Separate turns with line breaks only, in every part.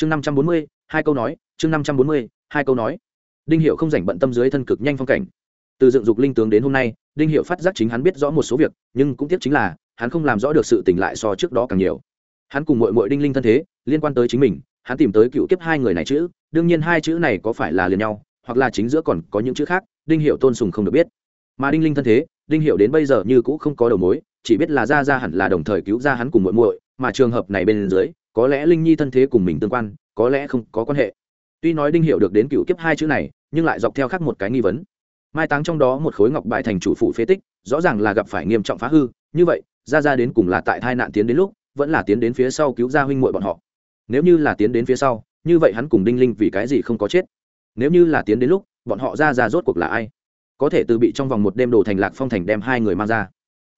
chương năm trăm bốn mươi, hai câu nói, chương năm trăm bốn mươi, hai câu nói. Đinh hiệu không rảnh bận tâm dưới thân cực nhanh phong cảnh. Từ dựng dục linh tướng đến hôm nay, đinh hiệu phát giác chính hắn biết rõ một số việc, nhưng cũng tiếc chính là, hắn không làm rõ được sự tỉnh lại so trước đó càng nhiều. Hắn cùng mội mội đinh linh thân thế, liên quan tới chính mình, hắn tìm tới cựu kiếp hai người này chữ, đương nhiên hai chữ này có phải là liền nhau, hoặc là chính giữa còn có những chữ khác, đinh hiệu tôn sùng không được biết. Mà đinh linh thân thế, đinh hiệu đến bây giờ như cũ không có đầu mối, chỉ biết là ra ra hẳn là đồng thời cứu ra hắn cùng muội muội, mà trường hợp này bên dưới có lẽ linh nhi thân thế cùng mình tương quan, có lẽ không có quan hệ. Tuy nói đinh hiệu được đến cựu kiếp hai chữ này, nhưng lại dọc theo khác một cái nghi vấn. Mai táng trong đó một khối ngọc bại thành chủ phụ phế tích, rõ ràng là gặp phải nghiêm trọng phá hư, như vậy, ra ra đến cùng là tại tai nạn tiến đến lúc, vẫn là tiến đến phía sau cứu ra huynh muội bọn họ. Nếu như là tiến đến phía sau, như vậy hắn cùng đinh linh vì cái gì không có chết? Nếu như là tiến đến lúc, bọn họ ra ra rốt cuộc là ai? Có thể từ bị trong vòng một đêm đồ thành lạc phong thành đem hai người mang ra.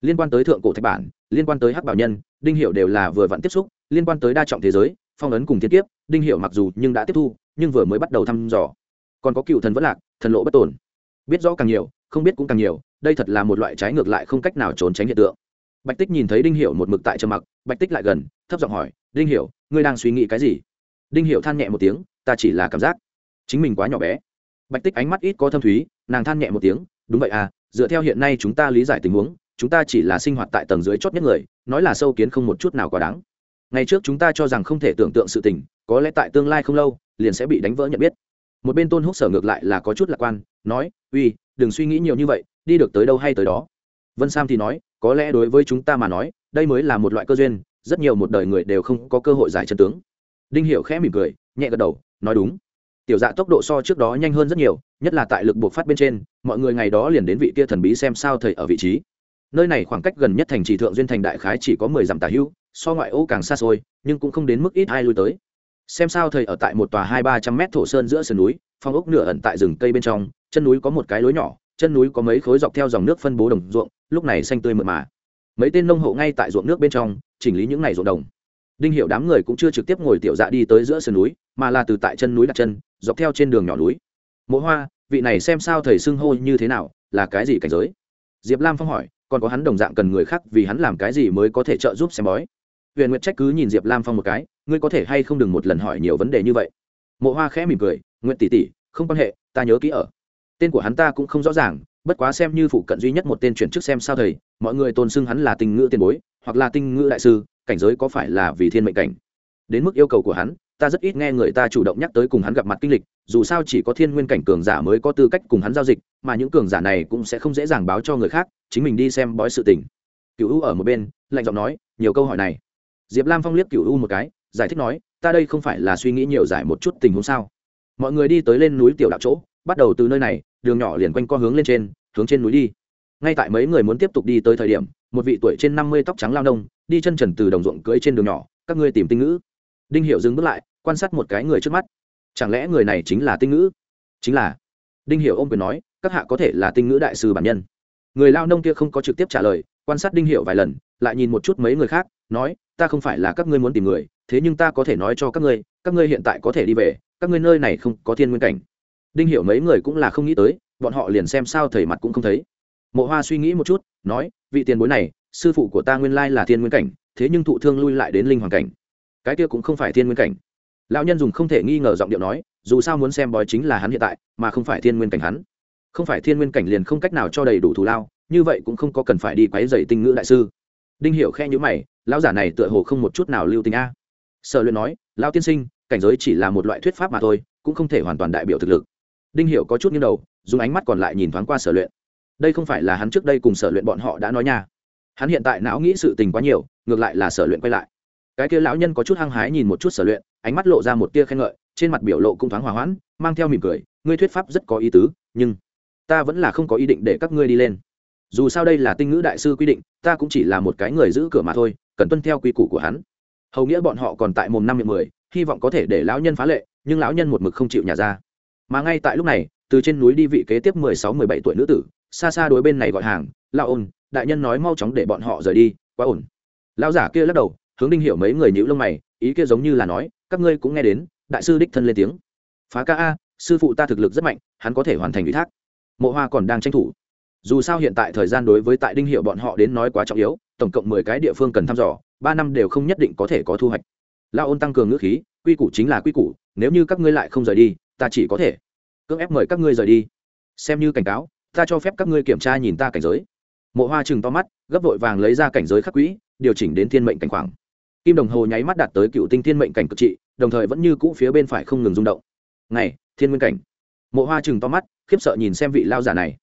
Liên quan tới thượng cổ thạch bản, liên quan tới hắc bảo nhân, đinh hiệu đều là vừa vặn tiếp xúc liên quan tới đa trọng thế giới, phong ấn cùng thiên kiếp, đinh hiệu mặc dù nhưng đã tiếp thu, nhưng vừa mới bắt đầu thăm dò. Còn có cựu thần vẫn lạc, thần lộ bất tổn biết rõ càng nhiều, không biết cũng càng nhiều, đây thật là một loại trái ngược lại không cách nào trốn tránh hiện tượng. Bạch tích nhìn thấy đinh hiệu một mực tại trầm mặc, bạch tích lại gần, thấp giọng hỏi, đinh hiệu, ngươi đang suy nghĩ cái gì? Đinh hiệu than nhẹ một tiếng, ta chỉ là cảm giác chính mình quá nhỏ bé. Bạch tích ánh mắt ít có thâm thúy, nàng than nhẹ một tiếng, đúng vậy à dựa theo hiện nay chúng ta lý giải tình huống, chúng ta chỉ là sinh hoạt tại tầng dưới chót nhất người, nói là sâu kiến không một chút nào quá đáng ngày trước chúng ta cho rằng không thể tưởng tượng sự tình, có lẽ tại tương lai không lâu, liền sẽ bị đánh vỡ nhận biết. Một bên tôn húc sở ngược lại là có chút lạc quan, nói, uy, đừng suy nghĩ nhiều như vậy, đi được tới đâu hay tới đó. Vân sam thì nói, có lẽ đối với chúng ta mà nói, đây mới là một loại cơ duyên, rất nhiều một đời người đều không có cơ hội giải chân tướng. Đinh hiểu khẽ mỉm cười, nhẹ gật đầu, nói đúng. Tiểu dạ tốc độ so trước đó nhanh hơn rất nhiều, nhất là tại lực buộc phát bên trên, mọi người ngày đó liền đến vị kia thần bí xem sao thầy ở vị trí. Nơi này khoảng cách gần nhất thành trì thượng duyên thành đại khái chỉ có mười dặm tả hữu so ngoại ô càng xa xôi, nhưng cũng không đến mức ít ai lui tới. Xem sao thầy ở tại một tòa hai ba trăm mét thổ sơn giữa sườn núi, phong ốc nửa ẩn tại rừng cây bên trong, chân núi có một cái lối nhỏ, chân núi có mấy khối dọc theo dòng nước phân bố đồng ruộng, lúc này xanh tươi mượt mà. Mấy tên nông hộ ngay tại ruộng nước bên trong, chỉnh lý những ngày ruộng đồng. Đinh hiệu đám người cũng chưa trực tiếp ngồi tiểu dạ đi tới giữa sườn núi, mà là từ tại chân núi đặt chân, dọc theo trên đường nhỏ núi. Mộ hoa, vị này xem sao thầy xưng hô như thế nào, là cái gì cảnh giới? Diệp lam phong hỏi, còn có hắn đồng dạng cần người khác vì hắn làm cái gì mới có thể trợ giúp xem bói? Huyền nguyệt trách cứ nhìn diệp lam phong một cái, ngươi có thể hay không đừng một lần hỏi nhiều vấn đề như vậy? Mộ hoa khẽ mỉm cười nguyện tỷ tỷ, không quan hệ, ta nhớ kỹ ở. Tên của hắn ta cũng không rõ ràng, bất quá xem như phụ cận duy nhất một tên chuyển chức xem sao thầy, mọi người tôn xưng hắn là tinh ngữ tiền bối, hoặc là tinh ngữ đại sư, cảnh giới có phải là vì thiên mệnh cảnh? Đến mức yêu cầu của hắn, ta rất ít nghe người ta chủ động nhắc tới cùng hắn gặp mặt kinh lịch, dù sao chỉ có thiên nguyên cảnh cường giả mới có tư cách cùng hắn giao dịch, mà những cường giả này cũng sẽ không dễ dàng báo cho người khác, chính mình đi xem bói sự tình. Cựu u ở một bên, lạnh giọng nói, nhiều câu hỏi này diệp lam phong liếc cựu u một cái, giải thích nói, ta đây không phải là suy nghĩ nhiều giải một chút tình huống sao? Mọi người đi tới lên núi tiểu đạo chỗ, bắt đầu từ nơi này, đường nhỏ liền quanh co hướng lên trên, hướng trên núi đi. Ngay tại mấy người muốn tiếp tục đi tới thời điểm, một vị tuổi trên năm mươi tóc trắng lao nông, đi chân trần từ đồng ruộng cưỡi trên đường nhỏ, các ngươi tìm tinh ngữ. Đinh hiệu dừng bước lại, quan sát một cái người trước mắt. Chẳng lẽ người này chính là tinh ngữ? Chính là. Đinh hiệu ôm quyền nói, các hạ có thể là tinh ngữ đại sư bản nhân. Người lao nông kia không có trực tiếp trả lời, quan sát đinh hiệu vài lần, lại nhìn một chút mấy người khác, nói ta không phải là các ngươi muốn tìm người, thế nhưng ta có thể nói cho các ngươi các ngươi hiện tại có thể đi về, các ngươi nơi này không có thiên nguyên cảnh. Đinh hiểu mấy người cũng là không nghĩ tới, bọn họ liền xem sao thầy mặt cũng không thấy. Mộ hoa suy nghĩ một chút, nói, vị tiền bối này, sư phụ của ta nguyên lai là thiên nguyên cảnh, thế nhưng thụ thương lui lại đến linh hoàng cảnh. Cái kia cũng không phải thiên nguyên cảnh. Lão nhân dùng không thể nghi ngờ giọng điệu nói, dù sao muốn xem bói chính là hắn hiện tại, mà không phải thiên nguyên cảnh hắn. Không phải thiên nguyên cảnh liền không cách nào cho đầy đủ thù lao, như vậy cũng không có cần phải đi quấy dày tinh ngữ đại sư. Đinh hiểu khe nhữ mày lão giả này tựa hồ không một chút nào lưu tình a. Sở luyện nói, lão tiên sinh, cảnh giới chỉ là một loại thuyết pháp mà thôi, cũng không thể hoàn toàn đại biểu thực lực. Đinh hiểu có chút nghiêng đầu, dùng ánh mắt còn lại nhìn thoáng qua sở luyện. Đây không phải là hắn trước đây cùng sở luyện bọn họ đã nói nha. Hắn hiện tại não nghĩ sự tình quá nhiều, ngược lại là sở luyện quay lại. Cái kia lão nhân có chút hăng hái nhìn một chút sở luyện, ánh mắt lộ ra một tia khen ngợi, trên mặt biểu lộ cũng thoáng hòa hoãn, mang theo mỉm cười, ngươi thuyết pháp rất có ý tứ, nhưng ta vẫn là không có ý định để các ngươi đi lên. Dù sao đây là tinh ngữ đại sư quy định, ta cũng chỉ là một cái người giữ cửa mà thôi cần tuân theo quy củ của hắn. Hầu nghĩa bọn họ còn tại mồm năm miệng mười, hy vọng có thể để lão nhân phá lệ, nhưng lão nhân một mực không chịu nhà ra. Mà ngay tại lúc này, từ trên núi đi vị kế tiếp mười sáu, mười bảy tuổi nữ tử, xa xa đối bên này gọi hàng, lão ôn, đại nhân nói mau chóng để bọn họ rời đi, quá ổn. Lão giả kia lắc đầu, hướng đinh hiểu mấy người nhíu lông mày, ý kia giống như là nói, các ngươi cũng nghe đến, đại sư đích thân lên tiếng. Phá ca a, sư phụ ta thực lực rất mạnh, hắn có thể hoàn thành ủy thác. Mộ hoa còn đang tranh thủ. Dù sao hiện tại thời gian đối với tại đinh hiệu bọn họ đến nói quá trọng yếu tổng cộng mười cái địa phương cần thăm dò, ba năm đều không nhất định có thể có thu hoạch. Lão ôn tăng cường ngữ khí, quy củ chính là quy củ, nếu như các ngươi lại không rời đi, ta chỉ có thể cưỡng ép mời các ngươi rời đi. Xem như cảnh cáo, ta cho phép các ngươi kiểm tra nhìn ta cảnh giới. Mộ hoa chừng to mắt, gấp vội vàng lấy ra cảnh giới khắc quỹ, điều chỉnh đến thiên mệnh cảnh khoảng. Kim đồng hồ nháy mắt đạt tới cựu tinh thiên mệnh cảnh cực trị, đồng thời vẫn như cũ phía bên phải không ngừng rung động. Ngày, thiên nguyên cảnh. Mộ hoa chừng to mắt, khiếp sợ nhìn xem vị lao giả này.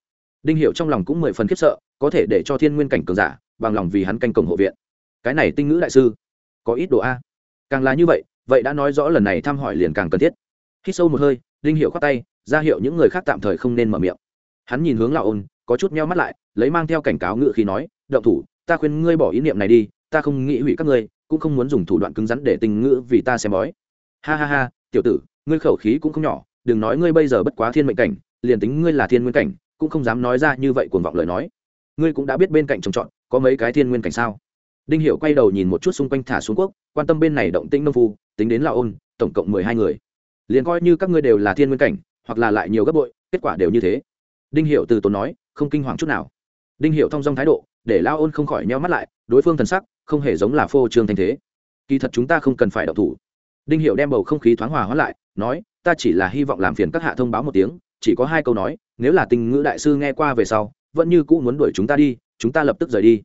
Đinh hiệu trong lòng cũng mười phần khiếp sợ, có thể để cho thiên nguyên cảnh cường giả bằng lòng vì hắn canh cổng hộ viện. Cái này tinh ngữ đại sư, có ít độ a. Càng là như vậy vậy đã nói rõ lần này thăm hỏi liền càng cần thiết. Khi sâu một hơi linh hiệu khoát tay, ra hiệu những người khác tạm thời không nên mở miệng. Hắn nhìn hướng lão ôn, có chút meo mắt lại, lấy mang theo cảnh cáo ngự khi nói, động thủ, ta khuyên ngươi bỏ ý niệm này đi, ta không nghĩ hủy các ngươi, cũng không muốn dùng thủ đoạn cứng rắn để tình ngữ vì ta xem bói. Ha ha ha, tiểu tử, ngươi khẩu khí cũng không nhỏ, đừng nói ngươi bây giờ bất quá thiên mệnh cảnh, liền tính ngươi là thiên nguyên cảnh, cũng không dám nói ra như vậy cuồng vọng lời nói. Ngươi cũng đã biết bên cạnh trồng trọt có mấy cái thiên nguyên cảnh sao? Đinh hiệu quay đầu nhìn một chút xung quanh thả xuống quốc, quan tâm bên này động tĩnh nông phu, tính đến là ôn, tổng cộng mười hai người. Liền coi như các ngươi đều là thiên nguyên cảnh, hoặc là lại nhiều gấp bội, kết quả đều như thế. Đinh hiệu từ tốn nói, không kinh hoàng chút nào. Đinh hiệu thong dong thái độ, để lao ôn không khỏi nheo mắt lại, đối phương thần sắc, không hề giống là phô trương thanh thế. Kỳ thật chúng ta không cần phải đậu thủ. Đinh hiệu đem bầu không khí thoáng hòa hóa lại, nói, ta chỉ là hy vọng làm phiền các hạ thông báo một tiếng, chỉ có hai câu nói, nếu là tình ngữ đại sư nghe qua về sau, vẫn như cũ muốn đuổi chúng ta đi chúng ta lập tức rời đi.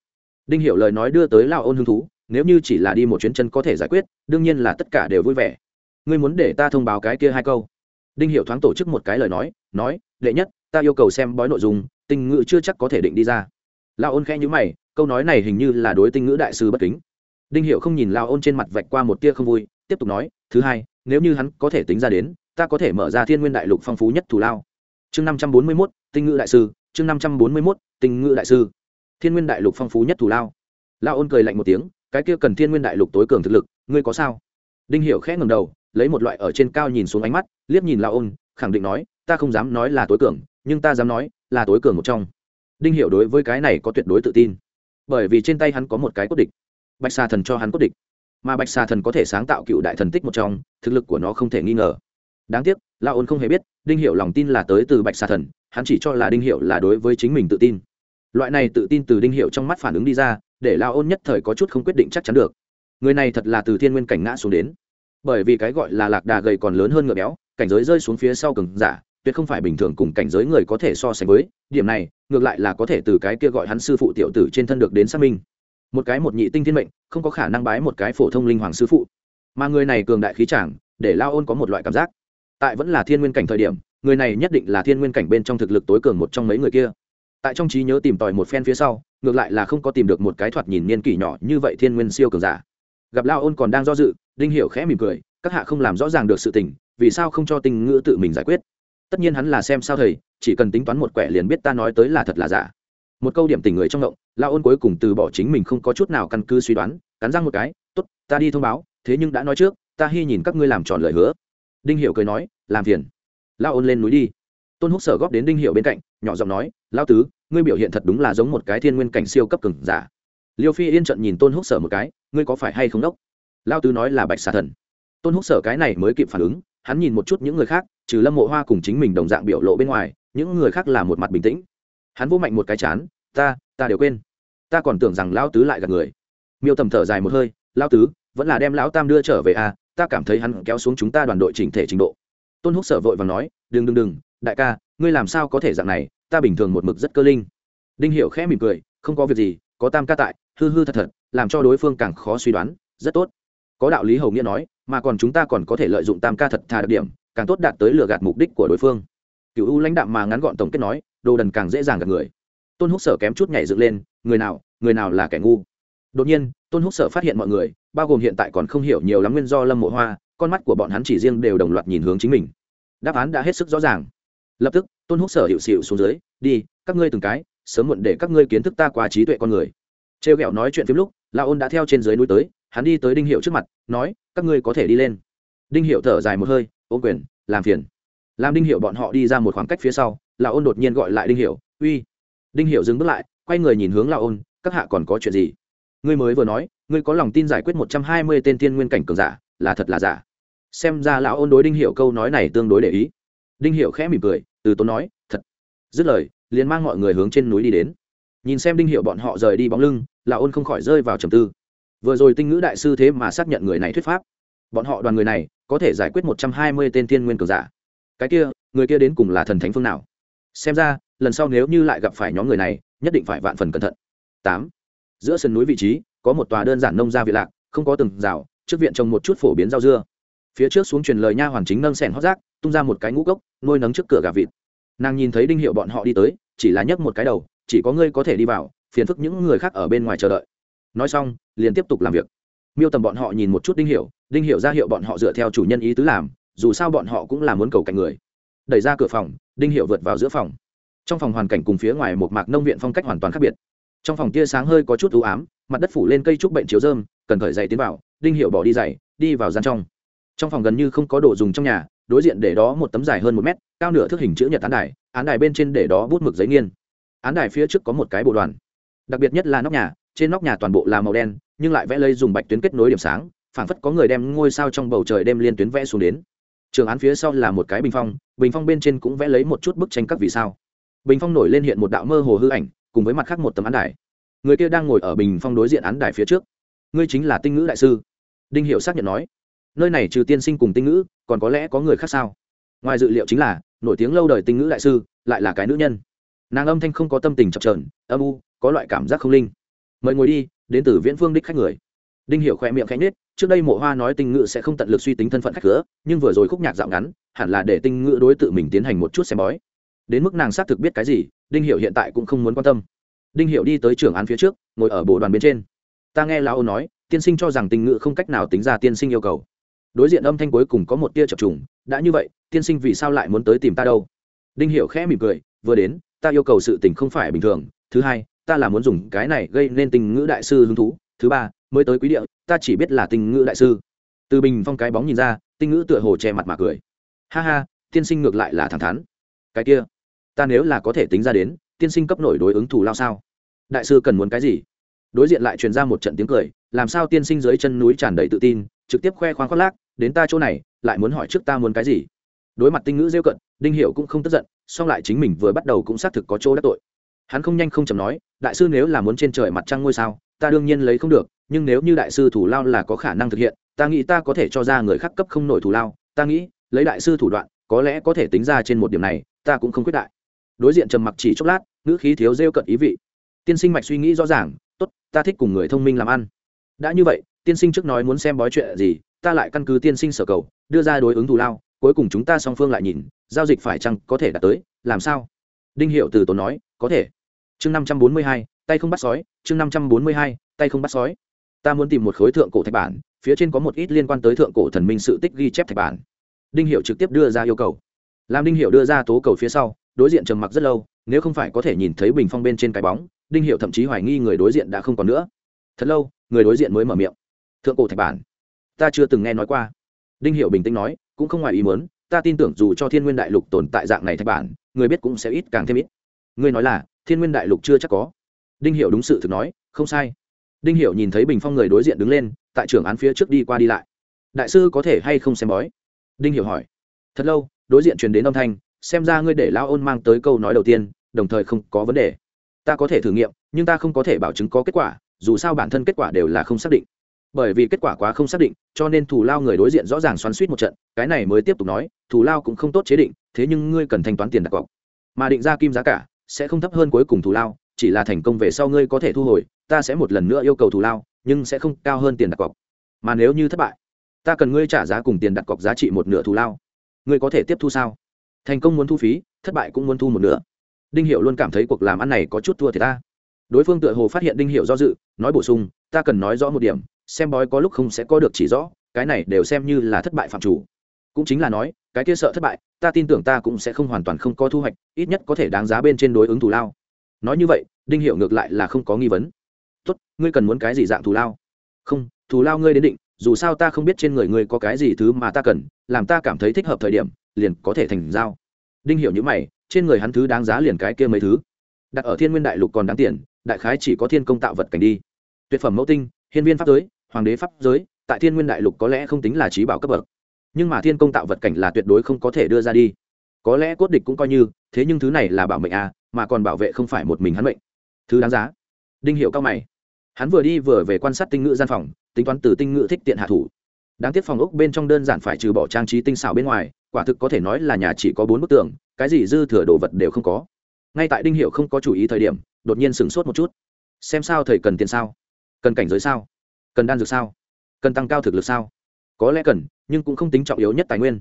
Đinh hiểu lời nói đưa tới lao ôn hứng thú, nếu như chỉ là đi một chuyến chân có thể giải quyết, đương nhiên là tất cả đều vui vẻ. Ngươi muốn để ta thông báo cái kia hai câu? Đinh hiểu thoáng tổ chức một cái lời nói nói, đệ nhất, ta yêu cầu xem bói nội dung, tình ngữ chưa chắc có thể định đi ra. Lao ôn khẽ nhíu mày, câu nói này hình như là đối tinh ngữ đại sư bất kính. Đinh hiểu không nhìn lao ôn trên mặt vạch qua một tia không vui, tiếp tục nói, thứ hai, nếu như hắn có thể tính ra đến, ta có thể mở ra thiên nguyên đại lục phong phú nhất thủ lao. Chương năm trăm bốn mươi mốt tinh ngữ đại sư, chương năm trăm bốn mươi mốt tinh ngữ đại sư thiên nguyên đại lục phong phú nhất thù lao. Lao ôn cười lạnh một tiếng, cái kia cần thiên nguyên đại lục tối cường thực lực, ngươi có sao? Đinh hiểu khẽ ngẩng đầu, lấy một loại ở trên cao nhìn xuống ánh mắt, liếc nhìn lao ôn, khẳng định nói, ta không dám nói là tối cường, nhưng ta dám nói là tối cường một trong. Đinh hiểu đối với cái này có tuyệt đối tự tin, bởi vì trên tay hắn có một cái cốt địch. Bạch xà thần cho hắn cốt địch. Mà bạch xà thần có thể sáng tạo cựu đại thần tích một trong, thực lực của nó không thể nghi ngờ. Đáng tiếc la ôn không hề biết, đinh hiệu lòng tin là tới từ bạch xà thần, hắn chỉ cho là đinh hiệu là đối với chính mình tự tin loại này tự tin từ đinh hiệu trong mắt phản ứng đi ra, để lao ôn nhất thời có chút không quyết định chắc chắn được. Người này thật là từ thiên nguyên cảnh ngã xuống đến. Bởi vì cái gọi là lạc đà gầy còn lớn hơn ngựa béo, cảnh giới rơi xuống phía sau cường giả, tuyệt không phải bình thường cùng cảnh giới người có thể so sánh với. Điểm này, ngược lại là có thể từ cái kia gọi hắn sư phụ tiểu tử trên thân được đến xác minh. Một cái một nhị tinh thiên mệnh, không có khả năng bái một cái phổ thông linh hoàng sư phụ. Mà người này cường đại khí chàng, để lao ôn có một loại cảm giác. Tại vẫn là thiên nguyên cảnh thời điểm, người này nhất định là thiên nguyên cảnh bên trong thực lực tối cường một trong mấy người kia tại trong trí nhớ tìm tòi một phen phía sau, ngược lại là không có tìm được một cái thoạt nhìn niên kỷ nhỏ như vậy thiên nguyên siêu cường giả. Gặp lao ôn còn đang do dự, đinh hiểu khẽ mỉm cười, các hạ không làm rõ ràng được sự tình, vì sao không cho tình ngữ tự mình giải quyết? Tất nhiên hắn là xem sao thầy, chỉ cần tính toán một quẻ liền biết ta nói tới là thật là giả. Một câu điểm tình người trong động lao ôn cuối cùng từ bỏ chính mình không có chút nào căn cứ suy đoán, cắn răng một cái, tốt, ta đi thông báo, thế nhưng đã nói trước, ta hy nhìn các ngươi làm tròn lời hứa. Đinh hiểu cười nói, làm phiền. Lao ôn lên núi đi. Tôn húc sở góp đến đinh hiểu bên cạnh nhỏ giọng nói lao tứ, ngươi biểu hiện thật đúng là giống một cái thiên nguyên cảnh siêu cấp cường giả. Liêu phi yên trận nhìn tôn húc sở một cái, ngươi có phải hay không đốc? Lao tứ nói là bạch xà thần. Tôn húc sở cái này mới kịp phản ứng, hắn nhìn một chút những người khác, trừ lâm mộ hoa cùng chính mình đồng dạng biểu lộ bên ngoài, những người khác là một mặt bình tĩnh. Hắn vô mạnh một cái chán, ta ta đều quên. Ta còn tưởng rằng lão tứ lại gặp người. Miêu tầm thở dài một hơi, lão tứ, vẫn là đem lão tam đưa trở về à ta cảm thấy hắn kéo xuống chúng ta đoàn đội chỉnh thể trình độ. Tôn húc sở vội và nói, đừng đừng đừng, đại ca, ngươi làm sao có thể dạng này? Ta bình thường một mực rất cơ linh. Đinh hiểu khẽ mỉm cười, không có việc gì, có tam ca tại, hư hư thật thật, làm cho đối phương càng khó suy đoán, rất tốt. Có đạo lý hầu nghĩa nói, mà còn chúng ta còn có thể lợi dụng tam ca thật thà đặc điểm, càng tốt đạt tới lừa gạt mục đích của đối phương. Cựu u lãnh đạm mà ngắn gọn tổng kết nói, đồ đần càng dễ dàng gạt người. Tôn húc sở kém chút nhảy dựng lên, người nào người nào là kẻ ngu? Đột nhiên, tôn húc sở phát hiện mọi người, bao gồm hiện tại còn không hiểu nhiều lắm nguyên do lâm mộ hoa, con mắt của bọn hắn chỉ riêng đều đồng loạt nhìn hướng chính mình. Đáp án đã hết sức rõ ràng lập tức, tôn húc sở hiệu xịu xuống dưới, đi, các ngươi từng cái, sớm muộn để các ngươi kiến thức ta qua trí tuệ con người. Trêu ghẹo nói chuyện phim lúc, la ôn đã theo trên dưới núi tới, hắn đi tới đinh hiệu trước mặt, nói, các ngươi có thể đi lên. Đinh hiệu thở dài một hơi, ô quyền, làm phiền. Làm đinh hiệu bọn họ đi ra một khoảng cách phía sau, la ôn đột nhiên gọi lại đinh hiệu, uy. Đinh hiệu dừng bước lại, quay người nhìn hướng la ôn, các hạ còn có chuyện gì? Ngươi mới vừa nói, ngươi có lòng tin giải quyết một trăm hai mươi tên thiên nguyên cảnh cường giả, là thật là giả. Xem ra lão ôn đối đinh hiệu câu nói này tương đối để ý. Đinh hiệu khẽ mỉm cười từ tốn nói, thật. Dứt lời, liền mang mọi người hướng trên núi đi đến. Nhìn xem đinh hiệu bọn họ rời đi bóng lưng là ôn không khỏi rơi vào trầm tư. Vừa rồi tinh ngữ đại sư thế mà xác nhận người này thuyết pháp. Bọn họ đoàn người này, có thể giải quyết một trăm hai mươi tên thiên nguyên cường giả. Cái kia, người kia đến cùng là thần thánh phương nào? Xem ra, lần sau nếu như lại gặp phải nhóm người này, nhất định phải vạn phần cẩn thận. Tám. Giữa sườn núi vị trí, có một tòa đơn giản nông gia viện lạc, không có từng rào, trước viện trồng một chút phổ biến rau dưa. Phía trước xuống truyền lời nha hoàn chính nâng sẻn hót rác tung ra một cái ngũ cốc, nuôi nấng trước cửa gà vịt. Nàng nhìn thấy đinh hiệu bọn họ đi tới, chỉ là nhấc một cái đầu, chỉ có ngươi có thể đi vào, phiền phức những người khác ở bên ngoài chờ đợi. Nói xong, liền tiếp tục làm việc. Miêu tầm bọn họ nhìn một chút đinh hiệu đinh hiệu ra hiệu bọn họ dựa theo chủ nhân ý tứ làm, dù sao bọn họ cũng là muốn cầu cạnh người. Đẩy ra cửa phòng, đinh hiệu vượt vào giữa phòng. Trong phòng hoàn cảnh cùng phía ngoài một mạc nông viện phong cách hoàn toàn khác biệt. Trong phòng tia sáng hơi có chút ưu ám, mặt đất phủ lên cây trúc bệnh chiếu dơm cần khởi dày tiến vào, đinh hiệu bỏ đi dày đi vào gian trong. Trong phòng gần như không có đồ dùng trong nhà đối diện để đó một tấm dài hơn một mét, cao nửa thước hình chữ nhật án đài án đài bên trên để đó bút mực giấy nghiên. Án đài phía trước có một cái bộ đoàn. Đặc biệt nhất là nóc nhà, trên nóc nhà toàn bộ là màu đen, nhưng lại vẽ lây dùng bạch tuyến kết nối điểm sáng, phảng phất có người đem ngôi sao trong bầu trời đem liên tuyến vẽ xuống đến. Trường án phía sau là một cái bình phong bình phong bên trên cũng vẽ lấy một chút bức tranh các vì sao. Bình phong nổi lên hiện một đạo mơ hồ hư ảnh, cùng với mặt khác một tấm án đài. Người kia đang ngồi ở bình phong đối diện án đài phía trước. Ngươi chính là tinh ngữ đại sư. Đinh hiệu xác nhận nói nơi này trừ tiên sinh cùng tinh ngữ, còn có lẽ có người khác sao? Ngoài dự liệu chính là, nổi tiếng lâu đời tinh ngữ đại sư, lại là cái nữ nhân. Nàng âm thanh không có tâm tình chập trờn âm u, có loại cảm giác không linh. Mời ngồi đi, đến từ viễn phương đích khách người. Đinh hiểu khỏe miệng khẽ nhếch, trước đây mộ hoa nói tinh ngữ sẽ không tận lực suy tính thân phận khách cửa, nhưng vừa rồi khúc nhạc dạo ngắn, hẳn là để tinh ngữ đối tự mình tiến hành một chút xem bói. Đến mức nàng xác thực biết cái gì, đinh hiểu hiện tại cũng không muốn quan tâm. Đinh hiểu đi tới trưởng án phía trước, ngồi ở bộ đoàn bên trên. Ta nghe lão âu nói, tiên sinh cho rằng tinh ngữ không cách nào tính ra tiên sinh yêu cầu đối diện âm thanh cuối cùng có một tia chập trùng, đã như vậy, tiên sinh vì sao lại muốn tới tìm ta đâu? Đinh hiểu khẽ mỉm cười, vừa đến, ta yêu cầu sự tình không phải bình thường, thứ hai, ta là muốn dùng cái này gây nên tình ngữ đại sư hứng thú, thứ ba, mới tới quý địa, ta chỉ biết là tình ngữ đại sư. Từ bình phong cái bóng nhìn ra, tinh ngữ tựa hồ che mặt mà cười. Ha ha, tiên sinh ngược lại là thẳng thắn. Cái kia, ta nếu là có thể tính ra đến, tiên sinh cấp nổi đối ứng thủ lao sao? Đại sư cần muốn cái gì? Đối diện lại truyền ra một trận tiếng cười, làm sao tiên sinh dưới chân núi tràn đầy tự tin trực tiếp khoe khoang khoác lác, đến ta chỗ này, lại muốn hỏi trước ta muốn cái gì? Đối mặt tinh ngữ rêu cận, đinh hiệu cũng không tức giận, song lại chính mình vừa bắt đầu cũng xác thực có chỗ đắc tội. Hắn không nhanh không chầm nói, đại sư nếu là muốn trên trời mặt trăng ngôi sao, ta đương nhiên lấy không được, nhưng nếu như đại sư thủ lao là có khả năng thực hiện, ta nghĩ ta có thể cho ra người khác cấp không nổi thủ lao, ta nghĩ, lấy đại sư thủ đoạn, có lẽ có thể tính ra trên một điểm này, ta cũng không quyết đại. Đối diện trầm mặc chỉ chốc lát, ngữ khí thiếu rêu cận ý vị. Tiên sinh mạch suy nghĩ rõ ràng, tốt, ta thích cùng người thông minh làm ăn. Đã như vậy tiên sinh trước nói muốn xem bói chuyện gì, ta lại căn cứ tiên sinh sở cầu, đưa ra đối ứng thù lao, cuối cùng chúng ta song phương lại nhìn, giao dịch phải chăng có thể đạt tới, làm sao? Đinh hiệu từ tốn nói, có thể. Chương năm trăm bốn mươi hai, tay không bắt sói, chương năm trăm bốn mươi hai, tay không bắt sói. Ta muốn tìm một khối thượng cổ thạch bản, phía trên có một ít liên quan tới thượng cổ thần minh sự tích ghi chép thạch bản. Đinh hiệu trực tiếp đưa ra yêu cầu. Làm đinh hiệu đưa ra tố cầu phía sau, đối diện trầm mặc rất lâu, nếu không phải có thể nhìn thấy bình phong bên trên cái bóng, đinh hiệu thậm chí hoài nghi người đối diện đã không còn nữa. Thật lâu, người đối diện mới mở miệng thượng cổ thạch bản. Ta chưa từng nghe nói qua. Đinh hiệu bình tĩnh nói, cũng không ngoài ý muốn, ta tin tưởng dù cho thiên nguyên đại lục tồn tại dạng này thạch bản, người biết cũng sẽ ít càng thêm ít. Ngươi nói là, thiên nguyên đại lục chưa chắc có. Đinh hiệu đúng sự thực nói, không sai. Đinh hiệu nhìn thấy bình phong người đối diện đứng lên, tại trưởng án phía trước đi qua đi lại. Đại sư có thể hay không xem bói? Đinh hiệu hỏi. Thật lâu, đối diện truyền đến âm thanh, xem ra ngươi để lao ôn mang tới câu nói đầu tiên, đồng thời không có vấn đề. Ta có thể thử nghiệm, nhưng ta không có thể bảo chứng có kết quả, dù sao bản thân kết quả đều là không xác định bởi vì kết quả quá không xác định, cho nên thù lao người đối diện rõ ràng xoắn suýt một trận, cái này mới tiếp tục nói, thù lao cũng không tốt chế định, thế nhưng ngươi cần thanh toán tiền đặt cọc. Mà định ra kim giá cả, sẽ không thấp hơn cuối cùng thù lao, chỉ là thành công về sau ngươi có thể thu hồi, ta sẽ một lần nữa yêu cầu thù lao, nhưng sẽ không cao hơn tiền đặt cọc. Mà nếu như thất bại, ta cần ngươi trả giá cùng tiền đặt cọc giá trị một nửa thù lao. Ngươi có thể tiếp thu sao? Thành công muốn thu phí, thất bại cũng muốn thu một nửa. Đinh hiệu luôn cảm thấy cuộc làm ăn này có chút thua thì ta. Đối phương tựa hồ phát hiện đinh hiệu do dự, nói bổ sung, ta cần nói rõ một điểm xem bói có lúc không sẽ có được chỉ rõ, cái này đều xem như là thất bại phạm chủ. Cũng chính là nói, cái kia sợ thất bại, ta tin tưởng ta cũng sẽ không hoàn toàn không có thu hoạch, ít nhất có thể đáng giá bên trên đối ứng thù lao. Nói như vậy, đinh hiệu ngược lại là không có nghi vấn. Tốt, ngươi cần muốn cái gì dạng thù lao? Không, thù lao ngươi đến định, dù sao ta không biết trên người ngươi có cái gì thứ mà ta cần, làm ta cảm thấy thích hợp thời điểm, liền có thể thành giao. Đinh hiệu như mày, trên người hắn thứ đáng giá liền cái kia mấy thứ. Đặt ở thiên nguyên đại lục còn đáng tiền, đại khái chỉ có thiên công tạo vật cảnh đi. Tuyệt phẩm mẫu tinh, hiên viên pháp tới hoàng đế pháp giới, tại thiên nguyên đại lục có lẽ không tính là trí bảo cấp bậc. Nhưng mà thiên công tạo vật cảnh là tuyệt đối không có thể đưa ra đi. Có lẽ cốt địch cũng coi như, thế nhưng thứ này là bảo mệnh à mà còn bảo vệ không phải một mình hắn mệnh. Thứ đáng giá. Đinh hiệu cao mày. Hắn vừa đi vừa về quan sát tinh ngữ gian phòng, tính toán từ tinh ngữ thích tiện hạ thủ. Đáng tiếc phòng ốc bên trong đơn giản phải trừ bỏ trang trí tinh xảo bên ngoài, quả thực có thể nói là nhà chỉ có bốn bức tường, cái gì dư thừa đồ vật đều không có. Ngay tại đinh hiệu không có chủ ý thời điểm, đột nhiên sửng sốt một chút. Xem sao thầy cần tiền sao? Cần cảnh giới sao? Cần đan dược sao? Cần tăng cao thực lực sao? Có lẽ cần, nhưng cũng không tính trọng yếu nhất tài nguyên.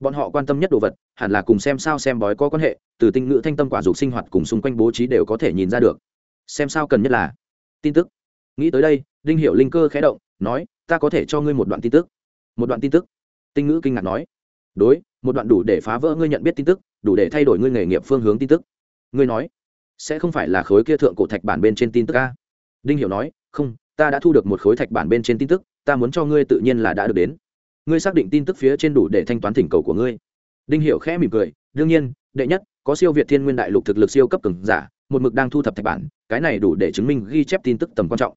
Bọn họ quan tâm nhất đồ vật, hẳn là cùng xem sao xem bói có quan hệ, từ tinh ngữ thanh tâm quả dục sinh hoạt cùng xung quanh bố trí đều có thể nhìn ra được. Xem sao cần nhất là tin tức. Nghĩ tới đây, đinh hiệu linh cơ khẽ động, nói, ta có thể cho ngươi một đoạn tin tức. Một đoạn tin tức? Tinh ngữ kinh ngạc nói. Đối, một đoạn đủ để phá vỡ ngươi nhận biết tin tức, đủ để thay đổi ngươi nghề nghiệp phương hướng tin tức. Ngươi nói, sẽ không phải là khối kia thượng cổ thạch bản bên trên tin tức a? Đinh hiểu nói, không ta đã thu được một khối thạch bản bên trên tin tức, ta muốn cho ngươi tự nhiên là đã được đến. Ngươi xác định tin tức phía trên đủ để thanh toán thỉnh cầu của ngươi. Đinh hiểu khẽ mỉm cười, đương nhiên, đệ nhất, có siêu việt thiên nguyên đại lục thực lực siêu cấp cường giả, một mực đang thu thập thạch bản, cái này đủ để chứng minh ghi chép tin tức tầm quan trọng.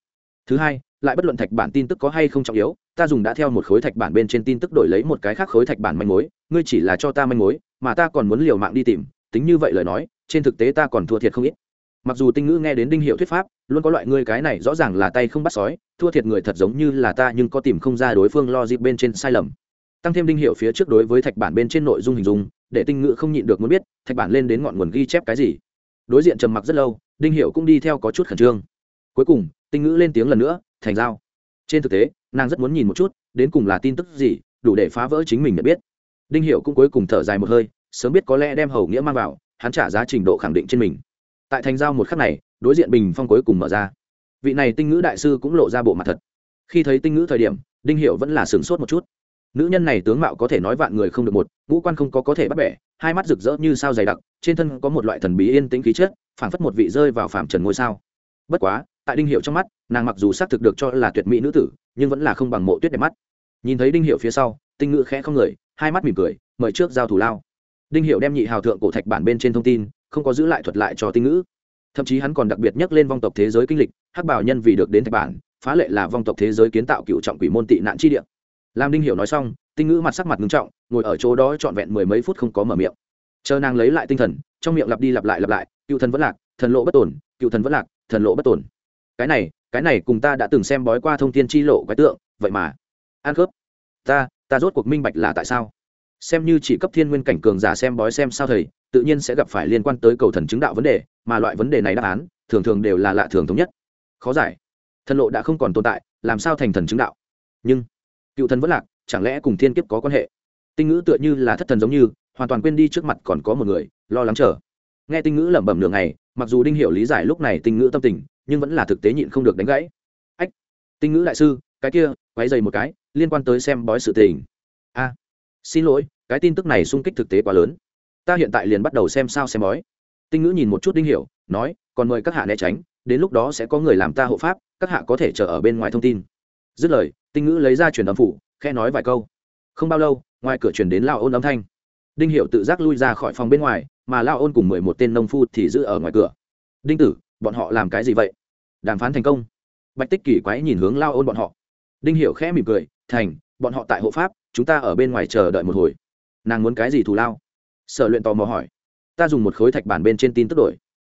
Thứ hai, lại bất luận thạch bản tin tức có hay không trọng yếu, ta dùng đã theo một khối thạch bản bên trên tin tức đổi lấy một cái khác khối thạch bản manh mối, ngươi chỉ là cho ta manh mối, mà ta còn muốn liều mạng đi tìm, tính như vậy lời nói, trên thực tế ta còn thua thiệt không ít. Mặc dù tinh ngữ nghe đến đinh hiệu thuyết pháp luôn có loại ngươi cái này rõ ràng là tay không bắt sói, thua thiệt người thật giống như là ta nhưng có tìm không ra đối phương lo dịp bên trên sai lầm. Tăng thêm đinh hiệu phía trước đối với thạch bản bên trên nội dung hình dung, để tinh ngữ không nhịn được muốn biết, thạch bản lên đến ngọn nguồn ghi chép cái gì. Đối diện trầm mặc rất lâu, đinh hiệu cũng đi theo có chút khẩn trương. Cuối cùng, tinh ngữ lên tiếng lần nữa, thành giao. Trên thực tế, nàng rất muốn nhìn một chút, đến cùng là tin tức gì, đủ để phá vỡ chính mình nhận biết. Đinh hiệu cũng cuối cùng thở dài một hơi, sớm biết có lẽ đem hầu nghĩa mang vào, hắn trả giá trình độ khẳng định trên mình. Tại thành giao một khắc này đối diện bình phong cuối cùng mở ra. Vị này tinh ngữ đại sư cũng lộ ra bộ mặt thật. Khi thấy tinh ngữ thời điểm, đinh hiệu vẫn là sửng sốt một chút. Nữ nhân này tướng mạo có thể nói vạn người không được một, ngũ quan không có có thể bắt bẻ, hai mắt rực rỡ như sao dày đặc, trên thân có một loại thần bí yên tĩnh khí chất, phảng phất một vị rơi vào phạm trần ngôi sao. Bất quá, tại đinh hiệu trong mắt, nàng mặc dù xác thực được cho là tuyệt mỹ nữ tử, nhưng vẫn là không bằng mộ tuyết đẹp mắt. Nhìn thấy đinh hiệu phía sau, tinh ngữ khẽ không người, hai mắt mỉm cười, mời trước giao thủ lao. Đinh hiệu đem nhị hào thượng cổ thạch bản bên trên thông tin, không có giữ lại thuật lại cho tinh ngữ thậm chí hắn còn đặc biệt nhắc lên vong tộc thế giới kinh lịch, hắc bảo nhân vì được đến thạch bản, phá lệ là vong tộc thế giới kiến tạo cựu trọng quỷ môn tị nạn chi địa. Làm đinh hiểu nói xong, tinh ngữ mặt sắc mặt ngưng trọng, ngồi ở chỗ đó trọn vẹn mười mấy phút không có mở miệng. Chờ nàng lấy lại tinh thần, trong miệng lặp đi lặp lại lặp lại, cựu thần vẫn lạc, thần lộ bất tổn cựu thần vẫn lạc, thần lộ bất tổn cái này cái này cùng ta đã từng xem bói qua thông tin chi lộ quái tượng, vậy mà. An khớp. Ta ta rốt cuộc minh bạch là tại sao xem như chỉ cấp thiên nguyên cảnh cường giả xem bói xem sao thầy, tự nhiên sẽ gặp phải liên quan tới cầu thần chứng đạo vấn đề, mà loại vấn đề này đáp án, thường thường đều là lạ thường thống nhất. Khó giải. Thần lộ đã không còn tồn tại, làm sao thành thần chứng đạo? Nhưng, cựu thần vẫn lạc, chẳng lẽ cùng thiên kiếp có quan hệ? Tinh ngữ tựa như là thất thần giống như, hoàn toàn quên đi trước mặt còn có một người, lo lắng chờ. Nghe tinh ngữ lẩm bẩm đường này mặc dù đinh hiểu lý giải lúc này tinh ngữ tâm tình, nhưng vẫn là thực tế nhịn không được đánh gãy. Ách, tinh ngữ đại sư, cái kia, quấy dày một cái, liên quan tới xem bói sự tình. A xin lỗi, cái tin tức này sung kích thực tế quá lớn. Ta hiện tại liền bắt đầu xem sao xem bói. Tinh ngữ nhìn một chút đinh hiểu, nói, còn mời các hạ né tránh, đến lúc đó sẽ có người làm ta hộ pháp, các hạ có thể chờ ở bên ngoài thông tin. Dứt lời, tinh ngữ lấy ra truyền âm phủ khe nói vài câu. Không bao lâu, ngoài cửa truyền đến lao ôn âm thanh. Đinh hiệu tự giác lui ra khỏi phòng bên ngoài, mà lao ôn cùng mười một tên nông phu thì giữ ở ngoài cửa. Đinh tử, bọn họ làm cái gì vậy? Đàm phán thành công. Bạch tích kỳ quái nhìn hướng lao ôn bọn họ. Đinh hiệu khẽ mỉm cười, thành, bọn họ tại hộ pháp chúng ta ở bên ngoài chờ đợi một hồi. Nàng muốn cái gì thù lao? Sở luyện tò mò hỏi. Ta dùng một khối thạch bản bên trên tin tức đổi.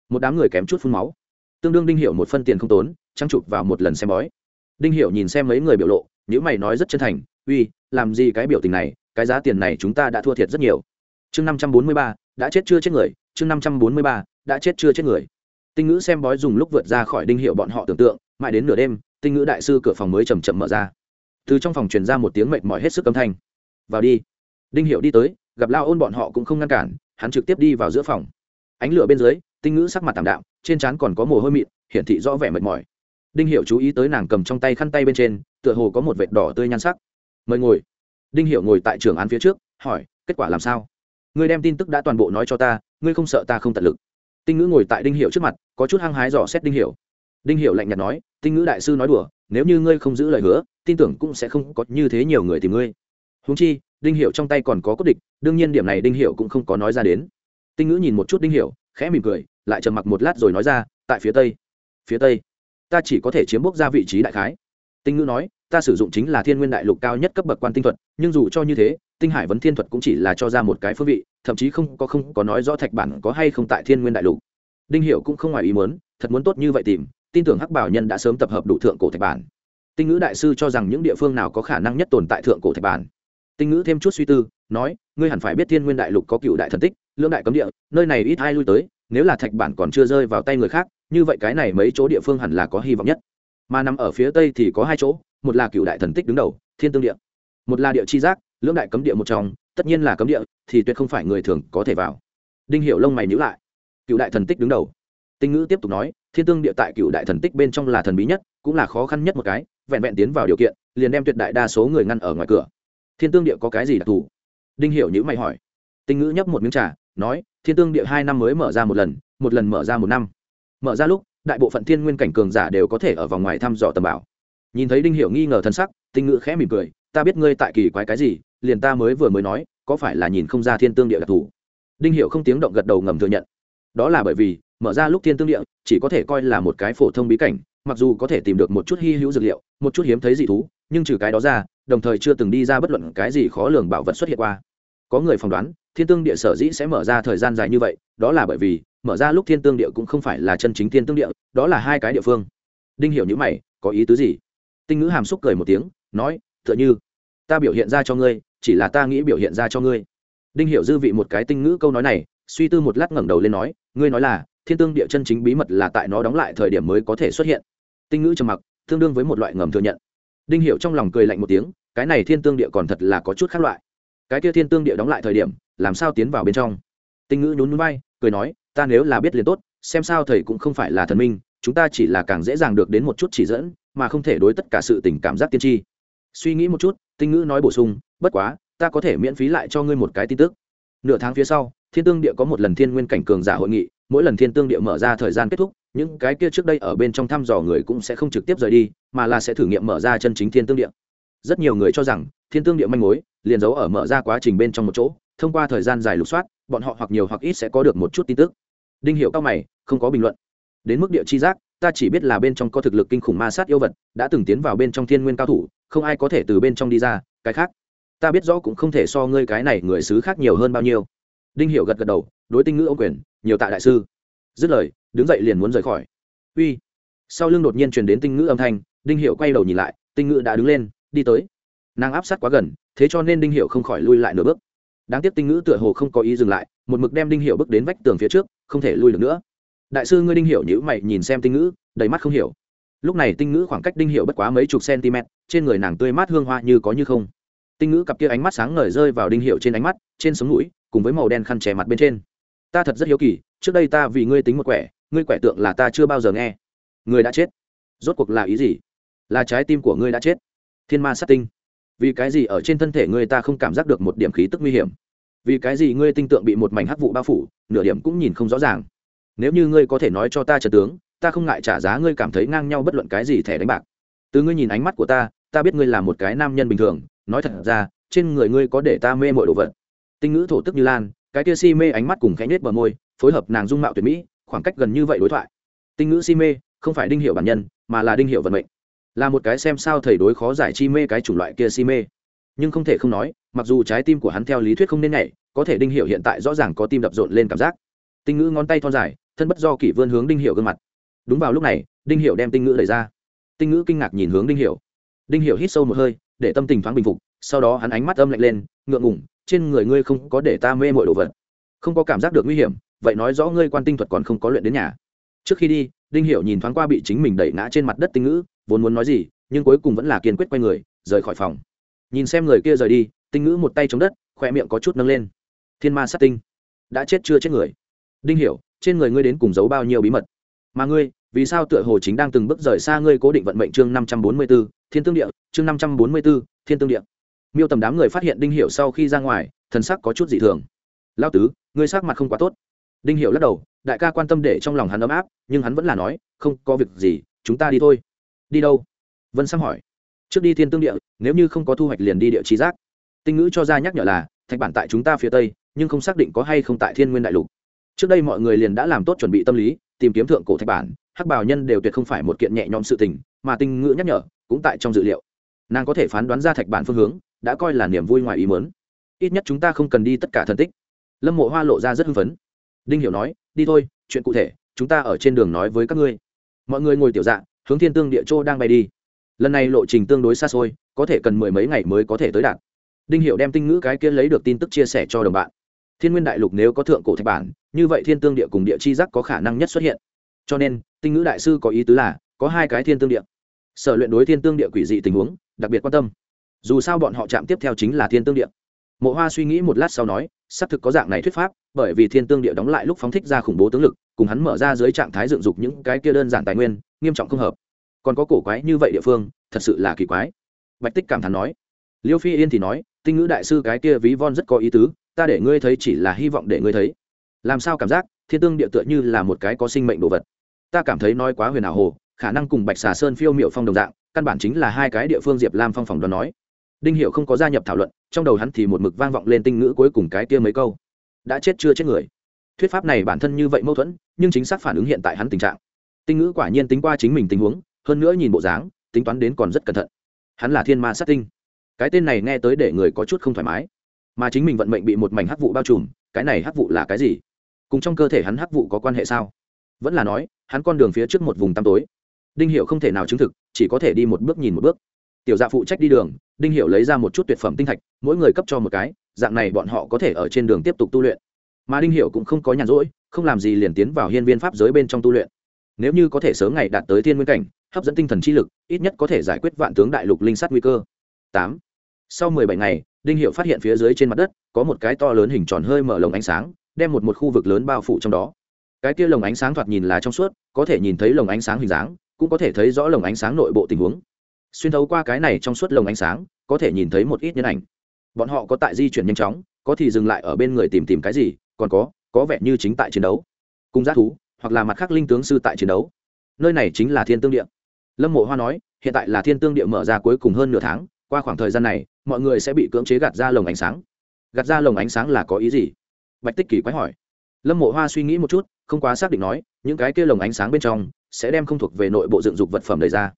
Một đám người kém chút phun máu. Tương đương đinh hiệu một phân tiền không tốn trang chụp vào một lần xem bói. Đinh hiệu nhìn xem mấy người biểu lộ nếu mày nói rất chân thành, uy, làm gì cái biểu tình này, cái giá tiền này chúng ta đã thua thiệt rất nhiều. Chương năm trăm bốn mươi ba, đã chết chưa chết người. Chương năm trăm bốn mươi ba, đã chết chưa chết người. Tinh ngữ xem bói dùng lúc vượt ra khỏi đinh hiệu bọn họ tưởng tượng, mãi đến nửa đêm, tinh ngữ đại sư cửa phòng mới chầm chậm mở ra từ trong phòng truyền ra một tiếng mệt mỏi hết sức âm thanh. Vào đi. Đinh hiệu đi tới, gặp lao ôn bọn họ cũng không ngăn cản, hắn trực tiếp đi vào giữa phòng. Ánh lửa bên dưới, tinh ngữ sắc mặt tảm đạm, trên trán còn có mồ hôi mịn, hiển thị rõ vẻ mệt mỏi. Đinh hiệu chú ý tới nàng cầm trong tay khăn tay bên trên, tựa hồ có một vệt đỏ tươi nhan sắc. Mời ngồi. Đinh hiệu ngồi tại trường án phía trước, hỏi, kết quả làm sao? Ngươi đem tin tức đã toàn bộ nói cho ta, ngươi không sợ ta không tận lực? Tinh ngữ ngồi tại đinh hiệu trước mặt, có chút hăng hái dò xét đinh hiệu đinh hiệu lạnh nhạt nói, tinh ngữ đại sư nói đùa nếu như ngươi không giữ lời hứa, tin tưởng cũng sẽ không có như thế nhiều người tìm ngươi. Húng chi, đinh hiệu trong tay còn có cốt địch, đương nhiên điểm này đinh hiệu cũng không có nói ra đến. Tinh ngữ nhìn một chút đinh hiệu khẽ mỉm cười, lại trầm mặc một lát rồi nói ra, tại phía tây phía tây, ta chỉ có thể chiếm bốc ra vị trí đại khái. Tinh ngữ nói, ta sử dụng chính là thiên nguyên đại lục cao nhất cấp bậc quan tinh thuật, nhưng dù cho như thế, tinh hải vấn thiên thuật cũng chỉ là cho ra một cái phương vị, thậm chí không có không có nói rõ thạch bản có hay không tại thiên nguyên đại lục. Đinh hiệu cũng không ngoài ý muốn, thật muốn tốt như vậy tìm tin tưởng hắc bảo nhân đã sớm tập hợp đủ thượng cổ thạch bản. Tinh ngữ đại sư cho rằng những địa phương nào có khả năng nhất tồn tại thượng cổ thạch bản. Tinh ngữ thêm chút suy tư, nói, ngươi hẳn phải biết thiên nguyên đại lục có cựu đại thần tích lương đại cấm địa, nơi này ít ai lui tới, nếu là thạch bản còn chưa rơi vào tay người khác, như vậy cái này mấy chỗ địa phương hẳn là có hy vọng nhất. Mà nằm ở phía tây thì có hai chỗ, một là cựu đại thần tích đứng đầu, thiên tương địa. Một là địa chi giác, lưỡng đại cấm địa một trong, tất nhiên là cấm địa, thì tuyệt không phải người thường có thể vào. Đinh hiểu lông mày nhíu lại. Cựu đại thần tích đứng đầu. Tinh ngữ tiếp tục nói thiên tương địa tại cựu đại thần tích bên trong là thần bí nhất, cũng là khó khăn nhất một cái, vẹn vẹn tiến vào điều kiện, liền đem tuyệt đại đa số người ngăn ở ngoài cửa. Thiên tương địa có cái gì đặc thù? Đinh hiểu nhữ mày hỏi. Tinh ngữ nhấp một miếng trà, nói, thiên tương địa hai năm mới mở ra một lần một lần mở ra một năm. Mở ra lúc, đại bộ phận thiên nguyên cảnh cường giả đều có thể ở vòng ngoài thăm dò tầm bảo. Nhìn thấy đinh hiểu nghi ngờ thân sắc, tinh ngữ khẽ mỉm cười, ta biết ngươi tại kỳ quái cái gì, liền ta mới vừa mới nói, có phải là nhìn không ra thiên tương địa đặc thù? Đinh hiểu không tiếng động gật đầu ngầm thừa nhận. Đó là bởi vì mở ra lúc thiên tương địa, chỉ có thể coi là một cái phổ thông bí cảnh, mặc dù có thể tìm được một chút hy hữu dược liệu, một chút hiếm thấy dị thú, nhưng trừ cái đó ra, đồng thời chưa từng đi ra bất luận cái gì khó lường bảo vật xuất hiện qua. Có người phỏng đoán, thiên tương địa sở dĩ sẽ mở ra thời gian dài như vậy, đó là bởi vì, mở ra lúc thiên tương địa cũng không phải là chân chính thiên tương địa, đó là hai cái địa phương. Đinh hiểu những mày, có ý tứ gì? Tinh ngữ hàm xúc cười một tiếng, nói, tựa như, ta biểu hiện ra cho ngươi, chỉ là ta nghĩ biểu hiện ra cho ngươi. Đinh hiểu dư vị một cái tinh ngữ câu nói này, suy tư một lát ngẩng đầu lên nói, ngươi nói là thiên tương địa chân chính bí mật là tại nó đóng lại thời điểm mới có thể xuất hiện. Tinh ngữ trầm mặc, tương đương với một loại ngầm thừa nhận. Đinh hiểu trong lòng cười lạnh một tiếng, cái này thiên tương địa còn thật là có chút khác loại. Cái kia thiên tương địa đóng lại thời điểm, làm sao tiến vào bên trong? Tinh ngữ nhún nhún vai, cười nói, ta nếu là biết liền tốt, xem sao thầy cũng không phải là thần minh, chúng ta chỉ là càng dễ dàng được đến một chút chỉ dẫn, mà không thể đối tất cả sự tình cảm giác tiên tri. Suy nghĩ một chút, tinh ngữ nói bổ sung, bất quá, ta có thể miễn phí lại cho ngươi một cái tin tức. Nửa tháng phía sau, thiên tương địa có một lần thiên nguyên cảnh cường giả hội nghị mỗi lần thiên tương địa mở ra thời gian kết thúc, những cái kia trước đây ở bên trong thăm dò người cũng sẽ không trực tiếp rời đi, mà là sẽ thử nghiệm mở ra chân chính thiên tương địa. Rất nhiều người cho rằng, thiên tương địa manh mối, liền giấu ở mở ra quá trình bên trong một chỗ, thông qua thời gian dài lục soát, bọn họ hoặc nhiều hoặc ít sẽ có được một chút tin tức. Đinh hiệu cao mày, không có bình luận. Đến mức địa chi giác, ta chỉ biết là bên trong có thực lực kinh khủng ma sát yêu vật, đã từng tiến vào bên trong thiên nguyên cao thủ, không ai có thể từ bên trong đi ra, cái khác. Ta biết rõ cũng không thể so ngươi cái này người xứ khác nhiều hơn bao nhiêu. Đinh hiệu gật gật đầu đối tinh ngữ ô quyền, nhiều tạ đại sư. Dứt lời, đứng dậy liền muốn rời khỏi. Uy. Sau lưng đột nhiên truyền đến tinh ngữ âm thanh, đinh hiệu quay đầu nhìn lại, tinh ngữ đã đứng lên, đi tới. Nàng áp sát quá gần, thế cho nên đinh hiệu không khỏi lui lại nửa bước. Đáng tiếc tinh ngữ tựa hồ không có ý dừng lại, một mực đem đinh hiệu bước đến vách tường phía trước, không thể lui được nữa. Đại sư ngươi đinh hiệu nhữ mày nhìn xem tinh ngữ, đầy mắt không hiểu. Lúc này tinh ngữ khoảng cách đinh hiệu bất quá mấy chục cm trên người nàng tươi mát hương hoa như có như không. Tinh ngữ cặp kia ánh mắt sáng ngời rơi vào đinh hiệu trên ánh mắt, trên sống mũi, cùng với màu đen khăn chè mặt bên trên ta thật rất hiếu kỳ, trước đây ta vì ngươi tính một quẻ, ngươi quẻ tượng là ta chưa bao giờ nghe. Ngươi đã chết. Rốt cuộc là ý gì? Là trái tim của ngươi đã chết. Thiên ma sát tinh. Vì cái gì ở trên thân thể ngươi ta không cảm giác được một điểm khí tức nguy hiểm? Vì cái gì ngươi tinh tượng bị một mảnh hắc vụ bao phủ, nửa điểm cũng nhìn không rõ ràng? Nếu như ngươi có thể nói cho ta trật tướng, ta không ngại trả giá ngươi cảm thấy ngang nhau bất luận cái gì thẻ đánh bạc. Từ ngươi nhìn ánh mắt của ta ta biết ngươi là một cái nam nhân bình thường. Nói thật ra, trên người ngươi có để ta mê mọi đồ vật. Tinh ngữ thổ tức như lan cái kia si mê ánh mắt cùng khẽ nết bờ môi, phối hợp nàng dung mạo tuyệt mỹ, khoảng cách gần như vậy đối thoại. Tinh ngữ si mê, không phải đinh hiệu bản nhân, mà là đinh hiệu vận mệnh. Là một cái xem sao thầy đối khó giải chi mê cái chủng loại kia si mê. Nhưng không thể không nói, mặc dù trái tim của hắn theo lý thuyết không nên nhảy, có thể đinh hiệu hiện tại rõ ràng có tim đập rộn lên cảm giác. Tinh ngữ ngón tay thon dài, thân bất do kỷ vươn hướng đinh hiệu gương mặt. Đúng vào lúc này, đinh hiệu đem tinh ngữ đẩy ra. Tinh ngữ kinh ngạc nhìn hướng đinh hiệu. Đinh hiệu hít sâu một hơi, để tâm tình thoáng bình phục, sau đó hắn ánh mắt âm lạnh lên, ngượng ngủng trên người ngươi không có để ta mê mội đồ vật. Không có cảm giác được nguy hiểm vậy nói rõ ngươi quan tinh thuật còn không có luyện đến nhà. Trước khi đi đinh Hiểu nhìn thoáng qua bị chính mình đẩy ngã trên mặt đất tinh ngữ vốn muốn nói gì nhưng cuối cùng vẫn là kiên quyết quay người rời khỏi phòng. Nhìn xem người kia rời đi tinh ngữ một tay chống đất khoe miệng có chút nâng lên. Thiên ma sát tinh. Đã chết chưa chết người? Đinh hiểu trên người ngươi đến cùng giấu bao nhiêu bí mật? Mà ngươi vì sao tựa hồ chính đang từng bước rời xa ngươi cố định vận mệnh chương năm trăm bốn mươi 544, thiên tương địa chương năm trăm bốn mươi 544, thiên tương địa? Miêu tầm đám người phát hiện đinh hiểu sau khi ra ngoài, thần sắc có chút dị thường. Lao tứ, ngươi sắc mặt không quá tốt. Đinh hiểu lắc đầu, đại ca quan tâm để trong lòng hắn ấm áp, nhưng hắn vẫn là nói, không có việc gì, chúng ta đi thôi. Đi đâu? Vân sang hỏi. Trước đi thiên tương địa, nếu như không có thu hoạch liền đi địa trí giác. Tinh ngữ cho ra nhắc nhở là, thạch bản tại chúng ta phía tây, nhưng không xác định có hay không tại thiên nguyên đại lục. Trước đây mọi người liền đã làm tốt chuẩn bị tâm lý, tìm kiếm thượng cổ thạch bản, hắc bảo nhân đều tuyệt không phải một kiện nhẹ nhõm sự tình, mà tinh ngữ nhắc nhở cũng tại trong dự liệu. Nàng có thể phán đoán ra thạch bản phương hướng đã coi là niềm vui ngoài ý mớn ít nhất chúng ta không cần đi tất cả thần tích. Lâm mộ hoa lộ ra rất hưng phấn. Đinh hiểu nói, đi thôi, chuyện cụ thể, chúng ta ở trên đường nói với các ngươi. Mọi người ngồi tiểu dạ hướng thiên tương địa châu đang bay đi. Lần này lộ trình tương đối xa xôi, có thể cần mười mấy ngày mới có thể tới đạt. Đinh hiệu đem tinh ngữ cái kia lấy được tin tức chia sẻ cho đồng bạn. Thiên nguyên đại lục nếu có thượng cổ thạch bản, như vậy thiên tương địa cùng địa chi giác có khả năng nhất xuất hiện. Cho nên, tinh ngữ đại sư có ý tứ là, có hai cái thiên tương địa. Sở luyện đối thiên tương địa quỷ dị tình huống, đặc biệt quan tâm dù sao bọn họ chạm tiếp theo chính là thiên tương địa. Mộ hoa suy nghĩ một lát sau nói, xác thực có dạng này thuyết pháp, bởi vì thiên tương địa đóng lại lúc phóng thích ra khủng bố tướng lực, cùng hắn mở ra dưới trạng thái dựng dục những cái kia đơn giản tài nguyên, nghiêm trọng không hợp. Còn có cổ quái như vậy địa phương, thật sự là kỳ quái. Bạch tích cảm thán nói. Liêu phi yên thì nói, tinh ngữ đại sư cái kia ví von rất có ý tứ, ta để ngươi thấy chỉ là hy vọng để ngươi thấy. Làm sao cảm giác, thiên tương địa tựa như là một cái có sinh mệnh đồ vật. Ta cảm thấy nói quá huyền ảo hồ, khả năng cùng bạch xà sơn phiêu m i ệ u phong đồng dạng, căn bản chính là hai cái địa phương diệp lam phong phòng đoán nói đinh hiệu không có gia nhập thảo luận, trong đầu hắn thì một mực vang vọng lên tinh ngữ cuối cùng cái kia mấy câu. Đã chết chưa chết người? Thuyết pháp này bản thân như vậy mâu thuẫn, nhưng chính xác phản ứng hiện tại hắn tình trạng. Tinh ngữ quả nhiên tính qua chính mình tình huống, hơn nữa nhìn bộ dáng, tính toán đến còn rất cẩn thận. Hắn là thiên ma sát tinh. Cái tên này nghe tới để người có chút không thoải mái. Mà chính mình vận mệnh bị một mảnh hắc vụ bao trùm, cái này hắc vụ là cái gì? Cùng trong cơ thể hắn hắc vụ có quan hệ sao? Vẫn là nói, hắn con đường phía trước một vùng tăm tối. Đinh hiệu không thể nào chứng thực, chỉ có thể đi một bước nhìn một bước. Tiểu dạ phụ trách đi đường đinh hiệu lấy ra một chút tuyệt phẩm tinh thạch, mỗi người cấp cho một cái, dạng này bọn họ có thể ở trên đường tiếp tục tu luyện. Mà đinh hiệu cũng không có nhàn rỗi, không làm gì liền tiến vào hiên viên pháp giới bên trong tu luyện. Nếu như có thể sớm ngày đạt tới thiên nguyên cảnh, hấp dẫn tinh thần chi lực, ít nhất có thể giải quyết vạn tướng đại lục linh sát nguy cơ. Tám. Sau mười bảy ngày, đinh hiệu phát hiện phía dưới trên mặt đất, có một cái to lớn hình tròn hơi mở lồng ánh sáng, đem một một khu vực lớn bao phủ trong đó. Cái kia lồng ánh sáng thoạt nhìn là trong suốt, có thể nhìn thấy lồng ánh sáng hình dáng, cũng có thể thấy rõ lồng ánh sáng nội bộ tình huống xuyên thấu qua cái này trong suốt lồng ánh sáng, có thể nhìn thấy một ít nhân ảnh. Bọn họ có tại di chuyển nhanh chóng, có thì dừng lại ở bên người tìm tìm cái gì, còn có có vẻ như chính tại chiến đấu. Cùng g thú, hoặc là mặt khác linh tướng sư tại chiến đấu. Nơi này chính là thiên tương địa. Lâm mộ hoa nói, hiện tại là thiên tương địa mở ra cuối cùng hơn nửa tháng, qua khoảng thời gian này, mọi người sẽ bị cưỡng chế gạt ra lồng ánh sáng. Gạt ra lồng ánh sáng là có ý gì? Bạch tích kỳ quái hỏi. Lâm mộ hoa suy nghĩ một chút, không quá xác định nói, những cái kia lồng ánh sáng bên trong sẽ đem không thuộc về nội bộ dựng dục vật phẩm đầy ra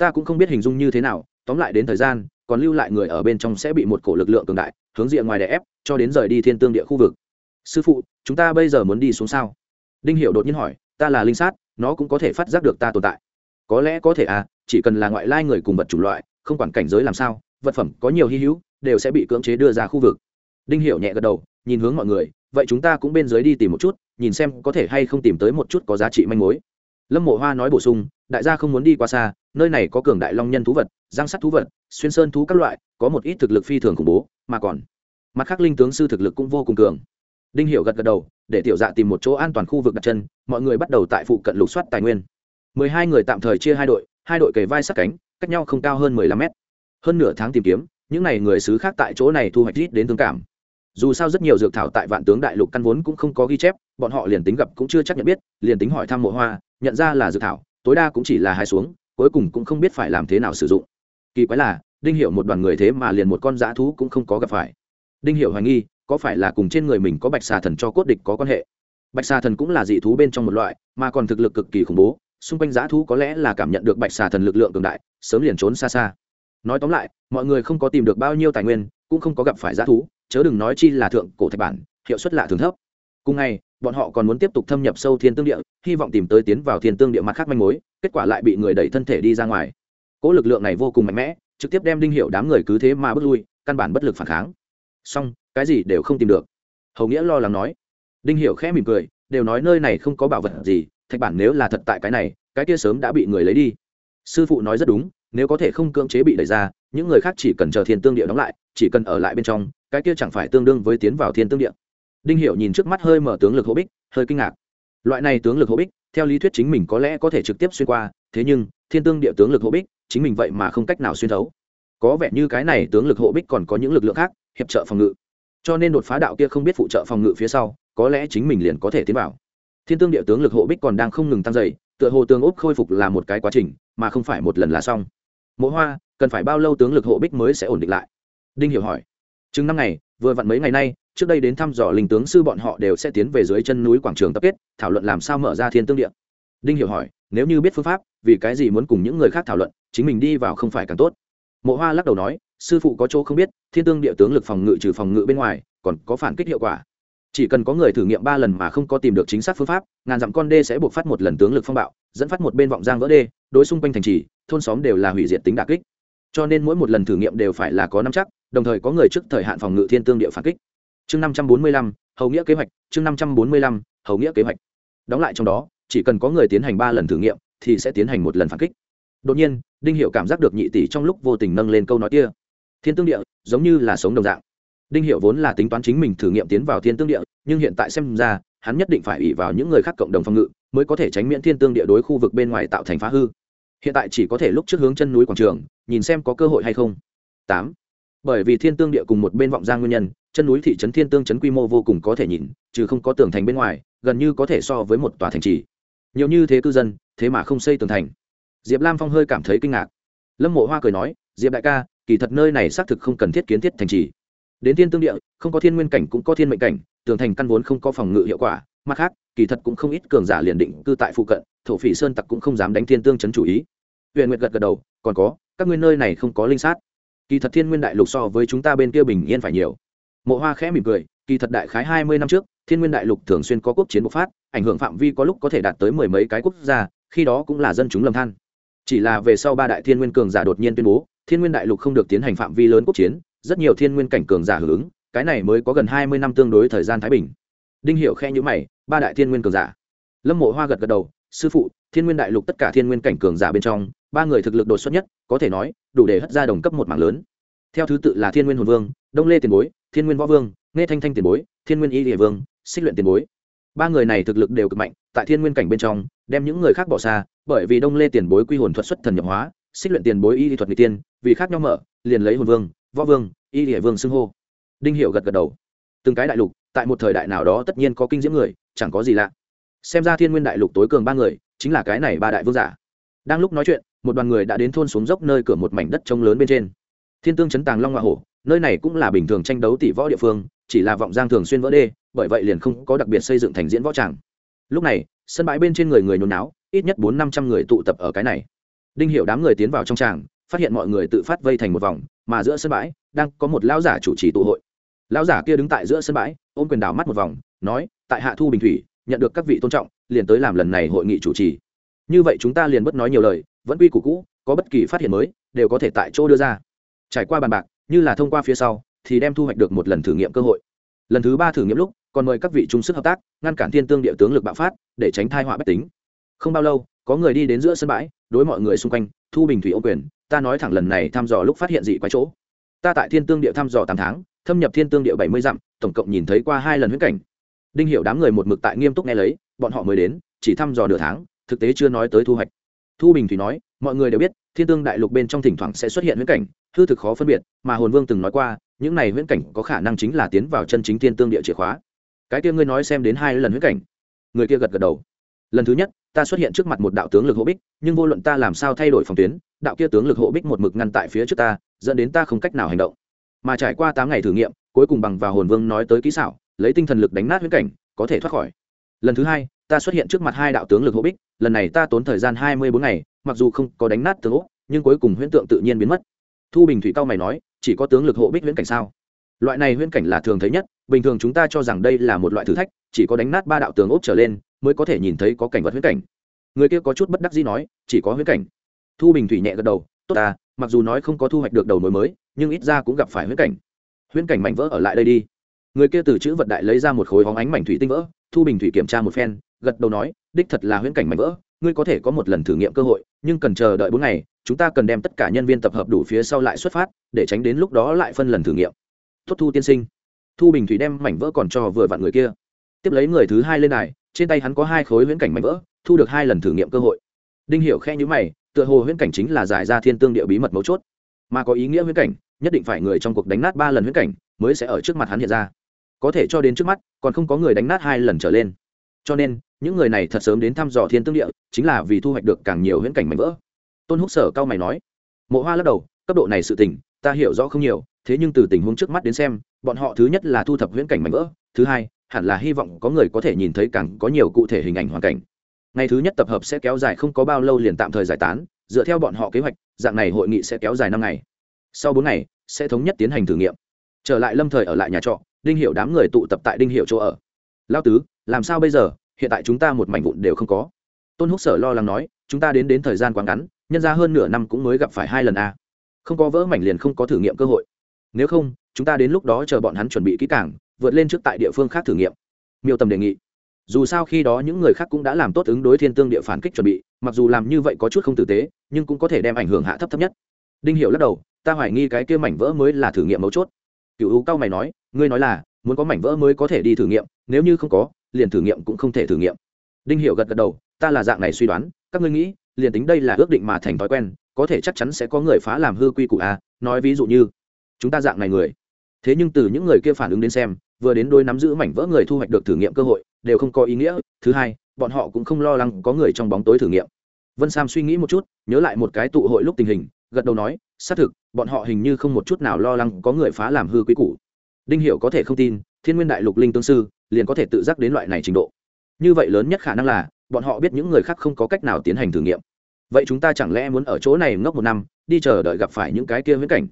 ta cũng không biết hình dung như thế nào, tóm lại đến thời gian, còn lưu lại người ở bên trong sẽ bị một cổ lực lượng cường đại hướng diện ngoài đè ép, cho đến rời đi thiên tương địa khu vực. Sư phụ, chúng ta bây giờ muốn đi xuống sao? Đinh hiểu đột nhiên hỏi, ta là linh sát, nó cũng có thể phát giác được ta tồn tại. Có lẽ có thể à chỉ cần là ngoại lai người cùng vật chủng loại, không quản cảnh giới làm sao, vật phẩm có nhiều hy hữu, đều sẽ bị cưỡng chế đưa ra khu vực. Đinh hiểu nhẹ gật đầu, nhìn hướng mọi người, vậy chúng ta cũng bên dưới đi tìm một chút, nhìn xem có thể hay không tìm tới một chút có giá trị manh mối lâm mộ hoa nói bổ sung, đại gia không muốn đi qua xa, nơi này có cường đại long nhân thú vật, giang sắt thú vật, xuyên sơn thú các loại, có một ít thực lực phi thường khủng bố, mà còn mặt khác linh tướng sư thực lực cũng vô cùng cường. Đinh hiểu gật gật đầu, để tiểu dạ tìm một chỗ an toàn khu vực đặt chân, mọi người bắt đầu tại phụ cận lục soát tài nguyên. Mười hai người tạm thời chia hai đội hai đội kề vai sát cánh, cách nhau không cao hơn mười lăm mét. Hơn nửa tháng tìm kiếm, những n à y người xứ khác tại chỗ này thu hoạch ít đến thương cảm. Dù sao rất nhiều dược thảo tại vạn tướng đại lục căn vốn cũng không có ghi chép, bọn họ liền tính gặp cũng chưa chắc nhận biết, liền tính hỏi thăm mộ hoa nhận ra là dược thảo, tối đa cũng chỉ là hai xuống, cuối cùng cũng không biết phải làm thế nào sử dụng. Kỳ quái là, đinh hiệu một đoàn người thế mà liền một con dã thú cũng không có gặp phải. Đinh hiệu hoài nghi, có phải là cùng trên người mình có bạch xà thần cho cốt địch có quan hệ? Bạch xà thần cũng là dị thú bên trong một loại, mà còn thực lực cực kỳ khủng bố, xung quanh dã thú có lẽ là cảm nhận được bạch xà thần lực lượng cường đại, sớm liền trốn xa xa. Nói tóm lại, mọi người không có tìm được bao nhiêu tài nguyên, cũng không có gặp phải dã thú, chớ đừng nói chi là thượng cổ thạch bản, hiệu suất lạ thường thấp. Cùng ngày bọn họ còn muốn tiếp tục thâm nhập sâu thiên tương địa, hy vọng tìm tới tiến vào thiên tương địa mặt khác manh mối, kết quả lại bị người đẩy thân thể đi ra ngoài. Cỗ lực lượng này vô cùng mạnh mẽ, trực tiếp đem đinh hiệu đám người cứ thế mà bước lui, căn bản bất lực phản kháng. Song cái gì đều không tìm được. Hầu nghĩa lo lắng nói. Đinh hiệu khẽ mỉm cười, đều nói nơi này không có bảo vật gì, thạch bản nếu là thật tại cái này, cái kia sớm đã bị người lấy đi. Sư phụ nói rất đúng, nếu có thể không cưỡng chế bị đẩy ra, những người khác chỉ cần chờ thiên tương địa đóng lại, chỉ cần ở lại bên trong, cái kia chẳng phải tương đương với tiến vào thiên tương địa đinh hiểu nhìn trước mắt hơi mở tướng lực hộ bích, hơi kinh ngạc. Loại này tướng lực hộ bích, theo lý thuyết chính mình có lẽ có thể trực tiếp xuyên qua, thế nhưng, thiên tương địa tướng lực hộ bích, chính mình vậy mà không cách nào xuyên thấu. Có vẻ như cái này tướng lực hộ bích còn có những lực lượng khác, hiệp trợ phòng ngự. Cho nên đột phá đạo kia không biết phụ trợ phòng ngự phía sau, có lẽ chính mình liền có thể tiến vào. Thiên tương địa tướng lực hộ bích còn đang không ngừng tăng dày, tựa hồ tướng úp khôi phục là một cái quá trình, mà không phải một lần là xong. Mỗi hoa, cần phải bao lâu tướng lực hộ bích mới sẽ ổn định lại? Đinh hiểu hỏi. Chừng năm ngày, vừa vặn mấy ngày nay trước đây đến thăm dò linh tướng sư bọn họ đều sẽ tiến về dưới chân núi quảng trường tập kết, thảo luận làm sao mở ra thiên tương địa. Đinh hiểu hỏi, nếu như biết phương pháp, vì cái gì muốn cùng những người khác thảo luận, chính mình đi vào không phải càng tốt? Mộ hoa lắc đầu nói, sư phụ có chỗ không biết, thiên tương địa tướng lực phòng ngự trừ phòng ngự bên ngoài, còn có phản kích hiệu quả. Chỉ cần có người thử nghiệm ba lần mà không có tìm được chính xác phương pháp, ngàn dặm con đê sẽ buộc phát một lần tướng lực phong bạo, dẫn phát một bên vọng giang vỡ đê, đối xung quanh thành trì, thôn xóm đều là hủy diệt tính đà kích. Cho nên mỗi một lần thử nghiệm đều phải là có năm chắc, đồng thời có người trước thời hạn phòng ngự thiên tương địa phản kích chương năm trăm bốn mươi lăm, hầu nghĩa kế hoạch, chương năm trăm bốn mươi lăm, hầu nghĩa kế hoạch. Đóng lại trong đó, chỉ cần có người tiến hành ba lần thử nghiệm, thì sẽ tiến hành một lần phản kích. Đột nhiên, đinh hiệu cảm giác được nhị tỷ trong lúc vô tình nâng lên câu nói kia. Thiên tương địa, giống như là sống đồng dạng. Đinh hiệu vốn là tính toán chính mình thử nghiệm tiến vào thiên tương địa, nhưng hiện tại xem ra, hắn nhất định phải ủy vào những người khác cộng đồng phòng ngự, mới có thể tránh miễn thiên tương địa đối khu vực bên ngoài tạo thành phá hư. Hiện tại chỉ có thể lúc trước hướng chân núi quảng trường, nhìn xem có cơ hội hay không. Tám. Bởi vì thiên tương địa cùng một bên vọng giang nguyên nhân chân núi thị trấn thiên tương trấn quy mô vô cùng có thể nhìn, trừ không có tường thành bên ngoài, gần như có thể so với một tòa thành trì. Nhiều như thế cư dân, thế mà không xây tường thành. Diệp lam phong hơi cảm thấy kinh ngạc. Lâm mộ hoa cười nói, diệp đại ca, kỳ thật nơi này xác thực không cần thiết kiến thiết thành trì. Đến thiên tương địa, không có thiên nguyên cảnh cũng có thiên mệnh cảnh, tường thành căn vốn không có phòng ngự hiệu quả, mặt khác, kỳ thật cũng không ít cường giả liền định cư tại phụ cận, thổ phỉ sơn tặc cũng không dám đánh thiên tương chấn chủ ý. Huyện nguyệt gật gật đầu, còn có, các ngươi nơi này không có linh sát. Kỳ thật thiên nguyên đại lục so với chúng ta bên kia bình yên phải nhiều mộ hoa khẽ mỉm cười, kỳ thật đại khái hai mươi năm trước, thiên nguyên đại lục thường xuyên có quốc chiến bộc phát, ảnh hưởng phạm vi có lúc có thể đạt tới mười mấy cái quốc gia, khi đó cũng là dân chúng lầm than. Chỉ là về sau ba đại thiên nguyên cường giả đột nhiên tuyên bố, thiên nguyên đại lục không được tiến hành phạm vi lớn quốc chiến, rất nhiều thiên nguyên cảnh cường giả hưởng ứng, cái này mới có gần hai mươi năm tương đối thời gian thái bình. Đinh hiệu khe nhữ mày, ba đại thiên nguyên cường giả. Lâm mộ hoa gật gật đầu, sư phụ, thiên nguyên đại lục tất cả thiên nguyên cảnh cường giả bên trong, ba người thực lực đột xuất nhất, có thể nói, đủ để hất ra đồng cấp một mảng lớn. Theo thứ tự là thiên nguyên hồn vương, đông lê tiền bối thiên nguyên võ vương nghe thanh thanh tiền bối, thiên nguyên y địa vương, xích luyện tiền bối. Ba người này thực lực đều cực mạnh, tại thiên nguyên cảnh bên trong, đem những người khác bỏ xa, bởi vì đông lê tiền bối quy hồn thuật xuất thần nhập hóa, xích luyện tiền bối y thuật n g tiên, vì khác nhau mở, liền lấy hồn vương, võ vương, y địa vương xưng hô. Đinh hiệu gật gật đầu. Từng cái đại lục, tại một thời đại nào đó tất nhiên có kinh diễm người, chẳng có gì lạ. Xem ra thiên nguyên đại lục tối cường ba người, chính là cái này ba đại vương giả. Đang lúc nói chuyện, một đoàn người đã đến thôn xuống dốc nơi cửa một mảnh đất trông lớn bên trên. Thiên tương chấn tàng long hoa hổ nơi này cũng là bình thường tranh đấu tỷ võ địa phương, chỉ là vọng giang thường xuyên vỡ đê, bởi vậy liền không có đặc biệt xây dựng thành diễn võ tràng. Lúc này, sân bãi bên trên người người nôn náo, ít nhất bốn năm trăm người tụ tập ở cái này. Đinh hiểu đám người tiến vào trong tràng, phát hiện mọi người tự phát vây thành một vòng, mà giữa sân bãi, đang có một lão giả chủ trì tụ hội. Lão giả kia đứng tại giữa sân bãi, ôm quyền đảo mắt một vòng, nói, tại hạ thu bình thủy, nhận được các vị tôn trọng, liền tới làm lần này hội nghị chủ trì. Như vậy chúng ta liền bất nói nhiều lời, vẫn quy củ cũ, có bất kỳ phát hiện mới, đều có thể tại chỗ đưa ra. Trải qua bàn bạc như là thông qua phía sau, thì đem thu hoạch được một lần thử nghiệm cơ hội. Lần thứ ba thử nghiệm lúc, còn mời các vị chung sức hợp tác, ngăn cản thiên tương địa tướng lực bạo phát, để tránh thai họa bất tính. Không bao lâu, có người đi đến giữa sân bãi, đối mọi người xung quanh, thu bình thủy ô quyền, ta nói thẳng lần này thăm dò lúc phát hiện dị quái chỗ. Ta tại thiên tương địa thăm dò tám tháng, thâm nhập thiên tương địa bảy mươi dặm, tổng cộng nhìn thấy qua hai lần huyết cảnh. Đinh hiểu đám người một mực tại nghiêm túc nghe lấy, bọn họ mới đến, chỉ thăm dò nửa tháng, thực tế chưa nói tới thu hoạch. Thu bình thủy nói mọi người đều biết, thiên tương đại lục bên trong thỉnh thoảng sẽ xuất hiện huyễn cảnh, hư thực khó phân biệt, mà hồn vương từng nói qua, những này huyễn cảnh có khả năng chính là tiến vào chân chính thiên tương địa chìa khóa. Cái kia ngươi nói xem đến hai lần huyễn cảnh. Người kia gật gật đầu. Lần thứ nhất, ta xuất hiện trước mặt một đạo tướng lực hộ bích, nhưng vô luận ta làm sao thay đổi phòng tuyến, đạo kia tướng lực hộ bích một mực ngăn tại phía trước ta, dẫn đến ta không cách nào hành động. Mà trải qua tám ngày thử nghiệm, cuối cùng bằng vào hồn vương nói tới kỹ xảo, lấy tinh thần lực đánh nát huyễn cảnh, có thể thoát khỏi. Lần thứ hai, ta xuất hiện trước mặt hai đạo tướng lực hộ bích, lần này ta tốn thời gian hai mươi bốn ngày mặc dù không có đánh nát tướng úc nhưng cuối cùng huyễn tượng tự nhiên biến mất. Thu bình thủy cao mày nói, chỉ có tướng lực hộ bích huyễn cảnh sao? Loại này huyễn cảnh là thường thấy nhất, bình thường chúng ta cho rằng đây là một loại thử thách, chỉ có đánh nát ba đạo tường ốp trở lên, mới có thể nhìn thấy có cảnh vật huyễn cảnh. Người kia có chút bất đắc dĩ nói, chỉ có huyễn cảnh. Thu bình thủy nhẹ gật đầu, tốt ta, mặc dù nói không có thu hoạch được đầu mối mới, nhưng ít ra cũng gặp phải huyễn cảnh. Huyễn cảnh mảnh vỡ ở lại đây đi. Người kia từ chữ vật đại lấy ra một khối hóng ánh mảnh thủy tinh vỡ, thu bình thủy kiểm tra một phen, gật đầu nói, đích thật là huyễn cảnh mảnh vỡ ngươi có thể có một lần thử nghiệm cơ hội, nhưng cần chờ đợi bốn ngày, chúng ta cần đem tất cả nhân viên tập hợp đủ phía sau lại xuất phát, để tránh đến lúc đó lại phân lần thử nghiệm. Tuất thu tiên sinh. Thu bình thủy đem mảnh vỡ còn cho vừa vặn người kia. Tiếp lấy người thứ hai lên này trên tay hắn có hai khối huyễn cảnh mảnh vỡ, thu được hai lần thử nghiệm cơ hội. Đinh hiểu khe nhíu mày, tựa hồ huyễn cảnh chính là giải ra thiên tương địa bí mật mấu chốt. Mà có ý nghĩa huyễn cảnh, nhất định phải người trong cuộc đánh nát ba lần huyễn cảnh, mới sẽ ở trước mặt hắn hiện ra. Có thể cho đến trước mắt, còn không có người đánh nát hai lần trở lên cho nên, những người này thật sớm đến thăm dò thiên tương địa, chính là vì thu hoạch được càng nhiều huyễn cảnh mảnh vỡ. Tôn húc sở cao mày nói. Mộ hoa lắc đầu, cấp độ này sự tình, ta hiểu rõ không nhiều, thế nhưng từ tình huống trước mắt đến xem, bọn họ thứ nhất là thu thập huyễn cảnh mảnh vỡ, thứ hai, hẳn là hy vọng có người có thể nhìn thấy càng có nhiều cụ thể hình ảnh hoàn cảnh. Ngày thứ nhất tập hợp sẽ kéo dài không có bao lâu liền tạm thời giải tán, dựa theo bọn họ kế hoạch, dạng này hội nghị sẽ kéo dài năm ngày. Sau bốn ngày, sẽ thống nhất tiến hành thử nghiệm. Trở lại lâm thời ở lại nhà trọ, đinh hiệu đám người tụ tập tại đinh hiệu chỗ ở. Lao tứ làm sao bây giờ? Hiện tại chúng ta một mảnh vụn đều không có. Tôn húc sở lo lắng nói, chúng ta đến đến thời gian quá ngắn, nhân ra hơn nửa năm cũng mới gặp phải hai lần a. Không có vỡ mảnh liền không có thử nghiệm cơ hội. Nếu không, chúng ta đến lúc đó chờ bọn hắn chuẩn bị kỹ càng, vượt lên trước tại địa phương khác thử nghiệm. Miêu tầm đề nghị. Dù sao khi đó những người khác cũng đã làm tốt ứng đối thiên tương địa phản kích chuẩn bị, mặc dù làm như vậy có chút không tử tế, nhưng cũng có thể đem ảnh hưởng hạ thấp thấp nhất. Đinh hiệu lắc đầu, ta hoài nghi cái kia mảnh vỡ mới là thử nghiệm mấu chốt. Cựu U cao mày nói, ngươi nói là, muốn có mảnh vỡ mới có thể đi thử nghiệm, nếu như không có liền thử nghiệm cũng không thể thử nghiệm. Đinh hiệu gật gật đầu, ta là dạng này suy đoán, các ngươi nghĩ, liền tính đây là ước định mà thành thói quen, có thể chắc chắn sẽ có người phá làm hư quy củ a nói ví dụ như, chúng ta dạng này người. Thế nhưng từ những người kia phản ứng đến xem, vừa đến đôi nắm giữ mảnh vỡ người thu hoạch được thử nghiệm cơ hội, đều không có ý nghĩa, thứ hai, bọn họ cũng không lo lắng có người trong bóng tối thử nghiệm. Vân sam suy nghĩ một chút, nhớ lại một cái tụ hội lúc tình hình, gật đầu nói, xác thực, bọn họ hình như không một chút nào lo lắng có người phá làm hư quý củ. Đinh hiệu có thể không tin thiên nguyên đại lục linh tương sư, liền có thể tự giác đến loại này trình độ. Như vậy lớn nhất khả năng là, bọn họ biết những người khác không có cách nào tiến hành thử nghiệm. Vậy chúng ta chẳng lẽ muốn ở chỗ này ngốc một năm, đi chờ đợi gặp phải những cái kia huyễn cảnh?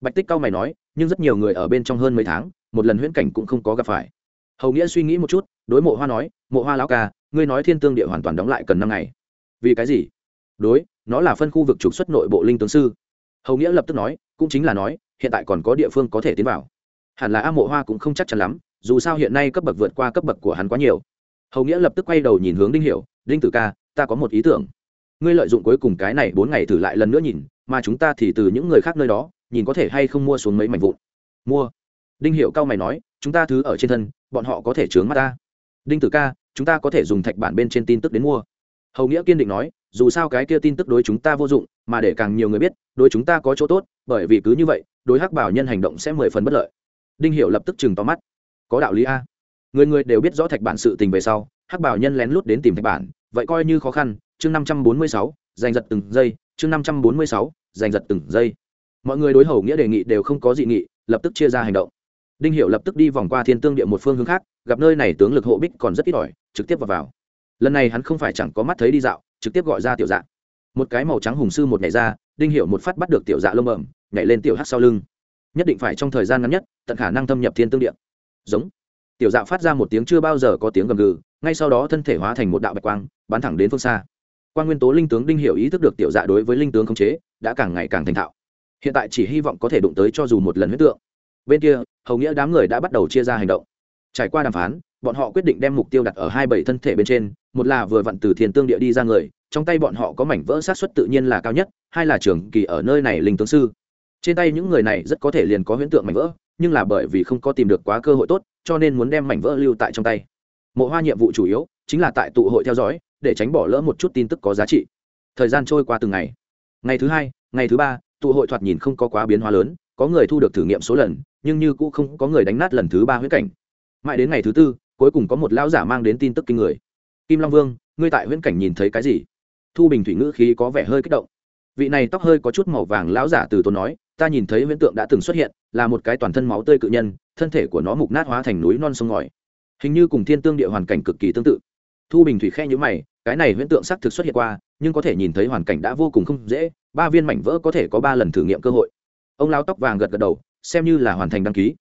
Bạch tích cao mày nói, nhưng rất nhiều người ở bên trong hơn mấy tháng, một lần huyễn cảnh cũng không có gặp phải. Hầu nghĩa suy nghĩ một chút, đối mộ hoa nói, mộ hoa lão ca, ngươi nói thiên tương địa hoàn toàn đóng lại cần năm ngày. Vì cái gì? Đối, nó là phân khu vực trục xuất nội bộ linh tướng sư. Hầu nghĩa lập tức nói, cũng chính là nói, hiện tại còn có địa phương có thể tiến vào hẳn là a mộ hoa cũng không chắc chắn lắm, dù sao hiện nay cấp bậc vượt qua cấp bậc của hắn quá nhiều. Hầu nghĩa lập tức quay đầu nhìn hướng đinh hiểu, đinh tử ca, ta có một ý tưởng. Ngươi lợi dụng cuối cùng cái này bốn ngày thử lại lần nữa nhìn, mà chúng ta thì từ những người khác nơi đó, nhìn có thể hay không mua xuống mấy mảnh vụn. Mua? Đinh hiểu cao mày nói, chúng ta thứ ở trên thân, bọn họ có thể chướng mắt ta. Đinh tử ca, chúng ta có thể dùng thạch bản bên trên tin tức đến mua. Hầu nghĩa kiên định nói, dù sao cái kia tin tức đối chúng ta vô dụng, mà để càng nhiều người biết, đối chúng ta có chỗ tốt, bởi vì cứ như vậy, đối hắc bảo nhân hành động sẽ mười phần bất lợi đinh hiệu lập tức chừng to mắt. Có đạo lý a. Người người đều biết rõ thạch bản sự tình về sau hắc bảo nhân lén lút đến tìm thạch bản vậy coi như khó khăn. Chương năm trăm bốn mươi sáu giành giật từng giây. Chương năm trăm bốn mươi sáu giành giật từng giây. Mọi người đối hầu nghĩa đề nghị đều không có dị nghị lập tức chia ra hành động. Đinh hiệu lập tức đi vòng qua thiên tương địa một phương hướng khác gặp nơi này tướng lực hộ bích còn rất ít ỏi trực tiếp vào, vào. Lần này hắn không phải chẳng có mắt thấy đi dạo trực tiếp gọi ra tiểu dạ. Một cái màu trắng hùng sư một nhảy ra đinh hiệu một phát bắt được tiểu dạ lông bẩm nhảy lên tiểu hát sau lưng nhất định phải trong thời gian ngắn nhất, tận khả năng thâm nhập thiên tương điện giống. Tiểu dạ phát ra một tiếng chưa bao giờ có tiếng gầm gừ, ngay sau đó thân thể hóa thành một đạo bạch quang, bắn thẳng đến phương xa. Quan nguyên tố linh tướng đinh hiểu ý thức được tiểu dạ đối với linh tướng khống chế, đã càng ngày càng thành thạo. Hiện tại chỉ hy vọng có thể đụng tới cho dù một lần huyết tượng. Bên kia, hầu nghĩa đám người đã bắt đầu chia ra hành động. Trải qua đàm phán, bọn họ quyết định đem mục tiêu đặt ở hai bảy thân thể bên trên, một là vừa vặn từ thiền tương địa đi ra người, trong tay bọn họ có mảnh vỡ sát xuất tự nhiên là cao nhất, hai là trường kỳ ở nơi này linh tướng sư trên tay những người này rất có thể liền có huyễn tượng mảnh vỡ, nhưng là bởi vì không có tìm được quá cơ hội tốt, cho nên muốn đem mảnh vỡ lưu tại trong tay. Mộ hoa nhiệm vụ chủ yếu chính là tại tụ hội theo dõi, để tránh bỏ lỡ một chút tin tức có giá trị. Thời gian trôi qua từng ngày. Ngày thứ hai, ngày thứ ba, tụ hội thoạt nhìn không có quá biến hóa lớn, có người thu được thử nghiệm số lần, nhưng như cũng không có người đánh nát lần thứ ba huyễn cảnh. Mãi đến ngày thứ tư, cuối cùng có một lão giả mang đến tin tức kinh người. Kim long vương, ngươi tại huyễn cảnh nhìn thấy cái gì? Thu bình thủy ngữ khí có vẻ hơi kích động. Vị này tóc hơi có chút màu vàng lão giả từ tốn nói ta nhìn thấy huyễn tượng đã từng xuất hiện, là một cái toàn thân máu tươi cự nhân, thân thể của nó mục nát hóa thành núi non sông ngòi. Hình như cùng thiên tương địa hoàn cảnh cực kỳ tương tự. Thu bình thủy khe nhữ mày, cái này huyễn tượng xác thực xuất hiện qua, nhưng có thể nhìn thấy hoàn cảnh đã vô cùng không dễ, ba viên mảnh vỡ có thể có ba lần thử nghiệm cơ hội. Ông lao tóc vàng gật gật đầu, xem như là hoàn thành đăng ký.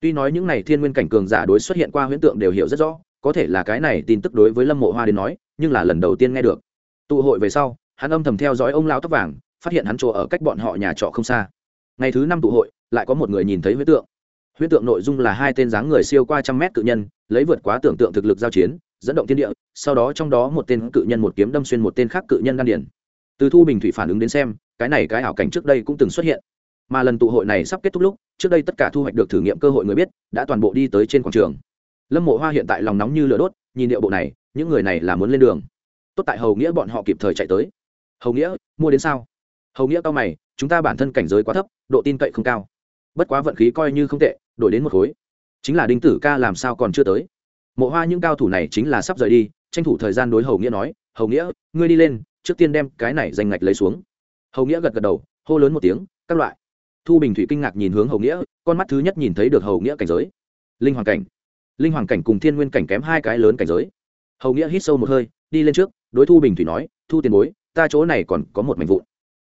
Tuy nói những này thiên nguyên cảnh cường giả đối xuất hiện qua huyễn tượng đều hiểu rất rõ, có thể là cái này tin tức đối với lâm mộ hoa đến nói, nhưng là lần đầu tiên nghe được. Tụ hội về sau, hắn âm thầm theo dõi ông lao tóc vàng, phát hiện hắn chỗ ở cách bọn họ nhà trọ không xa ngày thứ năm tụ hội, lại có một người nhìn thấy huyết tượng. Huyết tượng nội dung là hai tên dáng người siêu qua trăm mét cự nhân, lấy vượt quá tưởng tượng thực lực giao chiến, dẫn động thiên địa, sau đó trong đó một tên cự nhân một kiếm đâm xuyên một tên khác cự nhân đan điển từ thu bình thủy phản ứng đến xem, cái này cái ảo cảnh trước đây cũng từng xuất hiện. Mà lần tụ hội này sắp kết thúc lúc, trước đây tất cả thu hoạch được thử nghiệm cơ hội người biết, đã toàn bộ đi tới trên quảng trường. Lâm mộ hoa hiện tại lòng nóng như lửa đốt, nhìn điệu bộ này, những người này là muốn lên đường. Tốt tại hầu nghĩa bọn họ kịp thời chạy tới. Hầu nghĩa, mua đến sao? Hầu nghĩa cao mày chúng ta bản thân cảnh giới quá thấp, độ tin cậy không cao. Bất quá vận khí coi như không tệ, đổi đến một khối. Chính là đinh tử ca làm sao còn chưa tới. Mộ hoa những cao thủ này chính là sắp rời đi, tranh thủ thời gian đối hầu nghĩa nói, hầu nghĩa, ngươi đi lên, trước tiên đem cái này danh ngạch lấy xuống. Hầu nghĩa gật gật đầu, hô lớn một tiếng, các loại. Thu bình thủy kinh ngạc nhìn hướng hầu nghĩa, con mắt thứ nhất nhìn thấy được hầu nghĩa cảnh giới. Linh hoàng cảnh. Linh hoàng cảnh cùng thiên nguyên cảnh kém hai cái lớn cảnh giới. Hầu nghĩa hít sâu một hơi, đi lên trước, đối thu bình thủy nói, thu tiền bối, ta chỗ này còn có một mảnh vụn.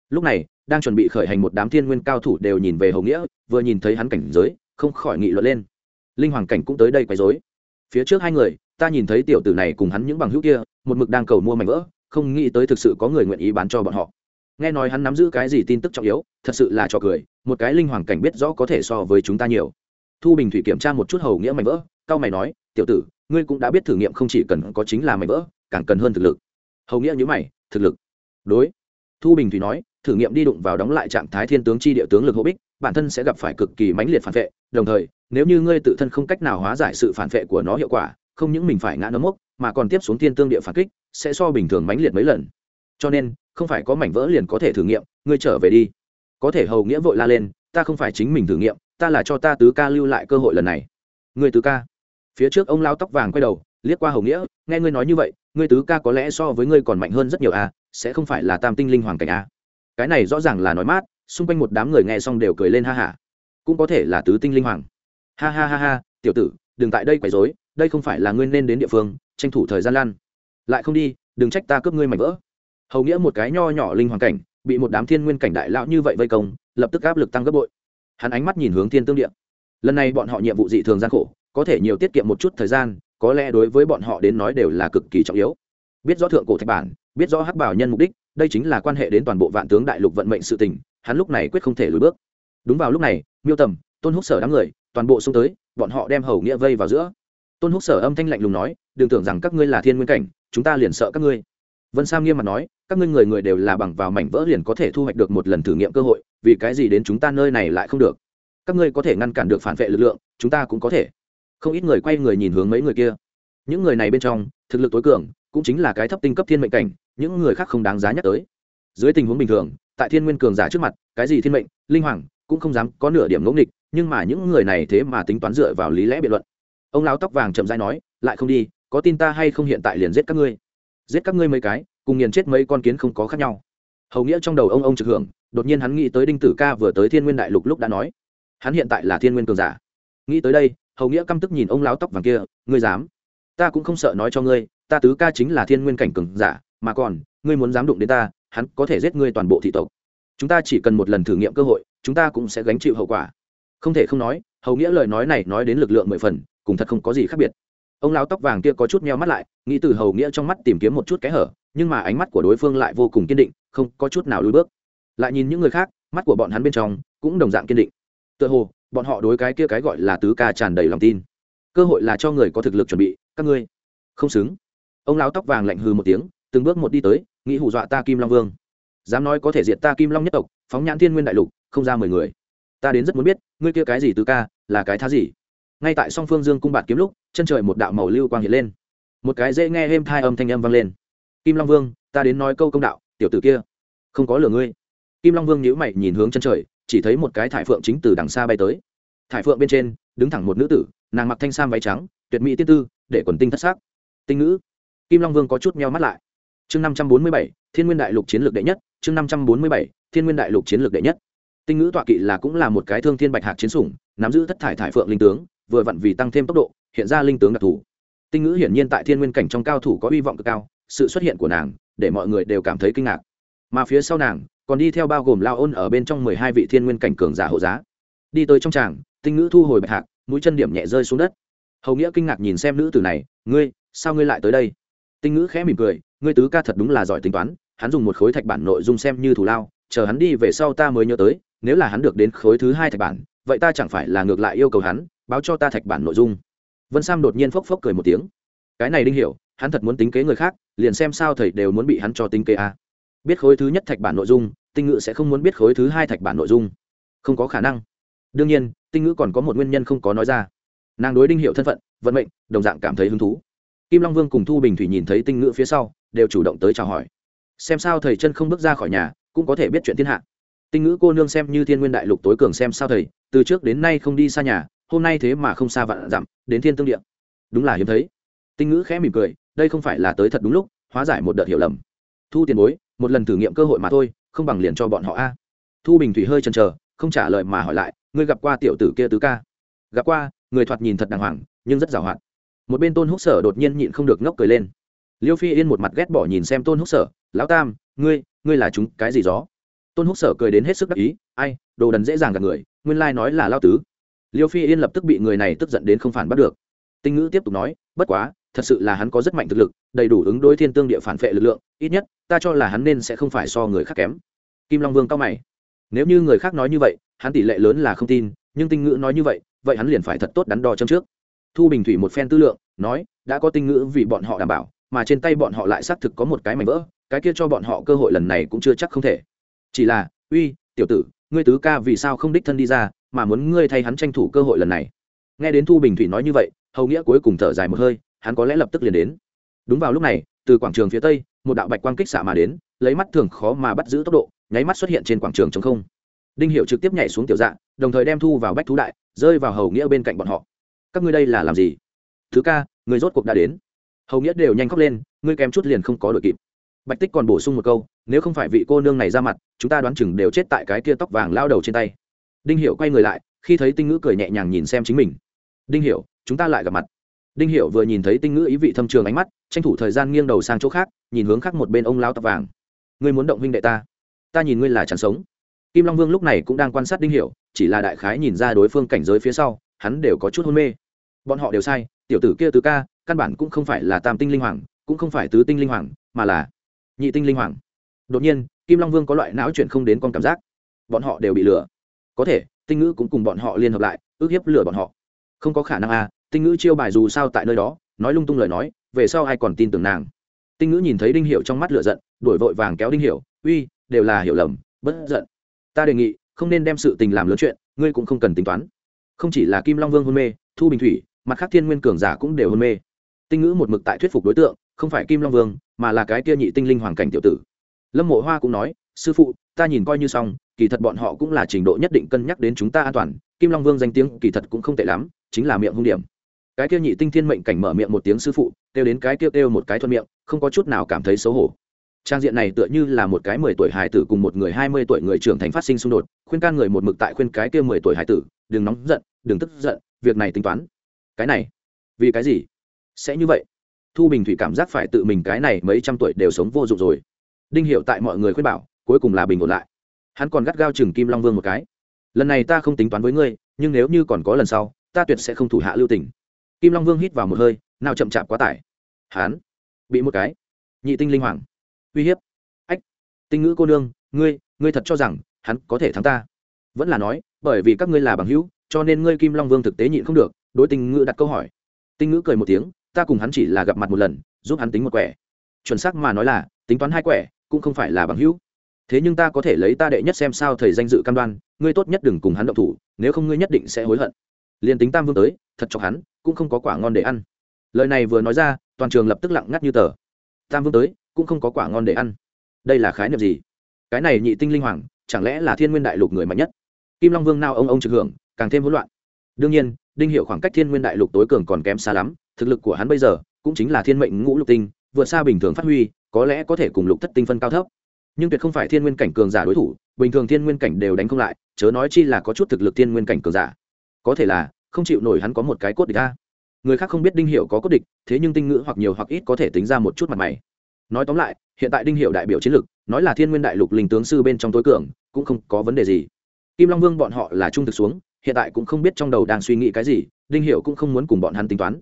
Lúc này đang chuẩn bị khởi hành một đám thiên nguyên cao thủ đều nhìn về hầu nghĩa, vừa nhìn thấy hắn cảnh giới, không khỏi nghị luận lên. Linh hoàng cảnh cũng tới đây quấy dối phía trước hai người, ta nhìn thấy tiểu tử này cùng hắn những bằng hữu kia, một mực đang cầu mua mảnh vỡ, không nghĩ tới thực sự có người nguyện ý bán cho bọn họ. Nghe nói hắn nắm giữ cái gì tin tức trọng yếu, thật sự là trò cười, một cái linh hoàng cảnh biết rõ có thể so với chúng ta nhiều. Thu bình thủy kiểm tra một chút hầu nghĩa mảnh vỡ, cao mày nói, tiểu tử, ngươi cũng đã biết thử nghiệm không chỉ cần có chính là mảnh vỡ, càng cần hơn thực lực. Hầu nghĩa nhữ mày, thực lực? Đối. Thu bình thủy nói thử nghiệm đi đụng vào đóng lại trạng thái thiên tướng chi địa tướng lực hô bích, bản thân sẽ gặp phải cực kỳ mãnh liệt phản vệ. Đồng thời, nếu như ngươi tự thân không cách nào hóa giải sự phản vệ của nó hiệu quả, không những mình phải ngã nấm mốc, mà còn tiếp xuống thiên tương địa phản kích, sẽ so bình thường mãnh liệt mấy lần. Cho nên, không phải có mảnh vỡ liền có thể thử nghiệm, ngươi trở về đi. Có thể hầu nghĩa vội la lên, ta không phải chính mình thử nghiệm, ta là cho ta tứ ca lưu lại cơ hội lần này. Ngươi tứ ca. Phía trước ông lao tóc vàng quay đầu, liếc qua hầu nghĩa, nghe ngươi nói như vậy, ngươi tứ ca có lẽ so với ngươi còn mạnh hơn rất nhiều à sẽ không phải là tam tinh linh hoàng cảnh à cái này rõ ràng là nói mát, xung quanh một đám người nghe xong đều cười lên ha hả cũng có thể là tứ tinh linh hoàng. Ha ha ha ha, tiểu tử, đừng tại đây quấy rối, đây không phải là ngươi nên đến địa phương, tranh thủ thời gian lan. Lại không đi, đừng trách ta cướp ngươi mảnh vỡ. Hầu nghĩa một cái nho nhỏ linh hoàng cảnh, bị một đám thiên nguyên cảnh đại lão như vậy vây công, lập tức áp lực tăng gấp bội. Hắn ánh mắt nhìn hướng thiên tương địa. Lần này bọn họ nhiệm vụ dị thường gian khổ, có thể nhiều tiết kiệm một chút thời gian, có lẽ đối với bọn họ đến nói đều là cực kỳ trọng yếu. Biết rõ thượng cổ thạch bản, biết rõ hắc bảo nhân mục đích đây chính là quan hệ đến toàn bộ vạn tướng đại lục vận mệnh sự tình, hắn lúc này quyết không thể lùi bước. Đúng vào lúc này, miêu tầm, tôn húc sở đám người, toàn bộ xông tới, bọn họ đem hầu nghĩa vây vào giữa. Tôn húc sở âm thanh lạnh lùng nói, đừng tưởng rằng các ngươi là thiên nguyên cảnh, chúng ta liền sợ các ngươi. Vân sam nghiêm mặt nói, các ngươi người người đều là bằng vào mảnh vỡ liền có thể thu hoạch được một lần thử nghiệm cơ hội, vì cái gì đến chúng ta nơi này lại không được? Các ngươi có thể ngăn cản được phản vệ lực lượng, chúng ta cũng có thể. Không ít người quay người nhìn hướng mấy người kia. Những người này bên trong, thực lực tối cường, cũng chính là cái thấp tinh cấp thiên mệnh cảnh những người khác không đáng giá nhắc tới. Dưới tình huống bình thường, tại thiên nguyên cường giả trước mặt, cái gì thiên mệnh, linh hoàng, cũng không dám có nửa điểm ngẫu nghịch, nhưng mà những người này thế mà tính toán dựa vào lý lẽ biện luận. Ông lão tóc vàng chậm dai nói, lại không đi, có tin ta hay không hiện tại liền giết các ngươi? Giết các ngươi mấy cái, cùng nghiền chết mấy con kiến không có khác nhau. Hầu nghĩa trong đầu ông ông trực hưởng, đột nhiên hắn nghĩ tới đinh tử ca vừa tới thiên nguyên đại lục lúc đã nói, hắn hiện tại là thiên nguyên cường giả. Nghĩ tới đây, hầu nghĩa căm tức nhìn ông lão tóc vàng kia, ngươi dám? Ta cũng không sợ nói cho ngươi, ta tứ ca chính là thiên nguyên cảnh cường giả mà còn, ngươi muốn dám đụng đến ta, hắn có thể giết ngươi toàn bộ thị tộc. Chúng ta chỉ cần một lần thử nghiệm cơ hội, chúng ta cũng sẽ gánh chịu hậu quả. Không thể không nói, hầu nghĩa lời nói này nói đến lực lượng mười phần, cùng thật không có gì khác biệt. Ông lão tóc vàng kia có chút meo mắt lại, nghĩ từ hầu nghĩa trong mắt tìm kiếm một chút cái hở, nhưng mà ánh mắt của đối phương lại vô cùng kiên định, không có chút nào lùi bước. Lại nhìn những người khác, mắt của bọn hắn bên trong cũng đồng dạng kiên định. Tựa hồ, bọn họ đối cái kia cái gọi là tứ ca tràn đầy lòng tin. Cơ hội là cho người có thực lực chuẩn bị, các ngươi. Không xứng. Ông lão tóc vàng lạnh hừ một tiếng từng bước một đi tới, nghĩ hù dọa ta kim long vương. Dám nói có thể diệt ta kim long nhất tộc, phóng nhãn thiên nguyên đại lục, không ra mười người. Ta đến rất muốn biết, ngươi kia cái gì từ ca, là cái thá gì? Ngay tại song phương dương cung bạt kiếm lúc, chân trời một đạo màu lưu quang hiện lên. Một cái dễ nghe êm thai âm thanh âm vang lên. Kim long vương, ta đến nói câu công đạo, tiểu tử kia, không có lửa ngươi. Kim long vương nhíu mày nhìn hướng chân trời, chỉ thấy một cái thải phượng chính từ đằng xa bay tới. Thải phượng bên trên, đứng thẳng một nữ tử, nàng mặc thanh sam váy trắng, tuyệt mỹ tiên tư, để quần tinh thất xác tinh ngữ. Kim long vương có chút meo mắt lại chương năm trăm bốn mươi bảy, thiên nguyên đại lục chiến lược đệ nhất, chương năm trăm bốn mươi bảy, thiên nguyên đại lục chiến lược đệ nhất. Tinh ngữ tọa kỵ là cũng là một cái thương thiên bạch hạc chiến sủng, nắm giữ thất thải thải phượng linh tướng, vừa vặn vì tăng thêm tốc độ, hiện ra linh tướng đặc thù. Tinh ngữ hiển nhiên tại thiên nguyên cảnh trong cao thủ có hy vọng cực cao, sự xuất hiện của nàng để mọi người đều cảm thấy kinh ngạc. Mà phía sau nàng còn đi theo bao gồm lao ôn ở bên trong mười hai vị thiên nguyên cảnh cường giả hộ giá. Đi tới trong tràng, tinh ngữ thu hồi bạch hạc, mũi chân điểm nhẹ rơi xuống đất. Hầu nghĩa kinh ngạc nhìn xem nữ tử này, ngươi, sao ngươi lại tới đây? Tinh ngữ khẽ mỉm cười ngươi tứ ca thật đúng là giỏi tính toán, hắn dùng một khối thạch bản nội dung xem như thủ lao, chờ hắn đi về sau ta mới nhớ tới, nếu là hắn được đến khối thứ hai thạch bản, vậy ta chẳng phải là ngược lại yêu cầu hắn, báo cho ta thạch bản nội dung. Vân sam đột nhiên phốc phốc cười một tiếng. Cái này đinh hiểu, hắn thật muốn tính kế người khác, liền xem sao thầy đều muốn bị hắn cho tính kế a biết khối thứ nhất thạch bản nội dung, tinh ngữ sẽ không muốn biết khối thứ hai thạch bản nội dung. Không có khả năng. Đương nhiên, tinh ngữ còn có một nguyên nhân không có nói ra. Nàng đối đinh hiệu thân phận, vận mệnh, đồng dạng cảm thấy hứng thú. Kim long vương cùng thu bình thủy nhìn thấy tinh ngữ phía sau đều chủ động tới chào hỏi. Xem sao thầy chân không bước ra khỏi nhà, cũng có thể biết chuyện thiên hạ. Tinh ngữ cô nương xem như thiên nguyên đại lục tối cường xem sao thầy, từ trước đến nay không đi xa nhà, hôm nay thế mà không xa vạn dặm, đến thiên tương địa. Đúng là hiếm thấy. Tinh ngữ khẽ mỉm cười, đây không phải là tới thật đúng lúc, hóa giải một đợt hiểu lầm. Thu tiền bối, một lần thử nghiệm cơ hội mà thôi, không bằng liền cho bọn họ a. Thu bình thủy hơi chần chờ, không trả lời mà hỏi lại, ngươi gặp qua tiểu tử kia tứ ca? Gặp qua, người thoạt nhìn thật đàng hoàng, nhưng rất giàu hoạt một bên tôn húc sở đột nhiên nhịn không được ngốc cười lên liêu phi yên một mặt ghét bỏ nhìn xem tôn húc sở, lão tam, ngươi ngươi là chúng cái gì gió? Tôn húc sở cười đến hết sức đắc ý, ai, đồ đần dễ dàng gặp người, nguyên lai nói là lao tứ. Liêu phi yên lập tức bị người này tức giận đến không phản bắt được. Tinh ngữ tiếp tục nói, bất quá, thật sự là hắn có rất mạnh thực lực, đầy đủ ứng đối thiên tương địa phản phệ lực lượng, ít nhất, ta cho là hắn nên sẽ không phải so người khác kém. Kim long vương cao mày, nếu như người khác nói như vậy, hắn tỷ lệ lớn là không tin, nhưng tinh ngữ nói như vậy vậy hắn liền phải thật tốt đắn đo châm trước. Thu bình thủy một phen tư lượng, nói, đã có tinh ngữ vì bọn họ đảm bảo mà trên tay bọn họ lại xác thực có một cái mảnh vỡ, cái kia cho bọn họ cơ hội lần này cũng chưa chắc không thể. Chỉ là, uy, tiểu tử, ngươi tứ ca vì sao không đích thân đi ra, mà muốn ngươi thay hắn tranh thủ cơ hội lần này? Nghe đến thu bình thủy nói như vậy, hầu nghĩa cuối cùng thở dài một hơi, hắn có lẽ lập tức liền đến. Đúng vào lúc này, từ quảng trường phía tây, một đạo bạch quang kích xạ mà đến, lấy mắt thường khó mà bắt giữ tốc độ, nháy mắt xuất hiện trên quảng trường chống không. Đinh hiệu trực tiếp nhảy xuống tiểu dạ đồng thời đem thu vào bách thú đại, rơi vào hầu nghĩa bên cạnh bọn họ. Các ngươi đây là làm gì? Thứ ca người rốt cuộc đã đến hầu nghĩa đều nhanh khóc lên ngươi kém chút liền không có đội kịp bạch tích còn bổ sung một câu nếu không phải vị cô nương này ra mặt chúng ta đoán chừng đều chết tại cái kia tóc vàng lao đầu trên tay đinh hiệu quay người lại khi thấy tinh ngữ cười nhẹ nhàng nhìn xem chính mình đinh hiệu chúng ta lại gặp mặt đinh hiệu vừa nhìn thấy tinh ngữ ý vị thâm trường ánh mắt tranh thủ thời gian nghiêng đầu sang chỗ khác nhìn hướng khác một bên ông lao tóc vàng ngươi muốn động huynh đệ ta ta nhìn ngươi là chẳng sống kim long vương lúc này cũng đang quan sát đinh hiệu chỉ là đại khái nhìn ra đối phương cảnh giới phía sau hắn đều có chút hôn mê bọn họ đều sai tiểu tử kia tứ ca căn bản cũng không phải là tam tinh linh hoàng cũng không phải tứ tinh linh hoàng mà là nhị tinh linh hoàng. Đột nhiên kim long vương có loại não chuyện không đến con cảm giác. Bọn họ đều bị lừa. Có thể tinh ngữ cũng cùng bọn họ liên hợp lại ước hiếp lừa bọn họ. Không có khả năng à tinh ngữ chiêu bài dù sao tại nơi đó nói lung tung lời nói về sau ai còn tin tưởng nàng? Tinh ngữ nhìn thấy đinh hiểu trong mắt lửa giận đuổi vội vàng kéo đinh hiểu, uy đều là hiểu lầm bất giận. Ta đề nghị không nên đem sự tình làm lớn chuyện ngươi cũng không cần tính toán. Không chỉ là kim long vương hôn mê thu bình thủy mặt khác thiên nguyên cường giả cũng đều hôn mê tinh ngữ một mực tại thuyết phục đối tượng, không phải kim long vương, mà là cái kia nhị tinh linh hoàng cảnh tiểu tử. Lâm mộ hoa cũng nói, sư phụ, ta nhìn coi như xong, kỳ thật bọn họ cũng là trình độ nhất định cân nhắc đến chúng ta an toàn, kim long vương danh tiếng kỳ thật cũng không tệ lắm, chính là miệng hung điểm. Cái kia nhị tinh thiên mệnh cảnh mở miệng một tiếng sư phụ, kêu đến cái kia kêu một cái thuận miệng, không có chút nào cảm thấy xấu hổ. Trang diện này tựa như là một cái mười tuổi hài tử cùng một người hai mươi tuổi người trưởng thành phát sinh xung đột, khuyên can người một mực tại khuyên cái kia mười tuổi hài tử, đừng nóng giận, đừng tức giận, việc này tính toán. Cái này? Vì cái gì? Sẽ như vậy. Thu bình thủy cảm giác phải tự mình cái này mấy trăm tuổi đều sống vô dụng rồi. Đinh hiệu tại mọi người khuyên bảo, cuối cùng là bình ổn lại. Hắn còn gắt gao chừng kim long vương một cái. Lần này ta không tính toán với ngươi, nhưng nếu như còn có lần sau, ta tuyệt sẽ không thủ hạ lưu tình. Kim long vương hít vào một hơi, nào chậm chạp quá tải. Hắn bị một cái. Nhị tinh linh hoàng. Uy hiếp. Ách. Tinh ngữ cô nương, ngươi ngươi thật cho rằng hắn có thể thắng ta? Vẫn là nói, bởi vì các ngươi là bằng hữu, cho nên ngươi kim long vương thực tế nhịn không được, đối tinh ngữ đặt câu hỏi. Tinh ngữ cười một tiếng ta cùng hắn chỉ là gặp mặt một lần, giúp hắn tính một quẻ. Chuẩn xác mà nói là, tính toán hai quẻ, cũng không phải là bằng hữu. Thế nhưng ta có thể lấy ta đệ nhất xem sao thầy danh dự cam đoan, ngươi tốt nhất đừng cùng hắn động thủ, nếu không ngươi nhất định sẽ hối hận. Liền tính tam vương tới, thật cho hắn, cũng không có quả ngon để ăn. Lời này vừa nói ra, toàn trường lập tức lặng ngắt như tờ. Tam vương tới, cũng không có quả ngon để ăn. Đây là khái niệm gì? Cái này nhị tinh linh hoàng, chẳng lẽ là thiên nguyên đại lục người mạnh nhất? Kim long vương nào ông ông trực hưởng, càng thêm hỗn loạn. Đương nhiên, đinh hiệu khoảng cách thiên nguyên đại lục tối cường còn kém xa lắm thực lực của hắn bây giờ cũng chính là thiên mệnh ngũ lục tinh, vượt xa bình thường phát huy, có lẽ có thể cùng lục thất tinh phân cao thấp. Nhưng tuyệt không phải thiên nguyên cảnh cường giả đối thủ, bình thường thiên nguyên cảnh đều đánh không lại, chớ nói chi là có chút thực lực thiên nguyên cảnh cường giả. Có thể là, không chịu nổi hắn có một cái cốt địch ta người khác không biết đinh hiệu có cốt địch, thế nhưng tinh ngữ hoặc nhiều hoặc ít có thể tính ra một chút mặt mày. Nói tóm lại, hiện tại đinh hiệu đại biểu chiến lực, nói là thiên nguyên đại lục linh tướng sư bên trong tối cường, cũng không có vấn đề gì. Kim long vương bọn họ là trung thực xuống, hiện tại cũng không biết trong đầu đang suy nghĩ cái gì, đinh hiệu cũng không muốn cùng bọn hắn tính toán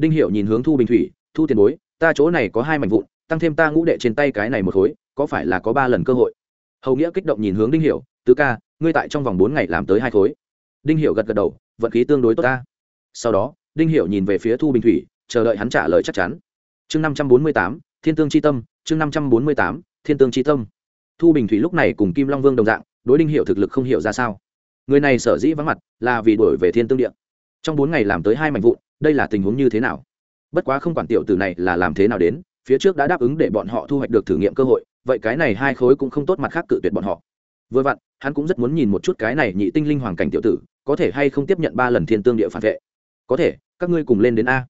đinh hiệu nhìn hướng thu bình thủy, thu tiền bối, ta chỗ này có hai mảnh vụn, tăng thêm ta ngũ đệ trên tay cái này một khối, có phải là có ba lần cơ hội? Hầu nghĩa kích động nhìn hướng đinh hiểu, tứ ca, ngươi tại trong vòng bốn ngày làm tới hai khối. Đinh hiểu gật gật đầu, vận khí tương đối tốt ta. Sau đó, đinh hiểu nhìn về phía thu bình thủy, chờ đợi hắn trả lời chắc chắn. Chương năm trăm bốn mươi tám, thiên tương chi tâm, chương năm trăm bốn mươi tám, thiên tương chi tâm. Thu bình thủy lúc này cùng kim long vương đồng dạng, đối đinh hiểu thực lực không hiểu ra sao. Người này sở dĩ vắng mặt là vì đổi về thiên tương điện trong bốn ngày làm tới hai mảnh vụn đây là tình huống như thế nào? Bất quá không quản tiểu tử này là làm thế nào đến, phía trước đã đáp ứng để bọn họ thu hoạch được thử nghiệm cơ hội, vậy cái này hai khối cũng không tốt mặt khác cự tuyệt bọn họ. Vừa vặn, hắn cũng rất muốn nhìn một chút cái này nhị tinh linh hoàng cảnh tiểu tử, có thể hay không tiếp nhận ba lần thiên tương địa phản vệ. Có thể, các ngươi cùng lên đến a.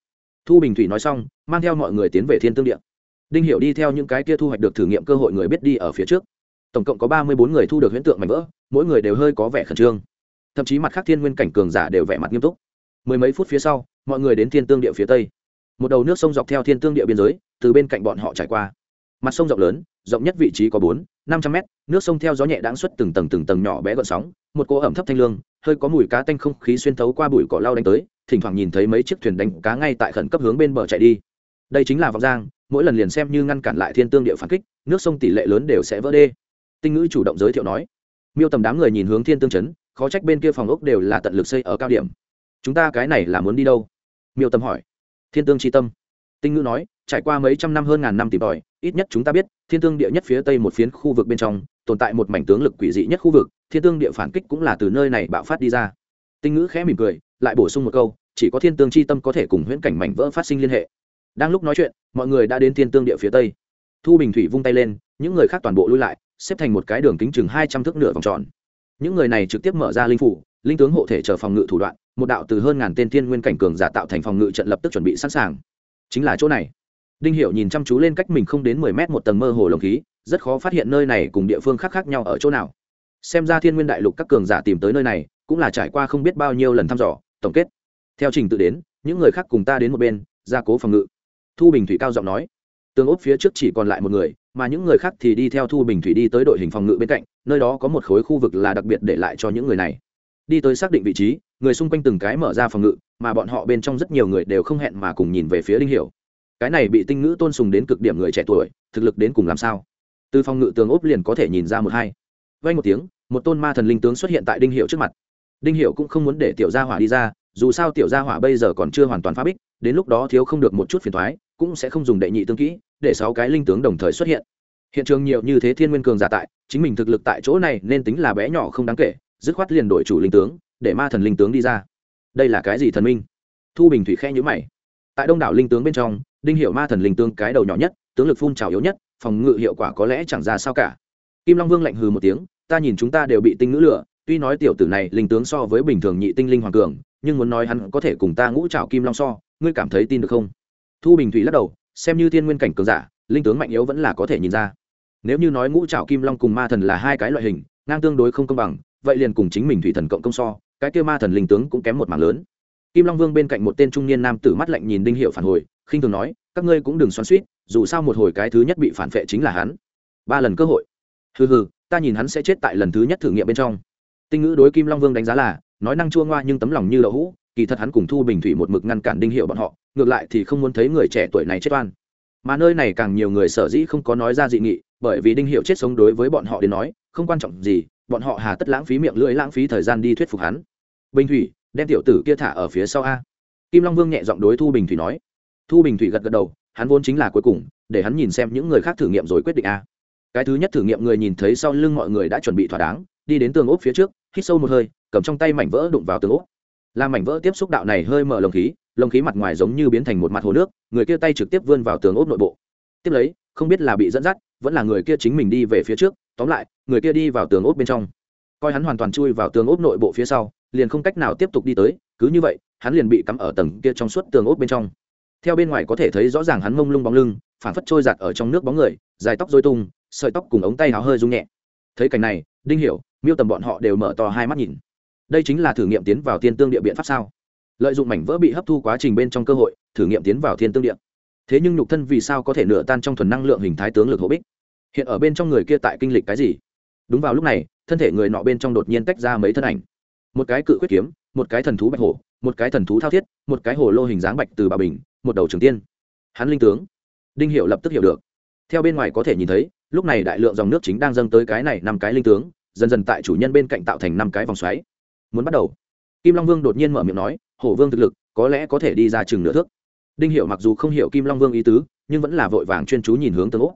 Thu bình thủy nói xong, mang theo mọi người tiến về thiên tương địa. Đinh hiểu đi theo những cái kia thu hoạch được thử nghiệm cơ hội người biết đi ở phía trước. Tổng cộng có ba mươi bốn người thu được huyễn tượng mảnh vỡ, mỗi người đều hơi có vẻ khẩn trương. Thậm chí mặt khác thiên nguyên cảnh cường giả đều vẻ mặt nghiêm túc. Mười mấy phút phía sau mọi người đến thiên tương địa phía tây. Một đầu nước sông dọc theo thiên tương địa biên giới, từ bên cạnh bọn họ trải qua. Mặt sông rộng lớn, rộng nhất vị trí có bốn, năm trăm mét, nước sông theo gió nhẹ đáng xuất từng tầng từng tầng nhỏ bé gợn sóng, một cỗ ẩm thấp thanh lương, hơi có mùi cá tanh không khí xuyên thấu qua bụi cỏ lau đánh tới, thỉnh thoảng nhìn thấy mấy chiếc thuyền đánh cá ngay tại khẩn cấp hướng bên bờ chạy đi. Đây chính là vọng giang, mỗi lần liền xem như ngăn cản lại thiên tương địa phản kích, nước sông tỷ lệ lớn đều sẽ vỡ đê. Tinh ngữ chủ động giới thiệu nói, miêu tầm đám người nhìn hướng thiên tương chấn, khó trách bên kia phòng ốc đều là tận lực xây ở cao điểm chúng ta cái này là muốn đi đâu? Miêu Tâm hỏi. Thiên tương tri tâm. Tinh ngữ nói, trải qua mấy trăm năm hơn ngàn năm tìm tòi, ít nhất chúng ta biết, thiên tương địa nhất phía tây một phiến khu vực bên trong, tồn tại một mảnh tướng lực quỷ dị nhất khu vực, thiên tương địa phản kích cũng là từ nơi này bạo phát đi ra. Tinh ngữ khẽ mỉm cười, lại bổ sung một câu, chỉ có thiên tương c h i tâm có thể cùng huyễn cảnh mảnh vỡ phát sinh liên hệ. Đang lúc nói chuyện, mọi người đã đến thiên tương địa phía tây. Thu bình thủy vung tay lên, những người khác toàn bộ lui lại, xếp thành một cái đường kính chừng hai trăm thước nửa vòng tròn. Những người này trực tiếp mở ra linh phủ linh tướng hộ thể chờ phòng ngự thủ đoạn, một đạo từ hơn ngàn tên thiên nguyên cảnh cường giả tạo thành phòng ngự trận lập tức chuẩn bị sẵn sàng. Chính là chỗ này. Đinh hiệu nhìn chăm chú lên cách mình không đến mười mét một tầng mơ hồ lồng khí, rất khó phát hiện nơi này cùng địa phương khác khác nhau ở chỗ nào. Xem ra thiên nguyên đại lục các cường giả tìm tới nơi này, cũng là trải qua không biết bao nhiêu lần thăm dò, tổng kết. Theo trình tự đến, những người khác cùng ta đến một bên, gia cố phòng ngự. Thu bình thủy cao giọng nói. Tường ốp phía trước chỉ còn lại một người, mà những người khác thì đi theo thu bình thủy đi tới đội hình phòng ngự bên cạnh, nơi đó có một khối khu vực là đặc biệt để lại cho những người này đi tới xác định vị trí, người xung quanh từng cái mở ra phòng ngự, mà bọn họ bên trong rất nhiều người đều không hẹn mà cùng nhìn về phía đinh hiểu. Cái này bị tinh ngữ tôn sùng đến cực điểm người trẻ tuổi, thực lực đến cùng làm sao? Từ phòng ngự tường ốp liền có thể nhìn ra một hai. Vay một tiếng, một tôn ma thần linh tướng xuất hiện tại đinh hiệu trước mặt. Đinh hiệu cũng không muốn để tiểu gia hỏa đi ra, dù sao tiểu gia hỏa bây giờ còn chưa hoàn toàn phá bích, đến lúc đó thiếu không được một chút phiền thoái cũng sẽ không dùng đệ nhị tương kỹ, để sáu cái linh tướng đồng thời xuất hiện. Hiện trường nhiều như thế thiên nguyên cường giả tại, chính mình thực lực tại chỗ này nên tính là bé nhỏ không đáng kể dứt khoát liền đổi chủ linh tướng, để ma thần linh tướng đi ra. Đây là cái gì thần minh? Thu bình thủy khe nhữ mày. Tại đông đảo linh tướng bên trong, đinh hiệu ma thần linh tướng cái đầu nhỏ nhất, tướng lực phun trào yếu nhất, phòng ngự hiệu quả có lẽ chẳng ra sao cả. Kim long vương lạnh hừ một tiếng, ta nhìn chúng ta đều bị tinh ngữ lựa tuy nói tiểu tử này linh tướng so với bình thường nhị tinh linh hoàng cường, nhưng muốn nói hắn có thể cùng ta ngũ trào kim long so, ngươi cảm thấy tin được không? Thu bình thủy lắc đầu, xem như thiên nguyên cảnh cường giả, linh tướng mạnh yếu vẫn là có thể nhìn ra. Nếu như nói ngũ trào kim long cùng ma thần là hai cái loại hình, ngang tương đối không công bằng vậy liền cùng chính mình thủy thần cộng công so, cái kia ma thần linh tướng cũng kém một mảng lớn. Kim long vương bên cạnh một tên trung niên nam tử mắt lạnh nhìn đinh hiệu phản hồi, khinh thường nói, các ngươi cũng đừng xoắn suýt, dù sao một hồi cái thứ nhất bị phản vệ chính là hắn. Ba lần cơ hội. Hừ hừ, ta nhìn hắn sẽ chết tại lần thứ nhất thử nghiệm bên trong. Tinh ngữ đối kim long vương đánh giá là, nói năng chua ngoa nhưng tấm lòng như đậu hũ, kỳ thật hắn cùng thu bình thủy một mực ngăn cản đinh hiệu bọn họ, ngược lại thì không muốn thấy người trẻ tuổi này chết oan. Mà nơi này càng nhiều người sở dĩ không có nói ra dị nghị, bởi vì đinh hiệu chết sống đối với bọn họ đến nói, không quan trọng gì bọn họ hà tất lãng phí miệng lưỡi lãng phí thời gian đi thuyết phục hắn. Bình thủy, đem tiểu tử kia thả ở phía sau a. Kim long vương nhẹ giọng đối thu bình thủy nói. Thu bình thủy gật gật đầu, hắn vốn chính là cuối cùng, để hắn nhìn xem những người khác thử nghiệm rồi quyết định a. Cái thứ nhất thử nghiệm người nhìn thấy sau lưng mọi người đã chuẩn bị thỏa đáng, đi đến tường ốp phía trước, hít sâu một hơi, cầm trong tay mảnh vỡ đụng vào tường ốp. Làm mảnh vỡ tiếp xúc đạo này hơi mở lồng khí lồng khí mặt ngoài giống như biến thành một mặt hồ nước, người kia tay trực tiếp vươn vào tường ốp nội bộ. Tiếp lấy, không biết là bị dẫn dắt, vẫn là người kia chính mình đi về phía trước, tóm lại người kia đi vào tường ốp bên trong. Coi hắn hoàn toàn chui vào tường ốp nội bộ phía sau, liền không cách nào tiếp tục đi tới, cứ như vậy, hắn liền bị cắm ở tầng kia trong suốt tường ốp bên trong. Theo bên ngoài có thể thấy rõ ràng hắn mông lung bóng lưng, phản phất trôi giặt ở trong nước bóng người, dài tóc dôi tung, sợi tóc cùng ống tay áo hơi rung nhẹ. Thấy cảnh này, đinh hiểu, miêu tầm bọn họ đều mở to hai mắt nhìn. Đây chính là thử nghiệm tiến vào thiên tương địa biện pháp sao? Lợi dụng mảnh vỡ bị hấp thu quá trình bên trong cơ hội, thử nghiệm tiến vào thiên tương địa. Thế nhưng nhục thân vì sao có thể nửa tan trong thuần năng lượng hình thái tướng lực hổ bích? Hiện ở bên trong người kia tại kinh lịch cái gì? Đúng vào lúc này, thân thể người nọ bên trong đột nhiên tách ra mấy thân ảnh. Một cái cự quyết kiếm, một cái thần thú bạch hổ, một cái thần thú thao thiết, một cái hồ lô hình dáng bạch từ bà bình, một đầu trường tiên. Hắn linh tướng. Đinh hiệu lập tức hiểu được. Theo bên ngoài có thể nhìn thấy, lúc này đại lượng dòng nước chính đang dâng tới cái này năm cái linh tướng, dần dần tại chủ nhân bên cạnh tạo thành năm cái vòng xoáy. Muốn bắt đầu. Kim long vương đột nhiên mở miệng nói, hổ vương thực lực, có lẽ có thể đi ra chừng nửa thước. Đinh hiệu mặc dù không hiểu kim long vương ý tứ, nhưng vẫn là vội vàng chuyên chú nhìn hướng tương úc.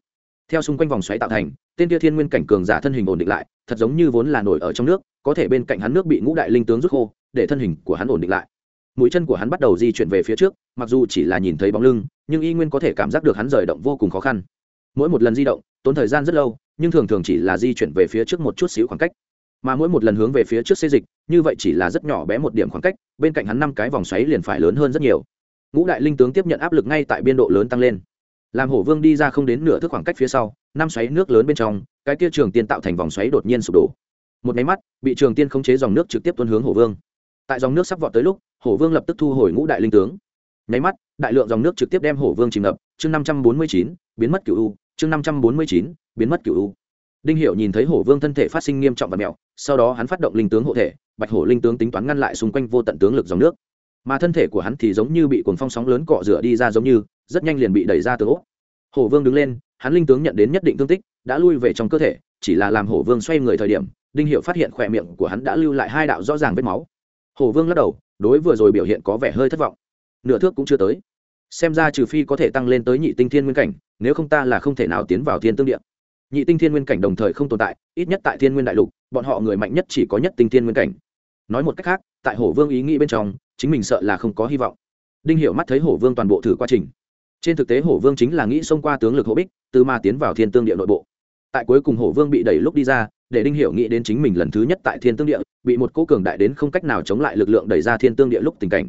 Theo xung quanh vòng xoáy tạo thành tên kia thiên nguyên cảnh cường giả thân hình ổn định lại, thật giống như vốn là nổi ở trong nước, có thể bên cạnh hắn nước bị ngũ đại linh tướng rút khô, để thân hình của hắn ổn định lại. Mũi chân của hắn bắt đầu di chuyển về phía trước, mặc dù chỉ là nhìn thấy bóng lưng, nhưng y nguyên có thể cảm giác được hắn rời động vô cùng khó khăn. Mỗi một lần di động, tốn thời gian rất lâu, nhưng thường thường chỉ là di chuyển về phía trước một chút xíu khoảng cách. Mà mỗi một lần hướng về phía trước xê dịch, như vậy chỉ là rất nhỏ bé một điểm khoảng cách, bên cạnh hắn năm cái vòng xoáy liền phải lớn hơn rất nhiều. Ngũ đại linh tướng tiếp nhận áp lực ngay tại biên độ lớn tăng lên làm hổ vương đi ra không đến nửa thước khoảng cách phía sau, năm xoáy nước lớn bên trong, cái kia trường tiên tạo thành vòng xoáy đột nhiên sụp đổ. Một máy mắt, bị trường tiên khống chế dòng nước trực tiếp tuân hướng hổ vương. Tại dòng nước sắp vọt tới lúc, hổ vương lập tức thu hồi ngũ đại linh tướng. Nháy mắt, đại lượng dòng nước trực tiếp đem hổ vương chìm ngập, chương năm trăm bốn mươi chín, biến mất cựu u, chương năm trăm bốn mươi chín, biến mất cựu u. Đinh hiệu nhìn thấy hổ vương thân thể phát sinh nghiêm trọng và mẹo, sau đó hắn phát động linh tướng hộ thể, bạch hổ linh tướng tính toán ngăn lại xung quanh vô tận tướng lực dòng nước mà thân thể của hắn thì giống như bị cuồng phong sóng lớn cọ rửa đi ra giống như rất nhanh liền bị đẩy ra từ ốc hổ vương đứng lên hắn linh tướng nhận đến nhất định thương tích đã lui về trong cơ thể chỉ là làm hổ vương xoay người thời điểm đinh hiệu phát hiện khỏe miệng của hắn đã lưu lại hai đạo rõ ràng vết máu. Hổ vương lắc đầu đối vừa rồi biểu hiện có vẻ hơi thất vọng. Nửa thước cũng chưa tới. Xem ra trừ phi có thể tăng lên tới nhị tinh thiên nguyên cảnh nếu không ta là không thể nào tiến vào thiên tương điện, nhị tinh thiên nguyên cảnh đồng thời không tồn tại ít nhất tại thiên nguyên đại lục bọn họ người mạnh nhất chỉ có nhất tinh thiên nguyên cảnh. Nói một cách khác tại hổ vương ý nghĩ bên trong, chính mình sợ là không có hy vọng. Đinh hiểu mắt thấy hổ vương toàn bộ thử quá trình. Trên thực tế hổ vương chính là nghĩ xông qua tướng lực hổ bích, từ mà tiến vào thiên tương địa nội bộ. Tại cuối cùng hổ vương bị đẩy lúc đi ra, để đinh hiểu nghĩ đến chính mình lần thứ nhất tại thiên tương địa, bị một cố cường đại đến không cách nào chống lại lực lượng đẩy ra thiên tương địa lúc tình cảnh.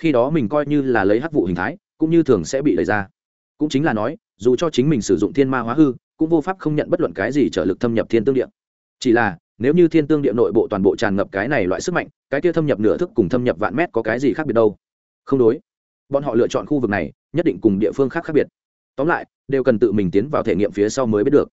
Khi đó mình coi như là lấy hắc vụ hình thái, cũng như thường sẽ bị đẩy ra. Cũng chính là nói, dù cho chính mình sử dụng thiên ma hóa hư, cũng vô pháp không nhận bất luận cái gì trở lực thâm nhập thiên tương địa. Chỉ là nếu như thiên tương địa nội bộ toàn bộ tràn ngập cái này loại sức mạnh, cái kia thâm nhập nửa thức cùng thâm nhập vạn mét có cái gì khác biệt đâu? Không đối. Bọn họ lựa chọn khu vực này, nhất định cùng địa phương khác khác biệt. Tóm lại, đều cần tự mình tiến vào thể nghiệm phía sau mới biết được.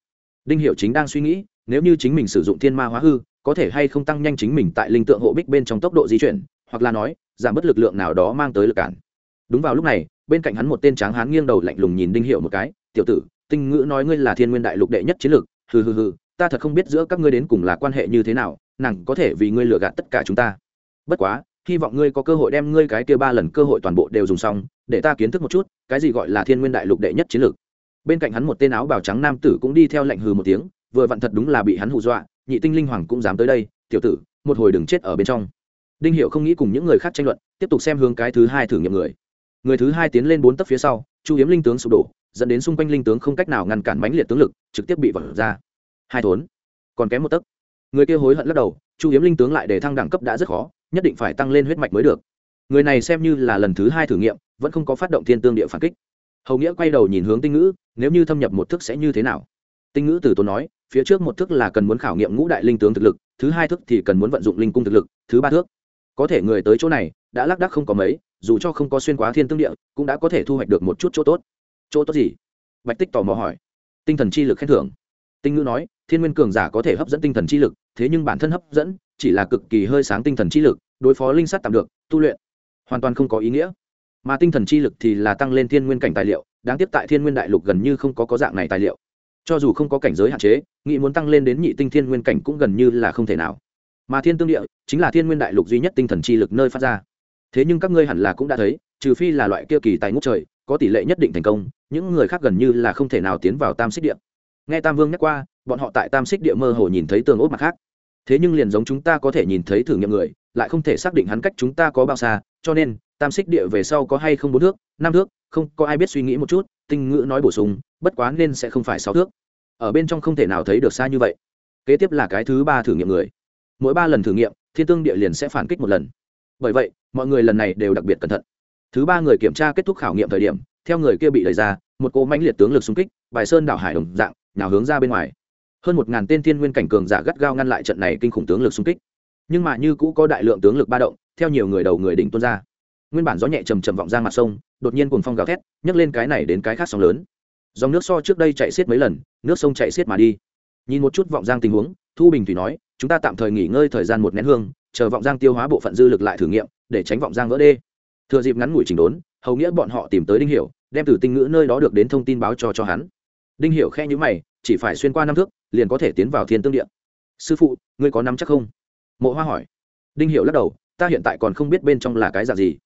Đinh hiệu chính đang suy nghĩ, nếu như chính mình sử dụng thiên ma hóa hư, có thể hay không tăng nhanh chính mình tại linh tượng hộ bích bên trong tốc độ di chuyển, hoặc là nói, giảm bớt lực lượng nào đó mang tới lực cản. Đúng vào lúc này, bên cạnh hắn một tên tráng hán nghiêng đầu lạnh lùng nhìn đinh hiệu một cái, tiểu tử, tinh ngữ nói ngươi là thiên nguyên đại lục đệ nhất chiến lược, hừ hừ hừ ta thật không biết giữa các ngươi đến cùng là quan hệ như thế nào, nàng có thể vì ngươi lừa gạt tất cả chúng ta. Bất quá, hy vọng ngươi có cơ hội đem ngươi cái kia ba lần cơ hội toàn bộ đều dùng xong, để ta kiến thức một chút, cái gì gọi là thiên nguyên đại lục đệ nhất chiến lược. Bên cạnh hắn một tên áo bào trắng nam tử cũng đi theo lệnh hừ một tiếng, vừa vặn thật đúng là bị hắn hù dọa, nhị tinh linh hoàng cũng dám tới đây, tiểu tử, một hồi đừng chết ở bên trong. Đinh hiệu không nghĩ cùng những người khác tranh luận, tiếp tục xem hướng cái thứ hai thử nghiệm người. Người thứ hai tiến lên bốn tấc phía sau, chu hiếm linh tướng sụp đổ, dẫn đến xung quanh linh tướng không cách nào ngăn cản mãnh liệt tướng lực, trực tiếp bị vật ra hai thốn. Còn kém một tấc. Người kia hối hận lắc đầu, chu hiếm linh tướng lại để thăng đẳng cấp đã rất khó, nhất định phải tăng lên huyết mạch mới được. Người này xem như là lần thứ hai thử nghiệm, vẫn không có phát động thiên tương địa phản kích. Hầu nghĩa quay đầu nhìn hướng tinh ngữ, nếu như thâm nhập một thức sẽ như thế nào? Tinh ngữ từ tốn nói, phía trước một thức là cần muốn khảo nghiệm ngũ đại linh tướng thực lực, thứ hai thức thì cần muốn vận dụng linh cung thực lực, thứ ba thước. Có thể người tới chỗ này, đã lác đắc không có mấy, dù cho không có xuyên quá thiên tương địa, cũng đã có thể thu hoạch được một chút chỗ tốt. Chỗ tốt gì? Bạch tích tò mò hỏi. Tinh thần chi lực khen thưởng. Tinh ngữ nói thiên nguyên cường giả có thể hấp dẫn tinh thần chi lực, thế nhưng bản thân hấp dẫn chỉ là cực kỳ hơi sáng tinh thần chi lực, đối phó linh sắt tạm được, tu luyện hoàn toàn không có ý nghĩa. Mà tinh thần chi lực thì là tăng lên thiên nguyên cảnh tài liệu, đáng tiếc tại thiên nguyên đại lục gần như không có có dạng này tài liệu. Cho dù không có cảnh giới hạn chế nghị muốn tăng lên đến nhị tinh thiên nguyên cảnh cũng gần như là không thể nào. Mà thiên tương địa chính là thiên nguyên đại lục duy nhất tinh thần chi lực nơi phát ra. Thế nhưng các ngươi hẳn là cũng đã thấy, trừ phi là loại kia kỳ tài ngũ trời, có tỷ lệ nhất định thành công, những người khác gần như là không thể nào tiến vào tam xích địa. Nghe tam vương nhắc qua bọn họ tại tam xích địa mơ hồ nhìn thấy tường ốt mặt khác. Thế nhưng liền giống chúng ta có thể nhìn thấy thử nghiệm người, lại không thể xác định hắn cách chúng ta có bao xa, cho nên, tam xích địa về sau có hay không bốn thước, năm thước, không, có ai biết suy nghĩ một chút, tinh ngữ nói bổ sung, bất quá nên sẽ không phải sáu thước. Ở bên trong không thể nào thấy được xa như vậy. Kế tiếp là cái thứ ba thử nghiệm người. Mỗi ba lần thử nghiệm, thiên tương địa liền sẽ phản kích một lần. Bởi vậy, mọi người lần này đều đặc biệt cẩn thận. Thứ ba người kiểm tra kết thúc khảo nghiệm thời điểm, theo người kia bị đẩy ra, một cỗ mãnh liệt tướng lực xung kích, bài sơn đảo hải đồng dạng nào hướng ra bên ngoài hơn một ngàn tên thiên nguyên cảnh cường giả gắt gao ngăn lại trận này kinh khủng tướng lực xung kích. Nhưng mà như cũ có đại lượng tướng lực ba động, theo nhiều người đầu người đỉnh tuôn ra. Nguyên bản gió nhẹ trầm trầm vọng ra mặt sông, đột nhiên cuồng phong gào thét, nhấc lên cái này đến cái khác sóng lớn. Dòng nước so trước đây chạy xiết mấy lần, nước sông chạy xiết mà đi. Nhìn một chút vọng giang tình huống, thu bình thủy nói, chúng ta tạm thời nghỉ ngơi thời gian một nén hương, chờ vọng giang tiêu hóa bộ phận dư lực lại thử nghiệm, để tránh vọng giang vỡ đê. Thừa dịp ngắn ngủi chỉnh đốn, hầu nghĩa bọn họ tìm tới đinh hiểu, đem từ tinh ngữ nơi đó được đến thông tin báo cho cho hắn. Đinh hiểu khe nhíu mày, chỉ phải xuyên qua năm thước liền có thể tiến vào thiên tương địa. Sư phụ, ngươi có nắm chắc không? Mộ hoa hỏi. Đinh hiệu lắc đầu, ta hiện tại còn không biết bên trong là cái dạng gì.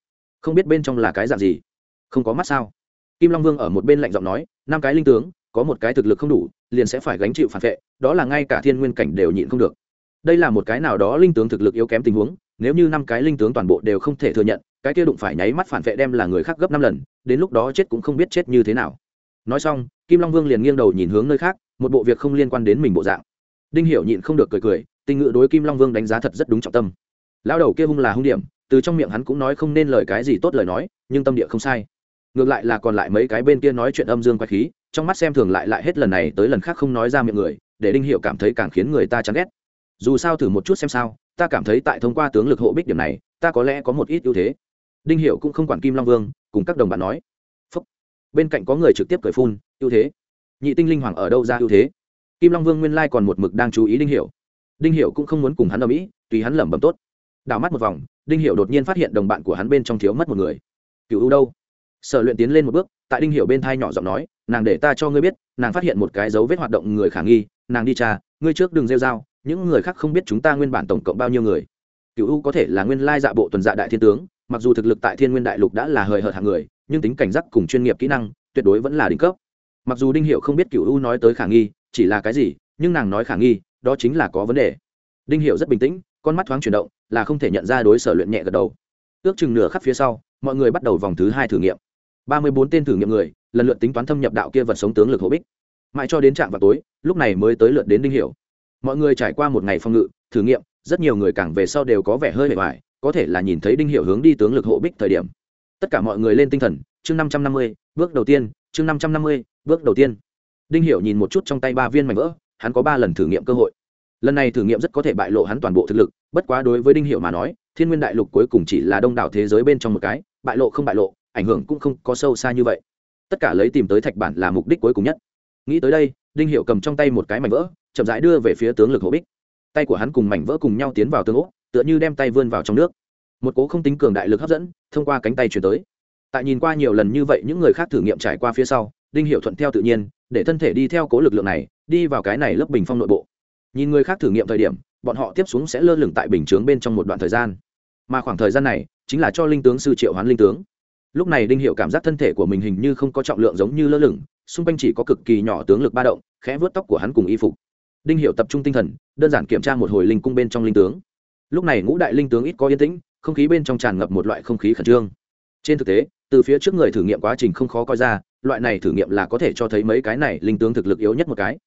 Không biết bên trong là cái dạng gì. Không có mắt sao? Kim long vương ở một bên lạnh giọng nói, năm cái linh tướng, có một cái thực lực không đủ, liền sẽ phải gánh chịu phản vệ, đó là ngay cả thiên nguyên cảnh đều nhịn không được. Đây là một cái nào đó linh tướng thực lực yếu kém tình huống, nếu như năm cái linh tướng toàn bộ đều không thể thừa nhận, cái kia đụng phải nháy mắt phản vệ đem là người khác gấp năm lần, đến lúc đó chết cũng không biết chết như thế nào. Nói xong, kim long vương liền nghiêng đầu nhìn hướng nơi khác một bộ việc không liên quan đến mình bộ dạng. Đinh hiểu nhịn không được cười cười tình ngự đối kim long vương đánh giá thật rất đúng trọng tâm. Lão đầu kia hung là hung điểm, từ trong miệng hắn cũng nói không nên lời cái gì tốt lời nói, nhưng tâm địa không sai. Ngược lại là còn lại mấy cái bên kia nói chuyện âm dương quái khí, trong mắt xem thường lại lại hết lần này tới lần khác không nói ra miệng người, để đinh hiệu cảm thấy càng khiến người ta chán ghét. Dù sao thử một chút xem sao, ta cảm thấy tại thông qua tướng lực hộ bích điểm này, ta có lẽ có một ít ưu thế. Đinh hiệu cũng không quản kim long vương, cùng các đồng bạn nói. Phúc. bên cạnh có người trực tiếp cười phun, ưu thế? Nhị tinh linh hoàng ở đâu ra ưu thế? Kim long vương nguyên lai còn một mực đang chú ý đinh hiệu đinh hiệu cũng không muốn cùng hắn ở mỹ, tùy hắn lẩm bẩm tốt. Đảo mắt một vòng, đinh hiệu đột nhiên phát hiện đồng bạn của hắn bên trong thiếu mất một người. Cựu ưu đâu? Sở luyện tiến lên một bước, tại đinh hiểu bên thai nhỏ giọng nói, nàng để ta cho ngươi biết, nàng phát hiện một cái dấu vết hoạt động người khả nghi, nàng đi tra, ngươi trước đừng rêu dao những người khác không biết chúng ta nguyên bản tổng cộng bao nhiêu người. Cựu ưu có thể là nguyên lai dạ bộ tuần dạ đại thiên tướng, mặc dù thực lực tại thiên nguyên đại lục đã là hời hợt hàng người, nhưng tính cảnh giác cùng chuyên nghiệp kỹ năng, tuyệt đối vẫn là đỉnh cấp mặc dù đinh hiệu không biết cựu u nói tới khả nghi, chỉ là cái gì, nhưng nàng nói khả nghi, đó chính là có vấn đề. Đinh hiệu rất bình tĩnh, con mắt thoáng chuyển động, là không thể nhận ra đối sở luyện nhẹ gật đầu. Ước chừng nửa khắp phía sau, mọi người bắt đầu vòng thứ hai thử nghiệm. Ba mươi bốn tên thử nghiệm người, lần lượt tính toán thâm nhập đạo kia vật sống tướng lực hộ bích. Mãi cho đến trạm vào tối, lúc này mới tới lượt đến đinh hiểu. Mọi người trải qua một ngày phòng ngự, thử nghiệm, rất nhiều người càng về sau đều có vẻ hơi bề ngoài, có thể là nhìn thấy đinh hiểu hướng đi tướng lực hộ bích thời điểm. Tất cả mọi người lên tinh thần, chương năm trăm năm mươi, bước đầu tiên, chương năm trăm năm mươi bước đầu tiên. Đinh hiểu nhìn một chút trong tay ba viên mảnh vỡ, hắn có ba lần thử nghiệm cơ hội. Lần này thử nghiệm rất có thể bại lộ hắn toàn bộ thực lực, bất quá đối với đinh hiểu mà nói, thiên nguyên đại lục cuối cùng chỉ là đông đảo thế giới bên trong một cái, bại lộ không bại lộ, ảnh hưởng cũng không có sâu xa như vậy. Tất cả lấy tìm tới thạch bản là mục đích cuối cùng nhất. Nghĩ tới đây, đinh hiệu cầm trong tay một cái mảnh vỡ, chậm rãi đưa về phía tướng lực hộ bích. Tay của hắn cùng mảnh vỡ cùng nhau tiến vào tương ố, tựa như đem tay vươn vào trong nước. Một cố không tính cường đại lực hấp dẫn, thông qua cánh tay chuyển tới. Tại nhìn qua nhiều lần như vậy, những người khác thử nghiệm trải qua phía sau đinh hiệu thuận theo tự nhiên, để thân thể đi theo cố lực lượng này, đi vào cái này lớp bình phong nội bộ. Nhìn người khác thử nghiệm thời điểm, bọn họ tiếp xuống sẽ lơ lửng tại bình chướng bên trong một đoạn thời gian. Mà khoảng thời gian này, chính là cho linh tướng sư triệu hoán linh tướng. Lúc này đinh hiệu cảm giác thân thể của mình hình như không có trọng lượng giống như lơ lửng, xung quanh chỉ có cực kỳ nhỏ tướng lực ba động, khẽ vớt tóc của hắn cùng y phục. Đinh hiệu tập trung tinh thần, đơn giản kiểm tra một hồi linh cung bên trong linh tướng. Lúc này ngũ đại linh tướng ít có yên tĩnh, không khí bên trong tràn ngập một loại không khí khẩn trương. Trên thực tế, từ phía trước người thử nghiệm quá trình không khó coi ra loại này thử nghiệm là có thể cho thấy mấy cái này linh tướng thực lực yếu nhất một cái.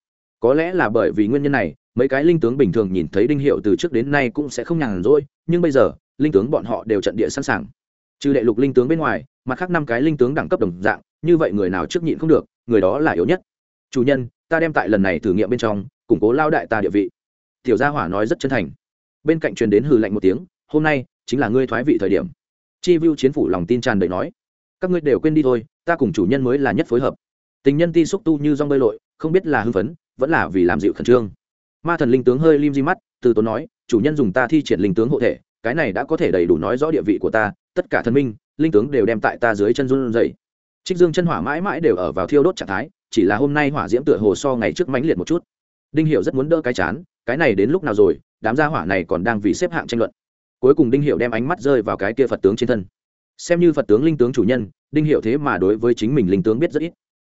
Có lẽ là bởi vì nguyên nhân này, mấy cái linh tướng bình thường nhìn thấy đinh hiệu từ trước đến nay cũng sẽ không nhàn rỗi, nhưng bây giờ, linh tướng bọn họ đều trận địa sẵn sàng. Trừ đệ lục linh tướng bên ngoài, mặt khác năm cái linh tướng đẳng cấp đồng dạng, như vậy người nào trước nhịn không được, người đó là yếu nhất. Chủ nhân, ta đem tại lần này thử nghiệm bên trong, củng cố lao đại ta địa vị. Tiểu gia hỏa nói rất chân thành. Bên cạnh truyền đến hừ lạnh một tiếng, hôm nay chính là ngươi thoái vị thời điểm. Chi vu chiến phủ lòng tin tràn đầy nói, các ngươi đều quên đi thôi ta cùng chủ nhân mới là nhất phối hợp. Tình nhân ti xúc tu như rong bơi lội, không biết là hưng phấn, vẫn là vì làm dịu khẩn trương. Ma thần linh tướng hơi lim di mắt, từ tốn nói, chủ nhân dùng ta thi triển linh tướng hộ thể, cái này đã có thể đầy đủ nói rõ địa vị của ta, tất cả thần minh, linh tướng đều đem tại ta dưới chân run dày trích dương chân hỏa mãi mãi đều ở vào thiêu đốt trạng thái, chỉ là hôm nay hỏa diễm tựa hồ so ngày trước mãnh liệt một chút. Đinh hiệu rất muốn đỡ cái chán, cái này đến lúc nào rồi, đám gia hỏa này còn đang vì xếp hạng tranh luận. Cuối cùng đinh hiệu đem ánh mắt rơi vào cái kia phật tướng trên thân. Xem như phật tướng linh tướng chủ nhân đinh hiệu thế mà đối với chính mình linh tướng biết rất ít.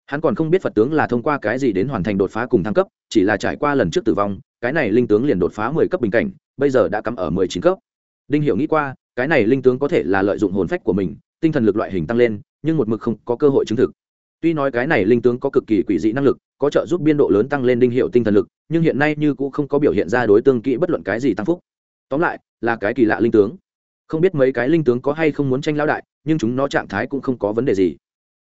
Hắn còn không biết phật tướng là thông qua cái gì đến hoàn thành đột phá cùng thăng cấp, chỉ là trải qua lần trước tử vong, cái này linh tướng liền đột phá mười cấp bình cảnh, bây giờ đã cắm ở mười chín cấp. Đinh hiệu nghĩ qua, cái này linh tướng có thể là lợi dụng hồn phách của mình, tinh thần lực loại hình tăng lên, nhưng một mực không có cơ hội chứng thực. Tuy nói cái này linh tướng có cực kỳ quỷ dị năng lực, có trợ giúp biên độ lớn tăng lên đinh hiệu tinh thần lực, nhưng hiện nay như cũng không có biểu hiện ra đối tương kỹ bất luận cái gì tăng phúc. Tóm lại, là cái kỳ lạ linh tướng. Không biết mấy cái linh tướng có hay không muốn tranh lao đại nhưng chúng nó trạng thái cũng không có vấn đề gì.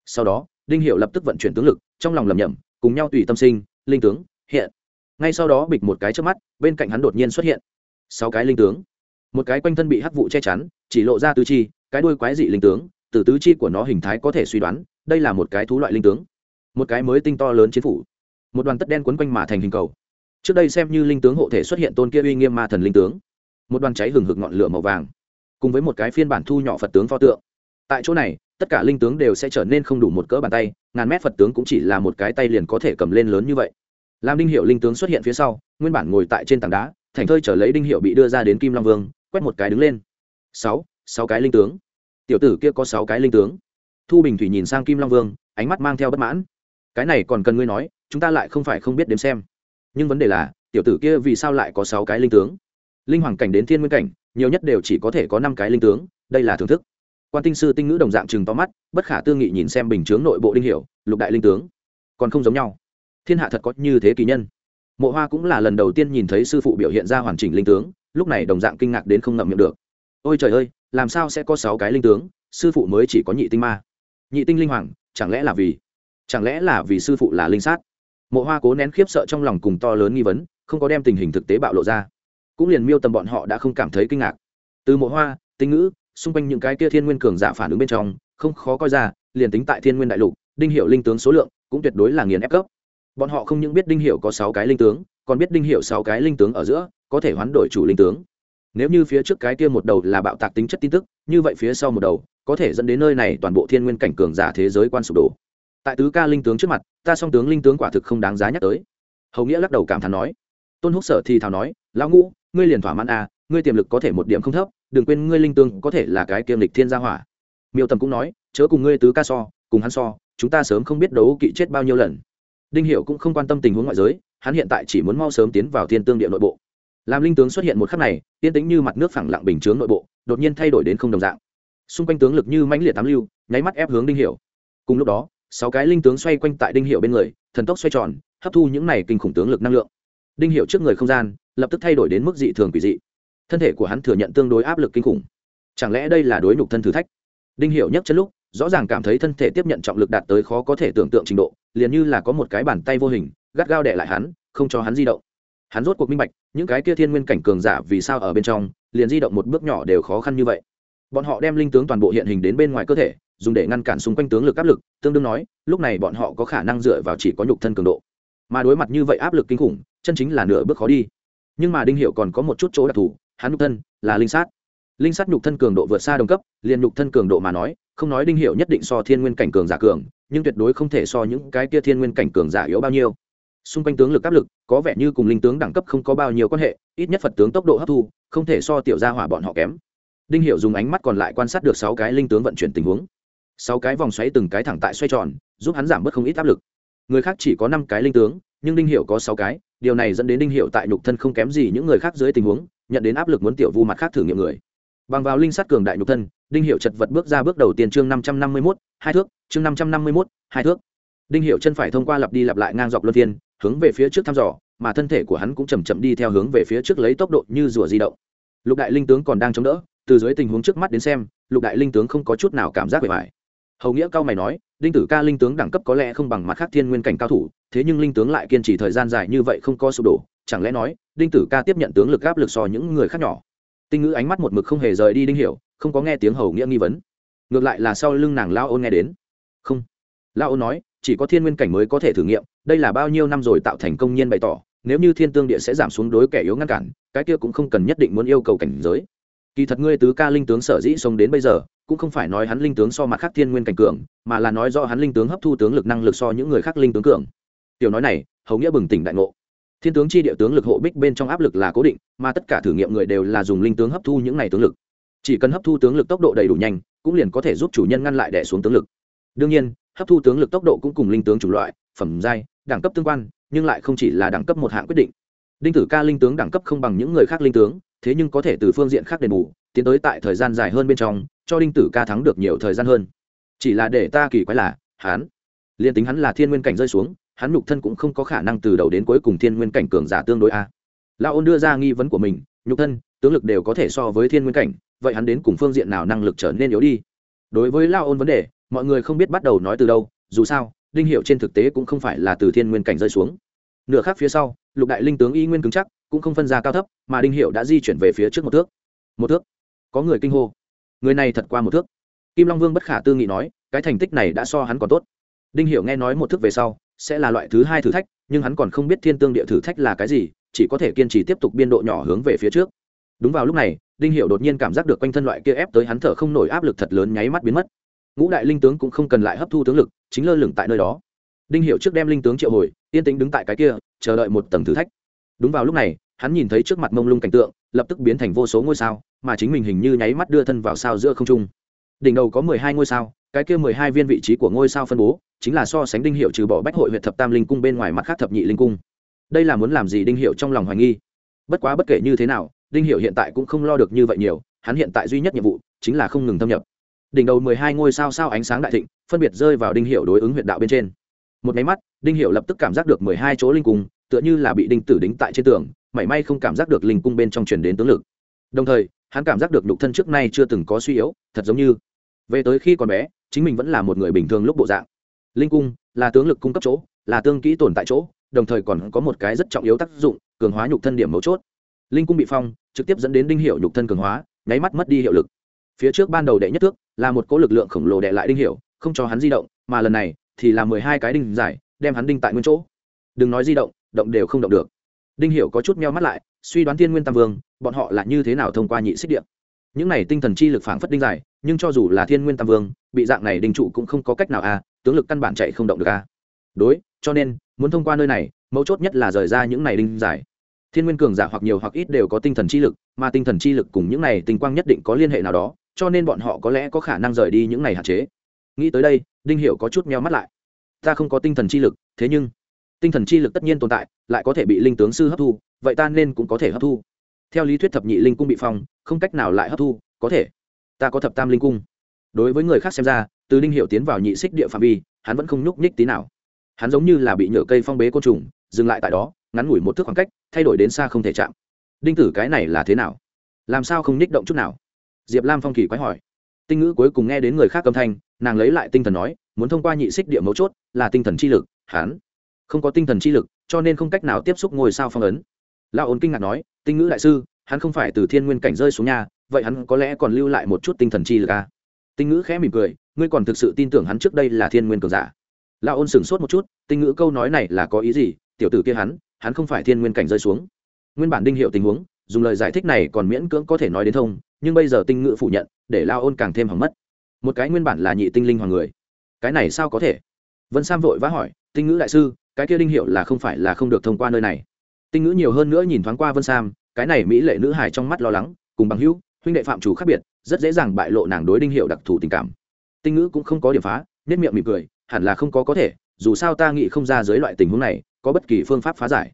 Sau đó, đinh hiệu lập tức vận chuyển tướng lực, trong lòng lầm nhầm cùng nhau tùy tâm sinh, linh tướng, hiện. Ngay sau đó bịch một cái trước mắt, bên cạnh hắn đột nhiên xuất hiện. Sáu cái linh tướng. Một cái quanh thân bị hắc vụ che chắn, chỉ lộ ra tứ chi, cái đuôi quái dị linh tướng, từ tứ chi của nó hình thái có thể suy đoán, đây là một cái thú loại linh tướng. Một cái mới tinh to lớn chiến phủ. Một đoàn tất đen quấn quanh mà thành hình cầu. Trước đây xem như linh tướng hộ thể xuất hiện tôn kia uy nghiêm ma thần linh tướng. Một đoàn cháy hừng hực ngọn lửa màu vàng. Cùng với một cái phiên bản thu nhỏ phật tướng pho tượng tại chỗ này, tất cả linh tướng đều sẽ trở nên không đủ một cỡ bàn tay, ngàn mét phật tướng cũng chỉ là một cái tay liền có thể cầm lên lớn như vậy. Làm đinh hiệu linh tướng xuất hiện phía sau, nguyên bản ngồi tại trên tảng đá, thành thơi trở lấy đinh hiệu bị đưa ra đến kim long vương, quét một cái đứng lên. Sáu sáu cái linh tướng. Tiểu tử kia có sáu cái linh tướng. Thu bình thủy nhìn sang kim long vương, ánh mắt mang theo bất mãn. Cái này còn cần ngươi nói, chúng ta lại không phải không biết đếm xem. Nhưng vấn đề là, tiểu tử kia vì sao lại có sáu cái linh tướng? Linh hoàng cảnh đến thiên nguyên cảnh, nhiều nhất đều chỉ có thể có năm cái linh tướng, đây là thưởng thức quan tinh sư tinh ngữ đồng dạng chừng to mắt, bất khả tư nghị nhìn xem bình chướng nội bộ đinh hiểu, lục đại linh tướng. Còn không giống nhau. Thiên hạ thật có như thế kỳ nhân. Mộ hoa cũng là lần đầu tiên nhìn thấy sư phụ biểu hiện ra hoàn chỉnh linh tướng, lúc này đồng dạng kinh ngạc đến không ngậm miệng được. Ôi trời ơi, làm sao sẽ có sáu cái linh tướng, sư phụ mới chỉ có nhị tinh ma. Nhị tinh linh hoàng, chẳng lẽ là vì, chẳng lẽ là vì sư phụ là linh sát? Mộ hoa cố nén khiếp sợ trong lòng cùng to lớn nghi vấn, không có đem tình hình thực tế bạo lộ ra. Cũng liền miêu tầm bọn họ đã không cảm thấy kinh ngạc. Từ mộ hoa, tinh ngữ xung quanh những cái kia thiên nguyên cường giả phản ứng bên trong, không khó coi ra, liền tính tại thiên nguyên đại lục, đinh hiệu linh tướng số lượng cũng tuyệt đối là nghiền ép cấp. Bọn họ không những biết đinh hiệu có sáu cái linh tướng, còn biết đinh hiệu sáu cái linh tướng ở giữa, có thể hoán đổi chủ linh tướng. Nếu như phía trước cái kia một đầu là bạo tạc tính chất tin tức, như vậy phía sau một đầu, có thể dẫn đến nơi này toàn bộ thiên nguyên cảnh cường giả thế giới quan sụp đổ. Tại tứ ca linh tướng trước mặt, ta song tướng linh tướng quả thực không đáng giá nhắc tới. Hầu nghĩa lắc đầu cảm thán nói. Tôn húc sở thì thào nói, lão ngũ, ngươi liền thỏa mãn à ngươi tiềm lực có thể một điểm không thấp, đừng quên ngươi linh tướng có thể là cái kiêm lịch thiên gia hỏa. Miêu tầm cũng nói, chớ cùng ngươi tứ ca so, cùng hắn so, chúng ta sớm không biết đấu kỵ chết bao nhiêu lần. Đinh hiệu cũng không quan tâm tình huống ngoại giới, hắn hiện tại chỉ muốn mau sớm tiến vào thiên tương địa nội bộ. Làm linh tướng xuất hiện một khắc này tiên tính như mặt nước phẳng lặng bình chướng nội bộ, đột nhiên thay đổi đến không đồng dạng. Xung quanh tướng lực như mãnh liệt tám lưu, nháy mắt ép hướng đinh hiệu cùng lúc đó, sáu cái linh tướng xoay quanh tại đinh hiệu bên người, thần tốc xoay tròn, hấp thu những này kinh khủng tướng lực năng lượng. Đinh hiệu trước người không gian, lập tức thay đổi đến mức dị thường quỷ dị thân thể của hắn thừa nhận tương đối áp lực kinh khủng. Chẳng lẽ đây là đối nhục thân thử thách? Đinh hiệu nhất chân lúc, rõ ràng cảm thấy thân thể tiếp nhận trọng lực đạt tới khó có thể tưởng tượng trình độ, liền như là có một cái bàn tay vô hình, gắt gao đè lại hắn, không cho hắn di động. Hắn rốt cuộc minh bạch, những cái kia thiên nguyên cảnh cường giả vì sao ở bên trong, liền di động một bước nhỏ đều khó khăn như vậy. Bọn họ đem linh tướng toàn bộ hiện hình đến bên ngoài cơ thể, dùng để ngăn cản xung quanh tướng lực áp lực, tương đương nói, lúc này bọn họ có khả năng dựa vào chỉ có nhục thân cường độ. Mà đối mặt như vậy áp lực kinh khủng, chân chính là nửa bước khó đi. Nhưng mà đinh hiệu còn có một chút chỗ đặc thù hắn nhục thân là linh sát. Linh sát nhục thân cường độ vượt xa đồng cấp, liền nhục thân cường độ mà nói, không nói đinh hiệu nhất định so thiên nguyên cảnh cường giả cường, nhưng tuyệt đối không thể so những cái kia thiên nguyên cảnh cường giả yếu bao nhiêu. Xung quanh tướng lực áp lực, có vẻ như cùng linh tướng đẳng cấp không có bao nhiêu quan hệ, ít nhất phật tướng tốc độ hấp thu, không thể so tiểu gia hỏa bọn họ kém. Đinh hiệu dùng ánh mắt còn lại quan sát được sáu cái linh tướng vận chuyển tình huống. Sáu cái vòng xoáy từng cái thẳng tại xoay tròn, giúp hắn giảm bớt không ít áp lực. Người khác chỉ có năm cái linh tướng, nhưng đinh hiệu có sáu cái, điều này dẫn đến đinh hiệu tại nhục thân không kém gì những người khác dưới tình huống nhận đến áp lực muốn tiểu vu mặt khác thử nghiệm người. Bằng vào linh sát cường đại nhục thân, đinh hiệu chật vật bước ra bước đầu tiên chương năm trăm năm mươi mốt, hai thước, chương năm trăm năm mươi mốt, hai thước. Đinh hiệu chân phải thông qua lặp đi lặp lại ngang dọc luân thiên hướng về phía trước thăm dò, mà thân thể của hắn cũng chầm chậm đi theo hướng về phía trước lấy tốc độ như rùa di động. Lục đại linh tướng còn đang chống đỡ, từ dưới tình huống trước mắt đến xem, lục đại linh tướng không có chút nào cảm giác bề mại hầu nghĩa cao mày nói, đinh tử ca linh tướng đẳng cấp có lẽ không bằng mặt khác thiên nguyên cảnh cao thủ, thế nhưng linh tướng lại kiên trì thời gian dài như vậy không có sụp đổ chẳng lẽ nói, đinh tử ca tiếp nhận tướng lực áp lực so những người khác nhỏ? Tinh ngữ ánh mắt một mực không hề rời đi đinh hiểu, không có nghe tiếng hầu nghĩa nghi vấn. Ngược lại là sau lưng nàng lao ôn nghe đến. Không. Lao ôn nói, chỉ có thiên nguyên cảnh mới có thể thử nghiệm, đây là bao nhiêu năm rồi tạo thành công nhiên bày tỏ, nếu như thiên tương địa sẽ giảm xuống đối kẻ yếu ngăn cản, cái kia cũng không cần nhất định muốn yêu cầu cảnh giới. Kỳ thật ngươi tứ ca linh tướng sở dĩ sống đến bây giờ, cũng không phải nói hắn linh tướng so mặt khác thiên nguyên cảnh cường, mà là nói do hắn linh tướng hấp thu tướng lực năng lực so những người khác linh tướng cường. Tiểu nói này, hầu nghĩa bừng tỉnh đại ngộ thiên tướng chi địa tướng lực hộ bích bên trong áp lực là cố định, mà tất cả thử nghiệm người đều là dùng linh tướng hấp thu những này tướng lực. Chỉ cần hấp thu tướng lực tốc độ đầy đủ nhanh, cũng liền có thể giúp chủ nhân ngăn lại đẻ xuống tướng lực. Đương nhiên, hấp thu tướng lực tốc độ cũng cùng linh tướng chủng loại, phẩm giai, đẳng cấp tương quan, nhưng lại không chỉ là đẳng cấp một hạng quyết định. Đinh tử ca linh tướng đẳng cấp không bằng những người khác linh tướng, thế nhưng có thể từ phương diện khác đền bù, tiến tới tại thời gian dài hơn bên trong, cho đinh tử ca thắng được nhiều thời gian hơn. Chỉ là để ta kỳ quái là, hắn, liền tính hắn là thiên nguyên cảnh rơi xuống hắn nhục thân cũng không có khả năng từ đầu đến cuối cùng thiên nguyên cảnh cường giả tương đối a. La ôn đưa ra nghi vấn của mình, nhục thân, tướng lực đều có thể so với thiên nguyên cảnh, vậy hắn đến cùng phương diện nào năng lực trở nên yếu đi? Đối với la ôn vấn đề, mọi người không biết bắt đầu nói từ đâu, dù sao, đinh hiệu trên thực tế cũng không phải là từ thiên nguyên cảnh rơi xuống. Nửa khác phía sau, lục đại linh tướng y nguyên cứng chắc, cũng không phân ra cao thấp, mà đinh hiệu đã di chuyển về phía trước một thước. Một thước? Có người kinh hô. Người này thật qua một thước. Kim long vương bất khả tư nghị nói, cái thành tích này đã so hắn còn tốt. Đinh hiệu nghe nói một thước về sau sẽ là loại thứ hai thử thách, nhưng hắn còn không biết thiên tương địa thử thách là cái gì, chỉ có thể kiên trì tiếp tục biên độ nhỏ hướng về phía trước. Đúng vào lúc này, đinh hiệu đột nhiên cảm giác được quanh thân loại kia ép tới hắn thở không nổi áp lực thật lớn nháy mắt biến mất. Ngũ đại linh tướng cũng không cần lại hấp thu tướng lực, chính lơ lửng tại nơi đó. Đinh hiệu trước đem linh tướng triệu hồi, yên tĩnh đứng tại cái kia, chờ đợi một tầng thử thách. Đúng vào lúc này, hắn nhìn thấy trước mặt mông lung cảnh tượng, lập tức biến thành vô số ngôi sao, mà chính mình hình như nháy mắt đưa thân vào sao giữa không trung đỉnh đầu có mười hai ngôi sao, cái kia mười hai viên vị trí của ngôi sao phân bố, chính là so sánh đinh hiệu trừ bỏ bách hội huyện thập tam linh cung bên ngoài mặt khác thập nhị linh cung. Đây là muốn làm gì đinh hiệu trong lòng hoài nghi. Bất quá bất kể như thế nào, đinh hiệu hiện tại cũng không lo được như vậy nhiều, hắn hiện tại duy nhất nhiệm vụ chính là không ngừng thâm nhập. Đỉnh đầu mười hai ngôi sao sao ánh sáng đại thịnh, phân biệt rơi vào đinh hiệu đối ứng huyện đạo bên trên. Một máy mắt, đinh hiệu lập tức cảm giác được mười hai chỗ linh cung, tựa như là bị đinh tử đính tại trên tường, mảy may không cảm giác được linh cung bên trong truyền đến tướng lực. Đồng thời hắn cảm giác được nhục thân trước nay chưa từng có suy yếu, thật giống như về tới khi còn bé, chính mình vẫn là một người bình thường lúc bộ dạng. Linh cung là tướng lực cung cấp chỗ, là tương kỹ tồn tại chỗ, đồng thời còn có một cái rất trọng yếu tác dụng, cường hóa nhục thân điểm mấu chốt. Linh cung bị phong, trực tiếp dẫn đến đinh hiệu nhục thân cường hóa, nháy mắt mất đi hiệu lực. Phía trước ban đầu đệ nhất thước là một cỗ lực lượng khổng lồ đệ lại đinh hiệu, không cho hắn di động, mà lần này thì là mười hai cái đinh giải, đem hắn đinh tại nguyên chỗ. Đừng nói di động động đều không động được. Đinh hiệu có chút meo mắt lại, suy đoán thiên nguyên tam vương bọn họ là như thế nào thông qua nhị xích điện? Những này tinh thần chi lực phảng phất đinh dài, nhưng cho dù là thiên nguyên tam vương, bị dạng này đinh trụ cũng không có cách nào a tướng lực căn bản chạy không động được a đối, cho nên, muốn thông qua nơi này, mấu chốt nhất là rời ra những này đinh dài. Thiên nguyên cường giả hoặc nhiều hoặc ít đều có tinh thần chi lực, mà tinh thần chi lực cùng những này tinh quang nhất định có liên hệ nào đó, cho nên bọn họ có lẽ có khả năng rời đi những này hạn chế. Nghĩ tới đây, đinh hiểu có chút meo mắt lại. Ta không có tinh thần chi lực, thế nhưng, tinh thần chi lực tất nhiên tồn tại, lại có thể bị linh tướng sư hấp thu, vậy ta nên cũng có thể hấp thu theo lý thuyết thập nhị linh cung bị phong, không cách nào lại hấp thu, có thể. Ta có thập tam linh cung. Đối với người khác xem ra, từ đinh hiệu tiến vào nhị xích địa phạm vi, hắn vẫn không nhúc nhích tí nào. Hắn giống như là bị nhựa cây phong bế côn trùng, dừng lại tại đó, ngắn ngủi một thước khoảng cách, thay đổi đến xa không thể chạm. Đinh tử cái này là thế nào? Làm sao không nhích động chút nào? Diệp lam phong kỳ quái hỏi. Tinh ngữ cuối cùng nghe đến người khác âm thanh, nàng lấy lại tinh thần nói, muốn thông qua nhị xích địa mấu chốt là tinh thần chi lực, hắn không có tinh thần chi lực, cho nên không cách nào tiếp xúc ngôi sao phong ấn. Lão ôn kinh ngạc nói tinh ngữ đại sư, hắn không phải từ thiên nguyên cảnh rơi xuống nhà, vậy hắn có lẽ còn lưu lại một chút tinh thần chi lực à? tinh ngữ khẽ mỉm cười, ngươi còn thực sự tin tưởng hắn trước đây là thiên nguyên cường giả? Lão ôn sửng sốt một chút, tinh ngữ câu nói này là có ý gì? Tiểu tử kia hắn hắn không phải thiên nguyên cảnh rơi xuống. Nguyên bản đinh hiệu tình huống, dùng lời giải thích này còn miễn cưỡng có thể nói đến thông, nhưng bây giờ tinh ngữ phủ nhận, để la ôn càng thêm hỏng mất. Một cái nguyên bản là nhị tinh linh hoàng người. Cái này sao có thể? Vân sam vội vã hỏi, tinh ngữ đại sư, cái kia đinh hiệu là không phải là không được thông qua nơi này? Tinh ngữ nhiều hơn nữa nhìn thoáng qua vân sam cái này mỹ lệ nữ hài trong mắt lo lắng cùng bằng hữu huynh đệ phạm chủ khác biệt rất dễ dàng bại lộ nàng đối đinh hiệu đặc thù tình cảm tinh ngữ cũng không có điểm phá nết miệng mỉm cười hẳn là không có có thể dù sao ta nghĩ không ra dưới loại tình huống này có bất kỳ phương pháp phá giải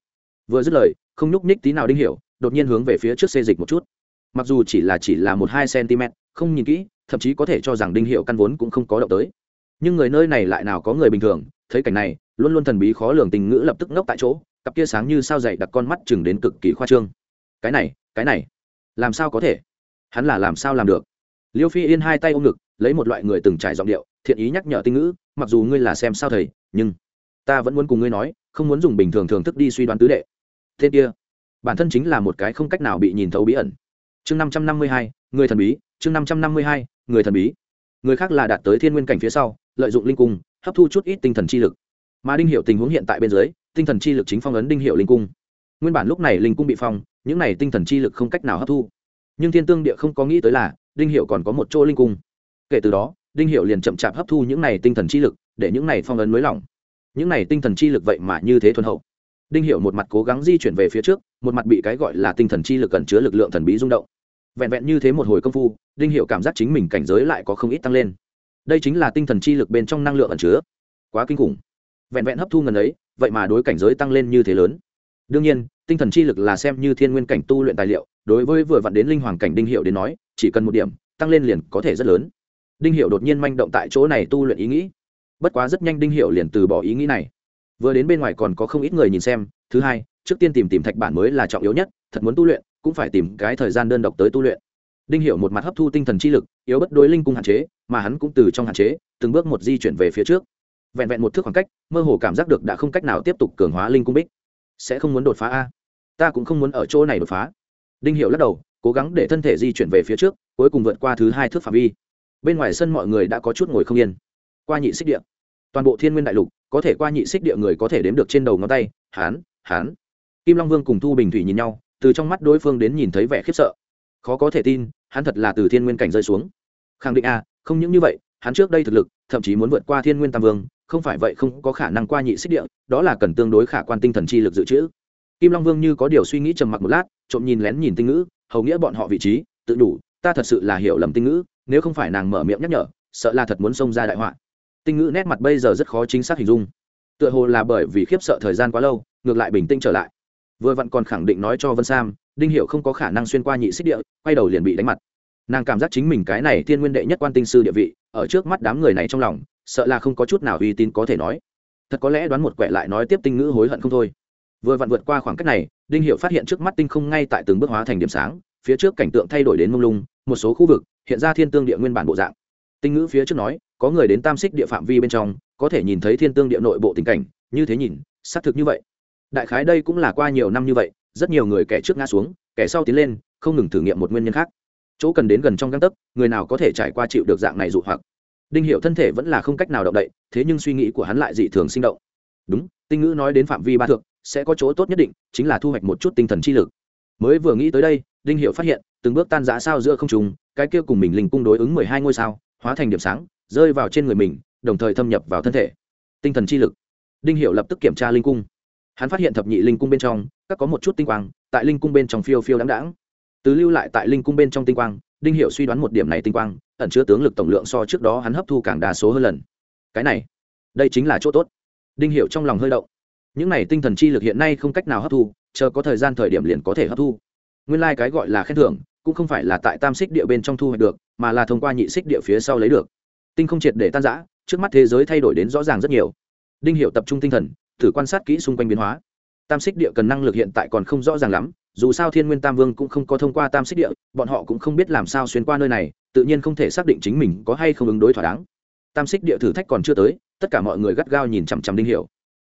vừa dứt lời không nhúc nhích tí nào đinh hiệu đột nhiên hướng về phía trước xê dịch một chút mặc dù chỉ là chỉ là một hai cm không nhìn kỹ thậm chí có thể cho rằng đinh hiệu căn vốn cũng không có động tới nhưng người nơi này lại nào có người bình thường thấy cảnh này luôn luôn thần bí khó lường tình ngữ lập tức ngốc tại chỗ cặp kia sáng như sao dày đặt con mắt chừng đến cực kỳ khoa trương. Cái này cái này, làm sao có thể? Hắn là làm sao làm được? Liêu phi yên hai tay ôm ngực, lấy một loại người từng trải giọng điệu, thiện ý nhắc nhở tinh ngữ, mặc dù ngươi là xem sao thầy, nhưng ta vẫn muốn cùng ngươi nói, không muốn dùng bình thường thường thức đi suy đoán tứ đệ. Thế kia, bản thân chính là một cái không cách nào bị nhìn thấu bí ẩn. Chương năm trăm năm mươi hai, người thần bí, chương năm trăm năm mươi hai, người thần bí. Người khác là đạt tới thiên nguyên cảnh phía sau, lợi dụng linh cung, hấp thu chút ít tinh thần chi lực. Mà đinh hiệu tình huống hiện tại bên dưới tinh thần chi lực chính phong ấn đinh hiệu linh cung. Nguyên bản lúc này linh cung bị phong, những này tinh thần chi lực không cách nào hấp thu. Nhưng thiên tương địa không có nghĩ tới là, đinh hiệu còn có một chỗ linh cung. Kể từ đó, đinh hiệu liền chậm chạp hấp thu những này tinh thần chi lực, để những này phong ấn mới lỏng. Những này tinh thần chi lực vậy mà như thế thuần hậu. Đinh hiệu một mặt cố gắng di chuyển về phía trước, một mặt bị cái gọi là tinh thần chi lực cẩn chứa lực lượng thần bí rung động. Vẹn vẹn như thế một hồi công phu, đinh hiệu cảm giác chính mình cảnh giới lại có không ít tăng lên. Đây chính là tinh thần chi lực bên trong năng lượng ẩn chứa. Quá kinh khủng. Vẹn vẹn hấp thu ngần ấy vậy mà đối cảnh giới tăng lên như thế lớn. Đương nhiên, tinh thần chi lực là xem như thiên nguyên cảnh tu luyện tài liệu, đối với vừa vặn đến linh hoàng cảnh đinh hiệu đến nói, chỉ cần một điểm, tăng lên liền có thể rất lớn. Đinh hiệu đột nhiên manh động tại chỗ này tu luyện ý nghĩ. Bất quá rất nhanh đinh hiệu liền từ bỏ ý nghĩ này. Vừa đến bên ngoài còn có không ít người nhìn xem, thứ hai, trước tiên tìm tìm thạch bản mới là trọng yếu nhất, thật muốn tu luyện, cũng phải tìm cái thời gian đơn độc tới tu luyện. Đinh hiệu một mặt hấp thu tinh thần chi lực, yếu bất đối linh cung hạn chế, mà hắn cũng từ trong hạn chế, từng bước một di chuyển về phía trước vẹn vẹn một thước khoảng cách, mơ hồ cảm giác được đã không cách nào tiếp tục cường hóa linh cung bích. Sẽ không muốn đột phá a? Ta cũng không muốn ở chỗ này đột phá. Đinh hiệu lắc đầu, cố gắng để thân thể di chuyển về phía trước, cuối cùng vượt qua thứ hai thước phạm vi. Bên ngoài sân mọi người đã có chút ngồi không yên. Qua nhị xích địa. Toàn bộ thiên nguyên đại lục, có thể qua nhị xích địa người có thể đếm được trên đầu ngón tay, hán hán. Kim long vương cùng thu bình thủy nhìn nhau, từ trong mắt đối phương đến nhìn thấy vẻ khiếp sợ. Khó có thể tin, hắn thật là từ thiên nguyên cảnh rơi xuống. Khẳng định a, không những như vậy, hắn trước đây thực lực, thậm chí muốn vượt qua thiên nguyên tam vương không phải vậy không có khả năng qua nhị xích địa, đó là cần tương đối khả quan tinh thần chi lực dự trữ. Kim long vương như có điều suy nghĩ trầm mặc một lát, trộm nhìn lén nhìn tinh ngữ, hầu nghĩa bọn họ vị trí, tự đủ, ta thật sự là hiểu lầm tinh ngữ, nếu không phải nàng mở miệng nhắc nhở, sợ là thật muốn xông ra đại họa. Tinh ngữ nét mặt bây giờ rất khó chính xác hình dung. Tựa hồ là bởi vì khiếp sợ thời gian quá lâu, ngược lại bình tĩnh trở lại. Vừa vặn còn khẳng định nói cho vân sam, đinh hiệu không có khả năng xuyên qua nhị xích địa, quay đầu liền bị đánh mặt nàng cảm giác chính mình cái này thiên nguyên đệ nhất quan tinh sư địa vị, ở trước mắt đám người này trong lòng, sợ là không có chút nào uy tín có thể nói. Thật có lẽ đoán một quẻ lại nói tiếp tinh ngữ hối hận không thôi. Vừa vặn vượt qua khoảng cách này, đinh hiệu phát hiện trước mắt tinh không ngay tại từng bước hóa thành điểm sáng, phía trước cảnh tượng thay đổi đến mông lung, một số khu vực hiện ra thiên tương địa nguyên bản bộ dạng. Tinh ngữ phía trước nói, có người đến tam xích địa phạm vi bên trong, có thể nhìn thấy thiên tương địa nội bộ tình cảnh, như thế nhìn, xác thực như vậy. Đại khái đây cũng là qua nhiều năm như vậy, rất nhiều người kẻ trước ngã xuống, kẻ sau tiến lên, không ngừng thử nghiệm một nguyên nhân khác chỗ cần đến gần trong găng tấc, người nào có thể trải qua chịu được dạng này dụ hoặc. Đinh hiệu thân thể vẫn là không cách nào động đậy, thế nhưng suy nghĩ của hắn lại dị thường sinh động. Đúng, tinh ngữ nói đến phạm vi ba thượng sẽ có chỗ tốt nhất định, chính là thu hoạch một chút tinh thần chi lực. Mới vừa nghĩ tới đây, đinh hiệu phát hiện, từng bước tan giã sao giữa không trùng cái kia cùng mình linh cung đối ứng mười hai ngôi sao, hóa thành điểm sáng, rơi vào trên người mình, đồng thời thâm nhập vào thân thể. Tinh thần chi lực. Đinh hiệu lập tức kiểm tra linh cung. Hắn phát hiện thập nhị linh cung bên trong, các có một chút tinh quang, tại linh cung bên trong phiêu phiêu đáng đáng từ lưu lại tại linh cung bên trong tinh quang, đinh hiệu suy đoán một điểm này tinh quang, ẩn chứa tướng lực tổng lượng so trước đó hắn hấp thu càng đa số hơn lần. Cái này, đây chính là chỗ tốt. Đinh hiệu trong lòng hơi động. Những này tinh thần chi lực hiện nay không cách nào hấp thu, chờ có thời gian thời điểm liền có thể hấp thu. Nguyên lai、like、cái gọi là khen thưởng, cũng không phải là tại tam xích địa bên trong thu hoạch được, mà là thông qua nhị xích địa phía sau lấy được. Tinh không triệt để tan giã trước mắt thế giới thay đổi đến rõ ràng rất nhiều. Đinh hiệu tập trung tinh thần, thử quan sát kỹ xung quanh biến hóa. Tam xích địa cần năng lực hiện tại còn không rõ ràng lắm dù sao thiên nguyên tam vương cũng không có thông qua tam xích địa, bọn họ cũng không biết làm sao xuyên qua nơi này, tự nhiên không thể xác định chính mình có hay không ứng đối thỏa đáng. Tam xích địa thử thách còn chưa tới, tất cả mọi người gắt gao nhìn chằm chằm đinh hiểu.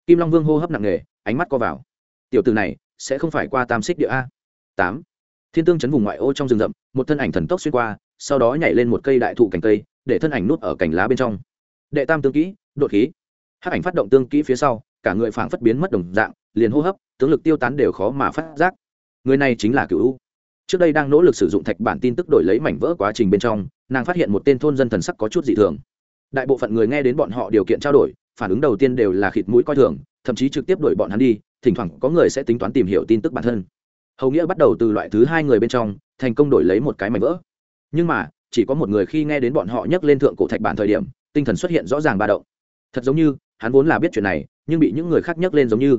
Kim long vương hô hấp nặng nề, ánh mắt co vào. Tiểu từ này, sẽ không phải qua tam xích địa a. Tám. Thiên tương chấn vùng ngoại ô trong rừng rậm, một thân ảnh thần tốc xuyên qua, sau đó nhảy lên một cây đại thụ cành cây, để thân ảnh nút ở cành lá bên trong. Đệ tam tương kỹ, đột khí. Hắc ảnh phát động tương kỹ phía sau, cả người phảng phất biến mất đồng dạng, liền hô hấp, tướng lực tiêu tán đều khó mà phát giác người này chính là cựu u. Trước đây đang nỗ lực sử dụng thạch bản tin tức đổi lấy mảnh vỡ quá trình bên trong, nàng phát hiện một tên thôn dân thần sắc có chút dị thường. Đại bộ phận người nghe đến bọn họ điều kiện trao đổi, phản ứng đầu tiên đều là khịt mũi coi thường, thậm chí trực tiếp đuổi bọn hắn đi, thỉnh thoảng có người sẽ tính toán tìm hiểu tin tức bản thân. Hầu nghĩa bắt đầu từ loại thứ hai người bên trong, thành công đổi lấy một cái mảnh vỡ. Nhưng mà, chỉ có một người khi nghe đến bọn họ nhắc lên thượng cổ thạch bản thời điểm, tinh thần xuất hiện rõ ràng ba động. Thật giống như, hắn vốn là biết chuyện này, nhưng bị những người khác nhắc lên giống như.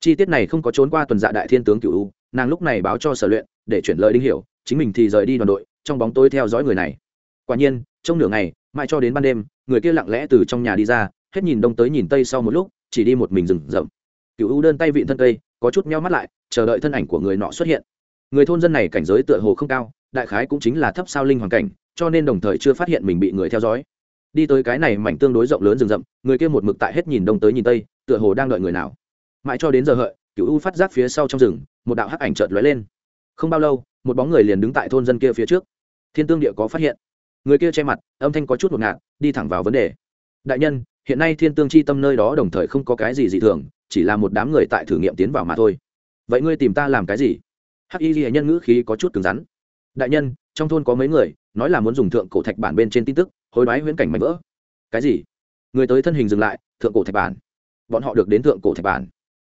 Chi tiết này không có trốn qua tuần dạ đại thiên tướng cựu u nàng lúc này báo cho sở luyện để chuyển lời đinh hiểu, chính mình thì rời đi đoàn đội, trong bóng tối theo dõi người này. Quả nhiên, trong nửa ngày, mãi cho đến ban đêm, người kia lặng lẽ từ trong nhà đi ra, hết nhìn đông tới nhìn tây sau một lúc, chỉ đi một mình rừng rậm. Cựu u đơn tay vịn thân cây, có chút meo mắt lại, chờ đợi thân ảnh của người nọ xuất hiện. Người thôn dân này cảnh giới tựa hồ không cao, đại khái cũng chính là thấp sao linh hoàn cảnh, cho nên đồng thời chưa phát hiện mình bị người theo dõi. Đi tới cái này mảnh tương đối rộng lớn rừng rậm, người kia một mực tại hết nhìn đông tới nhìn tây, tựa hồ đang đợi người nào. Mãi cho đến giờ hợi cựu u phát giác phía sau trong rừng một đạo hắc ảnh chợt lóe lên. Không bao lâu, một bóng người liền đứng tại thôn dân kia phía trước. Thiên tương địa có phát hiện. Người kia che mặt, âm thanh có chút ngột ngạt, đi thẳng vào vấn đề. Đại nhân, hiện nay thiên tương chi tâm nơi đó đồng thời không có cái gì dị thường, chỉ là một đám người tại thử nghiệm tiến vào mà thôi. Vậy ngươi tìm ta làm cái gì? Hắc y ghi nhân ngữ khí có chút cứng rắn. Đại nhân, trong thôn có mấy người, nói là muốn dùng thượng cổ thạch bản bên trên tin tức, hối đoái huyễn cảnh mạnh vỡ. Cái gì? Người tới thân hình dừng lại, thượng cổ thạch bản. Bọn họ được đến thượng cổ thạch bản.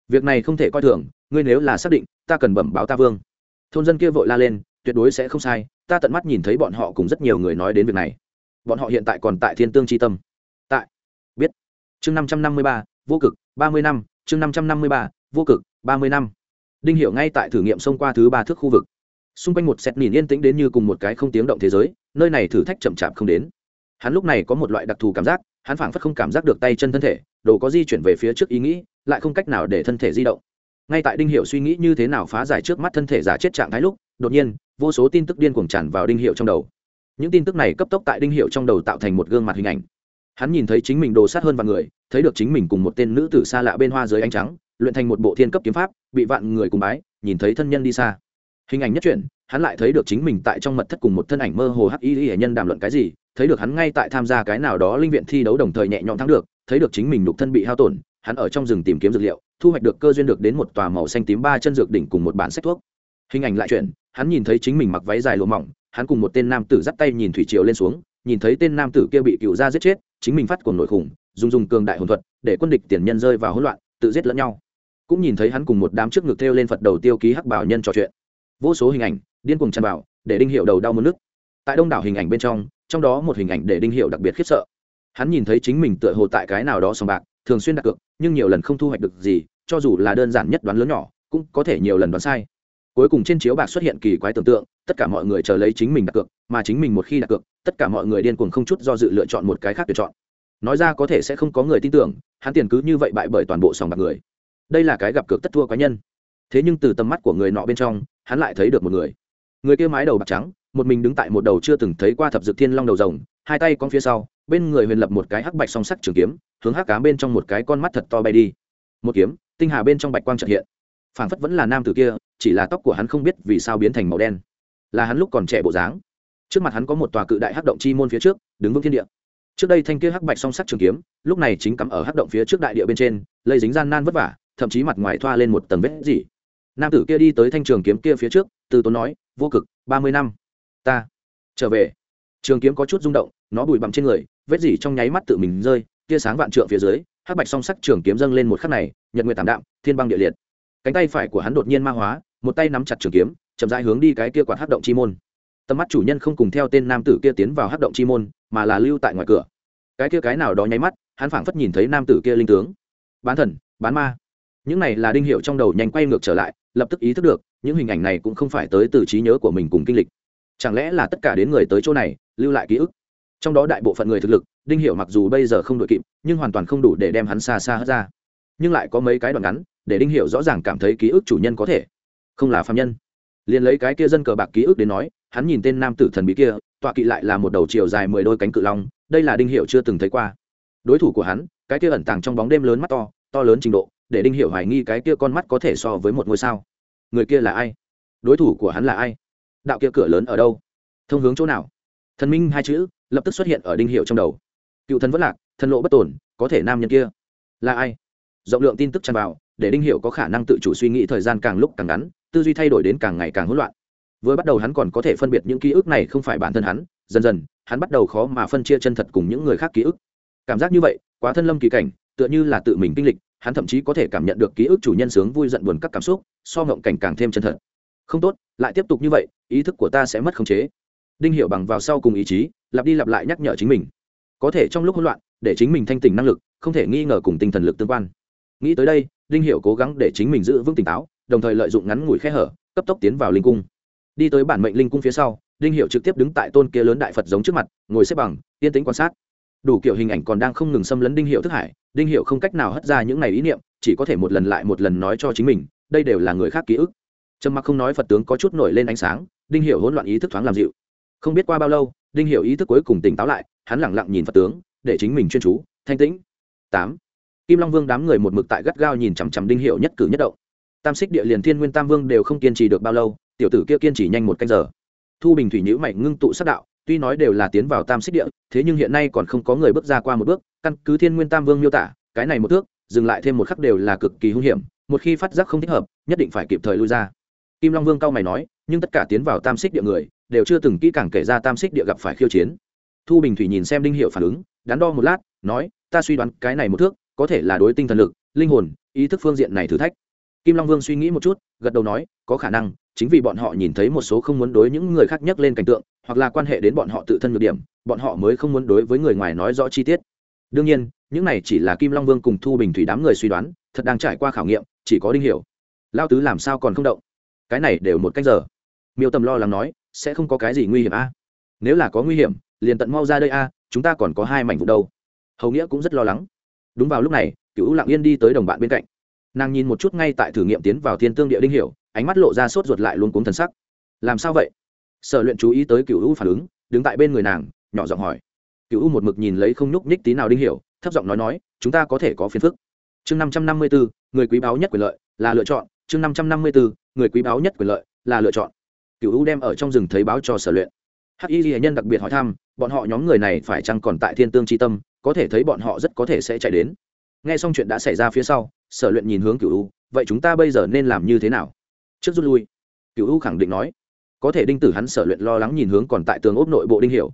Việc này không thể coi thường ngươi nếu là xác định, ta cần bẩm báo ta vương. Thôn dân kia vội la lên, tuyệt đối sẽ không sai, ta tận mắt nhìn thấy bọn họ cùng rất nhiều người nói đến việc này. Bọn họ hiện tại còn tại thiên tương tri tâm. Tại. Biết. Chương năm trăm năm mươi ba, vô cực, ba mươi năm, chương năm trăm năm mươi ba, vô cực, ba mươi năm. Đinh hiểu ngay tại thử nghiệm xông qua thứ ba thước khu vực. Xung quanh một sẹt nhìn yên tĩnh đến như cùng một cái không tiếng động thế giới, nơi này thử thách chậm chạp không đến. Hắn lúc này có một loại đặc thù cảm giác, hắn phảng phất không cảm giác được tay chân thân thể, đồ có di chuyển về phía trước ý nghĩ, lại không cách nào để thân thể di động ngay tại đinh hiệu suy nghĩ như thế nào phá giải trước mắt thân thể giả chết trạng thái lúc, đột nhiên, vô số tin tức điên cuồng tràn vào đinh hiệu trong đầu. Những tin tức này cấp tốc tại đinh hiệu trong đầu tạo thành một gương mặt hình ảnh. Hắn nhìn thấy chính mình đồ sát hơn vạn người, thấy được chính mình cùng một tên nữ tử xa lạ bên hoa dưới ánh trắng, luyện thành một bộ thiên cấp kiếm pháp, bị vạn người cùng bái, nhìn thấy thân nhân đi xa. Hình ảnh nhất truyện hắn lại thấy được chính mình tại trong mật thất cùng một thân ảnh mơ hồ hắc y hệ nhân đàm luận cái gì, thấy được hắn ngay tại tham gia cái nào đó linh viện thi đấu đồng thời nhẹ nhõm thắng được, thấy được chính mình nhục thân bị hao tổn, hắn ở trong rừng tìm kiếm dược liệu thu hoạch được cơ duyên được đến một tòa màu xanh tím ba chân dược đỉnh cùng một bản sách thuốc. Hình ảnh lại chuyển, hắn nhìn thấy chính mình mặc váy dài lụa mỏng, hắn cùng một tên nam tử dắt tay nhìn thủy triều lên xuống, nhìn thấy tên nam tử kia bị cựu gia giết chết, chính mình phát cuồng nội khủng, dùng dùng cường đại hồn thuật, để quân địch tiền nhân rơi vào hỗn loạn, tự giết lẫn nhau. Cũng nhìn thấy hắn cùng một đám trước ngực theo lên phật đầu tiêu ký hắc bảo nhân trò chuyện. Vô số hình ảnh, điên cuồng tràn vào, để đinh hiệu đầu đau mất nước. Tại đông đảo hình ảnh bên trong trong đó một hình ảnh để đinh hiệu đặc biệt khiếp sợ. Hắn nhìn thấy chính mình tựa hồ tại cái nào đó sòng bạc thường xuyên đặt cược, nhưng nhiều lần không thu hoạch được gì, cho dù là đơn giản nhất đoán lớn nhỏ, cũng có thể nhiều lần đoán sai. Cuối cùng trên chiếu bạc xuất hiện kỳ quái tưởng tượng, tất cả mọi người chờ lấy chính mình đặt cược, mà chính mình một khi đặt cược, tất cả mọi người điên cuồng không chút do dự lựa chọn một cái khác tuyển chọn. Nói ra có thể sẽ không có người tin tưởng, hắn tiền cứ như vậy bại bởi toàn bộ sòng bạc người. Đây là cái gặp cược tất thua cá nhân. Thế nhưng từ tầm mắt của người nọ bên trong, hắn lại thấy được một người. Người kia mái đầu bạc trắng, một mình đứng tại một đầu chưa từng thấy qua thập dược thiên long đầu rồng, hai tay con phía sau bên người huyền lập một cái hắc bạch song sắc trường kiếm, hướng hắc cá bên trong một cái con mắt thật to bay đi. Một kiếm, tinh hà bên trong bạch quang trợ hiện. Phảng phất vẫn là nam tử kia, chỉ là tóc của hắn không biết vì sao biến thành màu đen. Là hắn lúc còn trẻ bộ dáng. Trước mặt hắn có một tòa cự đại hắc động chi môn phía trước, đứng vững thiên địa. Trước đây thanh kia hắc bạch song sắc trường kiếm, lúc này chính cắm ở hắc động phía trước đại địa bên trên, lây dính gian nan vất vả, thậm chí mặt ngoài thoa lên một tầng vết gì nam tử kia đi tới thanh trường kiếm kia phía trước, từ tốn nói, vô cực, ba mươi năm. Ta trở về. Trường kiếm có chút rung động, nó bụi bặm trên người vết dỉ trong nháy mắt tự mình rơi, tia sáng vạn trượng phía dưới, hắc bạch song sắc trường kiếm dâng lên một khắc này, nhật nguyệt tảm đạm, thiên băng địa liệt. Cánh tay phải của hắn đột nhiên ma hóa, một tay nắm chặt trường kiếm, chậm rãi hướng đi cái kia quạt hắc động chi môn. Tầm mắt chủ nhân không cùng theo tên nam tử kia tiến vào hắc động chi môn, mà là lưu tại ngoài cửa. Cái kia cái nào đó nháy mắt, hắn phảng phất nhìn thấy nam tử kia linh tướng. Bán thần, bán ma. Những này là đinh hiệu trong đầu nhanh quay ngược trở lại, lập tức ý thức được, những hình ảnh này cũng không phải tới từ trí nhớ của mình cùng kinh lịch. Chẳng lẽ là tất cả đến người tới chỗ này, lưu lại ký ức? Trong đó đại bộ phận người thực lực, đinh hiểu mặc dù bây giờ không đội kịp, nhưng hoàn toàn không đủ để đem hắn xa xa hất ra. Nhưng lại có mấy cái đoạn ngắn, để đinh hiểu rõ ràng cảm thấy ký ức chủ nhân có thể không là phạm nhân. Liền lấy cái kia dân cờ bạc ký ức đến nói, hắn nhìn tên nam tử thần bí kia, tọa kỵ lại là một đầu chiều dài mười đôi cánh cự long, đây là đinh hiểu chưa từng thấy qua. Đối thủ của hắn, cái kia ẩn tàng trong bóng đêm lớn mắt to to lớn trình độ, để đinh hiểu hoài nghi cái kia con mắt có thể so với một ngôi sao. Người kia là ai? Đối thủ của hắn là ai? Đạo kia cửa lớn ở đâu? Thông hướng chỗ nào? Thần minh hai chữ lập tức xuất hiện ở đinh hiệu trong đầu cựu thần vẫn lạc thần lộ bất tổn có thể nam nhân kia là ai rộng lượng tin tức tràn vào để đinh hiệu có khả năng tự chủ suy nghĩ thời gian càng lúc càng ngắn tư duy thay đổi đến càng ngày càng hỗn loạn vừa bắt đầu hắn còn có thể phân biệt những ký ức này không phải bản thân hắn dần dần hắn bắt đầu khó mà phân chia chân thật cùng những người khác ký ức cảm giác như vậy quá thân lâm kỳ cảnh tựa như là tự mình kinh lịch hắn thậm chí có thể cảm nhận được ký ức chủ nhân sướng vui giận buồn các cảm xúc so ngộng cảnh càng thêm chân thật không tốt lại tiếp tục như vậy ý thức của ta sẽ mất khống chế đinh hiểu bằng vào sau cùng ý chí, lặp đi lặp lại nhắc nhở chính mình. Có thể trong lúc hỗn loạn, để chính mình thanh tỉnh năng lực, không thể nghi ngờ cùng tinh thần lực tương quan. Nghĩ tới đây, đinh hiểu cố gắng để chính mình giữ vững tỉnh táo, đồng thời lợi dụng ngắn ngủi khe hở, cấp tốc tiến vào linh cung. Đi tới bản mệnh linh cung phía sau, đinh hiệu trực tiếp đứng tại tôn kia lớn đại phật giống trước mặt, ngồi xếp bằng, yên tĩnh quan sát. Đủ kiểu hình ảnh còn đang không ngừng xâm lấn đinh hiệu thức hải, đinh hiệu không cách nào hất ra những này ý niệm, chỉ có thể một lần lại một lần nói cho chính mình, đây đều là người khác ký ức. Trầm mặc không nói phật tướng có chút nổi lên ánh sáng, đinh hiệu hỗn loạn ý thức thoáng làm dịu không biết qua bao lâu, đinh Hiểu ý thức cuối cùng tỉnh táo lại, hắn lẳng lặng nhìn phật tướng, để chính mình chuyên chú, thanh tĩnh. Tám. Kim long vương đám người một mực tại gắt gao nhìn chằm chằm đinh Hiểu nhất cử nhất động. Tam xích địa liền thiên nguyên tam vương đều không kiên trì được bao lâu, tiểu tử kia kiên trì nhanh một canh giờ. Thu bình thủy nhữ mạnh ngưng tụ sát đạo, tuy nói đều là tiến vào tam xích địa, thế nhưng hiện nay còn không có người bước ra qua một bước, căn cứ thiên nguyên tam vương miêu tả, cái này một thước, dừng lại thêm một khắc đều là cực kỳ hung hiểm, một khi phát giác không thích hợp, nhất định phải kịp thời lui ra. Kim long vương cao mày nói, nhưng tất cả tiến vào tam xích địa người đều chưa từng kỹ càng kể ra tam xích địa gặp phải khiêu chiến. Thu bình thủy nhìn xem đinh hiệu phản ứng, đắn đo một lát, nói, ta suy đoán cái này một thước, có thể là đối tinh thần lực, linh hồn, ý thức phương diện này thử thách. Kim long vương suy nghĩ một chút, gật đầu nói, có khả năng, chính vì bọn họ nhìn thấy một số không muốn đối những người khác nhắc lên cảnh tượng, hoặc là quan hệ đến bọn họ tự thân nhược điểm, bọn họ mới không muốn đối với người ngoài nói rõ chi tiết. Đương nhiên, những này chỉ là kim long vương cùng thu bình thủy đám người suy đoán, thật đang trải qua khảo nghiệm, chỉ có đinh hiểu lao tứ làm sao còn không động? Cái này đều một cách giờ. Miêu tầm lo lắng nói sẽ không có cái gì nguy hiểm a. Nếu là có nguy hiểm, liền tận mau ra đây a, chúng ta còn có hai mảnh vụ đâu. Hầu nghĩa cũng rất lo lắng. Đúng vào lúc này cựu lặng yên đi tới đồng bạn bên cạnh. Nàng nhìn một chút ngay tại thử nghiệm tiến vào thiên tương địa đinh hiểu, ánh mắt lộ ra sốt ruột lại luôn cuống thần sắc. Làm sao vậy? Sở luyện chú ý tới cựu u phản ứng, đứng tại bên người nàng, nhỏ giọng hỏi. Cựu u một mực nhìn lấy không nhúc nhích tí nào đinh hiểu, thấp giọng nói nói, chúng ta có thể có phiền phức. Chương năm trăm năm mươi bốn người quý báu nhất quyền lợi là lựa chọn. Chương năm trăm năm mươi bốn người quý báu nhất quyền lợi là lựa chọn cựu u đem ở trong rừng thấy báo cho sở luyện. Hắc y ghi nhân đặc biệt hỏi thăm, bọn họ nhóm người này phải chăng còn tại thiên tương tri tâm, có thể thấy bọn họ rất có thể sẽ chạy đến. Nghe xong chuyện đã xảy ra phía sau, sở luyện nhìn hướng cựu u, vậy chúng ta bây giờ nên làm như thế nào? Trước rút lui cựu u khẳng định nói. Có thể đinh tử hắn sở luyện lo lắng nhìn hướng còn tại tường ốp nội bộ đinh hiểu.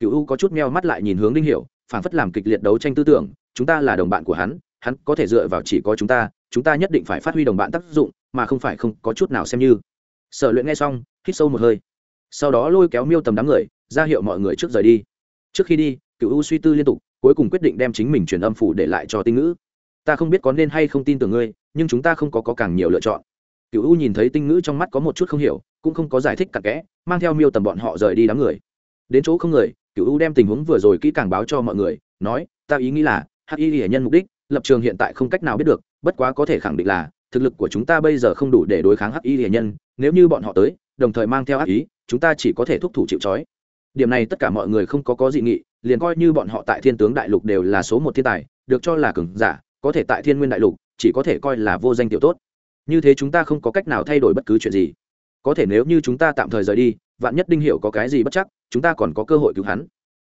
Cựu u có chút meo mắt lại nhìn hướng đinh hiểu, phản phất làm kịch liệt đấu tranh tư tưởng, chúng ta là đồng bạn của hắn hắn có thể dựa vào chỉ có chúng ta chúng ta nhất định phải phát huy đồng bạn tác dụng, mà không phải không có chút nào xem như. Sở luyện nghe xong hít sâu một hơi. Sau đó lôi kéo miêu tầm đám người ra hiệu mọi người trước rời đi. Trước khi đi cựu u suy tư liên tục cuối cùng quyết định đem chính mình truyền âm phủ để lại cho tinh ngữ. Ta không biết có nên hay không tin tưởng ngươi nhưng chúng ta không có, có càng nhiều lựa chọn. Cựu u nhìn thấy tinh ngữ trong mắt có một chút không hiểu cũng không có giải thích cặn kẽ mang theo miêu tầm bọn họ rời đi đám người. Đến chỗ không người cựu u đem tình huống vừa rồi kỹ càng báo cho mọi người nói ta ý nghĩ là hắc y hệ nhân mục đích lập trường hiện tại không cách nào biết được bất quá có thể khẳng định là thực lực của chúng ta bây giờ không đủ để đối kháng hắc y hệ nhân, nếu như bọn họ tới, đồng thời mang theo ác ý chúng ta chỉ có thể thúc thủ chịu trói. Điểm này tất cả mọi người không có có dị nghị, liền coi như bọn họ tại thiên tướng đại lục đều là số một thiên tài, được cho là cường giả, có thể tại thiên nguyên đại lục, chỉ có thể coi là vô danh tiểu tốt. Như thế chúng ta không có cách nào thay đổi bất cứ chuyện gì. Có thể nếu như chúng ta tạm thời rời đi, vạn nhất đinh hiểu có cái gì bất chắc, chúng ta còn có cơ hội cứu hắn.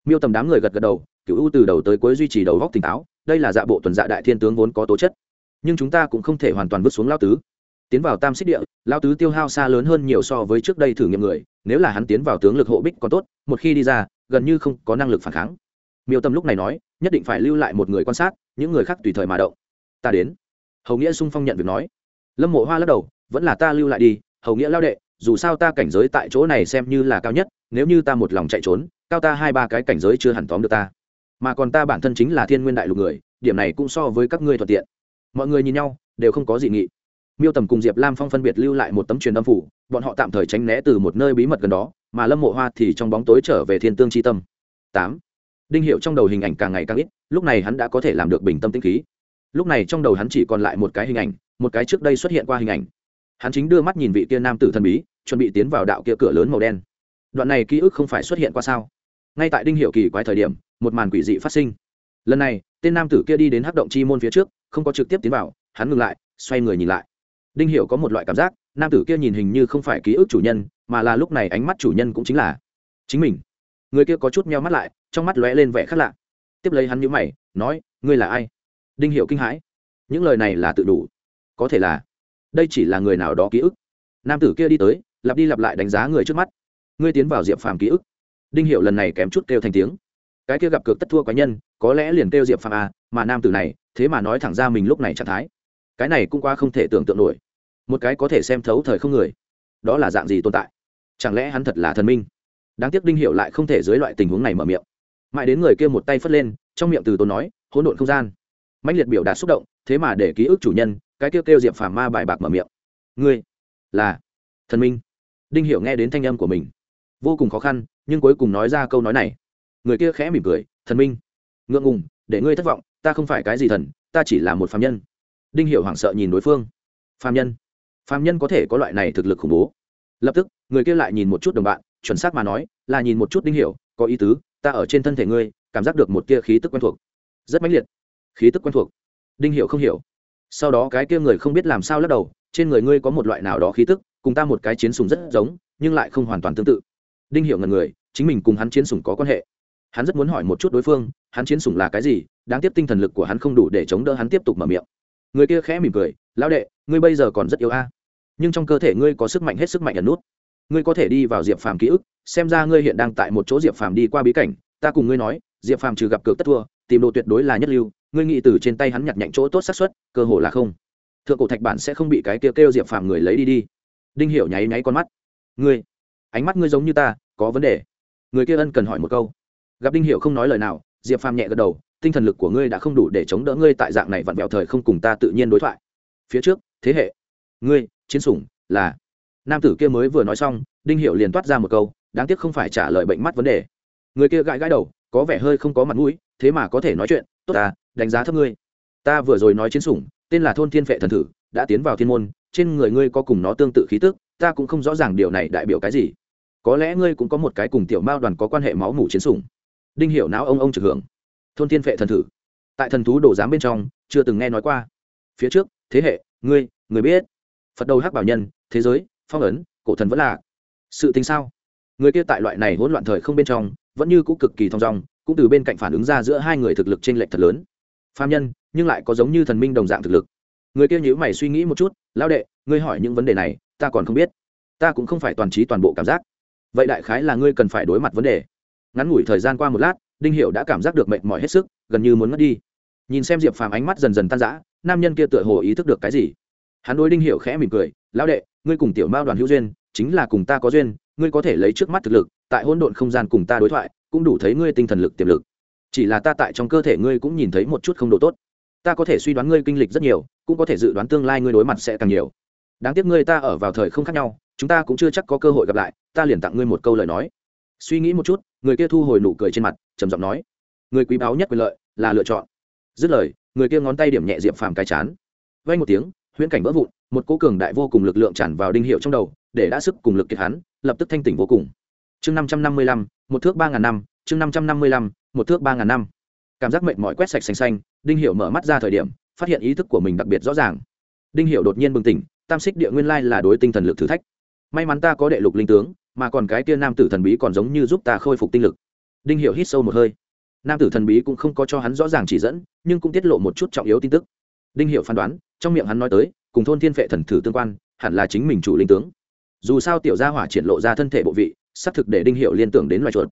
Miêu tầm đám người gật gật đầu cựu ưu từ đầu tới cuối duy trì đầu góc tỉnh táo, đây là dạ bộ tuần dạ đại thiên tướng vốn có tố chất nhưng chúng ta cũng không thể hoàn toàn vứt xuống lao tứ. Tiến vào tam xích địa lao tứ tiêu hao xa lớn hơn nhiều so với trước đây thử nghiệm người, nếu là hắn tiến vào tướng lực hộ bích còn tốt, một khi đi ra, gần như không có năng lực phản kháng. Miêu tâm lúc này nói, nhất định phải lưu lại một người quan sát, những người khác tùy thời mà động. Ta đến. Hầu nghĩa sung phong nhận việc nói. Lâm mộ hoa lắc đầu, vẫn là ta lưu lại đi, hầu nghĩa lao đệ, dù sao ta cảnh giới tại chỗ này xem như là cao nhất, nếu như ta một lòng chạy trốn, cao ta hai ba cái cảnh giới chưa hẳn tóm được ta. Mà còn ta bản thân chính là thiên nguyên đại lục người, điểm này cũng so với các ngươi thuận tiện mọi người nhìn nhau, đều không có gì nghị. Miêu tầm cùng diệp lam phong phân biệt lưu lại một tấm truyền âm phủ, bọn họ tạm thời tránh né từ một nơi bí mật gần đó, mà lâm mộ hoa thì trong bóng tối trở về thiên tương c tâm. Tám. Đinh hiệu trong đầu hình ảnh càng ngày càng ít, lúc này hắn đã có thể làm được bình tâm tĩnh khí. Lúc này trong đầu hắn chỉ còn lại một cái hình ảnh, một cái trước đây xuất hiện qua hình ảnh. Hắn chính đưa mắt nhìn vị kia nam tử thần bí, chuẩn bị tiến vào đạo kia cửa lớn màu đen. Đoạn này ký ức không phải xuất hiện qua sao? Ngay tại đinh hiệu kỳ quái thời điểm, một màn quỷ dị phát sinh. Lần này, tên nam tử kia đi đến hắc động chi môn phía trước không có trực tiếp tiến vào, hắn ngừng lại, xoay người nhìn lại. Đinh Hiểu có một loại cảm giác, nam tử kia nhìn hình như không phải ký ức chủ nhân, mà là lúc này ánh mắt chủ nhân cũng chính là chính mình. Người kia có chút meo mắt lại, trong mắt lóe lên vẻ khác lạ. Tiếp lấy hắn nhíu mày, nói, ngươi là ai? Đinh Hiểu kinh hãi. Những lời này là tự đủ. Có thể là, đây chỉ là người nào đó ký ức. Nam tử kia đi tới, lặp đi lặp lại đánh giá người trước mắt. Ngươi tiến vào diệp phàm ký ức. Đinh hiệu lần này kém chút kêu thành tiếng cái kia gặp cược tất thua quái nhân, có lẽ liền kêu diệp phàm à mà nam tử này, thế mà nói thẳng ra mình lúc này trạng thái. Cái này cũng qua không thể tưởng tượng nổi. Một cái có thể xem thấu thời không người. Đó là dạng gì tồn tại? Chẳng lẽ hắn thật là thần minh? Đáng tiếc đinh hiệu lại không thể dưới loại tình huống này mở miệng. Mãi đến người kia một tay phất lên, trong miệng từ tốn nói, hỗn độn không gian. Mạnh liệt biểu đạt xúc động, thế mà để ký ức chủ nhân, cái kêu kêu diệp phàm ma bài bạc mở miệng. Ngươi là thần minh? Đinh hiểu nghe đến thanh âm của mình. Vô cùng khó khăn, nhưng cuối cùng nói ra câu nói này người kia khẽ mỉm cười, thần minh, ngượng ngùng, để ngươi thất vọng, ta không phải cái gì thần, ta chỉ là một phàm nhân. Đinh hiểu hoảng sợ nhìn đối phương. Phàm nhân? Phàm nhân có thể có loại này thực lực khủng bố? Lập tức, người kia lại nhìn một chút đồng bạn, chuẩn xác mà nói, là nhìn một chút đinh hiểu, có ý tứ, ta ở trên thân thể ngươi, cảm giác được một tia khí tức quen thuộc. Rất mãnh liệt. Khí tức quen thuộc? Đinh hiểu không hiểu. Sau đó cái kia người không biết làm sao lắc đầu, trên người ngươi có một loại nào đó khí tức, cùng ta một cái chiến sùng rất giống, nhưng lại không hoàn toàn tương tự. Đinh hiểu ngần người, chính mình cùng hắn chiến sùng có quan hệ hắn rất muốn hỏi một chút đối phương, hắn chiến sủng là cái gì, đáng tiếc tinh thần lực của hắn không đủ để chống đỡ hắn tiếp tục mở miệng. Người kia khẽ mỉm cười, lão đệ, ngươi bây giờ còn rất yếu a. Nhưng trong cơ thể ngươi có sức mạnh hết sức mạnh ẩn nút. Ngươi có thể đi vào diệp phàm ký ức, xem ra ngươi hiện đang tại một chỗ diệp phàm đi qua bí cảnh. Ta cùng ngươi nói, diệp phàm trừ gặp cược tất thua, tìm đồ tuyệt đối là nhất lưu. Ngươi nghĩ từ trên tay hắn nhặt nhạnh chỗ tốt xác suất, cơ hồ là không. Thượng cổ thạch bản sẽ không bị cái kêu kêu diệp phàm người lấy đi đi. Đinh hiểu nháy nháy con mắt. Ngươi, ánh mắt ngươi giống như ta, có vấn đề. Người kia ân cần hỏi một câu gặp đinh hiệu không nói lời nào, diệp phàm nhẹ gật đầu, tinh thần lực của ngươi đã không đủ để chống đỡ ngươi tại dạng này vặn vẹo thời không cùng ta tự nhiên đối thoại. Phía trước, thế hệ, ngươi, chiến sủng, là. Nam tử kia mới vừa nói xong, đinh hiệu liền toát ra một câu, đáng tiếc không phải trả lời bệnh mắt vấn đề. Người kia gãi gãi đầu, có vẻ hơi không có mặt mũi, thế mà có thể nói chuyện, tốt ta, đánh giá thấp ngươi. Ta vừa rồi nói chiến sủng, tên là thôn thiên vệ thần thử, đã tiến vào thiên môn, trên người ngươi có cùng nó tương tự khí tức, ta cũng không rõ ràng điều này đại biểu cái gì. Có lẽ ngươi cũng có một cái cùng tiểu mao đoàn có quan hệ máu mủ chiến sủng đinh hiểu não ông ông trực hưởng. Thôn thiên phệ thần thử. Tại thần thú đồ giám bên trong, chưa từng nghe nói qua. Phía trước, thế hệ, ngươi, người biết. Phật đầu hắc bảo nhân, thế giới, phong ấn, cổ thần vẫn là sự tình sao? Người kia tại loại này hỗn loạn thời không bên trong, vẫn như cũ cực kỳ thong dong, cũng từ bên cạnh phản ứng ra giữa hai người thực lực trên lệch thật lớn. Phàm nhân, nhưng lại có giống như thần minh đồng dạng thực lực. Người kia nhíu mày suy nghĩ một chút, lão đệ, ngươi hỏi những vấn đề này, ta còn không biết. Ta cũng không phải toàn trí toàn bộ cảm giác. Vậy đại khái là ngươi cần phải đối mặt vấn đề ngắn ngủi thời gian qua một lát, đinh hiệu đã cảm giác được mệt mỏi hết sức, gần như muốn mất đi. Nhìn xem diệp phàm ánh mắt dần dần tan rã, nam nhân kia tựa hồ ý thức được cái gì. Hắn đối đinh hiệu khẽ mỉm cười, lão đệ, ngươi cùng tiểu mao đoàn hữu duyên, chính là cùng ta có duyên, ngươi có thể lấy trước mắt thực lực, tại hỗn độn không gian cùng ta đối thoại, cũng đủ thấy ngươi tinh thần lực tiềm lực. Chỉ là ta tại trong cơ thể ngươi cũng nhìn thấy một chút không độ tốt. Ta có thể suy đoán ngươi kinh lịch rất nhiều, cũng có thể dự đoán tương lai ngươi đối mặt sẽ càng nhiều. Đáng tiếc ngươi ta ở vào thời không khác nhau, chúng ta cũng chưa chắc có cơ hội gặp lại, ta liền tặng ngươi một câu lời nói. Suy nghĩ một chút người kia thu hồi nụ cười trên mặt, trầm giọng nói, người quý báu nhất quyền lợi là lựa chọn. Dứt lời, người kia ngón tay điểm nhẹ diệp phàm cái chán. Vay một tiếng, huyễn cảnh vỡ vụn, một cố cường đại vô cùng lực lượng tràn vào đinh hiệu trong đầu, để đã sức cùng lực kiệt hắn, lập tức thanh tỉnh vô cùng. Chương năm trăm năm mươi lăm, một thước ba ngàn năm, chương năm trăm năm mươi lăm, một thước ba ngàn năm. Cảm giác mệnh mỏi quét sạch xanh xanh, đinh hiệu mở mắt ra thời điểm, phát hiện ý thức của mình đặc biệt rõ ràng. Đinh hiệu đột nhiên bừng tỉnh, tam xích địa nguyên lai là đối tinh thần lực thử thách. May mắn ta có đệ lục linh tướng mà còn cái kia nam tử thần bí còn giống như giúp ta khôi phục tinh lực. Đinh hiệu hít sâu một hơi. Nam tử thần bí cũng không có cho hắn rõ ràng chỉ dẫn, nhưng cũng tiết lộ một chút trọng yếu tin tức. Đinh hiệu phán đoán, trong miệng hắn nói tới, cùng thôn thiên vệ thần thử tương quan, hẳn là chính mình chủ linh tướng. Dù sao tiểu gia hỏa triển lộ ra thân thể bộ vị, xác thực để đinh hiệu liên tưởng đến loài chuột.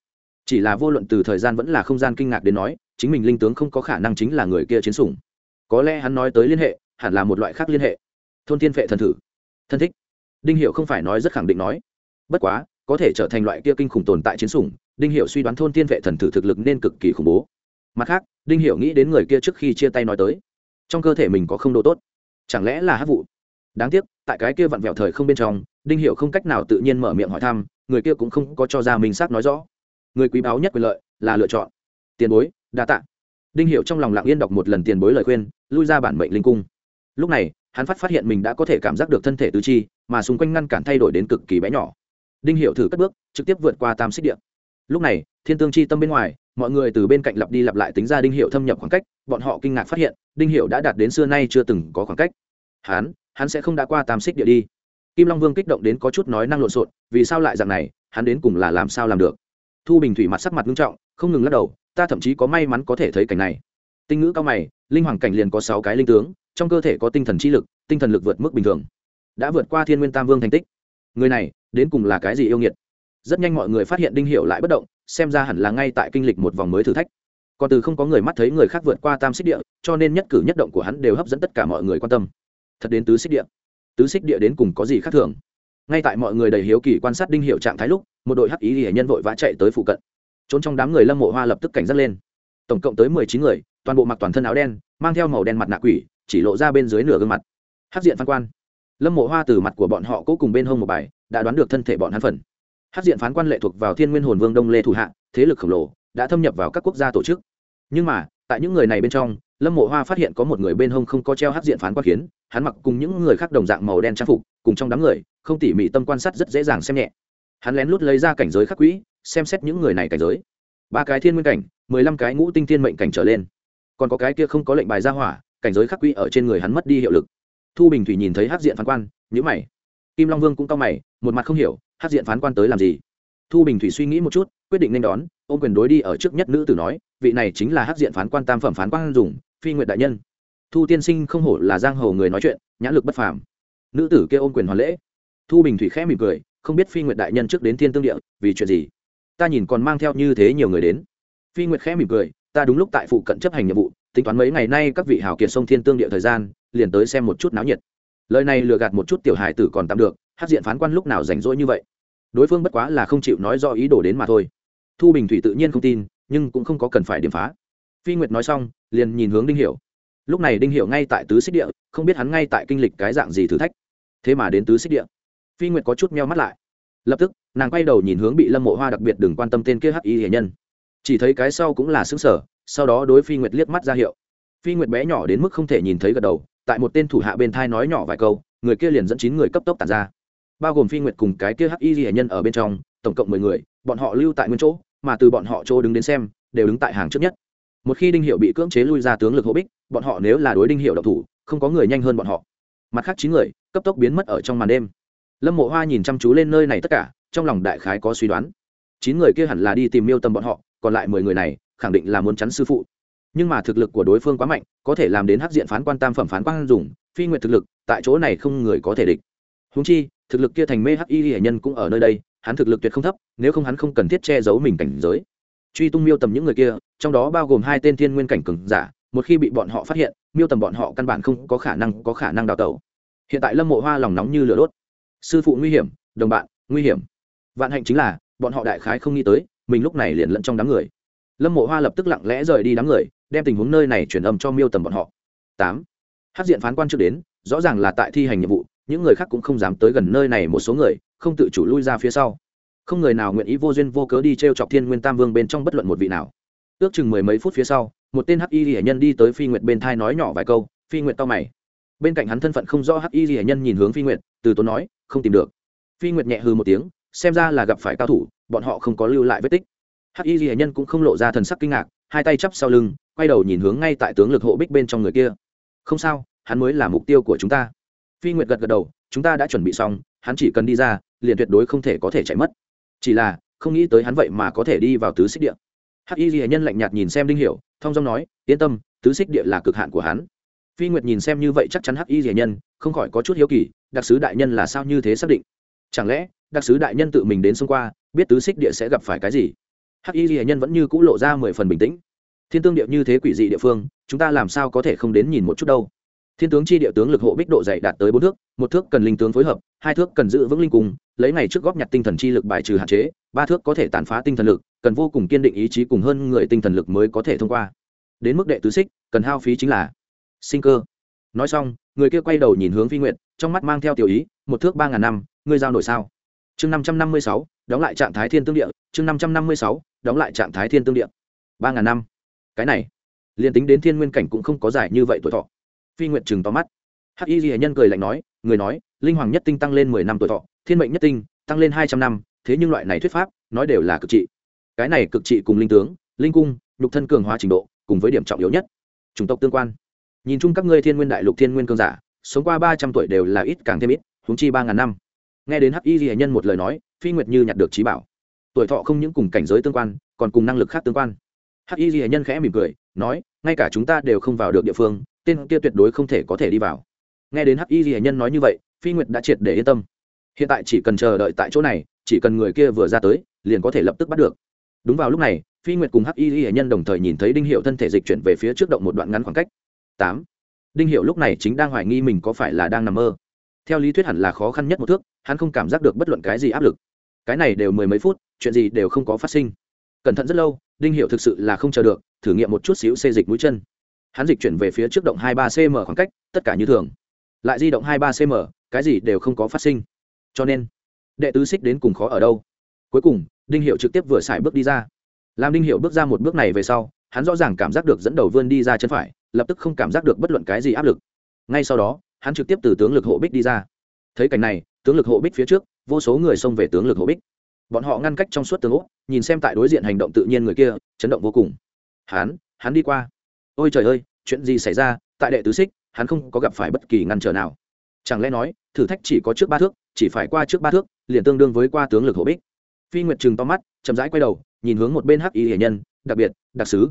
Chỉ là vô luận từ thời gian vẫn là không gian kinh ngạc đến nói, chính mình linh tướng không có khả năng chính là người kia chiến sủng. Có lẽ hắn nói tới liên hệ, hẳn là một loại khác liên hệ. Thôn thiên vệ thần thử. Thân thích. Đinh hiệu không phải nói rất khẳng định nói. Bất quá có thể trở thành loại kia kinh khủng tồn tại chiến sủng, đinh hiệu suy đoán thôn tiên vệ thần thử thực lực nên cực kỳ khủng bố. Mặt khác, đinh hiệu nghĩ đến người kia trước khi chia tay nói tới, trong cơ thể mình có không độ tốt. Chẳng lẽ là hát vụ? Đáng tiếc, tại cái kia vặn vẹo thời không bên trong, đinh hiệu không cách nào tự nhiên mở miệng hỏi thăm, người kia cũng không có cho ra mình xác nói rõ. Người quý báu nhất quyền lợi là lựa chọn. Tiền bối, đa tạ. Đinh hiệu trong lòng lặng yên đọc một lần tiền bối lời khuyên, lui ra bản mệnh linh cung. Lúc này, hắn phát phát hiện mình đã có thể cảm giác được thân thể tứ chi, mà xung quanh ngăn cản thay đổi đến cực kỳ bé nhỏ đinh hiệu thử cất bước, trực tiếp vượt qua tam xích điện lúc này, thiên tương chi tâm bên ngoài, mọi người từ bên cạnh lặp đi lặp lại tính ra đinh hiệu thâm nhập khoảng cách, bọn họ kinh ngạc phát hiện, đinh hiệu đã đạt đến xưa nay chưa từng có khoảng cách. Hắn hắn sẽ không đã qua tam xích địa đi. Kim long vương kích động đến có chút nói năng lộn xộn, vì sao lại dạng này, hắn đến cùng là làm sao làm được? Thu bình thủy mặt sắc mặt nghiêm trọng, không ngừng lắc đầu, ta thậm chí có may mắn có thể thấy cảnh này. Tinh ngữ cao mày, linh hoàng cảnh liền có sáu cái linh tướng, trong cơ thể có tinh thần trí lực, tinh thần lực vượt mức bình thường. Đã vượt qua thiên nguyên tam vương thành tích người này, đến cùng là cái gì yêu nghiệt? Rất nhanh mọi người phát hiện đinh hiệu lại bất động, xem ra hẳn là ngay tại kinh lịch một vòng mới thử thách. Còn từ không có người mắt thấy người khác vượt qua tam xích địa, cho nên nhất cử nhất động của hắn đều hấp dẫn tất cả mọi người quan tâm. Thật đến tứ xích địa. Tứ xích địa đến cùng có gì khác thường? Ngay tại mọi người đầy hiếu kỳ quan sát đinh hiệu trạng thái lúc, một đội hắc ý hệ nhân vội vã chạy tới phụ cận. Trốn trong đám người lâm mộ hoa lập tức cảnh giác lên. Tổng cộng tới mười chín người, toàn bộ mặc toàn thân áo đen, mang theo màu đen mặt nạ quỷ, chỉ lộ ra bên dưới nửa gương mặt. Hắc diện phan quan lâm mộ hoa từ mặt của bọn họ cố cùng bên hông một bài, đã đoán được thân thể bọn hắn phần. Hát diện phán quan lệ thuộc vào thiên nguyên hồn vương đông lê thủ hạ, thế lực khổng lồ, đã thâm nhập vào các quốc gia tổ chức. Nhưng mà, tại những người này bên trong, lâm mộ hoa phát hiện có một người bên hông không có treo hát diện phán quan khiến hắn mặc cùng những người khác đồng dạng màu đen trang phục, cùng trong đám người, không tỉ mỉ tâm quan sát rất dễ dàng xem nhẹ. Hắn lén lút lấy ra cảnh giới khắc quỹ, xem xét những người này cảnh giới. Ba cái thiên nguyên cảnh, mười lăm cái ngũ tinh thiên mệnh cảnh trở lên. Còn có cái kia không có lệnh bài ra hỏa, cảnh giới khắc quỹ ở trên người hắn mất đi hiệu lực thu bình thủy nhìn thấy hát diện phán quan nhữ mày. Kim long vương cũng cao mày, một mặt không hiểu hát diện phán quan tới làm gì? Thu bình thủy suy nghĩ một chút, quyết định nên đón, ôm quyền đối đi ở trước nhất nữ tử nói, vị này chính là hát diện phán quan tam phẩm phán quan dùng, phi nguyện đại nhân. Thu tiên sinh không hổ là giang hồ người nói chuyện, nhãn lực bất phàm. Nữ tử kêu ôm quyền hoàn lễ. Thu bình thủy khẽ mỉm cười, không biết phi nguyệt đại nhân trước đến thiên tương địa, vì chuyện gì? Ta nhìn còn mang theo như thế nhiều người đến. Phi nguyệt khẽ mỉm cười, ta đúng lúc tại phụ cận chấp hành nhiệm vụ tính toán mấy ngày nay các vị hào kiệt sông thiên tương địa thời gian, liền tới xem một chút náo nhiệt. Lời này lừa gạt một chút tiểu hải tử còn tạm được, hát diện phán quan lúc nào rảnh rỗi như vậy. Đối phương bất quá là không chịu nói do ý đồ đến mà thôi. Thu bình thủy tự nhiên không tin, nhưng cũng không có cần phải điểm phá. Phi nguyệt nói xong, liền nhìn hướng đinh hiểu. Lúc này đinh hiểu ngay tại tứ xích địa, không biết hắn ngay tại kinh lịch cái dạng gì thử thách. Thế mà đến tứ xích địa. Phi nguyệt có chút meo mắt lại. Lập tức, nàng quay đầu nhìn hướng bị lâm mộ hoa đặc biệt đừng quan tâm tên kia hắc y hệ nhân. Chỉ thấy cái sau cũng là xứng sở sau đó đối phi nguyệt liếc mắt ra hiệu. Phi nguyệt bé nhỏ đến mức không thể nhìn thấy gật đầu, tại một tên thủ hạ bên thai nói nhỏ vài câu, người kia liền dẫn chín người cấp tốc tàn ra. Bao gồm phi nguyệt cùng cái kia hắc y hệ nhân ở bên trong, tổng cộng mười người, bọn họ lưu tại nguyên chỗ, mà từ bọn họ chỗ đứng đến xem, đều đứng tại hàng trước nhất. Một khi đinh hiệu bị cưỡng chế lui ra tướng lực hô bích, bọn họ nếu là đối đinh hiệu độc thủ, không có người nhanh hơn bọn họ. Mặt khác chín người, cấp tốc biến mất ở trong màn đêm. Lâm mộ hoa nhìn chăm chú lên nơi này tất cả, trong lòng đại khái có suy đoán. Chín người kia hẳn là đi tìm miêu tâm bọn họ, còn lại mười người này khẳng định là muốn chắn sư phụ. Nhưng mà thực lực của đối phương quá mạnh, có thể làm đến hắc diện phán quan tam phẩm phán quan dùng, phi nguyện thực lực, tại chỗ này không người có thể địch. Húng chi, thực lực kia thành mê hắc y hệ nhân cũng ở nơi đây, hắn thực lực tuyệt không thấp, nếu không hắn không cần thiết che giấu mình cảnh giới. Truy tung miêu tầm những người kia, trong đó bao gồm hai tên thiên nguyên cảnh cường giả, một khi bị bọn họ phát hiện, miêu tầm bọn họ căn bản không có khả năng có khả năng đào tẩu. Hiện tại lâm mộ hoa lòng nóng như lửa đốt. Sư phụ nguy hiểm, đồng bạn, nguy hiểm. Vạn hạnh chính là, bọn họ đại khái không nghĩ tới, mình lúc này liền lẫn trong đám người lâm mộ hoa lập tức lặng lẽ rời đi đám người, đem tình huống nơi này chuyển âm cho miêu tầm bọn họ. Tám. Hát diện phán quan trước đến, rõ ràng là tại thi hành nhiệm vụ, những người khác cũng không dám tới gần nơi này một số người, không tự chủ lui ra phía sau. Không người nào nguyện ý vô duyên vô cớ đi t r e o chọc thiên nguyên tam vương bên trong bất luận một vị nào. Ước chừng mười mấy phút phía sau, một tên hắc y hệ nhân đi tới phi nguyệt bên thai nói nhỏ vài câu, phi nguyệt to mày. Bên cạnh hắn thân phận không rõ hắc y hệ nhân nhìn hướng phi nguyệt, từ tốn nói, không tìm được. Phi nguyệt nhẹ hư một tiếng, xem ra là gặp phải cao thủ, bọn họ không có lưu lại vết tích hắc y hệ nhân cũng không lộ ra thần sắc kinh ngạc, hai tay chắp sau lưng, quay đầu nhìn hướng ngay tại tướng lực hộ bích bên trong người kia. Không sao, hắn mới là mục tiêu của chúng ta. Phi nguyệt gật gật đầu, chúng ta đã chuẩn bị xong, hắn chỉ cần đi ra, liền tuyệt đối không thể có thể chạy mất. Chỉ là, không nghĩ tới hắn vậy mà có thể đi vào tứ xích địa. Hắc y hệ nhân lạnh nhạt nhìn xem đinh hiểu, thông dong nói, yên tâm, tứ xích địa là cực hạn của hắn. Phi nguyệt nhìn xem như vậy chắc chắn hắc y rẻ nhân, không khỏi có chút hiếu kỳ, đặc sứ đại nhân là sao như thế xác định? Chẳng lẽ, đặc sứ đại nhân tự mình đến xung qua, biết tứ xích địa sẽ gặp phải cái gì? Hắc y ghi nhân vẫn như c ũ lộ ra mười phần bình tĩnh. Thiên tương điệu như thế quỷ dị địa phương, chúng ta làm sao có thể không đến nhìn một chút đâu? Thiên tướng chi địa tướng lực hộ bích độ dày đạt tới bốn thước, một thước cần linh tướng phối hợp, hai thước cần giữ vững linh cung, lấy ngày trước góp nhặt tinh thần chi lực bài trừ hạn chế, ba thước có thể tàn phá tinh thần lực, cần vô cùng kiên định ý chí cùng hơn người tinh thần lực mới có thể thông qua. Đến mức đệ tứ xích, cần hao phí chính là sinh cơ. Nói xong, người kia quay đầu nhìn hướng phi nguyện trong mắt mang theo tiểu ý, một thước ba ngàn năm, ngươi giao nổi sao? Chương năm trăm năm mươi sáu đóng lại trạng thái thiên tương địa, chương năm trăm năm mươi sáu, đóng lại trạng thái thiên tương địa. Ba ngàn năm. Cái này, liền tính đến thiên nguyên cảnh cũng không có giải như vậy tuổi thọ. Phi nguyện chừng to mắt. Hắc y ghi nhân cười lạnh nói, người nói, linh hoàng nhất tinh tăng lên mười năm tuổi thọ, thiên mệnh nhất tinh tăng lên hai trăm năm, thế nhưng loại này thuyết pháp, nói đều là cực trị. Cái này cực trị cùng linh tướng, linh cung, nhục thân cường hóa trình độ, cùng với điểm trọng yếu nhất. Chủng tộc tương quan. Nhìn chung các ngươi thiên nguyên đại lục thiên nguyên cương giả, sống qua ba trăm tuổi đều là ít càng thêm ít húng chi ba ngàn năm nghe đến hắc y ghi nhân một lời nói, phi nguyệt như nhặt được trí bảo. Tuổi thọ không những cùng cảnh giới tương quan, còn cùng năng lực khác tương quan. Hắc y ghi nhân khẽ mỉm cười, nói, ngay cả chúng ta đều không vào được địa phương, tên kia tuyệt đối không thể có thể đi vào. Nghe đến hắc y ghi nhân nói như vậy, phi nguyệt đã triệt để yên tâm. Hiện tại chỉ cần chờ đợi tại chỗ này, chỉ cần người kia vừa ra tới, liền có thể lập tức bắt được. Đúng vào lúc này, phi nguyệt cùng hắc y ghi nhân đồng thời nhìn thấy đinh hiệu thân thể dịch chuyển về phía trước động một đoạn ngắn khoảng cách. Tám. Đinh hiệu lúc này chính đang hoài nghi mình có phải là đang nằm mơ. Theo lý thuyết hẳn là khó khăn nhất một thước hắn không cảm giác được bất luận cái gì áp lực. Cái này đều mười mấy phút, chuyện gì đều không có phát sinh. Cẩn thận rất lâu, đinh hiệu thực sự là không chờ được, thử nghiệm một chút xíu xê dịch mũi chân. Hắn dịch chuyển về phía trước động hai ba cm khoảng cách, tất cả như thường. Lại di động hai ba cm cái gì đều không có phát sinh. Cho nên, đệ tứ xích đến cùng khó ở đâu? Cuối cùng, đinh hiệu trực tiếp vừa xài bước đi ra. Làm đinh hiệu bước ra một bước này về sau, hắn rõ ràng cảm giác được dẫn đầu vươn đi ra chân phải, lập tức không cảm giác được bất luận cái gì áp lực. Ngay sau đó, hắn trực tiếp từ tướng lực hộ bích đi ra. Thấy cảnh này tướng lực hộ bích phía trước, vô số người xông về tướng lực hộ bích. Bọn họ ngăn cách trong suốt tướng úc nhìn xem tại đối diện hành động tự nhiên người kia, chấn động vô cùng. Hắn hắn đi qua. Ôi trời ơi, chuyện gì xảy ra? Tại đệ tứ xích, hắn không có gặp phải bất kỳ ngăn trở nào. Chẳng lẽ nói, thử thách chỉ có trước ba thước, chỉ phải qua trước ba thước, liền tương đương với qua tướng lực hộ bích? Phi nguyệt trừng to mắt, chậm rãi quay đầu, nhìn hướng một bên hắc y hiển nhân, đặc biệt, đặc sứ.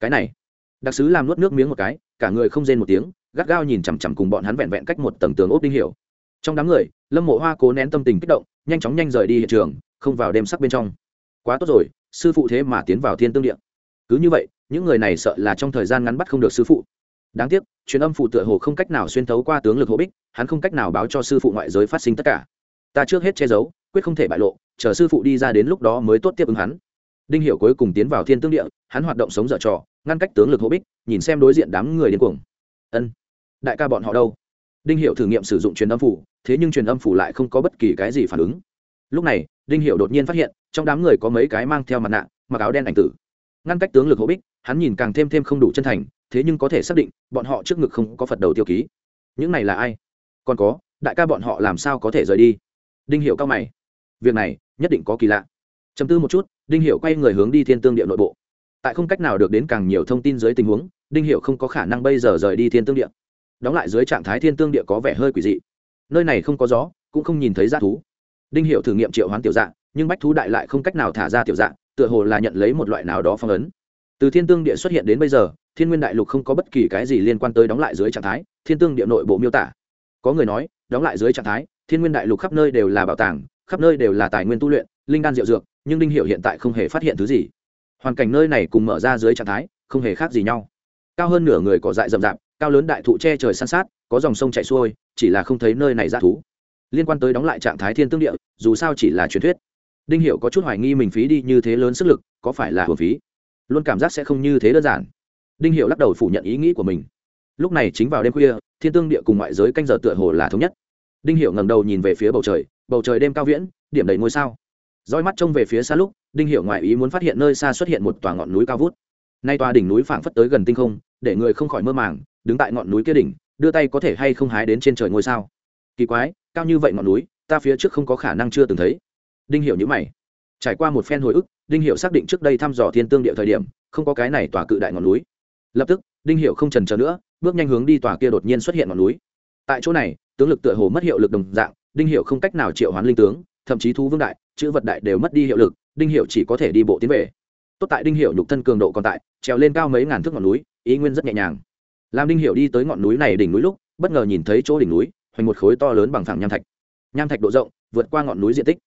Cái này. Đặc sứ làm nuốt nước miếng một cái, cả người không rên một tiếng, gắt gao nhìn chằm chằm cùng bọn hắn vẹn vẹn cách một tầng tường ốp đinh hiểu trong đám người, lâm mộ hoa cố nén tâm tình kích động, nhanh chóng nhanh rời đi hiện trường, không vào đêm sắc bên trong. Quá tốt rồi, sư phụ thế mà tiến vào thiên tương điện cứ như vậy, những người này sợ là trong thời gian ngắn bắt không được sư phụ. Đáng tiếc, truyền âm phụ tựa hồ không cách nào xuyên thấu qua tướng lực hộ bích, hắn không cách nào báo cho sư phụ ngoại giới phát sinh tất cả. Ta trước hết che giấu, quyết không thể bại lộ, chờ sư phụ đi ra đến lúc đó mới tốt tiếp ứng hắn. Đinh hiểu cuối cùng tiến vào thiên tương địa, hắn hoạt động sống dở trò, ngăn cách tướng lực hộ bích, nhìn xem đối diện đám người điên cuồng. Ân, đại ca bọn họ đâu? Đinh Hiệu thử nghiệm sử dụng truyền âm phủ, thế nhưng truyền âm phủ lại không có bất kỳ cái gì phản ứng. Lúc này, đinh Hiệu đột nhiên phát hiện, trong đám người có mấy cái mang theo mặt nạ, mặc áo đen ảnh tử. Ngăn cách tướng lực hộ bích, hắn nhìn càng thêm thêm không đủ chân thành, thế nhưng có thể xác định, bọn họ trước ngực không có phật đầu tiêu ký. Những này là ai? Còn có, đại ca bọn họ làm sao có thể rời đi? Đinh Hiệu cao mày. Việc này, nhất định có kỳ lạ. Chấm tư một chút, đinh Hiệu quay người hướng đi thiên tương địa nội bộ. Tại không cách nào được đến càng nhiều thông tin dưới tình huống, đinh Hiệu không có khả năng bây giờ rời đi thiên tương địa đóng lại dưới trạng thái thiên tương địa có vẻ hơi quỷ dị. Nơi này không có gió, cũng không nhìn thấy g thú. Đinh hiểu thử nghiệm triệu hoán tiểu dạng nhưng bách thú đại lại không cách nào thả ra tiểu dạng tựa hồ là nhận lấy một loại nào đó phong ấn. Từ thiên tương địa xuất hiện đến bây giờ, thiên nguyên đại lục không có bất kỳ cái gì liên quan tới đóng lại dưới trạng thái, thiên tương địa nội bộ miêu tả. Có người nói, đóng lại dưới trạng thái, thiên nguyên đại lục khắp nơi đều là bảo tàng, khắp nơi đều là tài nguyên tu luyện, linh đan diệu dược, nhưng đinh hiệu hiện tại không hề phát hiện thứ gì. Hoàn cảnh nơi này cùng mở ra dưới trạng thái, không hề khác gì nhau. Cao hơn nửa người cỏ dại rậm rạp cao lớn đại thụ che trời san sát, có dòng sông chảy xuôi, chỉ là không thấy nơi này ra thú. Liên quan tới đóng lại trạng thái thiên tương địa, dù sao chỉ là truyền thuyết. Đinh hiệu có chút hoài nghi mình phí đi như thế lớn sức lực, có phải là hồn phí? Luôn cảm giác sẽ không như thế đơn giản. Đinh hiệu lắc đầu phủ nhận ý nghĩ của mình. Lúc này chính vào đêm khuya, thiên tương địa cùng ngoại giới canh giờ tựa hồ là thống nhất. Đinh hiệu ngẩng đầu nhìn về phía bầu trời bầu trời đêm cao viễn, điểm đầy ngôi sao. Roi mắt trông về phía xa lúc, đinh hiệu ngoại ý muốn phát hiện nơi xa xuất hiện một tòa ngọn núi cao vút. Nay tòa đỉnh núi phảng phất tới gần tinh không, để người không khỏi mơ màng đứng tại ngọn núi kia đỉnh, đưa tay có thể hay không hái đến trên trời ngôi sao? Kỳ quái, cao như vậy ngọn núi, ta phía trước không có khả năng chưa từng thấy. Đinh hiểu nhữ mày. Trải qua một phen hồi ức, đinh hiểu xác định trước đây thăm dò thiên tương địa thời điểm, không có cái này tòa cự đại ngọn núi. Lập tức, đinh hiểu không chần chờ nữa, bước nhanh hướng đi tòa kia đột nhiên xuất hiện ngọn núi. Tại chỗ này, tướng lực tựa hồ mất hiệu lực đồng dạng, đinh hiểu không cách nào triệu hoán linh tướng, thậm chí thu vương đại, chữ vật đại đều mất đi hiệu lực, đinh hiểu chỉ có thể đi bộ tiến về. Tốt tại đinh hiểu nhục thân cường độ còn tại, trèo lên cao mấy ngàn thước ngọn núi, ý nguyên rất nhẹ nhàng làm đinh hiểu đi tới ngọn núi này đỉnh núi lúc, bất ngờ nhìn thấy chỗ đỉnh núi, hoành một khối to lớn bằng phẳng nham thạch. Nham thạch độ rộng, vượt qua ngọn núi diện tích.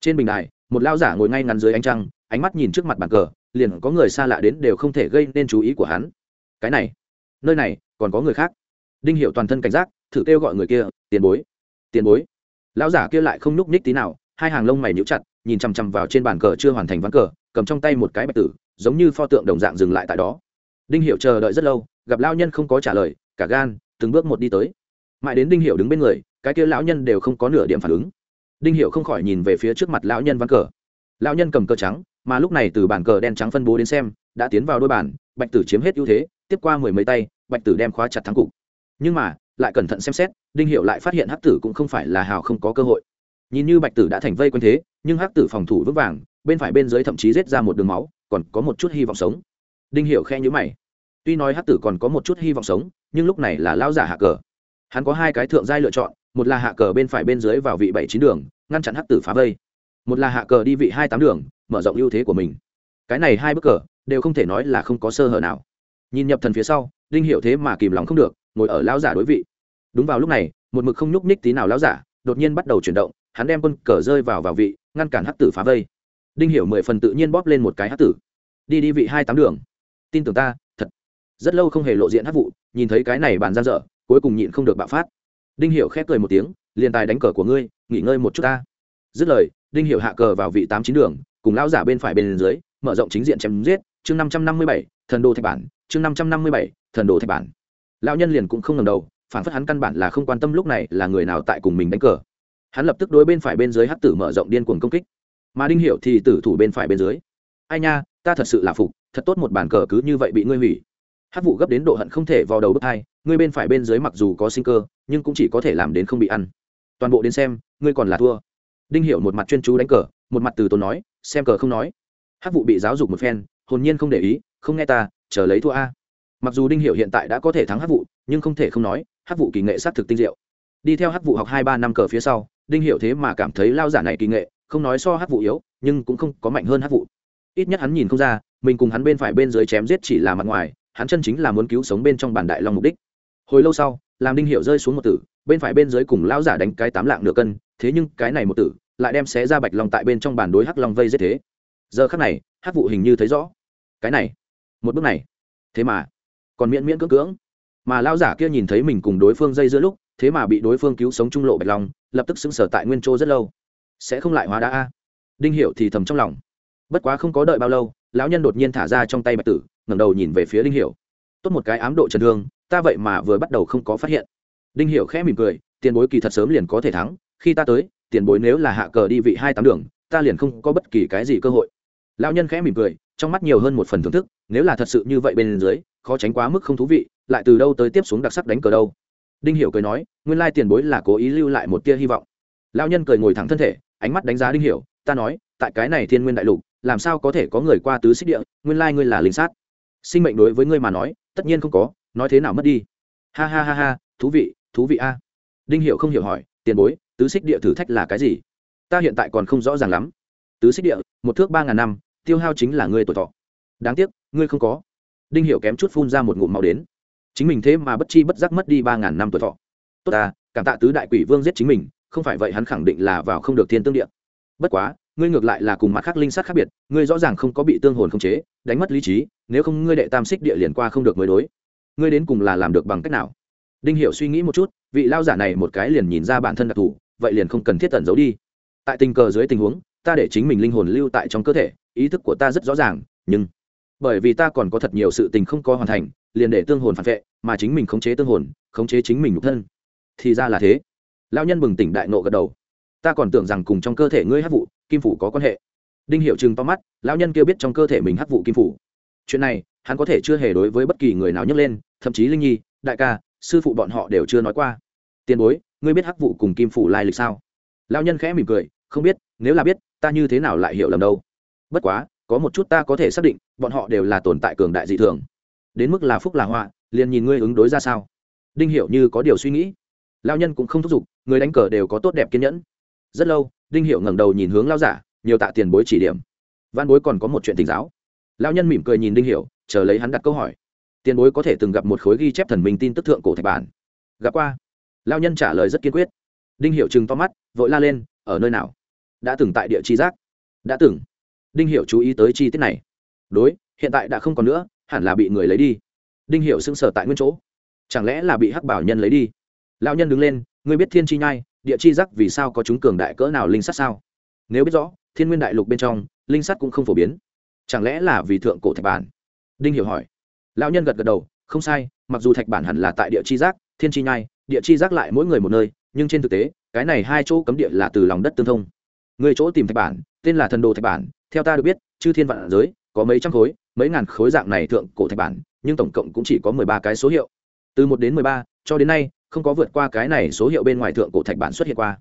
Trên bình đài, một lao giả ngồi ngay ngắn dưới ánh trăng, ánh mắt nhìn trước mặt bàn cờ, liền có người xa lạ đến đều không thể gây nên chú ý của hắn. Cái này, nơi này, còn có người khác. Đinh Hiểu toàn thân cảnh giác, thử kêu gọi người kia, tiền bối tiền bối. Lão giả kia lại không nhúc nhích tí nào, hai hàng lông mày nhíu chặt, nhìn chằm chằm vào trên bàn cờ chưa hoàn thành ván cờ, cầm trong tay một cái bạch tử, giống như pho tượng đồng dạng dừng lại tại đó. Đinh Hiểu chờ đợi rất lâu gặp lao nhân không có trả lời, cả gan, từng bước một đi tới. Mãi đến đinh hiệu đứng bên người, cái kia lão nhân đều không có nửa điểm phản ứng. Đinh hiệu không khỏi nhìn về phía trước mặt lão nhân ván cờ. Lão nhân cầm cờ trắng, mà lúc này từ bản cờ đen trắng phân bố đến xem, đã tiến vào đôi bàn, bạch tử chiếm hết ưu thế, tiếp qua mười mấy tay, bạch tử đem khóa chặt thắng cục. Nhưng mà, lại cẩn thận xem xét, đinh hiệu lại phát hiện hắc tử cũng không phải là hào không có cơ hội. Nhìn như bạch tử đã thành vây quanh thế, nhưng hắc tử phòng thủ vững vàng, bên phải bên dưới thậm chí rết ra một đường máu, còn có một chút hy vọng sống. Đinh hiệu khe nhữ mày tuy nói hắc tử còn có một chút hy vọng sống, nhưng lúc này là lao giả hạ cờ. Hắn có hai cái thượng giai lựa chọn, một là hạ cờ bên phải bên dưới vào vị bảy chín đường, ngăn chặn hắc tử phá vây. Một là hạ cờ đi vị hai tám đường, mở rộng ưu thế của mình. Cái này hai bức cờ đều không thể nói là không có sơ hở nào. Nhìn nhập thần phía sau, đinh Hiểu thế mà kìm lòng không được, ngồi ở lão giả đối vị. Đúng vào lúc này, một mực không nhúc nhích tí nào lão giả, đột nhiên bắt đầu chuyển động, hắn đem quân cờ rơi vào vào vị, ngăn cản hắc tử phá vây. Đinh hiểu mười phần tự nhiên bóp lên một cái hắc tử. Đi đi vị hai tám đường. Tin tưởng ta rất lâu không hề lộ diện hát vụ, nhìn thấy cái này bàn gian dở, cuối cùng nhịn không được bạo phát. Đinh hiểu khép cười một tiếng, liền tài đánh cờ của ngươi, nghỉ ngơi một chút ta. Dứt lời, đinh hiểu hạ cờ vào vị tám chín đường, cùng lão giả bên phải bên dưới, mở rộng chính diện chém giết, chương năm trăm năm mươi bảy, thần đồ thạch bản, chương năm trăm năm mươi bảy, thần đồ thạch bản. Lão nhân liền cũng không ngầm đầu, phản phất hắn căn bản là không quan tâm lúc này là người nào tại cùng mình đánh cờ. Hắn lập tức đối bên phải bên dưới hắc tử mở rộng điên cuồng công kích. Mà đinh hiệu thì tử thủ bên phải bên dưới. Ai nha, ta thật sự là phục, thật tốt một bàn cờ cứ như vậy bị ngươi hủy hắc vụ gấp đến độ hận không thể vào đầu bước hai, ngươi bên phải bên dưới mặc dù có sinh cơ, nhưng cũng chỉ có thể làm đến không bị ăn. Toàn bộ đến xem, ngươi còn là thua. Đinh Hiểu một mặt chuyên chú đánh cờ, một mặt từ tốn nói, xem cờ không nói. Hắc vụ bị giáo dục một phen, hồn nhiên không để ý, không nghe ta, chờ lấy thua a. Mặc dù đinh Hiểu hiện tại đã có thể thắng hắc vụ, nhưng không thể không nói hắc vụ kỳ nghệ sát thực tinh diệu. Đi theo hắc vụ học hai ba năm cờ phía sau, đinh Hiểu thế mà cảm thấy lao giả này kỳ nghệ, không nói so hắc vụ yếu, nhưng cũng không có mạnh hơn hắc vụ. Ít nhất hắn nhìn không ra, mình cùng hắn bên phải bên dưới chém giết chỉ là mặt ngoài hắn chân chính là muốn cứu sống bên trong bản đại long mục đích. Hồi lâu sau, làm đinh hiệu rơi xuống một tử, bên phải bên dưới cùng lão giả đánh cái tám lạng nửa cân, thế nhưng cái này một tử lại đem xé ra bạch long tại bên trong bản đối hắc long vây giết thế. Giờ khắc này, hắc vụ hình như thấy rõ. Cái này, một bước này, thế mà còn miễn miễn cưỡng cưỡng. Mà lão giả kia nhìn thấy mình cùng đối phương dây giữa lúc, thế mà bị đối phương cứu sống trung lộ bạch long, lập tức xứng sở tại nguyên chỗ rất lâu. Sẽ không lại hóa đá a. Đinh hiểu thì thầm trong lòng. Bất quá không có đợi bao lâu, lão nhân đột nhiên thả ra trong tay bạch tử ngẩng đầu nhìn về phía đinh hiểu. Tốt một cái ám độ trần thương, ta vậy mà vừa bắt đầu không có phát hiện. Đinh hiểu khẽ mỉm cười, tiền bối kỳ thật sớm liền có thể thắng, khi ta tới, tiền bối nếu là hạ cờ đi vị hai tám đường, ta liền không có bất kỳ cái gì cơ hội. Lão nhân khẽ mỉm cười, trong mắt nhiều hơn một phần thưởng thức, nếu là thật sự như vậy bên dưới, khó tránh quá mức không thú vị, lại từ đâu tới tiếp xuống đặc sắc đánh cờ đâu? Đinh hiểu cười nói, nguyên lai tiền bối là cố ý lưu lại một tia hy vọng. Lão nhân cười ngồi thẳng thân thể, ánh mắt đánh giá đinh hiểu, ta nói, tại cái này thiên nguyên đại lục, làm sao có thể có người qua tứ xích địa, nguyên lai ngươi là linh sát sinh mệnh đối với ngươi mà nói, tất nhiên không có, nói thế nào mất đi. Ha ha ha ha, thú vị thú vị a. Đinh Hiệu không hiểu hỏi, tiền bối, tứ xích địa thử thách là cái gì? Ta hiện tại còn không rõ ràng lắm. Tứ xích địa, một thước ba ngàn năm, tiêu hao chính là ngươi tuổi thọ. Đáng tiếc, ngươi không có. Đinh Hiệu kém chút phun ra một ngụm máu đến. Chính mình thế mà bất chi bất giác mất đi ba ngàn năm tuổi thọ. Tốt ta, cảm tạ tứ đại quỷ vương giết chính mình, không phải vậy hắn khẳng định là vào không được thiên tương địa. Bất quá ngươi ngược lại là cùng mặt khác linh sát khác biệt, ngươi rõ ràng không có bị tương hồn khống chế, đánh mất lý trí, nếu không ngươi đệ tam xích địa liền qua không được mới đối. Ngươi đến cùng là làm được bằng cách nào? Đinh hiểu suy nghĩ một chút, vị lao giả này một cái liền nhìn ra bản thân đặc thù, vậy liền không cần thiết tẩn giấu đi. Tại tình cờ dưới tình huống, ta để chính mình linh hồn lưu tại trong cơ thể, ý thức của ta rất rõ ràng, nhưng bởi vì ta còn có thật nhiều sự tình không có hoàn thành, liền để tương hồn phản vệ, mà chính mình khống chế tương hồn, khống chế chính mình nhục thân. Thì ra là thế. Lao nhân bừng tỉnh đại nộ gật đầu. Ta còn tưởng rằng cùng trong cơ thể ngươi hát vụ kim phủ có quan hệ. Đinh hiệu chừng to mắt, lão nhân kia biết trong cơ thể mình hắc vụ kim phủ. Chuyện này, hắn có thể chưa hề đối với bất kỳ người nào nhấc lên, thậm chí linh nhi, đại ca, sư phụ bọn họ đều chưa nói qua. Tiền bối, ngươi biết hắc vụ cùng kim phủ lai lịch sao? Lão nhân khẽ mỉm cười, không biết, nếu là biết, ta như thế nào lại hiểu lầm đâu? Bất quá, có một chút ta có thể xác định, bọn họ đều là tồn tại cường đại dị thường. Đến mức là phúc là họa, liền nhìn ngươi ứng đối ra sao. Đinh hiểu như có điều suy nghĩ. Lão nhân cũng không thúc giục, người đánh cờ đều có tốt đẹp kiên nhẫn rất lâu đinh hiệu ngẩng đầu nhìn hướng lao giả nhiều tạ tiền bối chỉ điểm. Văn bối còn có một chuyện tình giáo. Lao nhân mỉm cười nhìn đinh hiệu, chờ lấy hắn đặt câu hỏi. Tiền bối có thể từng gặp một khối ghi chép thần minh tin tức thượng cổ thạch bản. Gặp qua. Lao nhân trả lời rất kiên quyết. Đinh hiệu chừng to mắt vội la lên ở nơi nào? Đã từng tại địa chi giác. Đã từng. Đinh hiệu chú ý tới chi tiết này. Đối hiện tại đã không còn nữa hẳn là bị người lấy đi. Đinh hiệu sững sờ tại nguyên chỗ. Chẳng lẽ là bị hắc bảo nhân lấy đi? Lao nhân đứng lên, ngươi biết thiên chi nhai, địa chi giác vì sao có chúng cường đại cỡ nào linh sắt sao? Nếu biết rõ, thiên nguyên đại lục bên trong, linh sắt cũng không phổ biến. Chẳng lẽ là vì thượng cổ thạch bản? Đinh hiểu hỏi. Lão nhân gật gật đầu, không sai, mặc dù thạch bản hẳn là tại địa chi giác, thiên chi nhai, địa chi giác lại mỗi người một nơi, nhưng trên thực tế, cái này hai chỗ cấm địa là từ lòng đất tương thông. Người chỗ tìm thạch bản, tên là thần đồ thạch bản, theo ta được biết, chư thiên vạn giới, có mấy trăm khối, mấy ngàn khối dạng này thượng cổ thạch bản, nhưng tổng cộng cũng chỉ có mười ba cái số hiệu. Từ một đến mười ba, cho đến nay không có vượt qua cái này số hiệu bên ngoài thượng cổ thạch bản xuất hiện qua.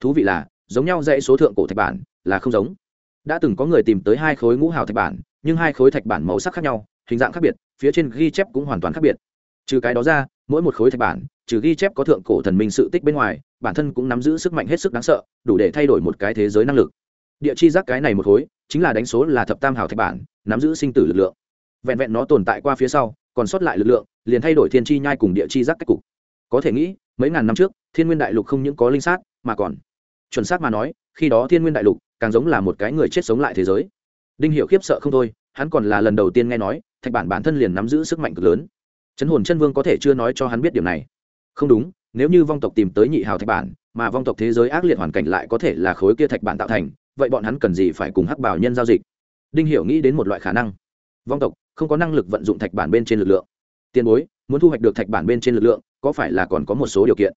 Thú vị là, giống nhau dãy số thượng cổ thạch bản là không giống. Đã từng có người tìm tới hai khối ngũ hào thạch bản, nhưng hai khối thạch bản màu sắc khác nhau, hình dạng khác biệt, phía trên ghi chép cũng hoàn toàn khác biệt. Trừ cái đó ra, mỗi một khối thạch bản, trừ ghi chép có thượng cổ thần minh sự tích bên ngoài, bản thân cũng nắm giữ sức mạnh hết sức đáng sợ, đủ để thay đổi một cái thế giới năng lực. Địa chi giác cái này một khối, chính là đánh số là thập tam hào thạch bản, nắm giữ sinh tử lực lượng. Vẹn vẹn nó tồn tại qua phía sau, còn sót lại lực lượng, liền thay đổi thiên chi nhai cùng địa chi giác cách cục có thể nghĩ, mấy ngàn năm trước, thiên nguyên đại lục không những có linh sát, mà còn, chuẩn xác mà nói, khi đó thiên nguyên đại lục càng giống là một cái người chết sống lại thế giới. Đinh hiệu khiếp sợ không thôi, hắn còn là lần đầu tiên nghe nói, thạch bản bản thân liền nắm giữ sức mạnh cực lớn. Chấn hồn chân vương có thể chưa nói cho hắn biết điều này. Không đúng, nếu như vong tộc tìm tới nhị hào thạch bản, mà vong tộc thế giới ác liệt hoàn cảnh lại có thể là khối kia thạch bản tạo thành, vậy bọn hắn cần gì phải cùng hắc bảo nhân giao dịch? Đinh hiểu nghĩ đến một loại khả năng. Vong tộc không có năng lực vận dụng thạch bản bên trên lực lượng. Tiền bối, muốn thu hoạch được thạch bản bên trên lực lượng có phải là còn có một số điều kiện?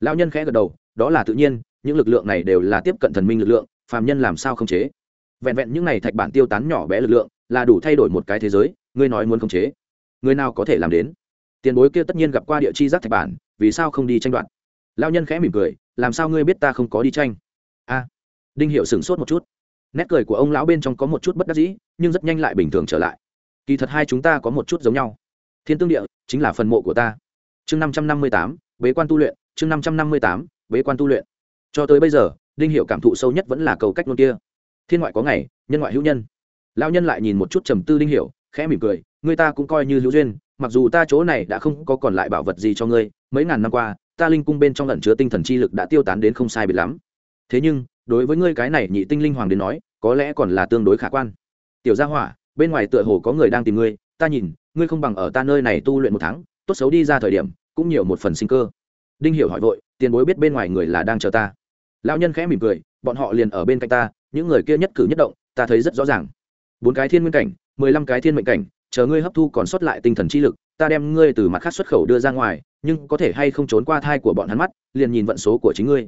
Lão nhân khẽ gật đầu, đó là tự nhiên, những lực lượng này đều là tiếp cận thần minh lực lượng, phàm nhân làm sao không chế? Vẹn vẹn những này thạch bản tiêu tán nhỏ bé lực lượng, là đủ thay đổi một cái thế giới, ngươi nói muốn không chế, người nào có thể làm đến? Tiền bối kia tất nhiên gặp qua địa chi giác thạch bản, vì sao không đi tranh đoạt? Lao nhân khẽ mỉm cười, làm sao ngươi biết ta không có đi tranh? A, đinh hiệu sửng sốt một chút. Nét cười của ông lão bên trong có một chút bất đắc dĩ, nhưng rất nhanh lại bình thường trở lại. Kỳ thật hai chúng ta có một chút giống nhau. Thiên tương địa, chính là phần mộ của ta chương năm trăm năm mươi tám, bế quan tu luyện, chương năm trăm năm mươi tám, bế quan tu luyện. Cho tới bây giờ, đinh hiệu cảm thụ sâu nhất vẫn là cầu cách luôn kia. Thiên ngoại có ngày, nhân ngoại hữu nhân. Lao nhân lại nhìn một chút trầm tư đinh hiệu khẽ mỉm cười, người ta cũng coi như hữu duyên, mặc dù ta chỗ này đã không có còn lại bảo vật gì cho ngươi, mấy ngàn năm qua, ta linh cung bên trong lẩn chứa tinh thần chi lực đã tiêu tán đến không sai biệt lắm. Thế nhưng, đối với ngươi cái này nhị tinh linh hoàng đến nói, có lẽ còn là tương đối khả quan. Tiểu gia hỏa, bên ngoài tựa hồ có người đang tìm ngươi, ta nhìn, ngươi không bằng ở ta nơi này tu luyện một tháng tốt xấu đi ra thời điểm, cũng nhiều một phần sinh cơ. Đinh hiểu hỏi vội, tiền bối biết bên ngoài người là đang chờ ta? Lão nhân khẽ mỉm cười, bọn họ liền ở bên cạnh ta, những người kia nhất cử nhất động, ta thấy rất rõ ràng. Bốn cái thiên nguyên cảnh, mười lăm cái thiên mệnh cảnh, chờ ngươi hấp thu còn sót lại tinh thần chi lực, ta đem ngươi từ mặt khác xuất khẩu đưa ra ngoài, nhưng có thể hay không trốn qua thai của bọn hắn mắt, liền nhìn vận số của chính ngươi.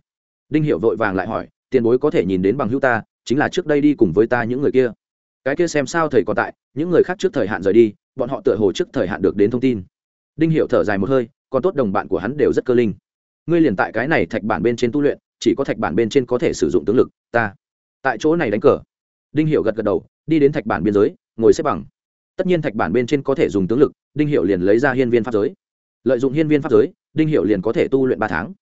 Đinh Hiểu vội vàng lại hỏi, tiền bối có thể nhìn đến bằng hữu ta, chính là trước đây đi cùng với ta những người kia. Cái kia xem sao thầy còn tại, những người khác trước thời hạn rời đi, bọn họ tựa hồ trước thời hạn được đến thông tin đinh hiệu thở dài một hơi, còn tốt đồng bạn của hắn đều rất cơ linh. Ngươi liền tại cái này thạch bản bên trên tu luyện, chỉ có thạch bản bên trên có thể sử dụng tướng lực, ta tại chỗ này đánh cờ. Đinh hiệu gật gật đầu, đi đến thạch bản biên giới, ngồi xếp bằng. Tất nhiên thạch bản bên trên có thể dùng tướng lực, đinh hiệu liền lấy ra hiên viên pháp giới. Lợi dụng hiên viên pháp giới, đinh hiệu liền có thể tu luyện ba tháng.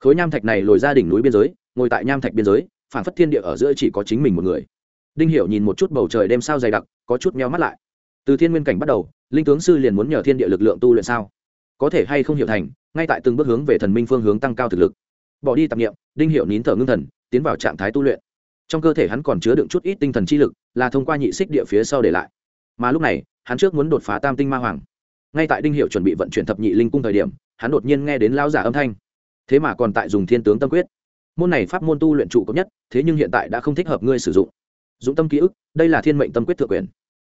Khối nham thạch này lồi ra đỉnh núi biên giới, ngồi tại nham thạch biên giới phản phất thiên địa ở giữa chỉ có chính mình một người. Đinh hiệu nhìn một chút bầu trời đêm sao dày đặc, có chút meo mắt lại. Từ thiên nguyên cảnh bắt đầu linh tướng sư liền muốn nhờ thiên địa lực lượng tu luyện sao? Có thể hay không hiểu thành, ngay tại từng bước hướng về thần minh phương hướng tăng cao thực lực. Bỏ đi tạp nghiệm đinh hiệu nín thở ngưng thần, tiến vào trạng thái tu luyện. Trong cơ thể hắn còn chứa đựng chút ít tinh thần chi lực, là thông qua nhị xích địa phía sau để lại. Mà lúc này, hắn trước muốn đột phá tam tinh ma hoàng. Ngay tại đinh hiệu chuẩn bị vận chuyển thập nhị linh cung thời điểm, hắn đột nhiên nghe đến lao giả âm thanh. Thế mà còn tại dùng thiên tướng tâm quyết. Môn này pháp môn tu luyện trụ cấp nhất, thế nhưng hiện tại đã không thích hợp ngươi sử dụng. Dụng tâm ký ức, đây là thiên mệnh tâm quyết thượng quyền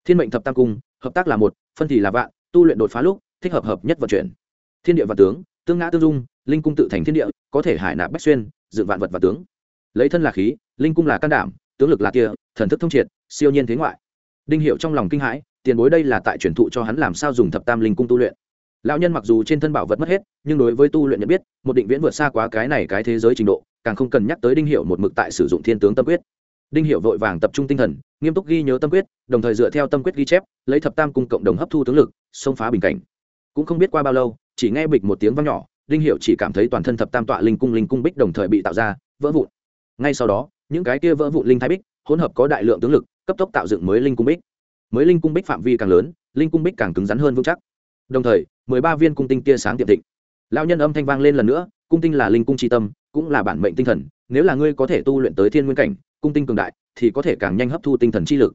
thiên mệnh thập tam cung, hợp tác là một, phân thì là vạn, tu luyện đột phá lúc, thích hợp hợp nhất vận chuyển. Thiên địa và tướng, tương ngã tương dung, linh cung tự thành thiên địa, có thể hải nạp bách xuyên, dựng vạn vật và tướng. Lấy thân là khí, linh cung là can đảm, tướng lực là kia, thần thức thông triệt, siêu nhiên thế ngoại. Đinh hiệu trong lòng kinh hãi, tiền bối đây là tại truyền thụ cho hắn làm sao dùng thập tam linh cung tu luyện. Lão nhân mặc dù trên thân bảo vật mất hết, nhưng đối với tu luyện nhận biết, một định viễn vượt xa quá cái này cái thế giới trình độ, càng không cần nhắc tới đinh hiệu một mực tại sử dụng thiên tướng tâm quyết đinh hiệu vội vàng tập trung tinh thần, nghiêm túc ghi nhớ tâm quyết, đồng thời dựa theo tâm quyết ghi chép, lấy thập tam cung cộng đồng hấp thu tướng lực, xông phá bình cảnh. Cũng không biết qua bao lâu, chỉ nghe bịch một tiếng vang nhỏ, đinh hiệu chỉ cảm thấy toàn thân thập tam tọa linh cung linh cung bích đồng thời bị tạo ra, vỡ vụn. Ngay sau đó, những cái kia vỡ vụn linh thái bích, hỗn hợp có đại lượng tướng lực, cấp tốc tạo dựng mới linh cung bích. Mới linh cung bích phạm vi càng lớn, linh cung bích càng cứng rắn hơn vững chắc. Đồng thời, mười ba viên cung tinh tia sáng tiệm thịnh. Lao nhân âm thanh vang lên lần nữa, cung tinh là linh cung tri tâm, cũng là bản mệnh tinh thần, nếu là ngươi có thể tu luyện tới thiên nguyên cảnh cung tinh cường đại, thì có thể càng nhanh hấp thu tinh thần chi lực.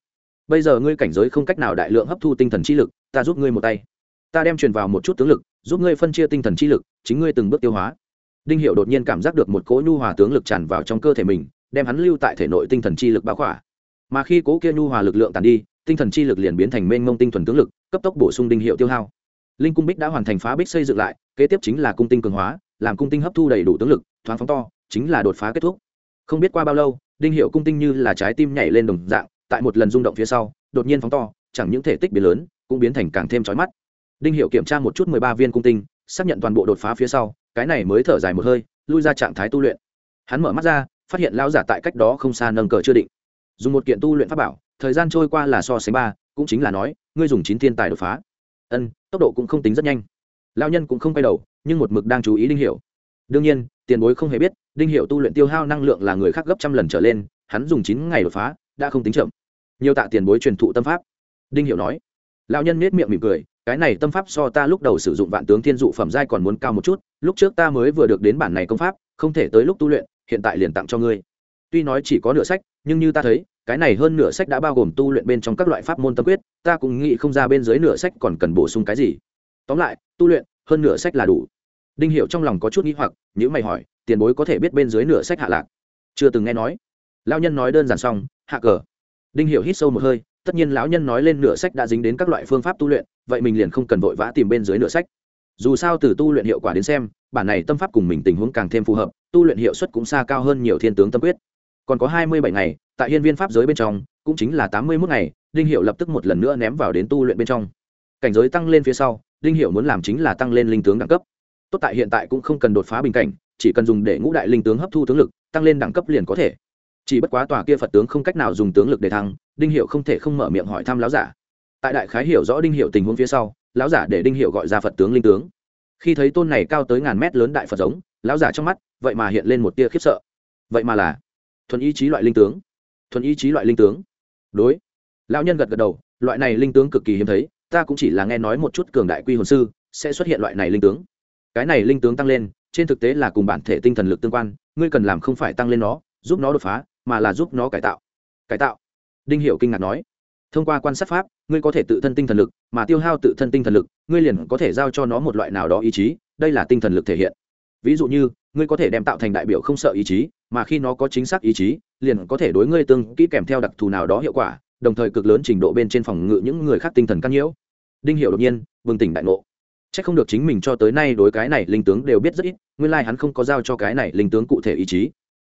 Bây giờ ngươi cảnh giới không cách nào đại lượng hấp thu tinh thần chi lực, ta giúp ngươi một tay. Ta đem truyền vào một chút tướng lực, giúp ngươi phân chia tinh thần chi lực, chính ngươi từng bước tiêu hóa. Đinh hiệu đột nhiên cảm giác được một cỗ nhu hòa tướng lực tràn vào trong cơ thể mình, đem hắn lưu tại thể nội tinh thần chi lực báo khỏa. Mà khi cỗ kia nhu hòa lực lượng tàn đi, tinh thần chi lực liền biến thành mênh mông tinh thuần tướng lực, cấp tốc bổ sung đinh hiệu tiêu hao. Linh cung bích đã hoàn thành phá bích xây dựng lại, kế tiếp chính là cung tinh cường hóa, làm cung tinh hấp thu đầy đủ tướng lực, thoáng phóng to, chính là đột phá kết thúc. Không biết qua bao lâu đinh hiệu cung tinh như là trái tim nhảy lên đồng dạng, tại một lần rung động phía sau, đột nhiên phóng to, chẳng những thể tích biến lớn, cũng biến thành càng thêm trói mắt. Đinh hiệu kiểm tra một chút mười ba viên cung tinh, xác nhận toàn bộ đột phá phía sau, cái này mới thở dài một hơi, lui ra trạng thái tu luyện. Hắn mở mắt ra, phát hiện lão giả tại cách đó không xa nâng cờ chưa định. Dùng một kiện tu luyện pháp bảo, thời gian trôi qua là so sánh ba, cũng chính là nói, ngươi dùng chín thiên tài đột phá. Ân, tốc độ cũng không tính rất nhanh. Lao nhân cũng không quay đầu, nhưng một mực đang chú ý đinh hiểu đương nhiên tiền bối không hề biết, đinh hiểu tu luyện tiêu hao năng lượng là người khác gấp trăm lần trở lên, hắn dùng chín ngày đột phá, đã không tính chậm. Nhiều tạ tiền bối truyền thụ tâm pháp. Đinh hiểu nói. Lão nhân nết miệng mỉm cười, cái này tâm pháp so ta lúc đầu sử dụng vạn tướng thiên dụ phẩm giai còn muốn cao một chút, lúc trước ta mới vừa được đến bản này công pháp, không thể tới lúc tu luyện, hiện tại liền tặng cho ngươi. Tuy nói chỉ có nửa sách, nhưng như ta thấy, cái này hơn nửa sách đã bao gồm tu luyện bên trong các loại pháp môn tâm quyết, ta cũng nghĩ không ra bên dưới nửa sách còn cần bổ sung cái gì. Tóm lại, tu luyện, hơn nửa sách là đủ đinh hiệu trong lòng có chút nghĩ hoặc nhữ mày hỏi, tiền bối có thể biết bên dưới nửa sách hạ lạc? Chưa từng nghe nói. Lao nhân nói đơn giản xong, hạ cờ. Đinh hiệu hít sâu một hơi, tất nhiên lão nhân nói lên nửa sách đã dính đến các loại phương pháp tu luyện, vậy mình liền không cần vội vã tìm bên dưới nửa sách. Dù sao từ tu luyện hiệu quả đến xem, bản này tâm pháp cùng mình tình huống càng thêm phù hợp, tu luyện hiệu suất cũng xa cao hơn nhiều thiên tướng tâm quyết. Còn có hai mươi bảy ngày, tại hiên viên pháp giới bên trong, cũng chính là tám mươi mốt ngày, đinh hiệu lập tức một lần nữa ném vào đến tu luyện bên trong. Cảnh giới tăng lên phía sau, đinh hiệu muốn làm chính là tăng lên linh tướng đẳng cấp tốt tại hiện tại cũng không cần đột phá bình cảnh, chỉ cần dùng để ngũ đại linh tướng hấp thu tướng lực, tăng lên đẳng cấp liền có thể. Chỉ bất quá tòa kia phật tướng không cách nào dùng tướng lực để thăng, đinh hiệu không thể không mở miệng hỏi thăm láo giả. Tại đại khái hiểu rõ đinh hiệu tình huống phía sau, lão giả để đinh hiệu gọi ra phật tướng linh tướng. Khi thấy tôn này cao tới ngàn mét lớn đại phật giống, lão giả trong mắt, vậy mà hiện lên một tia khiếp sợ. Vậy mà là thuần ý chí loại linh tướng. Thuần ý chí loại linh tướng. Đối. Lão nhân gật gật đầu, loại này linh tướng cực kỳ hiếm thấy, ta cũng chỉ là nghe nói một chút cường đại quy hồn sư sẽ xuất hiện loại này linh tướng cái này linh tướng tăng lên, trên thực tế là cùng bản thể tinh thần lực tương quan, ngươi cần làm không phải tăng lên nó, giúp nó đột phá, mà là giúp nó cải tạo. Cải tạo? Đinh hiểu kinh ngạc nói. Thông qua quan sát pháp, ngươi có thể tự thân tinh thần lực, mà tiêu hao tự thân tinh thần lực, ngươi liền có thể giao cho nó một loại nào đó ý chí, đây là tinh thần lực thể hiện. Ví dụ như, ngươi có thể đem tạo thành đại biểu không sợ ý chí, mà khi nó có chính xác ý chí, liền có thể đối ngươi tương kỹ kèm theo đặc thù nào đó hiệu quả, đồng thời cực lớn trình độ bên trên phòng ngự những người khác tinh thần căn nhiễu. Đinh hiểu đột nhiên, bừng tỉnh đại ngộ. Chắc không được chính mình cho tới nay đối cái này linh tướng đều biết rất ít, nguyên lai hắn không có giao cho cái này linh tướng cụ thể ý chí.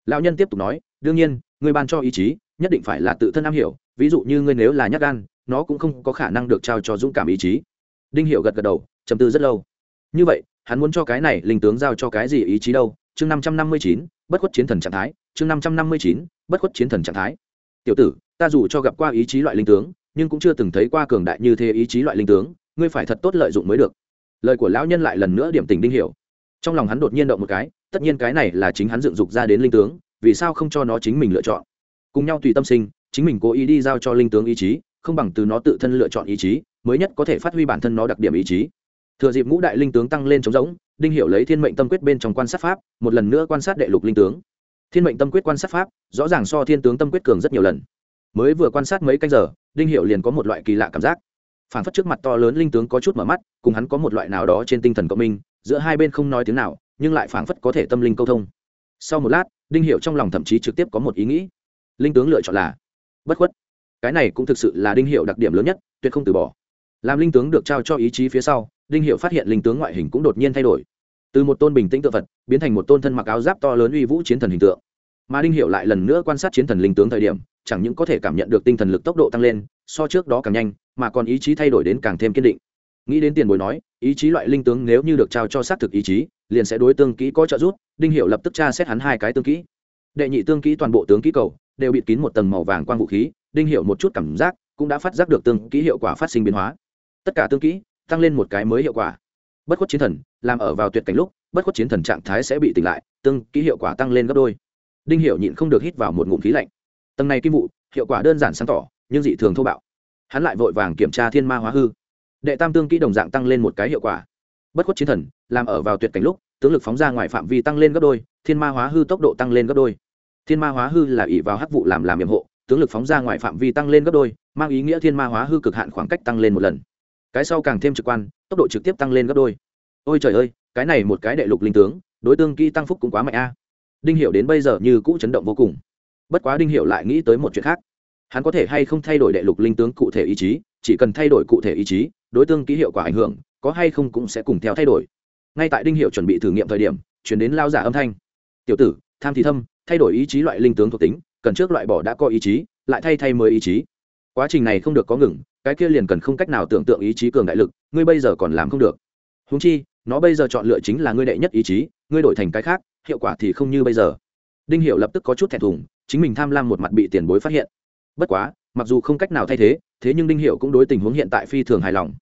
Lão nhân tiếp tục nói, đương nhiên người ban cho ý chí, nhất định phải là tự thân am hiểu, ví dụ như ngươi nếu là nhát gan, nó cũng không có khả năng được trao cho dũng cảm ý chí. Đinh Hiểu gật gật đầu, trầm tư rất lâu. Như vậy, hắn muốn cho cái này linh tướng giao cho cái gì ý chí đâu? Chương năm trăm năm mươi chín, bất khuất chiến thần trạng thái, chương năm trăm năm mươi chín, bất khuất chiến thần trạng thái. Tiểu tử, ta dù cho gặp qua ý chí loại linh tướng, nhưng cũng chưa từng thấy qua cường đại như thế ý chí loại linh tướng, ngươi phải thật tốt lợi dụng mới được lời của lão nhân lại lần nữa điểm tình đinh hiểu. Trong lòng hắn đột nhiên động một cái, tất nhiên cái này là chính hắn dựng dục ra đến linh tướng, vì sao không cho nó chính mình lựa chọn? Cùng nhau tùy tâm sinh, chính mình cố ý đi giao cho linh tướng ý chí, không bằng từ nó tự thân lựa chọn ý chí, mới nhất có thể phát huy bản thân nó đặc điểm ý chí. Thừa dịp ngũ đại linh tướng tăng lên trống rỗng, đinh hiểu lấy thiên mệnh tâm quyết bên trong quan sát pháp, một lần nữa quan sát đệ lục linh tướng. Thiên mệnh tâm quyết quan sát pháp, rõ ràng so thiên tướng tâm quyết cường rất nhiều lần. Mới vừa quan sát mấy canh giờ, đinh hiểu liền có một loại kỳ lạ cảm giác phản phất trước mặt to lớn linh tướng có chút mở mắt, cùng hắn có một loại nào đó trên tinh thần cộng minh, giữa hai bên không nói tiếng nào, nhưng lại phản phất có thể tâm linh câu thông. Sau một lát, đinh hiệu trong lòng thậm chí trực tiếp có một ý nghĩ. Linh tướng lựa chọn là bất khuất. Cái này cũng thực sự là đinh hiệu đặc điểm lớn nhất, tuyệt không từ bỏ. Làm linh tướng được trao cho ý chí phía sau, đinh hiệu phát hiện linh tướng ngoại hình cũng đột nhiên thay đổi. Từ một tôn bình tĩnh tự vật biến thành một tôn thân mặc áo giáp to lớn uy vũ chiến thần hình tượng. Mà đinh hiệu lại lần nữa quan sát chiến thần linh tướng thời điểm chẳng những có thể cảm nhận được tinh thần lực tốc độ tăng lên, so trước đó càng nhanh, mà còn ý chí thay đổi đến càng thêm kiên định. Nghĩ đến tiền bối nói, ý chí loại linh tướng nếu như được trao cho xác thực ý chí, liền sẽ đối tương kỹ có trợ giúp, đinh hiệu lập tức tra xét hắn hai cái tương kỹ. Đệ nhị tương kỹ toàn bộ tướng kỹ cầu, đều bịt kín một tầng màu vàng quang vũ khí, đinh hiệu một chút cảm giác, cũng đã phát giác được tương kỹ hiệu quả phát sinh biến hóa. Tất cả tương kỹ, tăng lên một cái mới hiệu quả. Bất khuất chiến thần, làm ở vào tuyệt cảnh lúc, bất khuất chiến thần trạng thái sẽ bị tỉnh lại, tương kỹ hiệu quả tăng lên gấp đôi. Đinh hiệu nhịn không được hít vào một ngụm khí lạnh tầng này kim vụ, hiệu quả đơn giản sáng tỏ, nhưng dị thường thô bạo. Hắn lại vội vàng kiểm tra thiên ma hóa hư. Đệ tam tương kỹ đồng dạng tăng lên một cái hiệu quả. Bất khuất chiến thần, làm ở vào tuyệt cảnh lúc, tướng lực phóng ra ngoài phạm vi tăng lên gấp đôi, thiên ma hóa hư tốc độ tăng lên gấp đôi. Thiên ma hóa hư là ỷ vào hắc vụ làm làm nhiệm hộ, tướng lực phóng ra ngoài phạm vi tăng lên gấp đôi, mang ý nghĩa thiên ma hóa hư cực hạn khoảng cách tăng lên một lần. Cái sau càng thêm trực quan, tốc độ trực tiếp tăng lên gấp đôi. Ôi trời ơi, cái này một cái đệ lục linh tướng, đối tương kỹ tăng phúc cũng quá mạnh a. Đinh Hiểu đến bây giờ như cũ chấn động vô cùng bất quá đinh hiệu lại nghĩ tới một chuyện khác. Hắn có thể hay không thay đổi đệ lục linh tướng cụ thể ý chí, chỉ cần thay đổi cụ thể ý chí, đối tương ký hiệu quả ảnh hưởng, có hay không cũng sẽ cùng theo thay đổi. Ngay tại đinh hiệu chuẩn bị thử nghiệm thời điểm, chuyển đến lao giả âm thanh. Tiểu tử, tham thì thâm, thay đổi ý chí loại linh tướng thuộc tính, cần trước loại bỏ đã có ý chí, lại thay thay mới ý chí. Quá trình này không được có ngừng, cái kia liền cần không cách nào tưởng tượng ý chí cường đại lực, ngươi bây giờ còn làm không được. Húng chi, nó bây giờ chọn lựa chính là ngươi đệ nhất ý chí, ngươi đổi thành cái khác, hiệu quả thì không như bây giờ. Đinh hiệu lập tức có chút thẹn thùng chính mình tham lam một mặt bị tiền bối phát hiện. Bất quá, mặc dù không cách nào thay thế thế nhưng đinh hiệu cũng đối tình huống hiện tại phi thường hài lòng.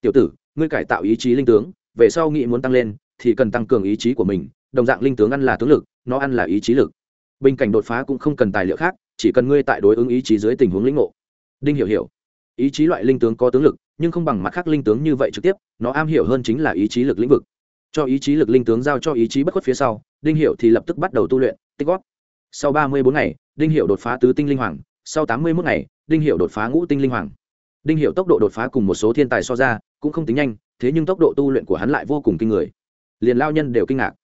Tiểu tử, ngươi cải tạo ý chí linh tướng, về sau nghĩ muốn tăng lên, thì cần tăng cường ý chí của mình, đồng dạng linh tướng ăn là tướng lực, nó ăn là ý chí lực. Bình cảnh đột phá cũng không cần tài liệu khác, chỉ cần ngươi tại đối ứng ý chí dưới tình huống lĩnh ngộ. Đinh hiểu hiểu. Ý chí loại linh tướng có tướng lực, nhưng không bằng mặt khác linh tướng như vậy trực tiếp, nó am hiểu hơn chính là ý chí lực lĩnh vực. Cho ý chí lực linh tướng giao cho ý chí bất khuất phía sau, đinh hiểu thì lập tức bắt đầu tu luyện, tích góp sau ba mươi bốn ngày, đinh hiểu đột phá tứ tinh linh hoàng. Sau tám mươi 81 ngày, đinh hiểu đột phá ngũ tinh linh hoàng. Đinh hiểu tốc độ đột phá cùng một số thiên tài so ra, cũng không tính nhanh, thế nhưng tốc độ tu luyện của hắn lại vô cùng kinh người. Liền lao nhân đều kinh ngạc.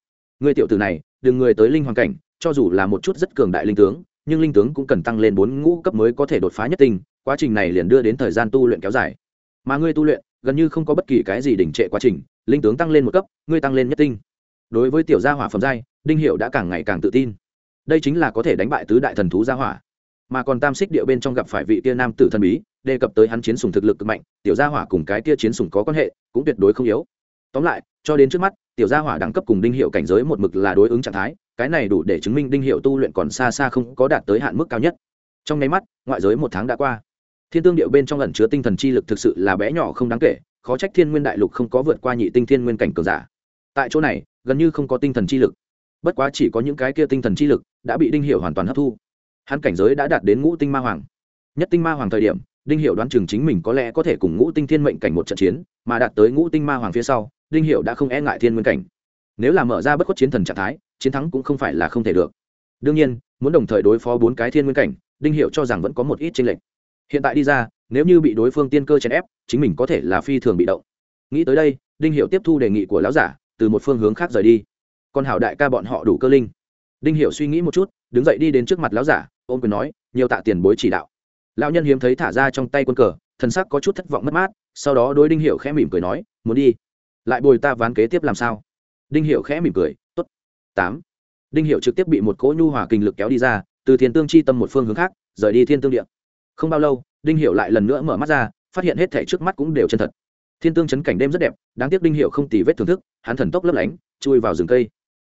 Người tiểu tử này, đừng người tới linh hoàng cảnh, cho dù là một chút rất cường đại linh tướng, nhưng linh tướng cũng cần tăng lên bốn ngũ cấp mới có thể đột phá nhất tinh, quá trình này liền đưa đến thời gian tu luyện kéo dài. Mà ngươi tu luyện, gần như không có bất kỳ cái gì đỉnh trệ quá trình, linh tướng tăng lên một cấp, ngươi tăng lên nhất tinh. Đối với tiểu gia hỏa phẩm giai, đinh hiệu đã càng ngày càng tự tin đây chính là có thể đánh bại tứ đại thần thú gia hỏa. Mà còn tam xích địa bên trong gặp phải vị tia nam tử thần bí, đề cập tới hắn chiến sùng thực lực cực mạnh, tiểu gia hỏa cùng cái tia chiến sùng có quan hệ, cũng tuyệt đối không yếu. Tóm lại, cho đến trước mắt, tiểu gia hỏa đẳng cấp cùng đinh hiệu cảnh giới một mực là đối ứng trạng thái, cái này đủ để chứng minh đinh hiệu tu luyện còn xa xa không có đạt tới hạn mức cao nhất. Trong nháy mắt, ngoại giới một tháng đã qua. Thiên tương điệu bên trong ẩn chứa tinh thần chi lực thực sự là bé nhỏ không đáng kể, khó trách thiên nguyên đại lục không có vượt qua nhị tinh thiên nguyên cảnh cường giả. Tại chỗ này, gần như không có tinh thần chi lực bất quá chỉ có những cái kia tinh thần chi lực đã bị đinh hiệu hoàn toàn hấp thu. Hắn cảnh giới đã đạt đến ngũ tinh ma hoàng. Nhất tinh ma hoàng thời điểm, đinh hiệu đoán chừng chính mình có lẽ có thể cùng ngũ tinh thiên mệnh cảnh một trận chiến, mà đạt tới ngũ tinh ma hoàng phía sau, đinh hiệu đã không e ngại thiên nguyên cảnh. Nếu là mở ra bất khuất chiến thần trạng thái, chiến thắng cũng không phải là không thể được. Đương nhiên, muốn đồng thời đối phó bốn cái thiên nguyên cảnh, đinh hiệu cho rằng vẫn có một ít tranh lệch. Hiện tại đi ra, nếu như bị đối phương tiên cơ chèn ép, chính mình có thể là phi thường bị động. Nghĩ tới đây, đinh hiệu tiếp thu đề nghị của lão giả, từ một phương hướng khác rời đi còn hảo đại ca bọn họ đủ cơ linh. Đinh hiểu suy nghĩ một chút đứng dậy đi đến trước mặt lão giả ôm quyền nói nhiều tạ tiền bối chỉ đạo. Lão nhân hiếm thấy thả ra trong tay quân cờ thần sắc có chút thất vọng mất mát sau đó đối đinh hiểu khẽ mỉm cười nói muốn đi. Lại bồi ta ván kế tiếp làm sao? Đinh hiểu khẽ mỉm cười tốt, tám. Đinh hiểu trực tiếp bị một cỗ nhu hòa kinh lực kéo đi ra từ thiên tương chi tâm một phương hướng khác rời đi thiên tương điện không bao lâu đinh hiểu lại lần nữa mở mắt ra phát hiện hết thảy trước mắt cũng đều chân thật. Thiên tương chấn cảnh đêm rất đẹp đáng tiếc đinh hiểu không tì vết thưởng thức hắn thần tốc lấp lánh chui vào rừng cây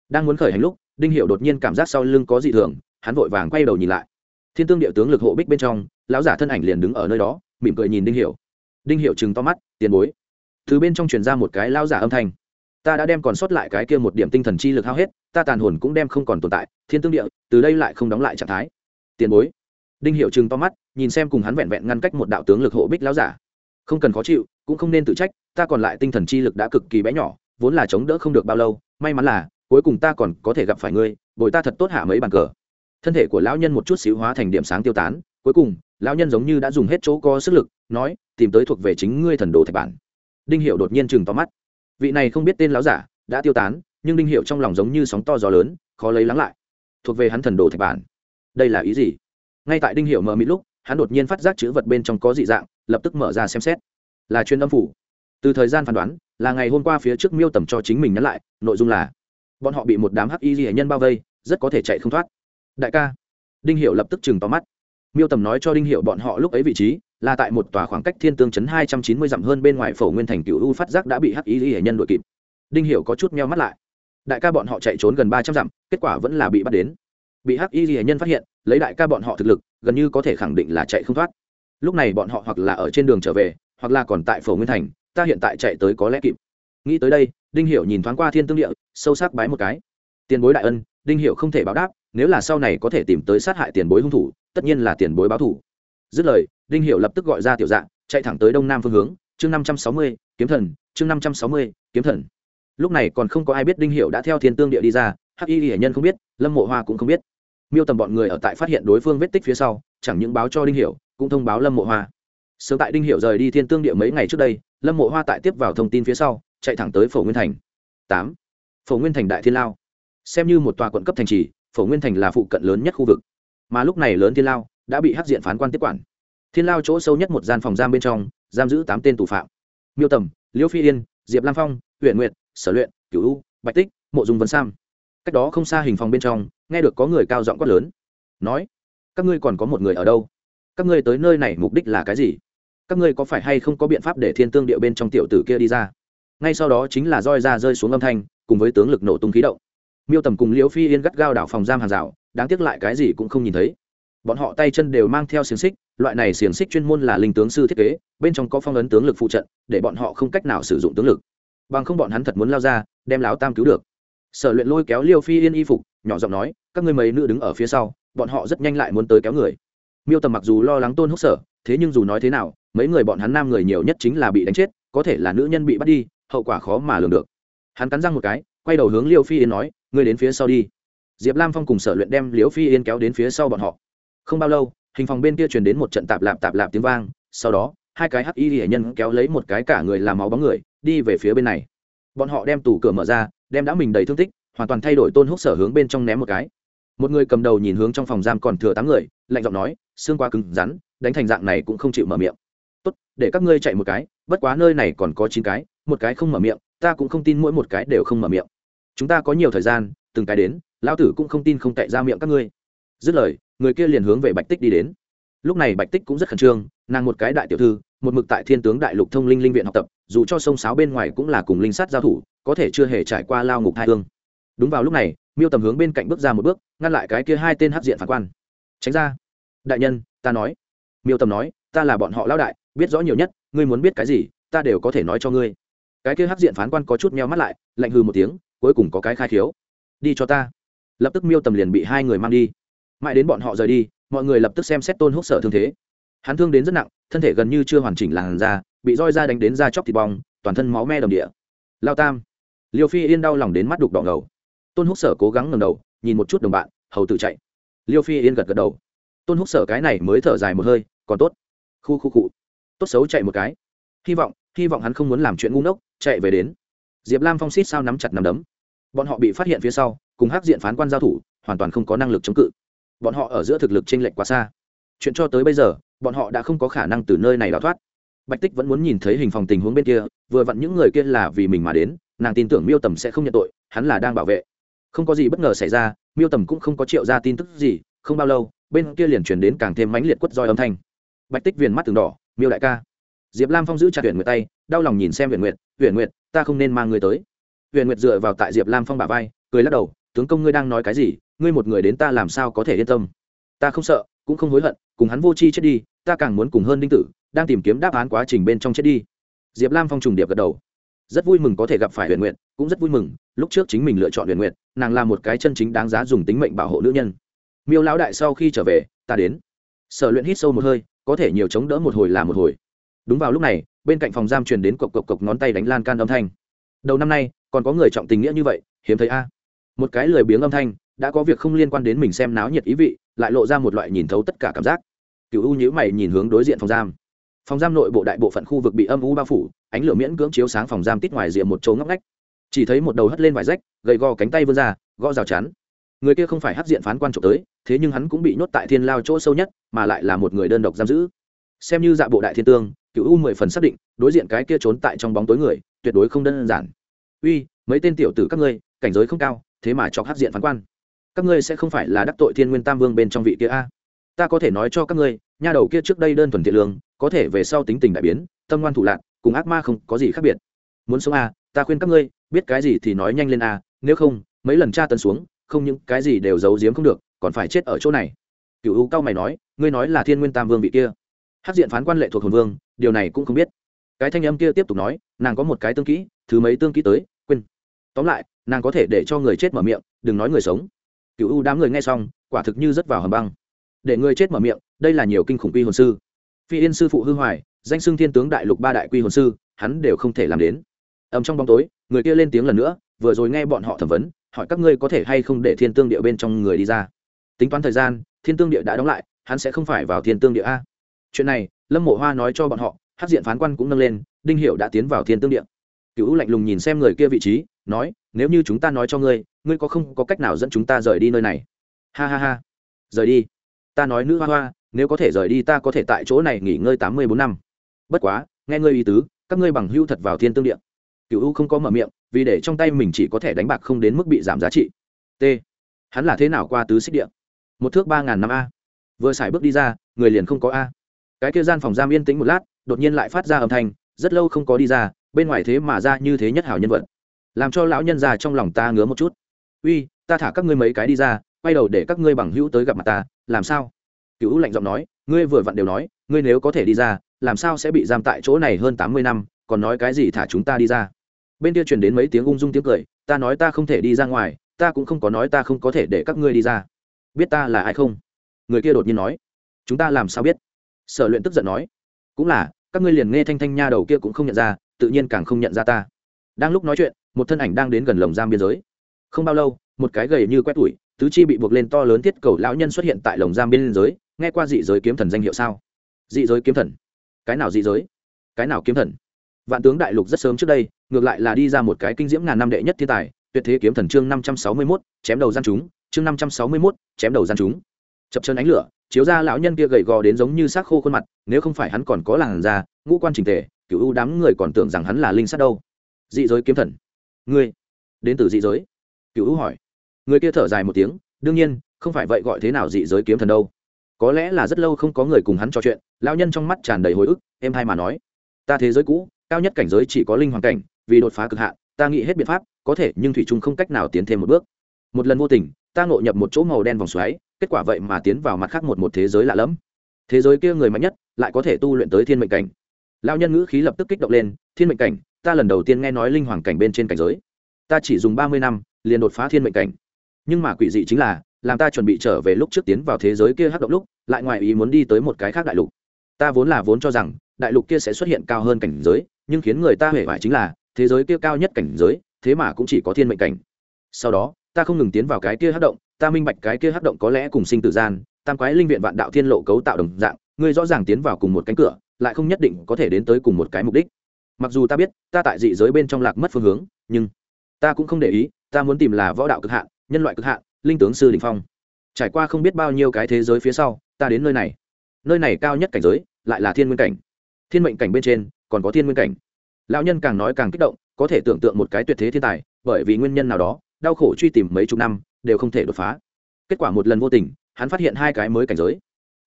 đang muốn khởi hành lúc, đinh hiệu đột nhiên cảm giác sau lưng có dị thường, hắn vội vàng quay đầu nhìn lại. Thiên tương địa tướng lực hộ bích bên trong, lão giả thân ảnh liền đứng ở nơi đó, mỉm cười nhìn đinh hiệu đinh hiệu chừng to mắt, tiền bối. Từ bên trong truyền ra một cái lão giả âm thanh. Ta đã đem còn sót lại cái kia một điểm tinh thần chi lực hao hết, ta tàn hồn cũng đem không còn tồn tại, thiên tương địa, từ đây lại không đóng lại trạng thái. Tiền bối. Đinh hiệu chừng to mắt, nhìn xem cùng hắn vẹn vẹn ngăn cách một đạo tướng lực hộ bích lão giả. Không cần khó chịu, cũng không nên tự trách, ta còn lại tinh thần chi lực đã cực kỳ bé nhỏ, vốn là chống đỡ không được bao lâu, may mắn là cuối cùng ta còn có thể gặp phải ngươi, bồi ta thật tốt hạ mấy bàn cờ. Thân thể của lão nhân một chút xíu hóa thành điểm sáng tiêu tán, cuối cùng, lão nhân giống như đã dùng hết chỗ có sức lực, nói, tìm tới thuộc về chính ngươi thần đồ thạch bản. Đinh hiệu đột nhiên chừng to mắt. Vị này không biết tên lão giả, đã tiêu tán, nhưng đinh hiệu trong lòng giống như sóng to gió lớn, khó lấy lắng lại. Thuộc về hắn thần đồ thạch bản. Đây là ý gì? Ngay tại đinh hiệu mở mịt lúc, hắn đột nhiên phát giác chữ vật bên trong có dị dạng, lập tức mở ra xem xét. Là chuyên âm phủ. Từ thời gian phán đoán, là ngày hôm qua phía trước miêu tầm cho chính mình nhắn lại, nội dung là bọn họ bị một đám hắc y hệ nhân bao vây, rất có thể chạy không thoát. Đại ca, đinh hiệu lập tức chừng tóm mắt. Miêu tầm nói cho đinh hiệu bọn họ lúc ấy vị trí, là tại một tòa khoảng cách thiên tương chấn hai trăm chín mươi dặm hơn bên ngoài phổ nguyên thành cựu u phát giác đã bị hắc y hệ nhân đội kịp. Đinh hiệu có chút meo mắt lại. Đại ca bọn họ chạy trốn gần ba trăm dặm, kết quả vẫn là bị bắt đến. Bị hắc y hệ nhân phát hiện, lấy đại ca bọn họ thực lực, gần như có thể khẳng định là chạy không thoát. Lúc này bọn họ hoặc là ở trên đường trở về, hoặc là còn tại phổ nguyên thành, ta hiện tại chạy tới có lẽ kịp nghĩ tới đây, đinh hiểu nhìn thoáng qua thiên tương địa, sâu sắc bái một cái. Tiền bối đại ân, đinh hiểu không thể báo đáp, nếu là sau này có thể tìm tới sát hại tiền bối hung thủ, tất nhiên là tiền bối báo thủ dứt lời, đinh hiểu lập tức gọi ra tiểu dạng chạy thẳng tới đông nam phương hướng, chương năm trăm sáu mươi, kiếm thần, chương năm trăm sáu mươi, kiếm thần. Lúc này còn không có ai biết đinh hiệu đã theo thiên tương địa đi ra, hắc y hệ nhân không biết, lâm mộ hoa cũng không biết. Miêu tầm bọn người ở tại phát hiện đối phương vết tích phía sau, chẳng những báo cho đinh hiệu cũng thông báo lâm mộ hoa. Sớm tại đinh hiệu rời đi thiên tương địa mấy ngày trước đây, lâm mộ hoa tại tiếp vào thông tin phía sau chạy thẳng tới phổ nguyên thành. Tám. Phổ nguyên thành đại thiên lao. Xem như một tòa quận cấp thành trì, phổ nguyên thành là phụ cận lớn nhất khu vực. Mà lúc này lớn thiên lao đã bị hắc diện phán quan tiếp quản. Thiên lao chỗ sâu nhất một gian phòng giam bên trong, giam giữ tám tên tù phạm. Miêu tầm, liêu phi yên, diệp lam phong huyện nguyệt, sở luyện, cửu u, bạch tích, mộ dung vân sam. Cách đó không xa hình phòng bên trong, nghe được có người cao giọng quát lớn. Nói, các ngươi còn có một người ở đâu? Các ngươi tới nơi này mục đích là cái gì? Các ngươi có phải hay không có biện pháp để thiên tương điệu bên trong tiểu tử kia đi ra? Ngay sau đó chính là roi ra rơi xuống âm thanh, cùng với tướng lực nổ tung khí động. Miêu tầm cùng liễu phi yên gắt gao đảo phòng giam hàng rào, đáng tiếc lại cái gì cũng không nhìn thấy. Bọn họ tay chân đều mang theo xiềng xích, loại này xiềng xích chuyên môn là linh tướng sư thiết kế, bên trong có phong ấn tướng lực phụ trận, để bọn họ không cách nào sử dụng tướng lực. Bằng không bọn hắn thật muốn lao ra, đem láo tam cứu được. Sở luyện lôi kéo liêu phi yên y phục, nhỏ giọng nói, các ngươi mấy nữ đứng ở phía sau, bọn họ rất nhanh lại muốn tới kéo người. Miêu tầm mặc dù lo lắng tôn húc sở, thế nhưng dù nói thế nào, mấy người bọn hắn nam người nhiều nhất chính là bị đánh chết, có thể là nữ nhân bị bắt đi hậu quả khó mà lường được. Hắn cắn răng một cái, quay đầu hướng liêu phi yên nói, ngươi đến phía sau đi. Diệp lam phong cùng sở luyện đem liêu phi yên kéo đến phía sau bọn họ. Không bao lâu, hình phòng bên kia truyền đến một trận tạp lạp tạp lạp tiếng vang, sau đó, hai cái hắc y hệ nhân kéo lấy một cái cả người làm máu bóng người, đi về phía bên này. Bọn họ đem tủ cửa mở ra, đem đã mình đầy thương tích, hoàn toàn thay đổi tôn húc sở hướng bên trong ném một cái. Một người cầm đầu nhìn hướng trong phòng giam còn thừa tám người, lạnh giọng nói, xương quá cứng rắn, đánh thành dạng này cũng không chịu mở miệng. Tốt, để các ngươi chạy một cái, bất quá nơi này còn có chín cái một cái không mở miệng, ta cũng không tin mỗi một cái đều không mở miệng. Chúng ta có nhiều thời gian, từng cái đến, lão tử cũng không tin không tệ ra miệng các ngươi. Dứt lời, người kia liền hướng về bạch tích đi đến. Lúc này bạch tích cũng rất khẩn trương, nàng một cái đại tiểu thư, một mực tại thiên tướng đại lục thông linh linh viện học tập, dù cho sông sáo bên ngoài cũng là cùng linh sát giao thủ, có thể chưa hề trải qua lao ngục hai hương. Đúng vào lúc này, miêu tầm hướng bên cạnh bước ra một bước, ngăn lại cái kia hai tên hát diện phản quan. Tránh ra. Đại nhân, ta nói. Miêu tầm nói, ta là bọn họ lao đại, biết rõ nhiều nhất, ngươi muốn biết cái gì, ta đều có thể nói cho ngươi cái kia hắc diện phán quan có chút meo mắt lại, lạnh hư một tiếng, cuối cùng có cái khai khiếu. Đi cho ta. Lập tức miêu tầm liền bị hai người mang đi. Mãi đến bọn họ rời đi, mọi người lập tức xem xét tôn húc sở thương thế. Hắn thương đến rất nặng, thân thể gần như chưa hoàn chỉnh làn da, bị roi da đánh đến da chóc thịt bong, toàn thân máu me đồng địa. Lao tam. Liêu phi yên đau lòng đến mắt đục đỏ ngầu. Tôn húc sở cố gắng ngầm đầu, nhìn một chút đồng bạn, hầu tự chạy. Liêu phi yên gật gật đầu. Tôn húc sở cái này mới thở dài một hơi, còn tốt. Khu khu cụ tốt xấu chạy một cái. Hy vọng hy vọng hắn không muốn làm chuyện ngu ngốc, chạy về đến. Diệp lam phong xít sao nắm chặt nắm đấm. Bọn họ bị phát hiện phía sau, cùng hắc diện phán quan giao thủ, hoàn toàn không có năng lực chống cự. Bọn họ ở giữa thực lực t r lệch quá xa. Chuyện cho tới bây giờ, bọn họ đã không có khả năng từ nơi này đào thoát. Bạch tích vẫn muốn nhìn thấy hình phòng tình huống bên kia, vừa vặn những người kia là vì mình mà đến, nàng tin tưởng miêu tầm sẽ không nhận tội, hắn là đang bảo vệ. Không có gì bất ngờ xảy ra, miêu tầm cũng không có triệu ra tin tức gì, không bao lâu, bên kia liền chuyển đến càng thêm mãnh liệt quất roi âm thanh. Bạch tích viền mắt từng đỏ, miêu đại ca diệp lam phong giữ chặt huyện nguyệt tay, đau lòng nhìn xem huyện nguyệt huyện nguyệt, ta không nên mang người tới. Huyện nguyệt dựa vào tại diệp lam phong bà vai, cười lắc đầu, tướng công ngươi đang nói cái gì? Ngươi một người đến ta làm sao có thể yên tâm? Ta không sợ, cũng không hối hận, cùng hắn vô chi chết đi, ta càng muốn cùng hơn đinh tử, đang tìm kiếm đáp án quá trình bên trong chết đi. Diệp lam phong trùng điệp gật đầu. Rất vui mừng có thể gặp phải huyền nguyện cũng rất vui mừng, lúc trước chính mình lựa chọn huyền nguyện nàng là một cái chân chính đáng giá dùng tính mệnh bảo hộ nữ nhân. Miêu lão đại sau khi trở về, ta đến. Sở luyện hít sâu một hơi, có thể nhiều chống đỡ một hồi là một hồi đúng vào lúc này, bên cạnh phòng giam truyền đến cộc cộc cộc ngón tay đánh lan can âm thanh. Đầu năm nay, còn có người trọng tình nghĩa như vậy, hiếm thấy a. Một cái lười biếng âm thanh, đã có việc không liên quan đến mình xem náo nhiệt ý vị, lại lộ ra một loại nhìn thấu tất cả cảm giác. Cựu u nhữ mày nhìn hướng đối diện phòng giam. Phòng giam nội bộ đại bộ phận khu vực bị âm u bao phủ, ánh lửa miễn cưỡng chiếu sáng phòng giam tít ngoài rìa một chỗ ngóc ngách. Chỉ thấy một đầu hất lên vải rách, gầy gò cánh tay vươn ra, gõ rào chắn. Người kia không phải hấp diện phán quan trộm tới, thế nhưng hắn cũng bị nhốt tại thiên lao chỗ sâu nhất, mà lại là một người đơn độc giam giữ xem như dạ bộ đại thiên tương, cựu u mười phần xác định, đối diện cái kia trốn tại trong bóng tối người, tuyệt đối không đơn giản. Uy, mấy tên tiểu tử các ngươi, cảnh giới không cao, thế mà chọc hát diện phán quan. Các ngươi sẽ không phải là đắc tội thiên nguyên tam vương bên trong vị kia a? Ta có thể nói cho các ngươi, nha đầu kia trước đây đơn thuần thiện lương, có thể về sau tính tình đại biến, tâm ngoan thủ lạc, cùng ác ma không có gì khác biệt. Muốn sống a, ta khuyên các ngươi, biết cái gì thì nói nhanh lên a, nếu không, mấy lần tra tấn xuống, không những cái gì đều giấu giếm không được, còn phải chết ở chỗ này. Cựu u cao mày nói, ngươi nói là thiên nguyên tam vương vị kia hát diện phán quan lệ thuộc hồn vương, điều này cũng không biết. Cái thanh âm kia tiếp tục nói, nàng có một cái tương kỹ, thứ mấy tương kỹ tới, quên. Tóm lại, nàng có thể để cho người chết mở miệng, đừng nói người sống. Cựu u đám người nghe xong, quả thực như rớt vào hầm băng. Để người chết mở miệng, đây là nhiều kinh khủng quy hồn sư. Phi yên sư phụ hư hoài, danh xưng thiên tướng đại lục ba đại quy hồn sư, hắn đều không thể làm đến. Ầm trong bóng tối, người kia lên tiếng lần nữa, vừa rồi nghe bọn họ thẩm vấn, hỏi các ngươi có thể hay không để thiên tương địa bên trong người đi ra. Tính toán thời gian, thiên tương địa đã đóng lại, hắn sẽ không phải vào thiên tương địa a chuyện này lâm mộ hoa nói cho bọn họ hát diện phán quan cũng nâng lên đinh hiệu đã tiến vào thiên tương điện cựu lạnh lùng nhìn xem người kia vị trí nói nếu như chúng ta nói cho ngươi ngươi có không có cách nào dẫn chúng ta rời đi nơi này? Ha ha ha. Rời đi? Ta nói nữ hoa hoa nếu có thể rời đi ta có thể tại chỗ này nghỉ ngơi tám mươi bốn năm. Bất quá nghe ngươi ý tứ các ngươi bằng hưu thật vào thiên tương điện, cựu u không có mở miệng vì để trong tay mình chỉ có thể đánh bạc không đến mức bị giảm giá trị. T hắn là thế nào qua tứ xích địa? Một thước ba ngàn năm a. Vừa xài bước đi ra người liền không có a cái kia gian phòng giam yên tĩnh một lát, đột nhiên lại phát ra âm thanh, rất lâu không có đi ra, bên ngoài thế mà ra như thế nhất hảo nhân vật. Làm cho lão nhân già trong lòng ta ngứa một chút. Uy, ta thả các ngươi mấy cái đi ra, quay đầu để các ngươi bằng hữu tới gặp mặt ta, làm sao? Cựu lạnh giọng nói, ngươi vừa vặn đều nói, ngươi nếu có thể đi ra, làm sao sẽ bị giam tại chỗ này hơn tám mươi năm, còn nói cái gì thả chúng ta đi ra? Bên kia truyền đến mấy tiếng ung dung tiếng cười, ta nói ta không thể đi ra ngoài, ta cũng không có nói ta không có thể để các ngươi đi ra. Biết ta là ai không? Người kia đột nhiên nói, chúng ta làm sao biết? Sở luyện tức giận nói, cũng là, các ngươi liền nghe thanh thanh nha đầu kia cũng không nhận ra, tự nhiên càng không nhận ra ta. Đang lúc nói chuyện, một thân ảnh đang đến gần lồng giam biên giới. Không bao lâu, một cái gầy như quét tủi, tứ chi bị buộc lên to lớn thiết cầu lão nhân xuất hiện tại lồng giam biên giới, nghe qua dị giới kiếm thần danh hiệu sao? Dị giới kiếm thần? Cái nào dị giới? Cái nào kiếm thần? Vạn tướng đại lục rất sớm trước đây, ngược lại là đi ra một cái kinh diễm ngàn năm đệ nhất thiên tài, tuyệt thế kiếm thần chương năm trăm sáu mươi mốt, chém đầu gian chúng, chương năm trăm sáu mươi mốt, chém đầu gian chúng chập chân ánh lửa, chiếu ra lão nhân kia gầy gò đến giống như xác khô khuôn mặt, nếu không phải hắn còn có làn da, ngũ quan trình tề cựu ưu đám người còn tưởng rằng hắn là linh sát đâu. Dị giới kiếm thần. Ngươi, đến từ dị giới? Cựu ưu hỏi. Người kia thở dài một tiếng, đương nhiên, không phải vậy gọi thế nào dị giới kiếm thần đâu. Có lẽ là rất lâu không có người cùng hắn trò chuyện, lão nhân trong mắt tràn đầy hồi ức em hai mà nói. Ta thế giới cũ, cao nhất cảnh giới chỉ có linh hoàng cảnh, vì đột phá cực hạn, ta nghĩ hết biện pháp, có thể, nhưng thủy trung không cách nào tiến thêm một bước. Một lần vô tình, ta ngộ nhập một chỗ màu đen vòng xoáy kết quả vậy mà tiến vào mặt khác một một thế giới lạ lẫm. Thế giới kia người mạnh nhất lại có thể tu luyện tới thiên mệnh cảnh. Lao nhân ngữ khí lập tức kích động lên, thiên mệnh cảnh, ta lần đầu tiên nghe nói linh hoàng cảnh bên trên cảnh giới. Ta chỉ dùng ba mươi năm, liền đột phá thiên mệnh cảnh. Nhưng mà quỷ dị chính là, làm ta chuẩn bị trở về lúc trước tiến vào thế giới kia hắc động lúc, lại ngoài ý muốn đi tới một cái khác đại lục. Ta vốn là vốn cho rằng, đại lục kia sẽ xuất hiện cao hơn cảnh giới, nhưng khiến người ta hể hoại chính là, thế giới kia cao nhất cảnh giới, thế mà cũng chỉ có thiên mệnh cảnh. Sau đó, ta không ngừng tiến vào cái kia hắc động ta minh bạch cái kia hắc động có lẽ cùng sinh tử gian, tam quái linh viện vạn đạo thiên lộ cấu tạo đồng dạng, ngươi rõ ràng tiến vào cùng một cánh cửa, lại không nhất định có thể đến tới cùng một cái mục đích. Mặc dù ta biết, ta tại dị giới bên trong lạc mất phương hướng, nhưng ta cũng không để ý, ta muốn tìm là võ đạo cực hạn, nhân loại cực hạn, linh tướng sư đình phong. Trải qua không biết bao nhiêu cái thế giới phía sau, ta đến nơi này. Nơi này cao nhất cảnh giới, lại là thiên nguyên cảnh. Thiên mệnh cảnh bên trên, còn có thiên nguyên cảnh. Lão nhân càng nói càng kích động, có thể tưởng tượng một cái tuyệt thế thiên tài, bởi vì nguyên nhân nào đó, đau khổ truy tìm mấy chục năm đều không thể đột phá. Kết quả một lần vô tình, hắn phát hiện hai cái mới cảnh giới.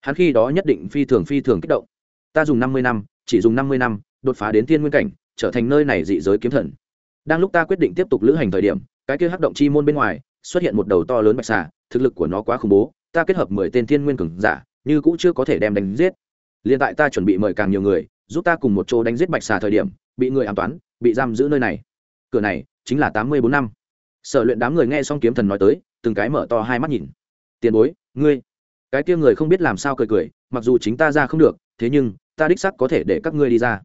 Hắn khi đó nhất định phi thường phi thường kích động. Ta dùng năm mươi năm, chỉ dùng năm mươi năm, đột phá đến thiên nguyên cảnh, trở thành nơi này dị giới kiếm thần. Đang lúc ta quyết định tiếp tục lữ hành thời điểm, cái kia hắc động chi môn bên ngoài, xuất hiện một đầu to lớn bạch xà, thực lực của nó quá khủng bố, ta kết hợp mười tên thiên nguyên cường giả, như cũng chưa có thể đem đánh giết. Liền tại ta chuẩn bị mời càng nhiều người, giúp ta cùng một chỗ đánh giết bạch xà thời điểm, bị người ám toán, bị giam giữ nơi này. Cửa này chính là tám mươi bốn năm. Sở luyện đám người nghe xong kiếm thần nói tới từng cái mở to hai mắt nhìn. Tiền bối, ngươi. Cái kia người không biết làm sao cười cười, mặc dù chính ta ra không được, thế nhưng, ta đích sắc có thể để các ngươi đi ra.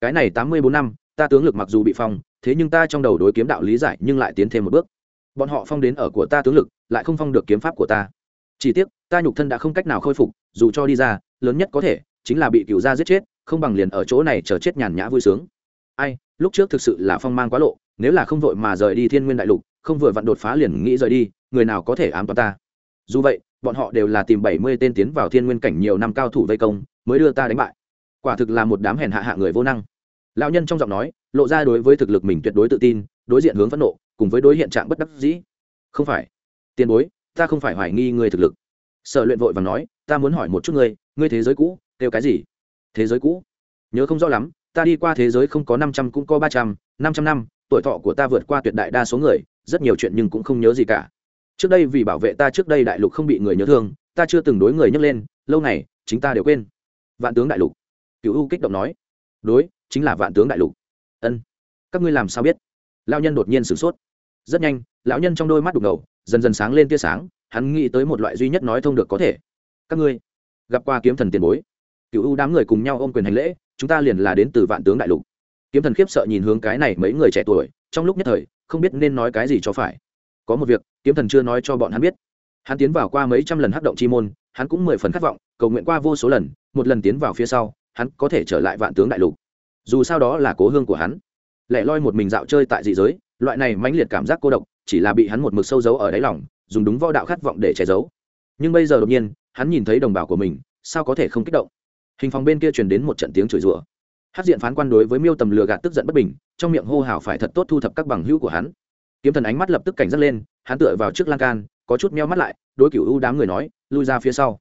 Cái này tám mươi bốn năm, ta tướng lực mặc dù bị phong, thế nhưng ta trong đầu đối kiếm đạo lý giải nhưng lại tiến thêm một bước. Bọn họ phong đến ở của ta tướng lực, lại không phong được kiếm pháp của ta. Chỉ tiếc, ta nhục thân đã không cách nào khôi phục, dù cho đi ra, lớn nhất có thể chính là bị cựu gia giết chết, không bằng liền ở chỗ này chờ chết nhàn nhã vui sướng. Ai, lúc trước thực sự là phong mang quá lộ, nếu là không vội mà rời đi thiên nguyên đại lục không vừa vặn đột phá liền nghĩ rời đi, người nào có thể ám toán ta? Dù vậy, bọn họ đều là tìm bảy mươi tên tiến vào thiên nguyên cảnh nhiều năm cao thủ vây công, mới đưa ta đánh bại. Quả thực là một đám hèn hạ hạ người vô năng. Lão nhân trong giọng nói, lộ ra đối với thực lực mình tuyệt đối tự tin, đối diện hướng phẫn nộ, cùng với đối hiện trạng bất đắc dĩ. Không phải. Tiền bối, ta không phải hoài nghi người thực lực. Sở luyện vội và nói, ta muốn hỏi một chút ngươi ngươi thế giới cũ, kêu cái gì? Thế giới cũ? Nhớ không rõ lắm, ta đi qua thế giới không có năm trăm cũng có ba trăm, năm trăm năm, tuổi thọ của ta vượt qua tuyệt đại đa số người rất nhiều chuyện nhưng cũng không nhớ gì cả. Trước đây vì bảo vệ ta trước đây đại lục không bị người nhớ thương, ta chưa từng đối người nhấc lên, lâu này, chính ta đều quên. Vạn tướng đại lục. Cựu u kích động nói. Đối, chính là vạn tướng đại lục. Ân. Các ngươi làm sao biết? Lao nhân đột nhiên sửng sốt. Rất nhanh, lão nhân trong đôi mắt đục ngầu, dần dần sáng lên tia sáng, hắn nghĩ tới một loại duy nhất nói thông được có thể. Các ngươi, gặp qua kiếm thần tiền bối. Cựu u đám người cùng nhau ôm quyền hành lễ, chúng ta liền là đến từ vạn tướng đại lục. Kiếm thần khiếp sợ nhìn hướng cái này mấy người trẻ tuổi, trong lúc nhất thời không biết nên nói cái gì cho phải. Có một việc, kiếm thần chưa nói cho bọn hắn biết. Hắn tiến vào qua mấy trăm lần hắc động chi môn, hắn cũng mười phần khát vọng, cầu nguyện qua vô số lần, một lần tiến vào phía sau, hắn có thể trở lại vạn tướng đại lục. Dù sao đó là cố hương của hắn. Lẻ loi một mình dạo chơi tại dị giới, loại này mãnh liệt cảm giác cô độc, chỉ là bị hắn một mực sâu giấu ở đáy lòng, dùng đúng võ đạo khát vọng để che giấu. Nhưng bây giờ đột nhiên, hắn nhìn thấy đồng bào của mình, sao có thể không kích động? Hình phòng bên kia truyền đến một trận tiếng chửi rủa hát diện phán quan đối với miêu tầm lừa gạt tức giận bất bình, trong miệng hô hào phải thật tốt thu thập các bằng hữu của hắn. Kiếm thần ánh mắt lập tức cảnh giác lên, hắn tựa vào trước lan can, có chút meo mắt lại, đối cựu u đám người nói, lui ra phía sau.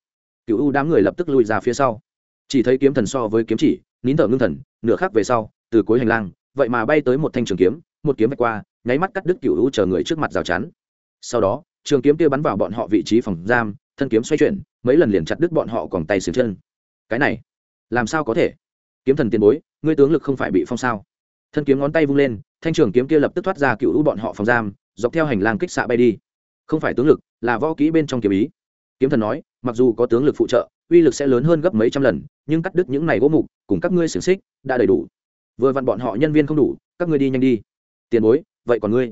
Cựu u đám người lập tức lui ra phía sau. Chỉ thấy kiếm thần so với kiếm chỉ, nín thở ngưng thần, nửa khắc về sau, từ cuối hành lang, vậy mà bay tới một thanh trường kiếm, một kiếm vạch qua, nháy mắt cắt đứt cựu u chờ người trước mặt rào chắn. Sau đó, trường kiếm kia bắn vào bọn họ vị trí phòng giam, thân kiếm xoay chuyển, mấy lần liền chặt đứt bọn họ còn tay xứng chân. Cái này, làm sao có thể? Kiếm thần tiền bối, ngươi tướng lực không phải bị phong sao? Thân kiếm ngón tay vung lên, thanh trường kiếm kia lập tức thoát ra cựu lũ bọn họ phòng giam, dọc theo hành lang kích xạ bay đi. Không phải tướng lực, là võ kỹ bên trong kiếm ý. Kiếm thần nói, mặc dù có tướng lực phụ trợ, uy lực sẽ lớn hơn gấp mấy trăm lần, nhưng cắt đứt những này gỗ mục, cùng các ngươi xiềng xích, đã đầy đủ. Vừa vặn bọn họ nhân viên không đủ, các ngươi đi nhanh đi. Tiền bối, vậy còn ngươi?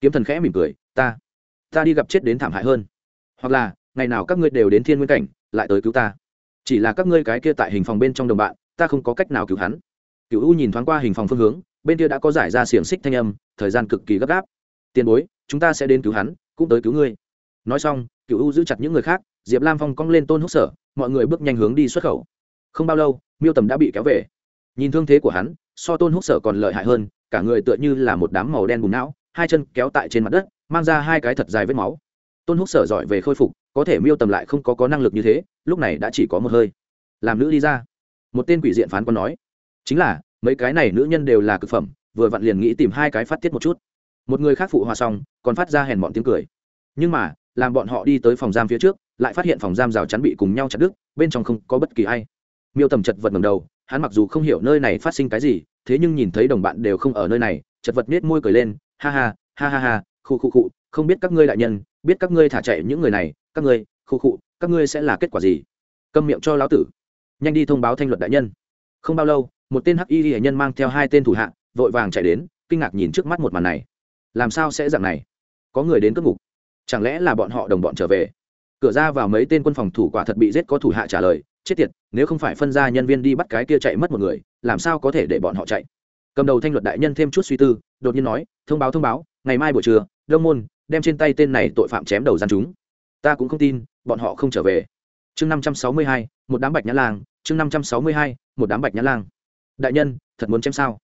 Kiếm thần khẽ mỉm cười, ta ta đi gặp chết đến thảm hại hơn. Hoặc là, ngày nào các ngươi đều đến thiên nguyên cảnh, lại tới cứu ta. Chỉ là các ngươi cái kia tại hình phòng bên trong đồng bạn ta không có cách nào cứu hắn. Cựu u nhìn thoáng qua hình phòng phương hướng, bên kia đã có giải ra xiềng xích thanh âm, thời gian cực kỳ gấp gáp. Tiền bối, chúng ta sẽ đến cứu hắn, cũng tới cứu ngươi. Nói xong cựu u giữ chặt những người khác, diệp lam phong cong lên tôn húc sở, mọi người bước nhanh hướng đi xuất khẩu. Không bao lâu, miêu tầm đã bị kéo về. Nhìn thương thế của hắn, so tôn húc sở còn lợi hại hơn, cả người tựa như là một đám màu đen bùn não, hai chân kéo tại trên mặt đất, mang ra hai cái thật dài vết máu. Tôn húc sở giỏi về khôi phục, có thể miêu tầm lại không có có năng lực như thế, lúc này đã chỉ có một hơi. Làm nữ đi ra một tên quỷ diện phán còn nói, chính là, mấy cái này nữ nhân đều là cực phẩm, vừa vặn liền nghĩ tìm hai cái phát tiết một chút. Một người khác phụ hòa xong, còn phát ra hèn bọn tiếng cười. Nhưng mà, làm bọn họ đi tới phòng giam phía trước, lại phát hiện phòng giam rào chắn bị cùng nhau chặt đứt, bên trong không có bất kỳ ai. Miêu tầm chật vật ngầm đầu, hắn mặc dù không hiểu nơi này phát sinh cái gì, thế nhưng nhìn thấy đồng bạn đều không ở nơi này, chật vật nết môi cười lên, ha ha ha ha ha, khu khu khu, không biết các ngươi đại nhân, biết các ngươi thả chạy những người này, các ngươi, khu khu, các ngươi sẽ là kết quả gì? Câm miệng cho lão tử nhanh đi thông báo thanh luật đại nhân. Không bao lâu, một tên hắc y hệ nhân mang theo hai tên thủ hạ, vội vàng chạy đến, kinh ngạc nhìn trước mắt một màn này. Làm sao sẽ dạng này? Có người đến cướp ngục. Chẳng lẽ là bọn họ đồng bọn trở về? Cửa ra vào mấy tên quân phòng thủ quả thật bị giết có thủ hạ trả lời, chết tiệt, nếu không phải phân ra nhân viên đi bắt cái kia chạy mất một người, làm sao có thể để bọn họ chạy? Cầm đầu thanh luật đại nhân thêm chút suy tư, đột nhiên nói, thông báo thông báo, ngày mai buổi trưa, đông môn, đem trên tay tên này tội phạm chém đầu gian chúng. Ta cũng không tin, bọn họ không trở về chương năm trăm sáu mươi hai, một đám bạch nhã lang, chương năm trăm sáu mươi hai, một đám bạch nhã lang. Đại nhân, thật muốn chém sao?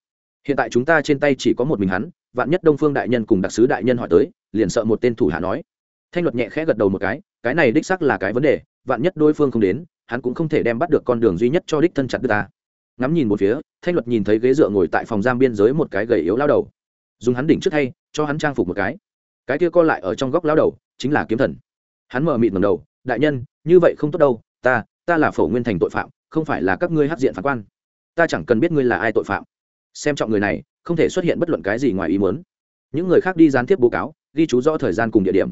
Hiện tại chúng ta trên tay chỉ có một mình hắn, vạn nhất đông phương đại nhân cùng đặc sứ đại nhân hỏi tới, liền sợ một tên thủ hạ nói. Thanh luật nhẹ khẽ gật đầu một cái cái này đích xác là cái vấn đề, vạn nhất đối phương không đến, hắn cũng không thể đem bắt được con đường duy nhất cho đích thân chặt đưa ta. Ngắm nhìn một phía, thanh luật nhìn thấy ghế dựa ngồi tại phòng giam biên giới một cái gầy yếu lao đầu. Dùng hắn đỉnh trước thay cho hắn trang phục một cái. Cái kia co lại ở trong góc lao đầu, chính là kiếm thần. Hắn mở mịt ngầm đầu, đại nhân như vậy không tốt đâu, ta ta là phổ nguyên thành tội phạm, không phải là các ngươi hát diện phán quan. Ta chẳng cần biết ngươi là ai tội phạm. Xem trọng người này, không thể xuất hiện bất luận cái gì ngoài ý muốn. Những người khác đi gián tiếp báo cáo, ghi chú rõ thời gian cùng địa điểm.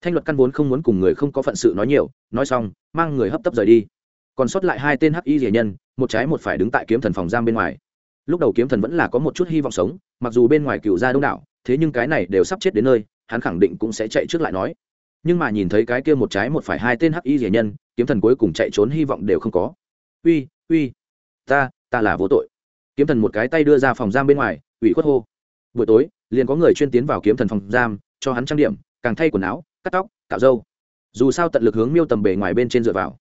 Thanh luật căn vốn không muốn cùng người không có phận sự nói nhiều, nói xong, mang người hấp tấp rời đi. Còn sót lại hai tên hắc y rỉa nhân, một trái một phải đứng tại kiếm thần phòng giam bên ngoài. Lúc đầu kiếm thần vẫn là có một chút hy vọng sống, mặc dù bên ngoài cựu gia đông đảo, thế nhưng cái này đều sắp chết đến nơi, hắn khẳng định cũng sẽ chạy trước lại nói nhưng mà nhìn thấy cái kia một trái một phải hai tên hắc y rỉa nhân, kiếm thần cuối cùng chạy trốn hy vọng đều không có. Uy uy, ta ta là vô tội. Kiếm thần một cái tay đưa ra phòng giam bên ngoài, ủy khuất hô. Buổi tối, liền có người chuyên tiến vào kiếm thần phòng giam, cho hắn trang điểm, càng thay quần áo, cắt tóc, cạo râu. Dù sao tận lực hướng miêu tầm bề ngoài bên trên dựa vào.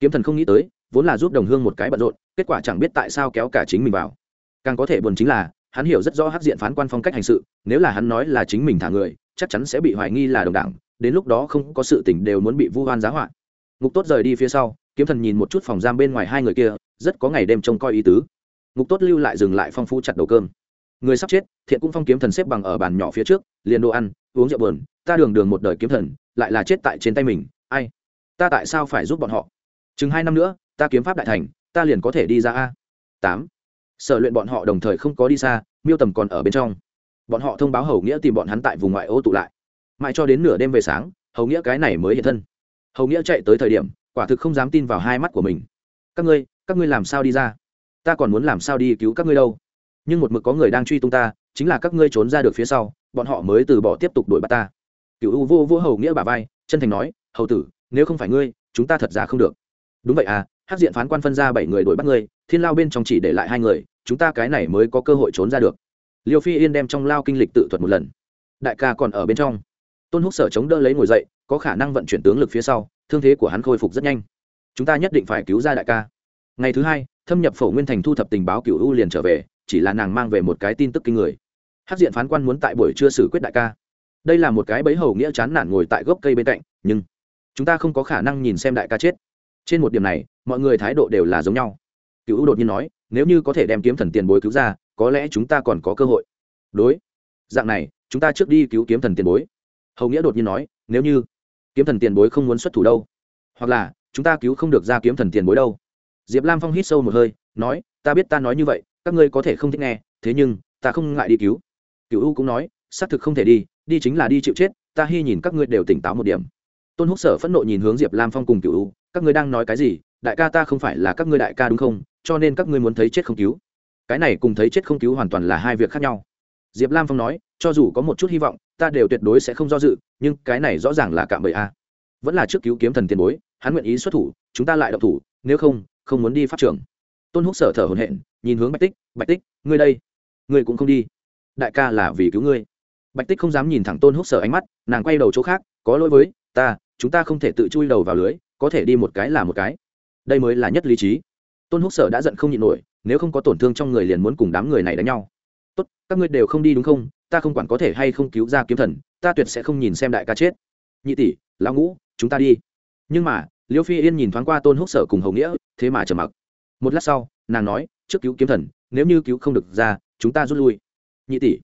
Kiếm thần không nghĩ tới, vốn là giúp đồng hương một cái bận rộn, kết quả chẳng biết tại sao kéo cả chính mình vào. Càng có thể buồn chính là, hắn hiểu rất rõ hắc diện phán quan phong cách hành sự, nếu là hắn nói là chính mình thả người, chắc chắn sẽ bị hoài nghi là đồng đảng đến lúc đó không có sự tỉnh đều muốn bị vu hoan giá họa. Ngục tốt rời đi phía sau, kiếm thần nhìn một chút phòng giam bên ngoài hai người kia, rất có ngày đêm trông coi ý tứ. Ngục tốt lưu lại dừng lại phong phú chặt đầu cơm. Người sắp chết, thiện cũng phong kiếm thần xếp bằng ở bàn nhỏ phía trước, liền đồ ăn, uống rượu bờn ta đường đường một đời kiếm thần, lại là chết tại trên tay mình, ai? Ta tại sao phải giúp bọn họ? Chừng hai năm nữa, ta kiếm pháp đại thành, ta liền có thể đi ra a. Tám. Sở luyện bọn họ đồng thời không có đi xa, miêu tầm còn ở bên trong. Bọn họ thông báo hầu nghĩa tìm bọn hắn tại vùng ngoại ô tụ lại mãi cho đến nửa đêm về sáng, hầu nghĩa cái này mới hiện thân. Hầu nghĩa chạy tới thời điểm, quả thực không dám tin vào hai mắt của mình. Các ngươi các ngươi làm sao đi ra? Ta còn muốn làm sao đi cứu các ngươi đâu? Nhưng một mực có người đang truy tung ta, chính là các ngươi trốn ra được phía sau, bọn họ mới từ bỏ tiếp tục đuổi bắt ta. Cựu u vô vô hầu nghĩa bà vai, chân thành nói, hầu tử, nếu không phải ngươi, chúng ta thật ra không được. Đúng vậy à hát diện phán quan phân ra bảy người đuổi bắt ngươi, thiên lao bên trong chỉ để lại hai người, chúng ta cái này mới có cơ hội trốn ra được. Liêu phi yên đem trong lao kinh lịch tự thuật một lần. Đại ca còn ở bên trong tôn húc sở chống đỡ lấy ngồi dậy, có khả năng vận chuyển tướng lực phía sau, thương thế của hắn khôi phục rất nhanh. Chúng ta nhất định phải cứu ra đại ca. Ngày thứ hai, thâm nhập phổ nguyên thành thu thập tình báo cựu u liền trở về, chỉ là nàng mang về một cái tin tức kinh người. Hát diện phán quan muốn tại buổi trưa xử quyết đại ca. Đây là một cái bấy hầu nghĩa chán nản ngồi tại gốc cây bên cạnh, nhưng chúng ta không có khả năng nhìn xem đại ca chết. Trên một điểm này, mọi người thái độ đều là giống nhau. Cựu u đột nhiên nói, nếu như có thể đem kiếm thần tiền bối cứu ra, có lẽ chúng ta còn có cơ hội. Đối, dạng này, chúng ta trước đi cứu kiếm thần tiền bối hầu nghĩa đột nhiên nói, nếu như kiếm thần tiền bối không muốn xuất thủ đâu, hoặc là chúng ta cứu không được ra kiếm thần tiền bối đâu. Diệp lam phong hít sâu một hơi, nói, ta biết ta nói như vậy, các ngươi có thể không thích nghe, thế nhưng ta không ngại đi cứu. Cựu u cũng nói, xác thực không thể đi đi chính là đi chịu chết, ta hy nhìn các ngươi đều tỉnh táo một điểm. Tôn húc sở phẫn nộ nhìn hướng diệp lam phong cùng cựu u, các ngươi đang nói cái gì? Đại ca ta không phải là các ngươi đại ca đúng không? Cho nên các ngươi muốn thấy chết không cứu. Cái này cùng thấy chết không cứu hoàn toàn là hai việc khác nhau diệp lam phong nói, cho dù có một chút hy vọng, ta đều tuyệt đối sẽ không do dự, nhưng cái này rõ ràng là cạm bẫy a. Vẫn là trước cứu kiếm thần tiền bối, hắn nguyện ý xuất thủ, chúng ta lại động thủ, nếu không không muốn đi pháp trường. Tôn húc sở thở hồn hện nhìn hướng bạch tích bạch tích, ngươi đây, ngươi cũng không đi. Đại ca là vì cứu ngươi. Bạch tích không dám nhìn thẳng tôn húc sở ánh mắt, nàng quay đầu chỗ khác, có lỗi với ta, chúng ta không thể tự chui đầu vào lưới, có thể đi một cái là một cái. Đây mới là nhất lý trí. Tôn húc sở đã giận không nhịn nổi, nếu không có tổn thương trong người liền muốn cùng đám người này đánh nhau tốt, các ngươi đều không đi đúng không? Ta không quản có thể hay không cứu ra kiếm thần, ta tuyệt sẽ không nhìn xem đại ca chết. Nhị tỷ, lão ngũ, chúng ta đi. Nhưng mà, liêu phi yên nhìn thoáng qua tôn húc sở cùng hầu nghĩa, thế mà trầm mặc. Một lát sau, nàng nói, trước cứu kiếm thần, nếu như cứu không được ra, chúng ta rút lui. Nhị tỷ,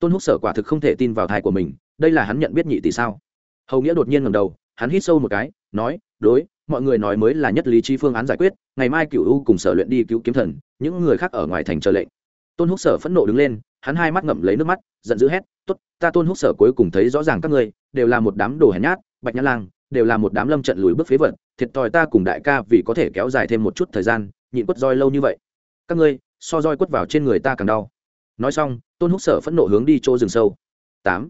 tôn húc sở quả thực không thể tin vào thai của mình, đây là hắn nhận biết nhị tỷ sao? Hầu nghĩa đột nhiên ngầm đầu, hắn hít sâu một cái, nói, đối, mọi người nói mới là nhất lý trí phương án giải quyết, ngày mai cựu u cùng sở luyện đi cứu kiếm thần, những người khác ở ngoài thành chờ lệnh tôn húc sở phẫn nộ đứng lên, hắn hai mắt ngậm lấy nước mắt, giận dữ hét t ố t ta tôn húc sở cuối cùng thấy rõ ràng các ngươi, đều là một đám đồ hèn nhát, bạch nhã lang, đều là một đám lâm trận lùi bước phế vật, thiệt thòi ta cùng đại ca vì có thể kéo dài thêm một chút thời gian, nhịn quất roi lâu như vậy. Các ngươi, so roi quất vào trên người ta càng đau. Nói xong, tôn húc sở phẫn nộ hướng đi chỗ rừng sâu. Tám.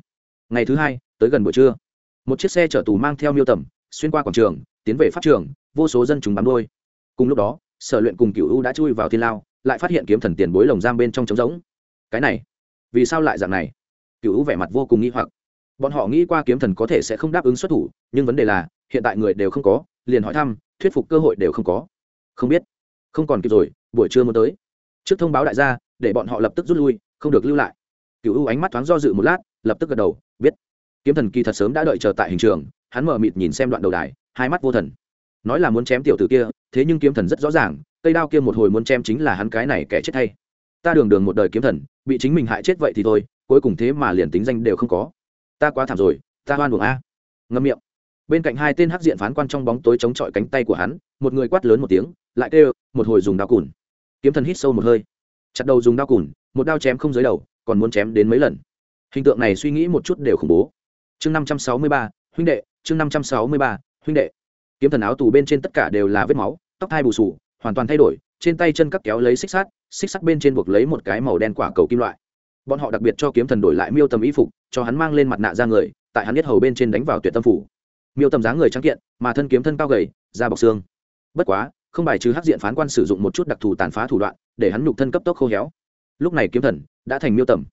Ngày thứ hai, tới gần buổi trưa. Một chiếc xe chở tù mang theo miêu tầm xuyên qua quảng trường, tiến về pháp trường, vô số dân chúng bám đôi cùng lúc đó, sở luyện cùng cựu u đã chui vào thiên lao lại phát hiện kiếm thần tiền bối lồng giam bên trong trống rỗng. Cái này, vì sao lại dạng này? Cựu vẻ mặt vô cùng nghi hoặc. Bọn họ nghĩ qua kiếm thần có thể sẽ không đáp ứng xuất thủ, nhưng vấn đề là, hiện tại người đều không có, liền hỏi thăm, thuyết phục cơ hội đều không có. Không biết. Không còn kịp rồi, buổi trưa muốn tới. Trước thông báo đại gia, để bọn họ lập tức rút lui, không được lưu lại. Cựu ánh mắt thoáng do dự một lát, lập tức gật đầu, biết. Kiếm thần kỳ thật sớm đã đợi chờ tại hình trường, hắn mở mịt nhìn xem đoạn đầu đài, hai mắt vô thần nói là muốn chém tiểu tử kia, thế nhưng kiếm thần rất rõ ràng, cây đao kia một hồi muốn chém chính là hắn cái này kẻ chết thay. Ta đường đường một đời kiếm thần, bị chính mình hại chết vậy thì thôi, cuối cùng thế mà liền tính danh đều không có. Ta quá thảm rồi, ta hoan buồng a. Ngâm miệng. Bên cạnh hai tên hắc diện phán quan trong bóng tối chống chọi cánh tay của hắn, một người quát lớn một tiếng, lại kêu, một hồi dùng đao cùn. Kiếm thần hít sâu một hơi. Chặt đầu dùng đao cùn, một đao chém không dưới đầu, còn muốn chém đến mấy lần. Hình tượng này suy nghĩ một chút đều khủng bố. Chương năm trăm sáu mươi ba, huynh đệ, chương năm trăm sáu mươi ba, huynh đệ kiếm thần áo tù bên trên tất cả đều là vết máu, tóc thai bù sù, hoàn toàn thay đổi, trên tay chân cắt kéo lấy xích sắt xích sắt bên trên buộc lấy một cái màu đen quả cầu kim loại. Bọn họ đặc biệt cho kiếm thần đổi lại miêu tầm y phục, cho hắn mang lên mặt nạ ra người, tại hắn biết hầu bên trên đánh vào tuyệt tâm phủ. Miêu tầm dáng người trắng kiện, mà thân kiếm thân cao gầy, da bọc xương. Bất quá, không bài trừ hắc diện phán quan sử dụng một chút đặc thù tàn phá thủ đoạn, để hắn nhục thân cấp tốc khô héo. Lúc này kiếm thần đã thành miêu tầm.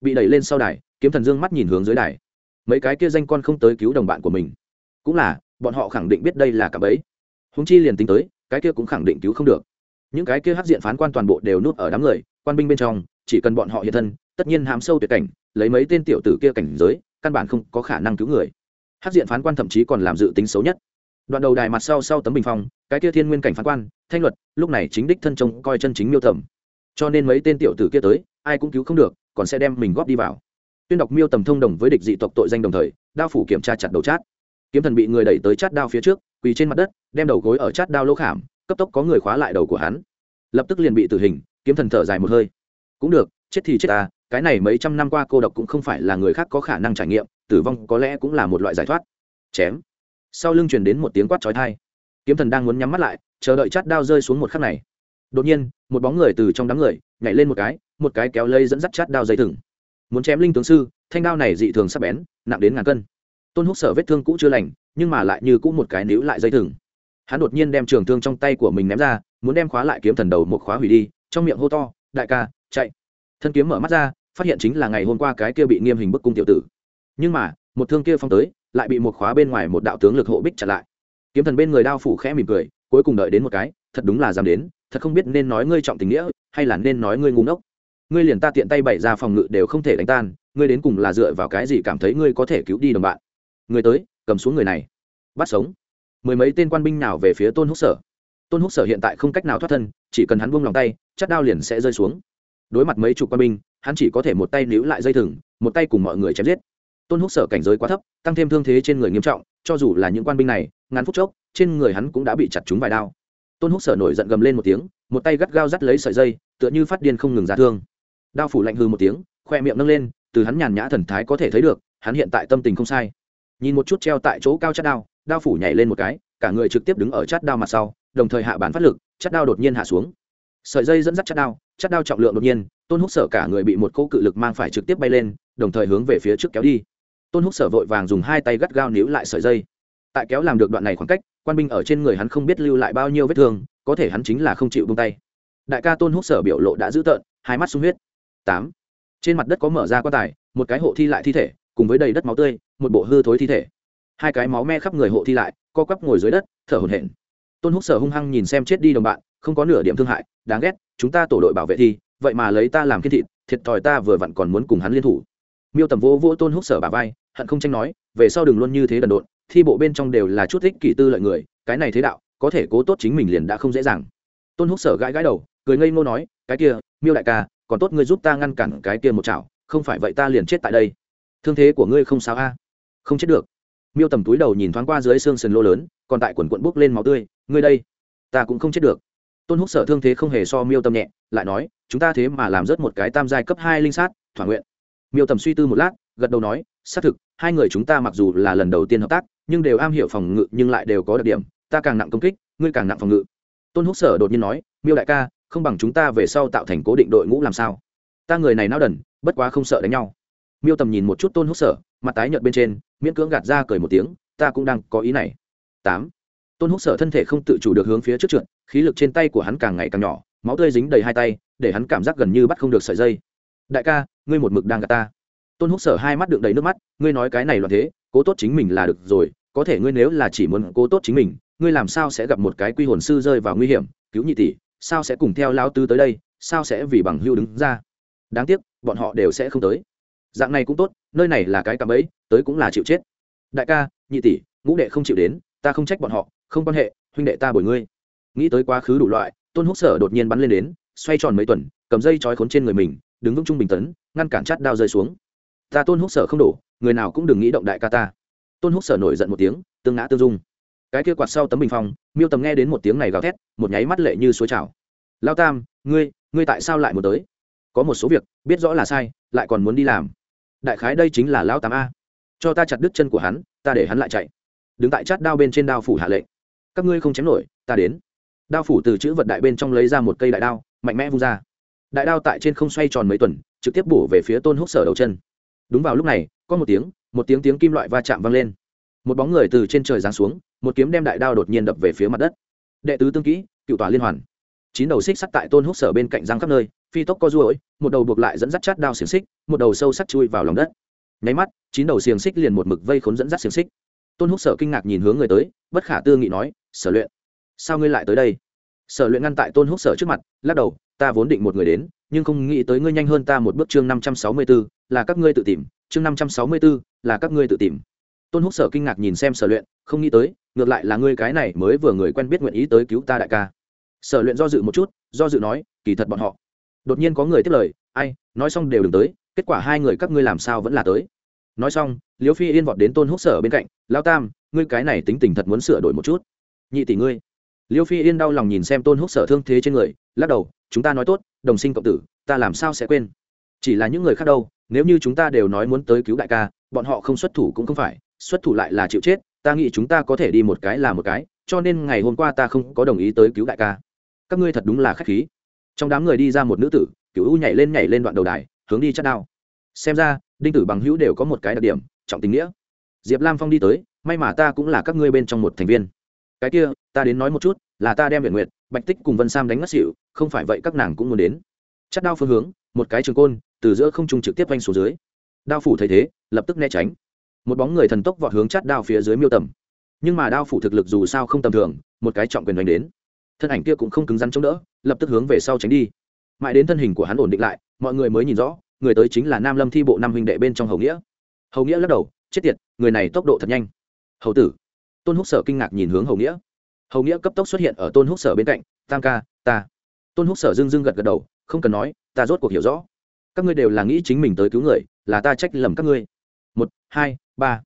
Bị đẩy lên sau đài, kiếm thần dương mắt nhìn hướng dưới đài. Mấy cái kia danh con không tới cứu đồng bạn của mình. Cũng là bọn họ khẳng định biết đây là cả bấy húng chi liền tính tới, cái kia cũng khẳng định cứu không được. Những cái kia hắc diện phán quan toàn bộ đều núp ở đám người, quan binh bên trong, chỉ cần bọn họ hiện thân, tất nhiên hám sâu tuyệt cảnh, lấy mấy tên tiểu tử kia cảnh giới, căn bản không có khả năng cứu người. Hắc diện phán quan thậm chí còn làm dự tính xấu nhất. Đoạn đầu đài mặt sau sau tấm bình phong, cái kia thiên nguyên cảnh phán quan, thanh luật, lúc này chính đích thân trông coi chân chính miêu thẩm cho nên mấy tên tiểu tử kia tới, ai cũng cứu không được, còn sẽ đem mình góp đi vào. Tuyên đọc miêu tầm thông đồng với địch dị tộc tội danh đồng thời, đao phủ kiểm tra chặt đầu chát kiếm thần bị người đẩy tới chát đao phía trước, quỳ trên mặt đất, đem đầu gối ở chát đao lỗ khảm, cấp tốc có người khóa lại đầu của hắn. Lập tức liền bị tử hình, kiếm thần thở dài một hơi. Cũng được, chết thì chết ta, cái này mấy trăm năm qua cô độc cũng không phải là người khác có khả năng trải nghiệm, tử vong có lẽ cũng là một loại giải thoát. Chém. Sau lưng truyền đến một tiếng quát trói thai kiếm thần đang muốn nhắm mắt lại, chờ đợi chát đao rơi xuống một khắc này. Đột nhiên, một bóng người từ trong đám người, nhảy lên một cái một cái kéo lây dẫn dắt chát đao dây thừng. Muốn chém linh tướng sư, thanh đao này dị thường sắc bén, nặng đến ngàn cân tôn húc sở vết thương cũ chưa lành, nhưng mà lại như cũ một cái níu lại dây thừng. Hắn đột nhiên đem trường thương trong tay của mình ném ra, muốn đem khóa lại kiếm thần đầu một khóa hủy đi, trong miệng hô to, đại ca, chạy. Thân kiếm mở mắt ra, phát hiện chính là ngày hôm qua cái kia bị nghiêm hình bức cung tiểu tử. Nhưng mà, một thương kia phong tới, lại bị một khóa bên ngoài một đạo tướng lực hộ bích chặn lại. Kiếm thần bên người đao phủ khẽ mỉm cười, cuối cùng đợi đến một cái, thật đúng là dám đến, thật không biết nên nói ngươi trọng tình nghĩa, hay là nên nói ngươi ngu ngốc. Ngươi liền ta tiện tay bày ra phòng ngự đều không thể đánh tan, ngươi đến cùng là dựa vào cái gì cảm thấy ngươi có thể cứu đi đồng bạn? Người tới, cầm xuống người này. Bắt sống. Mười mấy tên quan binh nào về phía tôn húc sở. Tôn húc sở hiện tại không cách nào thoát thân, chỉ cần hắn buông lòng tay, chắc đao liền sẽ rơi xuống. Đối mặt mấy chục quan binh, hắn chỉ có thể một tay níu lại dây thừng, một tay cùng mọi người chém giết. Tôn húc sở cảnh giới quá thấp, tăng thêm thương thế trên người nghiêm trọng, cho dù là những quan binh này ngắn phút chốc, trên người hắn cũng đã bị chặt trúng vài đao. Tôn húc sở nổi giận gầm lên một tiếng, một tay gắt gao dắt lấy sợi dây, tựa như phát điên không ngừng ra thương. Đao phủ lạnh hư một tiếng, khoe miệng nâng lên, từ hắn nhàn nhã thần thái có thể thấy được, hắn hiện tại tâm tình không sai nhìn một chút treo tại chỗ cao chát đao đao phủ nhảy lên một cái, cả người trực tiếp đứng ở chát đao mặt sau, đồng thời hạ bản phát lực, chát đao đột nhiên hạ xuống. Sợi dây dẫn dắt chát đao chát đao trọng lượng đột nhiên, tôn húc sở cả người bị một cỗ cự lực mang phải trực tiếp bay lên, đồng thời hướng về phía trước kéo đi. Tôn húc sở vội vàng dùng hai tay gắt gao níu lại sợi dây. Tại kéo làm được đoạn này khoảng cách, quan binh ở trên người hắn không biết lưu lại bao nhiêu vết thương, có thể hắn chính là không chịu bung tay. Đại ca tôn húc sở biểu lộ đã dữ tợn, hai mắt sung huyết. Tám. Trên mặt đất có mở ra quan tài, một cái hộ thi lại thi thể cùng với đầy đất máu tươi, một bộ hư thối thi thể. Hai cái máu me khắp người hộ thi lại, co quắp ngồi dưới đất, thở hổn hển. Tôn húc sở hung hăng nhìn xem chết đi đồng bạn, không có nửa điểm thương hại, đáng ghét, chúng ta tổ đội bảo vệ thi, vậy mà lấy ta làm kiên thịt thiệt thòi ta vừa vặn còn muốn cùng hắn liên thủ. Miêu tầm vô vô tôn húc sở bà vai, hận không tranh nói, về sau đừng luôn như thế đần độn, thi bộ bên trong đều là chút thích kỷ tư lợi người, cái này thế đạo, có thể cố tốt chính mình liền đã không dễ dàng. Tôn húc sở gãi gãi đầu, cười ngây ngô nói, cái kia, miêu đại ca, còn tốt ngươi giúp ta ngăn cản cái kia một chảo, không phải vậy ta liền chết tại đây thương thế của ngươi không sao a? Không chết được. Miêu tầm túi đầu nhìn thoáng qua dưới xương sườn lô lớn, còn tại quần quận bốc lên máu tươi. Ngươi đây, ta cũng không chết được. Tôn húc sở thương thế không hề so miêu tầm nhẹ, lại nói, chúng ta thế mà làm rớt một cái tam giai cấp hai linh sát, thỏa nguyện. Miêu tầm suy tư một lát, gật đầu nói, xác thực, hai người chúng ta mặc dù là lần đầu tiên hợp tác, nhưng đều am hiểu phòng ngự, nhưng lại đều có đặc điểm, ta càng nặng công kích, ngươi càng nặng phòng ngự. Tôn húc sở đột nhiên nói, miêu đại ca, không bằng chúng ta về sau tạo thành cố định đội ngũ làm sao? Ta người này nao đần, bất quá không sợ đánh nhau miêu tầm nhìn một chút tôn húc sở, mặt tái nhợt bên trên, miễn cưỡng gạt ra cười một tiếng, ta cũng đang có ý này. Tám. Tôn húc sở thân thể không tự chủ được hướng phía trước trượt, khí lực trên tay của hắn càng ngày càng nhỏ, máu tươi dính đầy hai tay, để hắn cảm giác gần như bắt không được sợi dây. Đại ca, ngươi một mực đang gạt ta. Tôn húc sở hai mắt đựng đầy nước mắt, ngươi nói cái này loạn thế, cố tốt chính mình là được rồi, có thể ngươi nếu là chỉ muốn cố tốt chính mình, ngươi làm sao sẽ gặp một cái quy hồn sư rơi vào nguy hiểm? Cứu nhị tỷ, sao sẽ cùng theo lao tư tới đây, sao sẽ vì bằng hưu đứng ra? Đáng tiếc, bọn họ đều sẽ không tới dạng này cũng tốt, nơi này là cái cạm ấy tới cũng là chịu chết. Đại ca, nhị tỷ, ngũ đệ không chịu đến, ta không trách bọn họ, không quan hệ, huynh đệ ta bồi ngươi. Nghĩ tới quá khứ đủ loại, tôn húc sở đột nhiên bắn lên đến, xoay tròn mấy tuần, cầm dây trói khốn trên người mình, đứng vững trung bình tấn, ngăn cản chát đao rơi xuống. Ta tôn húc sở không đổ, người nào cũng đừng nghĩ động đại ca ta. Tôn húc sở nổi giận một tiếng, tương ngã tương dung. Cái kia quạt sau tấm bình phong, miêu tầm nghe đến một tiếng này gào thét, một nháy mắt lệ như suối trào. Lao tam, ngươi ngươi tại sao lại muốn tới? Có một số việc, biết rõ là sai, lại còn muốn đi làm đại khái đây chính là lão tam a. Cho ta chặt đứt chân của hắn, ta để hắn lại chạy. Đứng tại chát đao bên trên đao phủ hạ lệnh. Các ngươi không chém nổi, ta đến. Đao phủ từ chữ vật đại bên trong lấy ra một cây đại đao, mạnh mẽ vung ra. Đại đao tại trên không xoay tròn mấy tuần, trực tiếp bổ về phía tôn húc sở đầu chân. Đúng vào lúc này, có một tiếng một tiếng tiếng kim loại va chạm vang lên. Một bóng người từ trên trời giáng xuống, một kiếm đem đại đao đột nhiên đập về phía mặt đất. Đệ tứ tương kỹ, cựu tòa liên hoàn chín đầu xích sắt tại tôn húc sở bên cạnh răng khắp nơi, phi tốc co ruỗi một đầu buộc lại dẫn dắt chát đao xiềng xích, một đầu sâu sắt chui vào lòng đất. Nháy mắt, chín đầu xiềng xích liền một mực vây khốn dẫn dắt xiềng xích. Tôn húc sở kinh ngạc nhìn hướng người tới, bất khả tư nghị nói, sở luyện, sao ngươi lại tới đây? Sở luyện ngăn tại tôn húc sở trước mặt, lắc đầu, ta vốn định một người đến, nhưng không nghĩ tới ngươi nhanh hơn ta một bước chương năm trăm sáu mươi b ố là các ngươi tự tìm, chương năm trăm sáu mươi b ố là các ngươi tự tìm. Tôn húc sở kinh ngạc nhìn xem sở luyện, không nghĩ tới, ngược lại là ngươi cái này mới vừa người quen biết nguyện ý tới cứu ta đại ca sở luyện do dự một chút, do dự nói, kỳ thật bọn họ. Đột nhiên có người tiếp lời, ai, nói xong đều đừng tới, kết quả hai người các ngươi làm sao vẫn là tới. Nói xong liễu phi yên vọt đến tôn húc sở bên cạnh lao tam, ngươi cái này tính tình thật muốn sửa đổi một chút. Nhị tỷ ngươi. Liễu phi yên đau lòng nhìn xem tôn húc sở thương thế trên người, lắc đầu, chúng ta nói tốt, đồng sinh cộng tử, ta làm sao sẽ quên? Chỉ là những người khác đâu, nếu như chúng ta đều nói muốn tới cứu đại ca, bọn họ không xuất thủ cũng không phải, xuất thủ lại là chịu chết, ta nghĩ chúng ta có thể đi một cái là một cái, cho nên ngày hôm qua ta không có đồng ý tới cứu đại ca các ngươi thật đúng là khách khí. Trong đám người đi ra một nữ tử cựu u nhảy lên nhảy lên đoạn đầu đài, hướng đi chát đao. Xem ra, đinh tử bằng hữu đều có một cái đặc điểm, trọng tình nghĩa. Diệp lam phong đi tới, may mà ta cũng là các ngươi bên trong một thành viên. Cái kia, ta đến nói một chút, là ta đem viện nguyện bạch tích cùng vân sam đánh ngất xỉu, không phải vậy các nàng cũng muốn đến. Chắc đao phương hướng, một cái trường côn, từ giữa không trung trực tiếp quanh xuống dưới. Đao phủ thấy thế, lập tức né tránh. Một bóng người thần tốc vọt hướng chát đao phía dưới miêu tầm. Nhưng mà đao phủ thực lực dù sao không tầm thường, một cái trọng quyền đánh đến thân ảnh kia cũng không cứng rắn chống đỡ, lập tức hướng về sau tránh đi. Mãi đến thân hình của hắn ổn định lại, mọi người mới nhìn rõ, người tới chính là nam lâm thi bộ năm huynh đệ bên trong hầu nghĩa. Hầu nghĩa lắc đầu, chết tiệt, người này tốc độ thật nhanh. Hầu tử. Tôn húc sở kinh ngạc nhìn hướng hầu nghĩa. Hầu nghĩa cấp tốc xuất hiện ở tôn húc sở bên cạnh, tam ca, ta. Tôn húc sở dưng dưng gật gật đầu, không cần nói, ta rốt cuộc hiểu rõ. Các ngươi đều là nghĩ chính mình tới cứu người, là ta trách lầm các ngươi. Một, hai, ba.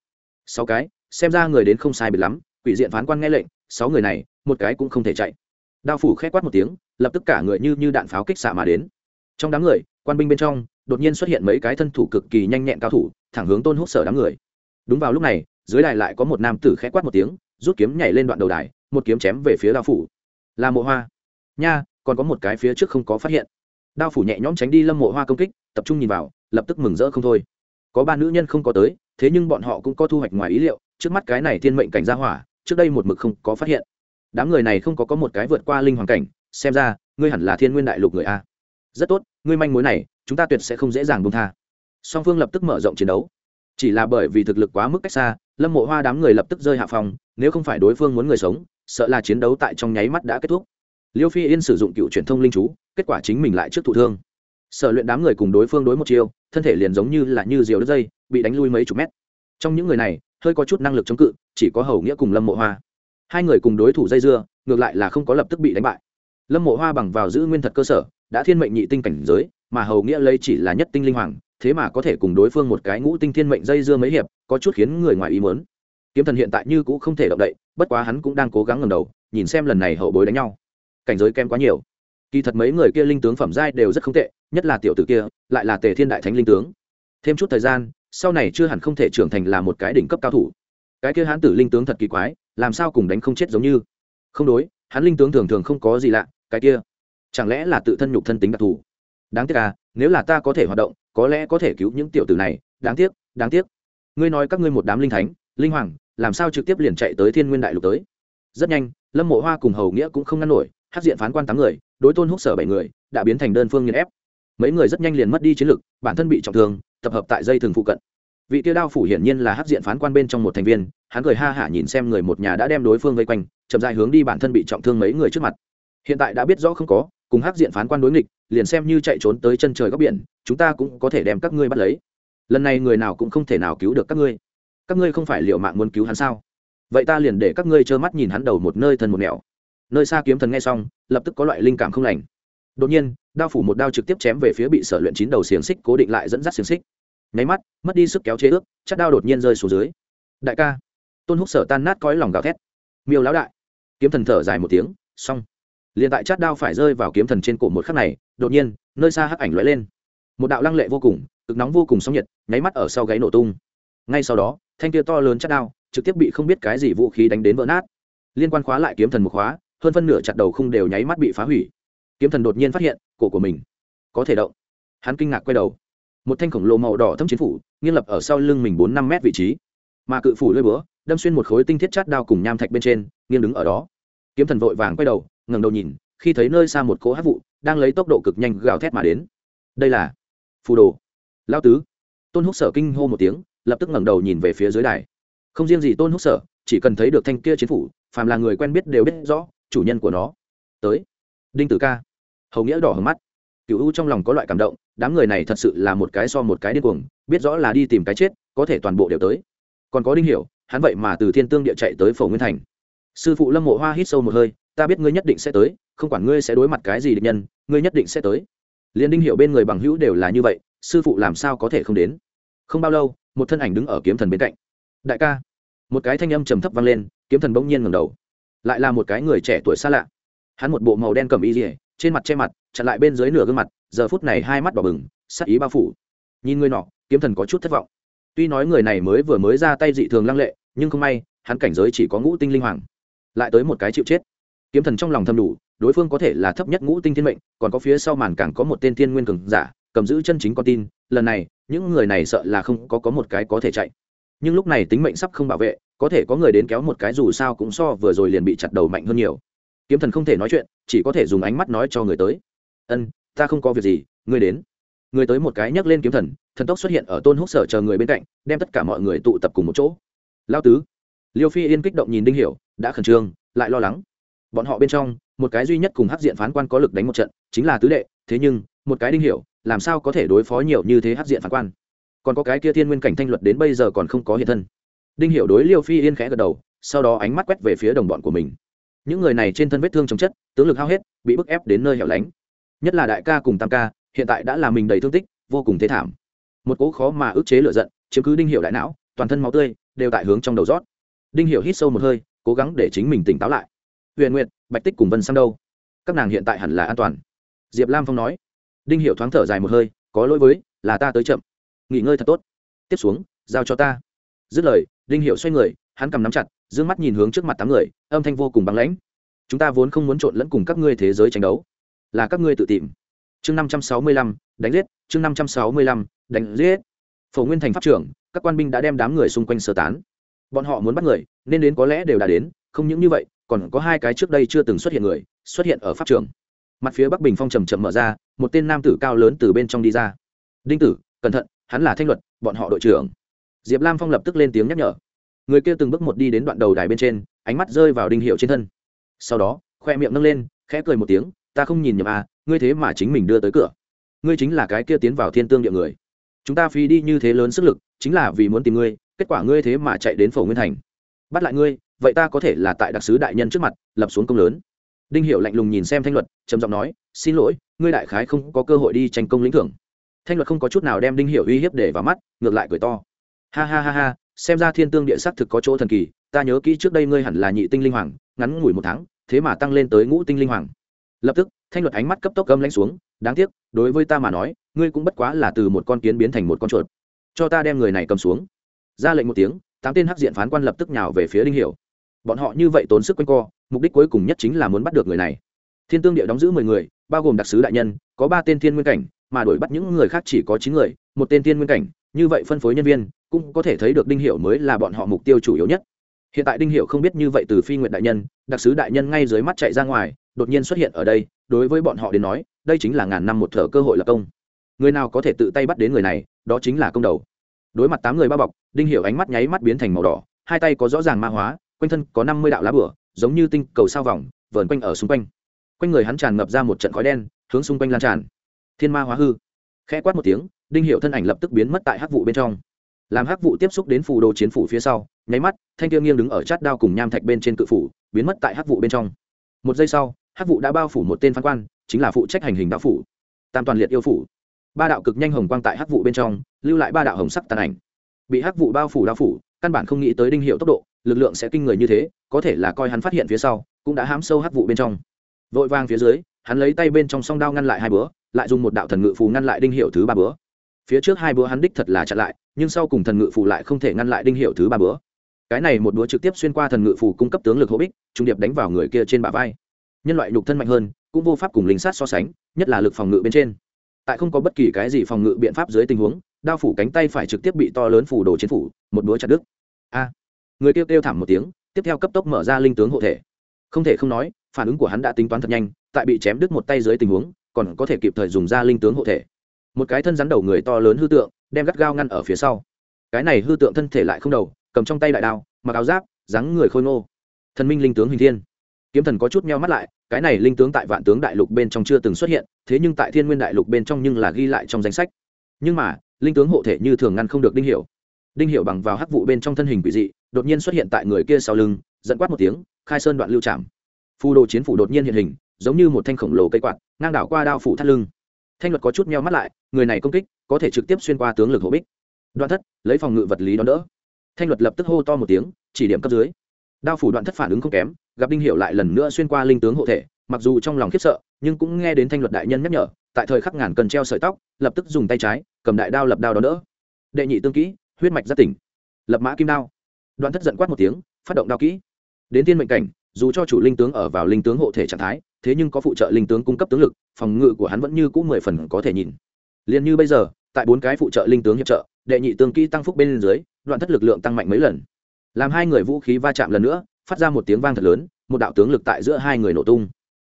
Sáu cái, xem ra người đến không sai biệt lắm, quỷ diện phán quan nghe lệnh, sáu người này, một cái cũng không thể chạy đao phủ khẽ quát một tiếng, lập tức cả người như như đạn pháo kích xạ mà đến. Trong đám người, quan binh bên trong, đột nhiên xuất hiện mấy cái thân thủ cực kỳ nhanh nhẹn cao thủ, thẳng hướng tôn hút sở đám người. Đúng vào lúc này, dưới đài lại có một nam tử khẽ quát một tiếng, rút kiếm nhảy lên đoạn đầu đài, một kiếm chém về phía đao phủ. Là mộ hoa. Nha, còn có một cái phía trước không có phát hiện. Đao phủ nhẹ nhõm tránh đi lâm mộ hoa công kích, tập trung nhìn vào, lập tức mừng rỡ không thôi. Có ba nữ nhân không có tới, thế nhưng bọn họ cũng có thu hoạch ngoài ý liệu, trước mắt cái này thiên mệnh cảnh gia hỏa, trước đây một mực không có phát hiện đám người này không có có một cái vượt qua linh hoàng cảnh, xem ra, ngươi hẳn là thiên nguyên đại lục người a. Rất tốt, ngươi manh mối này, chúng ta tuyệt sẽ không dễ dàng buông tha. Song phương lập tức mở rộng chiến đấu. Chỉ là bởi vì thực lực quá mức cách xa, lâm mộ hoa đám người lập tức rơi hạ phòng, nếu không phải đối phương muốn người sống, sợ là chiến đấu tại trong nháy mắt đã kết thúc. Liêu phi yên sử dụng cựu truyền thông linh chú, kết quả chính mình lại trước thụ thương. Sở luyện đám người cùng đối phương đối một chiêu, thân thể liền giống như là như diều đất dây, bị đánh lui mấy chục mét. Trong những người này, hơi có chút năng lực chống cự, chỉ có hầu nghĩa cùng lâm mộ hoa hai người cùng đối thủ dây dưa, ngược lại là không có lập tức bị đánh bại. Lâm mộ hoa bằng vào giữ nguyên thật cơ sở, đã thiên mệnh nhị tinh cảnh giới, mà hầu nghĩa Lây chỉ là nhất tinh linh hoàng, thế mà có thể cùng đối phương một cái ngũ tinh thiên mệnh dây dưa mấy hiệp, có chút khiến người ngoài ý mớn kiếm thần hiện tại như cũng không thể động đậy, bất quá hắn cũng đang cố gắng ngầm đầu, nhìn xem lần này hậu bối đánh nhau. Cảnh giới kém quá nhiều. Kỳ thật mấy người kia linh tướng phẩm giai đều rất không tệ, nhất là tiểu tử kia, lại là tề thiên đại thánh linh tướng. Thêm chút thời gian, sau này chưa hẳn không thể trưởng thành là một cái đỉnh cấp cao thủ. Cái kia hán tử linh tướng thật kỳ quái làm sao cùng đánh không chết giống như? Không đối, hắn linh tướng thường thường không có gì lạ, cái kia. Chẳng lẽ là tự thân nhục thân tính đặc thù? Đáng tiếc à nếu là ta có thể hoạt động, có lẽ có thể cứu những tiểu tử này. Đáng tiếc đáng tiếc. Ngươi nói các ngươi một đám linh thánh, linh hoàng, làm sao trực tiếp liền chạy tới thiên nguyên đại lục tới? Rất nhanh, lâm mộ hoa cùng hầu nghĩa cũng không ngăn nổi, hát diện phán quan tám người, đối tôn húc sở bảy người, đã biến thành đơn phương nghiền ép. Mấy người rất nhanh liền mất đi chiến lực, bản thân bị trọng thương, tập hợp tại dây thường phụ cận vị tiêu đao phủ hiển nhiên là hát diện phán quan bên trong một thành viên, hắn cười ha hả nhìn xem người một nhà đã đem đối phương vây quanh, chậm dài hướng đi bản thân bị trọng thương mấy người trước mặt. Hiện tại đã biết rõ không có, cùng hát diện phán quan đối nghịch, liền xem như chạy trốn tới chân trời góc biển, chúng ta cũng có thể đem các ngươi bắt lấy. Lần này người nào cũng không thể nào cứu được các ngươi. Các ngươi không phải liệu mạng muốn cứu hắn sao? Vậy ta liền để các ngươi trơ mắt nhìn hắn đầu một nơi thân một nẻo. Nơi xa kiếm thần nghe xong, lập tức có loại linh cảm không lành. Đột nhiên, đao phủ một đao trực tiếp chém về phía bị sở luyện chín đầu xiềng xích, cố định lại dẫn dắt xiềng xích nháy mắt, mất đi sức kéo chế ước chắc đao đột nhiên rơi xuống dưới. Đại ca, tôn húc sở tan nát cõi lòng gào thét. Miêu lão đại, kiếm thần thở dài một tiếng, xong. Liền tại chát đao phải rơi vào kiếm thần trên cổ một khắc này, đột nhiên, nơi xa hắc ảnh lóe lên. Một đạo lăng lệ vô cùng, cực nóng vô cùng sóng nhiệt, nháy mắt ở sau gáy nổ tung. Ngay sau đó, thanh kia to lớn chát đao, trực tiếp bị không biết cái gì vũ khí đánh đến vỡ nát. Liên quan khóa lại kiếm thần một khóa, hơn phân nửa chặt đầu không đều nháy mắt bị phá hủy. Kiếm thần đột nhiên phát hiện, cổ của mình có thể động. Hắn kinh ngạc quay đầu một thanh khổng lồ màu đỏ thâm chiến phủ, nghiêng lập ở sau lưng mình bốn năm mét vị trí. Mà cự phủ lơi búa, đâm xuyên một khối tinh thiết chát đao cùng nham thạch bên trên, nghiêng đứng ở đó. Kiếm thần vội vàng quay đầu, ngẩng đầu nhìn, khi thấy nơi xa một cỗ hát vụ, đang lấy tốc độ cực nhanh gào thét mà đến. Đây là phù đồ. Lao tứ. Tôn húc sở kinh hô một tiếng, lập tức ngẩng đầu nhìn về phía dưới đài. Không riêng gì tôn húc sở, chỉ cần thấy được thanh kia chiến phủ, phàm là người quen biết đều biết rõ, chủ nhân của nó. Tới. Đinh tử ca. Hầu nghĩa đỏ hứng mắt. Cựu u trong lòng có loại cảm động đám người này thật sự là một cái so một cái điên cuồng, biết rõ là đi tìm cái chết, có thể toàn bộ đều tới. Còn có đinh hiểu, hắn vậy mà từ thiên tương địa chạy tới phổ nguyên thành. Sư phụ lâm mộ hoa hít sâu một hơi, ta biết ngươi nhất định sẽ tới, không quản ngươi sẽ đối mặt cái gì địch nhân, ngươi nhất định sẽ tới. Liền đinh hiểu bên người bằng hữu đều là như vậy, sư phụ làm sao có thể không đến? Không bao lâu, một thân ảnh đứng ở kiếm thần bên cạnh. Đại ca. Một cái thanh âm trầm thấp vang lên, kiếm thần bỗng nhiên ngẩng đầu. Lại là một cái người trẻ tuổi xa lạ. Hắn một bộ màu đen cầm y dỉa trên mặt che mặt, chặn lại bên dưới nửa gương mặt giờ phút này hai mắt đỏ bừng, sắc ý bao phủ. Nhìn người nọ, kiếm thần có chút thất vọng. Tuy nói người này mới vừa mới ra tay dị thường lăng lệ, nhưng không may, hắn cảnh giới chỉ có ngũ tinh linh hoàng. Lại tới một cái chịu chết. Kiếm thần trong lòng thầm đủ, đối phương có thể là thấp nhất ngũ tinh thiên mệnh, còn có phía sau màn càng có một tên thiên nguyên cường giả, cầm giữ chân chính con tin, lần này, những người này sợ là không có có một cái có thể chạy. Nhưng lúc này tính mệnh sắp không bảo vệ, có thể có người đến kéo một cái dù sao cũng so vừa rồi liền bị chặt đầu mạnh hơn nhiều. Kiếm thần không thể nói chuyện, chỉ có thể dùng ánh mắt nói cho người tới. Ân ta không có việc gì, ngươi đến. Người tới một cái nhấc lên kiếm thần thần tốc xuất hiện ở tôn húc sở chờ người bên cạnh, đem tất cả mọi người tụ tập cùng một chỗ. Lao tứ. Liêu phi yên kích động nhìn đinh hiểu, đã khẩn trương, lại lo lắng. Bọn họ bên trong, một cái duy nhất cùng hắc diện phán quan có lực đánh một trận, chính là tứ đệ, thế nhưng, một cái đinh hiểu, làm sao có thể đối phó nhiều như thế hắc diện phán quan? Còn có cái kia thiên nguyên cảnh thanh luật đến bây giờ còn không có hiện thân. Đinh hiểu đối liêu phi yên khẽ gật đầu, sau đó ánh mắt quét về phía đồng bọn của mình. Những người này trên thân vết thương chống chất, tướng lực hao hết, bị bức ép đến nơi hẻo lánh nhất là đại ca cùng tam ca, hiện tại đã là mình đầy thương tích, vô cùng thế thảm. Một cỗ khó mà ức chế lửa giận, chiếm cứ đinh hiệu đại não, toàn thân máu tươi đều tại hướng trong đầu rót. Đinh hiệu hít sâu một hơi, cố gắng để chính mình tỉnh táo lại. Huyền nguyện bạch tích cùng vân sang đâu? Các nàng hiện tại hẳn là an toàn. Diệp lam phong nói. Đinh hiệu thoáng thở dài một hơi, có lỗi với, là ta tới chậm. Nghỉ ngơi thật tốt. Tiếp xuống, giao cho ta. Dứt lời, đinh hiệu xoay người, hắn cầm nắm chặt, dương mắt nhìn hướng trước mặt tám người, âm thanh vô cùng băng lãnh. Chúng ta vốn không muốn trộn lẫn cùng các ngươi thế giới tranh đấu là các ngươi tự tìm. Chương năm trăm sáu mươi lăm, đánh giết, chương năm trăm sáu mươi lăm, đánh giết. Phổ nguyên thành pháp trưởng, các quan binh đã đem đám người xung quanh sơ tán. Bọn họ muốn bắt người, nên đến có lẽ đều đã đến, không những như vậy, còn có hai cái trước đây chưa từng xuất hiện người, xuất hiện ở pháp trường mặt phía bắc bình phong trầm trầm mở ra, một tên nam tử cao lớn từ bên trong đi ra. Đinh tử, cẩn thận, hắn là thanh luật, bọn họ đội trưởng. Diệp lam phong lập tức lên tiếng nhắc nhở. Người kia từng bước một đi đến đoạn đầu đài bên trên, ánh mắt rơi vào đinh hiệu trên thân. Sau đó, khoe miệng nâng lên, khẽ cười một tiếng ta không nhìn nhầm à ngươi thế mà chính mình đưa tới cửa. Ngươi chính là cái kia tiến vào thiên tương địa người. Chúng ta phi đi như thế lớn sức lực, chính là vì muốn tìm ngươi, kết quả ngươi thế mà chạy đến phổ nguyên thành. Bắt lại ngươi, vậy ta có thể là tại đặc sứ đại nhân trước mặt, lập xuống công lớn. Đinh hiệu lạnh lùng nhìn xem thanh luật, trầm giọng nói, xin lỗi, ngươi đại khái không có cơ hội đi tranh công lĩnh thưởng. Thanh luật không có chút nào đem đinh hiệu uy hiếp để vào mắt, ngược lại cười to. Ha ha ha ha, xem ra thiên tương địa sắc thực có chỗ thần kỳ, ta nhớ kỹ trước đây ngươi hẳn là nhị tinh linh hoàng, ngắn ngủi một tháng, thế mà tăng lên tới ngũ tinh linh hoàng lập tức, thanh luật ánh mắt cấp tốc gâm lãnh xuống, đáng tiếc, đối với ta mà nói, ngươi cũng bất quá là từ một con kiến biến thành một con chuột. Cho ta đem người này cầm xuống. Ra lệnh một tiếng, tám tên hắc diện phán quan lập tức nhào về phía đinh hiểu. Bọn họ như vậy tốn sức quanh co, mục đích cuối cùng nhất chính là muốn bắt được người này. Thiên tương địa đóng giữ mười người, bao gồm đặc sứ đại nhân, có ba tên thiên nguyên cảnh, mà đuổi bắt những người khác chỉ có chín người, một tên thiên nguyên cảnh, như vậy phân phối nhân viên, cũng có thể thấy được đinh hiệu mới là bọn họ mục tiêu chủ yếu nhất. Hiện tại đinh hiệu không biết như vậy từ phi nguyệt đại nhân, đặc sứ đại nhân ngay dưới mắt chạy ra ngoài đột nhiên xuất hiện ở đây, đối với bọn họ đến nói, đây chính là ngàn năm một thở cơ hội lập công. Người nào có thể tự tay bắt đến người này, đó chính là công đầu. Đối mặt tám người bao bọc, đinh hiệu ánh mắt nháy mắt biến thành màu đỏ, hai tay có rõ ràng ma hóa, quanh thân có năm mươi đạo lá bửa giống như tinh cầu sao vòng, vờn quanh ở xung quanh. Quanh người hắn tràn ngập ra một trận khói đen, hướng xung quanh lan tràn. Thiên ma hóa hư. Khẽ quát một tiếng, đinh hiệu thân ảnh lập tức biến mất tại hắc vụ bên trong. Làm hắc vụ tiếp xúc đến phù đồ chiến phủ phía sau, nháy mắt, thanh tiêu nghiêng đứng ở chát đao cùng nham thạch bên trên cự phủ, biến mất tại hắc vụ bên trong. Một giây sau hắc vụ đã bao phủ một tên phán quan, chính là phụ trách hành hình đạo phủ. Tam toàn liệt yêu phủ. Ba đạo cực nhanh hồng quang tại hắc vụ bên trong, lưu lại ba đạo hồng sắc tàn ảnh. Bị hắc vụ bao phủ đạo phủ, căn bản không nghĩ tới đinh hiệu tốc độ, lực lượng sẽ kinh người như thế, có thể là coi hắn phát hiện phía sau, cũng đã hám sâu hắc vụ bên trong. Vội vang phía dưới, hắn lấy tay bên trong song đao ngăn lại hai bữa, lại dùng một đạo thần ngự phù ngăn lại đinh hiệu thứ ba bữa. Phía trước hai bữa hắn đích thật là chặn lại, nhưng sau cùng thần ngự phù lại không thể ngăn lại đinh hiệu thứ ba bữa. Cái này một bữa trực tiếp xuyên qua thần ngự phù cung cấp tướng lực hô bích, trung điệp đánh vào người kia trên bả vai nhân loại nhục thân mạnh hơn, cũng vô pháp cùng lính sát so sánh, nhất là lực phòng ngự bên trên. Tại không có bất kỳ cái gì phòng ngự biện pháp dưới tình huống, đao phủ cánh tay phải trực tiếp bị to lớn phủ đồ chiến phủ, một búa chặt đứt. A! Người kêu kêu thảm một tiếng, tiếp theo cấp tốc mở ra linh tướng hộ thể. Không thể không nói, phản ứng của hắn đã tính toán thật nhanh, tại bị chém đứt một tay dưới tình huống, còn có thể kịp thời dùng ra linh tướng hộ thể. Một cái thân rắn đầu người to lớn hư tượng, đem gắt gao ngăn ở phía sau. Cái này hư tượng thân thể lại không đầu, cầm trong tay đại đao, mặc áo giáp, dáng người khôi ngô. Thần minh linh tướng hình thiên kiếm thần có chút meo mắt lại, cái này linh tướng tại vạn tướng đại lục bên trong chưa từng xuất hiện, thế nhưng tại thiên nguyên đại lục bên trong nhưng là ghi lại trong danh sách. Nhưng mà, linh tướng hộ thể như thường ngăn không được đinh hiểu. Đinh hiểu bằng vào hắc vụ bên trong thân hình quỷ dị, đột nhiên xuất hiện tại người kia sau lưng, giận quát một tiếng, khai sơn đoạn lưu chạm phù đồ chiến phủ đột nhiên hiện hình, giống như một thanh khổng lồ cây quạt, ngang đảo qua đao phủ thắt lưng. Thanh luật có chút meo mắt lại, người này công kích, có thể trực tiếp xuyên qua tướng lực hộ bích. Đoạn thất, lấy phòng ngự vật lý đón đỡ. Thanh luật lập tức hô to một tiếng, chỉ điểm cấp dưới. Đao phủ đoạn thất phản ứng không kém gặp đinh hiệu lại lần nữa xuyên qua linh tướng hộ thể, mặc dù trong lòng khiếp sợ, nhưng cũng nghe đến thanh luật đại nhân nhắc nhở, tại thời khắc ngàn cần treo sợi tóc, lập tức dùng tay trái, cầm đại đao lập đao đón đỡ. Đệ nhị tương kỹ, huyết mạch giác tỉnh. Lập mã kim đao. Đoạn thất giận quát một tiếng, phát động đao kỹ. Đến tiên mệnh cảnh, dù cho chủ linh tướng ở vào linh tướng hộ thể trạng thái, thế nhưng có phụ trợ linh tướng cung cấp tướng lực, phòng ngự của hắn vẫn như cũ mười phần có thể nhìn. Liền như bây giờ, tại bốn cái phụ trợ linh tướng hiệp trợ, đệ nhị tương kỹ tăng phúc bên dưới, đoạn thất lực lượng tăng mạnh mấy lần. Làm hai người vũ khí va chạm lần nữa phát ra một tiếng vang thật lớn, một đạo tướng lực tại giữa hai người nổ tung.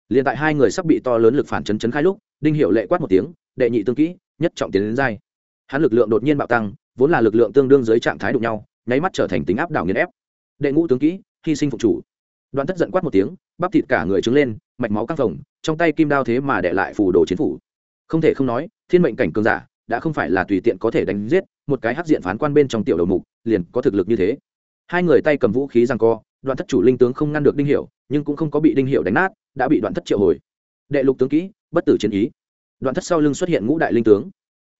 Liền tại hai người sắp bị to lớn lực phản chấn chấn khai lúc, đinh hiệu lệ quát một tiếng, đệ nhị tương kỹ, nhất trọng tiến đến dai hắn lực lượng đột nhiên bạo tăng, vốn là lực lượng tương đương dưới trạng thái đụng nhau, nháy mắt trở thành tính áp đảo nghiền ép. Đệ ngũ tướng kỹ, hy sinh phục chủ. Đoạn thất giận quát một tiếng, bắp thịt cả người trứng lên, mạch máu căng phồng, trong tay kim đao thế mà đệ lại phù đồ chiến phủ. Không thể không nói, thiên mệnh cảnh cường giả, đã không phải là tùy tiện có thể đánh giết, một cái hắc diện phán quan bên trong tiểu đầu mục, liền có thực lực như thế. Hai người tay cầm vũ khí răng co đoạn thất chủ linh tướng không ngăn được đinh hiệu nhưng cũng không có bị đinh hiệu đánh nát, đã bị đoạn thất triệu hồi. Đệ lục tướng kỹ, bất tử chiến ý. Đoạn thất sau lưng xuất hiện ngũ đại linh tướng.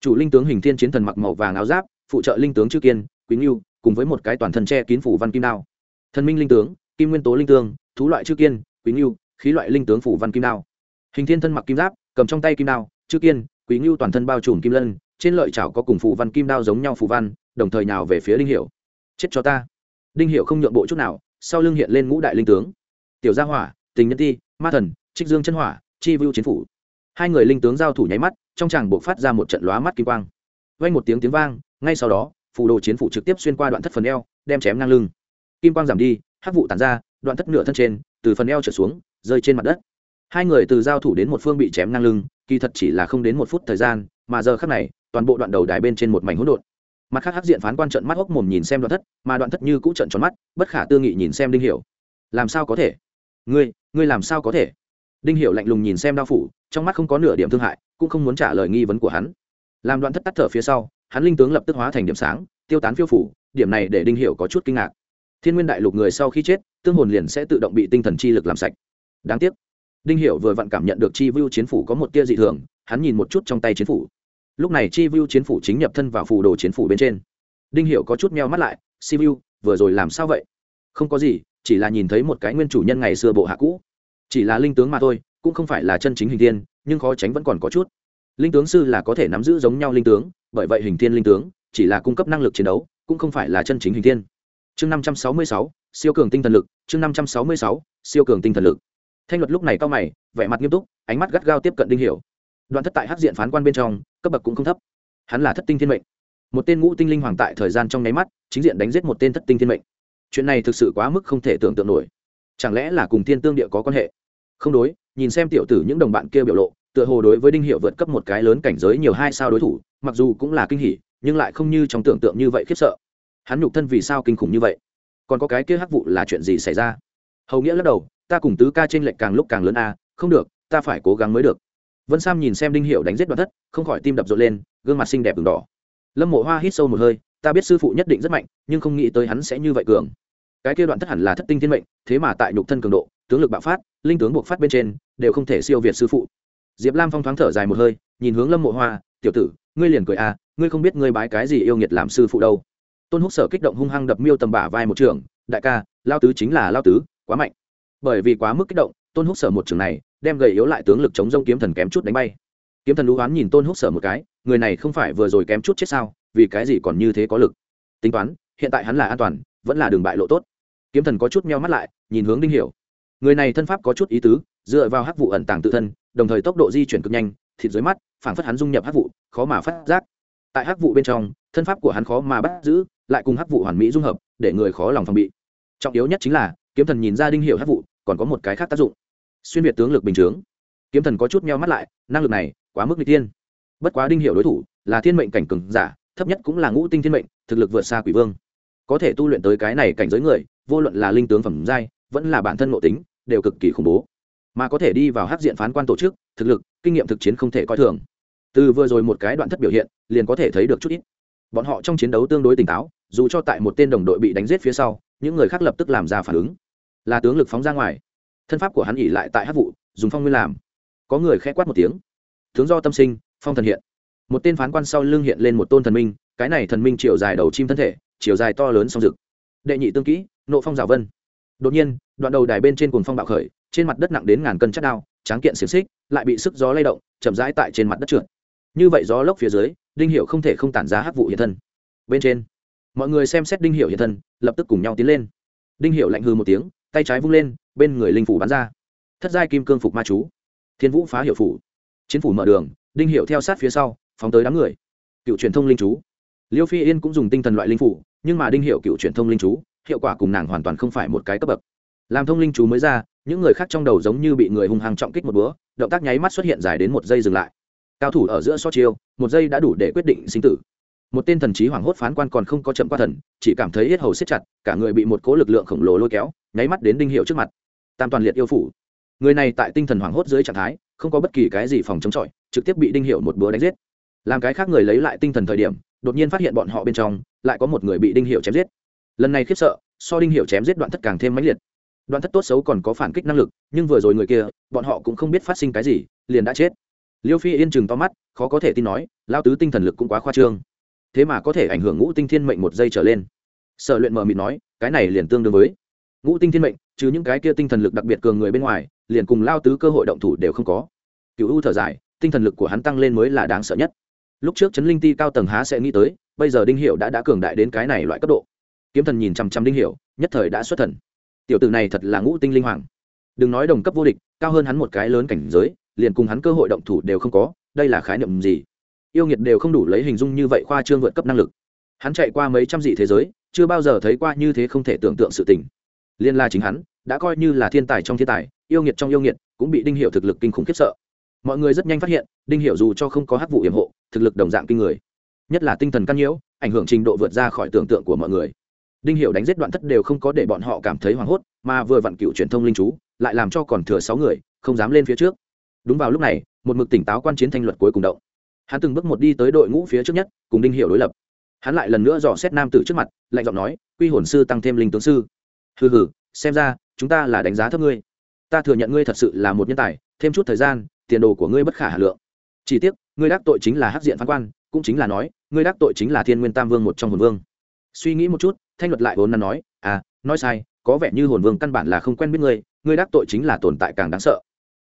Chủ linh tướng hình thiên chiến thần mặc màu vàng áo giáp, phụ trợ linh tướng chư kiên, quý ngưu, cùng với một cái toàn thân che kín phủ văn kim đao. Thần minh linh tướng, kim nguyên tố linh tướng, thú loại chư kiên, quý ngưu, khí loại linh tướng phủ văn kim đao. Hình thiên thân mặc kim giáp, cầm trong tay kim đao, chư kiên, quý ngưu toàn thân bao trùm kim lân, trên lợi chảo có cùng phủ văn kim đao giống nhau phủ văn, đồng thời nào về phía đinh hiểu. Chết cho ta. Đinh hiểu không nhượng bộ chút nào sau lưng hiện lên ngũ đại linh tướng. Tiểu gia hỏa, tình nhân ti, ma thần, trích dương chân hỏa, chi vưu chiến phủ. Hai người linh tướng giao thủ nháy mắt, trong chàng buộc phát ra một trận lóa mắt kim quang. Vang một tiếng tiếng vang, ngay sau đó, phù đồ chiến phủ trực tiếp xuyên qua đoạn thất phần eo, đem chém ngang lưng. Kim quang giảm đi, hắc vụ tàn ra, đoạn thất nửa thân trên, từ phần eo trở xuống, rơi trên mặt đất. Hai người từ giao thủ đến một phương bị chém ngang lưng, kỳ thật chỉ là không đến một phút thời gian, mà giờ khắc này, toàn bộ đoạn đầu đài bên trên một mảnh hỗn độn mặt khác hắc diện phán quan trận mắt hốc mồm nhìn xem đoạn thất, mà đoạn thất như cũ trận tròn mắt, bất khả tư nghị nhìn xem đinh hiểu. Làm sao có thể? Ngươi ngươi làm sao có thể? Đinh hiểu lạnh lùng nhìn xem đao phủ, trong mắt không có nửa điểm thương hại, cũng không muốn trả lời nghi vấn của hắn. Làm đoạn thất tắt thở phía sau, hắn linh tướng lập tức hóa thành điểm sáng, tiêu tán phiêu phủ, điểm này để đinh hiểu có chút kinh ngạc. Thiên nguyên đại lục người sau khi chết, tương hồn liền sẽ tự động bị tinh thần chi lực làm sạch. Đáng tiếc. Đinh hiểu vừa vặn cảm nhận được chi vưu chiến phủ có một tia dị thường, hắn nhìn một chút trong tay chiến phủ lúc này chi view chiến phủ chính nhập thân vào phù đồ chiến phủ bên trên. Đinh hiểu có chút meo mắt lại, chi view, vừa rồi làm sao vậy? Không có gì, chỉ là nhìn thấy một cái nguyên chủ nhân ngày xưa bộ hạ cũ. Chỉ là linh tướng mà thôi, cũng không phải là chân chính hình thiên, nhưng khó tránh vẫn còn có chút. Linh tướng sư là có thể nắm giữ giống nhau linh tướng, bởi vậy hình thiên linh tướng, chỉ là cung cấp năng lực chiến đấu, cũng không phải là chân chính hình thiên. Chương năm trăm sáu mươi sáu, siêu cường tinh thần lực, chương năm trăm sáu mươi sáu, siêu cường tinh thần lực. Thanh luật lúc này cao mày, vẻ mặt nghiêm túc, ánh mắt gắt gao tiếp cận đinh hiểu. Đoạn thất tại hắc diện phán quan bên trong cấp bậc cũng không thấp. Hắn là thất tinh thiên mệnh. Một tên ngũ tinh linh hoàng tại thời gian trong nháy mắt, chính diện đánh giết một tên thất tinh thiên mệnh. Chuyện này thực sự quá mức không thể tưởng tượng nổi. Chẳng lẽ là cùng thiên tương địa có quan hệ? Không đối, nhìn xem tiểu tử những đồng bạn kia biểu lộ, tựa hồ đối với đinh hiệu vượt cấp một cái lớn cảnh giới nhiều hai sao đối thủ, mặc dù cũng là kinh hỉ, nhưng lại không như trong tưởng tượng như vậy khiếp sợ. Hắn nhục thân vì sao kinh khủng như vậy? Còn có cái kia hắc vụ là chuyện gì xảy ra? Hầu nghĩa lắc đầu, ta cùng tứ ca t r ê n lệch càng lúc càng lớn a, không được, ta phải cố gắng mới được vân sam nhìn xem đinh hiệu đánh giết đoạn thất, không khỏi tim đập rộn lên, gương mặt xinh đẹp v n g đỏ. Lâm mộ hoa hít sâu một hơi, ta biết sư phụ nhất định rất mạnh, nhưng không nghĩ tới hắn sẽ như vậy cường. Cái kia đoạn thất hẳn là thất tinh thiên mệnh, thế mà tại nhục thân cường độ, tướng lực bạo phát, linh tướng buộc phát bên trên, đều không thể siêu việt sư phụ. Diệp lam phong thoáng thở dài một hơi, nhìn hướng lâm mộ hoa, tiểu tử, ngươi liền cười à ngươi không biết ngươi bái cái gì yêu nghiệt làm sư phụ đâu. Tôn húc sở kích động hung hăng đập miêu tầm bả vai một trường, đại ca, lao tứ chính là lao tứ, quá mạnh. Bởi vì quá mức kích động, tôn húc sở một trường này đem gầy yếu lại tướng lực chống rông kiếm thần kém chút đánh bay. Kiếm thần lũ hoán nhìn tôn húc sở một cái, người này không phải vừa rồi kém chút chết sao, vì cái gì còn như thế có lực? Tính toán, hiện tại hắn là an toàn, vẫn là đường bại lộ tốt. Kiếm thần có chút meo mắt lại, nhìn hướng đinh hiểu. Người này thân pháp có chút ý tứ, dựa vào hắc vụ ẩn tàng tự thân, đồng thời tốc độ di chuyển cực nhanh, thịt dưới mắt phản phất hắn dung nhập hắc vụ, khó mà phát giác. Tại hắc vụ bên trong, thân pháp của hắn khó mà bắt giữ, lại cùng hắc vụ hoàn mỹ dung hợp, để người khó lòng phòng bị. Trọng yếu nhất chính là, kiếm thần nhìn ra đinh hiểu hắc vụ, còn có một cái khác tác dụng xuyên việt tướng lực bình chướng. Kiếm thần có chút meo mắt lại, năng lực này quá mức n tiên bất quá đinh hiệu đối thủ là thiên mệnh cảnh cường giả, thấp nhất cũng là ngũ tinh thiên mệnh, thực lực vượt xa quỷ vương. Có thể tu luyện tới cái này cảnh giới người, vô luận là linh tướng phẩm giai, vẫn là bản thân ngộ tính, đều cực kỳ khủng bố. Mà có thể đi vào hát diện phán quan tổ chức, thực lực, kinh nghiệm thực chiến không thể coi thường. Từ vừa rồi một cái đoạn thất biểu hiện, liền có thể thấy được chút ít. Bọn họ trong chiến đấu tương đối tỉnh táo, dù cho tại một tên đồng đội bị đánh giết phía sau, những người khác lập tức làm ra phản ứng. Là tướng lực phóng ra ngoài thân pháp của hắn ỉ lại tại hát vụ, dùng phong nguyên làm. Có người khẽ quát một tiếng. Tướng do tâm sinh, phong thần hiện. Một tên phán quan sau lưng hiện lên một tôn thần minh, cái này thần minh chiều dài đầu chim thân thể, chiều dài to lớn song rực. Đệ nhị tương kỹ, nộ phong rào vân. Đột nhiên, đoạn đầu đài bên trên cuồng phong bạo khởi, trên mặt đất nặng đến ngàn cân chất đao, tráng kiện xiềng xích, lại bị sức gió lay động, chậm rãi tại trên mặt đất trượt. Như vậy gió lốc phía dưới, đinh hiệu không thể không tản giá hát vụ hiện thân. Bên trên, mọi người xem xét đinh hiệu hiện thân, lập tức cùng nhau tiến lên. Đinh hiệu lạnh hư một tiếng, tay trái vung lên bên người linh phủ bắn ra. Thất giai kim cương phục ma chú. Thiên vũ phá hiệu phủ. Chiến phủ mở đường, đinh hiệu theo sát phía sau, phóng tới đám người. Cựu truyền thông linh chú. Liêu phi yên cũng dùng tinh thần loại linh phủ, nhưng mà đinh hiệu cựu truyền thông linh chú, hiệu quả cùng nàng hoàn toàn không phải một cái cấp bậc. Làm thông linh chú mới ra, những người khác trong đầu giống như bị người hung hăng trọng kích một búa động tác nháy mắt xuất hiện dài đến một giây dừng lại. Cao thủ ở giữa so chiêu, một giây đã đủ để quyết định sinh tử. Một tên thần trí hoảng hốt phán quan còn không có chậm qua thần, chỉ cảm thấy hết hầu siết chặt, cả người bị một cố lực lượng khổng lồ lôi kéo, nháy mắt đến đinh hiệu trước mặt tam toàn liệt yêu phủ. Người này tại tinh thần hoảng hốt dưới trạng thái, không có bất kỳ cái gì phòng chống chọi, trực tiếp bị đinh hiệu một búa đánh giết. Làm cái khác người lấy lại tinh thần thời điểm, đột nhiên phát hiện bọn họ bên trong, lại có một người bị đinh hiệu chém giết. Lần này khiếp sợ, so đinh hiệu chém giết đoạn thất càng thêm mãnh liệt. Đoạn thất tốt xấu còn có phản kích năng lực, nhưng vừa rồi người kia, bọn họ cũng không biết phát sinh cái gì, liền đã chết. Liêu phi yên chừng to mắt, khó có thể tin nói, lao tứ tinh thần lực cũng quá khoa trương. Thế mà có thể ảnh hưởng ngũ tinh thiên mệnh một giây trở lên. Sở luyện mờ mịt nói, cái này liền tương đương với ngũ tinh thiên mệnh, chứ những cái kia tinh thần lực đặc biệt cường người bên ngoài, liền cùng lao tứ cơ hội động thủ đều không có. Cựu u thở dài, tinh thần lực của hắn tăng lên mới là đáng sợ nhất. Lúc trước chấn linh ti cao tầng há sẽ nghĩ tới, bây giờ đinh hiệu đã đã cường đại đến cái này loại cấp độ. Kiếm thần nhìn chằm chằm đinh hiệu nhất thời đã xuất thần. Tiểu tử này thật là ngũ tinh linh hoàng. Đừng nói đồng cấp vô địch, cao hơn hắn một cái lớn cảnh giới, liền cùng hắn cơ hội động thủ đều không có, đây là khái niệm gì? Yêu nghiệt đều không đủ lấy hình dung như vậy khoa trương vượt cấp năng lực. Hắn chạy qua mấy trăm dị thế giới, chưa bao giờ thấy qua như thế không thể tưởng tượng sự tình liên la chính hắn, đã coi như là thiên tài trong thiên tài, yêu nghiệt trong yêu nghiệt, cũng bị đinh hiệu thực lực kinh khủng khiếp sợ. Mọi người rất nhanh phát hiện, đinh hiệu dù cho không có hắc vụ hiểm hộ, thực lực đồng dạng kinh người. Nhất là tinh thần căn nhiễu, ảnh hưởng trình độ vượt ra khỏi tưởng tượng của mọi người. Đinh hiệu đánh giết đoạn thất đều không có để bọn họ cảm thấy hoảng hốt, mà vừa vặn cựu truyền thông linh chú, lại làm cho còn thừa sáu người, không dám lên phía trước. Đúng vào lúc này, một mực tỉnh táo quan chiến thanh luật cuối cùng động. Hắn từng bước một đi tới đội ngũ phía trước nhất, cùng đinh hiệu đối lập. Hắn lại lần nữa dò xét nam tử trước mặt, lạnh giọng nói, quy hồn sư tăng thêm linh tướng sư hừ hừ, xem ra, chúng ta là đánh giá thấp ngươi. Ta thừa nhận ngươi thật sự là một nhân tài, thêm chút thời gian, tiền đồ của ngươi bất khả hà lượng. Chỉ tiếc, ngươi đắc tội chính là hắc diện phán quan, cũng chính là nói, ngươi đắc tội chính là thiên nguyên tam vương một trong hồn vương. Suy nghĩ một chút, thanh luật lại vốn năn nói à nói sai, có vẻ như hồn vương căn bản là không quen biết ngươi ngươi đắc tội chính là tồn tại càng đáng sợ.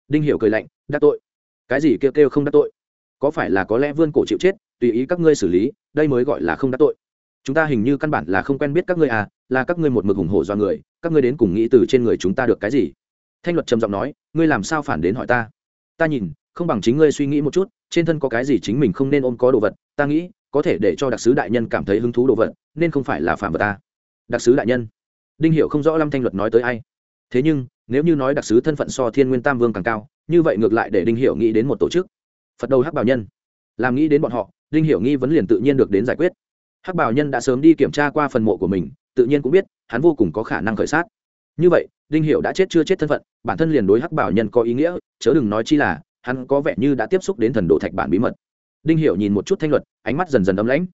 Đinh hiểu cười lạnh, đắc tội? Cái gì kêu kêu không đắc tội? Có phải là có lẽ vươn cổ chịu chết, tùy ý các ngươi xử lý, đây mới gọi là không đắc tội chúng ta hình như căn bản là không quen biết các ngươi à là các ngươi một mực ủng hộ do người, các ngươi đến cùng nghĩ từ trên người chúng ta được cái gì? Thanh luật trầm giọng nói, ngươi làm sao phản đến hỏi ta? Ta nhìn, không bằng chính ngươi suy nghĩ một chút, trên thân có cái gì chính mình không nên ôm có đồ vật, ta nghĩ, có thể để cho đặc sứ đại nhân cảm thấy hứng thú đồ vật, nên không phải là phạm vật ta. Đặc sứ đại nhân? Đinh hiệu không rõ lâm thanh luật nói tới ai. Thế nhưng, nếu như nói đặc sứ thân phận so thiên nguyên tam vương càng cao, như vậy ngược lại để đinh hiệu nghĩ đến một tổ chức. Phật đầu hắc bảo nhân. Làm nghĩ đến bọn họ, đinh hiệu nghi vấn liền tự nhiên được đến giải quyết hắc bảo nhân đã sớm đi kiểm tra qua phần mộ của mình, tự nhiên cũng biết, hắn vô cùng có khả năng khởi sát. Như vậy, đinh hiệu đã chết chưa chết thân phận, bản thân liền đối hắc bảo nhân có ý nghĩa, chớ đừng nói chi là, hắn có vẻ như đã tiếp xúc đến thần độ thạch bản bí mật. Đinh hiệu nhìn một chút thanh luật, ánh mắt dần dần ấm lãnh.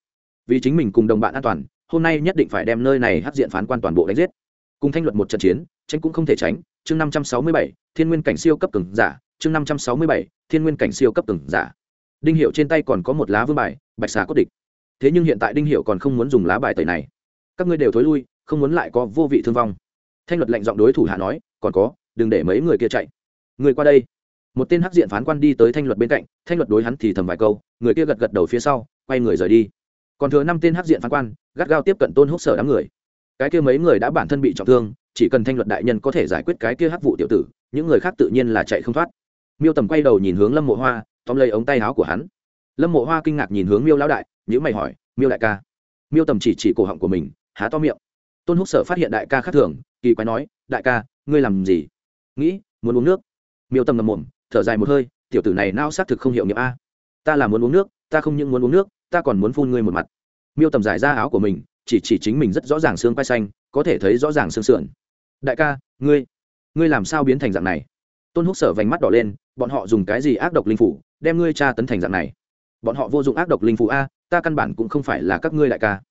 Vì chính mình cùng đồng bạn an toàn, hôm nay nhất định phải đem nơi này hắc diện phán quan toàn bộ đánh giết. Cùng thanh luật một trận chiến, tranh cũng không thể tránh. Chương năm trăm sáu mươi bảy, thiên nguyên cảnh siêu cấp cường giả. Chương năm trăm sáu mươi bảy, thiên nguyên cảnh siêu cấp cường giả. Đinh hiệu trên tay còn có một lá vương bài, bạch xà cốt địch thế nhưng hiện tại đinh hiệu còn không muốn dùng lá bài tẩy này. Các ngươi đều thối lui, không muốn lại có vô vị thương vong. Thanh luật lệnh giọng đối thủ hạ nói, còn có, đừng để mấy người kia chạy. Người qua đây. Một tên hắc diện phán quan đi tới thanh luật bên cạnh, thanh luật đối hắn thì thầm vài câu, người kia gật gật đầu phía sau, quay người rời đi. Còn thừa năm tên hắc diện phán quan, gắt gao tiếp cận tôn húc sở đám người. Cái kia mấy người đã bản thân bị trọng thương, chỉ cần thanh luật đại nhân có thể giải quyết cái kia hắc vụ tiểu tử, những người khác tự nhiên là chạy không thoát. Miêu tầm quay đầu nhìn hướng lâm mộ hoa, tóm lấy ống tay áo của hắn. Lâm mộ hoa kinh ngạc nhìn hướng miêu lão đại nhữ mày hỏi, miêu đại ca. Miêu tầm chỉ chỉ cổ họng của mình, há to miệng. Tôn húc sở phát hiện đại ca khác thường, kỳ quái nói, đại ca, ngươi làm gì? Nghĩ, muốn uống nước. Miêu tầm ngầm mồm, thở dài một hơi, tiểu tử này nao xác thực không hiệu nghiệm a. Ta là muốn uống nước, ta không những muốn uống nước, ta còn muốn phun ngươi một mặt. Miêu tầm giải ra áo của mình, chỉ chỉ chính mình rất rõ ràng xương quai xanh, có thể thấy rõ ràng xương sườn. Đại ca, ngươi ngươi làm sao biến thành dạng này? Tôn húc sở vành mắt đỏ lên, bọn họ dùng cái gì ác độc linh phủ, đem ngươi tra tấn thành dạng này? Bọn họ vô dụng ác độc linh phủ a ta căn bản cũng không phải là các ngươi đại ca.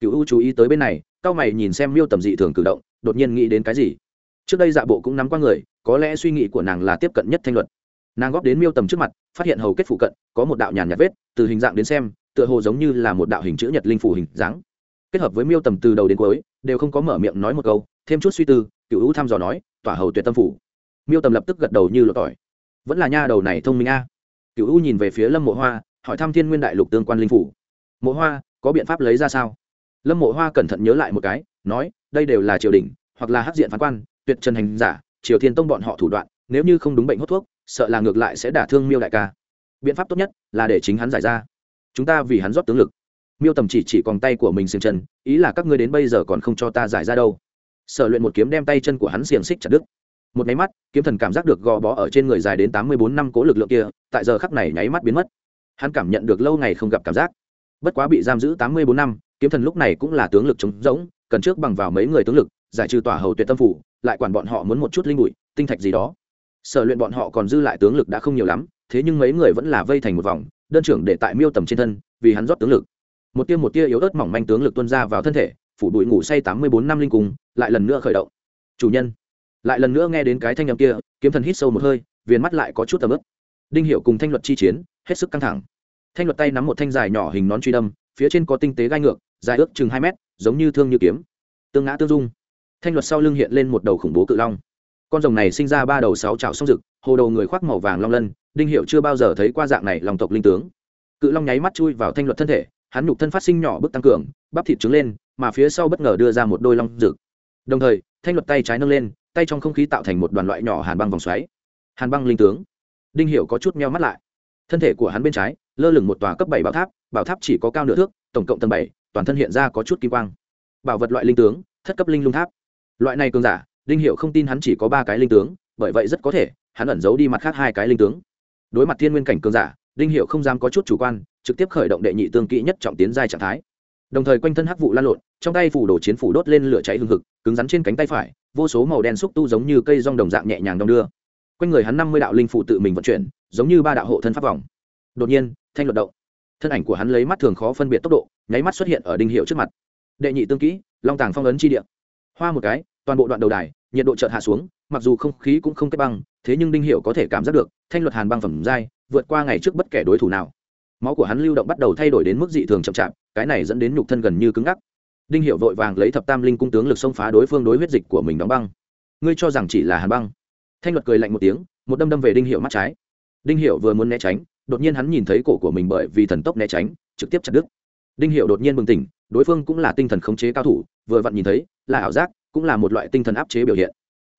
Cựu u chú ý tới bên này, cao mày nhìn xem miêu tầm dị thường cử động, đột nhiên nghĩ đến cái gì? Trước đây dạ bộ cũng nắm qua người, có lẽ suy nghĩ của nàng là tiếp cận nhất thanh luật. Nàng góp đến miêu tầm trước mặt, phát hiện hầu kết phụ cận, có một đạo nhàn nhạt vết, từ hình dạng đến xem, tựa hồ giống như là một đạo hình chữ nhật linh phủ hình dáng. Kết hợp với miêu tầm từ đầu đến cuối, đều không có mở miệng nói một câu, thêm chút suy tư cựu u thăm dò nói tỏa hầu tuyệt tâm phủ. Miêu tầm lập tức gật đầu như lột tỏi. Vẫn là nha đầu này thông minh a. À. cựu u nhìn về phía lâm mộ hoa, hỏi thăm thiên nguyên đại lục tương quan linh phủ mộ hoa, có biện pháp lấy ra sao? Lâm mộ hoa cẩn thận nhớ lại một cái, nói, đây đều là triều đình, hoặc là hắc diện phán quan, tuyệt trần hành giả, triều thiên tông bọn họ thủ đoạn, nếu như không đúng bệnh hút thuốc, sợ là ngược lại sẽ đả thương miêu đại ca. Biện pháp tốt nhất là để chính hắn giải ra. Chúng ta vì hắn rót tướng lực. Miêu tầm chỉ chỉ còn tay của mình xiềng chân, ý là các ngươi đến bây giờ còn không cho ta giải ra đâu. Sở luyện một kiếm đem tay chân của hắn xiềng xích chặt đứt. Một máy mắt, kiếm thần cảm giác được gò bó ở trên người dài đến tám mươi bốn năm cố lực lượng kia, tại giờ khắc này nháy mắt biến mất. Hắn cảm nhận được lâu ngày không gặp cảm giác bất quá bị giam giữ tám mươi bốn năm, kiếm thần lúc này cũng là tướng lực chống rỗng, cần trước bằng vào mấy người tướng lực, giải trừ tỏa hầu tuyệt tâm phủ, lại quản bọn họ muốn một chút linh bụi, tinh thạch gì đó. Sở luyện bọn họ còn dư lại tướng lực đã không nhiều lắm, thế nhưng mấy người vẫn là vây thành một vòng, đơn trưởng để tại miêu tầm trên thân, vì hắn rót tướng lực. Một tia một tia yếu ớt mỏng manh tướng lực tuôn ra vào thân thể, phủ bụi ngủ say tám mươi bốn năm linh cùng lại lần nữa khởi động. Chủ nhân, lại lần nữa nghe đến cái thanh âm kia, kiếm thần hít sâu một hơi, viền mắt lại có chút tầm ướp đinh hiệu cùng thanh luật chi chiến, hết sức căng thẳng thanh luật tay nắm một thanh dài nhỏ hình nón truy đâm, phía trên có tinh tế gai ngược, dài ước chừng hai mét, giống như thương như kiếm. Tương ngã tương dung. Thanh luật sau lưng hiện lên một đầu khủng bố cự long. Con rồng này sinh ra ba đầu sáu trào sông rực hồ đầu người khoác màu vàng long lân, đinh hiệu chưa bao giờ thấy qua dạng này lòng tộc linh tướng. Cự long nháy mắt chui vào thanh luật thân thể, hắn nhục thân phát sinh nhỏ bước tăng cường, bắp thịt trứng lên, mà phía sau bất ngờ đưa ra một đôi long rực đồng thời, thanh luật tay trái nâng lên, tay trong không khí tạo thành một đoàn loại nhỏ hàn băng vòng xoáy. Hàn băng linh tướng. Đinh hiệu có chút meo mắt lại. Thân thể của hắn bên trái lơ lửng một tòa cấp bảy bảo tháp bảo tháp chỉ có cao nửa thước, tổng cộng tầng bảy, toàn thân hiện ra có chút kim quang. Bảo vật loại linh tướng, thất cấp linh lung tháp. Loại này cường giả, đinh hiệu không tin hắn chỉ có ba cái linh tướng, bởi vậy rất có thể, hắn ẩn giấu đi mặt khác hai cái linh tướng. Đối mặt thiên nguyên cảnh cường giả, đinh hiệu không dám có chút chủ quan, trực tiếp khởi động đệ nhị tương kỹ nhất trọng tiến giai trạng thái. Đồng thời quanh thân hắc vụ lan lộn, trong tay phủ đổ chiến phủ đốt lên lửa cháy hừng hực, cứng rắn trên cánh tay phải, vô số màu đen xúc tu giống như cây rong đồng dạng nhẹ nhàng đong đưa. Quanh người hắn năm mươi đạo linh phụ tự mình vận chuyển, giống như ba đạo hộ thân pháp vòng. Đột nhiên thanh luật động. Thân ảnh của hắn lấy mắt thường khó phân biệt tốc độ nháy mắt xuất hiện ở đinh hiệu trước mặt. Đệ nhị tương kỹ long tàng phong ấn chi địa. Hoa một cái toàn bộ đoạn đầu đài nhiệt độ chợt hạ xuống mặc dù không khí cũng không kết băng thế nhưng đinh hiệu có thể cảm giác được thanh luật hàn băng phẩm dai, vượt qua ngày trước bất kể đối thủ nào. Máu của hắn lưu động bắt đầu thay đổi đến mức dị thường chậm chạp cái này dẫn đến nhục thân gần như cứng ngắc. Đinh hiệu vội vàng lấy thập tam linh cung tướng lực xông phá đối phương đối huyết dịch của mình đóng băng. Ngươi cho rằng chỉ là hàn băng? Thanh luật cười lạnh một tiếng một đâm đâm về đinh hiệu mắt trái. Đinh hiệu vừa muốn né tránh đột nhiên hắn nhìn thấy cổ của mình bởi vì thần tốc né tránh, trực tiếp chặt đứt. Đinh hiệu đột nhiên bừng tỉnh, đối phương cũng là tinh thần khống chế cao thủ, vừa vặn nhìn thấy, là ảo giác, cũng là một loại tinh thần áp chế biểu hiện.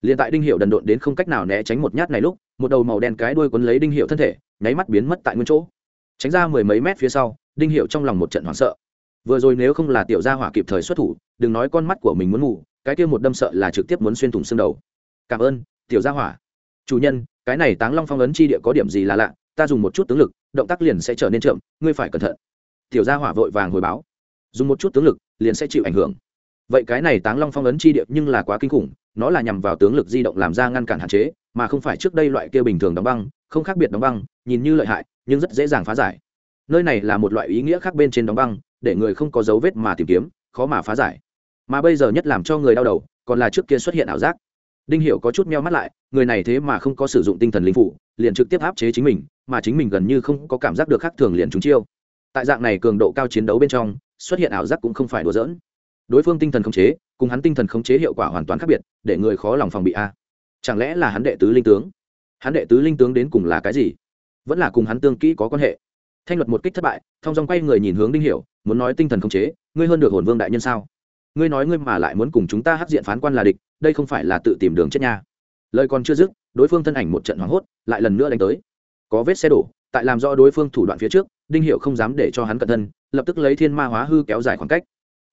Liền tại đinh hiệu đần độn đến không cách nào né tránh một nhát này lúc, một đầu màu đen cái đuôi quấn lấy đinh hiệu thân thể, nháy mắt biến mất tại nguyên chỗ. Tránh ra mười mấy mét phía sau, đinh hiệu trong lòng một trận hoảng sợ. Vừa rồi nếu không là tiểu gia hỏa kịp thời xuất thủ, đừng nói con mắt của mình muốn ngủ, cái kia một đâm sợ là trực tiếp muốn xuyên thủng xương đầu. Cảm ơn, tiểu gia hỏa. Chủ nhân, cái này táng long phong ấn chi địa có điểm gì là lạ ta dùng một chút tướng lực, động tác liền sẽ trở nên chậm, ngươi phải cẩn thận. Tiểu gia hỏa vội vàng hồi báo. Dùng một chút tướng lực, liền sẽ chịu ảnh hưởng. Vậy cái này táng long phong ấn chi địa nhưng là quá kinh khủng, nó là nhằm vào tướng lực di động làm ra ngăn cản hạn chế, mà không phải trước đây loại kia bình thường đóng băng, không khác biệt đóng băng, nhìn như lợi hại, nhưng rất dễ dàng phá giải. Nơi này là một loại ý nghĩa khác bên trên đóng băng, để người không có dấu vết mà tìm kiếm, khó mà phá giải. Mà bây giờ nhất làm cho người đau đầu, còn là trước kia xuất hiện ảo giác. Đinh Hiểu có chút meo mắt lại, người này thế mà không có sử dụng tinh thần linh phủ liền trực tiếp áp chế chính mình, mà chính mình gần như không có cảm giác được khác thường liền trúng chiêu. Tại dạng này cường độ cao chiến đấu bên trong, xuất hiện ảo giác cũng không phải đùa dỡn đối phương tinh thần khống chế, cùng hắn tinh thần khống chế hiệu quả hoàn toàn khác biệt, để người khó lòng phòng bị a. Chẳng lẽ là hắn đệ tứ linh tướng? Hắn đệ tứ linh tướng đến cùng là cái gì? Vẫn là cùng hắn tương kỹ có quan hệ. Thanh luật một kích thất bại thong dong quay người nhìn hướng đinh hiểu, muốn nói tinh thần khống chế, ngươi hơn được hồn vương đại nhân sao? Ngươi nói ngươi mà lại muốn cùng chúng ta hắc diện phán quan là địch, đây không phải là tự tìm đường chết nha lời còn chưa dứt, đối phương thân ảnh một trận hoảng hốt, lại lần nữa đánh tới. Có vết xe đổ, tại làm do đối phương thủ đoạn phía trước, đinh hiệu không dám để cho hắn cẩn thân, lập tức lấy thiên ma hóa hư kéo dài khoảng cách.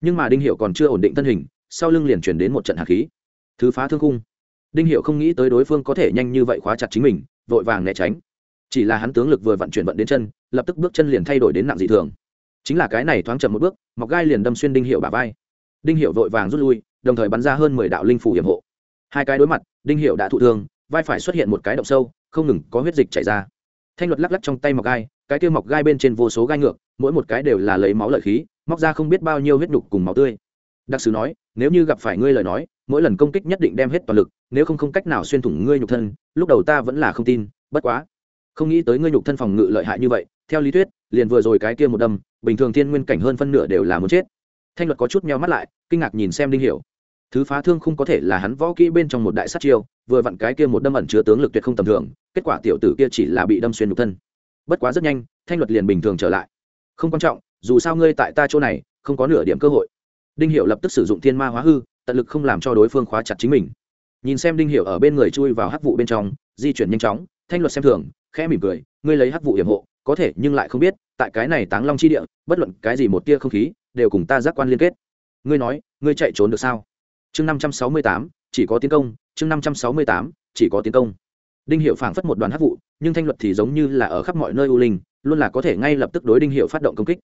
Nhưng mà đinh hiệu còn chưa ổn định thân hình, sau lưng liền chuyển đến một trận hạt khí. Thứ phá thương khung. Đinh hiệu không nghĩ tới đối phương có thể nhanh như vậy khóa chặt chính mình, vội vàng né tránh. Chỉ là hắn tướng lực vừa vận chuyển vận đến chân, lập tức bước chân liền thay đổi đến nặng dị thường. Chính là cái này thoáng chậm một bước, mọc gai liền đâm xuyên đinh hiệu bả vai. Đinh hiệu vội vàng rút lui, đồng thời bắn ra hơn mười đạo linh phủ hiểm hộ hai cái đối mặt, đinh hiệu đã thụ thương, vai phải xuất hiện một cái động sâu, không ngừng có huyết dịch chảy ra. Thanh luật lắc lắc trong tay mọc gai, cái kia mọc gai bên trên vô số gai ngược, mỗi một cái đều là lấy máu lợi khí, móc ra không biết bao nhiêu huyết nhục cùng máu tươi. Đặc sứ nói, nếu như gặp phải ngươi lời nói, mỗi lần công kích nhất định đem hết toàn lực, nếu không không cách nào xuyên thủng ngươi nhục thân, lúc đầu ta vẫn là không tin, bất quá. Không nghĩ tới ngươi nhục thân phòng ngự lợi hại như vậy, theo lý thuyết, liền vừa rồi cái kia một đâm, bình thường thiên nguyên cảnh hơn phân nửa đều là muốn chết. Thanh luật có chút meo mắt lại, kinh ngạc nhìn xem đinh hiểu thứ phá thương không có thể là hắn võ kỹ bên trong một đại sát chiêu, vừa vặn cái kia một đâm ẩn chứa tướng lực tuyệt không tầm thường, kết quả tiểu tử kia chỉ là bị đâm xuyên nhục thân. Bất quá rất nhanh, thanh luật liền bình thường trở lại. Không quan trọng, dù sao ngươi tại ta chỗ này, không có nửa điểm cơ hội. Đinh hiệu lập tức sử dụng thiên ma hóa hư, tận lực không làm cho đối phương khóa chặt chính mình. Nhìn xem đinh hiệu ở bên người chui vào hắc vụ bên trong, di chuyển nhanh chóng, thanh luật xem thường, khẽ mỉm cười, ngươi lấy hắc vụ hiểm hộ, có thể, nhưng lại không biết, tại cái này táng long chi địa, bất luận cái gì một tia không khí, đều cùng ta giác quan liên kết. Ngươi nói, ngươi chạy trốn được sao? Chương năm trăm sáu mươi tám, chỉ có tiến công, chương năm trăm sáu mươi tám, chỉ có tiến công. Đinh hiệu phảng phất một đoàn hắc vụ, nhưng thanh luật thì giống như là ở khắp mọi nơi u linh, luôn là có thể ngay lập tức đối đinh hiệu phát động công kích.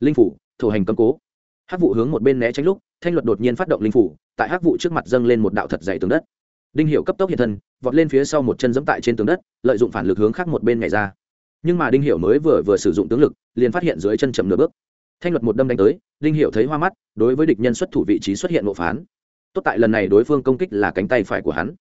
Linh phủ, thủ hành cầm cố. Hắc vụ hướng một bên né tránh lúc, thanh luật đột nhiên phát động linh phủ, tại hắc vụ trước mặt dâng lên một đạo thật dày tường đất. Đinh hiệu cấp tốc hiện thân, vọt lên phía sau một chân dẫm tại trên tường đất, lợi dụng phản lực hướng khác một bên nhảy ra. Nhưng mà đinh hiệu mới vừa vừa sử dụng tướng lực, liền phát hiện dưới chân chậm nửa bước. Thanh luật một đâm đánh tới, đinh hiệu thấy hoa mắt, đối với địch nhân xuất thủ vị trí xuất hiện ngộ phán tốt tại lần này đối phương công kích là cánh tay phải của hắn.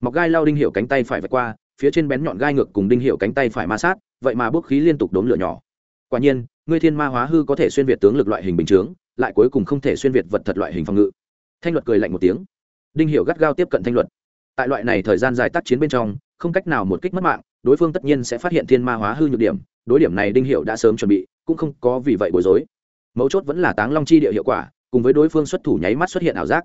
Mọc gai lao đinh hiệu cánh tay phải vạch qua, phía trên bén nhọn gai ngược cùng đinh hiệu cánh tay phải ma sát, vậy mà bốc khí liên tục đốn lửa nhỏ. Quả nhiên, ngươi thiên ma hóa hư có thể xuyên việt tướng lực loại hình bình chướng, lại cuối cùng không thể xuyên việt vật thật loại hình phòng ngự. Thanh luật cười lạnh một tiếng. Đinh hiệu gắt gao tiếp cận thanh luật. Tại loại này thời gian dài tác chiến bên trong, không cách nào một kích mất mạng, đối phương tất nhiên sẽ phát hiện thiên ma hóa hư nhược điểm, đối điểm này đinh hiệu đã sớm chuẩn bị, cũng không có vì vậy bối rối. Mấu chốt vẫn là táng long chi địa hiệu quả, cùng với đối phương xuất thủ nháy mắt xuất hiện ảo giác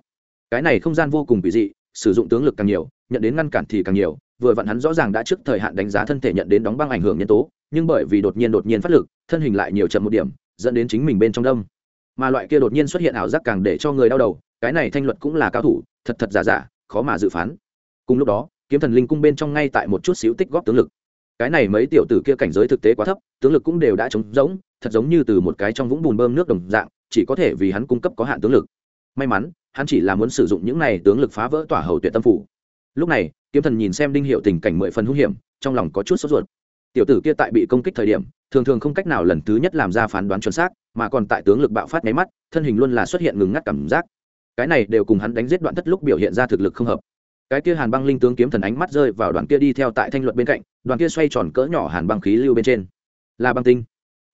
cái này không gian vô cùng kỳ dị, sử dụng tướng lực càng nhiều, nhận đến ngăn cản thì càng nhiều. Vừa vặn hắn rõ ràng đã trước thời hạn đánh giá thân thể nhận đến đóng băng ảnh hưởng nhân tố, nhưng bởi vì đột nhiên đột nhiên phát lực, thân hình lại nhiều chậm một điểm, dẫn đến chính mình bên trong đông mà loại kia đột nhiên xuất hiện ảo giác càng để cho người đau đầu, cái này thanh luật cũng là cao thủ, thật thật giả giả, khó mà dự phán. Cùng lúc đó, kiếm thần linh cung bên trong ngay tại một chút xíu tích góp tướng lực. Cái này mấy tiểu tử kia cảnh giới thực tế quá thấp, tướng lực cũng đều đã trống rỗng, thật giống như từ một cái trong vũng bùn bơm nước đồng dạng, chỉ có thể vì hắn cung cấp có hạn tướng lực. May mắn hắn chỉ là muốn sử dụng những này tướng lực phá vỡ tỏa hầu tuyệt tâm phủ. Lúc này, kiếm thần nhìn xem đinh hiệu tình cảnh mười phần hung hiểm, trong lòng có chút sốt ruột. Tiểu tử kia tại bị công kích thời điểm, thường thường không cách nào lần thứ nhất làm ra phán đoán chuẩn xác, mà còn tại tướng lực bạo phát máy mắt, thân hình luôn là xuất hiện ngừng ngắt cảm giác. Cái này đều cùng hắn đánh giết đoạn thất lúc biểu hiện ra thực lực không hợp. Cái kia hàn băng linh tướng kiếm thần ánh mắt rơi vào đoàn kia đi theo tại thanh luận bên cạnh, đoàn kia xoay tròn cỡ nhỏ hàn băng khí lưu bên trên. Là băng tinh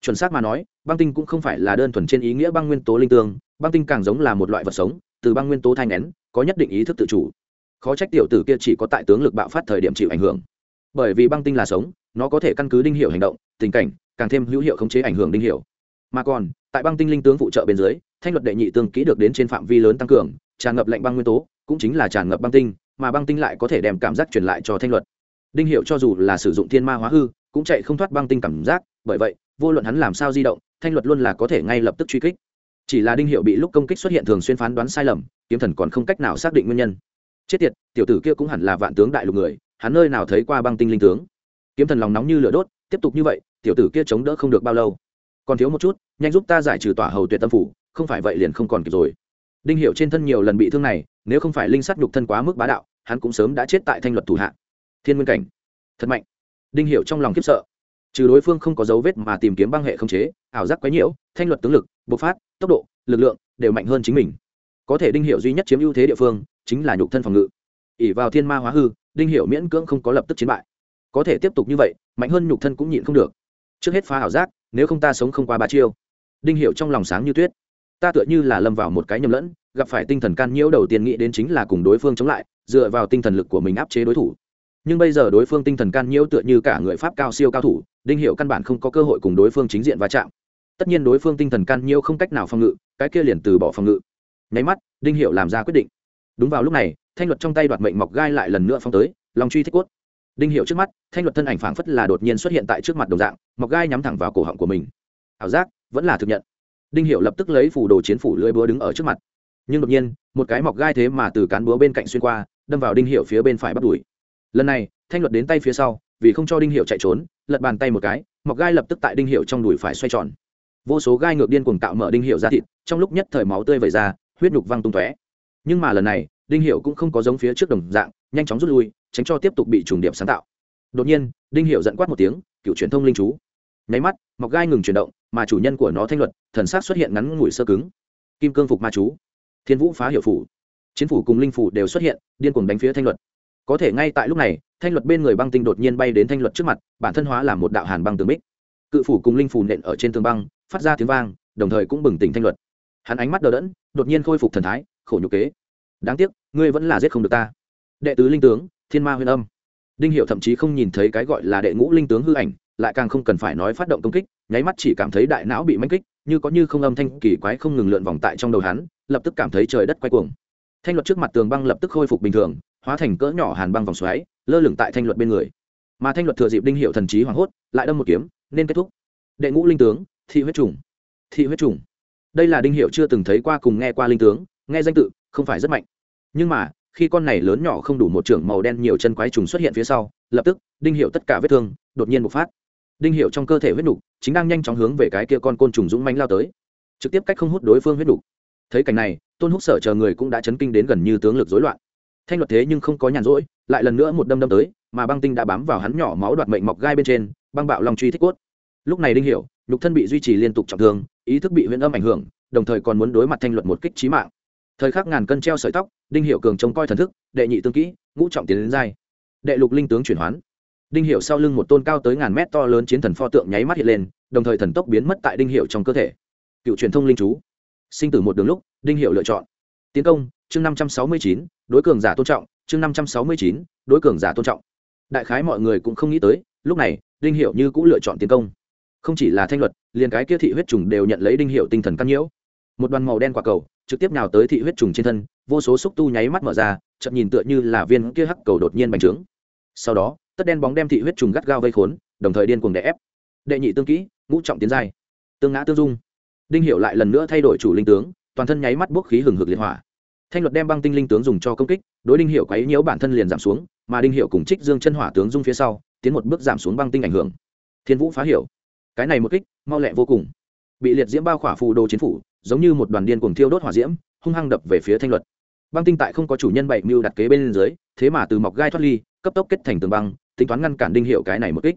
chuẩn xác mà nói, băng tinh cũng không phải là đơn thuần trên ý nghĩa băng nguyên tố linh tương, băng tinh càng giống là một loại vật sống, từ băng nguyên tố thanh ngén có nhất định ý thức tự chủ. Khó trách tiểu tử kia chỉ có tại tướng lực bạo phát thời điểm chịu ảnh hưởng. Bởi vì băng tinh là sống, nó có thể căn cứ đinh hiệu hành động, tình cảnh, càng thêm hữu hiệu khống chế ảnh hưởng đinh hiệu mà còn, tại băng tinh linh tướng phụ trợ bên dưới, thanh luật đệ nhị tương kỹ được đến trên phạm vi lớn tăng cường, tràn ngập lệnh băng nguyên tố, cũng chính là tràn ngập băng tinh, mà băng tinh lại có thể đem cảm giác truyền lại cho thanh luật. Đinh hiệu cho dù là sử dụng thiên ma hóa hư, cũng chạy không thoát băng tinh cảm giác, bởi vậy vô luận hắn làm sao di động, thanh luật luôn là có thể ngay lập tức truy kích. Chỉ là đinh hiệu bị lúc công kích xuất hiện thường xuyên phán đoán sai lầm, kiếm thần còn không cách nào xác định nguyên nhân. Chết tiệt, tiểu tử kia cũng hẳn là vạn tướng đại lục người, hắn nơi nào thấy qua băng tinh linh tướng. Kiếm thần lòng nóng như lửa đốt, tiếp tục như vậy, tiểu tử kia chống đỡ không được bao lâu. Còn thiếu một chút, nhanh giúp ta giải trừ tỏa hầu tuyệt tâm phủ, không phải vậy liền không còn kịp rồi. Đinh hiệu trên thân nhiều lần bị thương này, nếu không phải linh sát nhục thân quá mức bá đạo, hắn cũng sớm đã chết tại thanh luật thủ hạ. Thiên nguyên cảnh. Thật mạnh. Đinh hiệu trong lòng khiếp sợ trừ đối phương không có dấu vết mà tìm kiếm băng hệ không chế, ảo giác quấy nhiễu, thanh luật tướng lực, bộc phát, tốc độ, lực lượng đều mạnh hơn chính mình. Có thể đinh hiệu duy nhất chiếm ưu thế địa phương chính là nhục thân phòng ngự. Ỉ vào thiên ma hóa hư, đinh hiệu miễn cưỡng không có lập tức chiến bại. Có thể tiếp tục như vậy, mạnh hơn nhục thân cũng nhịn không được. Trước hết phá ảo giác, nếu không ta sống không qua ba chiêu. Đinh hiệu trong lòng sáng như tuyết. Ta tựa như là lâm vào một cái nhầm lẫn, gặp phải tinh thần can nhiễu đầu tiên nghĩ đến chính là cùng đối phương chống lại, dựa vào tinh thần lực của mình áp chế đối thủ nhưng bây giờ đối phương tinh thần can nhiễu tựa như cả người pháp cao siêu cao thủ, đinh hiệu căn bản không có cơ hội cùng đối phương chính diện va chạm. Tất nhiên đối phương tinh thần can nhiễu không cách nào phòng ngự, cái kia liền từ bỏ phòng ngự. Nháy mắt, đinh hiệu làm ra quyết định. Đúng vào lúc này, thanh luật trong tay đoạt mệnh mọc gai lại lần nữa phong tới lòng truy thích cốt. Đinh hiệu trước mắt, thanh luật thân ảnh phảng phất là đột nhiên xuất hiện tại trước mặt đồng dạng, mọc gai nhắm thẳng vào cổ họng của mình. Ảo giác, vẫn là thực nhận. Đinh hiệu lập tức lấy phủ đồ chiến phủ lưỡi búa đứng ở trước mặt. Nhưng đột nhiên, một cái mọc gai thế mà từ cán búa bên cạnh xuyên qua, đâm vào đinh hiệu phía bên phải bắt đuổi lần này, thanh luật đến tay phía sau, vì không cho đinh hiệu chạy trốn, lật bàn tay một cái, mọc gai lập tức tại đinh hiệu trong đùi phải xoay tròn. Vô số gai ngược điên cuồng tạo mở đinh hiệu ra thịt, trong lúc nhất thời máu tươi vẩy ra, huyết nhục văng tung tóe. Nhưng mà lần này, đinh hiệu cũng không có giống phía trước đồng dạng, nhanh chóng rút lui, tránh cho tiếp tục bị trùng điểm sáng tạo. Đột nhiên, đinh hiệu dẫn quát một tiếng, cựu truyền thông linh chú. Nháy mắt, mọc gai ngừng chuyển động, mà chủ nhân của nó thanh luật, thần sát xuất hiện ngắn ngủi sơ cứng. Kim cương phục ma chú. Thiên vũ phá hiệu phủ. Chiến phủ cùng linh phủ đều xuất hiện, điên cuồng đánh phía thanh luật có thể ngay tại lúc này, thanh luật bên người băng tinh đột nhiên bay đến thanh luật trước mặt, bản thân hóa làm một đạo hàn băng tường bích. Cự phủ cùng linh phủ nện ở trên tường băng, phát ra tiếng vang, đồng thời cũng bừng tỉnh thanh luật. Hắn ánh mắt đờ đẫn, đột nhiên khôi phục thần thái, khổ nhục kế. Đáng tiếc, ngươi vẫn là giết không được ta. Đệ tứ linh tướng, thiên ma huyền âm. Đinh hiệu thậm chí không nhìn thấy cái gọi là đệ ngũ linh tướng hư ảnh, lại càng không cần phải nói phát động công kích, nháy mắt chỉ cảm thấy đại não bị manh kích, như có như không âm thanh kỳ quái không ngừng lượn vòng tại trong đầu hắn, lập tức cảm thấy trời đất quay cuồng. Thanh luật trước mặt tường băng lập tức khôi phục bình thường hóa thành cỡ nhỏ hàn băng vòng xoáy, lơ lửng tại thanh luật bên người. Mà thanh luật thừa dịp đinh hiệu thần trí hoảng hốt, lại đâm một kiếm, nên kết thúc. Đệ ngũ linh tướng, thị huyết trùng. Thị huyết trùng. Đây là đinh hiệu chưa từng thấy qua cùng nghe qua linh tướng, nghe danh tự, không phải rất mạnh. Nhưng mà, khi con này lớn nhỏ không đủ một trưởng màu đen nhiều chân quái trùng xuất hiện phía sau, lập tức, đinh hiệu tất cả vết thương, đột nhiên bộc phát. Đinh hiệu trong cơ thể huyết nục, chính đang nhanh chóng hướng về cái kia con côn trùng dũng mánh lao tới. Trực tiếp cách không hút đối phương huyết nục. Thấy cảnh này, tôn húc sở chờ người cũng đã chấn kinh đến gần như tướng lực rối loạn thanh luật thế nhưng không có nhàn rỗi, lại lần nữa một đâm đâm tới, mà băng tinh đã bám vào hắn nhỏ máu đoạt mệnh mọc gai bên trên, băng bạo lòng truy thích cốt. Lúc này đinh hiểu, nhục thân bị duy trì liên tục trọng thương, ý thức bị huyễn âm ảnh hưởng, đồng thời còn muốn đối mặt thanh luật một kích trí mạng. Thời khắc ngàn cân treo sợi tóc, đinh hiểu cường trông coi thần thức, đệ nhị tương kỹ, ngũ trọng tiến đến giai. Đệ lục linh tướng chuyển hoán. Đinh hiểu sau lưng một tôn cao tới ngàn mét to lớn chiến thần pho tượng nháy mắt hiện lên, đồng thời thần tốc biến mất tại đinh hiểu trong cơ thể. Cựu truyền thông linh chú. Sinh tử một đường lúc, đinh hiểu lựa chọn. Tiến công chương năm trăm sáu mươi chín đối cường giả tôn trọng chương năm trăm sáu mươi chín đối cường giả tôn trọng. Đại khái mọi người cũng không nghĩ tới lúc này đinh hiệu như cũng lựa chọn tiến công. Không chỉ là thanh luật liền cái kia thị huyết trùng đều nhận lấy đinh hiệu tinh thần căn nhiễu. Một đoàn màu đen quả cầu trực tiếp nào tới thị huyết trùng trên thân vô số xúc tu nháy mắt mở ra chậm nhìn tựa như là viên kia hắc cầu đột nhiên bành trướng. Sau đó tất đen bóng đem thị huyết trùng gắt gao vây khốn đồng thời điên cuồng đè ép. Đệ nhị tương kỹ ngũ trọng tiến dài, tương ngã tương dung. Đinh hiệu lại lần nữa thay đổi chủ linh tướng toàn thân nháy mắt bốc khí hừng hực liệt hỏa thanh luật đem băng tinh linh tướng dùng cho công kích, đối đinh hiệu quấy nhiễu bản thân liền giảm xuống, mà đinh hiệu cùng trích dương chân hỏa tướng dung phía sau, tiến một bước giảm xuống băng tinh ảnh hưởng. Thiên vũ phá hiểu. Cái này một kích, mau lẹ vô cùng. Bị liệt diễm bao khỏa phù đồ chiến phủ, giống như một đoàn điên cuồng thiêu đốt hỏa diễm, hung hăng đập về phía thanh luật. Băng tinh tại không có chủ nhân bảy mưu đặt kế bên dưới, thế mà từ mọc gai thoát ly, cấp tốc kết thành tường băng, tính toán ngăn cản đinh hiệu cái này một kích.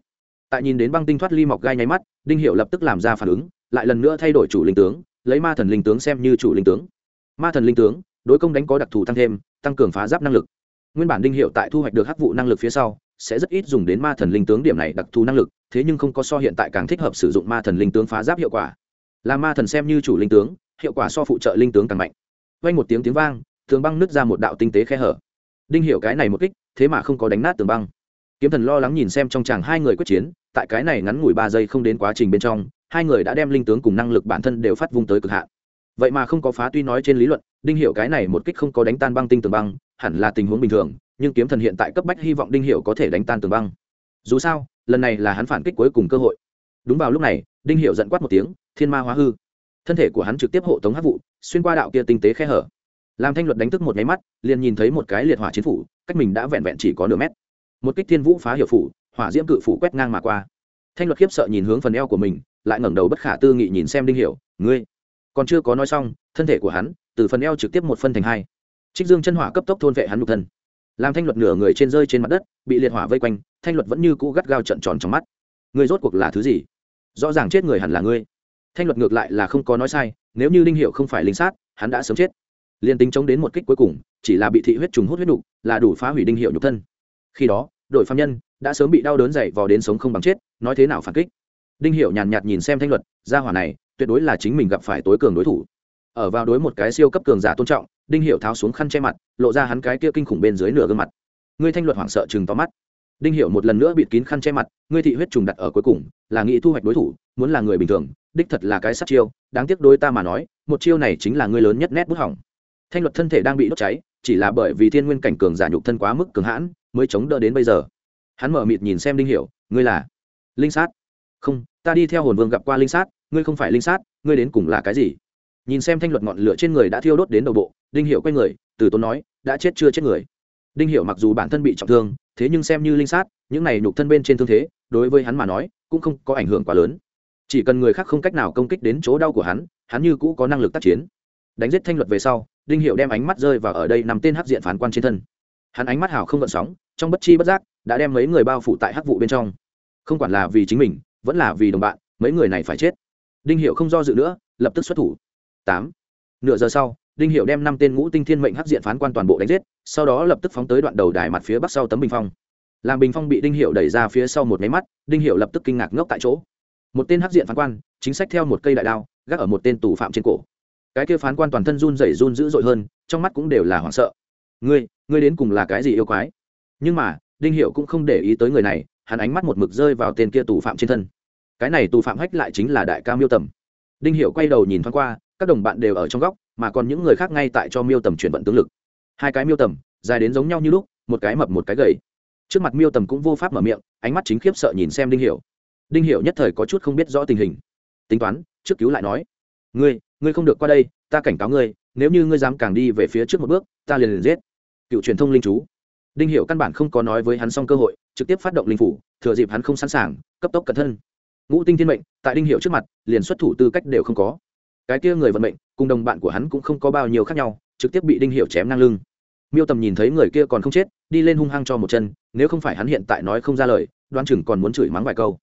Tại nhìn đến băng tinh thoát ly mọc gai nháy mắt, đinh hiệu lập tức làm ra phản ứng, lại lần nữa thay đổi chủ linh tướng, lấy ma thần linh tướng xem như chủ linh tướng. Ma thần linh tướng đối công đánh có đặc thù tăng thêm, tăng cường phá giáp năng lực. Nguyên bản đinh hiệu tại thu hoạch được hắc vụ năng lực phía sau, sẽ rất ít dùng đến ma thần linh tướng điểm này đặc thù năng lực, thế nhưng không có so hiện tại càng thích hợp sử dụng ma thần linh tướng phá giáp hiệu quả. Là ma thần xem như chủ linh tướng, hiệu quả so phụ trợ linh tướng càng mạnh. Vang một tiếng tiếng vang, tường băng nứt ra một đạo tinh tế khe hở. Đinh hiệu cái này một kích, thế mà không có đánh nát tường băng. Kiếm thần lo lắng nhìn xem trong chàng hai người quyết chiến, tại cái này ngắn ngủi ba giây không đến quá trình bên trong, hai người đã đem linh tướng cùng năng lực bản thân đều phát vung tới cực hạn. Vậy mà không có phá tuy nói trên lý luận đinh hiệu cái này một kích không có đánh tan băng tinh tường băng, hẳn là tình huống bình thường, nhưng kiếm thần hiện tại cấp bách hy vọng đinh hiệu có thể đánh tan tường băng. Dù sao, lần này là hắn phản kích cuối cùng cơ hội. Đúng vào lúc này, đinh hiệu giận quát một tiếng, thiên ma hóa hư. Thân thể của hắn trực tiếp hộ tống hát vụ, xuyên qua đạo kia tinh tế khe hở. Làm thanh luật đánh thức một nháy mắt, liền nhìn thấy một cái liệt hỏa chiến phủ, cách mình đã vẹn vẹn chỉ có nửa mét. Một kích thiên vũ phá hiệu phủ, hỏa diễm cự phủ quét ngang mà qua. Thanh luật khiếp sợ nhìn hướng phần eo của mình, lại ngẩng đầu bất khả tư nghị nhìn xem đinh hiểu, ngươi, còn chưa có nói xong, thân thể của hắn từ phần eo trực tiếp một phân thành hai. Trích dương chân hỏa cấp tốc thôn vệ hắn nhục thân. Làm thanh luật nửa người trên rơi trên mặt đất, bị liệt hỏa vây quanh, thanh luật vẫn như cũ gắt gao trận tròn trong mắt. Người rốt cuộc là thứ gì? Rõ ràng chết người hẳn là ngươi. Thanh luật ngược lại là không có nói sai, nếu như linh hiệu không phải linh sát, hắn đã sớm chết. Liên tính chống đến một kích cuối cùng, chỉ là bị thị huyết trùng hút huyết đục là đủ phá hủy đinh hiệu nhục thân. Khi đó, đội phạm nhân đã sớm bị đau đớn dậy vò đến sống không bằng chết, nói thế nào phản kích? Đinh hiệu nhàn nhạt nhìn xem thanh luật, gia hỏa này, tuyệt đối là chính mình gặp phải tối cường đối thủ ở vào đối một cái siêu cấp cường giả tôn trọng, đinh hiệu tháo xuống khăn che mặt, lộ ra hắn cái kia kinh khủng bên dưới nửa gương mặt. Ngươi thanh luật hoảng sợ chừng to mắt. Đinh hiệu một lần nữa bịt kín khăn che mặt, ngươi thị huyết trùng đặt ở cuối cùng, là nghĩ thu hoạch đối thủ, muốn là người bình thường, đích thật là cái sát chiêu, đáng tiếc đôi ta mà nói, một chiêu này chính là ngươi lớn nhất nét bút hỏng. Thanh luật thân thể đang bị đốt cháy, chỉ là bởi vì thiên nguyên cảnh cường giả nhục thân quá mức cường hãn, mới chống đỡ đến bây giờ. Hắn mở mịt nhìn xem đinh hiểu, ngươi là linh sát. Không, ta đi theo hồn vương gặp qua linh sát, ngươi không phải linh sát, ngươi đến cùng là cái gì? Nhìn xem thanh luật ngọn lửa trên người đã thiêu đốt đến đầu bộ, đinh hiệu quay người, từ tốn nói, đã chết chưa chết người? Đinh hiệu mặc dù bản thân bị trọng thương, thế nhưng xem như linh sát, những này nhục thân bên trên thương thế, đối với hắn mà nói, cũng không có ảnh hưởng quá lớn. Chỉ cần người khác không cách nào công kích đến chỗ đau của hắn hắn như cũ có năng lực tác chiến. Đánh giết thanh luật về sau, đinh hiệu đem ánh mắt rơi vào ở đây nằm tên hắc diện phán quan trên thân. Hắn ánh mắt hào không gợn sóng, trong bất chi bất giác, đã đem mấy người bao phủ tại hắc vụ bên trong. Không quản là vì chính mình, vẫn là vì đồng bạn, mấy người này phải chết. Đinh hiệu không do dự nữa, lập tức xuất thủ tám. Nửa giờ sau, đinh hiệu đem năm tên ngũ tinh thiên mệnh hắc diện phán quan toàn bộ đánh giết, sau đó lập tức phóng tới đoạn đầu đài mặt phía bắc sau tấm bình phong. Làm bình phong bị đinh hiệu đẩy ra phía sau một máy mắt, đinh hiệu lập tức kinh ngạc ngốc tại chỗ. Một tên hắc diện phán quan, chính sách theo một cây đại đao, gác ở một tên tù phạm trên cổ. Cái kia phán quan toàn thân run rẩy run dữ dội hơn, trong mắt cũng đều là hoảng sợ. Ngươi ngươi đến cùng là cái gì yêu quái? Nhưng mà, đinh hiệu cũng không để ý tới người này, hắn ánh mắt một mực rơi vào tên kia tù phạm trên thân. Cái này tù phạm hách lại chính là đại ca miêu tầm đinh hiệu quay đầu nhìn thoáng qua, các đồng bạn đều ở trong góc, mà còn những người khác ngay tại cho miêu tầm chuyển vận tướng lực. Hai cái miêu tầm, dài đến giống nhau như lúc, một cái mập một cái gầy. Trước mặt miêu tầm cũng vô pháp mở miệng, ánh mắt chính khiếp sợ nhìn xem đinh hiểu. Đinh hiểu nhất thời có chút không biết rõ tình hình. Tính toán, trước cứu lại nói, ngươi ngươi không được qua đây, ta cảnh cáo ngươi, nếu như ngươi dám càng đi về phía trước một bước, ta liền liền giết. Cựu truyền thông linh chú. Đinh hiệu căn bản không có nói với hắn xong cơ hội, trực tiếp phát động linh phủ, thừa dịp hắn không sẵn sàng, cấp tốc cẩn thân ngũ tinh thiên mệnh, tại đinh hiệu trước mặt, liền xuất thủ tư cách đều không có. Cái kia người vận mệnh, cùng đồng bạn của hắn cũng không có bao nhiêu khác nhau, trực tiếp bị đinh hiệu chém ngang lưng. Miêu tầm nhìn thấy người kia còn không chết, đi lên hung hăng cho một chân, nếu không phải hắn hiện tại nói không ra lời đoan chừng còn muốn chửi mắng vài câu.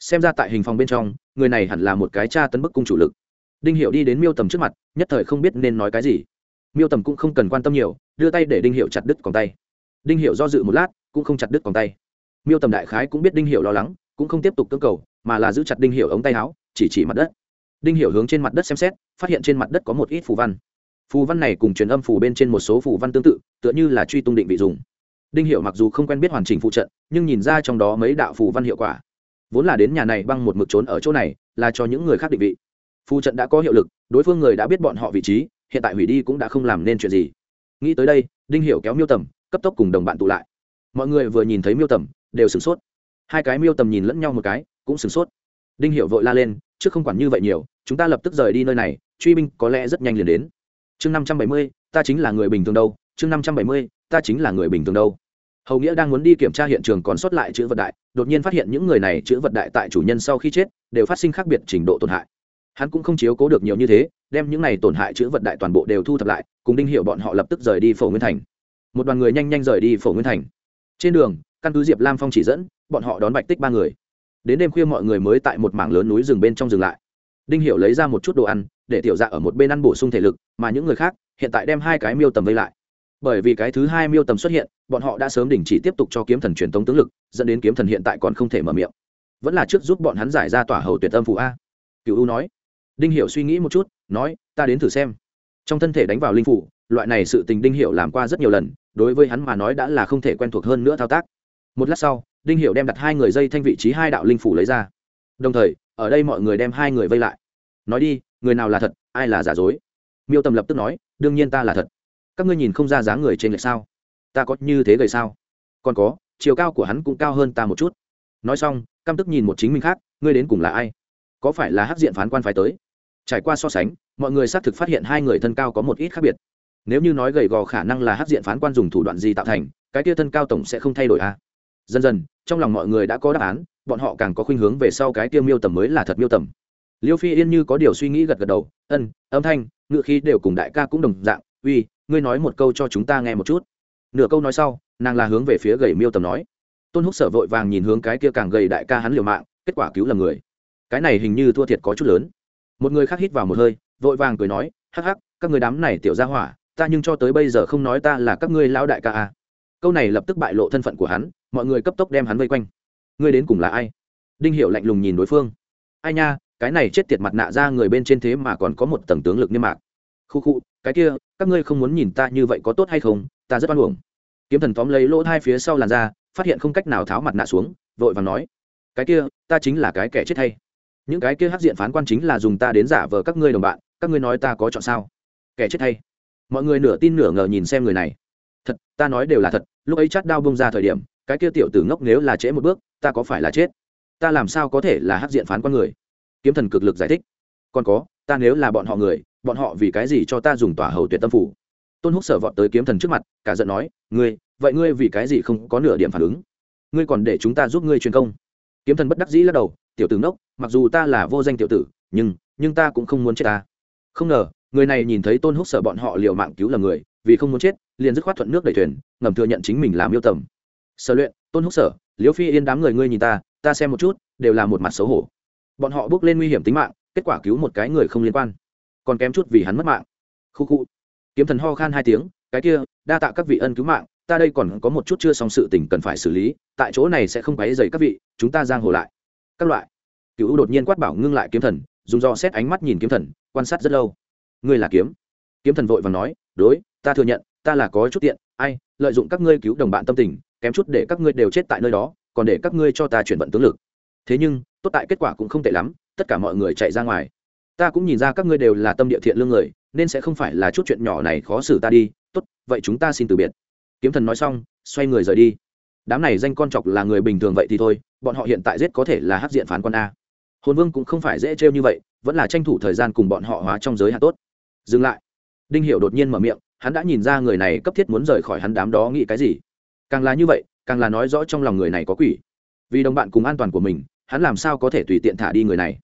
Xem ra tại hình phòng bên trong, người này hẳn là một cái cha tấn bức cung chủ lực. Đinh hiệu đi đến miêu tầm trước mặt, nhất thời không biết nên nói cái gì. Miêu tầm cũng không cần quan tâm nhiều, đưa tay để đinh hiệu chặt đứt còng tay. Đinh hiệu do dự một lát, cũng không chặt đứt còng tay. Miêu tầm đại khái cũng biết đinh hiệu lo lắng, cũng không tiếp tục cưỡng cầu mà là giữ chặt đinh Hiểu ống tay áo, chỉ chỉ mặt đất. Đinh Hiểu hướng trên mặt đất xem xét, phát hiện trên mặt đất có một ít phù văn. Phù văn này cùng truyền âm phù bên trên một số phù văn tương tự, tựa như là truy tung định vị dùng. Đinh Hiểu mặc dù không quen biết hoàn chỉnh phụ trận, nhưng nhìn ra trong đó mấy đạo phù văn hiệu quả. Vốn là đến nhà này băng một mực trốn ở chỗ này, là cho những người khác định vị. Phù trận đã có hiệu lực, đối phương người đã biết bọn họ vị trí, hiện tại hủy đi cũng đã không làm nên chuyện gì. Nghĩ tới đây, đinh hiểu kéo miêu tầm, cấp tốc cùng đồng bạn tụ lại. Mọi người vừa nhìn thấy miêu tầm, đều sửng sốt. Hai cái miêu tầm nhìn lẫn nhau một cái cũng sửng sốt. Đinh hiểu vội la lên, trước không quản như vậy nhiều, chúng ta lập tức rời đi nơi này, truy binh có lẽ rất nhanh liền đến. Chương năm trăm bảy mươi, ta chính là người bình thường đâu. Chương năm trăm bảy mươi, ta chính là người bình thường đâu. Hầu nghĩa đang muốn đi kiểm tra hiện trường còn sót lại chữ vật đại, đột nhiên phát hiện những người này chữ vật đại tại chủ nhân sau khi chết, đều phát sinh khác biệt trình độ tổn hại. Hắn cũng không chiếu cố được nhiều như thế, đem những này tổn hại chữ vật đại toàn bộ đều thu thập lại, cùng đinh hiệu bọn họ lập tức rời đi phổ nguyên thành. Một đoàn người nhanh nhanh rời đi phổ nguyên thành. Trên đường, căn cứ diệp lam phong chỉ dẫn, bọn họ đón bạch tích ba người đến đêm khuya mọi người mới tại một mảng lớn núi rừng bên trong dừng lại. Đinh Hiểu lấy ra một chút đồ ăn, để tiểu dạ ở một bên ăn bổ sung thể lực, mà những người khác, hiện tại đem hai cái miêu tầm vây lại. Bởi vì cái thứ hai miêu tầm xuất hiện, bọn họ đã sớm đình chỉ tiếp tục cho kiếm thần truyền tống tướng lực, dẫn đến kiếm thần hiện tại còn không thể mở miệng. Vẫn là trước giúp bọn hắn giải ra tỏa hầu tuyệt âm phụ a. Cựu u nói. Đinh hiểu suy nghĩ một chút, nói, ta đến thử xem. Trong thân thể đánh vào linh phủ loại này sự tình đinh hiểu làm qua rất nhiều lần, đối với hắn mà nói đã là không thể quen thuộc hơn nữa thao tác. Một lát sau đinh hiểu đem đặt hai người dây thanh vị trí hai đạo linh phủ lấy ra. Đồng thời, ở đây mọi người đem hai người vây lại. Nói đi, người nào là thật, ai là giả dối? Miêu tầm lập tức nói, đương nhiên ta là thật. Các ngươi nhìn không ra dáng người trên lệch sao? Ta có như thế gầy sao? Còn có, chiều cao của hắn cũng cao hơn ta một chút. Nói xong, căm tức nhìn một chính mình khác, ngươi đến cùng là ai? Có phải là hắc diện phán quan phái tới? Trải qua so sánh, mọi người xác thực phát hiện hai người thân cao có một ít khác biệt. Nếu như nói gầy gò khả năng là hắc diện phán quan dùng thủ đoạn gì tạo thành, cái kia thân cao tổng sẽ không thay đổi à? Dần dần, trong lòng mọi người đã có đáp án, bọn họ càng có khuynh hướng về sau cái tiêu miêu tầm mới là thật miêu tầm. Liêu phi yên như có điều suy nghĩ gật gật đầu, ân, âm thanh, ngựa khí đều cùng đại ca cũng đồng dạng, uy, ngươi nói một câu cho chúng ta nghe một chút. Nửa câu nói sau, nàng là hướng về phía gầy miêu tầm nói. Tôn húc sở vội vàng nhìn hướng cái kia càng gầy đại ca hắn liều mạng, kết quả cứu lầm người. Cái này hình như thua thiệt có chút lớn. Một người khác hít vào một hơi, vội vàng cười nói, hắc hắc, các người đám này tiểu ra hỏa, ta nhưng cho tới bây giờ không nói ta là các ngươi lão đại ca à. câu này lập tức bại lộ thân phận của hắn mọi người cấp tốc đem hắn vây quanh. Ngươi đến cùng là ai? Đinh hiệu lạnh lùng nhìn đối phương. Ai nha, cái này chết tiệt mặt nạ ra người bên trên thế mà còn có một tầng tướng lực niêm mạc. Khu khu, cái kia, các ngươi không muốn nhìn ta như vậy có tốt hay không? Ta rất oan uổng. Kiếm thần tóm lấy lỗ hai phía sau làn da, phát hiện không cách nào tháo mặt nạ xuống, vội và nói, cái kia, ta chính là cái kẻ chết hay. Những cái kia hắc diện phán quan chính là dùng ta đến giả vờ các ngươi đồng bạn, các ngươi nói ta có chọn sao? Kẻ chết hay. Mọi người nửa tin nửa ngờ nhìn xem người này. Thật, ta nói đều là thật, lúc ấy chát đao bông ra thời điểm cái kia tiểu tử ngốc nếu là trễ một bước, ta có phải là chết? Ta làm sao có thể là hắc diện phán quan người? Kiếm thần cực lực giải thích. Còn có, ta nếu là bọn họ người, bọn họ vì cái gì cho ta dùng tỏa hầu tuyệt tâm phủ? Tôn húc sở vọt tới kiếm thần trước mặt, cả giận nói, ngươi, vậy ngươi vì cái gì không có nửa điểm phản ứng? Ngươi còn để chúng ta giúp ngươi truyền công. Kiếm thần bất đắc dĩ lắc đầu, tiểu tử ngốc, mặc dù ta là vô danh tiểu tử, nhưng nhưng ta cũng không muốn chết ta. Không ngờ, người này nhìn thấy tôn húc sở bọn họ liều mạng cứu là người, vì không muốn chết, liền dứt khoát thuận nước đẩy thuyền, ngầm thừa nhận chính mình làm yêu tầm sở luyện, tôn húc sở, liễu phi yên đám người ngươi nhìn ta ta xem một chút, đều là một mặt xấu hổ. Bọn họ bước lên nguy hiểm tính mạng, kết quả cứu một cái người không liên quan. Còn kém chút vì hắn mất mạng. Khu khu. Kiếm thần ho khan hai tiếng, cái kia, đa tạ các vị ân cứu mạng, ta đây còn có một chút chưa xong sự tình cần phải xử lý, tại chỗ này sẽ không quấy dày các vị, chúng ta giang hồ lại. Các loại. Cựu đột nhiên quát bảo ngưng lại kiếm thần, dùng do xét ánh mắt nhìn kiếm thần, quan sát rất lâu. Ngươi là kiếm. Kiếm thần vội và nói, đối, ta thừa nhận, ta là có chút tiện, ai lợi dụng các ngươi cứu đồng bạn tâm tình, kém chút để các ngươi đều chết tại nơi đó, còn để các ngươi cho ta chuyển vận tướng lực. Thế nhưng, tốt tại kết quả cũng không tệ lắm, tất cả mọi người chạy ra ngoài. Ta cũng nhìn ra các ngươi đều là tâm địa thiện lương người, nên sẽ không phải là chút chuyện nhỏ này khó xử ta đi. Tốt, vậy chúng ta xin từ biệt. Kiếm thần nói xong, xoay người rời đi. Đám này danh con chọc là người bình thường vậy thì thôi, bọn họ hiện tại giết có thể là hát diện phán con a. Hồn vương cũng không phải dễ trêu như vậy, vẫn là tranh thủ thời gian cùng bọn họ hóa trong giới hạ tốt. Dừng lại. Đinh hiệu đột nhiên mở miệng hắn đã nhìn ra người này cấp thiết muốn rời khỏi hắn đám đó nghĩ cái gì. Càng là như vậy, càng là nói rõ trong lòng người này có quỷ. Vì đồng bạn cùng an toàn của mình, hắn làm sao có thể tùy tiện thả đi người này?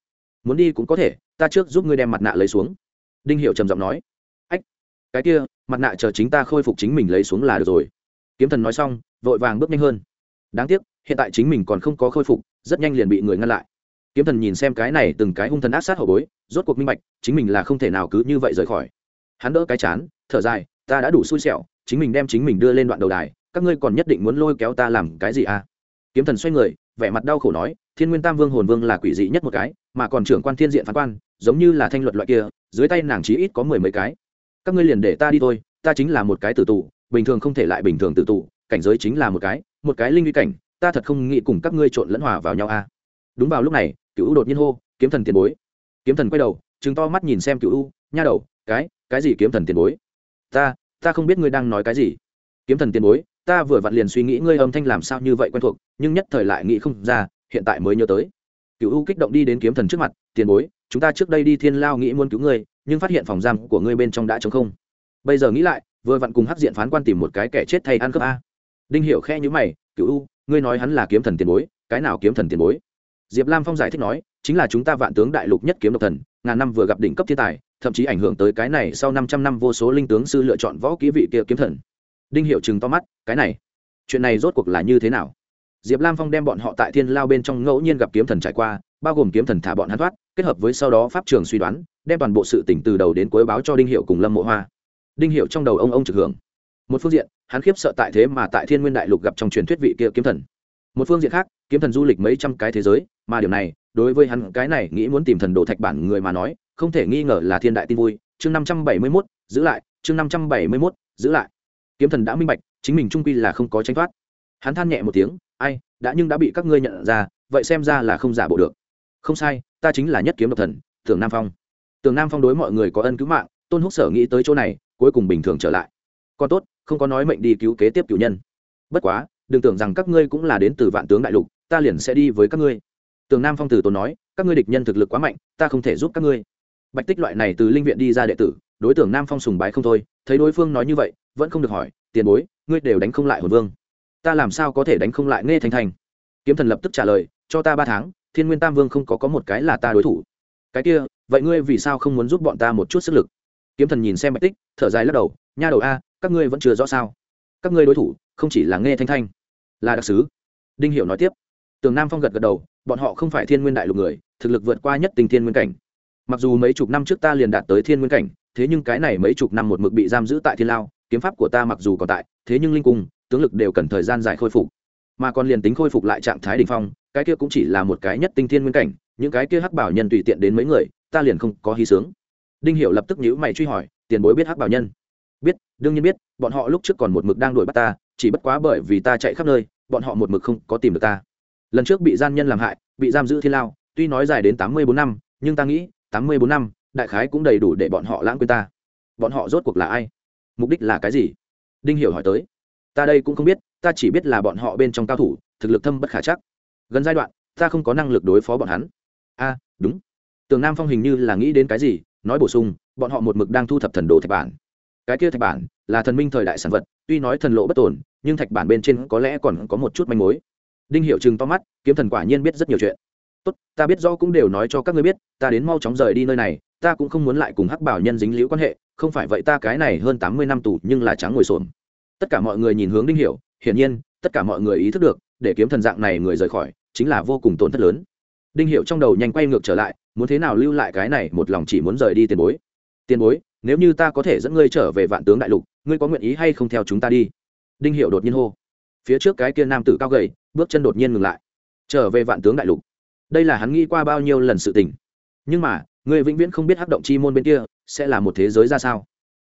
Muốn đi cũng có thể, ta trước giúp ngươi đem mặt nạ lấy xuống. Đinh hiệu trầm giọng nói. Ách, cái kia, mặt nạ chờ chính ta khôi phục chính mình lấy xuống là được rồi. Kiếm thần nói xong, vội vàng bước nhanh hơn. Đáng tiếc, hiện tại chính mình còn không có khôi phục, rất nhanh liền bị người ngăn lại. Kiếm thần nhìn xem cái này từng cái hung thần ác sát hậu bối, rốt cuộc minh bạch, chính mình là không thể nào cứ như vậy rời khỏi. Hắn đỡ cái chán, thở dài ta đã đủ xui xẻo, chính mình đem chính mình đưa lên đoạn đầu đài, các ngươi còn nhất định muốn lôi kéo ta làm cái gì à? Kiếm thần xoay người, vẻ mặt đau khổ nói, thiên nguyên tam vương hồn vương là quỷ dị nhất một cái, mà còn trưởng quan thiên diện phán quan, giống như là thanh luật loại kia, dưới tay nàng chí ít có mười mấy cái. Các ngươi liền để ta đi thôi, ta chính là một cái tử tù, bình thường không thể lại bình thường tử tù, cảnh giới chính là một cái một cái linh uy cảnh, ta thật không nghĩ cùng các ngươi trộn lẫn hòa vào nhau a à. đúng vào lúc này cựu u đột nhiên hô, kiếm thần tiền bối! Kiếm thần quay đầu chứng to mắt nhìn xem cựu u, nha đầu, cái cái gì kiếm thần tiền bối? Ta ta không biết ngươi đang nói cái gì. Kiếm thần tiền bối, ta vừa vặn liền suy nghĩ ngươi âm thanh làm sao như vậy quen thuộc, nhưng nhất thời lại nghĩ không ra, hiện tại mới nhớ tới. Cựu u kích động đi đến kiếm thần trước mặt, tiền bối, chúng ta trước đây đi thiên lao nghĩ muốn cứu ngươi, nhưng phát hiện phòng giam của ngươi bên trong đã trống không. Bây giờ nghĩ lại, vừa vặn cùng hắc diện phán quan tìm một cái kẻ chết thay ăn cướp a. Đinh hiểu khe nhữ mày cựu u, ngươi nói hắn là kiếm thần tiền bối, cái nào kiếm thần tiền bối? Diệp lam phong giải thích nói, chính là chúng ta vạn tướng đại lục nhất kiếm độc thần, ngàn năm vừa gặp đỉnh cấp thiên tài thậm chí ảnh hưởng tới cái này sau năm trăm năm vô số linh tướng sư lựa chọn võ kỹ vị kia kiếm thần. Đinh hiệu chừng to mắt, cái này, chuyện này rốt cuộc là như thế nào? Diệp lam phong đem bọn họ tại thiên lao bên trong ngẫu nhiên gặp kiếm thần trải qua, bao gồm kiếm thần thả bọn hắn thoát, kết hợp với sau đó pháp trường suy đoán, đem toàn bộ sự tỉnh từ đầu đến cuối báo cho đinh hiệu cùng lâm mộ hoa. Đinh hiệu trong đầu ông ông trực hưởng. Một phương diện, hắn khiếp sợ tại thế mà tại thiên nguyên đại lục gặp trong truyền thuyết vị kia kiếm thần. Một phương diện khác, kiếm thần du lịch mấy trăm cái thế giới, mà điều này, đối với hắn cái này nghĩ muốn tìm thần đồ thạch bản người mà nói không thể nghi ngờ là thiên đại tin vui. Chương năm trăm bảy mươi mốt, giữ lại. Chương năm trăm bảy mươi mốt, giữ lại. Kiếm thần đã minh bạch, chính mình trung quy là không có tranh thoát. Hắn than nhẹ một tiếng, ai, đã nhưng đã bị các ngươi nhận ra, vậy xem ra là không giả bộ được. Không sai, ta chính là nhất kiếm độc thần, tưởng nam phong. Tưởng nam phong đối mọi người có ân cứu mạng, tôn húc sở nghĩ tới chỗ này, cuối cùng bình thường trở lại. Còn tốt, không có nói mệnh đi cứu kế tiếp cử nhân. Bất quá, đừng tưởng rằng các ngươi cũng là đến từ vạn tướng đại lục, ta liền sẽ đi với các ngươi. Tường nam phong từ tốn nói, các ngươi địch nhân thực lực quá mạnh, ta không thể giúp các ngươi bạch tích loại này từ linh viện đi ra đệ tử, đối tượng nam phong sùng bái không thôi, thấy đối phương nói như vậy, vẫn không được hỏi, tiền bối, ngươi đều đánh không lại hồn vương. Ta làm sao có thể đánh không lại nghe thành thành? Kiếm thần lập tức trả lời, cho ta ba tháng, thiên nguyên tam vương không có có một cái là ta đối thủ. Cái kia, vậy ngươi vì sao không muốn giúp bọn ta một chút sức lực? Kiếm thần nhìn xem bạch tích, thở dài lắc đầu, nha đầu a, các ngươi vẫn chưa rõ sao? Các ngươi đối thủ, không chỉ là nghe thanh thanh là đặc sứ. Đinh hiểu nói tiếp. Tường nam phong gật gật đầu, bọn họ không phải thiên nguyên đại lục người, thực lực vượt qua nhất tình thiên nguyên cảnh mặc dù mấy chục năm trước ta liền đạt tới thiên nguyên cảnh, thế nhưng cái này mấy chục năm một mực bị giam giữ tại thiên lao, kiếm pháp của ta mặc dù còn tại, thế nhưng linh cung, tướng lực đều cần thời gian dài khôi phục. Mà còn liền tính khôi phục lại trạng thái đ ỉ n h phong, cái kia cũng chỉ là một cái nhất tinh thiên nguyên cảnh, những cái kia hắc bảo nhân tùy tiện đến mấy người, ta liền không có hy sướng. Đinh hiểu lập tức nhữ mày truy hỏi, tiền bối biết hắc bảo nhân? Biết, đương nhiên biết, bọn họ lúc trước còn một mực đang đuổi bắt ta, chỉ bất quá bởi vì ta chạy khắp nơi, bọn họ một mực không có tìm được ta. Lần trước bị gian nhân làm hại, bị giam giữ thiên lao, tuy nói dài đến tám mươi bốn năm, nhưng ta nghĩ tám mươi bốn năm, đại khái cũng đầy đủ để bọn họ lãng quên ta. Bọn họ rốt cuộc là ai? Mục đích là cái gì? Đinh hiểu hỏi tới. Ta đây cũng không biết, ta chỉ biết là bọn họ bên trong cao thủ, thực lực thâm bất khả chắc. Gần giai đoạn, ta không có năng lực đối phó bọn hắn. A, đúng. Tường nam phong hình như là nghĩ đến cái gì, nói bổ sung, bọn họ một mực đang thu thập thần đồ thạch bản. Cái kia thạch bản là thần minh thời đại sản vật, tuy nói thần lộ bất tổn nhưng thạch bản bên trên có lẽ còn có một chút manh mối. Đinh hiệu chừng to mắt, kiếm thần quả nhiên biết rất nhiều chuyện tốt, ta biết rõ cũng đều nói cho các ngươi biết, ta đến mau chóng rời đi nơi này, ta cũng không muốn lại cùng hắc bảo nhân dính liễu quan hệ, không phải vậy ta cái này hơn tám mươi năm tù nhưng là trắng ngồi xổm. Tất cả mọi người nhìn hướng đinh hiểu, hiển nhiên, tất cả mọi người ý thức được, để kiếm thần dạng này người rời khỏi, chính là vô cùng tổn thất lớn. Đinh hiểu trong đầu nhanh quay ngược trở lại, muốn thế nào lưu lại cái này, một lòng chỉ muốn rời đi tiền bối. Tiền bối, nếu như ta có thể dẫn ngươi trở về vạn tướng đại lục, ngươi có nguyện ý hay không theo chúng ta đi? Đinh hiểu đột nhiên hô. Phía trước cái kia nam tử cao gầy, bước chân đột nhiên ngừng lại. Trở về vạn tướng đại lục đây là hắn nghĩ qua bao nhiêu lần sự tình. Nhưng mà, người vĩnh viễn không biết hắc động chi môn bên kia sẽ là một thế giới ra sao.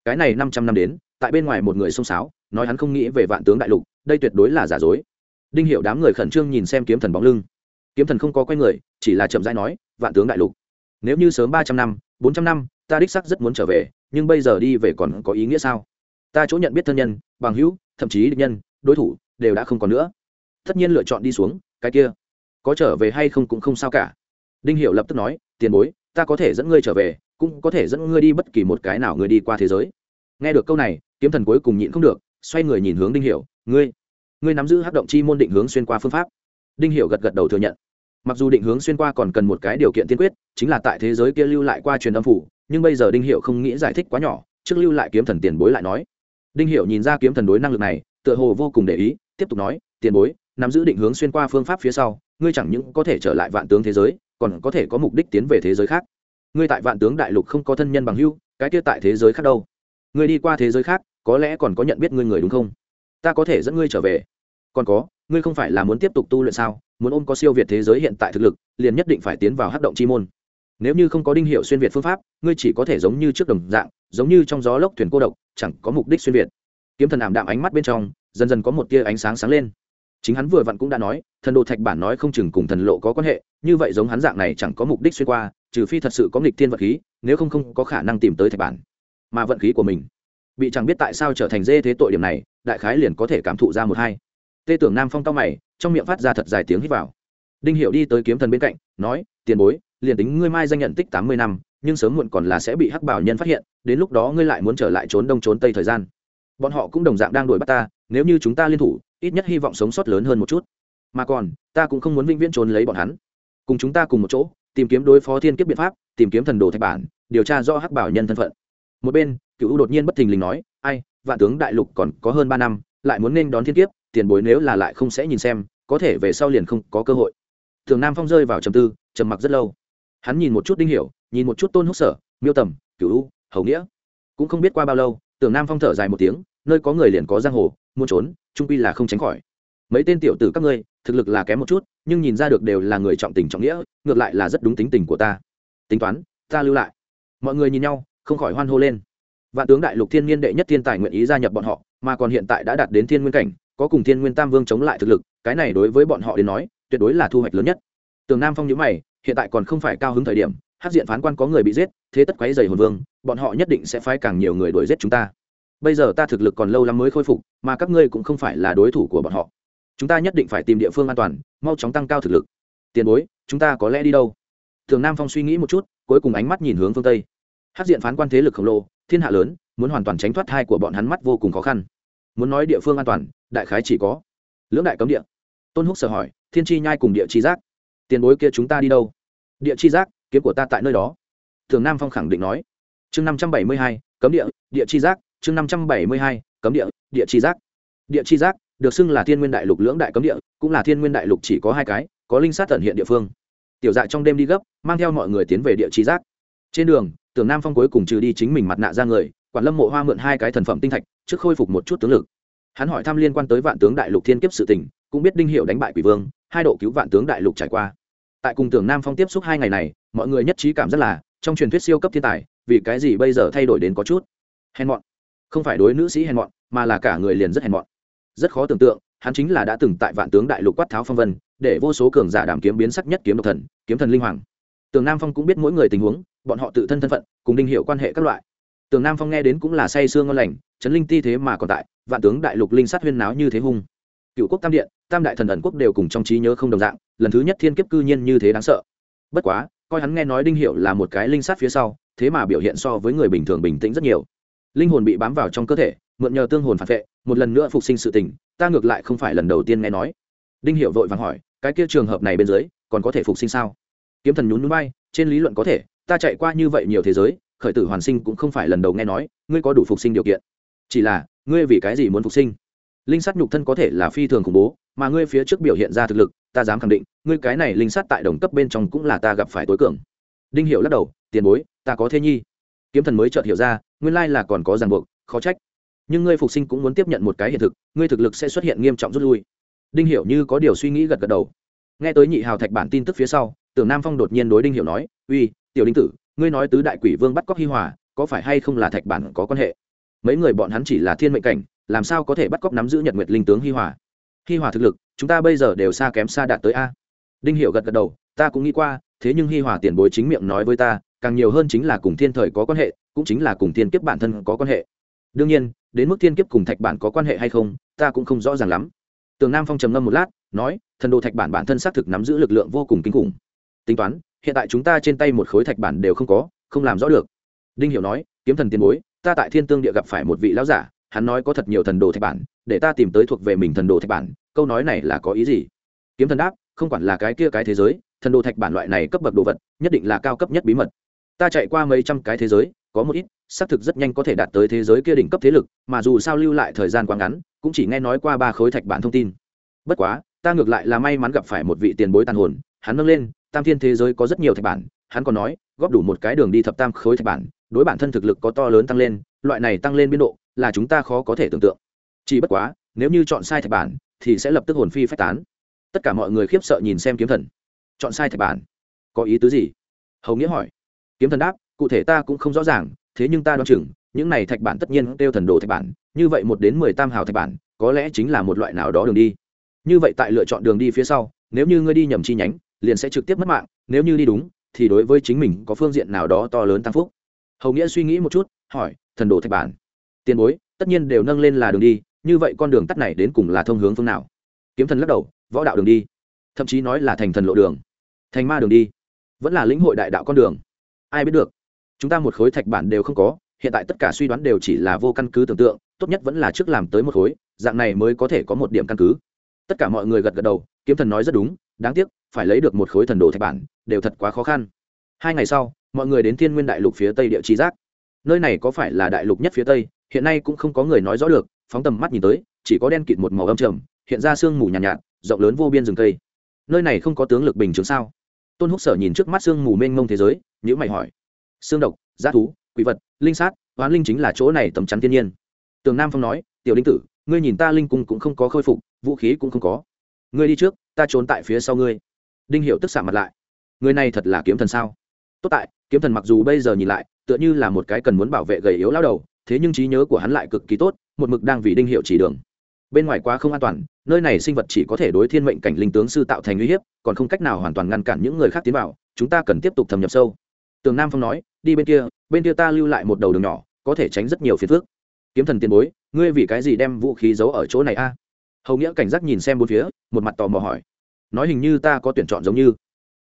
Cái này năm trăm năm đến, tại bên ngoài một người xông xáo nói hắn không nghĩ về vạn tướng đại lục, đây tuyệt đối là giả dối. Đinh hiệu đám người khẩn trương nhìn xem kiếm thần bóng lưng. Kiếm thần không có quay người, chỉ là chậm rãi nói, vạn tướng đại lục, nếu như sớm ba trăm năm, bốn trăm năm, ta đích sắc rất muốn trở về, nhưng bây giờ đi về còn có ý nghĩa sao? Ta chỗ nhận biết thân nhân, bằng hữu, thậm chí địch nhân, đối thủ đều đã không còn nữa. Tất nhiên lựa chọn đi xuống, cái kia có trở về hay không cũng không sao cả. Đinh hiệu lập tức nói, tiền bối, ta có thể dẫn ngươi trở về, cũng có thể dẫn ngươi đi bất kỳ một cái nào ngươi đi qua thế giới. Nghe được câu này, kiếm thần cuối cùng nhịn không được, xoay người nhìn hướng đinh hiểu, ngươi ngươi nắm giữ hắc động chi môn định hướng xuyên qua phương pháp. Đinh hiểu gật gật đầu thừa nhận. Mặc dù định hướng xuyên qua còn cần một cái điều kiện tiên quyết, chính là tại thế giới kia lưu lại qua truyền âm phủ, nhưng bây giờ đinh hiểu không nghĩ giải thích quá nhỏ, trước lưu lại kiếm thần tiền bối lại nói. Đinh hiểu nhìn ra kiếm thần đối năng lực này, tựa hồ vô cùng để ý, tiếp tục nói, tiền bối, nắm giữ định hướng xuyên qua phương pháp phía sau ngươi chẳng những có thể trở lại vạn tướng thế giới, còn có thể có mục đích tiến về thế giới khác. Ngươi tại vạn tướng đại lục không có thân nhân bằng hữu, cái kia tại thế giới khác đâu? Ngươi đi qua thế giới khác, có lẽ còn có nhận biết ngươi người đúng không? Ta có thể dẫn ngươi trở về. Còn có, ngươi không phải là muốn tiếp tục tu luyện sao? Muốn ôm có siêu việt thế giới hiện tại thực lực, liền nhất định phải tiến vào hát động chi môn. Nếu như không có đinh hiệu xuyên việt phương pháp, ngươi chỉ có thể giống như trước đồng dạng, giống như trong gió lốc thuyền cô độc, chẳng có mục đích xuyên việt. Kiếm thần ảm đạm ánh mắt bên trong, dần dần có một tia ánh sáng sáng lên chính hắn vừa vặn cũng đã nói, thần đồ thạch bản nói không chừng cùng thần lộ có quan hệ, như vậy giống hắn dạng này chẳng có mục đích xuyên qua, trừ phi thật sự có nghịch thiên vật khí, nếu không không có khả năng tìm tới thạch bản. Mà vận khí của mình, bị chẳng biết tại sao trở thành dê thế tội điểm này, đại khái liền có thể cảm thụ ra một hai. Tê tưởng nam phong tao mày, trong miệng phát ra thật dài tiếng hít vào. Đinh hiệu đi tới kiếm thần bên cạnh, nói, tiền bối, liền tính ngươi mai danh nhận tích tám mươi năm, nhưng sớm muộn còn là sẽ bị hắc bảo nhân phát hiện, đến lúc đó ngươi lại muốn trở lại trốn đông trốn tây thời gian bọn họ cũng đồng dạng đang đuổi bắt ta nếu như chúng ta liên thủ ít nhất hy vọng sống sót lớn hơn một chút. Mà còn ta cũng không muốn vĩnh viễn trốn lấy bọn hắn. Cùng chúng ta cùng một chỗ tìm kiếm đối phó thiên kiếp biện pháp tìm kiếm thần đồ thạch bản điều tra do hắc bảo nhân thân phận. Một bên cựu u đột nhiên bất thình lình nói ai vạn tướng đại lục còn có hơn ba năm lại muốn nên đón thiên kiếp tiền bối nếu là lại không sẽ nhìn xem có thể về sau liền không có cơ hội. Thường nam phong rơi vào trầm tư trầm mặc rất lâu. Hắn nhìn một chút đinh hiểu nhìn một chút tôn húc sở miêu tầm cựu u, hầu nghĩa. Cũng không biết qua bao lâu tưởng nam phong thở dài một tiếng, nơi có người liền có giang hồ, muốn trốn, trung quy là không tránh khỏi. Mấy tên tiểu tử các ngươi, thực lực là kém một chút, nhưng nhìn ra được đều là người trọng tình trọng nghĩa, ngược lại là rất đúng tính tình của ta. Tính toán, ta lưu lại. Mọi người nhìn nhau, không khỏi hoan hô lên. Vạn tướng đại lục thiên niên đệ nhất thiên tài nguyện ý gia nhập bọn họ, mà còn hiện tại đã đạt đến thiên nguyên cảnh, có cùng thiên nguyên tam vương chống lại thực lực, cái này đối với bọn họ đến nói, tuyệt đối là thu hoạch lớn nhất. Tường nam phong nhữ mày, hiện tại còn không phải cao hứng thời điểm hát diện phán quan có người bị giết, thế tất quấy dày hồn vương bọn họ nhất định sẽ phái càng nhiều người đuổi giết chúng ta. Bây giờ ta thực lực còn lâu lắm mới khôi phục, mà các ngươi cũng không phải là đối thủ của bọn họ. Chúng ta nhất định phải tìm địa phương an toàn, mau chóng tăng cao thực lực. Tiền bối, chúng ta có lẽ đi đâu? Thường nam phong suy nghĩ một chút, cuối cùng ánh mắt nhìn hướng phương tây. Hát diện phán quan thế lực khổng lồ, thiên hạ lớn, muốn hoàn toàn tránh thoát hai của bọn hắn mắt vô cùng khó khăn. Muốn nói địa phương an toàn, đại khái chỉ có lưỡng đại cấm địa. Tôn húc sở hỏi, thiên chi nhai cùng địa chi giác. Tiền bối kia chúng ta đi đâu? Địa chi giác, kiếm của ta tại nơi đó. Thường nam phong khẳng định nói chương năm trăm bảy mươi hai, cấm địa địa chi giác. Chương năm trăm bảy mươi hai, cấm địa địa chi giác. Địa chi giác được xưng là thiên nguyên đại lục lưỡng đại cấm địa, cũng là thiên nguyên đại lục chỉ có hai cái, có linh sát tận hiện địa phương. Tiểu dạ trong đêm đi gấp, mang theo mọi người tiến về địa chi giác. Trên đường, tưởng nam phong cuối cùng trừ đi chính mình mặt nạ ra người, quản lâm mộ hoa mượn hai cái thần phẩm tinh thạch, trước khôi phục một chút tướng lực. Hắn hỏi thăm liên quan tới vạn tướng đại lục thiên kiếp sự tình, cũng biết đinh hiệu đánh bại quỷ vương, hai độ cứu vạn tướng đại lục trải qua. Tại cùng tưởng nam phong tiếp xúc hai ngày này, mọi người nhất trí cảm rất là, trong truyền thuyết siêu cấp thiên tài vì cái gì bây giờ thay đổi đến có chút? Hèn mọn. Không phải đối nữ sĩ hèn mọn, mà là cả người liền rất hèn mọn. Rất khó tưởng tượng, hắn chính là đã từng tại vạn tướng đại lục quát tháo phong vân, để vô số cường giả đảm kiếm biến sắc nhất kiếm độc thần, kiếm thần linh hoàng. Tường nam phong cũng biết mỗi người tình huống, bọn họ tự thân thân phận, cùng đinh hiệu quan hệ các loại. Tường nam phong nghe đến cũng là say sương ngon lành chấn linh ti thế mà còn tại, vạn tướng đại lục linh sát huyên náo như thế hung. Cựu quốc tam điện, tam đại thần ẩn quốc đều cùng trong trí nhớ không đồng dạng, lần thứ nhất thiên kiếp cư nhiên như thế đáng sợ. Bất quá, coi hắn nghe nói đinh hiệu là một cái linh sát phía sau thế mà biểu hiện so với người bình thường bình tĩnh rất nhiều. Linh hồn bị bám vào trong cơ thể, mượn nhờ tương hồn phản vệ, một lần nữa phục sinh sự tình, ta ngược lại không phải lần đầu tiên nghe nói. Đinh hiệu vội vàng hỏi, cái kia trường hợp này bên dưới, còn có thể phục sinh sao? Kiếm thần nhún nhún bay trên lý luận có thể, ta chạy qua như vậy nhiều thế giới, khởi tử hoàn sinh cũng không phải lần đầu nghe nói, ngươi có đủ phục sinh điều kiện. Chỉ là, ngươi vì cái gì muốn phục sinh? Linh sát nhục thân có thể là phi thường khủng bố, mà ngươi phía trước biểu hiện ra thực lực, ta dám khẳng định, ngươi cái này linh sát tại đồng cấp bên trong cũng là ta gặp phải tối cường. Đinh hiệu lắc đầu tiền bối, ta có thế nhi. Kiếm thần mới chợt hiểu ra, nguyên lai là còn có ràng buộc, khó trách. Nhưng ngươi phục sinh cũng muốn tiếp nhận một cái hiện thực, ngươi thực lực sẽ xuất hiện nghiêm trọng rút lui. Đinh hiểu như có điều suy nghĩ gật gật đầu. Nghe tới nhị hào thạch bản tin tức phía sau, tưởng nam phong đột nhiên đối đinh hiểu nói, uy, tiểu đinh tử, ngươi nói tứ đại quỷ vương bắt cóc hi hòa, có phải hay không là thạch bản có quan hệ? Mấy người bọn hắn chỉ là thiên mệnh cảnh, làm sao có thể bắt cóc nắm giữ nhật nguyệt linh tướng hi hòa? Hi hòa thực lực, chúng ta bây giờ đều xa kém xa đạt tới a. Đinh hiểu gật gật đầu, ta cũng nghĩ qua, thế nhưng hi hòa tiền bối chính miệng nói với ta càng nhiều hơn chính là cùng thiên thời có quan hệ, cũng chính là cùng thiên kiếp bản thân có quan hệ. Đương nhiên, đến mức thiên kiếp cùng thạch bản có quan hệ hay không, ta cũng không rõ ràng lắm. Tường nam phong trầm ngâm một lát, nói, thần đồ thạch bản bản thân xác thực nắm giữ lực lượng vô cùng kinh khủng. Tính toán, hiện tại chúng ta trên tay một khối thạch bản đều không có, không làm rõ được. Đinh hiểu nói, kiếm thần tiền bối, ta tại thiên tương địa gặp phải một vị lão giả, hắn nói có thật nhiều thần đồ thạch bản, để ta tìm tới thuộc về mình thần đồ thạch bản, câu nói này là có ý gì? Kiếm thần đáp, không quản là cái kia cái thế giới, thần đồ thạch bản loại này cấp bậc đồ vật, nhất định là cao cấp nhất bí mật ta chạy qua mấy trăm cái thế giới, có một ít, xác thực rất nhanh có thể đạt tới thế giới kia đỉnh cấp thế lực, mà dù sao lưu lại thời gian quá ngắn, cũng chỉ nghe nói qua ba khối thạch bản thông tin. Bất quá, ta ngược lại là may mắn gặp phải một vị tiền bối tàn hồn, hắn nâng lên, tam thiên thế giới có rất nhiều thạch bản, hắn còn nói, góp đủ một cái đường đi thập tam khối thạch bản, đối bản thân thực lực có to lớn tăng lên, loại này tăng lên biên độ, là chúng ta khó có thể tưởng tượng. Chỉ bất quá, nếu như chọn sai thạch bản, thì sẽ lập tức hồn phi phách tán. Tất cả mọi người khiếp sợ nhìn xem kiếm thần. Chọn sai thạch bản. Có ý tứ gì? Hầu nghĩa hỏi kiếm thần đáp, cụ thể ta cũng không rõ ràng, thế nhưng ta đoán chừng, những này thạch bản tất nhiên kêu thần đồ thạch bản, như vậy một đến mười tam hào thạch bản, có lẽ chính là một loại nào đó đường đi. Như vậy tại lựa chọn đường đi phía sau, nếu như ngươi đi nhầm chi nhánh, liền sẽ trực tiếp mất mạng, nếu như đi đúng, thì đối với chính mình có phương diện nào đó to lớn tăng phúc. Hầu nghĩa suy nghĩ một chút, hỏi, thần đồ thạch bản, tiền bối, tất nhiên đều nâng lên là đường đi, như vậy con đường tắt này đến cùng là thông hướng phương nào? Kiếm thần lắc đầu, võ đạo đường đi, thậm chí nói là thành thần lộ đường, thành ma đường đi, vẫn là lĩnh hội đại đạo con đường ai biết được. Chúng ta một khối thạch bản đều không có hiện tại tất cả suy đoán đều chỉ là vô căn cứ tưởng tượng tốt nhất vẫn là trước làm tới một khối dạng này mới có thể có một điểm căn cứ. Tất cả mọi người gật gật đầu kiếm thần nói rất đúng đáng tiếc phải lấy được một khối thần đồ thạch bản đều thật quá khó khăn. Hai ngày sau mọi người đến thiên nguyên đại lục phía tây địa trí giác. Nơi này có phải là đại lục nhất phía tây? Hiện nay cũng không có người nói rõ được phóng tầm mắt nhìn tới chỉ có đen kịt một màu âm trầm hiện ra sương mù nhàn nhạt, nhạt rộng lớn vô biên rừng cây. Nơi này không có tướng lực bình chứng sao? Tôn húc sở nhìn trước mắt sương mù mênh mông thế giới nhữ mày hỏi. Xương độc g thú, quỷ vật, linh sát, hoán linh chính là chỗ này tầm chắn thiên nhiên. Tường nam phong nói, tiểu linh tử, ngươi nhìn ta linh cung cũng không có khôi phục, vũ khí cũng không có. Ngươi đi trước, ta trốn tại phía sau ngươi. Đinh hiệu tức xạ mặt lại. Người này thật là kiếm thần sao? Tốt tại, kiếm thần mặc dù bây giờ nhìn lại, tựa như là một cái cần muốn bảo vệ gầy yếu lao đầu, thế nhưng trí nhớ của hắn lại cực kỳ tốt, một mực đang vì đinh hiệu chỉ đường bên ngoài quá không an toàn, nơi này sinh vật chỉ có thể đối thiên mệnh cảnh linh tướng sư tạo thành uy hiếp, còn không cách nào hoàn toàn ngăn cản những người khác tiến vào, chúng ta cần tiếp tục thâm nhập sâu. Tường nam phong nói, đi bên kia bên kia ta lưu lại một đầu đường nhỏ, có thể tránh rất nhiều phiền phức. Kiếm thần tiền bối, ngươi vì cái gì đem vũ khí giấu ở chỗ này a? Hầu nghĩa cảnh giác nhìn xem bốn phía, một mặt tò mò hỏi. Nói hình như ta có tuyển chọn giống như.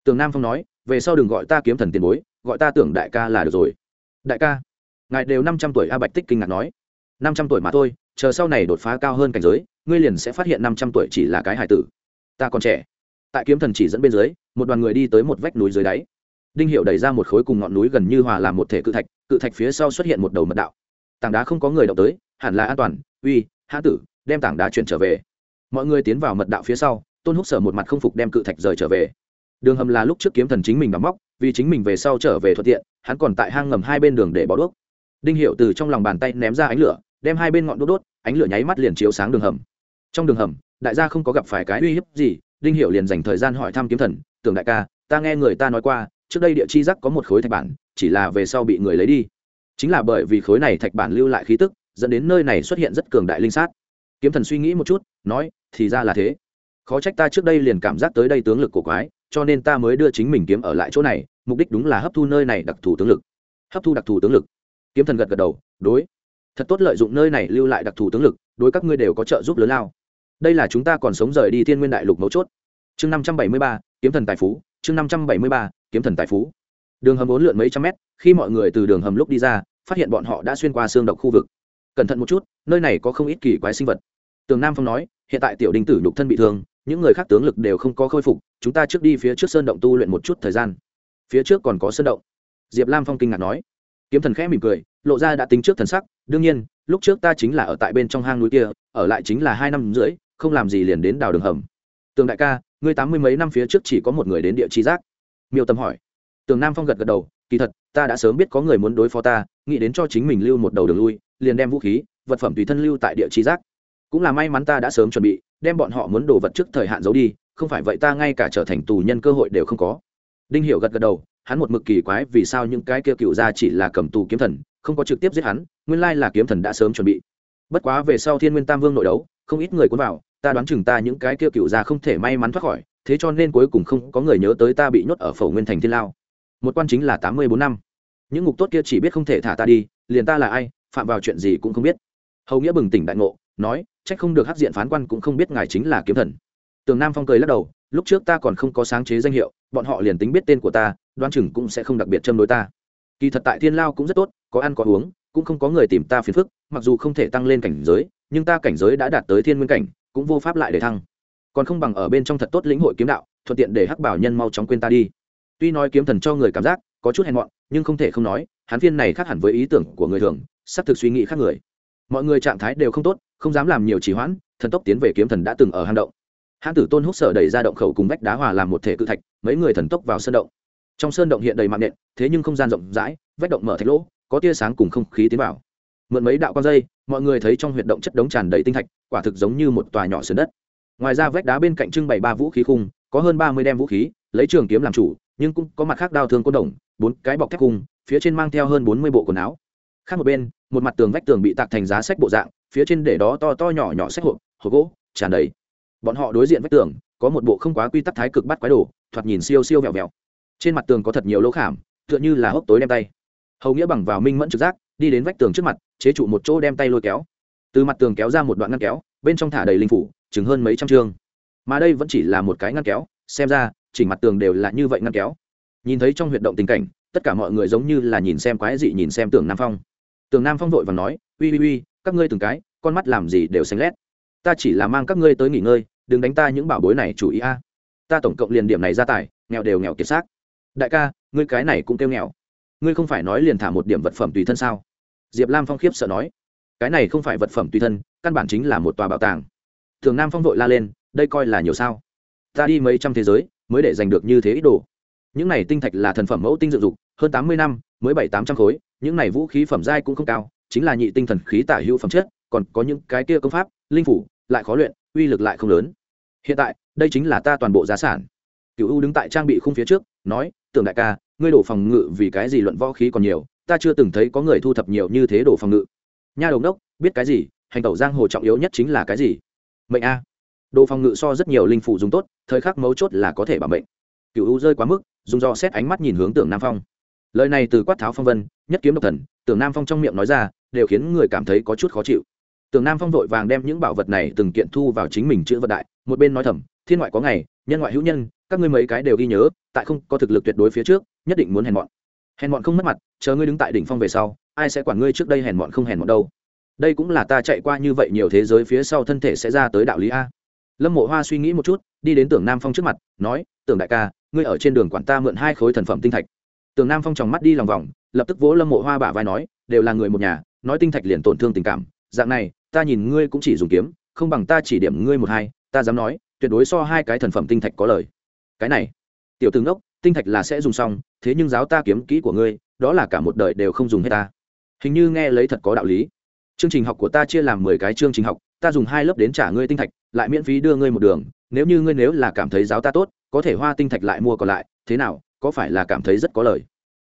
Tường nam phong nói, về sau đừng gọi ta kiếm thần tiền bối, gọi ta tưởng đại ca là được rồi. Đại ca? Ngài đều năm trăm tuổi a bạch tích kinh ngạc nói. Năm trăm tuổi mà thôi chờ sau này đột phá cao hơn cảnh giới, ngươi liền sẽ phát hiện năm trăm tuổi chỉ là cái hải tử. Ta còn trẻ. Tại kiếm thần chỉ dẫn bên dưới, một đoàn người đi tới một vách núi dưới đáy. Đinh hiệu đẩy ra một khối cùng ngọn núi gần như hòa làm một thể cự thạch cự thạch phía sau xuất hiện một đầu mật đạo. Tảng đá không có người động tới, hẳn là an toàn, uy, hã tử, đem tảng đá chuyển trở về. Mọi người tiến vào mật đạo phía sau, tôn húc sở một mặt không phục đem cự thạch rời trở về. Đường hầm là lúc trước kiếm thần chính mình đắm móc, vì chính mình về sau trở về thuận tiện, hắn còn tại hang ngầm hai bên đường để bỏ đuốc. Đinh hiệu từ trong lòng bàn tay ném ra ánh lửa đem hai bên ngọn đốt đốt, ánh lửa nháy mắt liền chiếu sáng đường hầm. Trong đường hầm, đại gia không có gặp phải cái uy hiếp gì, đinh hiệu liền dành thời gian hỏi thăm kiếm thần, tưởng đại ca, ta nghe người ta nói qua, trước đây địa chi giác có một khối thạch bản, chỉ là về sau bị người lấy đi. Chính là bởi vì khối này thạch bản lưu lại khí tức, dẫn đến nơi này xuất hiện rất cường đại linh sát. Kiếm thần suy nghĩ một chút, nói, thì ra là thế. Khó trách ta trước đây liền cảm giác tới đây tướng lực của quái, cho nên ta mới đưa chính mình kiếm ở lại chỗ này, mục đích đúng là hấp thu nơi này đặc thù tướng lực. Hấp thu đặc thù tướng lực. Kiếm thần gật gật đầu, đối thật tốt lợi dụng nơi này lưu lại đặc thù tướng lực, đối các ngươi đều có trợ giúp lớn lao. Đây là chúng ta còn sống rời đi thiên nguyên đại lục mấu chốt. Chương năm trăm bảy mươi ba, kiếm thần tài phú, chương năm trăm bảy mươi ba, kiếm thần tài phú. Đường hầm bốn lượn mấy trăm mét, khi mọi người từ đường hầm lúc đi ra, phát hiện bọn họ đã xuyên qua xương độc khu vực. Cẩn thận một chút, nơi này có không ít kỳ quái sinh vật. Tường nam phong nói, hiện tại tiểu đình tử nhục thân bị thương, những người khác tướng lực đều không có khôi phục, chúng ta trước đi phía trước sơn động tu luyện một chút thời gian. Phía trước còn có sơn động. Diệp lam phong kinh ngạc nói. Kiếm thần khẽ mỉm cười, lộ ra đã tính trước thần sắc đương nhiên, lúc trước ta chính là ở tại bên trong hang núi kia, ở lại chính là hai năm rưỡi, không làm gì liền đến đào đường hầm. Tường đại ca, ngươi tám mươi mấy năm phía trước chỉ có một người đến địa chi giác. Miêu tâm hỏi. Tường nam phong gật gật đầu, kỳ thật, ta đã sớm biết có người muốn đối phó ta, nghĩ đến cho chính mình lưu một đầu đường lui, liền đem vũ khí, vật phẩm tùy thân lưu tại địa chi giác. Cũng là may mắn ta đã sớm chuẩn bị, đem bọn họ muốn đồ vật trước thời hạn giấu đi, không phải vậy ta ngay cả trở thành tù nhân cơ hội đều không có. Đinh hiểu gật gật đầu, hắn một mực kỳ quái vì sao những cái kia cựu gia chỉ là cầm tù kiếm thần, không có trực tiếp giết hắn nguyên lai là kiếm thần đã sớm chuẩn bị. Bất quá về sau thiên nguyên tam vương nội đấu, không ít người cuốn vào, ta đoán chừng ta những cái kia cựu gia không thể may mắn thoát khỏi, thế cho nên cuối cùng không có người nhớ tới ta bị nhốt ở phổ nguyên thành thiên lao. Một quan chính là tám mươi bốn năm. Những ngục tốt kia chỉ biết không thể thả ta đi, liền ta là ai, phạm vào chuyện gì cũng không biết. Hầu nghĩa bừng tỉnh đại ngộ, nói trách không được hắc diện phán quan cũng không biết ngài chính là kiếm thần. Tường nam phong cười lắc đầu, lúc trước ta còn không có sáng chế danh hiệu, bọn họ liền tính biết tên của ta đoan chừng cũng sẽ không đặc biệt châm đối ta. Kỳ thật tại thiên lao cũng rất tốt, có ăn có uống cũng không có người tìm ta phiền phức, mặc dù không thể tăng lên cảnh giới, nhưng ta cảnh giới đã đạt tới thiên nguyên cảnh, cũng vô pháp lại để thăng. Còn không bằng ở bên trong thật tốt lĩnh hội kiếm đạo, thuận tiện để hắc bảo nhân mau chóng quên ta đi. Tuy nói kiếm thần cho người cảm giác có chút hèn mọn, nhưng không thể không nói, hắn viên này khác hẳn với ý tưởng của người thường, sắp thực suy nghĩ khác người. Mọi người trạng thái đều không tốt, không dám làm nhiều trì hoãn, thần tốc tiến về kiếm thần đã từng ở hang động. Hãn tử tôn húc sở đẩy ra động khẩu cùng vách đá hòa làm một thể cự thạch, mấy người thần tốc vào sơn động. Trong sơn động hiện đầy mạng nện, thế nhưng không gian rộng rãi, vách động mở thạch lỗ có tia sáng cùng không khí tiến vào. Mượn mấy đạo con dây, mọi người thấy trong huyệt động chất đống tràn đầy tinh thạch, quả thực giống như một tòa nhỏ sườn đất. Ngoài ra vách đá bên cạnh trưng bày ba vũ khí khung, có hơn ba mươi đem vũ khí, lấy trường kiếm làm chủ, nhưng cũng có mặt khác đao thương côn đồng, bốn cái bọc thép khung, phía trên mang theo hơn bốn mươi bộ quần áo. Khác một bên, một mặt tường vách tường bị tạc thành giá sách bộ dạng, phía trên để đó to to nhỏ nhỏ sách hộp hộp gỗ, tràn đầy. Bọn họ đối diện vách tường, có một bộ không quá quy tắc thái cực bắt quái đồ, thoạt nhìn siêu siêu vẹo vẹo. Trên mặt tường có thật nhiều lỗ khảm, tựa như là hốc tối đem tay hầu nghĩa bằng vào minh mẫn trực giác, đi đến vách tường trước mặt, chế trụ một chỗ đem tay lôi kéo. Từ mặt tường kéo ra một đoạn ngăn kéo, bên trong thả đầy linh phủ, chừng hơn mấy trăm chương mà đây vẫn chỉ là một cái ngăn kéo, xem ra chỉnh mặt tường đều là như vậy ngăn kéo. Nhìn thấy trong huyệt động tình cảnh, tất cả mọi người giống như là nhìn xem quái dị, nhìn xem tường nam phong. Tường nam phong vội và nói, uy uy uy, các ngươi từng cái, con mắt làm gì đều xanh lét. Ta chỉ là mang các ngươi tới nghỉ ngơi, đừng đánh ta những bảo bối này chủ ý a. Ta tổng cộng liền điểm này ra tài, nghèo đều nghèo kiệt xác. Đại ca, ngươi cái này cũng kêu nghèo ngươi không phải nói liền thả một điểm vật phẩm tùy thân sao? Diệp lam phong khiếp sợ nói. Cái này không phải vật phẩm tùy thân, căn bản chính là một tòa bảo tàng. Thường nam phong vội la lên, đây coi là nhiều sao? Ta đi mấy trăm thế giới, mới để giành được như thế ít đồ. Những này tinh thạch là thần phẩm mẫu tinh dựng dục, hơn tám mươi năm, mới bảy, tám trăm khối, những này vũ khí phẩm giai cũng không cao, chính là nhị tinh thần khí tả hữu phẩm chất, còn có những cái kia công pháp, linh phủ, lại khó luyện, uy lực lại không lớn. Hiện tại, đây chính là ta toàn bộ giá sản. Cựu u đứng tại trang bị khung phía trước, nói, tưởng đại ca ngươi đổ phòng ngự vì cái gì luận võ khí còn nhiều, ta chưa từng thấy có người thu thập nhiều như thế đổ phòng ngự. Nha đồng đốc biết cái gì, hành tẩu giang hồ trọng yếu nhất chính là cái gì? Mệnh a. Đồ phòng ngự so rất nhiều linh phụ dùng tốt, thời khắc mấu chốt là có thể bảo mệnh. Cựu u rơi quá mức, dùng do xét ánh mắt nhìn hướng tưởng nam phong. Lời này từ quát tháo phong vân, nhất kiếm độc thần, tưởng nam phong trong miệng nói ra, đều khiến người cảm thấy có chút khó chịu tưởng nam phong vội vàng đem những bảo vật này từng kiện thu vào chính mình chữ vật đại, một bên nói thầm, thiên ngoại có ngày, nhân ngoại hữu nhân, các ngươi mấy cái đều ghi nhớ, tại không có thực lực tuyệt đối phía trước, nhất định muốn hèn mọn. Hèn mọn không mất mặt, chờ ngươi đứng tại đỉnh phong về sau, ai sẽ quản ngươi trước đây hèn mọn không hèn mọn đâu? Đây cũng là ta chạy qua như vậy nhiều thế giới phía sau thân thể sẽ ra tới đạo lý a. Lâm mộ hoa suy nghĩ một chút, đi đến tưởng nam phong trước mặt, nói, tưởng đại ca, ngươi ở trên đường quản ta mượn hai khối thần phẩm tinh thạch. Tưởng nam phong tròng mắt đi lòng vòng, lập tức vỗ lâm mộ hoa bả vai nói, đều là người một nhà, nói tinh thạch liền tổn thương tình cảm, dạng này ta nhìn ngươi cũng chỉ dùng kiếm, không bằng ta chỉ điểm ngươi một hai, ta dám nói, tuyệt đối so hai cái thần phẩm tinh thạch có lời. Cái này, tiểu tướng đốc tinh thạch là sẽ dùng xong, thế nhưng giáo ta kiếm kỹ của ngươi, đó là cả một đời đều không dùng hết ta. Hình như nghe lấy thật có đạo lý. Chương trình học của ta chia làm mười cái chương trình học, ta dùng hai lớp đến trả ngươi tinh thạch, lại miễn phí đưa ngươi một đường, nếu như ngươi nếu là cảm thấy giáo ta tốt, có thể hoa tinh thạch lại mua còn lại, thế nào, có phải là cảm thấy rất có lời?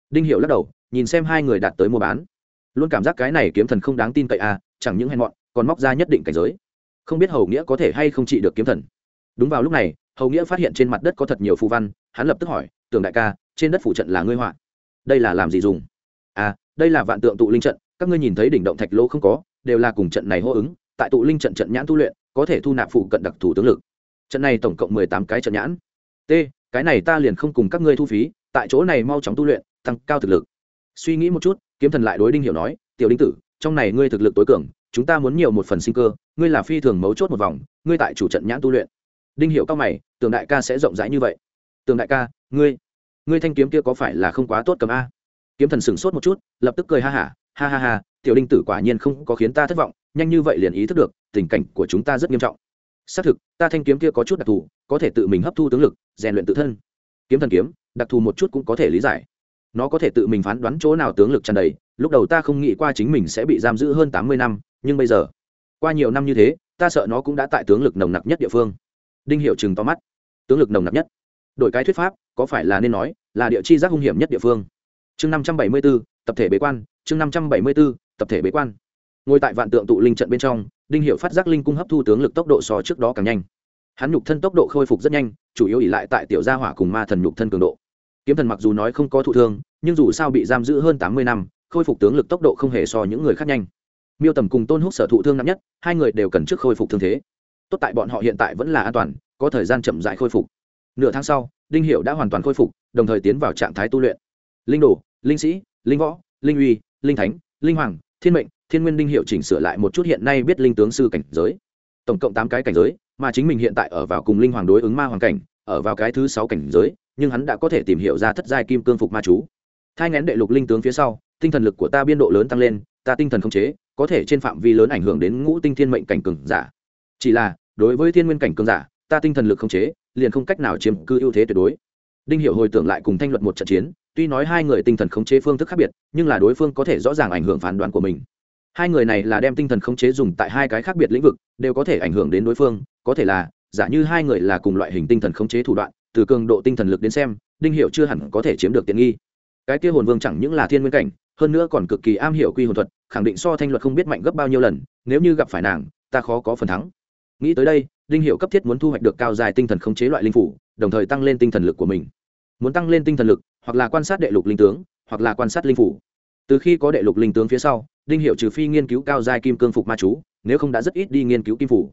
Đinh hiệu lắc đầu, nhìn xem hai người đạt tới mua bán. Luôn cảm giác cái này kiếm thần không đáng tin cậy à chẳng những hèn mọn còn móc ra nhất định cảnh giới. Không biết hầu nghĩa có thể hay không trị được kiếm thần. Đúng vào lúc này, hầu nghĩa phát hiện trên mặt đất có thật nhiều phù văn, hắn lập tức hỏi, tưởng đại ca, trên đất phủ trận là ngươi họa? Đây là làm gì dùng? À đây là vạn tượng tụ linh trận, các ngươi nhìn thấy đỉnh động thạch lỗ không có, đều là cùng trận này hô ứng, tại tụ linh trận trận nhãn tu luyện, có thể thu nạp phụ cận đặc thù tướng lực. Trận này tổng cộng mười tám cái trận nhãn. T, cái này ta liền không cùng các ngươi thu phí, tại chỗ này mau chóng tu luyện, tăng cao thực lực. Suy nghĩ một chút, kiếm thần lại đối đinh hiểu nói, tiểu đinh tử, trong này ngươi thực lực tối cường chúng ta muốn nhiều một phần sinh cơ ngươi là phi thường mấu chốt một vòng ngươi tại chủ trận nhãn tu luyện. Đinh hiệu cao mày tường đại ca sẽ rộng rãi như vậy. Tường đại ca ngươi ngươi thanh kiếm kia có phải là không quá tốt cầm a? Kiếm thần sửng sốt một chút lập tức cười ha hả ha, ha ha ha tiểu đinh tử quả nhiên không có khiến ta thất vọng nhanh như vậy liền ý thức được tình cảnh của chúng ta rất nghiêm trọng. Xác thực ta thanh kiếm kia có chút đặc thù có thể tự mình hấp thu tướng lực rèn luyện tự thân. Kiếm thần kiếm đặc thù một chút cũng có thể lý giải nó có thể tự mình phán đoán chỗ nào tướng lực tràn đầy, lúc đầu ta không nghĩ qua chính mình sẽ bị giam giữ hơn tám mươi năm, nhưng bây giờ, qua nhiều năm như thế, ta sợ nó cũng đã tại tướng lực nồng nặc nhất địa phương. Đinh hiệu chừng to mắt. Tướng lực nồng nặc nhất. Đổi cái thuyết pháp, có phải là nên nói là địa chi giác hung hiểm nhất địa phương? Chương năm trăm bảy mươi b ố tập thể bế quan, chương năm trăm bảy mươi b ố tập thể bế quan. Ngồi tại vạn tượng tụ linh trận bên trong, đinh hiệu phát giác linh cung hấp thu tướng lực tốc độ so trước đó càng nhanh. Hắn nhục thân tốc độ khôi phục rất nhanh, chủ yếu ỉ lại tại tiểu gia hỏa cùng ma thần nhục thân cường độ kiếm thần mặc dù nói không có thụ thương, nhưng dù sao bị giam giữ hơn tám mươi năm, khôi phục tướng lực tốc độ không hề so những người khác nhanh. Miêu tầm cùng tôn húc sở thụ thương nặng nhất, hai người đều cần trước khôi phục thương thế. Tốt tại bọn họ hiện tại vẫn là an toàn, có thời gian chậm dại khôi phục. Nửa tháng sau, đinh hiệu đã hoàn toàn khôi phục, đồng thời tiến vào trạng thái tu luyện. Linh đồ, linh sĩ, linh võ, linh uy, linh thánh, linh hoàng, thiên mệnh, thiên nguyên đinh hiệu chỉnh sửa lại một chút hiện nay biết linh tướng sư cảnh giới. Tổng cộng tám cái cảnh giới, mà chính mình hiện tại ở vào cùng linh hoàng đối ứng ma hoàng cảnh, ở vào cái thứ sáu cảnh giới nhưng hắn đã có thể tìm hiểu ra thất giai kim cương phục ma chú. Thai ngén đệ lục linh tướng phía sau, tinh thần lực của ta biên độ lớn tăng lên, ta tinh thần không chế, có thể trên phạm vi lớn ảnh hưởng đến ngũ tinh thiên mệnh cảnh cường giả. Chỉ là, đối với thiên nguyên cảnh cường giả, ta tinh thần lực không chế, liền không cách nào chiếm cư ưu thế tuyệt đối. Đinh hiểu hồi tưởng lại cùng thanh luật một trận chiến, tuy nói hai người tinh thần khống chế phương thức khác biệt, nhưng là đối phương có thể rõ ràng ảnh hưởng phán đoán của mình. Hai người này là đem tinh thần khống chế dùng tại hai cái khác biệt lĩnh vực, đều có thể ảnh hưởng đến đối phương, có thể là, giả như hai người là cùng loại hình tinh thần khống chế thủ đoạn từ cường độ tinh thần lực đến xem, đinh hiệu chưa hẳn có thể chiếm được tiện nghi. Cái kia hồn vương chẳng những là thiên nguyên cảnh, hơn nữa còn cực kỳ am hiểu quy hồn thuật, khẳng định so thanh luật không biết mạnh gấp bao nhiêu lần, nếu như gặp phải nàng, ta khó có phần thắng. Nghĩ tới đây, đinh hiệu cấp thiết muốn thu hoạch được cao dài tinh thần khống chế loại linh phủ, đồng thời tăng lên tinh thần lực của mình. Muốn tăng lên tinh thần lực, hoặc là quan sát đệ lục linh tướng, hoặc là quan sát linh phủ. Từ khi có đệ lục linh tướng phía sau, đinh hiệu trừ phi nghiên cứu cao giai kim cương phục ma chú, nếu không đã rất ít đi nghiên cứu kim phủ.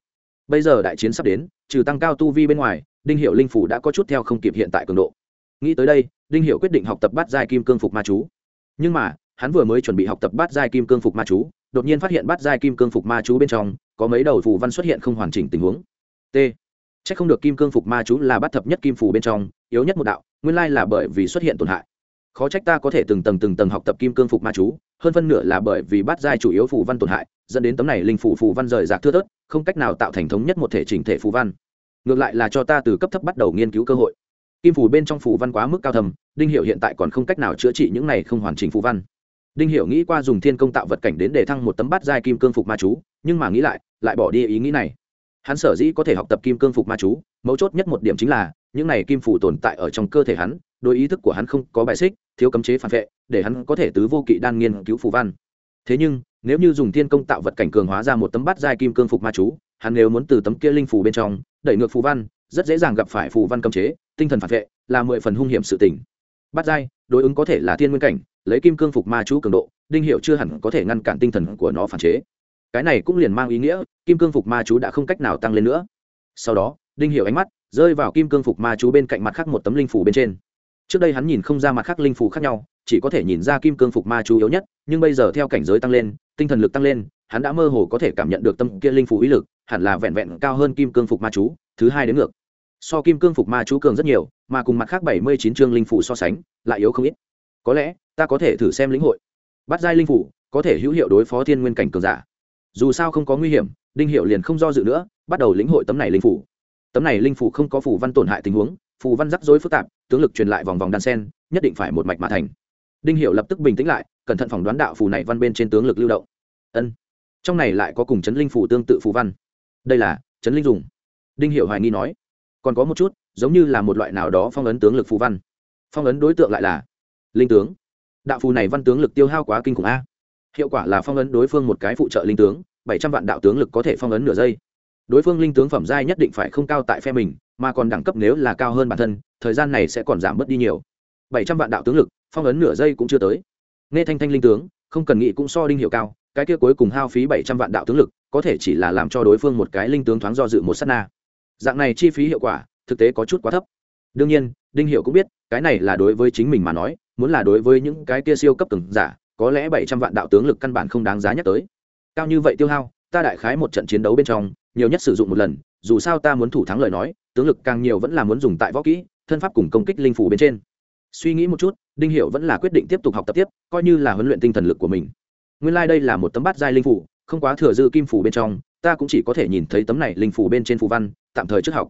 Bây giờ đại chiến sắp đến, trừ tăng cao tu vi bên ngoài đinh hiệu linh phủ đã có chút theo không kịp hiện tại cường độ. Nghĩ tới đây, đinh hiệu quyết định học tập bát giai kim cương phục ma chú. Nhưng mà, hắn vừa mới chuẩn bị học tập bát giai kim cương phục ma chú, đột nhiên phát hiện bát giai kim cương phục ma chú bên trong có mấy đầu phù văn xuất hiện không hoàn chỉnh tình huống. T. C h ắ c không được kim cương phục ma chú là bắt thập nhất kim phủ bên trong, yếu nhất một đạo, nguyên lai là bởi vì xuất hiện tổn hại. Khó trách ta có thể từng tầng từng tầng học tập kim cương phục ma chú, hơn phân nửa là bởi vì bát giai chủ yếu phù văn tổn hại, dẫn đến tấm này linh phủ phù văn rời rạc thưa thớt, không cách nào tạo thành thống nhất một thể chỉnh thể phù văn ngược lại là cho ta từ cấp thấp bắt đầu nghiên cứu cơ hội. Kim phủ bên trong phù văn quá mức cao thầm đinh hiệu hiện tại còn không cách nào chữa trị những này không hoàn chỉnh phù văn. Đinh hiệu nghĩ qua dùng thiên công tạo vật cảnh đến để thăng một tấm bát giai kim cương phục ma chú, nhưng mà nghĩ lại lại bỏ đi ý nghĩ này. Hắn sở dĩ có thể học tập kim cương phục ma chú, mấu chốt nhất một điểm chính là, những này kim phủ tồn tại ở trong cơ thể hắn đôi ý thức của hắn không có bài xích, thiếu cấm chế phản vệ, để hắn có thể tứ vô kỵ đan nghiên cứu phù văn. Thế nhưng, nếu như dùng thiên công tạo vật cảnh cường hóa ra một tấm bát giai kim cương phục ma chú hắn nếu muốn từ tấm kia linh phù bên trong, đẩy ngược phù văn, rất dễ dàng gặp phải phù văn cấm chế, tinh thần phản vệ, là mười phần hung hiểm sự tình. Bắt giai, đối ứng có thể là thiên nguyên cảnh, lấy kim cương phục ma chú cường độ, đinh hiệu chưa hẳn có thể ngăn cản tinh thần của nó phản chế. Cái này cũng liền mang ý nghĩa, kim cương phục ma chú đã không cách nào tăng lên nữa. Sau đó, đinh hiệu ánh mắt rơi vào kim cương phục ma chú bên cạnh mặt khác một tấm linh phủ bên trên. Trước đây hắn nhìn không ra mặt khác linh phủ khác nhau, chỉ có thể nhìn ra kim cương phục ma chú yếu nhất, nhưng bây giờ theo cảnh giới tăng lên, tinh thần lực tăng lên, hắn đã mơ hồ có thể cảm nhận được tâm kia linh phủ ý lực hẳn là vẹn vẹn cao hơn kim cương phục ma chú, thứ hai đến ngược. So kim cương phục ma chú cường rất nhiều, mà cùng mặt khác bảy mươi chín chương linh phủ so sánh, lại yếu không ít. Có lẽ, ta có thể thử xem lĩnh hội. Bắt giai linh phủ, có thể hữu hiệu đối phó thiên nguyên cảnh cường giả. Dù sao không có nguy hiểm, đinh hiệu liền không do dự nữa, bắt đầu lĩnh hội tấm này linh phủ. Tấm này linh phủ không có phủ văn tổn hại tình huống, phù văn rắc rối phức tạp, tướng lực truyền lại vòng vòng đan sen, nhất định phải một mạch mà thành. Đinh hiệu lập tức bình tĩnh lại, cẩn thận phỏng đoán đạo phù này văn bên trên tướng lực lưu động. Ân. Trong này lại có cùng chấn linh phủ tương tự phù văn đây là chấn linh dùng đinh hiệu hoài nghi nói còn có một chút giống như là một loại nào đó phong ấn tướng lực phù văn phong ấn đối tượng lại là linh tướng đạo phù này văn tướng lực tiêu hao quá kinh khủng a hiệu quả là phong ấn đối phương một cái phụ trợ linh tướng bảy trăm vạn đạo tướng lực có thể phong ấn nửa giây đối phương linh tướng phẩm giai nhất định phải không cao tại phe mình mà còn đẳng cấp nếu là cao hơn bản thân thời gian này sẽ còn giảm bớt đi nhiều bảy trăm vạn đạo tướng lực phong ấn nửa giây cũng chưa tới nghe thanh thanh linh tướng không cần nghĩ cũng so đinh hiệu cao cái kia cuối cùng hao phí bảy trăm vạn đạo tướng lực, có thể chỉ là làm cho đối phương một cái linh tướng thoáng do dự một s á t na. Dạng này chi phí hiệu quả, thực tế có chút quá thấp. Đương nhiên, đinh hiệu cũng biết, cái này là đối với chính mình mà nói, muốn là đối với những cái kia siêu cấp từng giả, có lẽ bảy trăm vạn đạo tướng lực căn bản không đáng giá nhắc tới. Cao như vậy tiêu hao, ta đại khái một trận chiến đấu bên trong, nhiều nhất sử dụng một lần, dù sao ta muốn thủ thắng lời nói, tướng lực càng nhiều vẫn là muốn dùng tại võ kỹ, thân pháp cùng công kích linh phủ bên trên. Suy nghĩ một chút, đinh hiệu vẫn là quyết định tiếp tục học tập tiếp, coi như là huấn luyện tinh thần lực của mình nguyên lai、like、đây là một tấm bát giai linh phủ, không quá thừa dư kim phủ bên trong, ta cũng chỉ có thể nhìn thấy tấm này linh phủ bên trên phù văn, tạm thời trước học.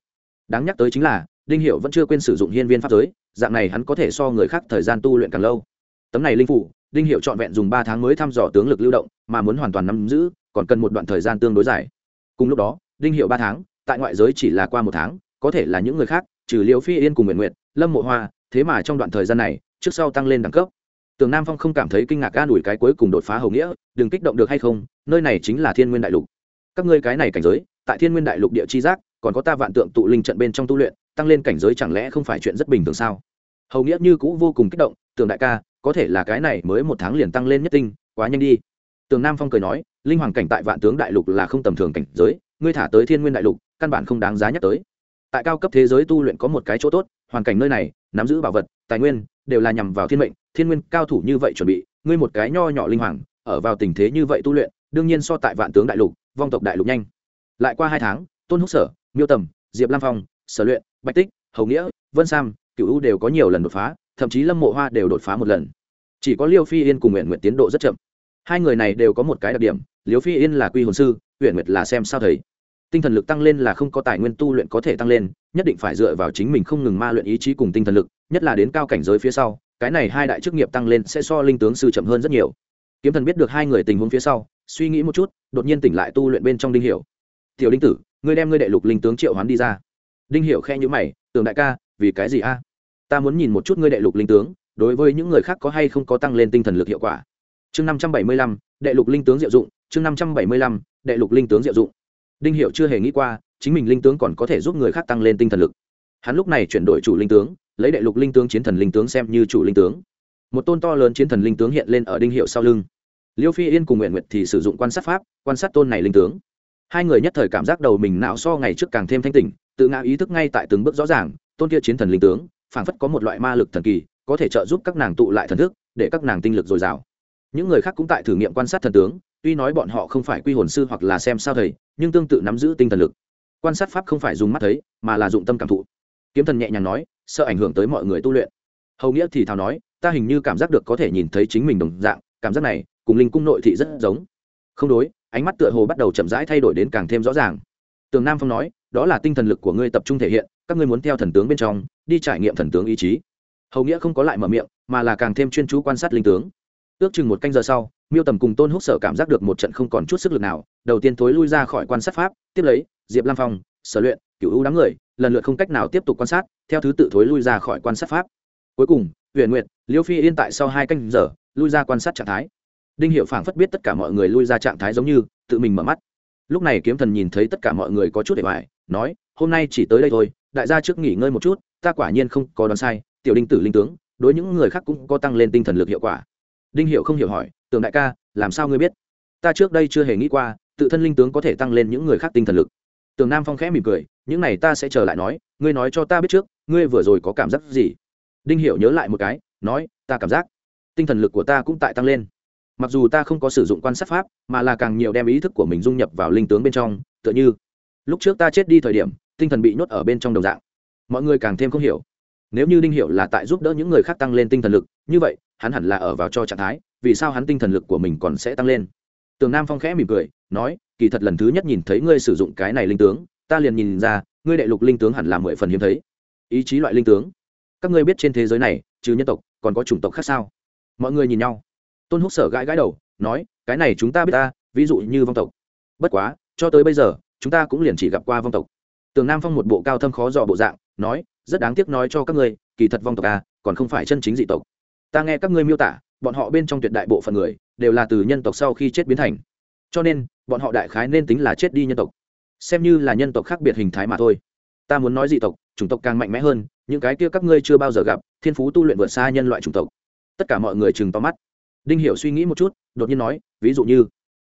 Đáng nhắc tới chính là, đinh hiệu vẫn chưa quên sử dụng hiên viên pháp giới, dạng này hắn có thể so người khác thời gian tu luyện càng lâu. Tấm này linh phủ, đinh hiệu trọn vẹn dùng ba tháng mới thăm dò tướng lực lưu động, mà muốn hoàn toàn nắm giữ, còn cần một đoạn thời gian tương đối dài. Cùng lúc đó, đinh hiệu ba tháng, tại ngoại giới chỉ là qua một tháng, có thể là những người khác, trừ liều phi yên cùng nguyện nguyện lâm mộ hoa, thế mà trong đoạn thời gian này, trước sau tăng lên đẳng cấp tường nam phong không cảm thấy kinh ngạc an đuổi cái cuối cùng đột phá hầu nghĩa, đừng kích động được hay không, nơi này chính là thiên nguyên đại lục. Các ngươi cái này cảnh giới, tại thiên nguyên đại lục địa chi giác, còn có ta vạn tượng tụ linh trận bên trong tu luyện, tăng lên cảnh giới chẳng lẽ không phải chuyện rất bình thường sao? Hầu nghĩa như cũ vô cùng kích động, tường đại ca, có thể là cái này mới một tháng liền tăng lên nhất tinh, quá nhanh đi. Tường nam phong cười nói, linh hoàng cảnh tại vạn tướng đại lục là không tầm thường cảnh giới, ngươi thả tới thiên nguyên đại lục, căn bản không đáng giá nhắc tới. Tại cao cấp thế giới tu luyện có một cái chỗ tốt, hoàn cảnh nơi này, nắm giữ bảo vật, tài nguyên đều là nhằm vào thiên mệnh, thiên nguyên cao thủ như vậy chuẩn bị, ngươi một cái nho nhỏ linh hoàng, ở vào tình thế như vậy tu luyện, đương nhiên so tại vạn tướng đại lục, vong tộc đại lục nhanh. Lại qua hai tháng, tôn húc sở, miêu tầm, diệp lam phong, sở luyện, bạch tích, hầu nghĩa, vân sam cựu u đều có nhiều lần đột phá, thậm chí lâm mộ hoa đều đột phá một lần. Chỉ có liêu phi yên cùng nguyện nguyện tiến độ rất chậm. Hai người này đều có một cái đặc điểm, liêu phi yên là quy hồn sư nguyện nguyệt là xem sao thầy tinh thần lực tăng lên là không có tài nguyên tu luyện có thể tăng lên, nhất định phải dựa vào chính mình không ngừng ma luyện ý chí cùng tinh thần lực, nhất là đến cao cảnh giới phía sau, cái này hai đại chức nghiệp tăng lên sẽ so linh tướng sư chậm hơn rất nhiều. Kiếm thần biết được hai người tình huống phía sau, suy nghĩ một chút, đột nhiên tỉnh lại tu luyện bên trong đinh hiểu. Tiểu đinh tử, ngươi đem ngươi đệ lục linh tướng triệu hoán đi ra. Đinh hiểu khe nhữ mày tưởng đại ca, vì cái gì a? Ta muốn nhìn một chút ngươi đệ lục linh tướng, đối với những người khác có hay không có tăng lên tinh thần lực hiệu quả. Chương năm trăm bảy mươi lăm, đệ lục linh tướng diệu dụng, chương năm trăm bảy mươi lăm, đệ lục linh tướng diệu dụng đinh hiệu chưa hề nghĩ qua, chính mình linh tướng còn có thể giúp người khác tăng lên tinh thần lực. Hắn lúc này chuyển đổi chủ linh tướng, lấy đệ lục linh tướng chiến thần linh tướng xem như chủ linh tướng. Một tôn to lớn chiến thần linh tướng hiện lên ở đinh hiệu sau lưng. Liêu phi yên cùng nguyện nguyệt thì sử dụng quan sát pháp, quan sát tôn này linh tướng. Hai người nhất thời cảm giác đầu mình não so ngày trước càng thêm thanh tỉnh, tự ngã ý thức ngay tại từng bước rõ ràng, tôn kia chiến thần linh tướng, phảng phất có một loại ma lực thần kỳ, có thể trợ giúp các nàng tụ lại thần thức, để các nàng tinh lực dồi dào. Những người khác cũng tại thử nghiệm quan sát thần tướng, tuy nói bọn họ không phải quy hồn sư hoặc là xem sao thầy nhưng tương tự nắm giữ tinh thần lực. Quan sát pháp không phải dùng mắt thấy, mà là dụng tâm cảm thụ. Kiếm thần nhẹ nhàng nói, sợ ảnh hưởng tới mọi người tu luyện. Hầu nghĩa thì thào nói, ta hình như cảm giác được có thể nhìn thấy chính mình đồng dạng, cảm giác này, cùng linh cung nội thị rất giống. Không đối, ánh mắt tựa hồ bắt đầu chậm rãi thay đổi đến càng thêm rõ ràng. Tường nam phong nói, đó là tinh thần lực của ngươi tập trung thể hiện, các ngươi muốn theo thần tướng bên trong, đi trải nghiệm thần tướng ý chí. Hầu nghĩa không có lại mở miệng, mà là càng thêm chuyên chú quan sát linh tướng ước chừng một canh giờ sau, miêu tầm cùng tôn húc sở cảm giác được một trận không còn chút sức lực nào, đầu tiên thối lui ra khỏi quan sát pháp, tiếp lấy, diệp lam phong, sở luyện cựu ưu đám người, lần lượt không cách nào tiếp tục quan sát, theo thứ tự thối lui ra khỏi quan sát pháp. Cuối cùng huyền nguyện liêu phi yên tại sau hai canh giờ, lui ra quan sát trạng thái. Đinh hiệu phảng phất biết tất cả mọi người lui ra trạng thái giống như, tự mình mở mắt. Lúc này kiếm thần nhìn thấy tất cả mọi người có chút để hoài, nói, hôm nay chỉ tới đây thôi, đại gia trước nghỉ ngơi một chút, ta quả nhiên không có đoán sai, tiểu đinh tử linh tướng, đối những người khác cũng có tăng lên tinh thần lực hiệu quả đinh hiệu không hiểu hỏi tưởng đại ca, làm sao ngươi biết? Ta trước đây chưa hề nghĩ qua, tự thân linh tướng có thể tăng lên những người khác tinh thần lực. Tường nam phong khẽ mỉm cười, những này ta sẽ trở lại nói, ngươi nói cho ta biết trước, ngươi vừa rồi có cảm giác gì? Đinh hiệu nhớ lại một cái, nói, ta cảm giác tinh thần lực của ta cũng tại tăng lên. Mặc dù ta không có sử dụng quan sát pháp, mà là càng nhiều đem ý thức của mình dung nhập vào linh tướng bên trong, tựa như lúc trước ta chết đi thời điểm, tinh thần bị nhốt ở bên trong đồng dạng. Mọi người càng thêm không hiểu. Nếu như đinh hiệu là tại giúp đỡ những người khác tăng lên tinh thần lực như vậy, hắn hẳn là ở vào cho trạng thái, vì sao hắn tinh thần lực của mình còn sẽ tăng lên? Tường nam phong khẽ mỉm cười, nói, kỳ thật lần thứ nhất nhìn thấy ngươi sử dụng cái này linh tướng, ta liền nhìn ra, ngươi đệ lục linh tướng hẳn là mười phần hiếm thấy. Ý chí loại linh tướng. Các ngươi biết trên thế giới này, trừ nhân tộc, còn có chủng tộc khác sao? Mọi người nhìn nhau. Tôn húc sở gãi gãi đầu, nói, cái này chúng ta biết ta, ví dụ như vong tộc. Bất quá, cho tới bây giờ, chúng ta cũng liền chỉ gặp qua vong tộc. Tường nam phong một bộ cao thâm khó dò bộ dạng, nói, rất đáng tiếc nói cho các ngươi, kỳ thật vong tộc à còn không phải chân chính dị tộc ta nghe các ngươi miêu tả, bọn họ bên trong tuyệt đại bộ phận người đều là từ nhân tộc sau khi chết biến thành. Cho nên, bọn họ đại khái nên tính là chết đi nhân tộc. Xem như là nhân tộc khác biệt hình thái mà thôi. Ta muốn nói dị tộc, chủng tộc càng mạnh mẽ hơn, những cái kia các ngươi chưa bao giờ gặp, thiên phú tu luyện vượt xa nhân loại chủng tộc. Tất cả mọi người chừng to mắt. Đinh hiểu suy nghĩ một chút, đột nhiên nói, ví dụ như,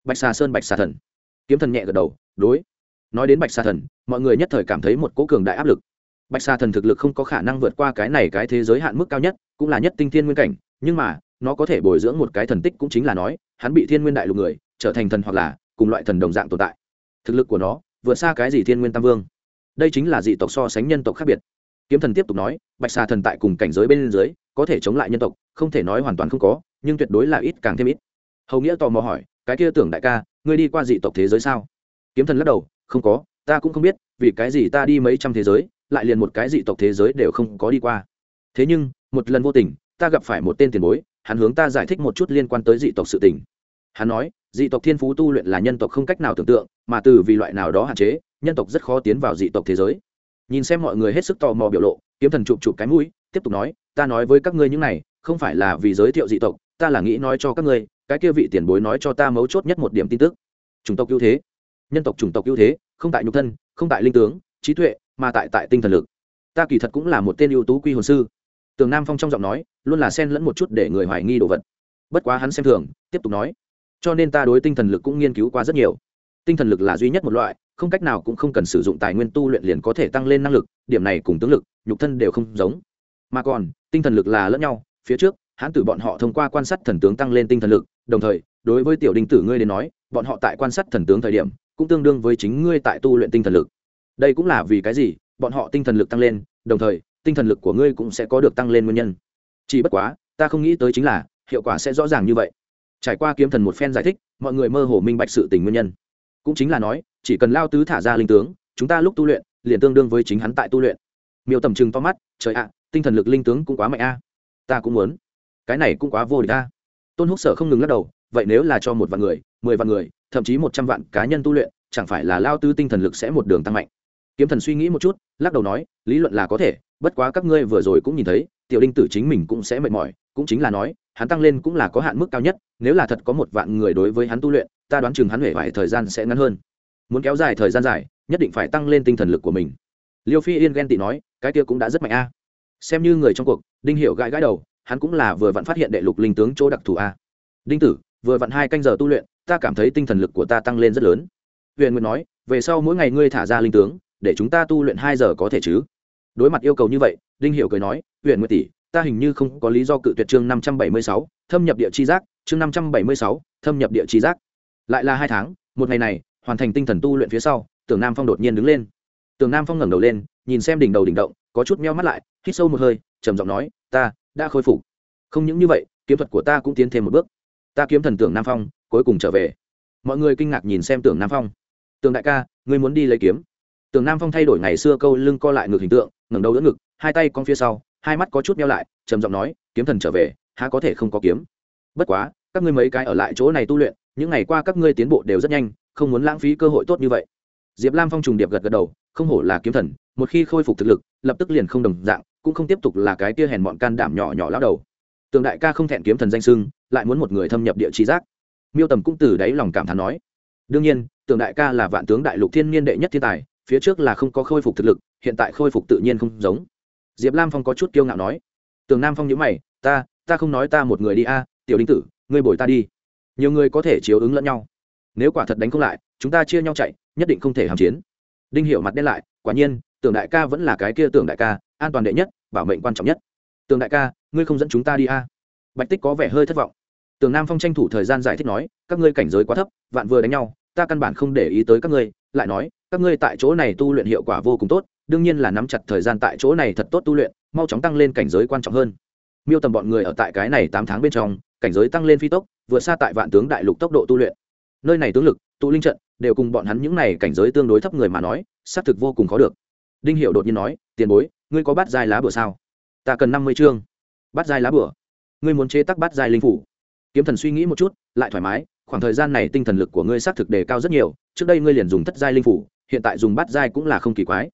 bạch xà sơn, bạch xà thần. Kiếm thần nhẹ gật đầu, đối. Nói đến bạch xà thần, mọi người nhất thời cảm thấy một cỗ cường đại áp lực bạch xà thần thực lực không có khả năng vượt qua cái này cái thế giới hạn mức cao nhất, cũng là nhất tinh thiên nguyên cảnh, nhưng mà, nó có thể bồi dưỡng một cái thần tích cũng chính là nói, hắn bị thiên nguyên đại lục người, trở thành thần hoặc là cùng loại thần đồng dạng tồn tại. Thực lực của nó, vượt xa cái gì thiên nguyên tam vương. Đây chính là dị tộc so sánh nhân tộc khác biệt. Kiếm thần tiếp tục nói, bạch xà thần tại cùng cảnh giới bên dưới, có thể chống lại nhân tộc, không thể nói hoàn toàn không có, nhưng tuyệt đối là ít càng thêm ít. Hầu nghĩa tò mò hỏi, cái kia tưởng đại ca, ngươi đi qua dị tộc thế giới sao? Kiếm thần lắc đầu, không có, ta cũng không biết, vì cái gì ta đi mấy trăm thế giới lại liền một cái dị tộc thế giới đều không có đi qua. Thế nhưng, một lần vô tình, ta gặp phải một tên tiền bối, hắn hướng ta giải thích một chút liên quan tới dị tộc sự tình. Hắn nói, dị tộc thiên phú tu luyện là nhân tộc không cách nào tưởng tượng, mà từ vì loại nào đó hạn chế, nhân tộc rất khó tiến vào dị tộc thế giới. Nhìn xem mọi người hết sức tò mò biểu lộ, kiếm thần chụp chụp cái mũi, tiếp tục nói, ta nói với các ngươi những này, không phải là vì giới thiệu dị tộc, ta là nghĩ nói cho các ngươi, cái kia vị tiền bối nói cho ta mấu chốt nhất một điểm tin tức. Chủng tộc ưu thế. Nhân tộc chủng tộc ưu thế, không tại nhục thân, không tại linh tướng trí tuệ, mà tại tại tinh thần lực. Ta kỳ thật cũng là một tên ưu tú quy hồn sư. Tường nam phong trong giọng nói, luôn là xen lẫn một chút để người hoài nghi đồ vật. Bất quá hắn xem thường, tiếp tục nói. Cho nên ta đối tinh thần lực cũng nghiên cứu qua rất nhiều. Tinh thần lực là duy nhất một loại, không cách nào cũng không cần sử dụng tài nguyên tu luyện liền có thể tăng lên năng lực, điểm này cùng tướng lực, nhục thân đều không giống. Mà còn, tinh thần lực là lẫn nhau, phía trước hãn tử bọn họ thông qua quan sát thần tướng tăng lên tinh thần lực, đồng thời, đối với tiểu đinh tử ngươi đến nói, bọn họ tại quan sát thần tướng thời điểm, cũng tương đương với chính ngươi tại tu luyện tinh thần lực đây cũng là vì cái gì? Bọn họ tinh thần lực tăng lên, đồng thời, tinh thần lực của ngươi cũng sẽ có được tăng lên nguyên nhân. Chỉ bất quá, ta không nghĩ tới chính là, hiệu quả sẽ rõ ràng như vậy. Trải qua kiếm thần một phen giải thích, mọi người mơ hồ minh bạch sự tình nguyên nhân. Cũng chính là nói, chỉ cần lao tứ thả ra linh tướng, chúng ta lúc tu luyện, liền tương đương với chính hắn tại tu luyện. Miêu tầm trừng to mắt, trời ạ, tinh thần lực linh tướng cũng quá mạnh a. Ta cũng muốn. Cái này cũng quá vô địch a. Tôn húc sở không ngừng lắc đầu, vậy nếu là cho một vạn người, mười vạn người, thậm chí một trăm vạn cá nhân tu luyện, chẳng phải là lao tứ tinh thần lực sẽ một đường tăng mạnh? Kiếm thần suy nghĩ một chút, lắc đầu nói, lý luận là có thể, bất quá các ngươi vừa rồi cũng nhìn thấy, tiểu đinh tử chính mình cũng sẽ mệt mỏi, cũng chính là nói, hắn tăng lên cũng là có hạn mức cao nhất, nếu là thật có một vạn người đối với hắn tu luyện, ta đoán chừng hắn huệ vài thời gian sẽ ngắn hơn. Muốn kéo dài thời gian dài, nhất định phải tăng lên tinh thần lực của mình. Liêu phi yên ghen tị nói, cái kia cũng đã rất mạnh a. Xem như người trong cuộc, đinh hiệu gãi gãi đầu, hắn cũng là vừa vặn phát hiện đệ lục linh tướng chỗ đặc thù a. Đinh tử, vừa vặn hai canh giờ tu luyện, ta cảm thấy tinh thần lực của ta tăng lên rất lớn. Huyền nguyệt nói, về sau mỗi ngày ngươi thả ra linh tướng để chúng ta tu luyện hai giờ có thể chứ? Đối mặt yêu cầu như vậy, đinh Hiểu cười nói, huyền nguyệt tỷ, ta hình như không có lý do cự tuyệt chương năm trăm bảy mươi sáu, thâm nhập địa chi giác, chương năm trăm bảy mươi sáu, thâm nhập địa chi giác. Lại là hai tháng, một ngày này, hoàn thành tinh thần tu luyện phía sau, tưởng nam phong đột nhiên đứng lên. Tưởng nam phong ngẩng đầu lên, nhìn xem đỉnh đầu đỉnh động, có chút meo mắt lại, hít sâu một hơi, trầm giọng nói, ta, đã khôi phục. Không những như vậy, kiếm thuật của ta cũng tiến thêm một bước. Ta kiếm thần tưởng nam phong, cuối cùng trở về. Mọi người kinh ngạc nhìn xem tưởng nam phong. Tưởng đại ca, ngươi muốn đi lấy kiếm? Tường nam phong thay đổi ngày xưa câu lưng co lại ngược hình tượng, ngẩng đầu đỡ ngực, hai tay con phía sau, hai mắt có chút meo lại, trầm giọng nói, kiếm thần trở về, há có thể không có kiếm? Bất quá, các ngươi mấy cái ở lại chỗ này tu luyện, những ngày qua các ngươi tiến bộ đều rất nhanh, không muốn lãng phí cơ hội tốt như vậy. Diệp lam phong trùng điệp gật gật đầu, không hổ là kiếm thần, một khi khôi phục thực lực, lập tức liền không đồng dạng, cũng không tiếp tục là cái kia hèn bọn can đảm nhỏ nhỏ lao đầu. Tường đại ca không thẹn kiếm thần danh sưng lại muốn một người thâm nhập địa trí giác. Miêu tầm cũng từ đáy lòng cảm thán nói, đương nhiên, tường đại ca là vạn tướng đại lục thiên niên đệ nhất thiên tài phía trước là không có khôi phục thực lực, hiện tại khôi phục tự nhiên không giống. Diệp lam phong có chút kiêu ngạo nói. Tường nam phong nhớ mày, ta ta không nói ta một người đi a, tiểu đinh tử, ngươi bồi ta đi. Nhiều người có thể chiếu ứng lẫn nhau. Nếu quả thật đánh không lại, chúng ta chia nhau chạy, nhất định không thể hàm chiến. Đinh hiểu mặt đen lại, quả nhiên tưởng đại ca vẫn là cái kia tưởng đại ca, an toàn đệ nhất, bảo mệnh quan trọng nhất. Tưởng đại ca, ngươi không dẫn chúng ta đi a? Bạch tích có vẻ hơi thất vọng. Tưởng nam phong tranh thủ thời gian giải thích nói, các ngươi cảnh giới quá thấp, vạn vừa đánh nhau, ta căn bản không để ý tới các ngươi lại nói, các ngươi tại chỗ này tu luyện hiệu quả vô cùng tốt, đương nhiên là nắm chặt thời gian tại chỗ này thật tốt tu luyện, mau chóng tăng lên cảnh giới quan trọng hơn. Miêu tầm bọn người ở tại cái này tám tháng bên trong, cảnh giới tăng lên phi tốc, vượt xa tại vạn tướng đại lục tốc độ tu luyện. Nơi này tướng lực, tụ linh trận, đều cùng bọn hắn những này cảnh giới tương đối thấp người mà nói, xác thực vô cùng khó được. Đinh hiệu đột nhiên nói, tiền bối, ngươi có bát giai lá bửa sao? Ta cần năm mươi chương. Bát giai lá bửa ngươi muốn chế tắc bát giai linh phủ? Kiếm thần suy nghĩ một chút, lại thoải mái khoảng thời gian này tinh thần lực của ngươi xác thực đề cao rất nhiều, trước đây ngươi liền dùng thất giai linh phủ, hiện tại dùng bát giai cũng là không kỳ quái.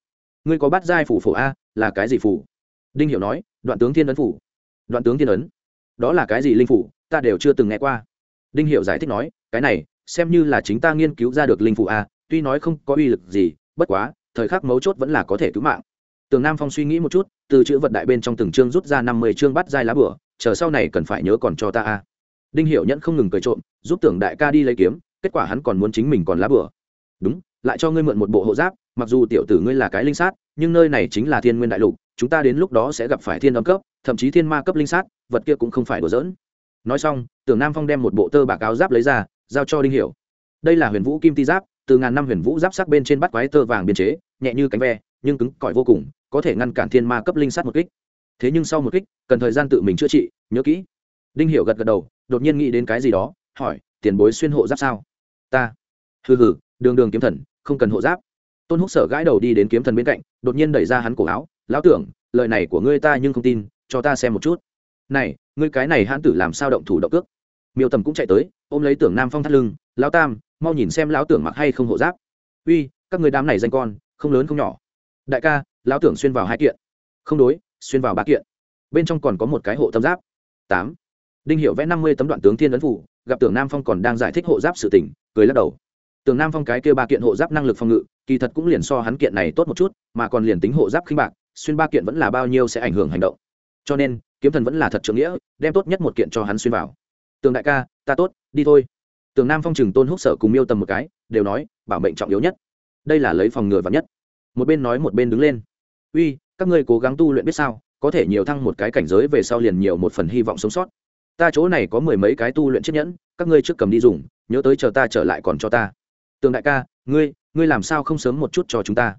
Ngươi có bát giai phủ phổ a, là cái gì phủ? Đinh hiệu nói, đoạn tướng thiên ấn phủ. Đoạn tướng thiên ấn? Đó là cái gì linh phủ? Ta đều chưa từng nghe qua. Đinh hiệu giải thích nói, cái này, xem như là chính ta nghiên cứu ra được linh phủ a, tuy nói không có uy lực gì, bất quá, thời khắc mấu chốt vẫn là có thể cứu mạng. Tường nam phong suy nghĩ một chút, từ chữ vật đại bên trong từng chương rút ra năm mươi chương bắt giai lá bửa, chờ sau này cần phải nhớ còn cho ta a đinh hiệu nhẫn không ngừng cười trộm, giúp tưởng đại ca đi lấy kiếm, kết quả hắn còn muốn chính mình còn lá bửa đúng, lại cho ngươi mượn một bộ hộ giáp, mặc dù tiểu tử ngươi là cái linh sát, nhưng nơi này chính là thiên nguyên đại lục, chúng ta đến lúc đó sẽ gặp phải thiên âm cấp, thậm chí thiên ma cấp linh sát, vật kia cũng không phải đùa giỡn. Nói xong, tưởng nam phong đem một bộ tơ bạc áo giáp lấy ra, giao cho đinh hiểu. Đây là huyền vũ kim ti giáp, từ ngàn năm huyền vũ giáp sắc bên trên bắt quái tơ vàng biên chế, nhẹ như cánh ve, nhưng cứng, cỏi vô cùng, có thể ngăn cản thiên ma cấp linh sát một kích. Thế nhưng sau một kích, cần thời gian tự mình chữa trị, nhớ kỹ. Đinh hiểu gật gật đầu đột nhiên nghĩ đến cái gì đó, hỏi, tiền bối xuyên hộ giáp sao? Ta. Hừ hừ, đường đường kiếm thần, không cần hộ giáp. Tôn húc sở gãi đầu đi đến kiếm thần bên cạnh, đột nhiên đẩy ra hắn cổ áo, lão tưởng, lời này của ngươi ta nhưng không tin, cho ta xem một chút. Này, ngươi cái này hãn tử làm sao động thủ động cước? Miêu tầm cũng chạy tới, ôm lấy tưởng nam phong thắt lưng, lão tam, mau nhìn xem lão tưởng mặc hay không hộ giáp. Uy, các người đám này danh con, không lớn không nhỏ. Đại ca, lão tưởng xuyên vào hai kiện. Không đối, xuyên vào ba kiện. Bên trong còn có một cái hộ tâm giáp. Tám đinh hiệu vẽ năm mươi tấm đoạn tướng thiên ấn phủ, gặp tưởng nam phong còn đang giải thích hộ giáp sự tỉnh cười lắc đầu. Tưởng nam phong cái kêu ba kiện hộ giáp năng lực phòng ngự, kỳ thật cũng liền so hắn kiện này tốt một chút, mà còn liền tính hộ giáp khinh bạc, xuyên ba kiện vẫn là bao nhiêu sẽ ảnh hưởng hành động. Cho nên, kiếm thần vẫn là thật trưởng nghĩa, đem tốt nhất một kiện cho hắn xuyên vào. Tường đại ca, ta tốt, đi thôi. Tường nam phong trừng tôn húc sở cùng miêu tầm một cái, đều nói, bảo mệnh trọng yếu nhất. Đây là lấy phòng ngừa vắn nhất. Một bên nói một bên đứng lên. Uy, các ngươi cố gắng tu luyện biết sao, có thể nhiều thăng một cái cảnh giới về sau liền nhiều một phần hy vọng sống sót ta chỗ này có mười mấy cái tu luyện chiếc nhẫn, các ngươi trước cầm đi dùng, nhớ tới chờ ta trở lại còn cho ta. Tường đại ca, ngươi ngươi làm sao không sớm một chút cho chúng ta?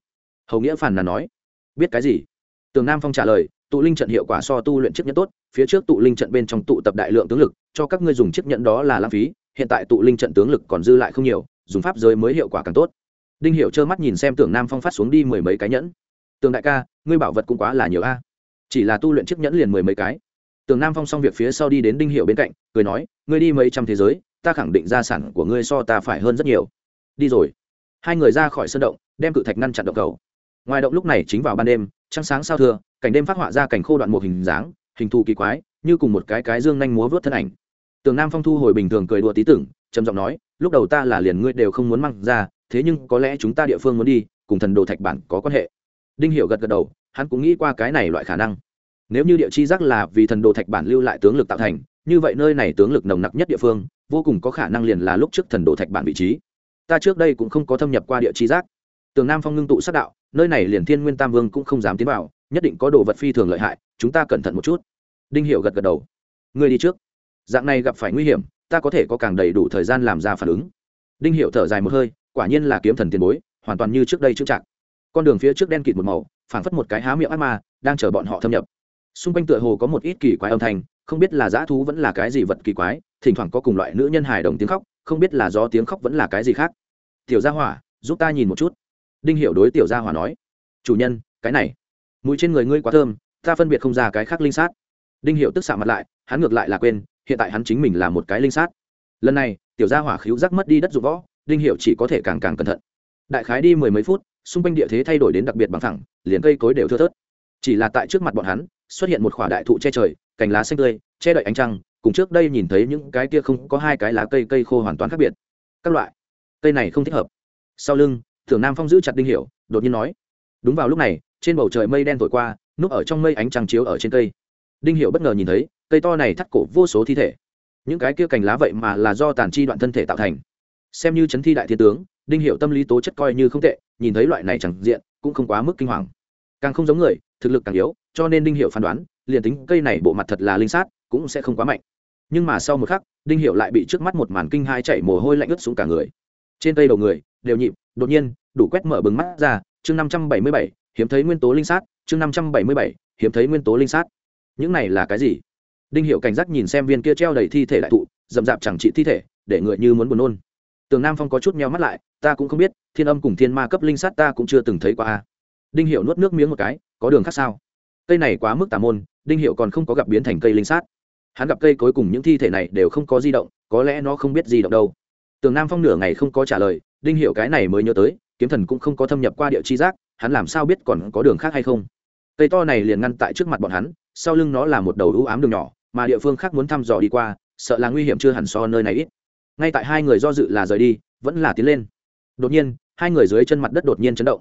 Hầu nghĩa phản là nói. Biết cái gì? Tường nam phong trả lời, tụ linh trận hiệu quả so tu luyện chiếc nhẫn tốt, phía trước tụ linh trận bên trong tụ tập đại lượng tướng lực, cho các ngươi dùng chiếc nhẫn đó là lãng phí, hiện tại tụ linh trận tướng lực còn dư lại không nhiều, dùng pháp giới mới hiệu quả càng tốt. Đinh hiệu trơ mắt nhìn xem tưởng nam phong phát xuống đi mười mấy cái nhẫn. Tường đại ca, ngươi bảo vật cũng quá là nhiều a. Chỉ là tu luyện chiếc nhẫn liền mười mấy cái tường nam phong xong việc phía sau đi đến đinh hiệu bên cạnh, cười nói, ngươi đi mấy trăm thế giới, ta khẳng định gia sản của ngươi so ta phải hơn rất nhiều. Đi rồi. Hai người ra khỏi sân động, đem cự thạch ngăn chặn động cầu. Ngoài động lúc này chính vào ban đêm, trăng sáng sao thưa, cảnh đêm phát họa ra cảnh khô đoạn một hình dáng, hình thù kỳ quái, như cùng một cái cái dương nhanh múa vớt thân ảnh. Tường nam phong thu hồi bình thường cười đùa tí tưởng, trầm giọng nói, lúc đầu ta là liền ngươi đều không muốn mang ra, thế nhưng có lẽ chúng ta địa phương muốn đi, cùng thần đồ thạch bản có quan hệ. Đinh hiểu gật gật đầu, hắn cũng nghĩ qua cái này loại khả năng nếu như địa chi giác là vì thần đồ thạch bản lưu lại tướng lực tạo thành, như vậy nơi này tướng lực nồng nặc nhất địa phương, vô cùng có khả năng liền là lúc trước thần đồ thạch bản vị trí. Ta trước đây cũng không có thâm nhập qua địa chi giác. Tường nam phong ngưng tụ sát đạo, nơi này liền thiên nguyên tam vương cũng không dám tiến vào, nhất định có đồ vật phi thường lợi hại, chúng ta cẩn thận một chút. Đinh hiểu gật gật đầu. Ngươi đi trước. Dạng này gặp phải nguy hiểm, ta có thể có càng đầy đủ thời gian làm ra phản ứng. Đinh hiểu thở dài một hơi, quả nhiên là kiếm thần tiền bối, hoàn toàn như trước đây trước trạng con đường phía trước đen kịt một màu, phảng phất một cái há miệng ác ma, đang chờ bọn họ thâm nhập xung quanh tựa hồ có một ít kỳ quái âm thanh, không biết là dã thú vẫn là cái gì vật kỳ quái, thỉnh thoảng có cùng loại nữ nhân hài đồng tiếng khóc, không biết là do tiếng khóc vẫn là cái gì khác. Tiểu gia hỏa, giúp ta nhìn một chút. Đinh hiểu đối tiểu gia hỏa nói. Chủ nhân, cái này mũi trên người ngươi quá thơm, ta phân biệt không ra cái khác linh sát. Đinh hiểu tức xạ mặt lại, hắn ngược lại là quên, hiện tại hắn chính mình là một cái linh sát. Lần này, tiểu gia hỏa khiếu giác mất đi đất dụng võ, đinh hiểu chỉ có thể càng càng cẩn thận. Đại khái đi mười mấy phút, xung quanh địa thế thay đổi đến đặc biệt bằng thẳng liền cây cối đều thưa thớt. Chỉ là tại trước mặt bọn hắn xuất hiện một khỏa đại thụ che trời, cành lá xanh tươi, che đậy ánh trăng, cùng trước đây nhìn thấy những cái kia không có hai cái lá cây cây khô hoàn toàn khác biệt. Các loại, cây này không thích hợp. Sau lưng thưởng nam phong giữ chặt đinh hiểu, đột nhiên nói, đúng vào lúc này, trên bầu trời mây đen thổi qua, núp ở trong mây ánh trăng chiếu ở trên cây. Đinh hiểu bất ngờ nhìn thấy, cây to này thắt cổ vô số thi thể. Những cái kia cành lá vậy mà là do tàn chi đoạn thân thể tạo thành. Xem như chấn thi đại thiên tướng, đinh hiểu tâm lý tố chất coi như không tệ, nhìn thấy loại này chẳng diện, cũng không quá mức kinh hoàng càng không giống người, thực lực càng yếu, cho nên đinh hiểu phán đoán, liền tính cây này bộ mặt thật là linh sát, cũng sẽ không quá mạnh. Nhưng mà sau một khắc, đinh hiểu lại bị trước mắt một màn kinh hai chảy mồ hôi lạnh ướt xuống cả người. Trên cây đầu người, đều nhịp, đột nhiên, đủ quét mở bừng mắt ra, chương năm trăm bảy mươi bảy, hiếm thấy nguyên tố linh sát, chương năm trăm bảy mươi bảy, hiếm thấy nguyên tố linh sát. Những này là cái gì? Đinh hiệu cảnh giác nhìn xem viên kia treo đầy thi thể đại thụ dầm dạp chẳng trị thi thể, để người như muốn buồn nôn. Tường nam phong có chút meo mắt lại, ta cũng không biết, thiên âm cùng thiên ma cấp linh sát ta cũng chưa từng thấy qua đinh hiệu nuốt nước miếng một cái, có đường khác sao? Cây này quá mức tà môn, đinh hiệu còn không có gặp biến thành cây linh sát. Hắn gặp cây cuối cùng những thi thể này đều không có di động, có lẽ nó không biết di động đâu. Tường nam phong nửa ngày không có trả lời, đinh hiệu cái này mới nhớ tới, kiếm thần cũng không có thâm nhập qua địa chi giác, hắn làm sao biết còn có đường khác hay không? Cây to này liền ngăn tại trước mặt bọn hắn, sau lưng nó là một đầu ưu ám đường nhỏ, mà địa phương khác muốn thăm dò đi qua, sợ là nguy hiểm chưa hẳn so nơi này ít. Ngay tại hai người do dự là rời đi, vẫn là tiến lên. Đột nhiên, hai người dưới chân mặt đất đột nhiên chấn động.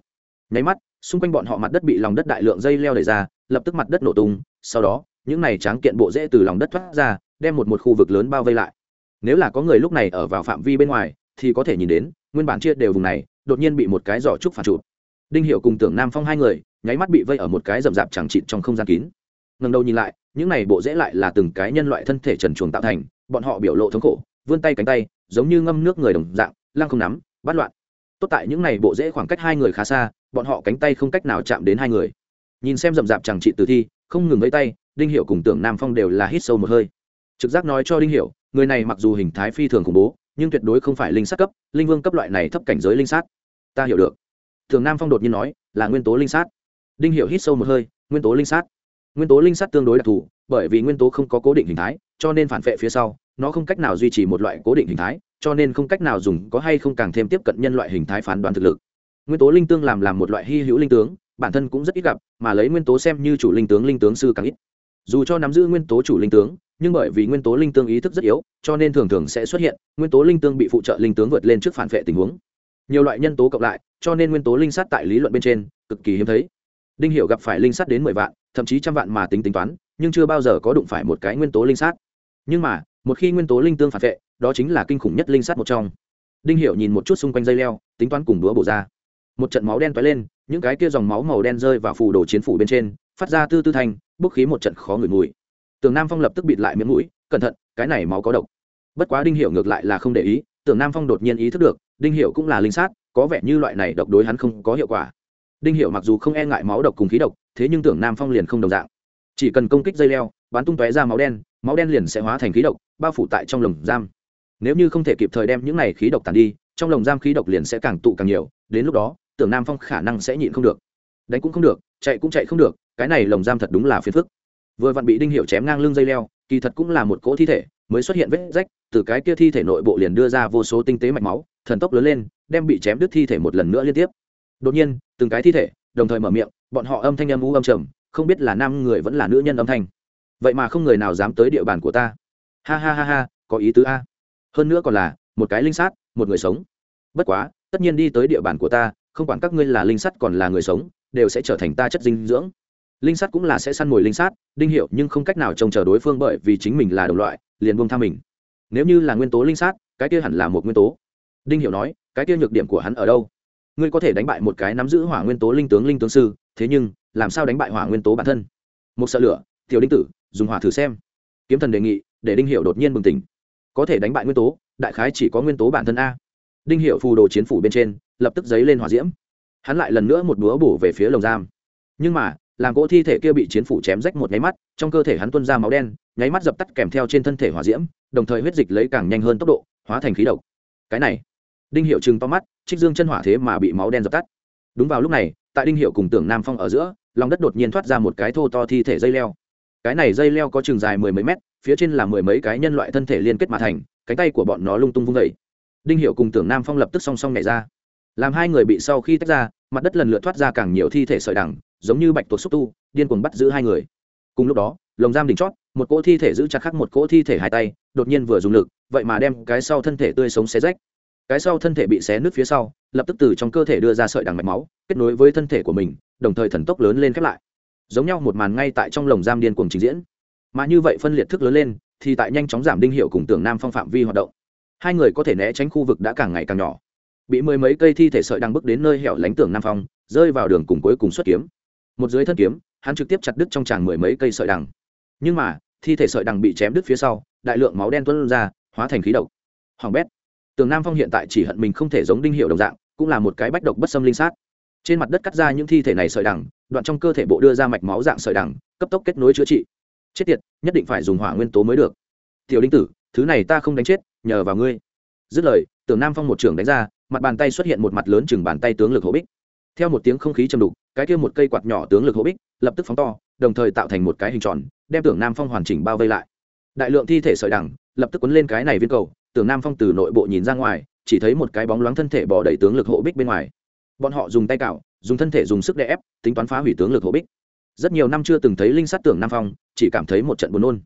Nháy mắt xung quanh bọn họ mặt đất bị lòng đất đại lượng dây leo đẩy ra, lập tức mặt đất nổ tung, sau đó, những này tráng kiện bộ rễ từ lòng đất thoát ra, đem một một khu vực lớn bao vây lại. Nếu là có người lúc này ở vào phạm vi bên ngoài, thì có thể nhìn đến, nguyên bản chia đều vùng này, đột nhiên bị một cái giỏ trúc phản chụp. Đinh hiệu cùng tưởng nam phong hai người, nháy mắt bị vây ở một cái rậm rạp chẳng chịt trong không gian kín. Ngần đầu nhìn lại, những này bộ rễ lại là từng cái nhân loại thân thể trần chuồng tạo thành, bọn họ biểu lộ thống khổ, vươn tay cánh tay, giống như ngâm nước người đồng dạng, lăng không nắm, bắt loạn tốt tại những này bộ dễ khoảng cách hai người khá xa, bọn họ cánh tay không cách nào chạm đến hai người. Nhìn xem rậm rạp chẳng trị tử thi, không ngừng vẫy tay, đinh hiệu cùng tưởng nam phong đều là hít sâu một hơi. Trực giác nói cho đinh hiệu người này mặc dù hình thái phi thường khủng bố, nhưng tuyệt đối không phải linh sát cấp, linh vương cấp loại này thấp cảnh giới linh sát. Ta hiểu được. Thường nam phong đột nhiên nói, là nguyên tố linh sát. Đinh hiệu hít sâu một hơi, nguyên tố linh sát. Nguyên tố linh sát tương đối đặc thù, bởi vì nguyên tố không có cố định hình thái cho nên phản vệ phía sau, nó không cách nào duy trì một loại cố định hình thái, cho nên không cách nào dùng có hay không càng thêm tiếp cận nhân loại hình thái phán đoán thực lực. Nguyên tố linh tương làm làm một loại hy hữu linh tướng, bản thân cũng rất ít gặp, mà lấy nguyên tố xem như chủ linh tướng linh tướng sư càng ít. Dù cho nắm giữ nguyên tố chủ linh tướng, nhưng bởi vì nguyên tố linh tương ý thức rất yếu, cho nên thường thường sẽ xuất hiện nguyên tố linh tương bị phụ trợ linh tướng vượt lên trước phản vệ tình huống. Nhiều loại nhân tố cộng lại, cho nên nguyên tố linh sát tại lý luận bên trên cực kỳ hiếm thấy. Đinh hiệu gặp phải linh sát đến mười vạn, thậm chí trăm vạn mà tính tính toán nhưng chưa bao giờ có đụng phải một cái nguyên tố linh sát. Nhưng mà một khi nguyên tố linh tương phản vệ đó chính là kinh khủng nhất linh sát một trong. Đinh hiểu nhìn một chút xung quanh dây leo tính toán cùng đũa bổ ra. Một trận máu đen tóe lên những cái kia dòng máu màu đen rơi vào phù đồ chiến phủ bên trên phát ra tư tư thành, bốc khí một trận khó ngửi mùi. Tường nam phong lập tức bịt lại miệng mũi cẩn thận cái này máu có độc. Bất quá đinh hiểu ngược lại là không để ý tưởng nam phong đột nhiên ý thức được đinh hiểu cũng là linh sát có vẻ như loại này độc đối hắn không có hiệu quả. Đinh hiểu mặc dù không e ngại máu độc cùng khí độc thế nhưng tưởng nam phong liền không đồng dạng chỉ cần công kích dây leo, bắn tung tóe ra máu đen máu đen liền sẽ hóa thành khí độc, bao phủ tại trong lồng giam. Nếu như không thể kịp thời đem những này khí độc tàn đi, trong lồng giam khí độc liền sẽ càng tụ càng nhiều, đến lúc đó, tưởng nam phong khả năng sẽ nhịn không được. Đánh cũng không được, chạy cũng chạy không được, cái này lồng giam thật đúng là phiền phức. Vừa vặn bị đinh hiệu chém ngang lưng dây leo, kỳ thật cũng là một cỗ thi thể, mới xuất hiện vết rách, từ cái kia thi thể nội bộ liền đưa ra vô số tinh tế mạch máu, thần tốc lớn lên, đem bị chém đứt thi thể một lần nữa liên tiếp. Đột nhiên, từng cái thi thể, đồng thời mở miệng, bọn họ âm thanh âm u âm trầm không biết là nam người vẫn là nữ nhân âm thanh. Vậy mà không người nào dám tới địa bàn của ta. Ha ha ha ha, có ý tứ a. Hơn nữa còn là, một cái linh sát, một người sống. Bất quá, tất nhiên đi tới địa bàn của ta, không quản các ngươi là linh sắt còn là người sống, đều sẽ trở thành ta chất dinh dưỡng. Linh sắt cũng là sẽ săn mồi linh sát, đinh hiệu nhưng không cách nào trông chờ đối phương bởi vì chính mình là đồng loại, liền buông tha mình. Nếu như là nguyên tố linh sát, cái kia hẳn là một nguyên tố. Đinh hiệu nói, cái kia nhược điểm của hắn ở đâu? Ngươi có thể đánh bại một cái nắm giữ hỏa nguyên tố linh tướng linh tướng sư, thế nhưng làm sao đánh bại hỏa nguyên tố bản thân? Một sợ lửa, tiểu đinh tử, dùng hỏa thử xem. Kiếm thần đề nghị, để đinh hiệu đột nhiên bừng tỉnh. Có thể đánh bại nguyên tố, đại khái chỉ có nguyên tố bản thân a. Đinh hiệu phù đồ chiến phủ bên trên, lập tức giấy lên hỏa diễm. Hắn lại lần nữa một búa bổ về phía lồng giam. Nhưng mà, làm gỗ thi thể kia bị chiến phủ chém rách một nháy mắt, trong cơ thể hắn tuân ra máu đen, nháy mắt dập tắt kèm theo trên thân thể hỏa diễm, đồng thời huyết dịch lấy càng nhanh hơn tốc độ, hóa thành khí độc. Cái này, đinh hiệu chừng to mắt, trích dương chân hỏa thế mà bị máu đen dập tắt. Đúng vào lúc này, tại đinh hiệu cùng tưởng nam phong ở giữa lòng đất đột nhiên thoát ra một cái thô to thi thể dây leo. Cái này dây leo có chừng dài mười mấy mét, phía trên là mười mấy cái nhân loại thân thể liên kết mà thành, cánh tay của bọn nó lung tung vung vẩy đinh hiệu cùng tưởng nam phong lập tức song song nhảy ra. Làm hai người bị sau khi tách ra, mặt đất lần lượt thoát ra càng nhiều thi thể sợi đằng, giống như bạch tuộc xúc tu, điên cuồng bắt giữ hai người. Cùng lúc đó, lồng giam đỉnh chót, một cỗ thi thể giữ chặt khắc một cỗ thi thể hai tay, đột nhiên vừa dùng lực, vậy mà đem cái sau thân thể tươi sống xé rách cái sau thân thể bị xé nứt phía sau, lập tức từ trong cơ thể đưa ra sợi đằng mạch máu, kết nối với thân thể của mình, đồng thời thần tốc lớn lên khép lại. Giống nhau một màn ngay tại trong lồng giam điên cuồng trình diễn. Mà như vậy phân liệt thức lớn lên, thì tại nhanh chóng giảm đinh hiệu cùng tưởng nam phong phạm vi hoạt động, hai người có thể né tránh khu vực đã càng ngày càng nhỏ. Bị mười mấy cây thi thể sợi đang bước đến nơi hẻo lánh tưởng nam phong, rơi vào đường cùng cuối cùng xuất kiếm. Một dưới thân kiếm, hắn trực tiếp chặt đứt trong tràng mười mấy cây sợi đằng. Nhưng mà, thi thể sợi đằng bị chém đứt phía sau, đại lượng máu đen tuân ra, hóa thành khí độc. Hoàng bét tường nam phong hiện tại chỉ hận mình không thể giống đinh hiệu đồng dạng, cũng là một cái bách độc bất xâm linh sát. Trên mặt đất cắt ra những thi thể này sợi đằng, đoạn trong cơ thể bộ đưa ra mạch máu dạng sợi đằng, cấp tốc kết nối chữa trị. Chết tiệt, nhất định phải dùng hỏa nguyên tố mới được. Tiểu đinh tử, thứ này ta không đánh chết, nhờ vào ngươi. Dứt lời, Tường nam phong một trưởng đánh ra, mặt bàn tay xuất hiện một mặt lớn chừng bàn tay tướng lực hộ bích. Theo một tiếng không khí châm đục, cái kia một cây quạt nhỏ tướng lực hộ bích lập tức phóng to, đồng thời tạo thành một cái hình tròn, đem tưởng nam phong hoàn chỉnh bao vây lại. Đại lượng thi thể sợi đằng lập tức quấn lên cái này viên cầu tưởng nam phong từ nội bộ nhìn ra ngoài, chỉ thấy một cái bóng loáng thân thể bỏ đầy tướng lực hộ bích bên ngoài. Bọn họ dùng tay cạo, dùng thân thể dùng sức đè ép, tính toán phá hủy tướng lực hộ bích. Rất nhiều năm chưa từng thấy linh sát tưởng nam phong, chỉ cảm thấy một trận buồn nôn.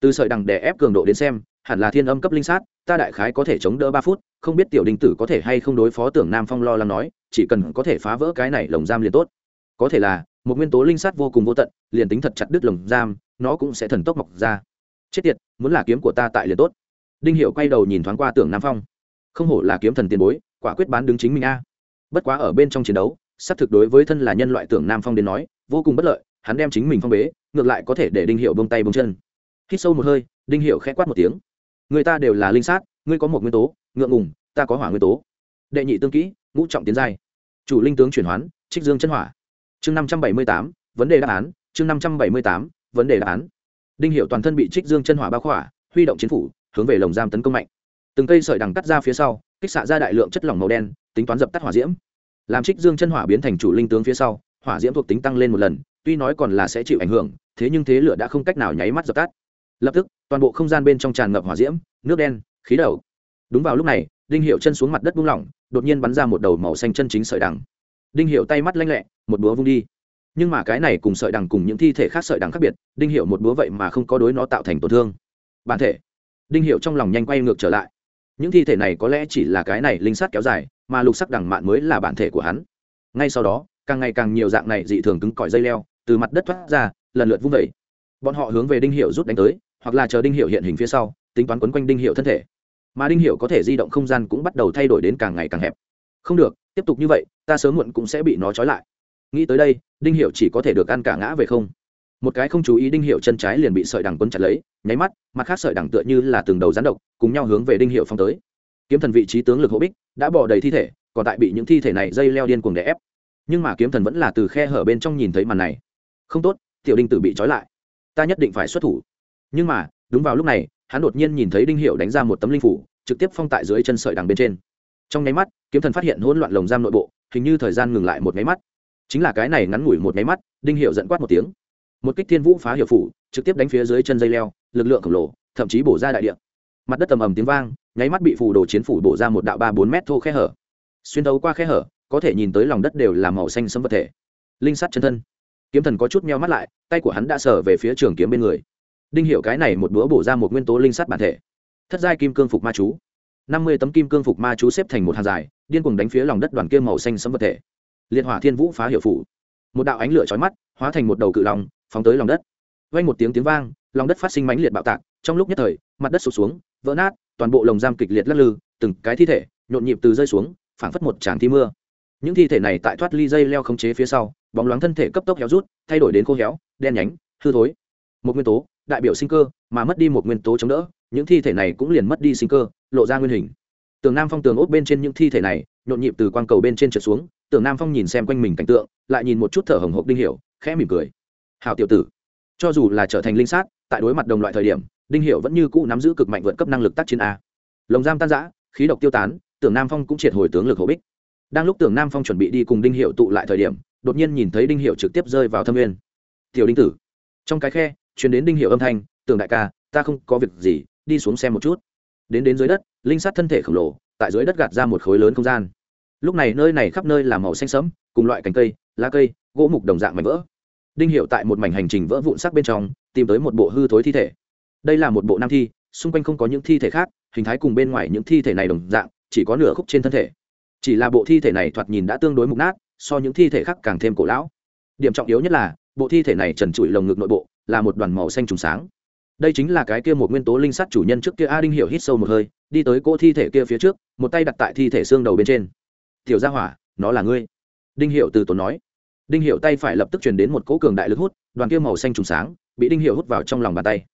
Từ sợi đằng đè ép cường độ đến xem, hẳn là thiên âm cấp linh sát, ta đại khái có thể chống đỡ ba phút, không biết tiểu đình tử có thể hay không đối phó tưởng nam phong lo lắng nói, chỉ cần có thể phá vỡ cái này lồng giam liền tốt. Có thể là, một nguyên tố linh sát vô cùng vô tận, liền tính thật chặt đứt lồng giam, nó cũng sẽ thần tốc mọc ra. Chết tiệt, muốn là kiếm của ta tại liền tốt đinh hiệu quay đầu nhìn thoáng qua tưởng nam phong. Không hổ là kiếm thần tiền bối, quả quyết bán đứng chính mình a. Bất quá ở bên trong chiến đấu, xác thực đối với thân là nhân loại tưởng nam phong đến nói, vô cùng bất lợi, hắn đem chính mình phong bế, ngược lại có thể để đinh hiệu bông tay bông chân. Hít sâu một hơi, đinh hiệu khẽ quát một tiếng. Người ta đều là linh sát, ngươi có một nguyên tố, ngượng ngùng, ta có hỏa nguyên tố. Đệ nhị tương kỹ, ngũ trọng tiến giai. Chủ linh tướng chuyển hoán, trích dương chân hỏa. Chương năm trăm bảy mươi tám, vấn đề đáp án, chương năm trăm bảy mươi tám, vấn đề đáp án. Đinh hiệu toàn thân bị trích dương chân hỏa bao khỏa, huy động chiến phủ hướng về lồng giam tấn công mạnh. Từng cây sợi đằng cắt ra phía sau, kích xạ ra đại lượng chất lỏng màu đen, tính toán dập tắt hỏa diễm. Làm trích dương chân hỏa biến thành chủ linh tướng phía sau, hỏa diễm thuộc tính tăng lên một lần, tuy nói còn là sẽ chịu ảnh hưởng, thế nhưng thế lửa đã không cách nào nháy mắt dập tắt. Lập tức, toàn bộ không gian bên trong tràn ngập hỏa diễm, nước đen, khí đầu đúng vào lúc này, đinh hiệu chân xuống mặt đất buông lỏng, đột nhiên bắn ra một đầu màu xanh chân chính sợi đằng. Đinh hiệu tay mắt lanh lẹ, một búa vung đi. Nhưng mà cái này cùng sợi đằng cùng những thi thể khác sợi đằng khác biệt, đinh hiệu một búa vậy mà không có đối nó tạo thành tổn thương. Bản thể đinh hiệu trong lòng nhanh quay ngược trở lại. Những thi thể này có lẽ chỉ là cái này linh sát kéo dài, mà lục sắc đằng mạn mới là bản thể của hắn. Ngay sau đó, càng ngày càng nhiều dạng này dị thường cứng cỏi dây leo từ mặt đất thoát ra, lần lượt vung vẩy. Bọn họ hướng về đinh hiệu rút đánh tới, hoặc là chờ đinh hiệu hiện hình phía sau, tính toán quấn quanh đinh hiệu thân thể. Mà đinh hiểu có thể di động không gian cũng bắt đầu thay đổi đến càng ngày càng hẹp. Không được, tiếp tục như vậy, ta sớm muộn cũng sẽ bị nó trói lại. Nghĩ tới đây, đinh hiểu chỉ có thể được ăn cả ngã về không một cái không chú ý đinh hiệu chân trái liền bị sợi đằng quấn chặt lấy, nháy mắt, mặt khác sợi đằng tựa như là từng đầu rắn độc, cùng nhau hướng về đinh hiệu phong tới. Kiếm thần vị trí tướng lực hỗ bích, đã bỏ đầy thi thể, còn tại bị những thi thể này dây leo điên cuồng đè ép. Nhưng mà kiếm thần vẫn là từ khe hở bên trong nhìn thấy màn này. Không tốt, tiểu đinh tử bị trói lại. Ta nhất định phải xuất thủ. Nhưng mà, đúng vào lúc này, hắn đột nhiên nhìn thấy đinh hiệu đánh ra một tấm linh phủ, trực tiếp phong tại dưới chân sợi đằng bên trên. Trong nháy mắt, kiếm thần phát hiện hỗn loạn lồng giam nội bộ, hình như thời gian ngừng lại một nháy mắt. Chính là cái này ngắn ngủi một nháy mắt, đinh hiệu dẫn quát một tiếng một kích thiên vũ phá hiệu phủ, trực tiếp đánh phía dưới chân dây leo, lực lượng khổng lồ, thậm chí bổ ra đại địa. Mặt đất tầm ầm tiếng vang, nháy mắt bị phủ đồ chiến phủ bổ ra một đạo ba bốn mét thô khe hở. Xuyên đấu qua khe hở, có thể nhìn tới lòng đất đều là màu xanh sấm vật thể. Linh sắt chân thân. Kiếm thần có chút meo mắt lại, tay của hắn đã sờ về phía trường kiếm bên người. Đinh hiểu cái này một búa bổ ra một nguyên tố linh sắt bản thể. Thất giai kim cương phục ma chú. Năm mươi tấm kim cương phục ma chú xếp thành một hàng dài, điên cuồng đánh phía lòng đất đoàn kia màu xanh sấm vật thể. Liệt hỏa thiên vũ phá hiệu phủ. Một đạo ánh lửa chói mắt, hóa thành một đầu cự long phóng tới lòng đất. Vang một tiếng tiếng vang, lòng đất phát sinh mãnh liệt bạo tạc, trong lúc nhất thời, mặt đất sụp xuống, vỡ nát, toàn bộ lồng giam kịch liệt lắc lư, từng cái thi thể, nhộn nhịp từ rơi xuống, phảng phất một tràng thi mưa. Những thi thể này tại thoát ly dây leo khống chế phía sau, bóng loáng thân thể cấp tốc héo rút, thay đổi đến khô héo, đen nhánh, hư thối. Một nguyên tố, đại biểu sinh cơ, mà mất đi một nguyên tố chống đỡ, những thi thể này cũng liền mất đi sinh cơ, lộ ra nguyên hình. Tường nam phong tường ốt bên trên những thi thể này, nhộn nhịp từ quang cầu bên trên trượt xuống, tường nam phong nhìn xem quanh mình cảnh tượng, lại nhìn một chút thở hồng hộc đinh hiểu, khẽ mỉm cười hào tiểu tử. Cho dù là trở thành linh sát, tại đối mặt đồng loại thời điểm, đinh hiệu vẫn như cũ nắm giữ cực mạnh vượt cấp năng lực tác chiến a. Lồng giam tan giã khí độc tiêu tán, tưởng nam phong cũng triệt hồi tướng lực hổ bích. Đang lúc tưởng nam phong chuẩn bị đi cùng đinh hiệu tụ lại thời điểm, đột nhiên nhìn thấy đinh hiệu trực tiếp rơi vào thâm nguyên. Tiểu đinh tử. Trong cái khe chuyển đến đinh hiệu âm thanh, tưởng đại ca, ta không có việc gì, đi xuống xem một chút. Đến đến dưới đất, linh sát thân thể khổng lồ, tại dưới đất gạt ra một khối lớn không gian. Lúc này nơi này khắp nơi là màu xanh sẫm, cùng loại cành cây, lá cây, gỗ mục đồng dạng mảnh vỡ đinh hiệu tại một mảnh hành trình vỡ vụn sắc bên trong, tìm tới một bộ hư thối thi thể. Đây là một bộ nam thi, xung quanh không có những thi thể khác, hình thái cùng bên ngoài những thi thể này đồng dạng, chỉ có nửa khúc trên thân thể. Chỉ là bộ thi thể này thoạt nhìn đã tương đối mục nát, so những thi thể khác càng thêm cổ lão. Điểm trọng yếu nhất là, bộ thi thể này trần trụi lồng ngực nội bộ, là một đoàn màu xanh trùng sáng. Đây chính là cái kia một nguyên tố linh sắt chủ nhân trước kia a đinh hiểu hít sâu một hơi, đi tới cỗ thi thể kia phía trước, một tay đặt tại thi thể xương đầu bên trên. Tiểu gia hỏa, nó là ngươi. Đinh hiểu từ tốn nói đinh hiệu tay phải lập tức truyền đến một cỗ cường đại lực hút, đoàn kia màu xanh trùng sáng bị đinh hiệu hút vào trong lòng bàn tay.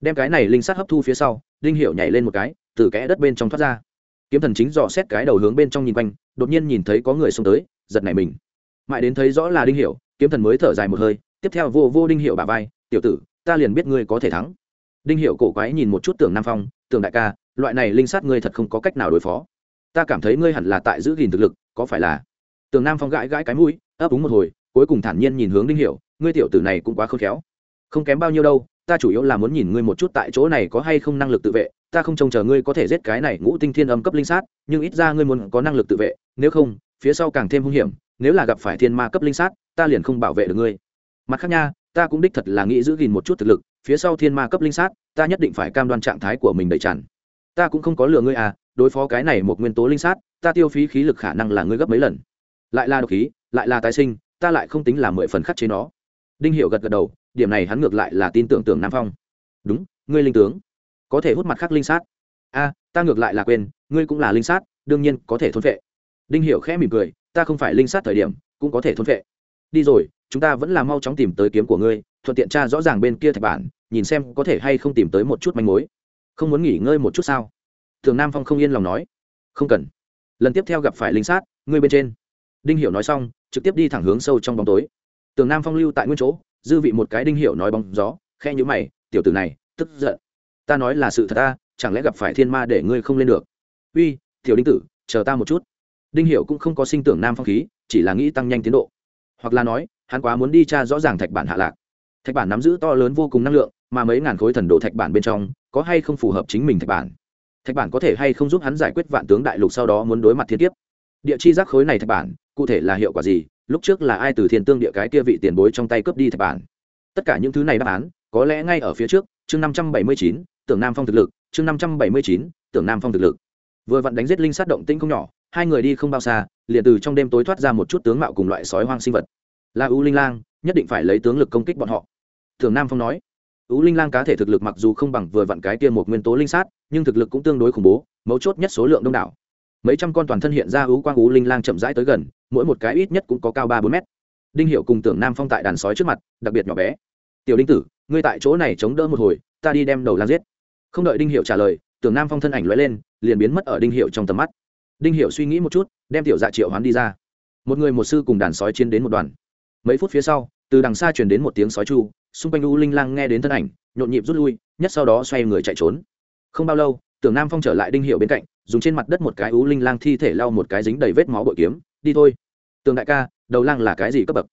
Đem cái này linh sát hấp thu phía sau, đinh hiệu nhảy lên một cái, từ kẽ đất bên trong thoát ra. Kiếm thần chính dò xét cái đầu hướng bên trong nhìn quanh, đột nhiên nhìn thấy có người xông tới, giật nảy mình. Mãi đến thấy rõ là đinh hiệu kiếm thần mới thở dài một hơi, tiếp theo vô vô đinh hiệu bà vai, tiểu tử, ta liền biết ngươi có thể thắng. Đinh hiệu cổ quái nhìn một chút tưởng nam phong, tưởng đại ca, loại này linh sát ngươi thật không có cách nào đối phó. Ta cảm thấy ngươi hẳn là tại giữ gìn thực lực, có phải là? Tưởng nam phong gãi gãi cái mũi, ấp úng một hồi cuối cùng thản nhiên nhìn hướng đinh hiểu, ngươi tiểu tử này cũng quá khôn khéo. Không kém bao nhiêu đâu, ta chủ yếu là muốn nhìn ngươi một chút tại chỗ này có hay không năng lực tự vệ. Ta không trông chờ ngươi có thể giết cái này ngũ tinh thiên âm cấp linh sát, nhưng ít ra ngươi muốn có năng lực tự vệ. Nếu không, phía sau càng thêm hung hiểm. Nếu là gặp phải thiên ma cấp linh sát, ta liền không bảo vệ được ngươi. Mặt khác nha, ta cũng đích thật là nghĩ giữ gìn một chút thực lực. Phía sau thiên ma cấp linh sát, ta nhất định phải cam đoan trạng thái của mình đầy tràn. Ta cũng không có lừa ngươi à đối phó cái này một nguyên tố linh sát, ta tiêu phí khí lực khả năng là ngươi gấp mấy lần. Lại là độc khí, lại là tái sinh ta lại không tính là mười phần khắc chế nó. Đinh hiệu gật gật đầu, điểm này hắn ngược lại là tin tưởng tưởng nam phong. Đúng, ngươi linh tướng, có thể hút mặt khác linh sát. A, ta ngược lại là quên, ngươi cũng là linh sát, đương nhiên có thể thôn vệ. Đinh hiệu khẽ mỉm cười, ta không phải linh sát thời điểm, cũng có thể thôn vệ. Đi rồi, chúng ta vẫn là mau chóng tìm tới kiếm của ngươi, thuận tiện tra rõ ràng bên kia thạch bản, nhìn xem có thể hay không tìm tới một chút manh mối. Không muốn nghỉ ngơi một chút sao? Thường nam phong không yên lòng nói. Không cần. Lần tiếp theo gặp phải linh sát, ngươi bên trên đinh hiểu nói xong, trực tiếp đi thẳng hướng sâu trong bóng tối. Tường nam phong lưu tại nguyên chỗ, dư vị một cái đinh hiểu nói bóng gió khe nhữ mày, tiểu tử này, tức giận. Ta nói là sự thật ta, chẳng lẽ gặp phải thiên ma để ngươi không lên được? Uy, tiểu đinh tử, chờ ta một chút. Đinh hiểu cũng không có sinh tưởng nam phong khí, chỉ là nghĩ tăng nhanh tiến độ. Hoặc là nói, hắn quá muốn đi tra rõ ràng thạch bản hạ lạc. Thạch bản nắm giữ to lớn vô cùng năng lượng, mà mấy ngàn khối thần đồ thạch bản bên trong, có hay không phù hợp chính mình thạch bản? Thạch bản có thể hay không giúp hắn giải quyết vạn tướng đại lục sau đó muốn đối mặt thiên tiếp địa chi giác khối này thạch bản, cụ thể là hiệu quả gì? Lúc trước là ai từ thiên tương địa cái kia vị tiền bối trong tay cướp đi thạch bản? Tất cả những thứ này đáp án, có lẽ ngay ở phía trước, chương năm trăm bảy mươi chín, tưởng nam phong thực lực, chương năm trăm bảy mươi chín, tưởng nam phong thực lực. Vừa vặn đánh giết linh sát động tĩnh không nhỏ, hai người đi không bao xa, liền từ trong đêm tối thoát ra một chút tướng mạo cùng loại sói hoang sinh vật. Là u linh lang, nhất định phải lấy tướng lực công kích bọn họ. Thường nam phong nói, u linh lang cá thể thực lực mặc dù không bằng vừa vặn cái kia một nguyên tố linh sát, nhưng thực lực cũng tương đối khủng bố, mấu chốt nhất số lượng đông đảo mấy trăm con toàn thân hiện ra ú quang ú linh lang chậm rãi tới gần, mỗi một cái ít nhất cũng có cao ba bốn mét. Đinh hiệu cùng tưởng nam phong tại đàn sói trước mặt, đặc biệt nhỏ bé. Tiểu đinh tử, ngươi tại chỗ này chống đỡ một hồi, ta đi đem đầu lang giết. Không đợi đinh hiệu trả lời, tưởng nam phong thân ảnh l lên, liền biến mất ở đinh hiệu trong tầm mắt. Đinh hiệu suy nghĩ một chút, đem tiểu dạ triệu hoán đi ra. Một người một sư cùng đàn sói chiến đến một đoàn. Mấy phút phía sau, từ đằng xa chuyển đến một tiếng sói chu, xung quanh u linh lang nghe đến thân ảnh, nhộn nhịp rút lui, nhất sau đó xoay người chạy trốn. Không bao lâu tưởng nam phong trở lại đinh hiệu bên cạnh dùng trên mặt đất một cái u linh lang thi thể lau một cái dính đầy vết máu bội kiếm đi thôi tường đại ca đầu lang là cái gì cấp bậc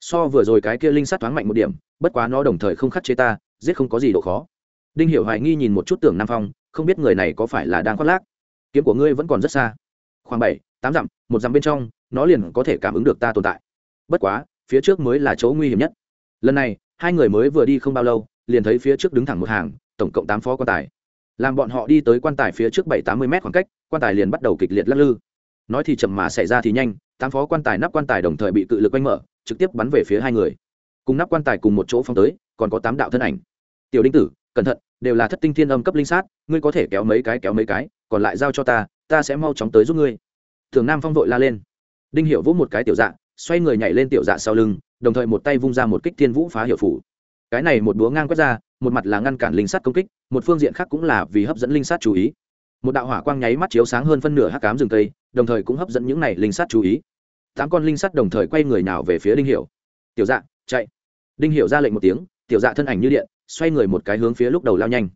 so vừa rồi cái kia linh sát thoáng mạnh một điểm bất quá nó đồng thời không khắc chế ta giết không có gì độ khó đinh hiểu hoài nghi nhìn một chút tưởng nam phong không biết người này có phải là đang khoác lác kiếm của ngươi vẫn còn rất xa khoảng bảy tám dặm một dặm bên trong nó liền có thể cảm ứng được ta tồn tại bất quá phía trước mới là chỗ nguy hiểm nhất lần này hai người mới vừa đi không bao lâu liền thấy phía trước đứng thẳng một hàng tổng cộng tám phó quan tài làm bọn họ đi tới quan tài phía trước bảy tám mươi mét khoảng cách, quan tài liền bắt đầu kịch liệt lắc lư. Nói thì chậm mà xảy ra thì nhanh, tám phó quan tài nắp quan tài đồng thời bị cự lực quanh mở, trực tiếp bắn về phía hai người. Cùng nắp quan tài cùng một chỗ phong tới, còn có tám đạo thân ảnh. Tiểu đinh tử, cẩn thận, đều là thất tinh thiên âm cấp linh sát, ngươi có thể kéo mấy cái, kéo mấy cái, còn lại giao cho ta ta sẽ mau chóng tới giúp ngươi. Thường nam phong vội la lên. Đinh hiểu vỗ một cái tiểu dạ xoay người nhảy lên tiểu dạ sau lưng, đồng thời một tay vung ra một kích thiên vũ phá hiệu phủ cái này một búa ngang quét ra một mặt là ngăn cản linh sát công kích một phương diện khác cũng là vì hấp dẫn linh sát chú ý. Một đạo hỏa quang nháy mắt chiếu sáng hơn phân nửa hắc cám rừng tây, đồng thời cũng hấp dẫn những này linh sát chú ý. Tám con linh sát đồng thời quay người nào về phía đinh hiểu. Tiểu dạ chạy. Đinh hiểu ra lệnh một tiếng tiểu dạ thân ảnh như điện xoay người một cái hướng phía lúc đầu lao nhanh.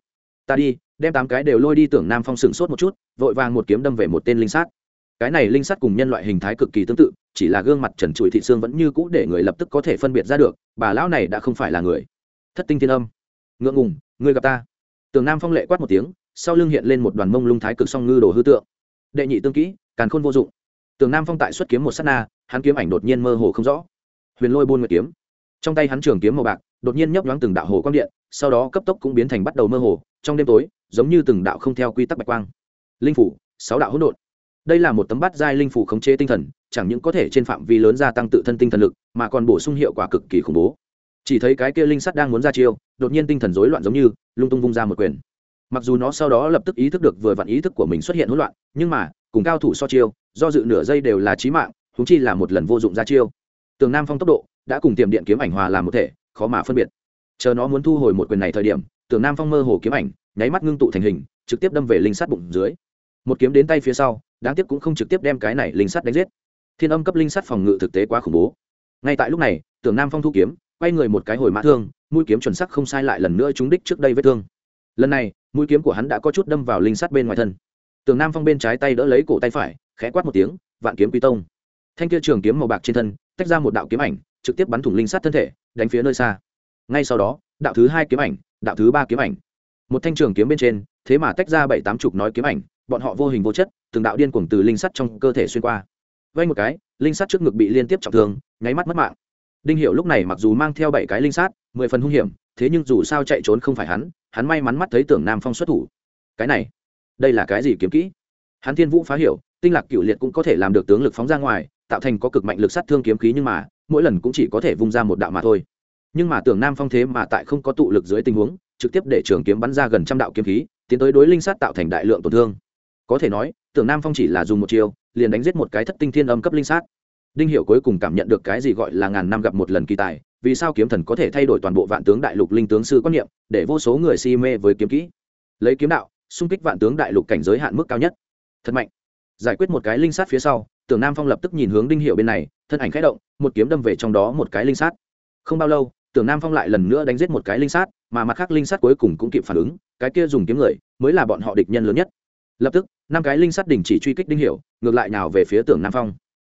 Ta đi đem tám cái đều lôi đi tưởng nam phong sừng sốt một chút vội vàng một kiếm đâm về một tên linh sát. Cái này linh sát cùng nhân loại hình thái cực kỳ tương tự chỉ là gương mặt trần trụi thị xương vẫn như cũ để người lập tức có thể phân biệt ra được bà lão này đã không phải là người thất tinh thiên âm. Ngượng ngùng, ngươi gặp ta. Tường nam phong lệ quát một tiếng, sau lưng hiện lên một đoàn mông lung thái cực song ngư đồ hư tượng. Đệ nhị tương kỹ, càn khôn vô dụng. Tường nam phong tại xuất kiếm một s á t na, hắn kiếm ảnh đột nhiên mơ hồ không rõ. Huyền lôi buôn nguyệt kiếm. Trong tay hắn trường kiếm màu bạc, đột nhiên nhấp nhoáng từng đạo hồ quang điện, sau đó cấp tốc cũng biến thành bắt đầu mơ hồ, trong đêm tối, giống như từng đạo không theo quy tắc bạch quang. Linh phủ, sáu đạo hỗn độn. Đây là một tấm bát giai linh phủ khống chế tinh thần, chẳng những có thể trên phạm vi lớn gia tăng tự thân tinh thần lực, mà còn bổ sung hiệu quả cực kỳ khủng bố chỉ thấy cái kia linh sắt đang muốn ra chiêu, đột nhiên tinh thần rối loạn giống như, lung tung vung ra một quyền. Mặc dù nó sau đó lập tức ý thức được vừa vặn ý thức của mình xuất hiện hỗn loạn, nhưng mà, cùng cao thủ so chiêu, do dự nửa giây đều là trí mạng húng chi là một lần vô dụng ra chiêu. Tường nam phong tốc độ, đã cùng tiềm điện kiếm ảnh hòa làm một thể, khó mà phân biệt. Chờ nó muốn thu hồi một quyền này thời điểm, tường nam phong mơ hồ kiếm ảnh, nháy mắt ngưng tụ thành hình, trực tiếp đâm về linh sắt bụng dưới. Một kiếm đến tay phía sau, đáng tiếc cũng không trực tiếp đem cái này linh sắt đánh giết. Thiên âm cấp linh sắt phòng ngự thực tế quá khủng bố. Ngay tại lúc này, tường nam phong thu kiếm quay người một cái hồi mã thương, mũi kiếm chuẩn sắc không sai lại lần nữa trúng đích trước đây vết thương. Lần này, mũi kiếm của hắn đã có chút đâm vào linh sắt bên ngoài thân. Tường nam phong bên trái tay đỡ lấy cổ tay phải, khẽ quát một tiếng, vạn kiếm quý tông. Thanh kia trường kiếm màu bạc trên thân, tách ra một đạo kiếm ảnh, trực tiếp bắn thủng linh sắt thân thể, đánh phía nơi xa. Ngay sau đó, đạo thứ hai kiếm ảnh, đạo thứ ba kiếm ảnh. Một thanh trường kiếm bên trên, thế mà tách ra bảy tám chục nói kiếm ảnh, bọn họ vô hình vô chất, từng đạo điên cuồng từ linh sắt trong cơ thể xuyên qua. Vây một cái, linh sắt trước ngực bị liên tiếp trọng thương, nháy mắt mất mạng đinh hiệu lúc này mặc dù mang theo bảy cái linh sát, mười phần hung hiểm, thế nhưng dù sao chạy trốn không phải hắn hắn may mắn mắt thấy tưởng nam phong xuất thủ. Cái này, đây là cái gì kiếm kỹ? Hắn thiên vũ phá hiểu, tinh lạc cựu liệt cũng có thể làm được tướng lực phóng ra ngoài, tạo thành có cực mạnh lực sát thương kiếm khí nhưng mà, mỗi lần cũng chỉ có thể vung ra một đạo mà thôi. Nhưng mà tưởng nam phong thế mà tại không có tụ lực dưới tình huống, trực tiếp để trường kiếm bắn ra gần trăm đạo kiếm khí, tiến tới đối linh sát tạo thành đại lượng tổn thương. Có thể nói, tưởng nam phong chỉ là dùng một chiều liền đánh giết một cái thất tinh thiên âm cấp linh sát đinh hiểu cuối cùng cảm nhận được cái gì gọi là ngàn năm gặp một lần kỳ tài, vì sao kiếm thần có thể thay đổi toàn bộ vạn tướng đại lục linh tướng sư quan niệm, để vô số người si mê với kiếm kỹ? Lấy kiếm đạo, xung kích vạn tướng đại lục cảnh giới hạn mức cao nhất. Thật mạnh. Giải quyết một cái linh sát phía sau, tưởng nam phong lập tức nhìn hướng đinh hiệu bên này, thân ảnh khẽ động, một kiếm đâm về trong đó một cái linh sát. Không bao lâu, tưởng nam phong lại lần nữa đánh giết một cái linh sát, mà mặt khác linh sát cuối cùng cũng kịp phản ứng, cái kia dùng kiếm người mới là bọn họ địch nhân lớn nhất. Lập tức, năm cái linh sát đình chỉ truy kích đinh hiệu ngược lại nào về phía tưởng nam phong.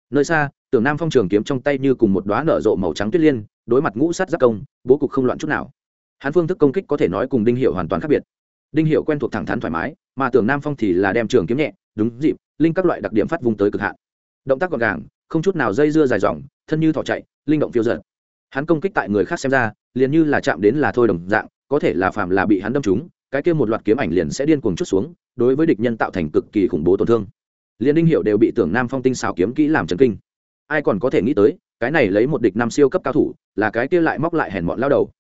Nơi xa tưởng nam phong trường kiếm trong tay như cùng một đoá nở rộ màu trắng tuyết liên, đối mặt ngũ sát giác công, bố cục không loạn chút nào. Hắn phương thức công kích có thể nói cùng đinh hiệu hoàn toàn khác biệt. Đinh hiệu quen thuộc thẳng thắn thoải mái, mà tưởng nam phong thì là đem trường kiếm nhẹ, đúng dịp, linh các loại đặc điểm phát vùng tới cực hạn. Động tác gọn gàng, không chút nào dây dưa dài dòng, thân như thỏ chạy, linh động phiêu giật. Hắn công kích tại người khác xem ra, liền như là chạm đến là thôi đồng dạng, có thể là phạm là bị hắn đâm trúng, cái kia một loạt kiếm ảnh liền sẽ điên cuồng chút xuống, đối với địch nhân tạo thành cực kỳ khủng bố tổn thương. Liền đinh hiệu đều bị tưởng nam phong tinh xào kiếm kỹ làm trần kinh ai còn có thể nghĩ tới, cái này lấy một địch năm siêu cấp cao thủ, là cái kia lại móc lại hèn mọn lao đầu.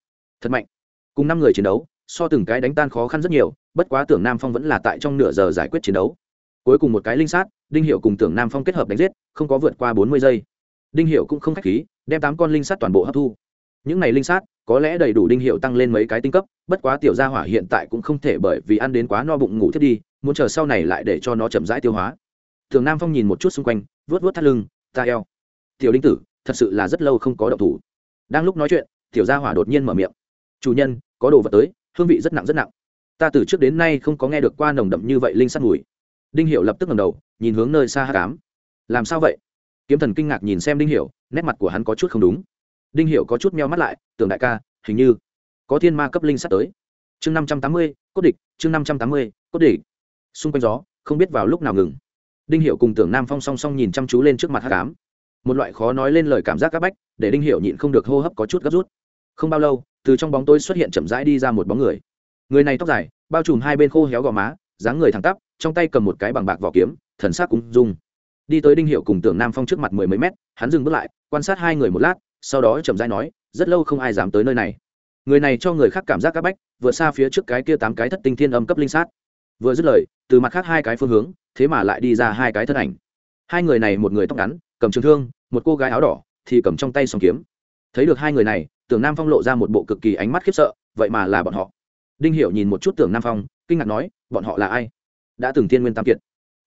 Thật mạnh. Cùng năm người chiến đấu, so từng cái đánh tan khó khăn rất nhiều, bất quá tưởng nam phong vẫn là tại trong nửa giờ giải quyết chiến đấu. Cuối cùng một cái linh sát, đinh hiệu cùng tưởng nam phong kết hợp đánh giết, không có vượt qua bốn mươi giây. Đinh hiệu cũng không k h á c h khí, đem tám con linh sát toàn bộ hấp thu. Những này linh sát, có lẽ đầy đủ đinh hiệu tăng lên mấy cái tinh cấp, bất quá tiểu gia hỏa hiện tại cũng không thể bởi vì ăn đến quá no bụng ngủ thiết đi, muốn chờ sau này lại để cho nó chậm rãi tiêu hóa. Tưởng nam phong nhìn một chút xung quanh vớt vớt thắt lưng, ta eo tiểu đinh tử, thật sự là rất lâu không có động thủ. Đang lúc nói chuyện, tiểu gia hỏa đột nhiên mở miệng. Chủ nhân, có đồ vật tới, hương vị rất nặng rất nặng. Ta từ trước đến nay không có nghe được qua nồng đậm như vậy linh sắt mùi. Đinh hiệu lập tức ngầm đầu, nhìn hướng nơi xa hát cám làm sao vậy? Kiếm thần kinh ngạc nhìn xem đinh hiệu nét mặt của hắn có chút không đúng. Đinh hiệu có chút meo mắt lại, tưởng đại ca, hình như có thiên ma cấp linh sắt tới. Chương năm trăm tám mươi, cốt địch, chương năm trăm tám mươi, cốt địch. Xung quanh gió, không biết vào lúc nào ngừng. Đinh hiệu cùng tưởng nam phong song song nhìn chăm chú lên trước mặt hát cám một loại khó nói lên lời cảm giác c áp bách, để đinh hiệu nhịn không được hô hấp có chút gấp rút. Không bao lâu, từ trong bóng tối xuất hiện chậm rãi đi ra một bóng người. Người này tóc dài, bao trùm hai bên khô héo gò má, dáng người thẳng tắp, trong tay cầm một cái bằng bạc vỏ kiếm, thần sắc cũng dung. Đi tới đinh hiệu cùng tưởng nam phong trước mặt mười mấy mét, hắn dừng bước lại, quan sát hai người một lát, sau đó chậm rãi nói, rất lâu không ai dám tới nơi này. Người này cho người khác cảm giác áp bách vượt xa phía trước cái kia tám cái thất tinh thiên âm cấp linh sát. Vừa dứt lời, từ mặt khác hai cái phương hướng, thế mà lại đi ra hai cái thân ảnh. Hai người này một người tóc ngắn cầm trường thương, một cô gái áo đỏ thì cầm trong tay song kiếm. Thấy được hai người này, tưởng nam phong lộ ra một bộ cực kỳ ánh mắt khiếp sợ, vậy mà là bọn họ. Đinh hiểu nhìn một chút tưởng nam phong, kinh ngạc nói, bọn họ là ai? Đã từng thiên nguyên tam kiệt.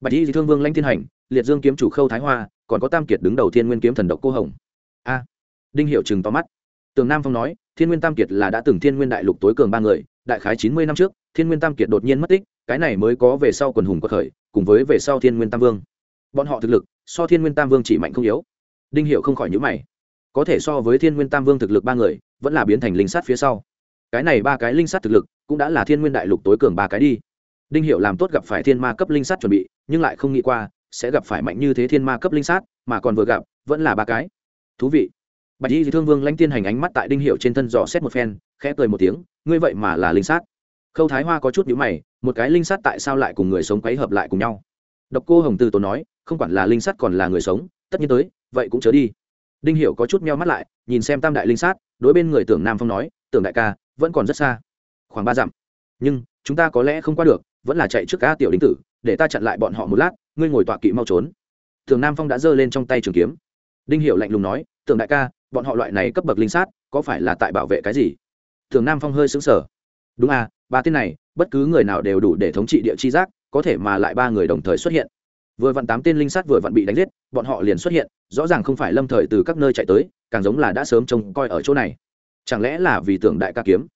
Bạch y thương vương lanh thiên hành, liệt dương kiếm chủ khâu thái hoa, còn có tam kiệt đứng đầu thiên nguyên kiếm thần độc cô hồng. A. Đinh hiểu chừng to mắt. Tường nam phong nói, thiên nguyên tam kiệt là đã từng thiên nguyên đại lục tối cường ba người, đại khái chín mươi năm trước, thiên nguyên tam kiệt đột nhiên mất tích, cái này mới có về sau quần hùng quật khởi, cùng với về sau thiên nguyên tam vương. Bọn họ thực lực so thiên nguyên tam vương chỉ mạnh không yếu. Đinh hiệu không khỏi nhữ mày. Có thể so với thiên nguyên tam vương thực lực ba người, vẫn là biến thành linh sát phía sau. Cái này ba cái linh sát thực lực, cũng đã là thiên nguyên đại lục tối cường ba cái đi. Đinh hiệu làm tốt gặp phải thiên ma cấp linh sát chuẩn bị, nhưng lại không nghĩ qua, sẽ gặp phải mạnh như thế thiên ma cấp linh sát, mà còn vừa gặp, vẫn là ba cái. Thú vị. Bạch y thương vương lãnh tiên hành ánh mắt tại đinh hiệu trên thân dò xét một phen, khẽ cười một tiếng, ngươi vậy mà là linh sát. Khâu thái hoa có chút nhữ mày, một cái linh sát tại sao lại cùng người sống quấy hợp lại cùng nhau? Độc cô hồng từ tốn nói, không quản là linh sát còn là người sống, tất nhiên tới, vậy cũng chớ đi. Đinh hiểu có chút meo mắt lại, nhìn xem tam đại linh sát, đối bên người tưởng nam phong nói, tưởng đại ca, vẫn còn rất xa. Khoảng ba dặm. Nhưng, chúng ta có lẽ không qua được, vẫn là chạy trước ca tiểu đinh tử, để ta chặn lại bọn họ một lát, ngươi ngồi tọa kỵ mau trốn. Tưởng nam phong đã giơ lên trong tay trường kiếm. Đinh hiểu lạnh lùng nói, tưởng đại ca, bọn họ loại này cấp bậc linh sát, có phải là tại bảo vệ cái gì? Tưởng nam phong hơi sững sờ. Đúng à ba tên này, bất cứ người nào đều đủ để thống trị địa chi giác có thể mà lại ba người đồng thời xuất hiện. Vừa vặn tám tên linh sát vừa vặn bị đánh giết, bọn họ liền xuất hiện, rõ ràng không phải lâm thời từ các nơi chạy tới, càng giống là đã sớm trông coi ở chỗ này. Chẳng lẽ là vì tưởng đại ca kiếm?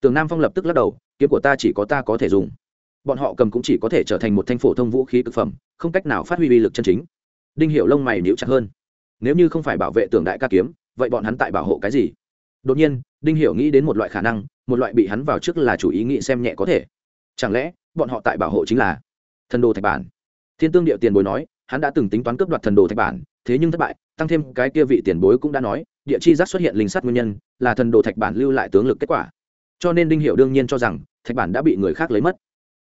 Tường nam phong lập tức lắc đầu, kiếm của ta chỉ có ta có thể dùng. Bọn họ cầm cũng chỉ có thể trở thành một thanh phổ thông vũ khí cực phẩm, không cách nào phát huy uy lực chân chính. Đinh hiệu lông mày níu chặt hơn. Nếu như không phải bảo vệ tưởng đại ca kiếm, vậy bọn hắn tại bảo hộ cái gì? Đột nhiên, đinh hiểu nghĩ đến một loại khả năng, một loại bị hắn vào trước là chủ ý nghĩ xem nhẹ có thể. Chẳng lẽ bọn họ tại bảo hộ chính là thần đồ thạch bản. Thiên tương địa tiền bối nói, hắn đã từng tính toán cướp đoạt thần đồ thạch bản, thế nhưng thất bại, tăng thêm cái kia vị tiền bối cũng đã nói, địa chi giác xuất hiện linh sắt nguyên nhân, là thần đồ thạch bản lưu lại tướng lực kết quả. Cho nên đinh hiệu đương nhiên cho rằng, thạch bản đã bị người khác lấy mất.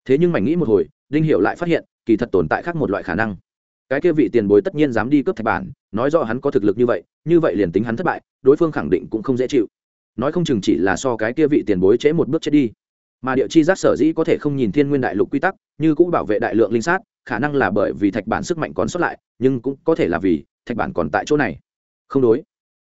Thế nhưng mảnh nghĩ một hồi, đinh hiệu lại phát hiện, kỳ thật tồn tại khác một loại khả năng. Cái kia vị tiền bối tất nhiên dám đi cướp thạch bản, nói rõ hắn có thực lực như vậy như vậy liền tính hắn thất bại, đối phương khẳng định cũng không dễ chịu. Nói không chừng chỉ là so cái kia vị tiền bối trễ một bước chết đi mà địa chi giác sở dĩ có thể không nhìn thiên nguyên đại lục quy tắc, như cũng bảo vệ đại lượng linh sát, khả năng là bởi vì thạch bản sức mạnh còn sót lại, nhưng cũng có thể là vì thạch bản còn tại chỗ này. Không đối.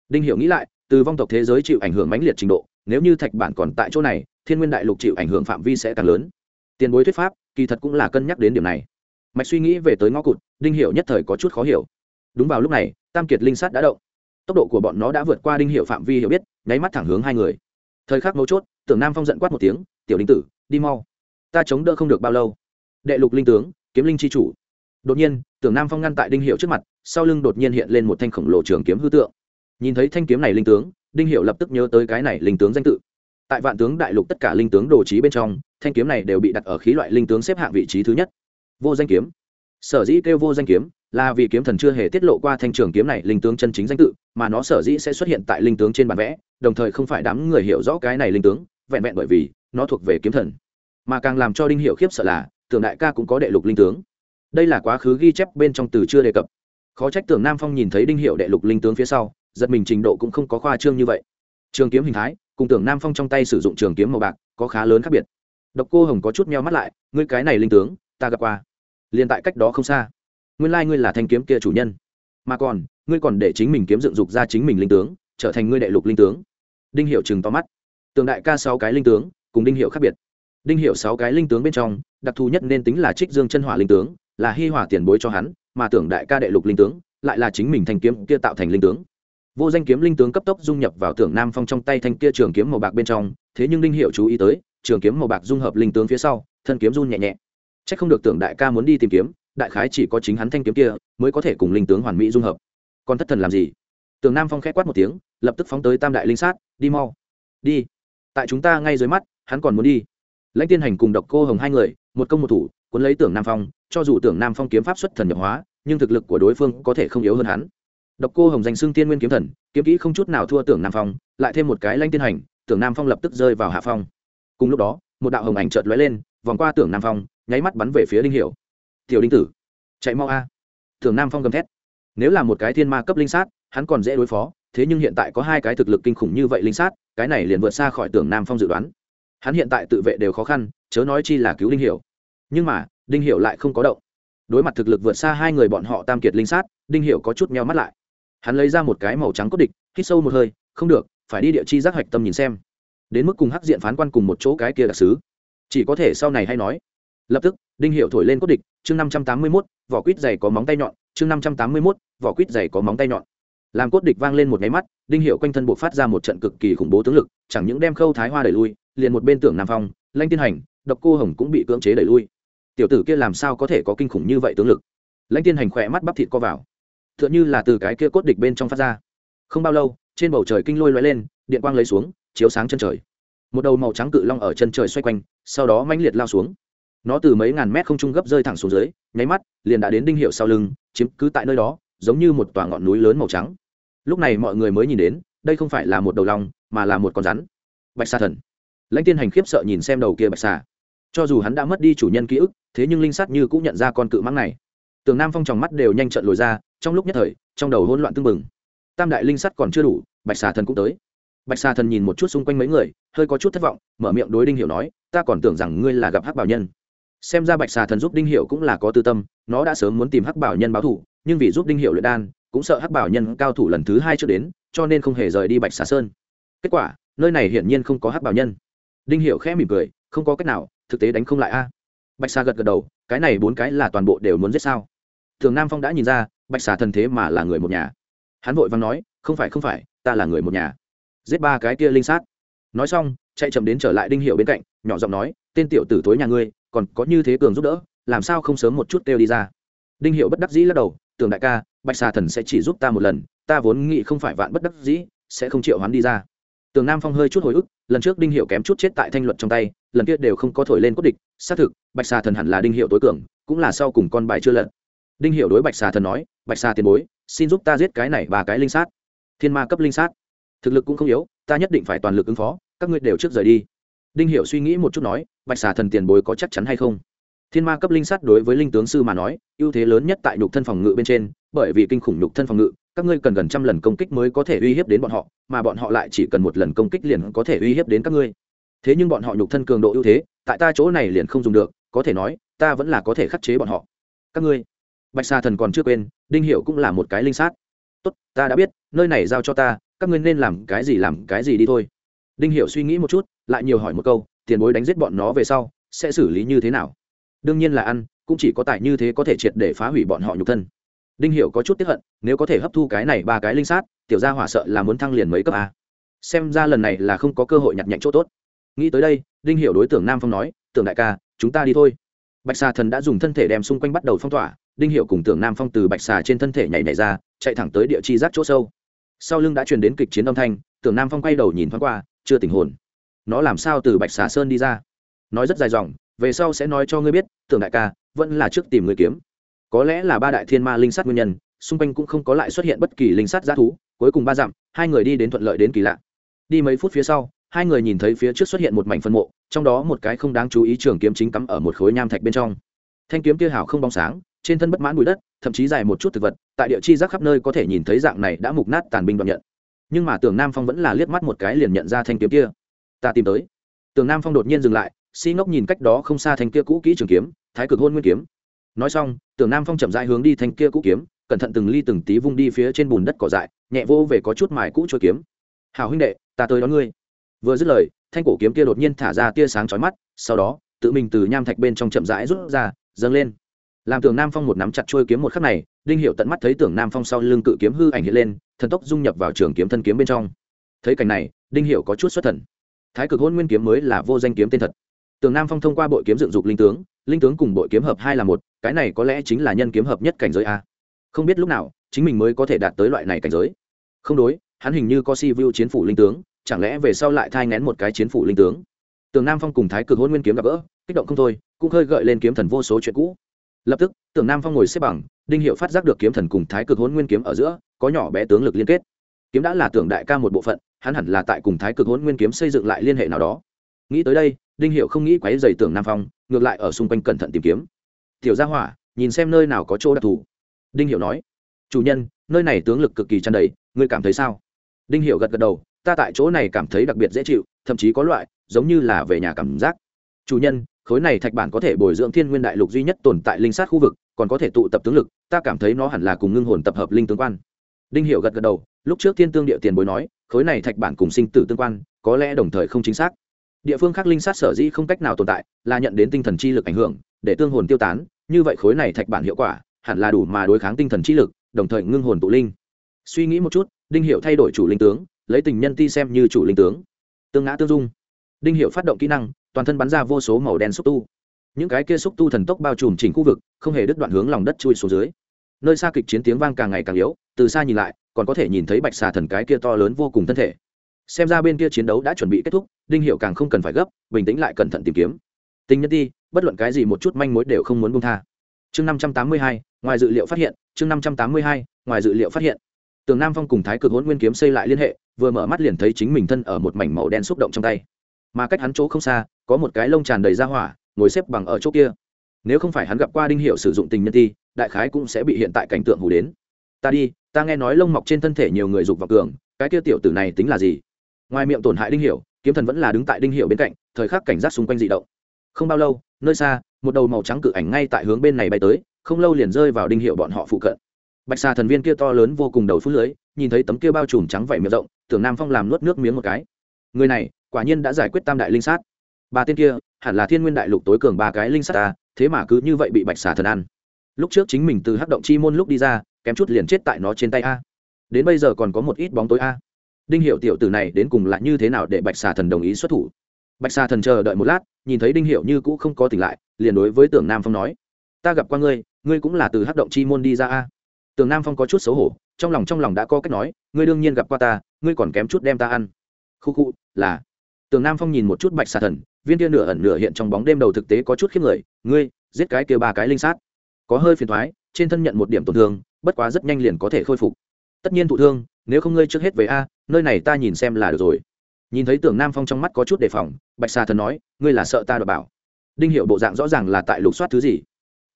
Đinh hiểu nghĩ lại, từ vong tộc thế giới chịu ảnh hưởng mãnh liệt trình độ, nếu như thạch bản còn tại chỗ này, thiên nguyên đại lục chịu ảnh hưởng phạm vi sẽ càng lớn. Tiền bối thuyết pháp, kỳ thật cũng là cân nhắc đến điểm này. Mạch suy nghĩ về tới ngõ cụt, đinh hiểu nhất thời có chút khó hiểu. Đúng vào lúc này, tam kiệt linh sát đã động. Tốc độ của bọn nó đã vượt qua đinh hiểu phạm vi hiểu biết, nháy mắt thẳng hướng hai người. Thời khắc mấu chốt tưởng nam phong giận quát một tiếng, tiểu Linh tử, đi mau. Ta chống đỡ không được bao lâu. Đệ lục linh tướng, kiếm linh chi chủ. Đột nhiên, tưởng nam phong ngăn tại đinh hiệu trước mặt, sau lưng đột nhiên hiện lên một thanh khổng lồ trường kiếm hư tượng. Nhìn thấy thanh kiếm này linh tướng, đinh hiệu lập tức nhớ tới cái này linh tướng danh tự. Tại vạn tướng đại lục tất cả linh tướng đồ trí bên trong, thanh kiếm này đều bị đặt ở khí loại linh tướng xếp hạng vị trí thứ nhất. Vô danh kiếm. Sở dĩ kêu vô danh kiếm, là vì kiếm thần chưa hề tiết lộ qua thanh trường kiếm này linh tướng chân chính danh tự, mà nó sở dĩ sẽ xuất hiện tại linh tướng trên bản vẽ, đồng thời không phải đám người hiểu rõ cái này linh tướng vẹn vẹn bởi vì nó thuộc về kiếm thần. Mà càng làm cho đinh hiệu khiếp sợ là, tưởng đại ca cũng có đệ lục linh tướng. Đây là quá khứ ghi chép bên trong từ chưa đề cập. Khó trách tưởng nam phong nhìn thấy đinh hiệu đệ lục linh tướng phía sau, giật mình trình độ cũng không có khoa trương như vậy. Trường kiếm hình thái, cùng tưởng nam phong trong tay sử dụng trường kiếm màu bạc, có khá lớn khác biệt. Độc cô hồng có chút meo mắt lại, ngươi cái này linh tướng, ta gặp qua. Liền tại cách đó không xa. Nguyên lai、like、ngươi là thanh kiếm kia chủ nhân. Mà còn, ngươi còn để chính mình kiếm dựng dục ra chính mình linh tướng, trở thành ngươi đệ lục linh tướng. Đinh hiệu chừng to mắt tường đại ca sáu cái linh tướng, cùng đinh hiệu khác biệt. Đinh hiệu sáu cái linh tướng bên trong, đặc thù nhất nên tính là trích dương chân hỏa linh tướng, là hi hỏa tiền bối cho hắn, mà tưởng đại ca đệ lục linh tướng, lại là chính mình thanh kiếm kia tạo thành linh tướng. Vô danh kiếm linh tướng cấp tốc dung nhập vào tưởng nam phong trong tay thanh kia trường kiếm màu bạc bên trong, thế nhưng đinh hiệu chú ý tới, trường kiếm màu bạc dung hợp linh tướng phía sau, thân kiếm run nhẹ nhẹ. C h ắ c không được tưởng đại ca muốn đi tìm kiếm, đại khái chỉ có chính hắn thanh kiếm kia, mới có thể cùng linh tướng hoàn mỹ dung hợp. Còn thất thần làm gì? Tưởng nam phong k h ẽ quát một tiếng, lập tức phóng tới tam đại linh sát, đi mau. Đi tại chúng ta ngay dưới mắt, hắn còn muốn đi. Lãnh tiên hành cùng độc cô hồng hai người, một công một thủ, cuốn lấy tưởng nam phong, cho dù tưởng nam phong kiếm pháp xuất thần nhập hóa, nhưng thực lực của đối phương có thể không yếu hơn hắn. Độc cô hồng danh xưng tiên nguyên kiếm thần, kiếm kỹ không chút nào thua tưởng nam phong, lại thêm một cái Lãnh tiên hành, tưởng nam phong lập tức rơi vào hạ phong. Cùng lúc đó, một đạo hồng ảnh chợt lóe lên, vòng qua tưởng nam phong, nháy mắt bắn về phía đinh hiểu. Tiểu đinh tử, chạy mau a. Tưởng nam phong gầm thét. Nếu là một cái thiên ma cấp linh sát, hắn còn dễ đối phó, thế nhưng hiện tại có hai cái thực lực kinh khủng như vậy linh sát cái này liền vượt xa khỏi tưởng nam phong dự đoán. Hắn hiện tại tự vệ đều khó khăn, chớ nói chi là cứu đinh hiểu. Nhưng mà, đinh hiểu lại không có động. Đối mặt thực lực vượt xa hai người bọn họ tam kiệt linh sát, đinh hiểu có chút meo mắt lại. Hắn lấy ra một cái màu trắng cốt địch, hít sâu một hơi, không được, phải đi địa chi giác hạch tâm nhìn xem. Đến mức cùng hắc diện phán quan cùng một chỗ cái kia đặc sứ. Chỉ có thể sau này hay nói. Lập tức, đinh hiệu thổi lên cốt địch, chương năm trăm tám mươi mốt, vỏ quýt dày có móng tay nhọn, chương năm trăm tám mươi mốt, vỏ quýt dày có móng tay nhọn làm cốt địch vang lên một nháy mắt, đinh hiệu quanh thân buộc phát ra một trận cực kỳ khủng bố tướng lực, chẳng những đem khâu thái hoa đẩy lui, liền một bên tưởng nam phong lanh tiên hành, độc cô hồng cũng bị cưỡng chế đẩy lui. Tiểu tử kia làm sao có thể có kinh khủng như vậy tướng lực? Lãnh tiên hành khỏe mắt bắp thịt co vào. T h ư ợ n h ư là từ cái kia cốt địch bên trong phát ra. Không bao lâu, trên bầu trời kinh lôi l lên, điện quang lấy xuống, chiếu sáng chân trời. Một đầu màu trắng cự long ở chân trời xoay quanh, sau đó mãnh liệt lao xuống. Nó từ mấy ngàn mét không trung gấp rơi thẳng xuống dưới, nháy mắt, liền đã đến đinh hiệu sau lưng, chiếm cứ tại nơi đó, giống như một tòa ngọn núi lớn màu trắng lúc này mọi người mới nhìn đến, đây không phải là một đầu long, mà là một con rắn. Bạch sa thần. Lãnh tiên hành khiếp sợ nhìn xem đầu kia bạch xà cho dù hắn đã mất đi chủ nhân ký ức, thế nhưng linh sát như cũng nhận ra con cự mãng này. Tường nam phong tròng mắt đều nhanh trận lồi ra, trong lúc nhất thời, trong đầu hỗn loạn tưng bừng. Tam đại linh sắt còn chưa đủ, bạch xà thần cũng tới. Bạch xà thần nhìn một chút xung quanh mấy người, hơi có chút thất vọng, mở miệng đối đinh hiểu nói, ta còn tưởng rằng ngươi là gặp hắc bảo nhân. Xem ra bạch xà thần giúp đinh hiểu cũng là có tư tâm, nó đã sớm muốn tìm hắc bảo nhân báo thù, nhưng vì giúp đinh hiểu luyện đan cũng sợ hắc bảo nhân cao thủ lần thứ hai chưa đến, cho nên không hề rời đi bạch xà sơn. Kết quả, nơi này hiển nhiên không có hắc bảo nhân. Đinh hiểu khẽ mỉm cười, không có cách nào, thực tế đánh không lại a. Bạch xà gật gật đầu, cái này bốn cái là toàn bộ đều muốn giết sao? Thường nam phong đã nhìn ra, bạch xà thần thế mà là người một nhà. Hắn vội vàng nói, không phải không phải, ta là người một nhà. Giết ba cái kia linh sát. Nói xong, chạy chậm đến trở lại đinh hiệu bên cạnh, nhỏ giọng nói, tên tiểu tử tối nhà ngươi, còn có như thế cường giúp đỡ, làm sao không sớm một chút kêu đi ra? Đinh hiệu bất đắc dĩ lắc đầu, tưởng đại ca bạch xà thần sẽ chỉ giúp ta một lần, ta vốn nghĩ không phải vạn bất đắc dĩ, sẽ không chịu hắn đi ra. Tường nam phong hơi chút hồi ức, lần trước đinh hiệu kém chút chết tại thanh luật trong tay, lần kia đều không có thổi lên cốt địch, xác thực, bạch xà thần hẳn là đinh hiệu tối cường, cũng là sau cùng con bài chưa lận đinh hiệu đối bạch xà thần nói, bạch xà tiền bối, xin giúp ta giết cái này và cái linh sát. Thiên ma cấp linh sát. Thực lực cũng không yếu, ta nhất định phải toàn lực ứng phó, các ngươi đều trước rời đi. Đinh hiệu suy nghĩ một chút nói, bạch xà thần tiền bối có chắc chắn hay không? Thiên ma cấp linh sát đối với linh tướng sư mà nói, ưu thế lớn nhất tại nhục thân phòng ngự bên trên, bởi vì kinh khủng nhục thân phòng ngự, các ngươi cần gần trăm lần công kích mới có thể uy hiếp đến bọn họ, mà bọn họ lại chỉ cần một lần công kích liền có thể uy hiếp đến các ngươi. Thế nhưng bọn họ nhục thân cường độ ưu thế, tại ta chỗ này liền không dùng được, có thể nói, ta vẫn là có thể khắc chế bọn họ. Các ngươi, bạch sa thần còn chưa quên, đinh hiệu cũng là một cái linh sát. Tốt, ta đã biết, nơi này giao cho ta, các ngươi nên làm cái gì làm cái gì đi thôi. Đinh hiệu suy nghĩ một chút, lại nhiều hỏi một câu, tiền bối đánh giết bọn nó về sau, sẽ xử lý như thế nào? Đương nhiên là ăn, cũng chỉ có tài như thế có thể triệt để phá hủy bọn họ nhục thân. Đinh Hiểu có chút tiếc hận, nếu có thể hấp thu cái này ba cái linh sát, tiểu gia hỏa sợ là muốn thăng liền mấy cấp a. Xem ra lần này là không có cơ hội nhặt nhạnh chỗ tốt. Nghĩ tới đây, đinh Hiểu đối tượng nam phong nói, tưởng đại ca, chúng ta đi thôi. Bạch xà thần đã dùng thân thể đem xung quanh bắt đầu phong tỏa, đinh Hiểu cùng tưởng nam phong từ bạch xà trên thân thể nhảy nhảy ra, chạy thẳng tới địa chi giác chỗ sâu. Sau lưng đã truyền đến kịch chiến âm thanh, tưởng nam phong quay đầu nhìn thoáng qua, chưa tỉnh hồn. Nó làm sao từ bạch xà sơn đi ra? Nói rất dài dòng về sau sẽ nói cho ngươi biết, tưởng đại ca, vẫn là trước tìm người kiếm. Có lẽ là ba đại thiên ma linh sát nguyên nhân, xung quanh cũng không có lại xuất hiện bất kỳ linh sát g thú, cuối cùng ba dặm, hai người đi đến thuận lợi đến kỳ lạ. Đi mấy phút phía sau, hai người nhìn thấy phía trước xuất hiện một mảnh phân mộ, trong đó một cái không đáng chú ý trường kiếm chính cắm ở một khối nham thạch bên trong. Thanh kiếm kia hảo không bóng sáng, trên thân bất mãn bụi đất, thậm chí dài một chút thực vật, tại địa chi giác khắp nơi có thể nhìn thấy dạng này đã mục nát tàn binh đoạn nhận. Nhưng mà Tưởng nam phong vẫn là liếc mắt một cái liền nhận ra thanh kiếm kia. Ta tìm tới. Tưởng nam phong đột nhiên dừng lại si ngốc nhìn cách đó không xa thanh kia cũ kỹ trường kiếm, thái cực hôn nguyên kiếm. Nói xong, tưởng nam phong chậm rãi hướng đi thanh kia cũ kiếm, cẩn thận từng ly từng tí vung đi phía trên bùn đất cỏ dại, nhẹ vô về có chút mài cũ trôi kiếm. Hào huynh đệ, ta tới đón ngươi. Vừa dứt lời, thanh cổ kiếm kia đột nhiên thả ra tia sáng chói mắt, sau đó, tự mình từ nham thạch bên trong chậm rãi rút ra, dâng lên. Làm tưởng nam phong một nắm chặt trôi kiếm một khắc này, đinh hiệu tận mắt thấy tưởng nam phong sau lưng cự kiếm hư ảnh hiện lên, thần tốc dung nhập vào trường kiếm thân kiếm bên trong. Thấy cảnh này, đinh hiệu có chút xuất thần. Thái cực hôn nguyên kiếm mới là vô danh kiếm tên thật. Tường nam phong thông qua bội kiếm dựng dục linh tướng linh tướng cùng bội kiếm hợp hai là một, cái này có lẽ chính là nhân kiếm hợp nhất cảnh giới a. Không biết lúc nào, chính mình mới có thể đạt tới loại này cảnh giới. Không đối, hắn hình như có si vu chiến phủ linh tướng, chẳng lẽ về sau lại thai ngén một cái chiến phủ linh tướng? Tường nam phong cùng thái cực hôn nguyên kiếm gặp gỡ, kích động không thôi, cũng hơi gợi lên kiếm thần vô số chuyện cũ. Lập tức, tường nam phong ngồi xếp bằng, đinh hiệu phát giác được kiếm thần cùng thái cực hôn nguyên kiếm ở giữa, có nhỏ bé tướng lực liên kết. Kiếm đã là tưởng đại ca một bộ phận, hắn hẳn là tại cùng thái cực hôn nguyên kiếm xây dựng lại liên hệ nào đó. Nghĩ tới đây đinh hiệu không nghĩ quáy dày tưởng nam phong, ngược lại ở xung quanh cẩn thận tìm kiếm. Tiểu gia hỏa, nhìn xem nơi nào có chỗ đặc thù. Đinh hiệu nói. Chủ nhân, nơi này tướng lực cực kỳ tràn đầy, ngươi cảm thấy sao? Đinh hiệu gật gật đầu. Ta tại chỗ này cảm thấy đặc biệt dễ chịu, thậm chí có loại, giống như là về nhà cảm giác. Chủ nhân, khối này thạch bản có thể bồi dưỡng thiên nguyên đại lục duy nhất tồn tại linh sát khu vực, còn có thể tụ tập tướng lực, ta cảm thấy nó hẳn là cùng ngưng hồn tập hợp linh tướng quan. Đinh hiệu gật gật đầu. Lúc trước thiên tương địa tiền bối nói, khối này thạch bản cùng sinh tử tương quan, có lẽ đồng thời không chính xác địa phương khác linh sát sở dĩ không cách nào tồn tại, là nhận đến tinh thần chi lực ảnh hưởng, để tương hồn tiêu tán, như vậy khối này thạch bản hiệu quả, hẳn là đủ mà đối kháng tinh thần chi lực, đồng thời ngưng hồn tụ linh. Suy nghĩ một chút, đinh hiệu thay đổi chủ linh tướng, lấy tình nhân ti xem như chủ linh tướng. Tương ngã tương dung. Đinh hiệu phát động kỹ năng, toàn thân bắn ra vô số màu đen xúc tu. Những cái kia xúc tu thần tốc bao trùm chỉnh khu vực, không hề đứt đoạn hướng lòng đất chui xuống dưới. Nơi xa kịch chiến tiếng vang càng ngày càng yếu, từ xa nhìn lại, còn có thể nhìn thấy bạch xà thần cái kia to lớn vô cùng thân thể xem ra bên kia chiến đấu đã chuẩn bị kết thúc, đinh hiệu càng không cần phải gấp, bình tĩnh lại cẩn thận tìm kiếm. Tình nhân ti bất luận cái gì một chút manh mối đều không muốn buông tha. Chương năm trăm tám mươi hai, ngoài dự liệu phát hiện, chương năm trăm tám mươi hai, ngoài dự liệu phát hiện. Tường nam phong cùng thái cực hôn nguyên kiếm xây lại liên hệ, vừa mở mắt liền thấy chính mình thân ở một mảnh màu đen xúc động trong tay. Mà cách hắn chỗ không xa, có một cái lông tràn đầy ra hỏa, ngồi xếp bằng ở chỗ kia. Nếu không phải hắn gặp qua đinh hiệu sử dụng tình nhân ti đại khái cũng sẽ bị hiện tại cảnh tượng hủ đến. Ta đi, ta nghe nói lông mọc trên thân thể nhiều người dục vào cường, cái kia tiểu tử này tính là gì? Ngoài miệng tổn hại đinh hiệu kiếm thần vẫn là đứng tại đinh hiệu bên cạnh, thời khắc cảnh giác xung quanh dị động. Không bao lâu, nơi xa, một đầu màu trắng cự ảnh ngay tại hướng bên này bay tới, không lâu liền rơi vào đinh hiệu bọn họ phụ cận. Bạch xà thần viên kia to lớn vô cùng đầu phút lưới, nhìn thấy tấm kia bao trùm trắng vảy miệng rộng, tưởng nam phong làm nuốt nước miếng một cái. Người này, quả nhiên đã giải quyết tam đại linh sát. Ba tên kia, hẳn là thiên nguyên đại lục tối cường ba cái linh sát ta, thế mà cứ như vậy bị bạch xà thần ăn. Lúc trước chính mình từ hắc động chi môn lúc đi ra, kém chút liền chết tại nó trên tay a. Đến bây giờ còn có một ít bóng tối a đinh hiệu tiểu tử này đến cùng lại như thế nào để bạch xà thần đồng ý xuất thủ? Bạch xà thần chờ đợi một lát, nhìn thấy đinh hiệu như cũ không có tỉnh lại, liền đối với tưởng nam phong nói, ta gặp qua ngươi ngươi cũng là từ hát động chi môn đi ra a. Tưởng nam phong có chút xấu hổ, trong lòng trong lòng đã có cách nói, ngươi đương nhiên gặp qua ta, ngươi còn kém chút đem ta ăn. Khu khu, là. Tưởng nam phong nhìn một chút bạch xà thần, viên kia nửa ẩn nửa hiện trong bóng đêm đầu thực tế có chút khiếp người, ngươi, giết cái kia ba cái linh sát. Có hơi phiền thoái trên thân nhận một điểm tổn thương, bất quá rất nhanh liền có thể khôi phục tất nhiên thụ thương, nếu không ngươi trước hết về a, nơi này ta nhìn xem là được rồi. Nhìn thấy tưởng nam phong trong mắt có chút đề phòng, bạch xà thần nói, ngươi là sợ ta đọc bảo đinh hiệu bộ dạng rõ ràng là tại lục soát thứ gì.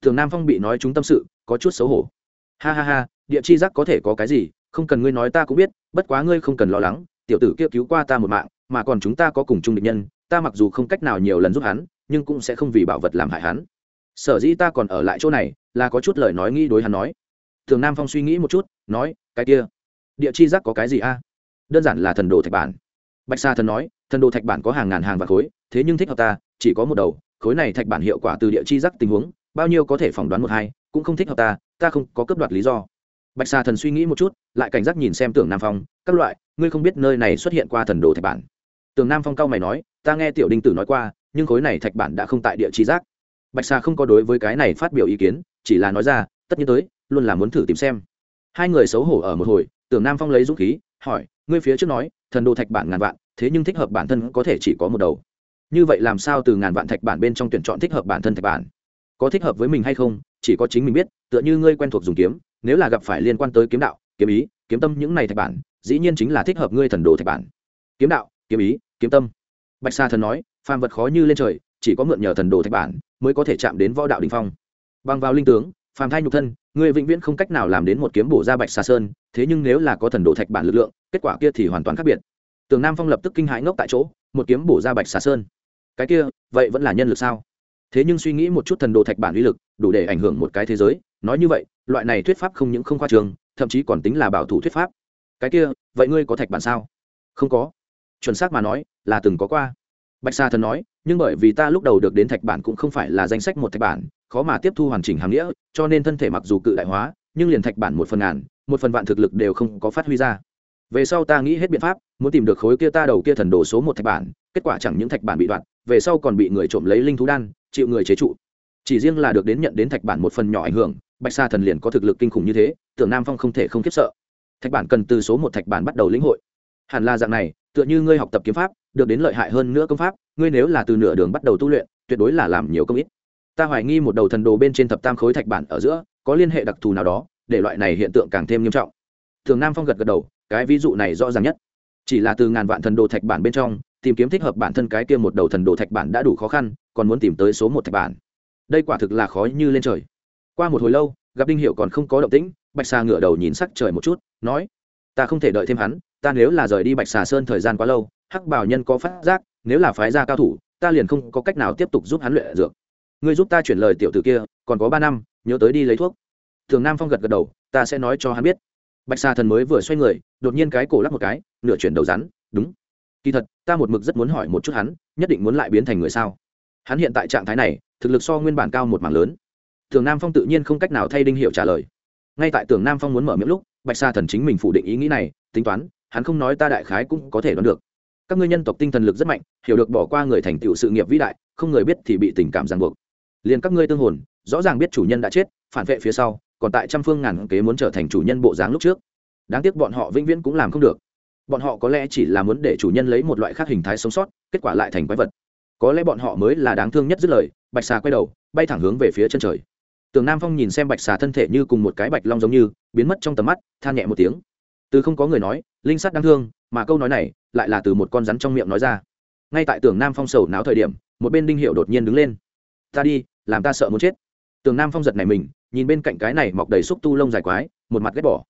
Tưởng nam phong bị nói chúng tâm sự, có chút xấu hổ. Ha ha ha, địa chi giác có thể có cái gì, không cần ngươi nói ta cũng biết, bất quá ngươi không cần lo lắng, tiểu tử kia cứu qua ta một mạng, mà còn chúng ta có cùng chung địch nhân, ta mặc dù không cách nào nhiều lần giúp hắn, nhưng cũng sẽ không vì bảo vật làm hại hắn. Sở dĩ ta còn ở lại chỗ này, là có chút lời nói nghĩ đối hắn nói. Thường nam phong suy nghĩ một chút, nói cái kia, địa chi giác có cái gì a? Đơn giản là thần đồ thạch bản. Bạch sa thần nói, thần đồ thạch bản có hàng ngàn hàng và khối, thế nhưng thích hợp ta, chỉ có một đầu, khối này thạch bản hiệu quả từ địa chi giác tình huống, bao nhiêu có thể phỏng đoán một hai, cũng không thích hợp ta ta không có cấp đoạt lý do. Bạch sa thần suy nghĩ một chút, lại cảnh giác nhìn xem tưởng nam phong, các loại, ngươi không biết nơi này xuất hiện qua thần đồ thạch bản. Tưởng nam phong cao mày nói, ta nghe tiểu đinh tử nói qua, nhưng khối này thạch bản đã không tại địa chi giác. Bạch sa không có đối với cái này phát biểu ý kiến, chỉ là nói ra, tất nhiên tới, luôn là muốn thử tìm xem hai người xấu hổ ở một hồi, tưởng nam phong lấy dũng khí, hỏi, ngươi phía trước nói, thần đồ thạch bản ngàn vạn, thế nhưng thích hợp bản thân có thể chỉ có một đầu. Như vậy làm sao từ ngàn vạn thạch bản bên trong tuyển chọn thích hợp bản thân thạch bản? Có thích hợp với mình hay không, chỉ có chính mình biết, tựa như ngươi quen thuộc dùng kiếm, nếu là gặp phải liên quan tới kiếm đạo, kiếm ý, kiếm tâm những này thạch bản, dĩ nhiên chính là thích hợp ngươi thần đồ thạch bản. Kiếm đạo, kiếm ý, kiếm tâm. Bạch sa thần nói, phàm vật khó như lên trời, chỉ có mượn nhờ thần đồ thạch bản mới có thể chạm đến võ đạo đình phong. Bằng vào linh tướng, phàm thai nhục thân người vĩnh viễn không cách nào làm đến một kiếm bổ ra bạch xà sơn, thế nhưng nếu là có thần đồ thạch bản lực lượng, kết quả kia thì hoàn toàn khác biệt. Tường nam phong lập tức kinh hãi ngốc tại chỗ, một kiếm bổ ra bạch xà sơn. Cái kia, vậy vẫn là nhân lực sao? Thế nhưng suy nghĩ một chút thần đồ thạch bản uy lực, đủ để ảnh hưởng một cái thế giới. Nói như vậy, loại này thuyết pháp không những không khoa trường thậm chí còn tính là bảo thủ thuyết pháp. Cái kia, vậy ngươi có thạch bản sao? Không có. Chuẩn xác mà nói, là từng có qua. Bạch sa thần nói, nhưng bởi vì ta lúc đầu được đến thạch bản cũng không phải là danh sách một thạch bản khó mà tiếp thu hoàn chỉnh hàm nghĩa, cho nên thân thể mặc dù cự đại hóa, nhưng liền thạch bản một phần ngàn, một phần vạn thực lực đều không có phát huy ra. Về sau ta nghĩ hết biện pháp, muốn tìm được khối kia ta đầu kia thần đồ số một thạch bản, kết quả chẳng những thạch bản bị đoạn, về sau còn bị người trộm lấy linh thú đan, chịu người chế trụ. Chỉ riêng là được đến nhận đến thạch bản một phần nhỏ ảnh hưởng, bạch sa thần liền có thực lực kinh khủng như thế, tưởng nam phong không thể không khiếp sợ. Thạch bản cần từ số một thạch bản bắt đầu lĩnh hội. Hẳn là dạng này, tựa như ngươi học tập kiếm pháp, được đến lợi hại hơn nữa công pháp, ngươi nếu là từ nửa đường bắt đầu tu luyện, tuyệt đối là làm nhiều công ít ta hoài nghi một đầu thần đồ bên trên thập tam khối thạch bản ở giữa có liên hệ đặc thù nào đó, để loại này hiện tượng càng thêm nghiêm trọng. Thường nam phong gật gật đầu, cái ví dụ này rõ ràng nhất. Chỉ là từ ngàn vạn thần đồ thạch bản bên trong, tìm kiếm thích hợp bản thân cái kia một đầu thần đồ thạch bản đã đủ khó khăn, còn muốn tìm tới số một thạch bản. Đây quả thực là khó như lên trời. Qua một hồi lâu, gặp đinh hiệu còn không có động tĩnh, bạch xà ngửa đầu nhìn sắc trời một chút, nói, ta không thể đợi thêm hắn, ta nếu là rời đi bạch xà sơn thời gian quá lâu, hắc bảo nhân có phát giác, nếu là phái gia cao thủ, ta liền không có cách nào tiếp tục giúp hắn luyện dược ngươi giúp ta chuyển lời tiểu tử kia, còn có ba năm, nhớ tới đi lấy thuốc. Thường nam phong gật gật đầu, ta sẽ nói cho hắn biết. Bạch xà thần mới vừa xoay người, đột nhiên cái cổ lắc một cái, nửa chuyển đầu rắn, đúng. Kỳ thật, ta một mực rất muốn hỏi một chút hắn, nhất định muốn lại biến thành người sao? Hắn hiện tại trạng thái này, thực lực so nguyên bản cao một mảng lớn. Thường nam phong tự nhiên không cách nào thay đinh hiệu trả lời. Ngay tại tưởng nam phong muốn mở miệng lúc, bạch sa thần chính mình phủ định ý nghĩ này, tính toán, hắn không nói ta đại khái cũng có thể đoán được. Các ngươi nhân tộc tinh thần lực rất mạnh, hiểu được bỏ qua người thành tựu sự nghiệp vĩ đại, không người biết thì bị tình cảm ràng buộc liền các ngươi tương hồn, rõ ràng biết chủ nhân đã chết, phản vệ phía sau, còn tại trăm phương ngàn kế muốn trở thành chủ nhân bộ dáng lúc trước. Đáng tiếc bọn họ vĩnh viễn cũng làm không được. Bọn họ có lẽ chỉ là muốn để chủ nhân lấy một loại khác hình thái sống sót, kết quả lại thành quái vật. Có lẽ bọn họ mới là đáng thương nhất dứt lời, bạch xà quay đầu, bay thẳng hướng về phía chân trời. Tường nam phong nhìn xem bạch xà thân thể như cùng một cái bạch long giống như, biến mất trong tầm mắt, than nhẹ một tiếng. Từ không có người nói, linh sắt đáng thương, mà câu nói này lại là từ một con rắn trong miệng nói ra. Ngay tại tường nam phong sầu náo thời điểm, một bên đinh hiệu đột nhiên đứng lên. Ta đi làm ta sợ muốn chết. Tường nam phong giật này mình, nhìn bên cạnh cái này mọc đầy xúc tu lông dài quái, một mặt ghét bỏ.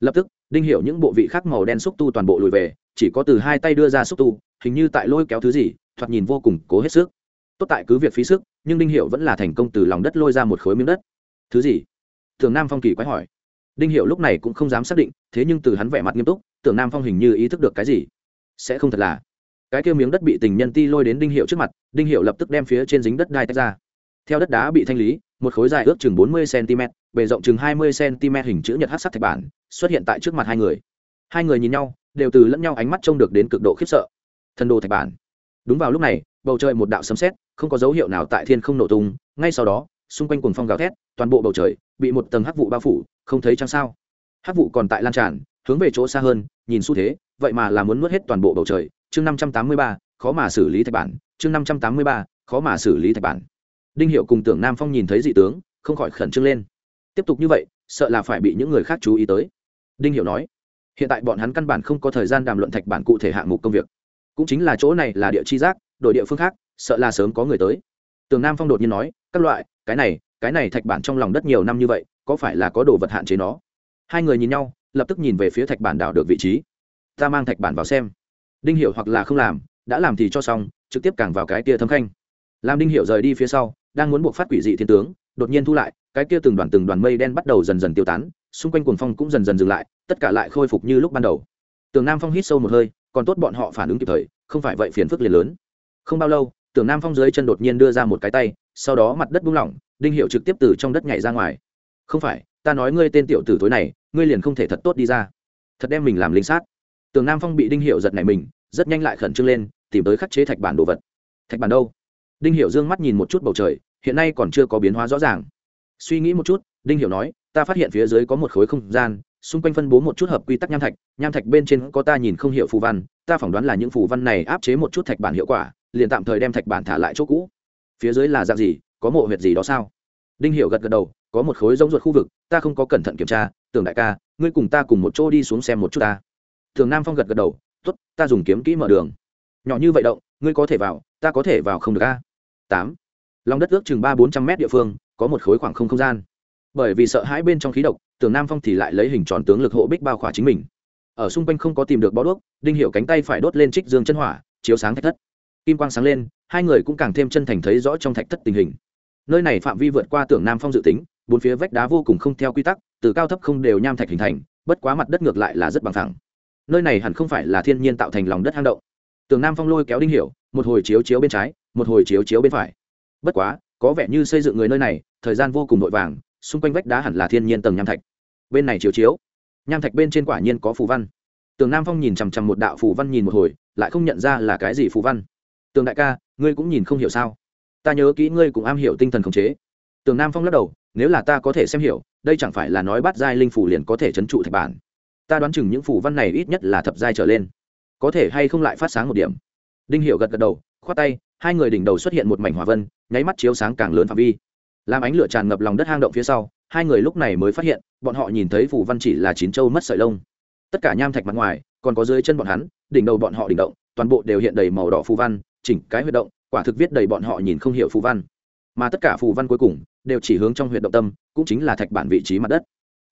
Lập tức, đinh hiệu những bộ vị khác màu đen xúc tu toàn bộ lùi về, chỉ có từ hai tay đưa ra xúc tu, hình như tại lôi kéo thứ gì, thoạt nhìn vô cùng cố hết sức. Tốt tại cứ việc phí sức, nhưng đinh hiệu vẫn là thành công từ lòng đất lôi ra một khối miếng đất. Thứ gì? Tường nam phong kỳ quái hỏi. Đinh hiệu lúc này cũng không dám xác định, thế nhưng từ hắn vẻ mặt nghiêm túc tưởng nam phong hình như ý thức được cái gì? Sẽ không thật là. Cái kia miếng đất bị tình nhân ti lôi đến đinh hiệu trước mặt, đinh hiệu lập tức đem phía trên dính đất đai tách ra theo đất đá bị thanh lý, một khối dài ước chừng bốn mươi cm, bề rộng chừng hai mươi cm hình chữ nhật hát sắc thạch bản, xuất hiện tại trước mặt hai người. Hai người nhìn nhau, đều từ lẫn nhau ánh mắt trông được đến cực độ khiếp sợ. Thần đồ thạch bản. Đúng vào lúc này, bầu trời một đạo sấm sét, không có dấu hiệu nào tại thiên không nổ tung, ngay sau đó, xung quanh cuồng phong gào thét, toàn bộ bầu trời bị một tầng hắc vụ bao phủ, không thấy chăng sao. Hắc vụ còn tại lan tràn, hướng về chỗ xa hơn, nhìn xu thế, vậy mà là muốn nuốt hết toàn bộ bầu trời. Chương năm trăm tám mươi ba, khó mà xử lý thạch bản. Chương năm trăm tám mươi ba, khó mà xử lý thạch bản đinh hiệu cùng tưởng nam phong nhìn thấy dị tướng, không khỏi khẩn trương lên. Tiếp tục như vậy, sợ là phải bị những người khác chú ý tới. Đinh hiệu nói, hiện tại bọn hắn căn bản không có thời gian đàm luận thạch bản cụ thể hạng mục công việc. Cũng chính là chỗ này là địa chi giác, đổi địa phương khác, sợ là sớm có người tới. Tường nam phong đột nhiên nói, các loại, cái này cái này thạch bản trong lòng đất nhiều năm như vậy, có phải là có đồ vật hạn chế nó? Hai người nhìn nhau, lập tức nhìn về phía thạch bản đảo được vị trí. Ta mang thạch bản vào xem. Đinh hiểu hoặc là không làm, đã làm thì cho xong, trực tiếp càng vào cái kia thâm khanh. Làm đinh hiểu rời đi phía sau đang muốn buộc phát quỷ dị thiên tướng, đột nhiên thu lại, cái kia từng đoàn từng đoàn mây đen bắt đầu dần dần tiêu tán, xung quanh cuồng phong cũng dần dần dừng lại, tất cả lại khôi phục như lúc ban đầu. Tường nam phong hít sâu một hơi, còn tốt bọn họ phản ứng kịp thời, không phải vậy phiền phức liền lớn. Không bao lâu, tường nam phong dưới chân đột nhiên đưa ra một cái tay, sau đó mặt đất buông lỏng, đinh hiệu trực tiếp từ trong đất nhảy ra ngoài. Không phải, ta nói ngươi tên tiểu tử tối này, ngươi liền không thể thật tốt đi ra. Thật đem mình làm linh sát. Tường nam phong bị đinh hiệu giật này mình, rất nhanh lại khẩn trương lên, tìm tới khắc chế thạch bản đồ vật. Thạch bản đâu? Đinh hiệu dương mắt nhìn một chút bầu trời hiện nay còn chưa có biến hóa rõ ràng. Suy nghĩ một chút, đinh hiểu nói, ta phát hiện phía dưới có một khối không gian, xung quanh phân bố một chút hợp quy tắc nham thạch nham thạch bên trên có ta nhìn không hiểu phù văn, ta phỏng đoán là những phù văn này áp chế một chút thạch bản hiệu quả, liền tạm thời đem thạch bản thả lại chỗ cũ. Phía dưới là dạng gì, có mộ huyệt gì đó sao? Đinh hiểu gật gật đầu, có một khối rỗng ruột khu vực, ta không có cẩn thận kiểm tra, tưởng đại ca, ngươi cùng ta cùng một chỗ đi xuống xem một chút ta. Thường nam phong gật gật đầu, tốt, ta dùng kiếm kỹ mở đường. Nhỏ như vậy động, ngươi có thể vào, ta có thể vào không được a. Tám lòng đất ước chừng ba bốn trăm mét địa phương, có một khối khoảng không không gian. Bởi vì sợ hãi bên trong khí độc, tưởng nam phong thì lại lấy hình tròn tướng lực hộ bích bao khỏa chính mình. Ở xung quanh không có tìm được bó đuốc, đinh hiểu cánh tay phải đốt lên trích dương chân hỏa, chiếu sáng thạch thất. Kim quang sáng lên, hai người cũng càng thêm chân thành thấy rõ trong thạch thất tình hình. Nơi này phạm vi vượt qua tưởng nam phong dự tính, bốn phía vách đá vô cùng không theo quy tắc, từ cao thấp không đều nham thạch hình thành, bất quá mặt đất ngược lại là rất bằng thẳng nơi này hẳn không phải là thiên nhiên tạo thành lòng đất hang động. Tường nam phong lôi kéo đinh hiểu, một hồi chiếu chiếu bên trái, một hồi chiếu chiếu bên phải bất quá, có vẻ như xây dựng người nơi này, thời gian vô cùng vội vàng, xung quanh vách đá hẳn là thiên nhiên tầng nham thạch. Bên này chiếu chiếu. Nham thạch bên trên quả nhiên có phù văn. Tường nam phong nhìn chằm chằm một đạo phù văn nhìn một hồi, lại không nhận ra là cái gì phù văn. Tường đại ca, ngươi cũng nhìn không hiểu sao? Ta nhớ kỹ ngươi cũng am hiểu tinh thần khống chế. Tường nam phong lắc đầu, nếu là ta có thể xem hiểu, đây chẳng phải là nói bắt giai linh phủ liền có thể trấn trụ thạch bản. Ta đoán chừng những phủ văn này ít nhất là thập giai trở lên. Có thể hay không lại phát sáng một điểm. Đinh hiệu gật gật đầu, khoát tay, hai người đỉnh đầu xuất hiện một mảnh hỏa vân nháy mắt chiếu sáng càng lớn phạm vi. Làm ánh lửa tràn ngập lòng đất hang động phía sau, hai người lúc này mới phát hiện, bọn họ nhìn thấy phủ văn chỉ là chín châu mất sợi lông. Tất cả nham thạch mặt ngoài, còn có dưới chân bọn hắn, đỉnh đầu bọn họ đỉnh động, toàn bộ đều hiện đầy màu đỏ phù văn, chỉnh cái huyệt động, quả thực viết đầy bọn họ nhìn không hiểu phù văn. Mà tất cả phù văn cuối cùng, đều chỉ hướng trong huyệt động tâm, cũng chính là thạch bản vị trí mặt đất.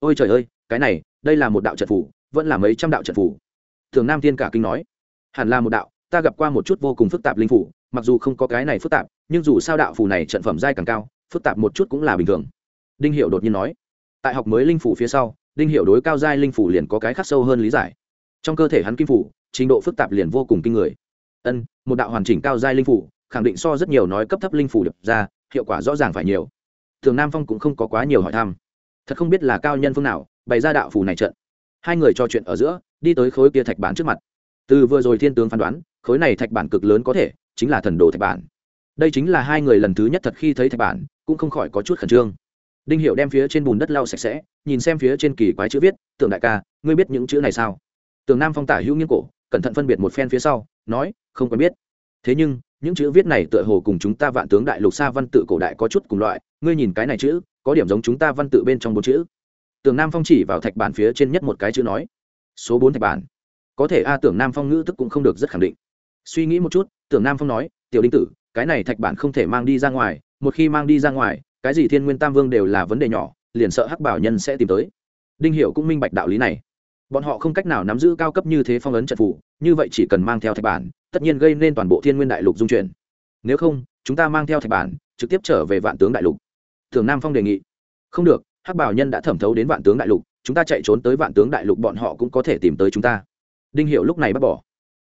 Ôi trời ơi, cái này, đây là một đạo trận phủ, vẫn là mấy trăm đạo trận phủ. Thường nam tiên cả kinh nói, hẳn là một đạo, ta gặp qua một chút vô cùng phức tạp linh phủ, mặc dù không có cái này phức tạp nhưng dù sao đạo phù này trận phẩm giai càng cao, phức tạp một chút cũng là bình thường. Đinh hiệu đột nhiên nói, tại học mới linh phủ phía sau, đinh hiệu đối cao giai linh phủ liền có cái khắc sâu hơn lý giải. Trong cơ thể hắn kim phủ trình độ phức tạp liền vô cùng kinh người. Ân, một đạo hoàn chỉnh cao giai linh phủ khẳng định so rất nhiều nói cấp thấp linh phủ đập ra, hiệu quả rõ ràng phải nhiều. Thường nam phong cũng không có quá nhiều hỏi thăm. Thật không biết là cao nhân phương nào, bày ra đạo phù này trận. Hai người trò chuyện ở giữa, đi tới khối kia thạch bản trước mặt. Từ vừa rồi thiên tướng phán đoán, khối này thạch bản cực lớn có thể chính là thần đồ thạch bản đây chính là hai người lần thứ nhất thật khi thấy thạch bản, cũng không khỏi có chút khẩn trương. Đinh hiệu đem phía trên bùn đất lau sạch sẽ, nhìn xem phía trên kỳ quái chữ viết tượng đại ca, ngươi biết những chữ này sao? Tường nam phong tả hữu nghiêng cổ, cẩn thận phân biệt một phen phía sau, nói, không quen biết. Thế nhưng, những chữ viết này tựa hồ cùng chúng ta vạn tướng đại lục xa văn tự cổ đại có chút cùng loại, ngươi nhìn cái này chữ, có điểm giống chúng ta văn tự bên trong bốn chữ. Tường nam phong chỉ vào thạch bản phía trên nhất một cái chữ nói, số bốn thạch bản. Có thể a tưởng nam phong ngữ tức cũng không được rất khẳng định. Suy nghĩ một chút tưởng nam phong nói, tiểu đinh tử cái này thạch bản không thể mang đi ra ngoài, một khi mang đi ra ngoài, cái gì thiên nguyên tam vương đều là vấn đề nhỏ, liền sợ hắc bảo nhân sẽ tìm tới. Đinh hiệu cũng minh bạch đạo lý này. Bọn họ không cách nào nắm giữ cao cấp như thế phong ấn trận phủ như vậy chỉ cần mang theo thạch bản, tất nhiên gây nên toàn bộ thiên nguyên đại lục dung chuyển. Nếu không, chúng ta mang theo thạch bản, trực tiếp trở về vạn tướng đại lục. Thường nam phong đề nghị. Không được, hắc bảo nhân đã thẩm thấu đến vạn tướng đại lục, chúng ta chạy trốn tới vạn tướng đại lục bọn họ cũng có thể tìm tới chúng ta. Đinh hiệu lúc này bắt bỏ.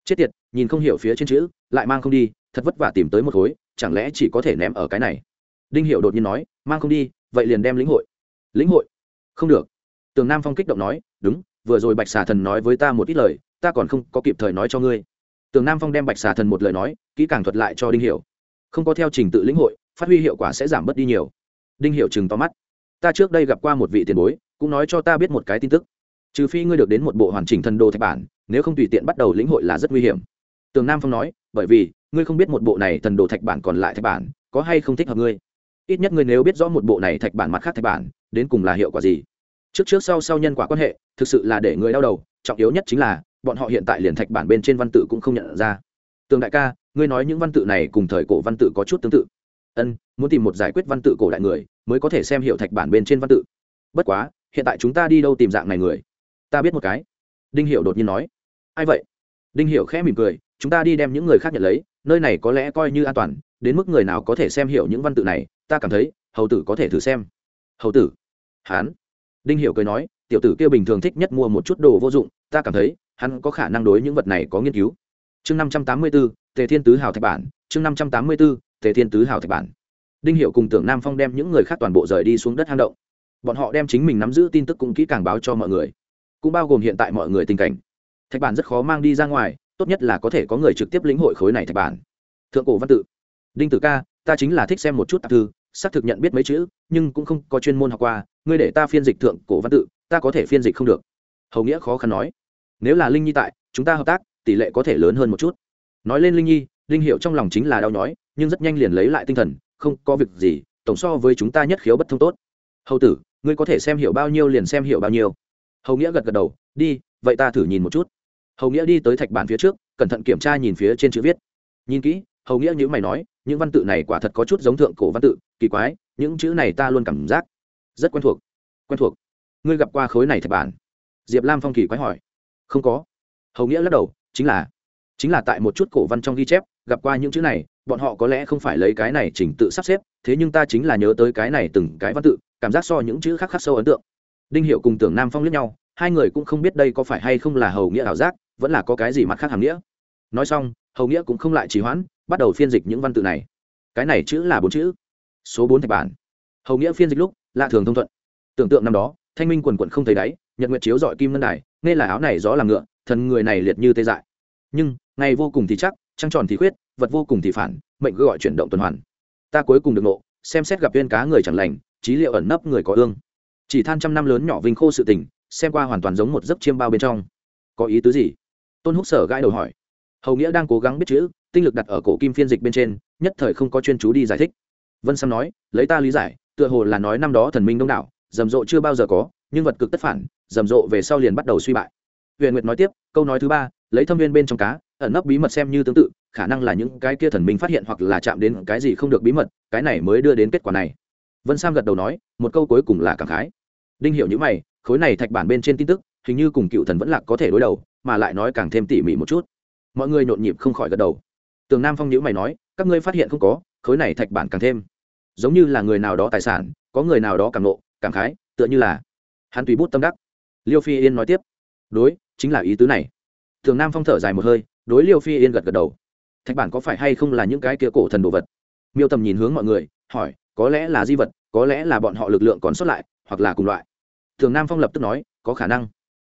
Chết tiệt, nhìn không hiểu phía trên chữ, lại mang không đi thật vất vả tìm tới một khối, chẳng lẽ chỉ có thể ném ở cái này? Đinh hiệu đột nhiên nói, mang không đi, vậy liền đem lĩnh hội. Lĩnh hội? Không được. Tường nam phong kích động nói, đúng, vừa rồi bạch xà thần nói với ta một ít lời, ta còn không có kịp thời nói cho ngươi. Tường nam phong đem bạch xà thần một lời nói, kỹ càng thuật lại cho đinh hiểu. Không có theo trình tự lĩnh hội, phát huy hiệu quả sẽ giảm bớt đi nhiều. Đinh hiểu chừng to mắt. Ta trước đây gặp qua một vị tiền bối, cũng nói cho ta biết một cái tin tức. Trừ phi ngươi được đến một bộ hoàn chỉnh thần đồ thạch bản, nếu không tùy tiện bắt đầu lĩnh hội là rất nguy hiểm. Tường nam phong nói, bởi vì ngươi không biết một bộ này thần đồ thạch bản còn lại thạch bản, có hay không thích hợp ngươi? Ít nhất ngươi nếu biết rõ một bộ này thạch bản mặt khác thạch bản, đến cùng là hiệu quả gì? Trước trước sau sau nhân quả quan hệ, thực sự là để người đau đầu, trọng yếu nhất chính là, bọn họ hiện tại liền thạch bản bên trên văn tự cũng không nhận ra. Tường đại ca, ngươi nói những văn tự này cùng thời cổ văn tự có chút tương tự. Ân, muốn tìm một giải quyết văn tự cổ đại người, mới có thể xem hiệu thạch bản bên trên văn tự. Bất quá, hiện tại chúng ta đi đâu tìm dạng này người? Ta biết một cái. Đinh hiệu đột nhiên nói. Ai vậy? Đinh hiệu khẽ mỉm cười, chúng ta đi đem những người khác nhận lấy nơi này có lẽ coi như an toàn đến mức người nào có thể xem hiểu những văn tự này ta cảm thấy hầu tử có thể thử xem. Hầu tử? Hán. Đinh hiểu cười nói tiểu tử kia bình thường thích nhất mua một chút đồ vô dụng ta cảm thấy hắn có khả năng đối những vật này có nghiên cứu. Chương năm trăm tám mươi 584, tề thiên tứ hào thạch bản. Chương năm trăm tám mươi 584, tề thiên tứ hào thạch bản. Đinh hiểu cùng tưởng nam phong đem những người khác toàn bộ rời đi xuống đất hang động. Bọn họ đem chính mình nắm giữ tin tức cũng kỹ càng báo cho mọi người cũng bao gồm hiện tại mọi người tình cảnh. Thạch bản rất khó mang đi ra ngoài tốt nhất là có thể có người trực tiếp lĩnh hội khối này thạch bản. Thượng cổ văn tự. Đinh tử ca, ta chính là thích xem một chút tạp thư, xác thực nhận biết mấy chữ, nhưng cũng không có chuyên môn học qua, ngươi để ta phiên dịch thượng cổ văn tự, ta có thể phiên dịch không được. Hầu nghĩa khó khăn nói. Nếu là linh nhi tại, chúng ta hợp tác, tỷ lệ có thể lớn hơn một chút. Nói lên linh nhi, linh hiệu trong lòng chính là đau nhói, nhưng rất nhanh liền lấy lại tinh thần, không có việc gì, tổng so với chúng ta nhất khiếu bất thông tốt. Hầu tử, ngươi có thể xem hiểu bao nhiêu liền xem hiểu bao nhiêu. Hầu nghĩa gật gật đầu, đi, vậy ta thử nhìn một chút hầu nghĩa đi tới thạch bản phía trước, cẩn thận kiểm tra nhìn phía trên chữ viết. Nhìn kỹ, hầu nghĩa như mày nói, những văn tự này quả thật có chút giống thượng cổ văn tự, kỳ quái, những chữ này ta luôn cảm giác rất quen thuộc. Quen thuộc. Ngươi gặp qua khối này thạch bản? Diệp lam phong kỳ quái hỏi. Không có. Hầu nghĩa lắc đầu, chính là chính là tại một chút cổ văn trong ghi chép, gặp qua những chữ này, bọn họ có lẽ không phải lấy cái này chỉnh tự sắp xếp, thế nhưng ta chính là nhớ tới cái này từng cái văn tự, cảm giác so những chữ khác khác sâu ấn tượng. Đinh hiệu cùng tưởng nam phong lướt nhau, hai người cũng không biết đây có phải hay không là hầu nghĩa ảo giác vẫn là có cái gì mặt khác hàm nghĩa. Nói xong, hầu nghĩa cũng không lại trì hoãn, bắt đầu phiên dịch những văn tự này. Cái này chữ là bốn chữ. Số bốn thạch bản. Hầu nghĩa phiên dịch lúc, lạ thường thông thuận. Tưởng tượng năm đó, thanh minh quần quận không thấy đáy, nhật nguyệt chiếu dọi kim ngân đài, nghe là áo này gió làm ngựa, thần người này liệt như tê dại. Nhưng, ngày vô cùng thì chắc, trăng tròn thì khuyết, vật vô cùng thì phản, mệnh cứ gọi chuyển động tuần hoàn. Ta cuối cùng được nộ xem xét gặp viên cá người chẳng lành, trí liệu ẩn nấp người có ương. Chỉ than trăm năm lớn nhỏ vinh khô sự tình, xem qua hoàn toàn giống một giấc chiêm bao bên trong. Có ý tứ gì? Tôn húc sở gãi đầu hỏi. Hầu nghĩa đang cố gắng biết chữ, tinh lực đặt ở cổ kim phiên dịch bên trên, nhất thời không có chuyên chú đi giải thích. Vân sam nói, lấy ta lý giải, tựa hồ là nói năm đó thần minh đông đảo, rầm rộ chưa bao giờ có, nhưng vật cực tất phản, rầm rộ về sau liền bắt đầu suy bại. Huyền nguyệt nói tiếp, câu nói thứ ba, lấy thâm viên bên trong cá, ẩn nấp bí mật xem như tương tự, khả năng là những cái kia thần minh phát hiện hoặc là chạm đến cái gì không được bí mật, cái này mới đưa đến kết quả này. Vân sam gật đầu nói, một câu cuối cùng là cảm khái. Đinh hiểu những mày, khối này thạch bản bên trên tin tức hình như cùng cựu thần vẫn lạc có thể đối đầu, mà lại nói càng thêm tỉ mỉ một chút. Mọi người nhộn nhịp không khỏi gật đầu. Tường nam phong nhữ mày nói, các ngươi phát hiện không có, khối này thạch bản càng thêm. Giống như là người nào đó tài sản, có người nào đó càng nộ càng khái, tựa như là hắn tùy bút tâm đắc. Liêu phi yên nói tiếp, đối, chính là ý tứ này. Thường nam phong thở dài một hơi, đối liêu phi yên gật gật đầu. Thạch bản có phải hay không là những cái kia cổ thần đồ vật? Miêu tầm nhìn hướng mọi người, hỏi, có lẽ là di vật, có lẽ là bọn họ lực lượng còn sót lại, hoặc là cùng loại. Thường nam phong lập tức nói, có khả năng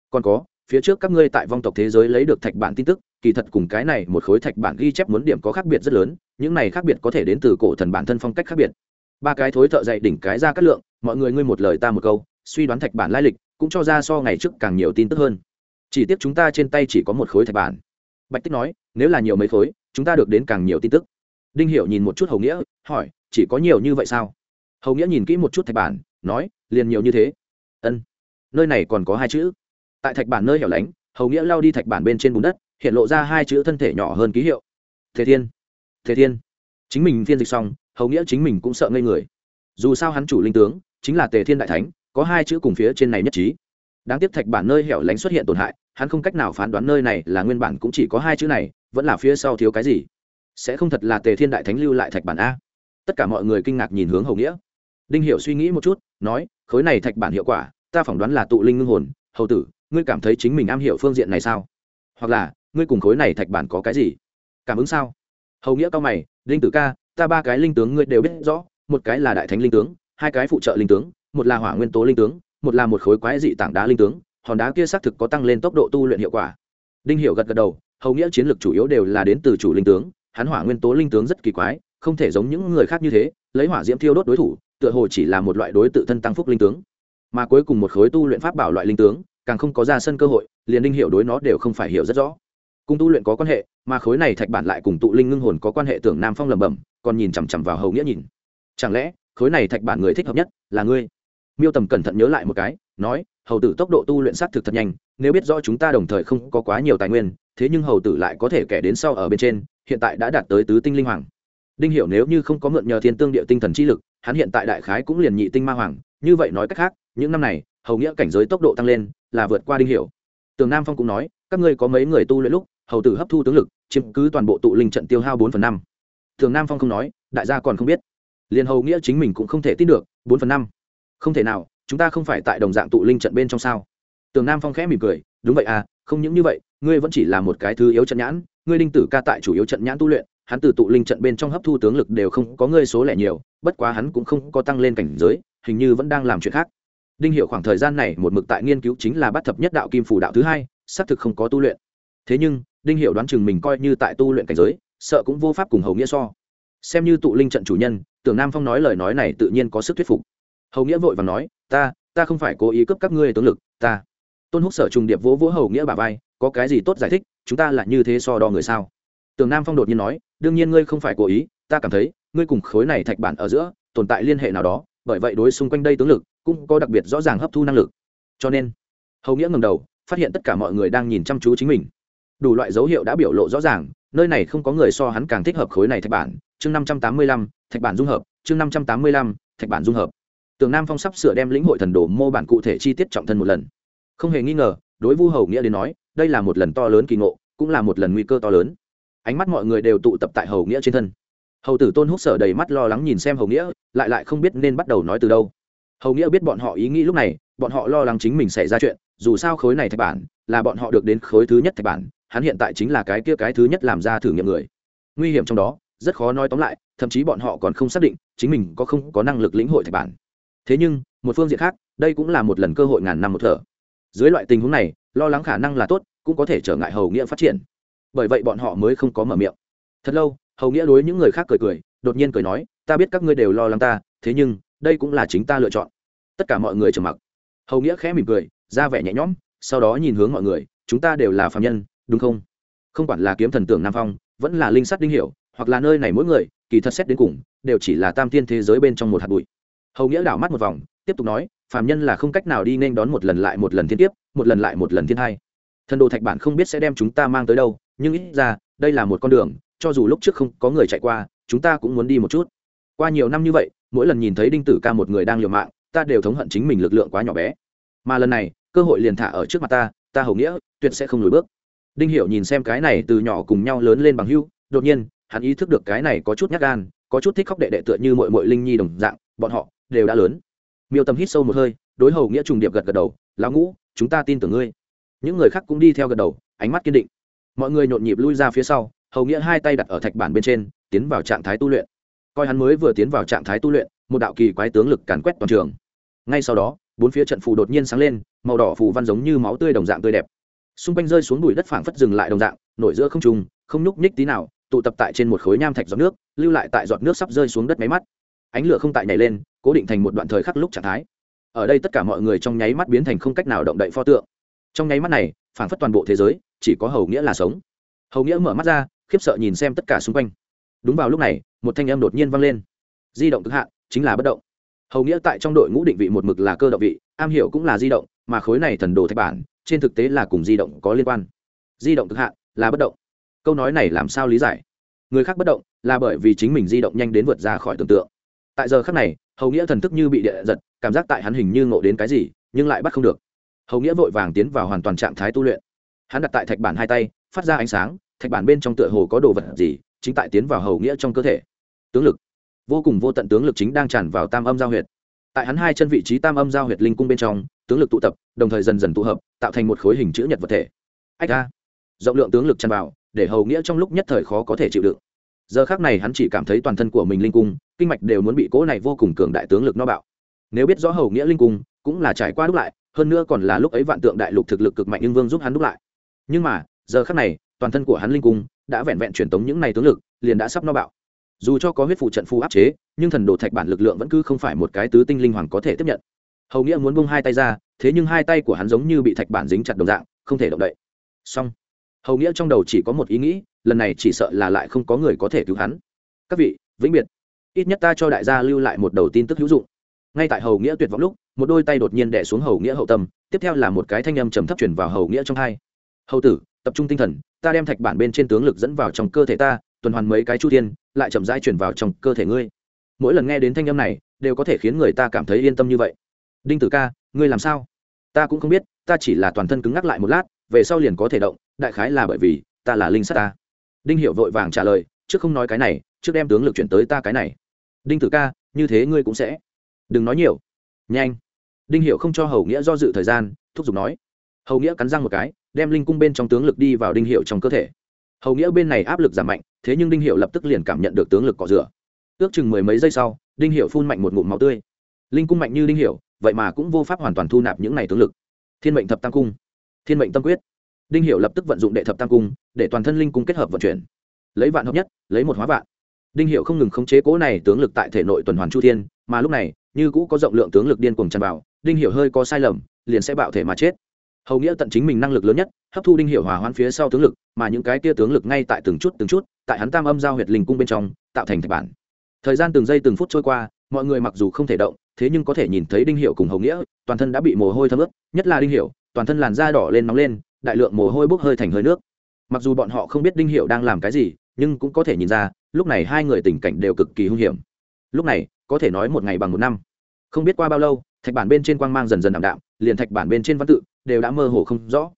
còn có, phía trước các ngươi tại vong tộc thế giới lấy được thạch bản tin tức, kỳ thật cùng cái này một khối thạch bản ghi chép muốn điểm có khác biệt rất lớn, những này khác biệt có thể đến từ cổ thần bản thân phong cách khác biệt. Ba cái thối thợ dạy đỉnh cái ra cắt lượng, mọi người ngươi một lời ta một câu, suy đoán thạch bản lai lịch, cũng cho ra so ngày trước càng nhiều tin tức hơn. Chỉ tiếc chúng ta trên tay chỉ có một khối thạch bản. Bạch tích nói, nếu là nhiều mấy khối, chúng ta được đến càng nhiều tin tức. Đinh hiểu nhìn một chút hầu nghĩa, hỏi, chỉ có nhiều như vậy sao? Hầu nghĩa nhìn kỹ một chút thạch bản, nói, liền nhiều như thế. Ân, nơi này còn có hai chữ tại thạch bản nơi hẻo lánh, hầu nghĩa lao đi thạch bản bên trên bùn đất, hiện lộ ra hai chữ thân thể nhỏ hơn ký hiệu. Thế thiên thế thiên. Chính mình phiên dịch xong, hầu nghĩa chính mình cũng sợ ngây người. Dù sao hắn chủ linh tướng, chính là tề thiên đại thánh, có hai chữ cùng phía trên này nhất trí. Đáng tiếc thạch bản nơi hẻo lánh xuất hiện tổn hại, hắn không cách nào phán đoán nơi này là nguyên bản cũng chỉ có hai chữ này, vẫn là phía sau thiếu cái gì. Sẽ không thật là tề thiên đại thánh lưu lại thạch bản a. Tất cả mọi người kinh ngạc nhìn hướng hầu nghĩa. Đinh hiểu suy nghĩ một chút, nói, khối này thạch bản hiệu quả, ta phỏng đoán là tụ linh ngưng hồn, hầu tử ngươi cảm thấy chính mình am hiểu phương diện này sao? Hoặc là, ngươi cùng khối này thạch bản có cái gì? Cảm ứng sao? Hầu nghĩa cao mày linh tử ca, ta ba cái linh tướng ngươi đều biết rõ, một cái là đại thánh linh tướng, hai cái phụ trợ linh tướng, một là hỏa nguyên tố linh tướng, một là một khối quái dị tảng đá linh tướng, hòn đá kia xác thực có tăng lên tốc độ tu luyện hiệu quả. Đinh hiểu gật gật đầu, hầu nghĩa chiến lược chủ yếu đều là đến từ chủ linh tướng, hắn hỏa nguyên tố linh tướng rất kỳ quái, không thể giống những người khác như thế, lấy hỏa diễm thiêu đốt đối thủ, tựa hồ chỉ là một loại đối tự thân tăng phúc linh tướng. Mà cuối cùng một khối tu luyện pháp bảo loại linh tướng càng không có ra sân cơ hội, liền đinh hiểu đối nó đều không phải hiểu rất rõ. Cùng tu luyện có quan hệ, mà khối này thạch bản lại cùng tụ linh ngưng hồn có quan hệ tưởng nam phong lẩm bẩm, còn nhìn chằm chằm vào hầu nghĩa nhìn. Chẳng lẽ, khối này thạch bản người thích hợp nhất là ngươi? Miêu tầm cẩn thận nhớ lại một cái, nói, hầu tử tốc độ tu luyện sát thực thật nhanh, nếu biết rõ chúng ta đồng thời không có quá nhiều tài nguyên, thế nhưng hầu tử lại có thể kẻ đến sau ở bên trên, hiện tại đã đạt tới tứ tinh linh hoàng. Đinh hiểu nếu như không có mượn nhờ thiên tương địa tinh thần chi lực, hắn hiện tại đại khái cũng liền nhị tinh ma hoàng, như vậy nói cách khác, những năm này hầu nghĩa cảnh giới tốc độ tăng lên, là vượt qua đinh hiểu. Tường nam phong cũng nói, các ngươi có mấy người tu luyện lúc, hầu tử hấp thu tướng lực, chiếm cứ toàn bộ tụ linh trận tiêu hao bốn phần năm. Tường nam phong không nói, đại gia còn không biết. Liền hầu nghĩa chính mình cũng không thể tin được, bốn phần năm. Không thể nào, chúng ta không phải tại đồng dạng tụ linh trận bên trong sao? Tường nam phong khẽ mỉm cười, đúng vậy à không những như vậy, ngươi vẫn chỉ là một cái thứ yếu trận nhãn, ngươi đinh tử ca tại chủ yếu trận nhãn tu luyện, hắn từ tụ linh trận bên trong hấp thu tướng lực đều không có ngươi số lẻ nhiều, bất quá hắn cũng không có tăng lên cảnh giới, hình như vẫn đang làm chuyện khác đinh hiệu khoảng thời gian này một mực tại nghiên cứu chính là bắt thập nhất đạo kim phủ đạo thứ hai, xác thực không có tu luyện. Thế nhưng, đinh hiệu đoán chừng mình coi như tại tu luyện cảnh giới, sợ cũng vô pháp cùng hầu nghĩa so. Xem như tụ linh trận chủ nhân, tưởng nam phong nói lời nói này tự nhiên có sức thuyết phục. Hầu nghĩa vội và nói, ta ta không phải cố ý cướp các ngươi tướng lực, ta. Tôn húc sở trùng điệp vỗ vỗ hầu nghĩa bà vai, có cái gì tốt giải thích, chúng ta là như thế so đo người sao? Tưởng nam phong đột nhiên nói, đương nhiên ngươi không phải cố ý, ta cảm thấy, ngươi cùng khối này thạch bản ở giữa, tồn tại liên hệ nào đó, bởi vậy đối xung quanh đây tướng lực cũng có đặc biệt rõ ràng hấp thu năng lực. Cho nên, hầu nghĩa ngầm đầu, phát hiện tất cả mọi người đang nhìn chăm chú chính mình. Đủ loại dấu hiệu đã biểu lộ rõ ràng, nơi này không có người so hắn càng thích hợp khối này thạch bản. Chương năm trăm tám mươi lăm, thạch bản dung hợp. Chương năm trăm tám mươi lăm, thạch bản dung hợp. Tường nam phong sắp sửa đem lĩnh hội thần đồ mô bản cụ thể chi tiết trọng thân một lần. Không hề nghi ngờ, đối vu hầu nghĩa đến nói, đây là một lần to lớn kỳ ngộ, cũng là một lần nguy cơ to lớn. Ánh mắt mọi người đều tụ tập tại hầu nghĩa trên thân. Hầu tử tôn hút sở đầy mắt lo lắng nhìn xem hầu nghĩa, lại lại không biết nên bắt đầu nói từ đâu hầu nghĩa biết bọn họ ý nghĩ lúc này, bọn họ lo lắng chính mình xảy ra chuyện, dù sao khối này thạch bản là bọn họ được đến khối thứ nhất thạch bản, hắn hiện tại chính là cái kia cái thứ nhất làm ra thử nghiệm người. Nguy hiểm trong đó, rất khó nói tóm lại, thậm chí bọn họ còn không xác định chính mình có không có năng lực lĩnh hội thạch bản. Thế nhưng, một phương diện khác, đây cũng là một lần cơ hội ngàn năm một thở. Dưới loại tình huống này, lo lắng khả năng là tốt, cũng có thể trở ngại hầu nghĩa phát triển. Bởi vậy bọn họ mới không có mở miệng. Thật lâu, hầu nghĩa đối những người khác cười cười, đột nhiên cười nói, ta biết các ngươi đều lo lắng ta, thế nhưng đây cũng là chính ta lựa chọn. Tất cả mọi người trầm mặc. Hầu nghĩa khẽ mỉm cười, ra vẻ nhẹ nhõm, sau đó nhìn hướng mọi người, chúng ta đều là phạm nhân, đúng không? Không quản là kiếm thần tưởng nam phong, vẫn là linh sắt đinh hiểu, hoặc là nơi này mỗi người, kỳ thật xét đến cùng, đều chỉ là tam tiên thế giới bên trong một hạt bụi. Hầu nghĩa đảo mắt một vòng, tiếp tục nói, phàm nhân là không cách nào đi nên đón một lần lại một lần thiên tiếp một lần lại một lần thiên hai thần đồ thạch bản không biết sẽ đem chúng ta mang tới đâu, nhưng ít ra, đây là một con đường, cho dù lúc trước không có người chạy qua, chúng ta cũng muốn đi một chút. Qua nhiều năm như vậy mỗi lần nhìn thấy đinh tử ca một người đang liều mạng, ta đều thống hận chính mình lực lượng quá nhỏ bé. Mà lần này, cơ hội liền thả ở trước mặt ta ta hầu nghĩa, tuyệt sẽ không lùi bước. Đinh hiểu nhìn xem cái này từ nhỏ cùng nhau lớn lên bằng hưu đột nhiên, hắn ý thức được cái này có chút nhát gan, có chút thích khóc đệ đệ tựa như mọi mọi linh nhi đồng dạng, bọn họ đều đã lớn. Miêu tâm hít sâu một hơi, đối hầu nghĩa trùng điệp gật gật đầu, lão ngũ, chúng ta tin tưởng ngươi. Những người khác cũng đi theo gật đầu, ánh mắt kiên định. Mọi người nhộn nhịp lui ra phía sau, hầu nghĩa hai tay đặt ở thạch bản bên trên, tiến vào trạng thái tu luyện coi hắn mới vừa tiến vào trạng thái tu luyện, một đạo kỳ quái tướng lực càn quét toàn trường. Ngay sau đó, bốn phía trận phù đột nhiên sáng lên, màu đỏ phù văn giống như máu tươi đồng dạng tươi đẹp. Xung quanh rơi xuống bụi đất phảng phất dừng lại đồng dạng, nổi giữa không trùng không nhúc nhích tí nào, tụ tập tại trên một khối nham thạch giọt nước, lưu lại tại giọt nước sắp rơi xuống đất máy mắt. Ánh lửa không tại nhảy lên, cố định thành một đoạn thời khắc lúc trạng thái. Ở đây tất cả mọi người trong nháy mắt biến thành không cách nào động đậy pho tượng. Trong nháy mắt này, phảng phất toàn bộ thế giới chỉ có hầu nghĩa là sống. Hầu nghĩa mở mắt ra, khiếp sợ nhìn xem tất cả xung quanh đúng vào lúc này, một thanh âm đột nhiên vang lên. Di động cực hạn, chính là bất động. Hầu nghĩa tại trong đội ngũ định vị một mực là cơ động vị, am hiểu cũng là di động, mà khối này thần đồ thạch bản, trên thực tế là cùng di động có liên quan. Di động cực hạn, là bất động. Câu nói này làm sao lý giải? Người khác bất động, là bởi vì chính mình di động nhanh đến vượt ra khỏi tưởng tượng. Tại giờ khác này, hầu nghĩa thần thức như bị địa giật, cảm giác tại hắn hình như ngộ đến cái gì, nhưng lại bắt không được. Hầu nghĩa vội vàng tiến vào hoàn toàn trạng thái tu luyện. Hắn đặt tại thạch bản hai tay, phát ra ánh sáng, thạch bản bên trong tựa hồ có đồ vật gì chính tại tiến vào hầu nghĩa trong cơ thể. Tướng lực. Vô cùng vô tận tướng lực chính đang tràn vào tam âm giao huyệt. Tại hắn hai chân vị trí tam âm giao huyệt linh cung bên trong, tướng lực tụ tập, đồng thời dần dần tụ hợp, tạo thành một khối hình chữ nhật vật thể. Ách ra rộng lượng tướng lực tràn vào, để hầu nghĩa trong lúc nhất thời khó có thể chịu đựng. Giờ khác này hắn chỉ cảm thấy toàn thân của mình linh cung, kinh mạch đều muốn bị cỗ này vô cùng cường đại tướng lực no bạo. Nếu biết rõ hầu nghĩa linh cung, cũng là trải qua đúc lại, hơn nữa còn là lúc ấy vạn tượng đại lục thực lực cực mạnh nhưng vương giúp hắn đúc lại. Nhưng mà, giờ khác này, toàn thân của hắn linh cung đã vẹn vẹn truyền tống những này tướng lực, liền đã sắp no bạo. Dù cho có huyết phụ trận phù áp chế, nhưng thần đồ thạch bản lực lượng vẫn cứ không phải một cái tứ tinh linh hoàng có thể tiếp nhận. Hầu nghĩa muốn bông hai tay ra, thế nhưng hai tay của hắn giống như bị thạch bản dính chặt đồng dạng, không thể động đậy. Xong. Hầu nghĩa trong đầu chỉ có một ý nghĩ, lần này chỉ sợ là lại không có người có thể cứu hắn. Các vị, vĩnh biệt. Ít nhất ta cho đại gia lưu lại một đầu tin tức hữu dụng. Ngay tại hầu nghĩa tuyệt vọng lúc, một đôi tay đột nhiên đẻ xuống hầu nghĩa hậu tâm, tiếp theo là một cái thanh âm trầm thấp chuyển vào hầu nghĩa trong hai. Hầu tử tập trung tinh thần, ta đem thạch bản bên trên tướng lực dẫn vào trong cơ thể ta, tuần hoàn mấy cái chu thiên, lại chậm rãi chuyển vào trong cơ thể ngươi. Mỗi lần nghe đến thanh âm này, đều có thể khiến người ta cảm thấy yên tâm như vậy. Đinh tử ca, ngươi làm sao? Ta cũng không biết, ta chỉ là toàn thân cứng ngắc lại một lát, về sau liền có thể động, đại khái là bởi vì, ta là linh sát ta. Đinh hiệu vội vàng trả lời, trước không nói cái này, trước đem tướng lực chuyển tới ta cái này. Đinh tử ca, như thế ngươi cũng sẽ. Đừng nói nhiều. Nhanh. Đinh hiệu không cho hầu nghĩa do dự thời gian, thúc giục nói. Hầu nghĩa cắn răng một cái đem linh cung bên trong tướng lực đi vào đinh hiệu trong cơ thể. Hầu nghĩa bên này áp lực giảm mạnh, thế nhưng đinh hiệu lập tức liền cảm nhận được tướng lực cọ rửa. Ước chừng mười mấy giây sau, đinh hiệu phun mạnh một ngụm máu tươi. Linh cung mạnh như đinh hiệu, vậy mà cũng vô pháp hoàn toàn thu nạp những này tướng lực. Thiên mệnh thập tam cung. Thiên mệnh tâm quyết. Đinh hiệu lập tức vận dụng đệ thập tam cung, để toàn thân linh cung kết hợp vận chuyển. Lấy vạn hợp nhất, lấy một hóa vạn. Đinh hiệu không ngừng khống chế cố này tướng lực tại thể nội tuần hoàn chu thiên, mà lúc này, như cũ có rộng lượng tướng lực điên cuồng tràn vào, đinh hiệu hơi có sai lầm, liền sẽ bạo thể mà chết hầu nghĩa tận chính mình năng lực lớn nhất, hấp thu đinh hiệu hòa hoãn phía sau tướng lực, mà những cái kia tướng lực ngay tại từng chút từng chút, tại hắn tam âm giao huyệt linh cung bên trong, tạo thành thạch bản. Thời gian từng giây từng phút trôi qua, mọi người mặc dù không thể động, thế nhưng có thể nhìn thấy đinh hiệu cùng hầu nghĩa, toàn thân đã bị mồ hôi thấm ướt, nhất là đinh hiệu toàn thân làn da đỏ lên nóng lên, đại lượng mồ hôi bốc hơi thành hơi nước. Mặc dù bọn họ không biết đinh hiệu đang làm cái gì, nhưng cũng có thể nhìn ra, lúc này hai người tình cảnh đều cực kỳ hung hiểm. Lúc này, có thể nói một ngày bằng một năm. Không biết qua bao lâu, thạch bản bên trên quang mang dần dần ảm đạm liền thạch bản bên trên văn tự đều đã mơ hồ không rõ.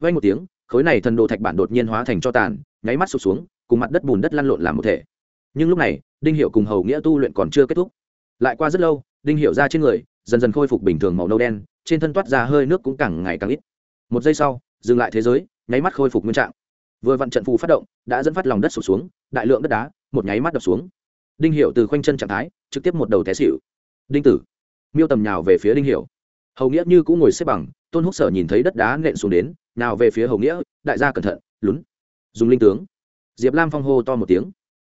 Vay một tiếng, khối này thần đồ thạch bản đột nhiên hóa thành cho tàn, nháy mắt sụp xuống, cùng mặt đất bùn đất lăn lộn làm một thể. Nhưng lúc này, đinh hiệu cùng hầu nghĩa tu luyện còn chưa kết thúc. Lại qua rất lâu, đinh hiệu ra trên người dần dần khôi phục bình thường màu nâu đen, trên thân toát ra hơi nước cũng càng ngày càng ít. Một giây sau, dừng lại thế giới, nháy mắt khôi phục nguyên trạng. Vừa vặn trận phù phát động, đã dẫn phát lòng đất sụp xuống, đại lượng đất đá, một nháy mắt đập xuống. Đinh hiệu từ khoanh chân trạng thái, trực tiếp một đầu té xịu đinh tử, miêu tầm nhào về phía đinh hiệu hầu nghĩa như cũng ngồi xếp bằng, tôn húc sở nhìn thấy đất đá nện xuống đến, nào về phía hầu nghĩa, đại gia cẩn thận, lún. Dùng linh tướng. Diệp lam phong hô to một tiếng.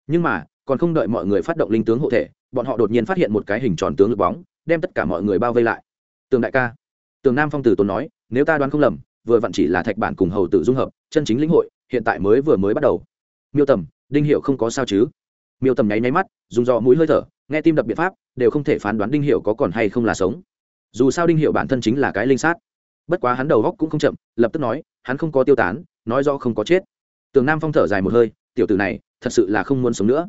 Nhưng mà, còn không đợi mọi người phát động linh tướng hộ thể, bọn họ đột nhiên phát hiện một cái hình tròn tướng lực bóng, đem tất cả mọi người bao vây lại. Tường đại ca. Tường nam phong tử tốn nói, nếu ta đoán không lầm, vừa vặn chỉ là thạch bản cùng hầu tử dung hợp, chân chính lĩnh hội, hiện tại mới vừa mới bắt đầu. Miêu tầm, đinh hiệu không có sao chứ? Miêu tầm nháy nháy mắt, dùng dò mũi hơi thở, nghe tim đập biện pháp, đều không thể phán đoán đinh hiệu có còn hay không là sống dù sao đinh hiệu bản thân chính là cái linh sát. Bất quá hắn đầu góc cũng không chậm, lập tức nói, hắn không có tiêu tán, nói do không có chết. Tường nam phong thở dài một hơi, tiểu tử này, thật sự là không muốn sống nữa.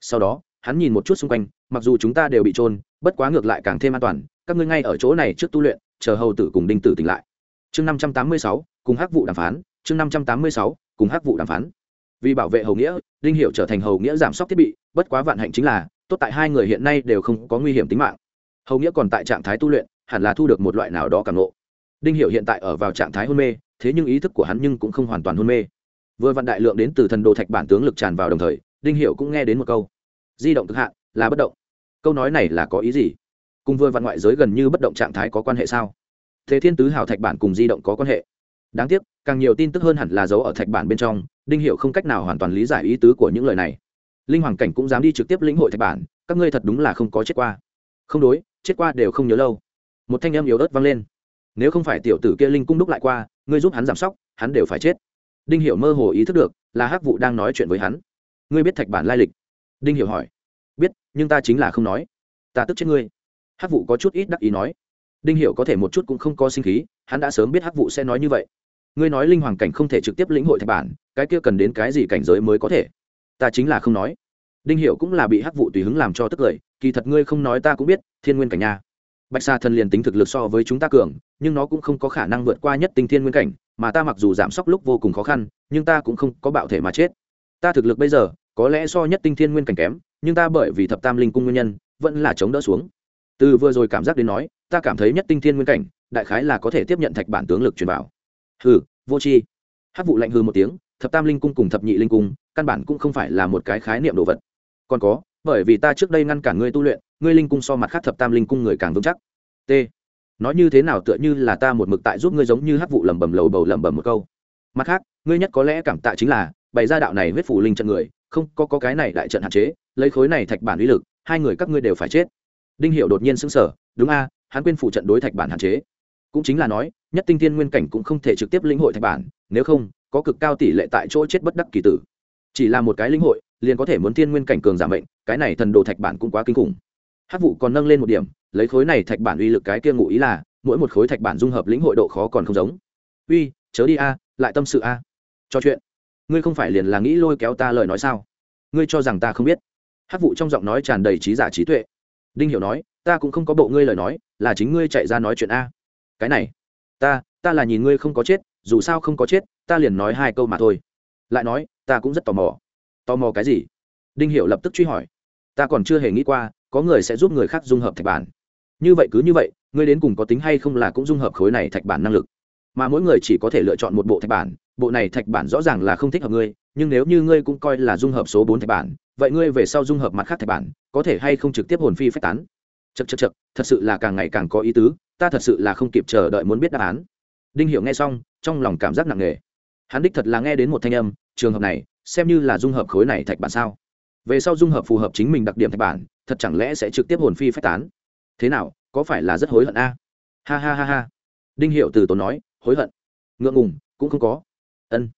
Sau đó, hắn nhìn một chút xung quanh, mặc dù chúng ta đều bị trôn bất quá ngược lại càng thêm an toàn, các ngươi ngay ở chỗ này trước tu luyện, chờ hầu tử cùng đinh tử tỉnh lại. Chương năm trăm tám mươi sáu, cùng hắc vụ đàm phán, chương năm trăm tám mươi sáu, cùng hắc vụ đàm phán. Vì bảo vệ hầu nghĩa, đinh hiệu trở thành hầu nghĩa giảm sốc thiết bị, bất quá vạn hạnh chính là, tốt tại hai người hiện nay đều không có nguy hiểm tính mạng. Hầu nghĩa còn tại trạng thái tu luyện hẳn là thu được một loại nào đó cảm ngộ. đinh hiệu hiện tại ở vào trạng thái hôn mê, thế nhưng ý thức của hắn nhưng cũng không hoàn toàn hôn mê. Vừa Vận đại lượng đến từ thần đồ thạch bản tướng lực tràn vào đồng thời, đinh hiệu cũng nghe đến một câu. Di động cực hạn, là bất động. Câu nói này là có ý gì? Cùng vừa Vận ngoại giới gần như bất động trạng thái có quan hệ sao? Thế thiên tứ hào thạch bản cùng di động có quan hệ. Đáng tiếc, càng nhiều tin tức hơn hẳn là giấu ở thạch bản bên trong, đinh hiệu không cách nào hoàn toàn lý giải ý tứ của những lời này. Linh hoàng cảnh cũng dám đi trực tiếp lĩnh hội thạch bản, các ngươi thật đúng là không có chết qua. Không đối, chết qua đều không nhớ lâu một thanh âm yếu ớt vang lên. Nếu không phải tiểu tử kia linh cung đúc lại qua, ngươi giúp hắn giảm sóc, hắn đều phải chết. Đinh hiểu mơ hồ ý thức được là hắc vụ đang nói chuyện với hắn. Ngươi biết thạch bản lai lịch? Đinh hiểu hỏi. Biết, nhưng ta chính là không nói. Ta tức chết ngươi. Hắc vụ có chút ít đắc ý nói. Đinh hiểu có thể một chút cũng không có sinh khí, hắn đã sớm biết hắc vụ sẽ nói như vậy. Ngươi nói linh hoàng cảnh không thể trực tiếp lĩnh hội thạch bản, cái kia cần đến cái gì cảnh giới mới có thể? Ta chính là không nói. Đinh hiểu cũng là bị hắc vụ tùy hứng làm cho tức cười, kỳ thật ngươi không nói ta cũng biết, thiên nguyên cảnh nha bạch sa thần liền tính thực lực so với chúng ta cường, nhưng nó cũng không có khả năng vượt qua nhất tinh thiên nguyên cảnh, mà ta mặc dù giảm sốc lúc vô cùng khó khăn, nhưng ta cũng không có bạo thể mà chết. Ta thực lực bây giờ, có lẽ so nhất tinh thiên nguyên cảnh kém, nhưng ta bởi vì thập tam linh cung nguyên nhân, vẫn là chống đỡ xuống. Từ vừa rồi cảm giác đến nói, ta cảm thấy nhất tinh thiên nguyên cảnh, đại khái là có thể tiếp nhận thạch bản tướng lực truyền bảo. Hừ, vô tri. Hát vụ lạnh hư một tiếng, thập tam linh cung cùng thập nhị linh cung, căn bản cũng không phải là một cái khái niệm đồ vật. Còn có bởi vì ta trước đây ngăn cản ngươi tu luyện ngươi linh cung so mặt khác thập tam linh cung người càng vững chắc. T. Nói như thế nào tựa như là ta một mực tại giúp ngươi giống như hát vụ lẩm bẩm lầu bầu lẩm bẩm một câu. Mặt khác ngươi nhất có lẽ cảm tạ chính là bày ra đạo này huyết phủ linh trận người không có, có cái này đại trận hạn chế lấy khối này thạch bản uy lực hai người các ngươi đều phải chết. Đinh hiệu đột nhiên sững sờ đúng a hắn quên phụ trận đối thạch bản hạn chế. Cũng chính là nói nhất tinh thiên nguyên cảnh cũng không thể trực tiếp lĩnh hội thạch bản nếu không có cực cao tỷ lệ tại chỗ chết bất đắc kỳ tử. Chỉ là một cái lĩnh hội liền có thể muốn thiên nguyên cảnh cường giảm mệnh, cái này thần đồ thạch bản cũng quá kinh khủng. Hát vụ còn nâng lên một điểm, lấy khối này thạch bản uy lực cái kia ngụ ý là, mỗi một khối thạch bản dung hợp lĩnh hội độ khó còn không giống. Uy, chớ đi a, lại tâm sự a. Cho chuyện. Ngươi không phải liền là nghĩ lôi kéo ta lời nói sao? Ngươi cho rằng ta không biết. Hát vụ trong giọng nói tràn đầy trí giả trí tuệ. Đinh hiểu nói, ta cũng không có bộ ngươi lời nói, là chính ngươi chạy ra nói chuyện a. Cái này, ta ta là nhìn ngươi không có chết, dù sao không có chết, ta liền nói hai câu mà thôi. Lại nói, ta cũng rất tò mò tò mò cái gì? Đinh hiểu lập tức truy hỏi. Ta còn chưa hề nghĩ qua, có người sẽ giúp người khác dung hợp thạch bản. Như vậy cứ như vậy, ngươi đến cùng có tính hay không là cũng dung hợp khối này thạch bản năng lực. Mà mỗi người chỉ có thể lựa chọn một bộ thạch bản, bộ này thạch bản rõ ràng là không thích hợp ngươi, nhưng nếu như ngươi cũng coi là dung hợp số bốn thạch bản, vậy ngươi về sau dung hợp mặt khác thạch bản, có thể hay không trực tiếp hồn phi phách tán? Chật chật chật thật sự là càng ngày càng có ý tứ, ta thật sự là không kịp chờ đợi muốn biết đáp án. Đinh hiểu nghe xong, trong lòng cảm giác nặng nề. Hắn đích thật là nghe đến một thanh âm, trường hợp này xem như là dung hợp khối này thạch bản sao. Về sau dung hợp phù hợp chính mình đặc điểm thạch bản, thật chẳng lẽ sẽ trực tiếp hồn phi phách tán? Thế nào, có phải là rất hối hận a? Ha ha ha ha. Đinh hiệu từ tốn nói, hối hận. Ngượng ngùng, cũng không có. Ân.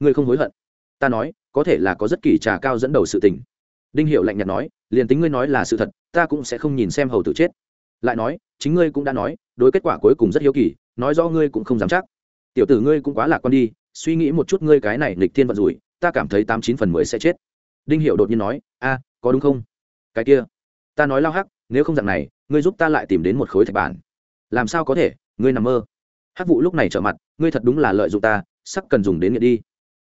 Ngươi không hối hận. Ta nói, có thể là có rất kỳ trà cao dẫn đầu sự tình. Đinh hiệu lạnh nhạt nói, liền tính ngươi nói là sự thật, ta cũng sẽ không nhìn xem hầu tử chết. Lại nói, chính ngươi cũng đã nói, đối kết quả cuối cùng rất hiếu kỳ, nói do ngươi cũng không dám chắc. Tiểu tử ngươi cũng quá lạc quan đi, suy nghĩ một chút ngươi cái này nghịch thiên vận rủi ta cảm thấy tám chín phần mười sẽ chết. Đinh hiệu đột nhiên nói, a, có đúng không? Cái kia, ta nói lao hắc, nếu không dạng này, ngươi giúp ta lại tìm đến một khối thạch bản. Làm sao có thể, ngươi nằm mơ. Hắc vụ lúc này trở mặt, ngươi thật đúng là lợi dụng ta sắc cần dùng đến nghiện đi.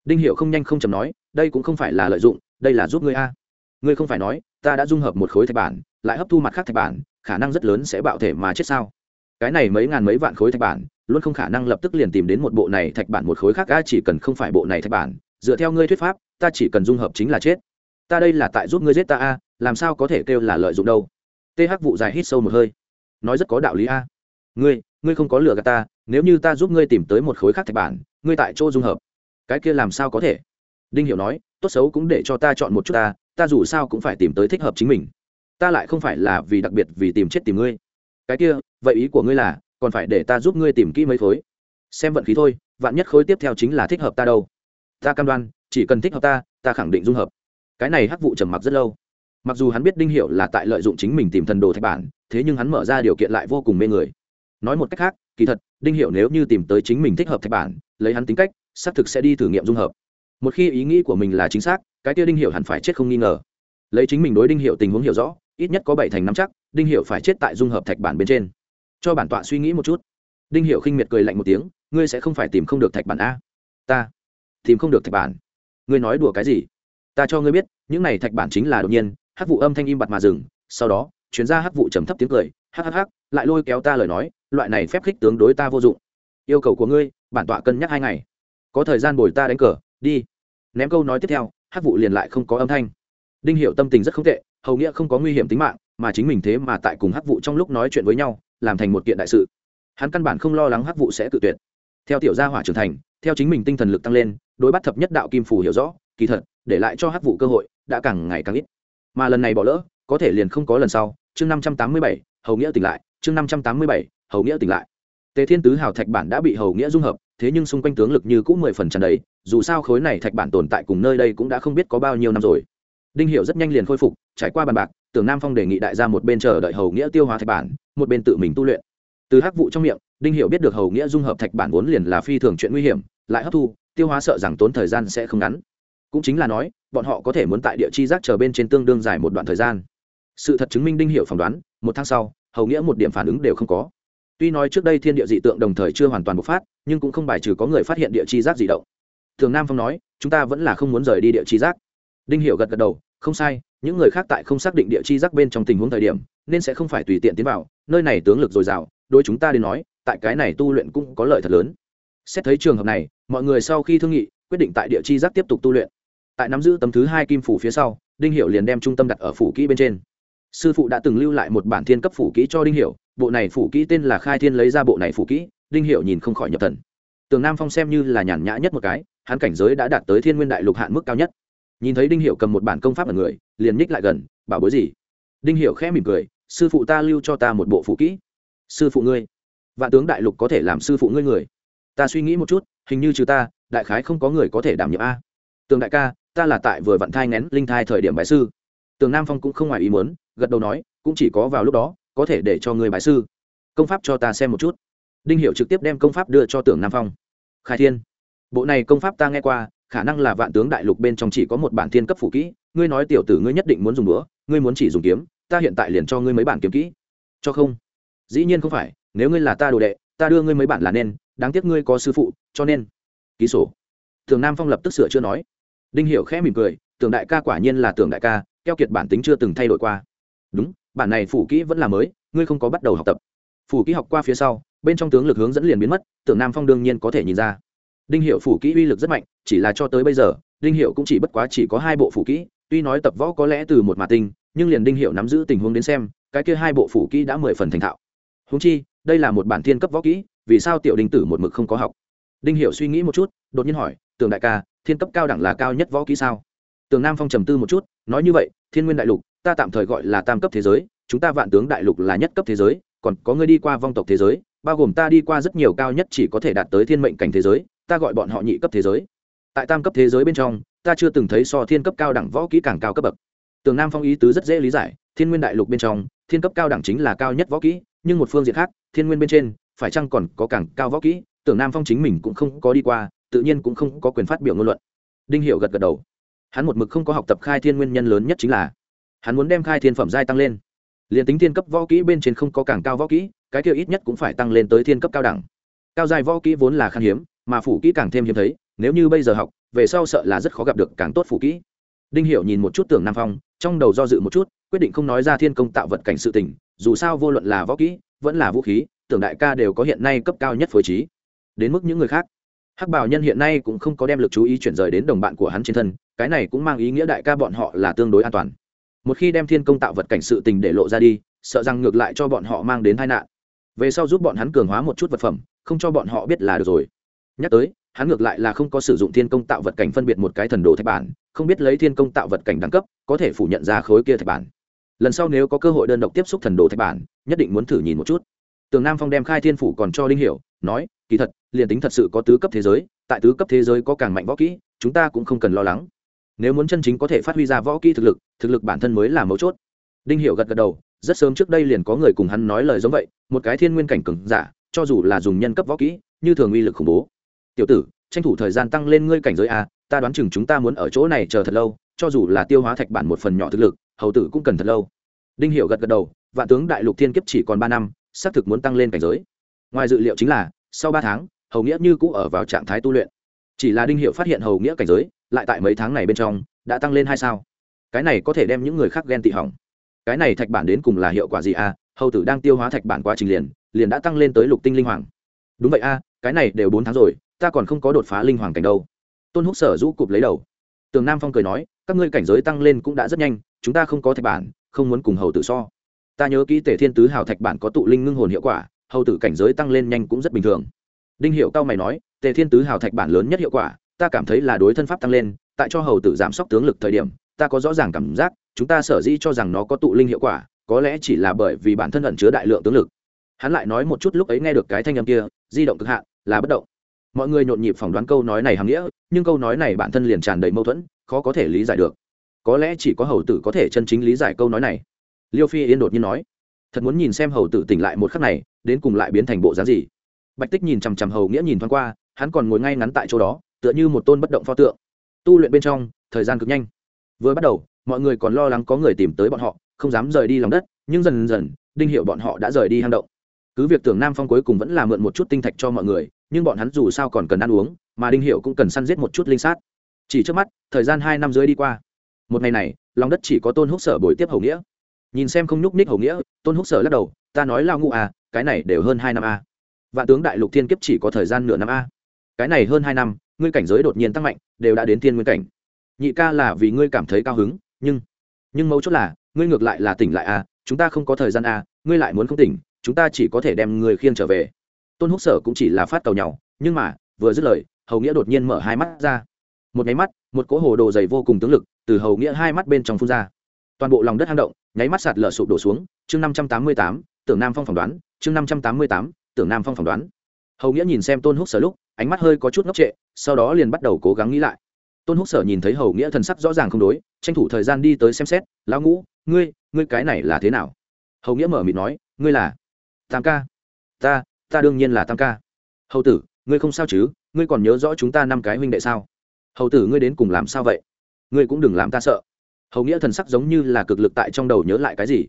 Đinh hiệu không nhanh không chầm nói, đây cũng không phải là lợi dụng, đây là giúp ngươi a. Ngươi không phải nói, ta đã dung hợp một khối thạch bản, lại hấp thu mặt khác thạch bản, khả năng rất lớn sẽ bạo thể mà chết sao? Cái này mấy ngàn mấy vạn khối thạch bản, luôn không khả năng lập tức liền tìm đến một bộ này thạch bản một khối khác, a, chỉ cần không phải bộ này thạch bản dựa theo ngươi thuyết pháp, ta chỉ cần dung hợp chính là chết. Ta đây là tại giúp ngươi giết ta a, làm sao có thể kêu là lợi dụng đâu? Th vụ dài hít sâu một hơi. Nói rất có đạo lý a. Ngươi ngươi không có lừa gạt ta, nếu như ta giúp ngươi tìm tới một khối khác thạch bản, ngươi tại chỗ dung hợp. Cái kia làm sao có thể? Đinh hiểu nói, tốt xấu cũng để cho ta chọn một chút ta ta dù sao cũng phải tìm tới thích hợp chính mình. Ta lại không phải là vì đặc biệt vì tìm chết tìm ngươi. Cái kia, vậy ý của ngươi là, còn phải để ta giúp ngươi tìm kỹ mấy khối. Xem vận khí thôi, vạn nhất khối tiếp theo chính là thích hợp ta đâu ta cam đoan, chỉ cần thích hợp ta ta khẳng định dung hợp. Cái này hắc vụ trầm mặc rất lâu. Mặc dù hắn biết đinh hiệu là tại lợi dụng chính mình tìm thần đồ thạch bản, thế nhưng hắn mở ra điều kiện lại vô cùng mê người. Nói một cách khác, kỳ thật, đinh hiệu nếu như tìm tới chính mình thích hợp thạch bản, lấy hắn tính cách, xác thực sẽ đi thử nghiệm dung hợp. Một khi ý nghĩ của mình là chính xác, cái kia đinh hiệu hẳn phải chết không nghi ngờ. Lấy chính mình đối đinh hiệu tình huống hiểu rõ, ít nhất có bảy thành năm chắc, đinh hiệu phải chết tại dung hợp thạch bản bên trên. Cho bản tọa suy nghĩ một chút. Đinh hiệu khinh miệt cười lạnh một tiếng, ngươi sẽ không phải tìm không được thạch bản a. Ta tìm không được thạch bản. Ngươi nói đùa cái gì? Ta cho ngươi biết, những này thạch bản chính là đột nhiên, hắc vụ âm thanh im bặt mà dừng, sau đó, chuyến ra hắc vụ trầm thấp tiếng cười, hắc hắc hắc, lại lôi kéo ta lời nói, loại này phép khích tướng đối ta vô dụng. Yêu cầu của ngươi, bản tọa cân nhắc hai ngày. Có thời gian bồi ta đánh cờ, đi. Ném câu nói tiếp theo, hắc vụ liền lại không có âm thanh. Đinh hiệu tâm tình rất không tệ, hầu nghĩa không có nguy hiểm tính mạng, mà chính mình thế mà tại cùng hắc vụ trong lúc nói chuyện với nhau, làm thành một kiện đại sự. Hắn căn bản không lo lắng hắc vụ sẽ tự tuyệt theo tiểu gia hỏa trưởng thành theo chính mình tinh thần lực tăng lên đối bắt thập nhất đạo kim phù hiểu rõ kỳ thật để lại cho hắc vụ cơ hội đã càng ngày càng ít. Mà lần này bỏ lỡ có thể liền không có lần sau chương năm trăm tám mươi bảy hầu nghĩa tỉnh lại chương năm trăm tám mươi bảy hầu nghĩa tỉnh lại. Tề thiên tứ hào thạch bản đã bị hầu nghĩa dung hợp thế nhưng xung quanh tướng lực như cũng mười phần tràn đấy, dù sao khối này thạch bản tồn tại cùng nơi đây cũng đã không biết có bao nhiêu năm rồi. Đinh hiệu rất nhanh liền khôi phục trải qua bàn bạc tưởng nam phong đề nghị đại gia một bên chờ đợi hầu nghĩa tiêu hóa thạch bản một bên tự mình tu luyện. Từ hắc vụ trong miệng đinh hiệu biết được hầu nghĩa dung hợp thạch bản vốn liền là phi thường chuyện nguy hiểm, lại hấp thu, tiêu hóa sợ rằng tốn thời gian sẽ không ngắn. Cũng chính là nói, bọn họ có thể muốn tại địa chi giác chờ bên trên tương đương dài một đoạn thời gian. Sự thật chứng minh đinh hiệu phỏng đoán, một tháng sau, hầu nghĩa một điểm phản ứng đều không có. Tuy nói trước đây thiên địa dị tượng đồng thời chưa hoàn toàn bộc phát, nhưng cũng không bài trừ có người phát hiện địa chi giác dị động. Thường nam phong nói, chúng ta vẫn là không muốn rời đi địa chi giác. Đinh hiệu gật gật đầu, không sai, những người khác tại không xác định địa chi giác bên trong tình huống thời điểm, nên sẽ không phải tùy tiện tiến vào, nơi này tướng lực dồi dào đôi chúng ta đến nói tại cái này tu luyện cũng có lợi thật lớn. Xét thấy trường hợp này, mọi người sau khi thương nghị, quyết định tại địa chi giác tiếp tục tu luyện. Tại nắm giữ tấm thứ hai kim phủ phía sau, đinh hiểu liền đem trung tâm đặt ở phủ kỹ bên trên. Sư phụ đã từng lưu lại một bản thiên cấp phủ kỹ cho đinh hiểu, bộ này phủ kỹ tên là khai thiên lấy ra bộ này phủ kỹ, đinh hiểu nhìn không khỏi nhập thần. Tường nam phong xem như là nhàn nhã nhất một cái, hắn cảnh giới đã đạt tới thiên nguyên đại lục hạn mức cao nhất. Nhìn thấy đinh hiểu cầm một bản công pháp ở người, liền nhích lại gần, bảo bối gì? Đinh hiểu khẽ mỉm cười, sư phụ ta lưu cho ta một bộ phủ kỹ. Sư phụ ngươi vạn tướng đại lục có thể làm sư phụ ngươi người. Ta suy nghĩ một chút, hình như trừ ta, đại khái không có người có thể đảm nhiệm a. Tường đại ca, ta là tại vừa vạn thai ngén linh thai thời điểm bái sư. Tường nam phong cũng không ngoài ý muốn, gật đầu nói, cũng chỉ có vào lúc đó, có thể để cho người bái sư. Công pháp cho ta xem một chút. Đinh hiệu trực tiếp đem công pháp đưa cho tưởng nam phong. Khai thiên, bộ này công pháp ta nghe qua, khả năng là vạn tướng đại lục bên trong chỉ có một bản thiên cấp phủ kỹ, ngươi nói tiểu tử ngươi nhất định muốn dùng bữa ngươi muốn chỉ dùng kiếm, ta hiện tại liền cho ngươi mấy bản kiếm kỹ. Cho không? Dĩ nhiên không phải nếu ngươi là ta đồ đệ, ta đưa ngươi mấy bản là nên, đáng tiếc ngươi có sư phụ, cho nên. Ký sổ. Thường nam phong lập tức sửa chưa nói. Đinh hiểu khẽ mỉm cười, tưởng đại ca quả nhiên là tưởng đại ca, keo kiệt bản tính chưa từng thay đổi qua. Đúng, bản này phủ kỹ vẫn là mới, ngươi không có bắt đầu học tập. Phủ kỹ học qua phía sau, bên trong tướng lực hướng dẫn liền biến mất, tưởng nam phong đương nhiên có thể nhìn ra. Đinh hiệu phủ kỹ uy lực rất mạnh, chỉ là cho tới bây giờ, đinh hiệu cũng chỉ bất quá chỉ có hai bộ phủ kỹ, tuy nói tập võ có lẽ từ một mà tinh, nhưng liền đinh hiệu nắm giữ tình huống đến xem, cái kia hai bộ phủ kỹ đã mười phần thành thạo. Húng chi đây là một bản thiên cấp võ kỹ, vì sao tiểu đinh tử một mực không có học? Đinh Hiểu suy nghĩ một chút, đột nhiên hỏi, tường đại ca, thiên cấp cao đẳng là cao nhất võ kỹ sao? Tường nam phong trầm tư một chút, nói như vậy, thiên nguyên đại lục, ta tạm thời gọi là tam cấp thế giới, chúng ta vạn tướng đại lục là nhất cấp thế giới, còn có người đi qua vong tộc thế giới, bao gồm ta đi qua rất nhiều cao nhất chỉ có thể đạt tới thiên mệnh cảnh thế giới, ta gọi bọn họ nhị cấp thế giới. Tại tam cấp thế giới bên trong, ta chưa từng thấy so thiên cấp cao đẳng võ kỹ càng cao cấp bậc. Tường nam phong ý tứ rất dễ lý giải, thiên nguyên đại lục bên trong, thiên cấp cao đẳng chính là cao nhất võ kỹ nhưng một phương diện khác, thiên nguyên bên trên, phải chăng còn có càng cao võ kỹ, tưởng nam phong chính mình cũng không có đi qua, tự nhiên cũng không có quyền phát biểu ngôn luận. Đinh hiệu gật gật đầu. Hắn một mực không có học tập khai thiên nguyên nhân lớn nhất chính là, hắn muốn đem khai thiên phẩm giai tăng lên. Liền tính thiên cấp võ kỹ bên trên không có càng cao võ kỹ, cái kia ít nhất cũng phải tăng lên tới thiên cấp cao đẳng. Cao giai võ kỹ vốn là khan hiếm, mà phủ kỹ càng thêm hiếm thấy, nếu như bây giờ học, về sau sợ là rất khó gặp được càng tốt phủ kỹ. Đinh hiểu nhìn một chút tưởng nam phong, trong đầu do dự một chút, quyết định không nói ra thiên công tạo vật cảnh sự tình dù sao vô luận là võ kỹ, vẫn là vũ khí, tưởng đại ca đều có hiện nay cấp cao nhất phối trí. Đến mức những người khác, hắc bảo nhân hiện nay cũng không có đem lực chú ý chuyển rời đến đồng bạn của hắn trên thân, cái này cũng mang ý nghĩa đại ca bọn họ là tương đối an toàn. Một khi đem thiên công tạo vật cảnh sự tình để lộ ra đi, sợ rằng ngược lại cho bọn họ mang đến tai nạn. Về sau giúp bọn hắn cường hóa một chút vật phẩm, không cho bọn họ biết là được rồi. Nhắc tới, hắn ngược lại là không có sử dụng thiên công tạo vật cảnh phân biệt một cái thần đồ thạch bản, không biết lấy thiên công tạo vật cảnh đẳng cấp, có thể phủ nhận ra khối kia thạch bản lần sau nếu có cơ hội đơn độc tiếp xúc thần đồ thạch bản, nhất định muốn thử nhìn một chút. Tường nam phong đem khai thiên phủ còn cho linh hiểu, nói, kỳ thật, liền tính thật sự có tứ cấp thế giới, tại tứ cấp thế giới có càng mạnh võ kỹ, chúng ta cũng không cần lo lắng. Nếu muốn chân chính có thể phát huy ra võ kỹ thực lực thực lực bản thân mới là mấu chốt. Đinh hiểu gật gật đầu, rất sớm trước đây liền có người cùng hắn nói lời giống vậy, một cái thiên nguyên cảnh cường giả, cho dù là dùng nhân cấp võ kỹ, như thường uy lực khủng bố. Tiểu tử, tranh thủ thời gian tăng lên ngươi cảnh giới a, ta đoán chừng chúng ta muốn ở chỗ này chờ thật lâu, cho dù là tiêu hóa thạch bản một phần nhỏ thực lực hầu tử cũng cần thật lâu. Đinh hiểu gật gật đầu, vạn tướng đại lục thiên kiếp chỉ còn ba năm, xác thực muốn tăng lên cảnh giới. Ngoài dự liệu chính là, sau ba tháng, hầu nghĩa như cũ ở vào trạng thái tu luyện. Chỉ là đinh hiệu phát hiện hầu nghĩa cảnh giới, lại tại mấy tháng này bên trong, đã tăng lên hai sao. Cái này có thể đem những người khác ghen tị hỏng. Cái này thạch bản đến cùng là hiệu quả gì a à? hầu tử đang tiêu hóa thạch bản quá trình liền liền đã tăng lên tới lục tinh linh hoàng. Đúng vậy a, cái này đều bốn tháng rồi, ta còn không có đột phá linh hoàng cảnh đâu. Tôn húc sở rũ cụp lấy đầu. Tường nam phong cười nói các ngươi cảnh giới tăng lên cũng đã rất nhanh, chúng ta không có thạch bản, không muốn cùng hầu tử so. Ta nhớ kỹ tể thiên tứ hào thạch bản có tụ linh ngưng hồn hiệu quả, hầu tử cảnh giới tăng lên nhanh cũng rất bình thường. Đinh hiệu cao mày nói, tề thiên tứ hào thạch bản lớn nhất hiệu quả, ta cảm thấy là đối thân pháp tăng lên, tại cho hầu tử giảm sốc tướng lực thời điểm, ta có rõ ràng cảm giác, chúng ta sở dĩ cho rằng nó có tụ linh hiệu quả, có lẽ chỉ là bởi vì bản thân ẩn chứa đại lượng tướng lực. Hắn lại nói một chút lúc ấy nghe được cái thanh âm kia, di động cực hạn, là bất động. Mọi người nhộn nhịp phỏng đoán câu nói này hàm nghĩa, nhưng câu nói này bản thân liền tràn đầy mâu thuẫn khó có thể lý giải được. Có lẽ chỉ có hầu tử có thể chân chính lý giải câu nói này. Liêu phi yên đột nhiên nói, thật muốn nhìn xem hầu tử tỉnh lại một khắc này, đến cùng lại biến thành bộ dáng gì? Bạch tích nhìn chằm chằm hầu nghĩa nhìn thoáng qua, hắn còn ngồi ngay ngắn tại chỗ đó, tựa như một tôn bất động pho tượng. Tu luyện bên trong, thời gian cực nhanh. Vừa bắt đầu, mọi người còn lo lắng có người tìm tới bọn họ, không dám rời đi lòng đất, nhưng dần dần, đinh hiệu bọn họ đã rời đi hang động. Cứ việc tưởng nam phong cuối cùng vẫn là mượn một chút tinh thạch cho mọi người, nhưng bọn hắn dù sao còn cần ăn uống, mà đinh hiệu cũng cần săn giết một chút linh sát chỉ trước mắt, thời gian hai năm dưới đi qua. Một ngày này, lòng đất chỉ có tôn húc sở bồi tiếp hầu nghĩa. Nhìn xem không nhúc ních hầu nghĩa, tôn húc sở lắc đầu, ta nói lao ngụ à cái này đều hơn hai năm a vạn tướng đại lục thiên kiếp chỉ có thời gian nửa năm a cái này hơn hai năm, ngươi cảnh giới đột nhiên tăng mạnh, đều đã đến thiên nguyên cảnh. Nhị ca là vì ngươi cảm thấy cao hứng, nhưng nhưng mấu chốt là, ngươi ngược lại là tỉnh lại a chúng ta không có thời gian a ngươi lại muốn không tỉnh, chúng ta chỉ có thể đem người khiêng trở về. Tôn húc sở cũng chỉ là phát cầu nhau nhưng mà, vừa dứt lời, hầu nghĩa đột nhiên mở hai mắt ra một nháy mắt, một cỗ hồ đồ dày vô cùng tướng lực từ hầu nghĩa hai mắt bên trong phun ra. Toàn bộ lòng đất hang động, nháy mắt sạt lở sụp đổ xuống, chương năm trăm tám mươi tám, tưởng nam phong phỏng đoán, chương năm trăm tám mươi tám, tưởng nam phong phỏng đoán. Hầu nghĩa nhìn xem tôn húc sở lúc, ánh mắt hơi có chút ngốc trệ, sau đó liền bắt đầu cố gắng nghĩ lại. Tôn húc sở nhìn thấy hầu nghĩa thần sắc rõ ràng không đối, tranh thủ thời gian đi tới xem xét, lão ngũ, ngươi ngươi cái này là thế nào? Hầu nghĩa mở mịt nói, ngươi là tam ca. Ta ta đương nhiên là tam ca. Hầu tử, ngươi không sao chứ? Ngươi còn nhớ rõ chúng ta năm cái huynh đệ sao? Hầu tử ngươi đến cùng làm sao vậy? Ngươi cũng đừng làm ta sợ. Hầu nghĩa thần sắc giống như là cực lực tại trong đầu nhớ lại cái gì.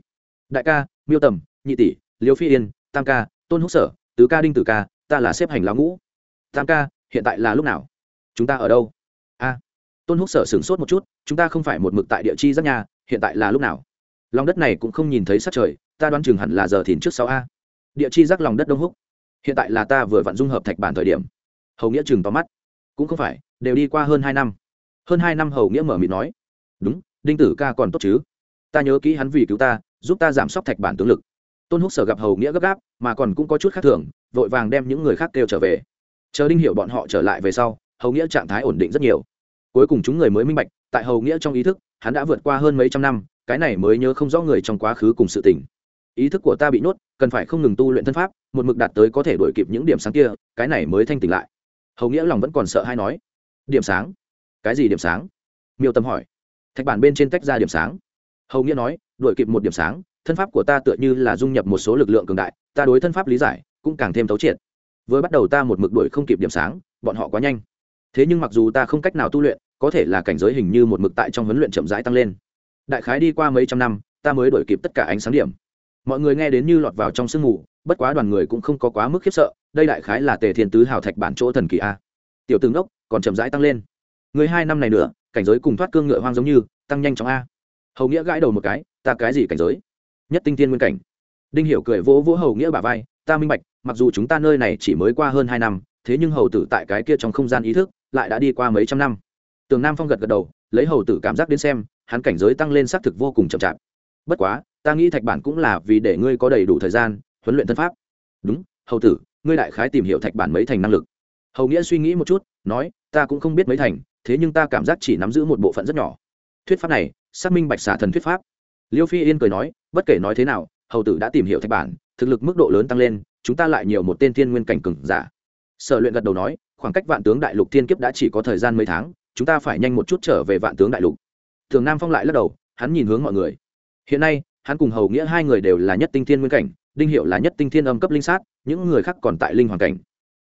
Đại ca, miêu tầm, nhị tỷ, liêu phi yên, tam ca, tôn húc sở, tứ ca đinh tử ca, ta là xếp hành lão ngũ. Tam ca, hiện tại là lúc nào? Chúng ta ở đâu? A. Tôn húc sở sửng sốt một chút, chúng ta không phải một mực tại địa chi giác nhà, hiện tại là lúc nào? Lòng đất này cũng không nhìn thấy sát trời, ta đoán chừng hẳn là giờ thìn trước sáu a. Địa chi giác lòng đất đông húc. Hiện tại là ta vừa vặn dung hợp thạch bản thời điểm. Hầu nghĩa chừng to mắt cũng không phải, đều đi qua hơn hai năm. Hơn hai năm hầu nghĩa mở mịt nói, đúng, đinh tử ca còn tốt chứ? Ta nhớ kỹ hắn vì cứu ta, giúp ta giảm sốc thạch bản tướng lực. Tôn húc sở gặp hầu nghĩa gấp gáp, mà còn cũng có chút khác thường, vội vàng đem những người khác kêu trở về. Chờ đinh hiểu bọn họ trở lại về sau, hầu nghĩa trạng thái ổn định rất nhiều. Cuối cùng chúng người mới minh bạch, tại hầu nghĩa trong ý thức, hắn đã vượt qua hơn mấy trăm năm, cái này mới nhớ không rõ người trong quá khứ cùng sự tình. Ý thức của ta bị nhốt, cần phải không ngừng tu luyện thân pháp, một mực đạt tới có thể đuổi kịp những điểm sáng kia, cái này mới thanh tỉnh lại hầu nghĩa lòng vẫn còn sợ hay nói, điểm sáng. Cái gì điểm sáng? Miêu tâm hỏi. Thạch bản bên trên tách ra điểm sáng. Hầu nghĩa nói, đuổi kịp một điểm sáng, thân pháp của ta tựa như là dung nhập một số lực lượng cường đại, ta đối thân pháp lý giải cũng càng thêm thấu triệt. Vừa bắt đầu ta một mực đuổi không kịp điểm sáng, bọn họ quá nhanh. Thế nhưng mặc dù ta không cách nào tu luyện, có thể là cảnh giới hình như một mực tại trong huấn luyện chậm rãi tăng lên. Đại khái đi qua mấy trăm năm, ta mới đuổi kịp tất cả ánh sáng điểm mọi người nghe đến như lọt vào trong sương mù, bất quá đoàn người cũng không có quá mức khiếp sợ, đây đại khái là tề thiên tứ hào thạch bản chỗ thần kỳ a. Tiểu tướng đốc còn chậm rãi tăng lên. Người hai năm này nữa, cảnh giới cùng thoát cương ngựa hoang giống như, tăng nhanh chóng a. Hầu nghĩa gãi đầu một cái, ta cái gì cảnh giới? Nhất tinh tiên nguyên cảnh. Đinh hiểu cười vỗ vỗ hầu nghĩa bả vai, ta minh bạch, mặc dù chúng ta nơi này chỉ mới qua hơn hai năm, thế nhưng hầu tử tại cái kia trong không gian ý thức, lại đã đi qua mấy trăm năm. Tường nam phong gật gật đầu, lấy hầu tử cảm giác đến xem, hắn cảnh giới tăng lên xác thực vô cùng chậm chạp. Bất quá ta nghĩ thạch bản cũng là vì để ngươi có đầy đủ thời gian, huấn luyện thân pháp. Đúng, hầu tử, ngươi đại khái tìm hiểu thạch bản mấy thành năng lực. Hầu nghĩa suy nghĩ một chút, nói, ta cũng không biết mấy thành, thế nhưng ta cảm giác chỉ nắm giữ một bộ phận rất nhỏ. Thuyết pháp này, xác minh bạch xả thần thuyết pháp. Liêu phi yên cười nói, bất kể nói thế nào, hầu tử đã tìm hiểu thạch bản, thực lực mức độ lớn tăng lên, chúng ta lại nhiều một tên thiên nguyên cảnh cừng giả. Sở luyện gật đầu nói, khoảng cách vạn tướng đại lục thiên kiếp đã chỉ có thời gian mấy tháng, chúng ta phải nhanh một chút trở về vạn tướng đại lục. Thường nam phong lại lắc đầu, hắn nhìn hướng mọi người. Hiện nay hắn cùng hầu nghĩa hai người đều là nhất tinh thiên nguyên cảnh, đinh hiệu là nhất tinh thiên âm cấp linh sát, những người khác còn tại linh hoàn cảnh.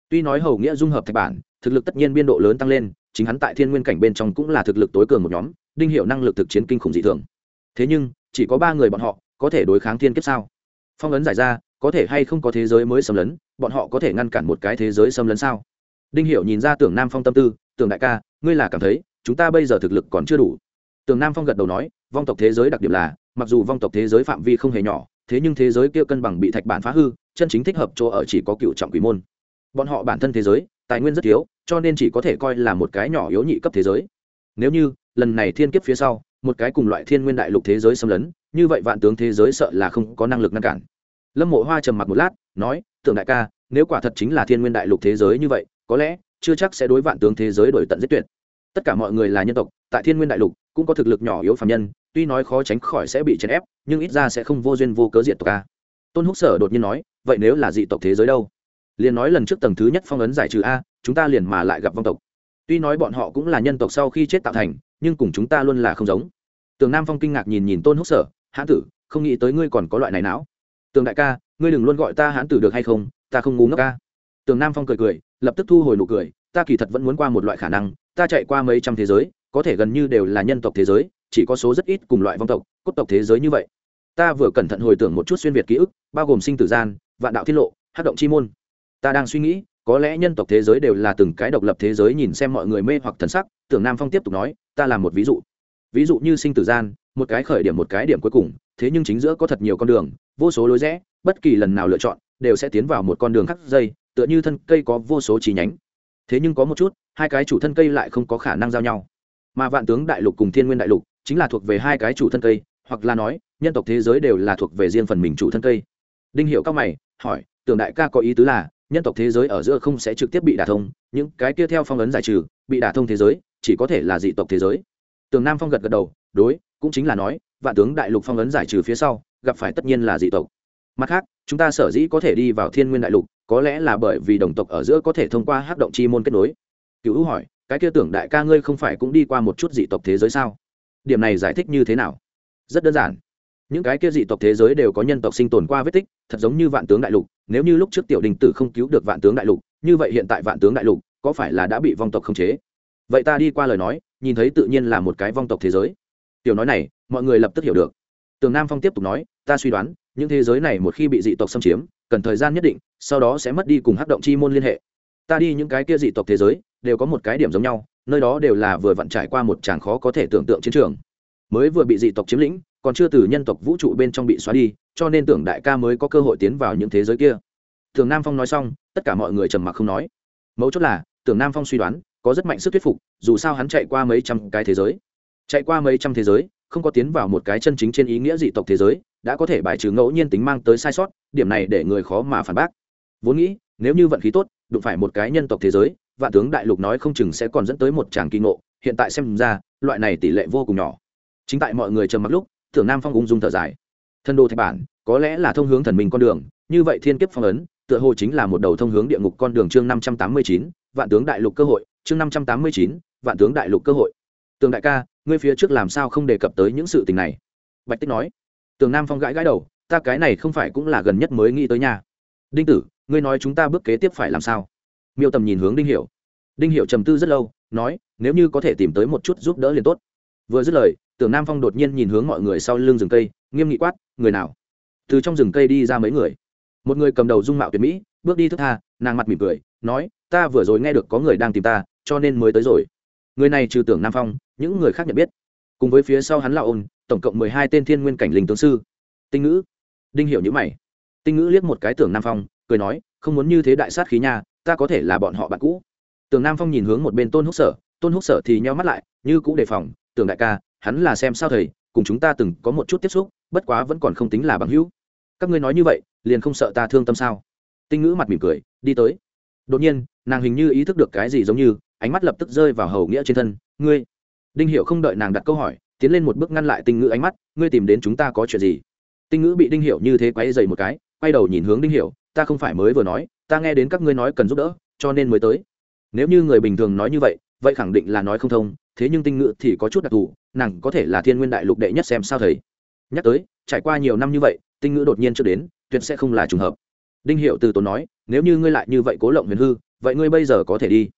Tuy nói hầu nghĩa dung hợp thạch bản, thực lực tất nhiên biên độ lớn tăng lên, chính hắn tại thiên nguyên cảnh bên trong cũng là thực lực tối cường một nhóm, đinh hiệu năng lực thực chiến kinh khủng dị thường. Thế nhưng, chỉ có ba người bọn họ, có thể đối kháng thiên kiếp sao? Phong ấn giải ra, có thể hay không có thế giới mới xâm lấn, bọn họ có thể ngăn cản một cái thế giới xâm lấn sao? Đinh hiệu nhìn ra tưởng nam phong tâm tư, tưởng đại ca, ngươi là cảm thấy, chúng ta bây giờ thực lực còn chưa đủ. Tưởng nam phong gật đầu nói, vong tộc thế giới đặc điểm là mặc dù vong tộc thế giới phạm vi không hề nhỏ, thế nhưng thế giới kia cân bằng bị thạch bản phá hư, chân chính thích hợp chỗ ở chỉ có cựu trọng quỷ môn. Bọn họ bản thân thế giới, tài nguyên rất thiếu, cho nên chỉ có thể coi là một cái nhỏ yếu nhị cấp thế giới. Nếu như, lần này thiên kiếp phía sau, một cái cùng loại thiên nguyên đại lục thế giới xâm lấn, như vậy vạn tướng thế giới sợ là không có năng lực ngăn cản. Lâm mộ hoa trầm mặc một lát, nói, tưởng đại ca, nếu quả thật chính là thiên nguyên đại lục thế giới như vậy, có lẽ chưa chắc sẽ đối vạn tướng thế giới đổi tận giết tuyệt. Tất cả mọi người là nhân tộc, tại thiên nguyên đại lục cũng có thực lực nhỏ yếu phạm nhân tuy nói khó tránh khỏi sẽ bị chèn ép, nhưng ít ra sẽ không vô duyên vô cớ diện tộc ca tôn húc sở đột nhiên nói, vậy nếu là dị tộc thế giới đâu? Liền nói lần trước tầng thứ nhất phong ấn giải trừ a, chúng ta liền mà lại gặp vong tộc. Tuy nói bọn họ cũng là nhân tộc sau khi chết tạo thành, nhưng cùng chúng ta luôn là không giống. Tường nam phong kinh ngạc nhìn nhìn tôn húc sở hãn tử, không nghĩ tới ngươi còn có loại này não. Tường đại ca, ngươi đừng luôn gọi ta hãn tử được hay không? Ta không ngu ngốc ca tường nam phong cười cười, lập tức thu hồi nụ cười, ta kỳ thật vẫn muốn qua một loại khả năng, ta chạy qua mấy trăm thế giới, có thể gần như đều là nhân tộc thế giới chỉ có số rất ít cùng loại vong tộc, cốt tộc thế giới như vậy. Ta vừa cẩn thận hồi tưởng một chút xuyên việt ký ức, bao gồm sinh tử gian, vạn đạo tiết lộ, hát động chi môn. Ta đang suy nghĩ, có lẽ nhân tộc thế giới đều là từng cái độc lập thế giới nhìn xem mọi người mê hoặc thần sắc, tưởng nam phong tiếp tục nói, ta làm một ví dụ. Ví dụ như sinh tử gian, một cái khởi điểm một cái điểm cuối cùng, thế nhưng chính giữa có thật nhiều con đường, vô số lối rẽ, bất kỳ lần nào lựa chọn, đều sẽ tiến vào một con đường khắc dây, tựa như thân cây có vô số chi nhánh. Thế nhưng có một chút, hai cái chủ thân cây lại không có khả năng giao nhau. Mà vạn tướng đại lục cùng thiên nguyên đại lục chính là thuộc về hai cái chủ thân cây, hoặc là nói, nhân tộc thế giới đều là thuộc về riêng phần mình chủ thân cây. Đinh hiệu các mày, hỏi, tưởng đại ca có ý tứ là, nhân tộc thế giới ở giữa không sẽ trực tiếp bị đả thông, những cái kia theo phong ấn giải trừ, bị đả thông thế giới, chỉ có thể là dị tộc thế giới? Tường nam phong gật gật đầu, đối, cũng chính là nói, vạn tướng đại lục phong ấn giải trừ phía sau, gặp phải tất nhiên là dị tộc. Mặt khác, chúng ta sở dĩ có thể đi vào thiên nguyên đại lục, có lẽ là bởi vì đồng tộc ở giữa có thể thông qua hát động chi môn kết nối. Cựu hữu hỏi, cái kia tưởng đại ca ngươi không phải cũng đi qua một chút dị tộc thế giới sao? Điểm này giải thích như thế nào? Rất đơn giản. Những cái kia dị tộc thế giới đều có nhân tộc sinh tồn qua vết tích, thật giống như vạn tướng đại lục. Nếu như lúc trước tiểu đình tử không cứu được vạn tướng đại lục, như vậy hiện tại vạn tướng đại lục có phải là đã bị vong tộc khống chế? Vậy ta đi qua lời nói, nhìn thấy tự nhiên là một cái vong tộc thế giới. Tiểu nói này, mọi người lập tức hiểu được. Tường nam phong tiếp tục nói, ta suy đoán, những thế giới này một khi bị dị tộc xâm chiếm, cần thời gian nhất định, sau đó sẽ mất đi cùng hắc động chi môn liên hệ. Ta đi những cái kia dị tộc thế giới, đều có một cái điểm giống nhau nơi đó đều là vừa vặn trải qua một tràng khó có thể tưởng tượng chiến trường. Mới vừa bị dị tộc chiếm lĩnh, còn chưa từ nhân tộc vũ trụ bên trong bị xóa đi, cho nên tưởng đại ca mới có cơ hội tiến vào những thế giới kia. Tưởng nam phong nói xong, tất cả mọi người trầm mặc không nói. Mấu chốt là, tưởng nam phong suy đoán, có rất mạnh sức thuyết phục, dù sao hắn chạy qua mấy trăm cái thế giới. Chạy qua mấy trăm thế giới, không có tiến vào một cái chân chính trên ý nghĩa dị tộc thế giới, đã có thể bài trừ ngẫu nhiên tính mang tới sai sót, điểm này để người khó mà phản bác. Vốn nghĩ, nếu như vận khí tốt, đụng phải một cái nhân tộc thế giới vạn tướng đại lục nói không chừng sẽ còn dẫn tới một tràng kỳ ngộ, hiện tại xem ra, loại này tỷ lệ vô cùng nhỏ. Chính tại mọi người trầm mặc lúc tưởng nam phong ung dung thở dài. Thân đô thạch bản, có lẽ là thông hướng thần minh con đường, như vậy thiên kiếp phong ấn, tựa hồ chính là một đầu thông hướng địa ngục con đường chương năm trăm tám mươi chín, vạn tướng đại lục cơ hội, chương năm trăm tám mươi chín, vạn tướng đại lục cơ hội. Tường đại ca, ngươi phía trước làm sao không đề cập tới những sự tình này? Bạch tích nói. Tường nam phong gãi gãi đầu, ta cái này không phải cũng là gần nhất mới nghĩ tới nhà đinh tử, ngươi nói chúng ta bước kế tiếp phải làm sao? Miêu tầm nhìn hướng đinh hiểu. Đinh hiểu trầm tư rất lâu, nói, nếu như có thể tìm tới một chút giúp đỡ liền tốt. Vừa dứt lời, tưởng nam phong đột nhiên nhìn hướng mọi người sau lưng rừng cây, nghiêm nghị quát, người nào? Từ trong rừng cây đi ra mấy người. Một người cầm đầu dung mạo tuyệt mỹ, bước đi thức tha, nàng mặt mỉm cười, nói, ta vừa rồi nghe được có người đang tìm ta, cho nên mới tới rồi. Người này trừ tưởng nam phong, những người khác nhận biết. Cùng với phía sau hắn là ôn, tổng cộng mười hai tên thiên nguyên cảnh linh tướng sư. Tinh ngữ. Đinh hiểu nhữ mày. Tinh ngữ liếc một cái tưởng nam phong, cười nói, không muốn như thế đại sát khí nha ta có thể là bọn họ bạn cũ. Tường nam phong nhìn hướng một bên tôn húc sở, tôn húc sở thì nheo mắt lại, như cũ đề phòng tưởng đại ca, hắn là xem sao thầy, cùng chúng ta từng có một chút tiếp xúc, bất quá vẫn còn không tính là bằng hữu. Các ngươi nói như vậy, liền không sợ ta thương tâm sao? Tinh ngữ mặt mỉm cười, đi tới. Đột nhiên, nàng hình như ý thức được cái gì giống như, ánh mắt lập tức rơi vào hầu nghĩa trên thân, ngươi. Đinh hiệu không đợi nàng đặt câu hỏi, tiến lên một bước ngăn lại tinh ngữ ánh mắt, ngươi tìm đến chúng ta có chuyện gì? Tinh ngữ bị đinh hiệu như thế quay dày một cái, quay đầu nhìn hướng đinh hiệu ta không phải mới vừa nói ta nghe đến các ngươi nói cần giúp đỡ, cho nên mới tới. Nếu như người bình thường nói như vậy vậy khẳng định là nói không thông, thế nhưng tinh ngữ thì có chút đặc thù, nàng có thể là thiên nguyên đại lục đệ nhất xem sao thầy. Nhắc tới, trải qua nhiều năm như vậy, tinh ngữ đột nhiên chưa đến, tuyệt sẽ không là trùng hợp. Đinh hiệu từ tốn nói, nếu như ngươi lại như vậy cố lộng huyền hư, vậy ngươi bây giờ có thể đi.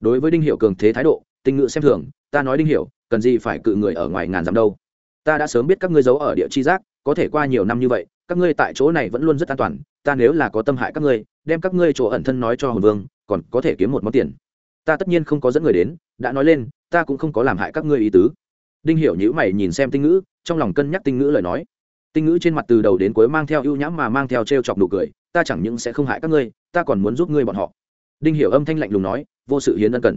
Đối với đinh hiệu cường thế thái độ, tinh ngữ xem thường, ta nói đinh hiệu, cần gì phải cự người ở ngoài ngàn dặm đâu. Ta đã sớm biết các ngươi giấu ở địa chi giác, có thể qua nhiều năm như vậy các ngươi tại chỗ này vẫn luôn rất an toàn, ta nếu là có tâm hại các ngươi, đem các ngươi chỗ ẩn thân nói cho hồn vương, còn có thể kiếm một món tiền. Ta tất nhiên không có dẫn người đến, đã nói lên, ta cũng không có làm hại các ngươi ý tứ. Đinh hiểu nhữ mày nhìn xem tinh ngữ, trong lòng cân nhắc tinh ngữ lời nói. Tinh ngữ trên mặt từ đầu đến cuối mang theo ưu nhãm mà mang theo t r e o chọc nụ cười, ta chẳng những sẽ không hại các ngươi, ta còn muốn giúp ngươi bọn họ. Đinh hiểu âm thanh lạnh lùng nói, vô sự hiến ân cần.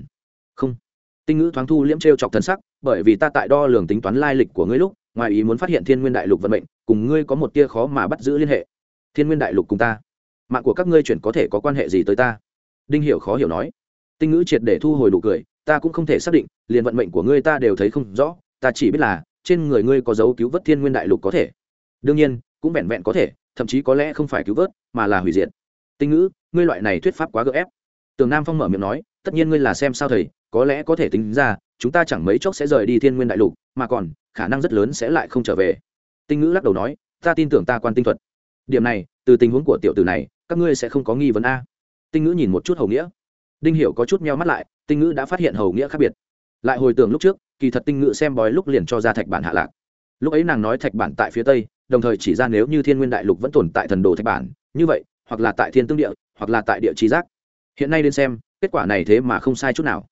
Không. Tinh ngữ thoáng thu liễm t r e o chọc thân sắc, bởi vì ta tại đo lường tính toán lai lịch của ngươi lúc, ngoài ý muốn phát hiện thiên nguyên đại lục vận mệnh cùng ngươi có một tia khó mà bắt giữ liên hệ. Thiên nguyên đại lục cùng ta. Mạng của các ngươi chuyển có thể có quan hệ gì tới ta? Đinh hiểu khó hiểu nói. Tinh ngữ triệt để thu hồi đủ cười, ta cũng không thể xác định, liền vận mệnh của ngươi ta đều thấy không rõ, ta chỉ biết là, trên người ngươi có dấu cứu vớt thiên nguyên đại lục có thể. Đương nhiên, cũng vẹn vẹn có thể, thậm chí có lẽ không phải cứu vớt, mà là hủy diệt. Tinh ngữ, ngươi loại này thuyết pháp quá gợ ép. Tường nam phong mở miệng nói, tất nhiên ngươi là xem sao thầy, có lẽ có thể tính ra, chúng ta chẳng mấy chốc sẽ rời đi thiên nguyên đại lục, mà còn, khả năng rất lớn sẽ lại không trở về tinh ngữ lắc đầu nói, ta tin tưởng ta quan tinh thuật. Điểm này, từ tình huống của tiểu tử này, các ngươi sẽ không có nghi vấn a. Tinh ngữ nhìn một chút hầu nghĩa. Đinh hiểu có chút meo mắt lại, tinh ngữ đã phát hiện hầu nghĩa khác biệt. Lại hồi tưởng lúc trước, kỳ thật tinh ngữ xem bói lúc liền cho ra thạch bản hạ lạc. Lúc ấy nàng nói thạch bản tại phía tây, đồng thời chỉ ra nếu như thiên nguyên đại lục vẫn tồn tại thần đồ thạch bản, như vậy, hoặc là tại thiên tương địa, hoặc là tại địa trí giác. Hiện nay đến xem, kết quả này thế mà không sai chút nào.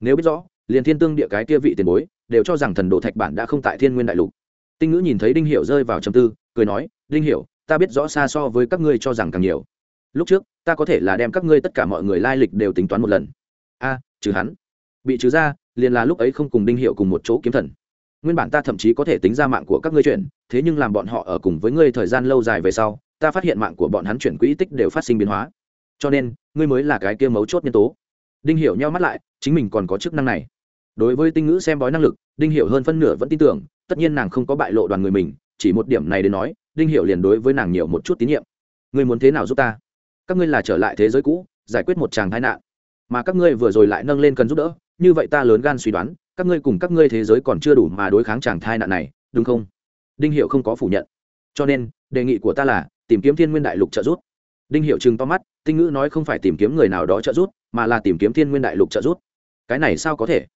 Nếu biết rõ, liền thiên tương địa cái kia vị tiền bối, đều cho rằng thần đồ thạch bản đã không tại thiên nguyên đại lục tinh ngữ nhìn thấy đinh hiểu rơi vào trầm tư, cười nói, đinh hiểu, ta biết rõ xa so với các ngươi cho rằng càng nhiều. Lúc trước, ta có thể là đem các ngươi tất cả mọi người lai lịch đều tính toán một lần. A, trừ hắn? Bị trừ ra, liền là lúc ấy không cùng đinh hiệu cùng một chỗ kiếm thần. Nguyên bản ta thậm chí có thể tính ra mạng của các ngươi chuyển thế nhưng làm bọn họ ở cùng với ngươi thời gian lâu dài về sau, ta phát hiện mạng của bọn hắn chuyển quỹ tích đều phát sinh biến hóa. Cho nên, ngươi mới là cái kia mấu chốt nhân tố. Đinh hiểu nhau mắt lại, chính mình còn có chức năng này. Đối với tinh ngữ xem bói năng lực, đinh hiểu hơn phân nửa vẫn tin tưởng tất nhiên nàng không có bại lộ đoàn người mình, chỉ một điểm này đến nói, đinh hiểu liền đối với nàng nhiều một chút tín nhiệm. Ngươi muốn thế nào giúp ta? Các ngươi là trở lại thế giới cũ, giải quyết một chàng tai nạn. Mà các ngươi vừa rồi lại nâng lên cần giúp đỡ, như vậy ta lớn gan suy đoán, các ngươi cùng các ngươi thế giới còn chưa đủ mà đối kháng chàng thai nạn này, đúng không? Đinh hiệu không có phủ nhận. Cho nên, đề nghị của ta là, tìm kiếm thiên nguyên đại lục trợ giúp. Đinh hiệu chừng to mắt, tinh ngữ nói không phải tìm kiếm người nào đó trợ giúp, mà là tìm kiếm thiên nguyên đại lục trợ giúp. Cái này sao có thể?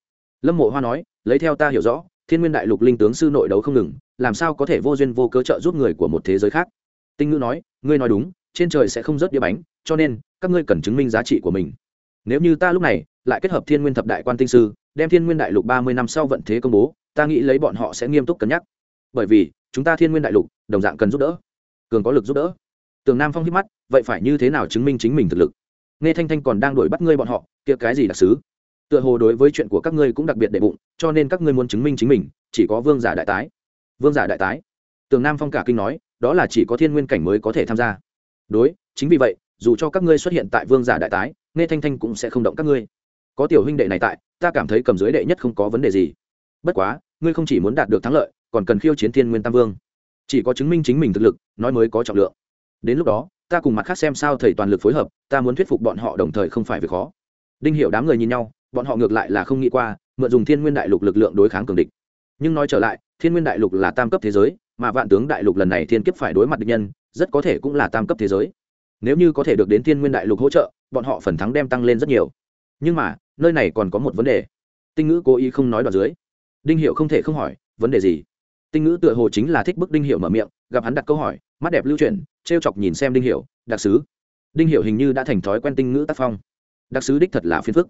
Lâm mộ hoa nói, lấy theo ta hiểu rõ thiên nguyên đại lục linh tướng sư nội đấu không ngừng, làm sao có thể vô duyên vô cớ trợ giúp người của một thế giới khác? Tinh ngữ nói, ngươi nói đúng, trên trời sẽ không rớt đĩa bánh, cho nên, các ngươi cần chứng minh giá trị của mình. Nếu như ta lúc này lại kết hợp thiên nguyên thập đại quan tinh sư, đem thiên nguyên đại lục ba mươi năm sau vận thế công bố, ta nghĩ lấy bọn họ sẽ nghiêm túc cân nhắc. Bởi vì, chúng ta thiên nguyên đại lục, đồng dạng cần giúp đỡ. Cường có lực giúp đỡ. Tường nam phong hít mắt, vậy phải như thế nào chứng minh chính mình thực lực? Nghe thanh thanh còn đang đuổi bắt ngươi bọn họ, kia cái gì đặc xứ tựa hồ đối với chuyện của các ngươi cũng đặc biệt đệ bụng, cho nên các ngươi muốn chứng minh chính mình, chỉ có vương giả đại tái. Vương giả đại tái? Tường nam phong cả kinh nói, đó là chỉ có thiên nguyên cảnh mới có thể tham gia. Đối, chính vì vậy, dù cho các ngươi xuất hiện tại vương giả đại tái, nghe thanh thanh cũng sẽ không động các ngươi. Có tiểu huynh đệ này tại, ta cảm thấy cầm dưới đệ nhất không có vấn đề gì. Bất quá, ngươi không chỉ muốn đạt được thắng lợi, còn cần khiêu chiến thiên nguyên tam vương. Chỉ có chứng minh chính mình thực lực, nói mới có trọng lượng. Đến lúc đó, ta cùng mặt khác xem sao thầy toàn lực phối hợp, ta muốn thuyết phục bọn họ đồng thời không phải việc khó. Đinh hiểu đám người nhìn nhau bọn họ ngược lại là không nghĩ qua, mượn dùng thiên nguyên đại lục lực lượng đối kháng cường địch. Nhưng nói trở lại, thiên nguyên đại lục là tam cấp thế giới, mà vạn tướng đại lục lần này thiên kiếp phải đối mặt địch nhân, rất có thể cũng là tam cấp thế giới. Nếu như có thể được đến thiên nguyên đại lục hỗ trợ, bọn họ phần thắng đem tăng lên rất nhiều. Nhưng mà, nơi này còn có một vấn đề. Tinh ngữ cố ý không nói đoạn dưới. Đinh hiệu không thể không hỏi, vấn đề gì? Tinh ngữ tựa hồ chính là thích bức đinh hiệu mở miệng, gặp hắn đặt câu hỏi, mắt đẹp lưu chuyển t r e o chọc nhìn xem đinh hiệu, đặc s ứ đinh hiệu hình như đã thành thói quen tinh ngữ tác phong. Đặc s ứ đích thật là phiền phức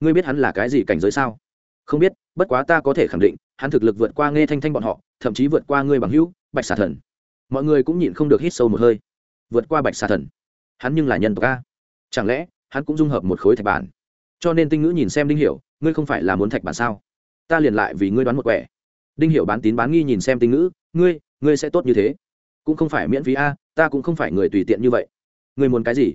ngươi biết hắn là cái gì cảnh giới sao? Không biết, bất quá ta có thể khẳng định, hắn thực lực vượt qua nghe thanh thanh bọn họ, thậm chí vượt qua ngươi bằng hữu, bạch xà thần. Mọi người cũng nhịn không được hít sâu một hơi. Vượt qua bạch xà thần? Hắn nhưng là nhân tộc a. Chẳng lẽ, hắn cũng dung hợp một khối thạch bản? Cho nên tinh ngữ nhìn xem đinh hiểu, ngươi không phải là muốn thạch bản sao? Ta liền lại vì ngươi đoán một quẻ. Đinh hiểu bán tín bán nghi nhìn xem tinh ngữ, ngươi ngươi sẽ tốt như thế? Cũng không phải miễn phí a, ta cũng không phải người tùy tiện như vậy. Ngươi muốn cái gì?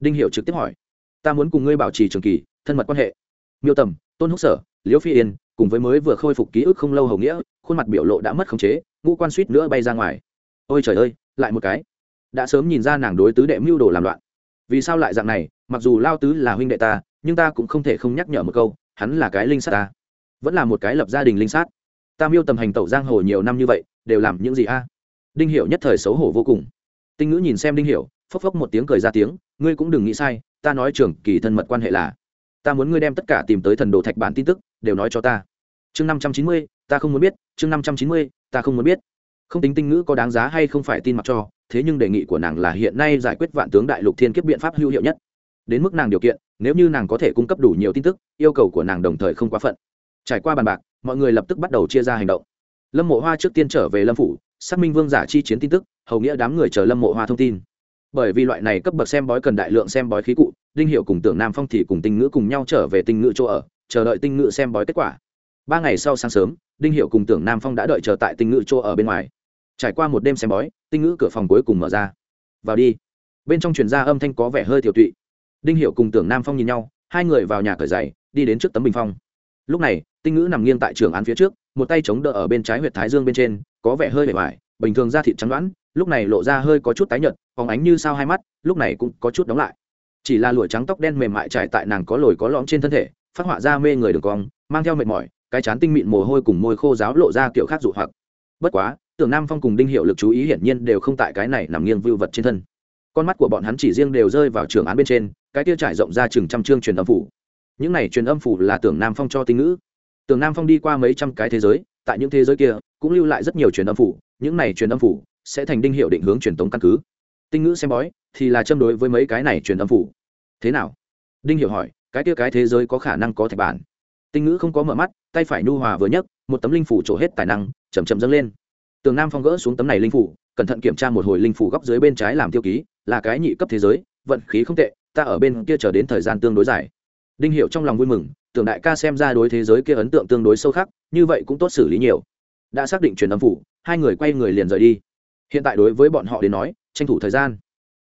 Đinh hiểu trực tiếp hỏi. Ta muốn cùng ngươi bảo trì trường kỳ thân mật quan hệ. Miêu tầm, tôn húc sở, liễu phi yên, cùng với mới vừa khôi phục ký ức không lâu hầu nghĩa, khuôn mặt biểu lộ đã mất khống chế, ngũ quan suýt nữa bay ra ngoài. Ôi trời ơi, lại một cái. Đã sớm nhìn ra nàng đối tứ đệ mưu đồ làm loạn. Vì sao lại dạng này, mặc dù lao tứ là huynh đệ ta, nhưng ta cũng không thể không nhắc nhở một câu, hắn là cái linh sát ta. Vẫn là một cái lập gia đình linh sát. Ta miêu tầm hành tẩu giang hồ nhiều năm như vậy, đều làm những gì a? Đinh hiểu nhất thời xấu hổ vô cùng. Tinh ngữ nhìn xem đinh hiểu, phốc phốc một tiếng cười ra tiếng, ngươi cũng đừng nghĩ sai, ta nói trưởng kỳ thân mật quan hệ là ta muốn ngươi đem tất cả tìm tới thần đồ thạch bản tin tức, đều nói cho ta. Chương năm trăm chín mươi, ta không muốn biết. Chương năm trăm chín mươi, ta không muốn biết. Không tính tinh ngữ có đáng giá hay không phải tin mặc cho, thế nhưng đề nghị của nàng là hiện nay giải quyết vạn tướng đại lục thiên kiếp biện pháp hữu hiệu nhất. Đến mức nàng điều kiện, nếu như nàng có thể cung cấp đủ nhiều tin tức, yêu cầu của nàng đồng thời không quá phận. Trải qua bàn bạc, mọi người lập tức bắt đầu chia ra hành động. Lâm mộ hoa trước tiên trở về lâm phủ, xác minh vương giả chi chiến tin tức, hầu nghĩa đám người chờ lâm mộ hoa thông tin. Bởi vì loại này cấp bậc xem bói cần đại lượng xem bói khí cụ đinh hiệu cùng tưởng nam phong thì cùng tinh ngữ cùng nhau trở về tinh ngữ chỗ ở, chờ đợi tinh ngữ xem bói kết quả. Ba ngày sau sáng sớm, đinh hiệu cùng tưởng nam phong đã đợi chờ tại tinh ngữ chỗ ở bên ngoài. Trải qua một đêm xem bói, tinh ngữ cửa phòng cuối cùng mở ra. Vào đi. Bên trong truyền ra âm thanh có vẻ hơi tiểu tụy. Đinh hiệu cùng tưởng nam phong nhìn nhau, hai người vào nhà cởi giày, đi đến trước tấm bình phong. Lúc này, tinh ngữ nằm nghiêng tại trường án phía trước, một tay chống đỡ ở bên trái huyệt thái dương bên trên, có vẻ hơi vẻ vải bình thường da thịt trắng đoãn lúc này lộ ra hơi có chút tái nhợt, phóng ánh như sao hai mắt, lúc này cũng có chút đóng lại chỉ là lụa trắng tóc đen mềm mại trải tại nàng có lồi có lõm trên thân thể, phát họa ra mê người đường cong, mang theo mệt mỏi, cái chán tinh mịn mồ hôi cùng môi khô giáo lộ ra kiểu khác dụ hoặc. Bất quá, tưởng nam phong cùng đinh hiệu lực chú ý hiển nhiên đều không tại cái này nằm nghiêng vưu vật trên thân. Con mắt của bọn hắn chỉ riêng đều rơi vào trường án bên trên, cái kia trải rộng ra chừng trăm chương truyền âm phủ. Những này truyền âm phủ là tưởng nam phong cho tinh ngữ. Tưởng nam phong đi qua mấy trăm cái thế giới, tại những thế giới kia, cũng lưu lại rất nhiều truyền âm phủ, những này truyền âm phủ sẽ thành đinh hiệu định hướng truyền tống căn cứ tinh ngữ xem bói thì là châm đối với mấy cái này truyền âm phủ. Thế nào? Đinh Hiểu hỏi, cái kia cái thế giới có khả năng có thạch bản. Tinh ngữ không có mở mắt, tay phải nhu hòa vừa nhấc, một tấm linh phủ trổ hết tài năng chầm chậm dâng lên. Tường nam phong gỡ xuống tấm này linh phủ, cẩn thận kiểm tra một hồi linh phủ góc dưới bên trái làm tiêu ký, là cái nhị cấp thế giới, vận khí không tệ, ta ở bên kia chờ đến thời gian tương đối dài. Đinh Hiểu trong lòng vui mừng, tưởng đại ca xem ra đối thế giới kia ấn tượng tương đối sâu khắc, như vậy cũng tốt xử lý nhiều. Đã xác định truyền âm phủ, hai người quay người liền rời đi hiện tại đối với bọn họ đến nói, tranh thủ thời gian.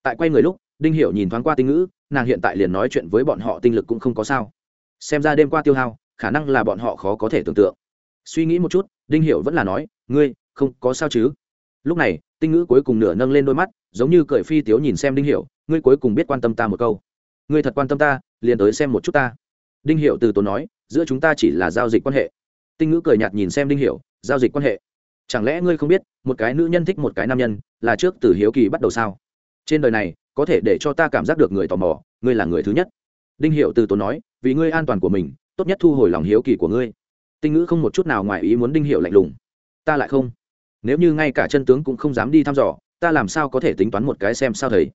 Tại quay người lúc, đinh hiểu nhìn thoáng qua tinh ngữ, nàng hiện tại liền nói chuyện với bọn họ tinh lực cũng không có sao. Xem ra đêm qua tiêu hao, khả năng là bọn họ khó có thể tưởng tượng. Suy nghĩ một chút, đinh hiểu vẫn là nói, ngươi, không có sao chứ? Lúc này, tinh ngữ cuối cùng nửa nâng lên đôi mắt, giống như cởi phi tiếu nhìn xem đinh hiểu, ngươi cuối cùng biết quan tâm ta một câu. Ngươi thật quan tâm ta, liền tới xem một chút ta. Đinh hiểu từ tốn nói, giữa chúng ta chỉ là giao dịch quan hệ. Tinh ngữ cười nhạt nhìn xem đinh hiểu, giao dịch quan hệ? Chẳng lẽ ngươi không biết, một cái nữ nhân thích một cái nam nhân là trước từ hiếu kỳ bắt đầu sao? Trên đời này, có thể để cho ta cảm giác được người tò mò, ngươi là người thứ nhất. Đinh hiệu từ tốn nói, vì ngươi an toàn của mình, tốt nhất thu hồi lòng hiếu kỳ của ngươi. Tinh ngữ không một chút nào ngoài ý muốn đinh hiệu lạnh lùng. Ta lại không. Nếu như ngay cả chân tướng cũng không dám đi thăm dò, ta làm sao có thể tính toán một cái xem sao thấy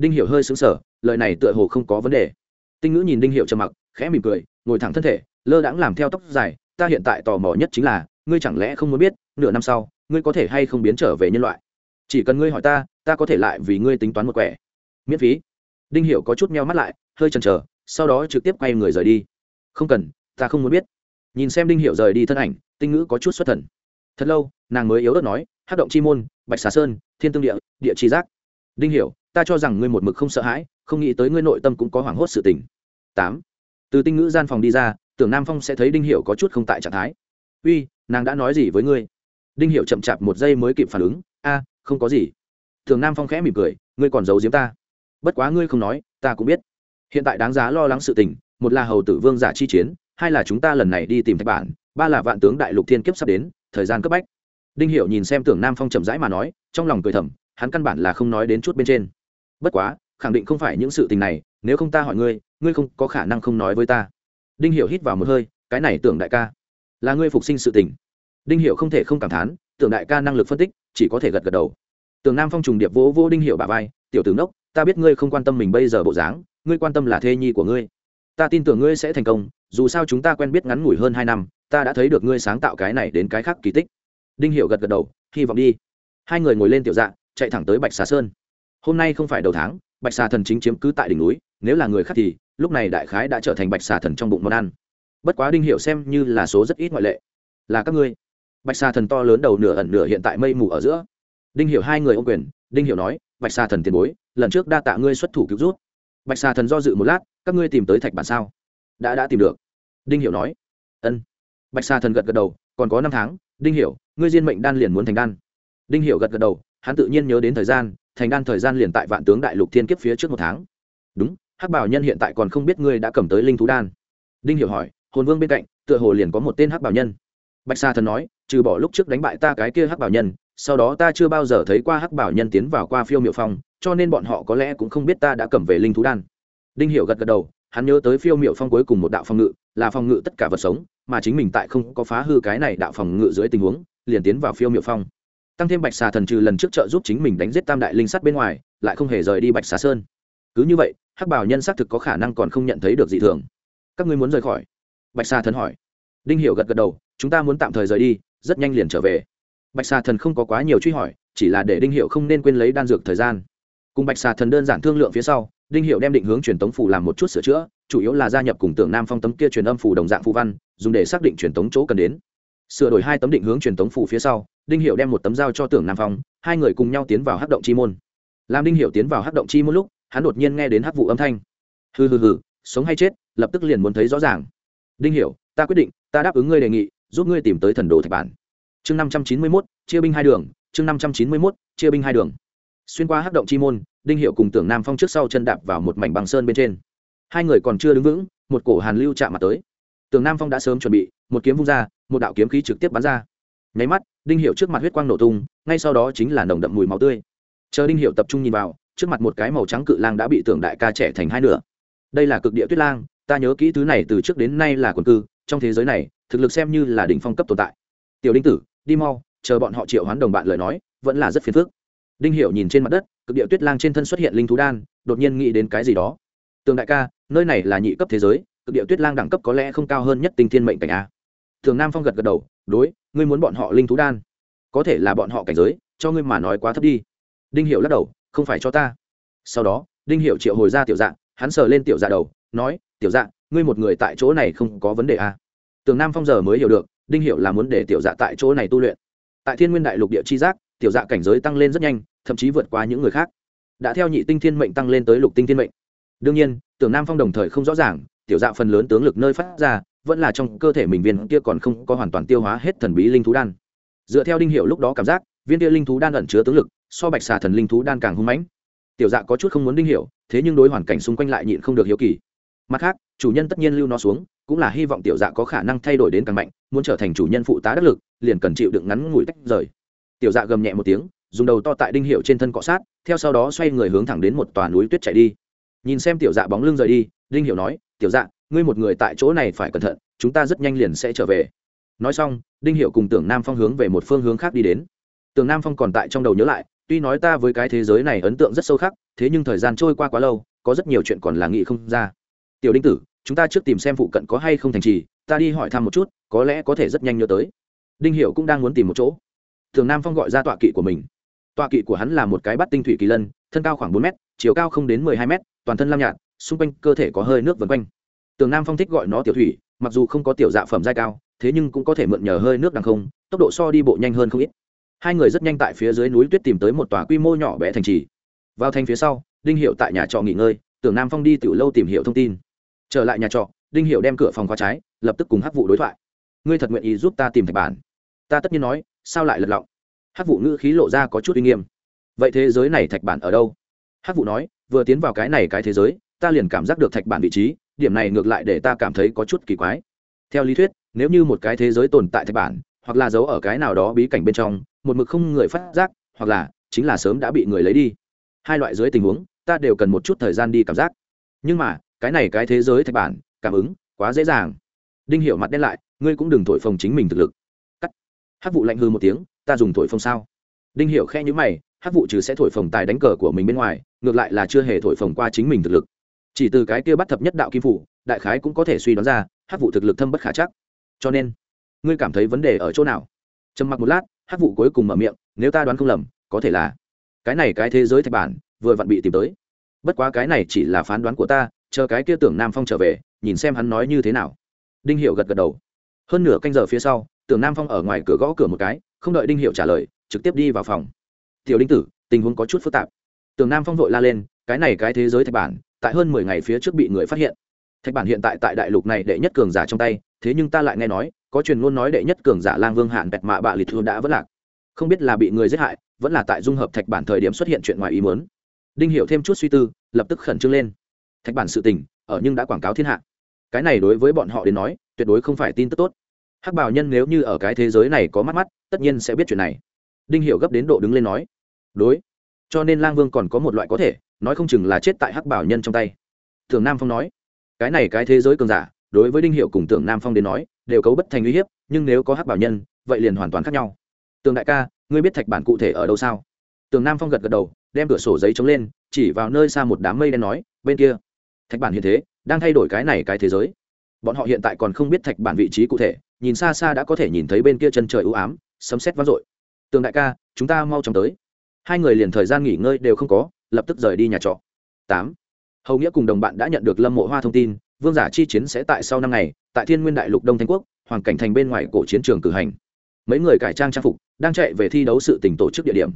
đinh hiệu hơi xứng sở lời này tựa hồ không có vấn đề. Tinh ngữ nhìn đinh hiệu trầm mặc, khẽ mỉm cười, ngồi thẳng thân thể, lơ đãng làm theo tóc dài, ta hiện tại tò mò nhất chính là ngươi chẳng lẽ không muốn biết, nửa năm sau, ngươi có thể hay không biến trở về nhân loại? Chỉ cần ngươi hỏi ta ta có thể lại vì ngươi tính toán một quẻ. Miễn phí. Đinh hiểu có chút meo mắt lại, hơi chần chờ, sau đó trực tiếp quay người rời đi. Không cần, ta không muốn biết. Nhìn xem đinh hiểu rời đi thân ảnh, tinh ngữ có chút xuất thần. Thật lâu, nàng mới yếu ớt nói hát động chi môn, bạch xà sơn, thiên tương địa địa chi giác. Đinh hiểu, ta cho rằng ngươi một mực không sợ hãi, không nghĩ tới ngươi nội tâm cũng có hoảng hốt sự tình. Tám. Từ tinh ngữ gian phòng đi ra, tưởng nam phong sẽ thấy đinh hiểu có chút không tại trạng thái. Uy nàng đã nói gì với ngươi? Đinh hiệu chậm chạp một giây mới kịp phản ứng. A, không có gì. Thường nam phong khẽ mỉm cười, ngươi còn giấu giếm ta. Bất quá ngươi không nói, ta cũng biết. Hiện tại đáng giá lo lắng sự tình, một là hầu tử vương giả chi chiến, hai là chúng ta lần này đi tìm thạch bản, ba là vạn tướng đại lục thiên kiếp sắp đến, thời gian cấp bách. Đinh hiệu nhìn xem tưởng nam phong chậm rãi mà nói, trong lòng cười thầm, hắn căn bản là không nói đến chút bên trên. Bất quá, khẳng định không phải những sự tình này, nếu không ta hỏi ngươi ngươi không có khả năng không nói với ta. Đinh hiệu hít vào một hơi, cái này tưởng đại ca là ngươi phục sinh sự tình. Đinh hiệu không thể không cảm thán, tưởng đại ca năng lực phân tích, chỉ có thể gật gật đầu. Tưởng nam phong trùng điệp vỗ vô đinh hiệu bà vai, tiểu tướng đốc ta biết ngươi không quan tâm mình bây giờ bộ dáng, ngươi quan tâm là thê nhi của ngươi. Ta tin tưởng ngươi sẽ thành công, dù sao chúng ta quen biết ngắn ngủi hơn hai năm, ta đã thấy được ngươi sáng tạo cái này đến cái khác kỳ tích. Đinh Hiệu gật gật đầu, hy vọng đi. Hai người ngồi lên tiểu dạ chạy thẳng tới bạch xà sơn. Hôm nay không phải đầu tháng, bạch xà thần chính chiếm cứ tại đỉnh núi, nếu là người khác thì, lúc này đại khái đã trở thành bạch xà thần trong bụng món ăn bất quá đinh hiểu xem như là số rất ít ngoại lệ. Là các ngươi. Bạch xà thần to lớn đầu nửa ẩn nửa hiện tại mây mù ở giữa. Đinh hiểu hai người ô quyền, đinh hiểu nói, bạch xà thần tiền bối, lần trước đa tạ ngươi xuất thủ cứu rút bạch xà thần do dự một lát, các ngươi tìm tới thạch bản sao? Đã đã tìm được. Đinh hiểu nói, ân. Bạch xà thần gật gật đầu, còn có năm tháng, đinh hiểu, ngươi diên mệnh đan liền muốn thành đan. Đinh hiểu gật gật đầu, hắn tự nhiên nhớ đến thời gian, thành đan thời gian liền tại vạn tướng đại lục thiên kiếp phía trước một tháng. Đúng, hắc bảo nhân hiện tại còn không biết ngươi đã cầm tới linh thú đan. Đinh hiểu hỏi hồn vương bên cạnh, tựa hồ liền có một tên hắc bảo nhân. Bạch sa thần nói, trừ bỏ lúc trước đánh bại ta cái kia hắc bảo nhân, sau đó ta chưa bao giờ thấy qua hắc bảo nhân tiến vào qua phiêu miệu phong, cho nên bọn họ có lẽ cũng không biết ta đã cầm về linh thú đan. Đinh hiểu gật gật đầu, hắn nhớ tới phiêu miệu phong cuối cùng một đạo phòng ngự, là phòng ngự tất cả vật sống, mà chính mình tại không có phá hư cái này đạo phòng ngự dưới tình huống, liền tiến vào phiêu miệu phong. Tăng thêm bạch xà thần trừ lần trước trợ giúp chính mình đánh giết tam đại linh sắt bên ngoài, lại không hề rời đi bạch xà sơn. Cứ như vậy, hắc bảo nhân xác thực có khả năng còn không nhận thấy được dị thường. Các ngươi muốn rời khỏi? Bạch Sa thần hỏi. Đinh hiểu gật gật đầu, chúng ta muốn tạm thời rời đi, rất nhanh liền trở về. Bạch Sa thần không có quá nhiều truy hỏi, chỉ là để đinh hiệu không nên quên lấy đan dược thời gian. Cùng bạch xà thần đơn giản thương lượng phía sau, đinh hiệu đem định hướng truyền tống phủ làm một chút sửa chữa, chủ yếu là gia nhập cùng tưởng nam phong tấm kia truyền âm phủ đồng dạng phù văn, dùng để xác định truyền tống chỗ cần đến. Sửa đổi hai tấm định hướng truyền tống phủ phía sau, đinh hiệu đem một tấm dao cho tưởng nam phong, hai người cùng nhau tiến vào hắc động chi môn. Làm đinh hiệu tiến vào hắc động chi môn lúc, hắn đột nhiên nghe đến hắc vụ âm thanh. Hừ hừ hừ, sống hay chết, lập tức liền muốn thấy rõ ràng đinh hiểu, ta quyết định, ta đáp ứng ngươi đề nghị, giúp ngươi tìm tới thần đồ thạch bản. Chương năm trăm chín mươi mốt, chia binh hai đường, chương năm trăm chín mươi mốt, chia binh hai đường. Xuyên qua hắc động chi môn, đinh hiệu cùng tưởng nam phong trước sau chân đạp vào một mảnh bằng sơn bên trên. Hai người còn chưa đứng vững, một cổ hàn lưu chạm mặt tới. Tưởng nam phong đã sớm chuẩn bị, một kiếm vung ra, một đạo kiếm khí trực tiếp bắn ra. Nháy mắt, đinh hiệu trước mặt huyết quang nổ tung, ngay sau đó chính là nồng đậm mùi máu tươi. Chờ đinh hiệu tập trung nhìn vào, trước mặt một cái màu trắng cự lang đã bị tưởng đại ca trẻ thành hai nửa. Đây là cực địa tuyết lang ta nhớ kỹ thứ này từ trước đến nay là quần cư, trong thế giới này, thực lực xem như là đỉnh phong cấp tồn tại. Tiểu đinh tử, đi mau, chờ bọn họ triệu hoán đồng bạn lời nói, vẫn là rất phiền phức. Đinh hiểu nhìn trên mặt đất, cực địa tuyết lang trên thân xuất hiện linh thú đan, đột nhiên nghĩ đến cái gì đó. Tường đại ca, nơi này là nhị cấp thế giới, cực địa tuyết lang đẳng cấp có lẽ không cao hơn nhất tinh thiên mệnh cảnh a. Thường nam phong gật gật đầu, đối, ngươi muốn bọn họ linh thú đan. Có thể là bọn họ cảnh giới, cho ngươi mà nói quá thấp đi. Đinh hiểu lắc đầu, không phải cho ta. Sau đó, đinh hiểu triệu hồi ra tiểu dạng, hắn sờ lên tiểu dạ đầu nói, tiểu dạ ngươi một người tại chỗ này không có vấn đề à. tường nam phong giờ mới hiểu được, đinh hiểu là muốn để tiểu dạ tại chỗ này tu luyện. Tại thiên nguyên đại lục địa chi giác, tiểu dạ cảnh giới tăng lên rất nhanh, thậm chí vượt qua những người khác. Đã theo nhị tinh thiên mệnh tăng lên tới lục tinh thiên mệnh. Đương nhiên tưởng nam phong đồng thời không rõ ràng, tiểu dạ phần lớn tướng lực nơi phát ra, vẫn là trong cơ thể mình viên kia còn không có hoàn toàn tiêu hóa hết thần bí linh thú đan. Dựa theo đinh hiệu lúc đó cảm giác, viên kia linh thú đan ẩn chứa tướng lực, so bạch xà thần linh thú đan càng hung mãnh. Tiểu dạ có chút không muốn đinh hiệu thế nhưng đối hoàn cảnh xung quanh lại nhịn không được hiếu kỳ mặt khác, chủ nhân tất nhiên lưu nó xuống, cũng là hy vọng tiểu dạ có khả năng thay đổi đến càng mạnh, muốn trở thành chủ nhân phụ tá đắc lực, liền cần chịu đựng ngắn ngủi tách rời. Tiểu dạ gầm nhẹ một tiếng, dùng đầu to tại đinh hiệu trên thân cọ sát, theo sau đó xoay người hướng thẳng đến một tòa núi tuyết chạy đi. Nhìn xem tiểu dạ bóng lưng rời đi, đinh hiệu nói, tiểu dạ ngươi một người tại chỗ này phải cẩn thận, chúng ta rất nhanh liền sẽ trở về. Nói xong, đinh hiệu cùng tưởng nam phong hướng về một phương hướng khác đi đến. Tưởng nam phong còn tại trong đầu nhớ lại, tuy nói ta với cái thế giới này ấn tượng rất sâu khắc, thế nhưng thời gian trôi qua quá lâu, có rất nhiều chuyện còn là nghĩ không ra tiểu đinh tử, chúng ta trước tìm xem phụ cận có hay không thành trì, ta đi hỏi thăm một chút, có lẽ có thể rất nhanh nhớ tới. Đinh hiệu cũng đang muốn tìm một chỗ. Thường nam phong gọi ra tọa kỵ của mình. Tọa kỵ của hắn là một cái bắt tinh thủy kỳ lân, thân cao khoảng bốn m chiều cao không đến mười hai m toàn thân lam nhạt, xung quanh cơ thể có hơi nước vân quanh. Tường nam phong thích gọi nó tiểu thủy, mặc dù không có tiểu dạ phẩm giai cao, thế nhưng cũng có thể mượn nhờ hơi nước đằng không, tốc độ so đi bộ nhanh hơn không ít. Hai người rất nhanh tại phía dưới núi tuyết tìm tới một tòa quy mô nhỏ bé thành trì. Vào thành phía sau, đinh hiệu tại nhà trọ nghỉ ngơi, tưởng nam phong đi từ lâu tìm hiểu thông tin trở lại nhà trọ, đinh hiệu đem cửa phòng khóa trái, lập tức cùng hắc vụ đối thoại. Ngươi thật nguyện ý giúp ta tìm thạch bản? Ta tất nhiên nói, sao lại lật lọng? Hắc vụ ngữ khí lộ ra có chút uy nghiêm. Vậy thế giới này thạch bản ở đâu? Hắc vụ nói, vừa tiến vào cái này cái thế giới, ta liền cảm giác được thạch bản vị trí, điểm này ngược lại để ta cảm thấy có chút kỳ quái. Theo lý thuyết, nếu như một cái thế giới tồn tại thạch bản, hoặc là giấu ở cái nào đó bí cảnh bên trong, một mực không người phát giác, hoặc là chính là sớm đã bị người lấy đi. Hai loại dưới tình huống, ta đều cần một chút thời gian đi cảm giác. Nhưng mà cái này cái thế giới thạch bản, cảm ứng, quá dễ dàng. Đinh hiểu mặt đen lại, ngươi cũng đừng thổi phồng chính mình thực lực. Cắt. Hắc vụ lạnh hư một tiếng, ta dùng thổi phồng sao? Đinh hiểu khe nhíu mày, hắc vụ trừ sẽ thổi phồng tài đánh cờ của mình bên ngoài, ngược lại là chưa hề thổi phồng qua chính mình thực lực. Chỉ từ cái kia bắt thập nhất đạo kim phủ, đại khái cũng có thể suy đoán ra, hắc vụ thực lực thâm bất khả chắc. Cho nên, ngươi cảm thấy vấn đề ở chỗ nào? Trầm mặc một lát, hắc vụ cuối cùng mở miệng, nếu ta đoán không lầm, có thể là cái này cái thế giới thạch bản vừa vặn bị tìm tới. Bất quá cái này chỉ là phán đoán của ta chờ cái kia tưởng nam phong trở về, nhìn xem hắn nói như thế nào. Đinh hiệu gật gật đầu. Hơn nửa canh giờ phía sau, tưởng nam phong ở ngoài cửa gõ cửa một cái, không đợi đinh hiệu trả lời, trực tiếp đi vào phòng. Tiểu đinh tử, tình huống có chút phức tạp. Tưởng nam phong vội la lên, cái này cái thế giới thạch bản, tại hơn mười ngày phía trước bị người phát hiện. Thạch bản hiện tại tại đại lục này đệ nhất cường giả trong tay, thế nhưng ta lại nghe nói, có truyền ngôn nói đệ nhất cường giả lang vương hạn bẹt mạ bạ lịt thương đã vất lạc. Không biết là bị người giết hại, vẫn là tại dung hợp thạch bản thời điểm xuất hiện chuyện ngoài ý muốn. Đinh hiểu thêm chút suy tư, lập tức khẩn trương lên thạch bản sự tình, ở nhưng đã quảng cáo thiên hạ. Cái này đối với bọn họ đến nói, tuyệt đối không phải tin tức tốt. Hắc bảo nhân nếu như ở cái thế giới này có mắt mắt, tất nhiên sẽ biết chuyện này. Đinh hiểu gấp đến độ đứng lên nói, đối, cho nên lang vương còn có một loại có thể, nói không chừng là chết tại hắc bảo nhân trong tay. Thường nam phong nói, cái này cái thế giới cường giả, đối với đinh hiệu cùng tưởng nam phong đến nói, đều cấu bất thành uy hiếp, nhưng nếu có hắc bảo nhân, vậy liền hoàn toàn khác nhau. Tường đại ca, ngươi biết thạch bản cụ thể ở đâu sao? Tường nam phong gật gật đầu, đem cửa sổ giấy chống lên, chỉ vào nơi xa một đám mây đen nói, bên kia thạch bản hiện thế, đang thay đổi cái này cái thế giới. Bọn họ hiện tại còn không biết thạch bản vị trí cụ thể, nhìn xa xa đã có thể nhìn thấy bên kia chân trời ưu ám, sấm xét vang dội. Tường đại ca, chúng ta mau chóng tới. Hai người liền thời gian nghỉ ngơi đều không có, lập tức rời đi nhà trọ. Tám. Hầu nghĩa cùng đồng bạn đã nhận được lâm mộ hoa thông tin, vương giả chi chiến sẽ tại sau năm ngày, tại thiên nguyên đại lục đông thanh quốc, hoàng cảnh thành bên ngoài cổ chiến trường cử hành. Mấy người cải trang trang phục, đang chạy về thi đấu sự tỉnh tổ chức địa điểm.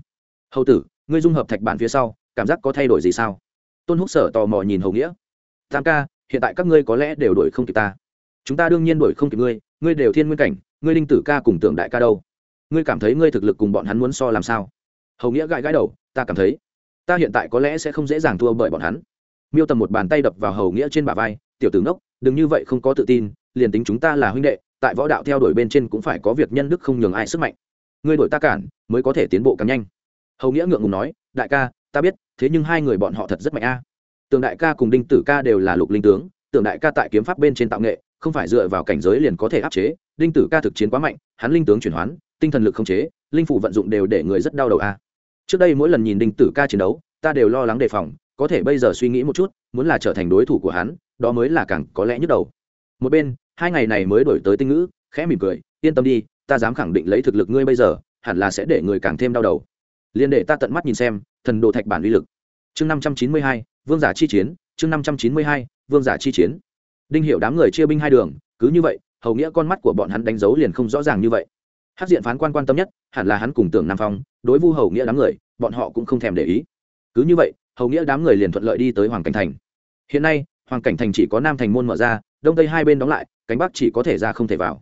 Hầu tử, ngươi dung hợp thạch bản phía sau, cảm giác có thay đổi gì sao? Tôn húc sở tò mò nhìn hầu nghĩa tam ca, hiện tại các ngươi có lẽ đều đổi không kịp ta. Chúng ta đương nhiên đổi không kịp ngươi ngươi đều thiên nguyên cảnh, ngươi linh tử ca cùng tưởng đại ca đâu. Ngươi cảm thấy ngươi thực lực cùng bọn hắn muốn so làm sao? Hầu nghĩa gãi gãi đầu, ta cảm thấy, ta hiện tại có lẽ sẽ không dễ dàng thua bởi bọn hắn. Miêu tầm một bàn tay đập vào hầu nghĩa trên bả vai, tiểu tử ngốc, đừng như vậy không có tự tin, liền tính chúng ta là huynh đệ, tại võ đạo theo đuổi bên trên cũng phải có việc nhân đức không nhường ai sức mạnh. Ngươi đổi ta cản, mới có thể tiến bộ càng nhanh. Hầu nghĩa ngượng ngùng nói, đại ca, ta biết, thế nhưng hai người bọn họ thật rất mạnh a. à tường đại ca cùng đinh tử ca đều là lục linh tướng, tường đại ca tại kiếm pháp bên trên tạo nghệ, không phải dựa vào cảnh giới liền có thể áp chế. Đinh tử ca thực chiến quá mạnh, hắn linh tướng chuyển hoán, tinh thần lực không chế, linh phủ vận dụng đều để người rất đau đầu a. Trước đây mỗi lần nhìn đinh tử ca chiến đấu, ta đều lo lắng đề phòng, có thể bây giờ suy nghĩ một chút, muốn là trở thành đối thủ của hắn, đó mới là càng có lẽ nhức đầu. Một bên, hai ngày này mới đổi tới tinh ngữ, khẽ mỉm cười, yên tâm đi, ta dám khẳng định lấy thực lực ngươi bây giờ, hẳn là sẽ để người càng thêm đau đầu. Liên để ta tận mắt nhìn xem, thần đồ thạch bản uy lực. Chương năm trăm chín mươi hai vương giả chi chiến, chương năm trăm chín mươi hai, vương giả chi chiến. Đinh hiệu đám người chia binh hai đường, cứ như vậy, hầu nghĩa con mắt của bọn hắn đánh dấu liền không rõ ràng như vậy. Hát diện phán quan quan tâm nhất, hẳn là hắn cùng tưởng nam phong, đối vu hầu nghĩa đám người, bọn họ cũng không thèm để ý. Cứ như vậy, hầu nghĩa đám người liền thuận lợi đi tới hoàng cảnh thành. Hiện nay, hoàng cảnh thành chỉ có nam thành môn mở ra, đông tây hai bên đóng lại, cánh bắc chỉ có thể ra không thể vào.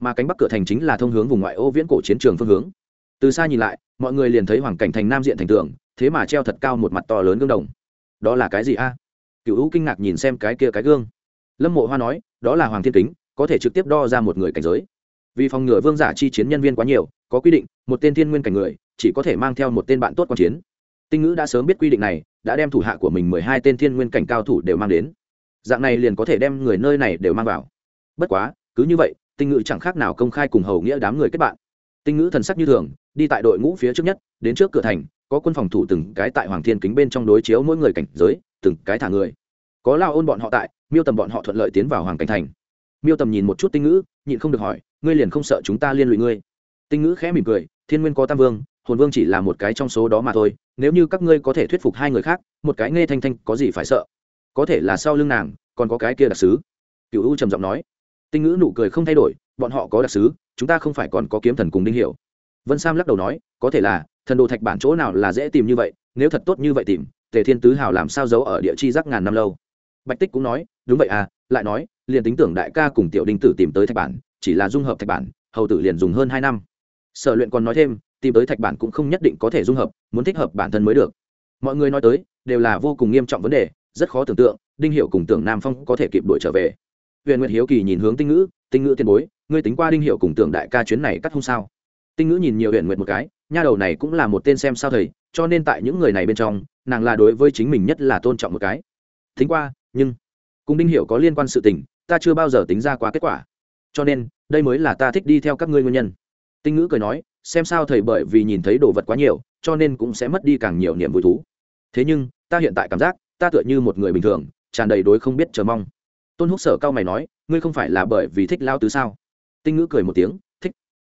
Mà cánh bắc cửa thành chính là thông hướng vùng ngoại ô viễn cổ chiến trường phương hướng. Từ xa nhìn lại, mọi người liền thấy hoàng cảnh thành nam diện thành tường, thế mà treo thật cao một mặt to lớn gương đồng đó là cái gì a? Cựu hữu kinh ngạc nhìn xem cái kia cái gương. Lâm mộ hoa nói, đó là hoàng thiên kính, có thể trực tiếp đo ra một người cảnh giới. Vì phòng ngừa vương giả chi chiến nhân viên quá nhiều, có quy định, một tên thiên nguyên cảnh người, chỉ có thể mang theo một tên bạn tốt quan chiến. Tinh ngữ đã sớm biết quy định này, đã đem thủ hạ của mình mười hai tên thiên nguyên cảnh cao thủ đều mang đến. Dạng này liền có thể đem người nơi này đều mang vào. Bất quá, cứ như vậy, tinh ngữ chẳng khác nào công khai cùng hầu nghĩa đám người kết bạn. Tinh ngữ thần sắc như thường, đi tại đội ngũ phía trước nhất, đến trước cửa thành có quân phòng thủ từng cái tại hoàng thiên kính bên trong đối chiếu mỗi người cảnh giới, từng cái thả người. Có lao ôn bọn họ tại, miêu tầm bọn họ thuận lợi tiến vào hoàng cảnh thành. Miêu tầm nhìn một chút tinh ngữ, nhịn không được hỏi, ngươi liền không sợ chúng ta liên lụy ngươi? Tinh ngữ khẽ mỉm cười, thiên nguyên có tam vương, hồn vương chỉ là một cái trong số đó mà thôi, nếu như các ngươi có thể thuyết phục hai người khác, một cái nghe thanh thanh có gì phải sợ? Có thể là sau lưng nàng, còn có cái kia đặc sứ. Cựu u trầm giọng nói. Tinh ngữ nụ cười không thay đổi, bọn họ có đặc sứ, chúng ta không phải còn có kiếm thần cùng đinh hiểu vân sam lắc đầu nói, có thể là thần đồ thạch bản chỗ nào là dễ tìm như vậy, nếu thật tốt như vậy tìm, tề thiên tứ hào làm sao giấu ở địa chi giác ngàn năm lâu? Bạch tích cũng nói, đúng vậy à lại nói, liền tính tưởng đại ca cùng tiểu đinh tử tìm tới thạch bản, chỉ là dung hợp thạch bản, hầu tử liền dùng hơn hai năm. Sở luyện còn nói thêm, tìm tới thạch bản cũng không nhất định có thể dung hợp, muốn thích hợp bản thân mới được. Mọi người nói tới, đều là vô cùng nghiêm trọng vấn đề, rất khó tưởng tượng, đinh hiệu cùng tưởng nam phong có thể kịp đuổi trở về. Huyền nguyệt hiếu kỳ nhìn hướng tinh ngữ tinh ngữ tiền bối, ngươi tính qua đinh hiệu cùng tưởng đại ca chuyến này cắt hung sao? Tinh ngữ nhìn nhiều huyền nguyệt một cái nha đầu này cũng là một tên xem sao thầy, cho nên tại những người này bên trong, nàng là đối với chính mình nhất là tôn trọng một cái. Thính qua, nhưng, cùng đinh Hiểu có liên quan sự tình, ta chưa bao giờ tính ra qua kết quả. Cho nên, đây mới là ta thích đi theo các ngươi nguyên nhân. Tinh ngữ cười nói, xem sao thầy bởi vì nhìn thấy đồ vật quá nhiều, cho nên cũng sẽ mất đi càng nhiều niềm vui thú. Thế nhưng, ta hiện tại cảm giác, ta tựa như một người bình thường, tràn đầy đối không biết chờ mong. Tôn húc sở cao mày nói, ngươi không phải là bởi vì thích lao tứ sao? Tinh ngữ cười một tiếng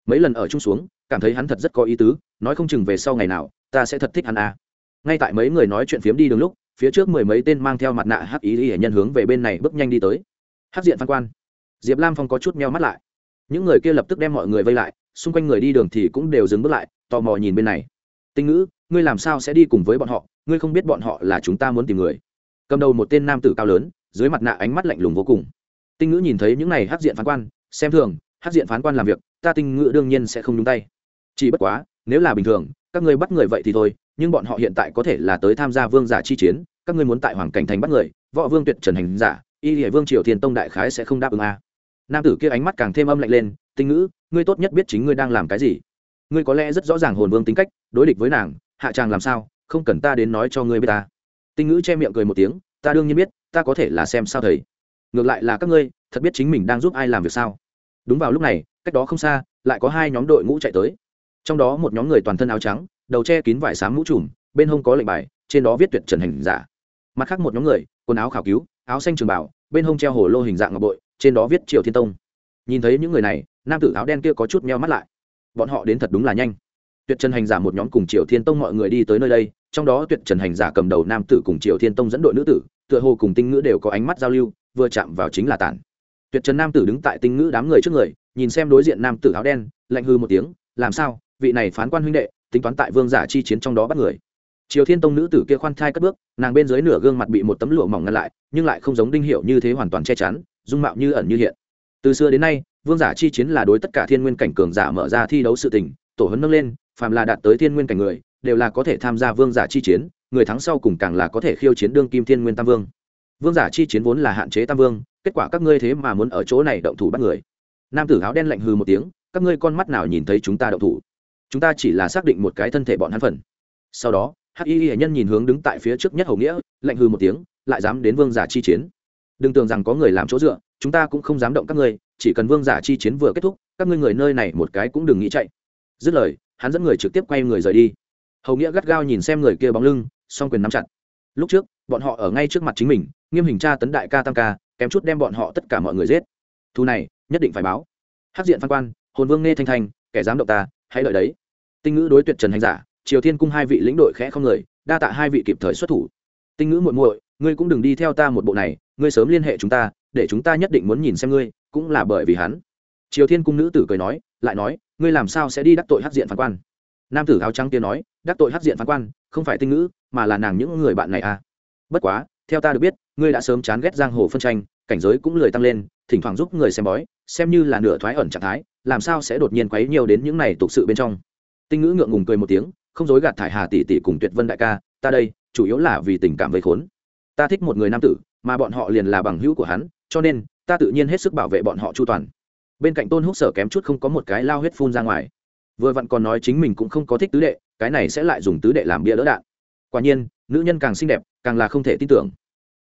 mấy lần ở chung xuống, cảm thấy hắn thật rất có ý tứ, nói không chừng về sau ngày nào, ta sẽ thật thích hắn à. ngay tại mấy người nói chuyện phiếm đi đường lúc, phía trước mười mấy tên mang theo mặt nạ hắc ý hệ nhân hướng về bên này bước nhanh đi tới. Hắc diện phan quan. Diệp lam phong có chút meo mắt lại. Những người kia lập tức đem mọi người vây lại, xung quanh người đi đường thì cũng đều dừng bước lại, tò mò nhìn bên này. Tinh ngữ, ngươi làm sao sẽ đi cùng với bọn họ? Ngươi không biết bọn họ là chúng ta muốn tìm người. Cầm đầu một tên nam tử cao lớn, dưới mặt nạ ánh mắt lạnh lùng vô cùng. Tinh ngữ nhìn thấy những này hát diện phán quan, xem thường hát diện phán quan làm việc ta tinh ngữ đương nhiên sẽ không nhúng tay. Chỉ bất quá, nếu là bình thường, các ngươi bắt người vậy thì thôi, nhưng bọn họ hiện tại có thể là tới tham gia vương giả chi chiến, các ngươi muốn tại hoàng cảnh thành bắt người, võ vương tuyệt trần hành giả, y hệ vương triều thiên tông đại khái sẽ không đáp ứng a. Nam tử kia ánh mắt càng thêm âm lạnh lên, tinh ngữ, ngươi tốt nhất biết chính ngươi đang làm cái gì. Ngươi có lẽ rất rõ ràng hồn vương tính cách, đối địch với nàng, hạ tràng làm sao, không cần ta đến nói cho ngươi biết ta. Tinh ngữ che miệng cười một tiếng, ta đương nhiên biết, ta có thể là xem sao thầy. Ngược lại là các ngươi, thật biết chính mình đang giúp ai làm việc sao. Đúng vào lúc này cách đó không xa, lại có hai nhóm đội ngũ chạy tới. Trong đó một nhóm người toàn thân áo trắng, đầu che kín vải sáng mũ trùm, bên hông có lệnh bài, trên đó viết tuyệt trần hành giả. Mặt khác một nhóm người, quần áo khảo cứu, áo xanh trường bảo, bên hông treo hồ lô hình dạng ngọc bội, trên đó viết triều thiên tông. Nhìn thấy những người này, nam tử áo đen kia có chút meo mắt lại. Bọn họ đến thật đúng là nhanh. Tuyệt trần hành giả một nhóm cùng triều thiên tông mọi người đi tới nơi đây, trong đó tuyệt trần hành giả cầm đầu nam tử cùng triều thiên tông dẫn đội nữ tử, tựa hồ cùng tinh ngữ đều có ánh mắt giao lưu, vừa chạm vào chính là tản. Tuyệt trần nam tử đứng tại tinh ngữ đám người trước người nhìn xem đối diện nam tử áo đen, lạnh hư một tiếng, làm sao? Vị này phán quan huynh đệ, tính toán tại vương giả chi chiến trong đó bắt người. Triều thiên tông nữ tử kia khoan thai cất bước, nàng bên dưới nửa gương mặt bị một tấm lụa mỏng ngăn lại, nhưng lại không giống đinh hiệu như thế hoàn toàn che chắn, dung mạo như ẩn như hiện. Từ xưa đến nay, vương giả chi chiến là đối tất cả thiên nguyên cảnh cường giả mở ra thi đấu sự tình, tổ hấn nâng lên, phàm là đạt tới thiên nguyên cảnh người, đều là có thể tham gia vương giả chi chiến, người thắng sau cùng càng là có thể khiêu chiến đương kim thiên nguyên tam vương. Vương giả chi chiến vốn là hạn chế tam vương, kết quả các ngươi thế mà muốn ở chỗ này động thủ bắt người nam tử áo đen lạnh hư một tiếng, các ngươi con mắt nào nhìn thấy chúng ta đậu thủ? Chúng ta chỉ là xác định một cái thân thể bọn hắn phần. Sau đó, hắc y hệ nhân nhìn hướng đứng tại phía trước nhất hầu nghĩa, lạnh hư một tiếng, lại dám đến vương giả chi chiến. Đừng tưởng rằng có người làm chỗ dựa, chúng ta cũng không dám động các ngươi, chỉ cần vương giả chi chiến vừa kết thúc, các ngươi người nơi này một cái cũng đừng nghĩ chạy. Dứt lời, hắn dẫn người trực tiếp quay người rời đi. Hầu nghĩa gắt gao nhìn xem người kia bóng lưng, song quyền nắm chặt. Lúc trước, bọn họ ở ngay trước mặt chính mình, nghiêm hình tra tấn đại ca tam ca, kém chút đem bọn họ tất cả mọi người giết. Thu này nhất định phải báo. Hát diện phan quan, hồn vương nghe thanh thanh, kẻ dám động ta, hãy đợi đấy. Tinh ngữ đối tuyệt trần hành giả, triều thiên cung hai vị lĩnh đội khẽ không người, đa tạ hai vị kịp thời xuất thủ. Tinh ngữ muội muội, ngươi cũng đừng đi theo ta một bộ này, ngươi sớm liên hệ chúng ta, để chúng ta nhất định muốn nhìn xem ngươi, cũng là bởi vì hắn. Triều thiên cung nữ tử cười nói, lại nói, ngươi làm sao sẽ đi đắc tội hát diện phán quan? Nam tử áo trắng kia nói, đắc tội hát diện phán quan, không phải tinh ngữ, mà là nàng những người bạn này à. Bất quá, theo ta được biết, ngươi đã sớm chán ghét giang hồ phân tranh, cảnh giới cũng lười tăng lên thỉnh thoảng giúp người xem bói, xem như là nửa thoái ẩn trạng thái, làm sao sẽ đột nhiên quấy nhiều đến những này tục sự bên trong. Tinh ngữ ngượng ngùng cười một tiếng, không dối gạt thải hà tỷ tỷ cùng tuyệt vân đại ca, ta đây, chủ yếu là vì tình cảm vây khốn. Ta thích một người nam tử, mà bọn họ liền là bằng hữu của hắn, cho nên, ta tự nhiên hết sức bảo vệ bọn họ chu toàn. Bên cạnh tôn húc sở kém chút không có một cái lao huyết phun ra ngoài. Vừa vặn còn nói chính mình cũng không có thích tứ đệ, cái này sẽ lại dùng tứ đệ làm bia đỡ đạn. Quả nhiên, nữ nhân càng xinh đẹp, càng là không thể tin tưởng.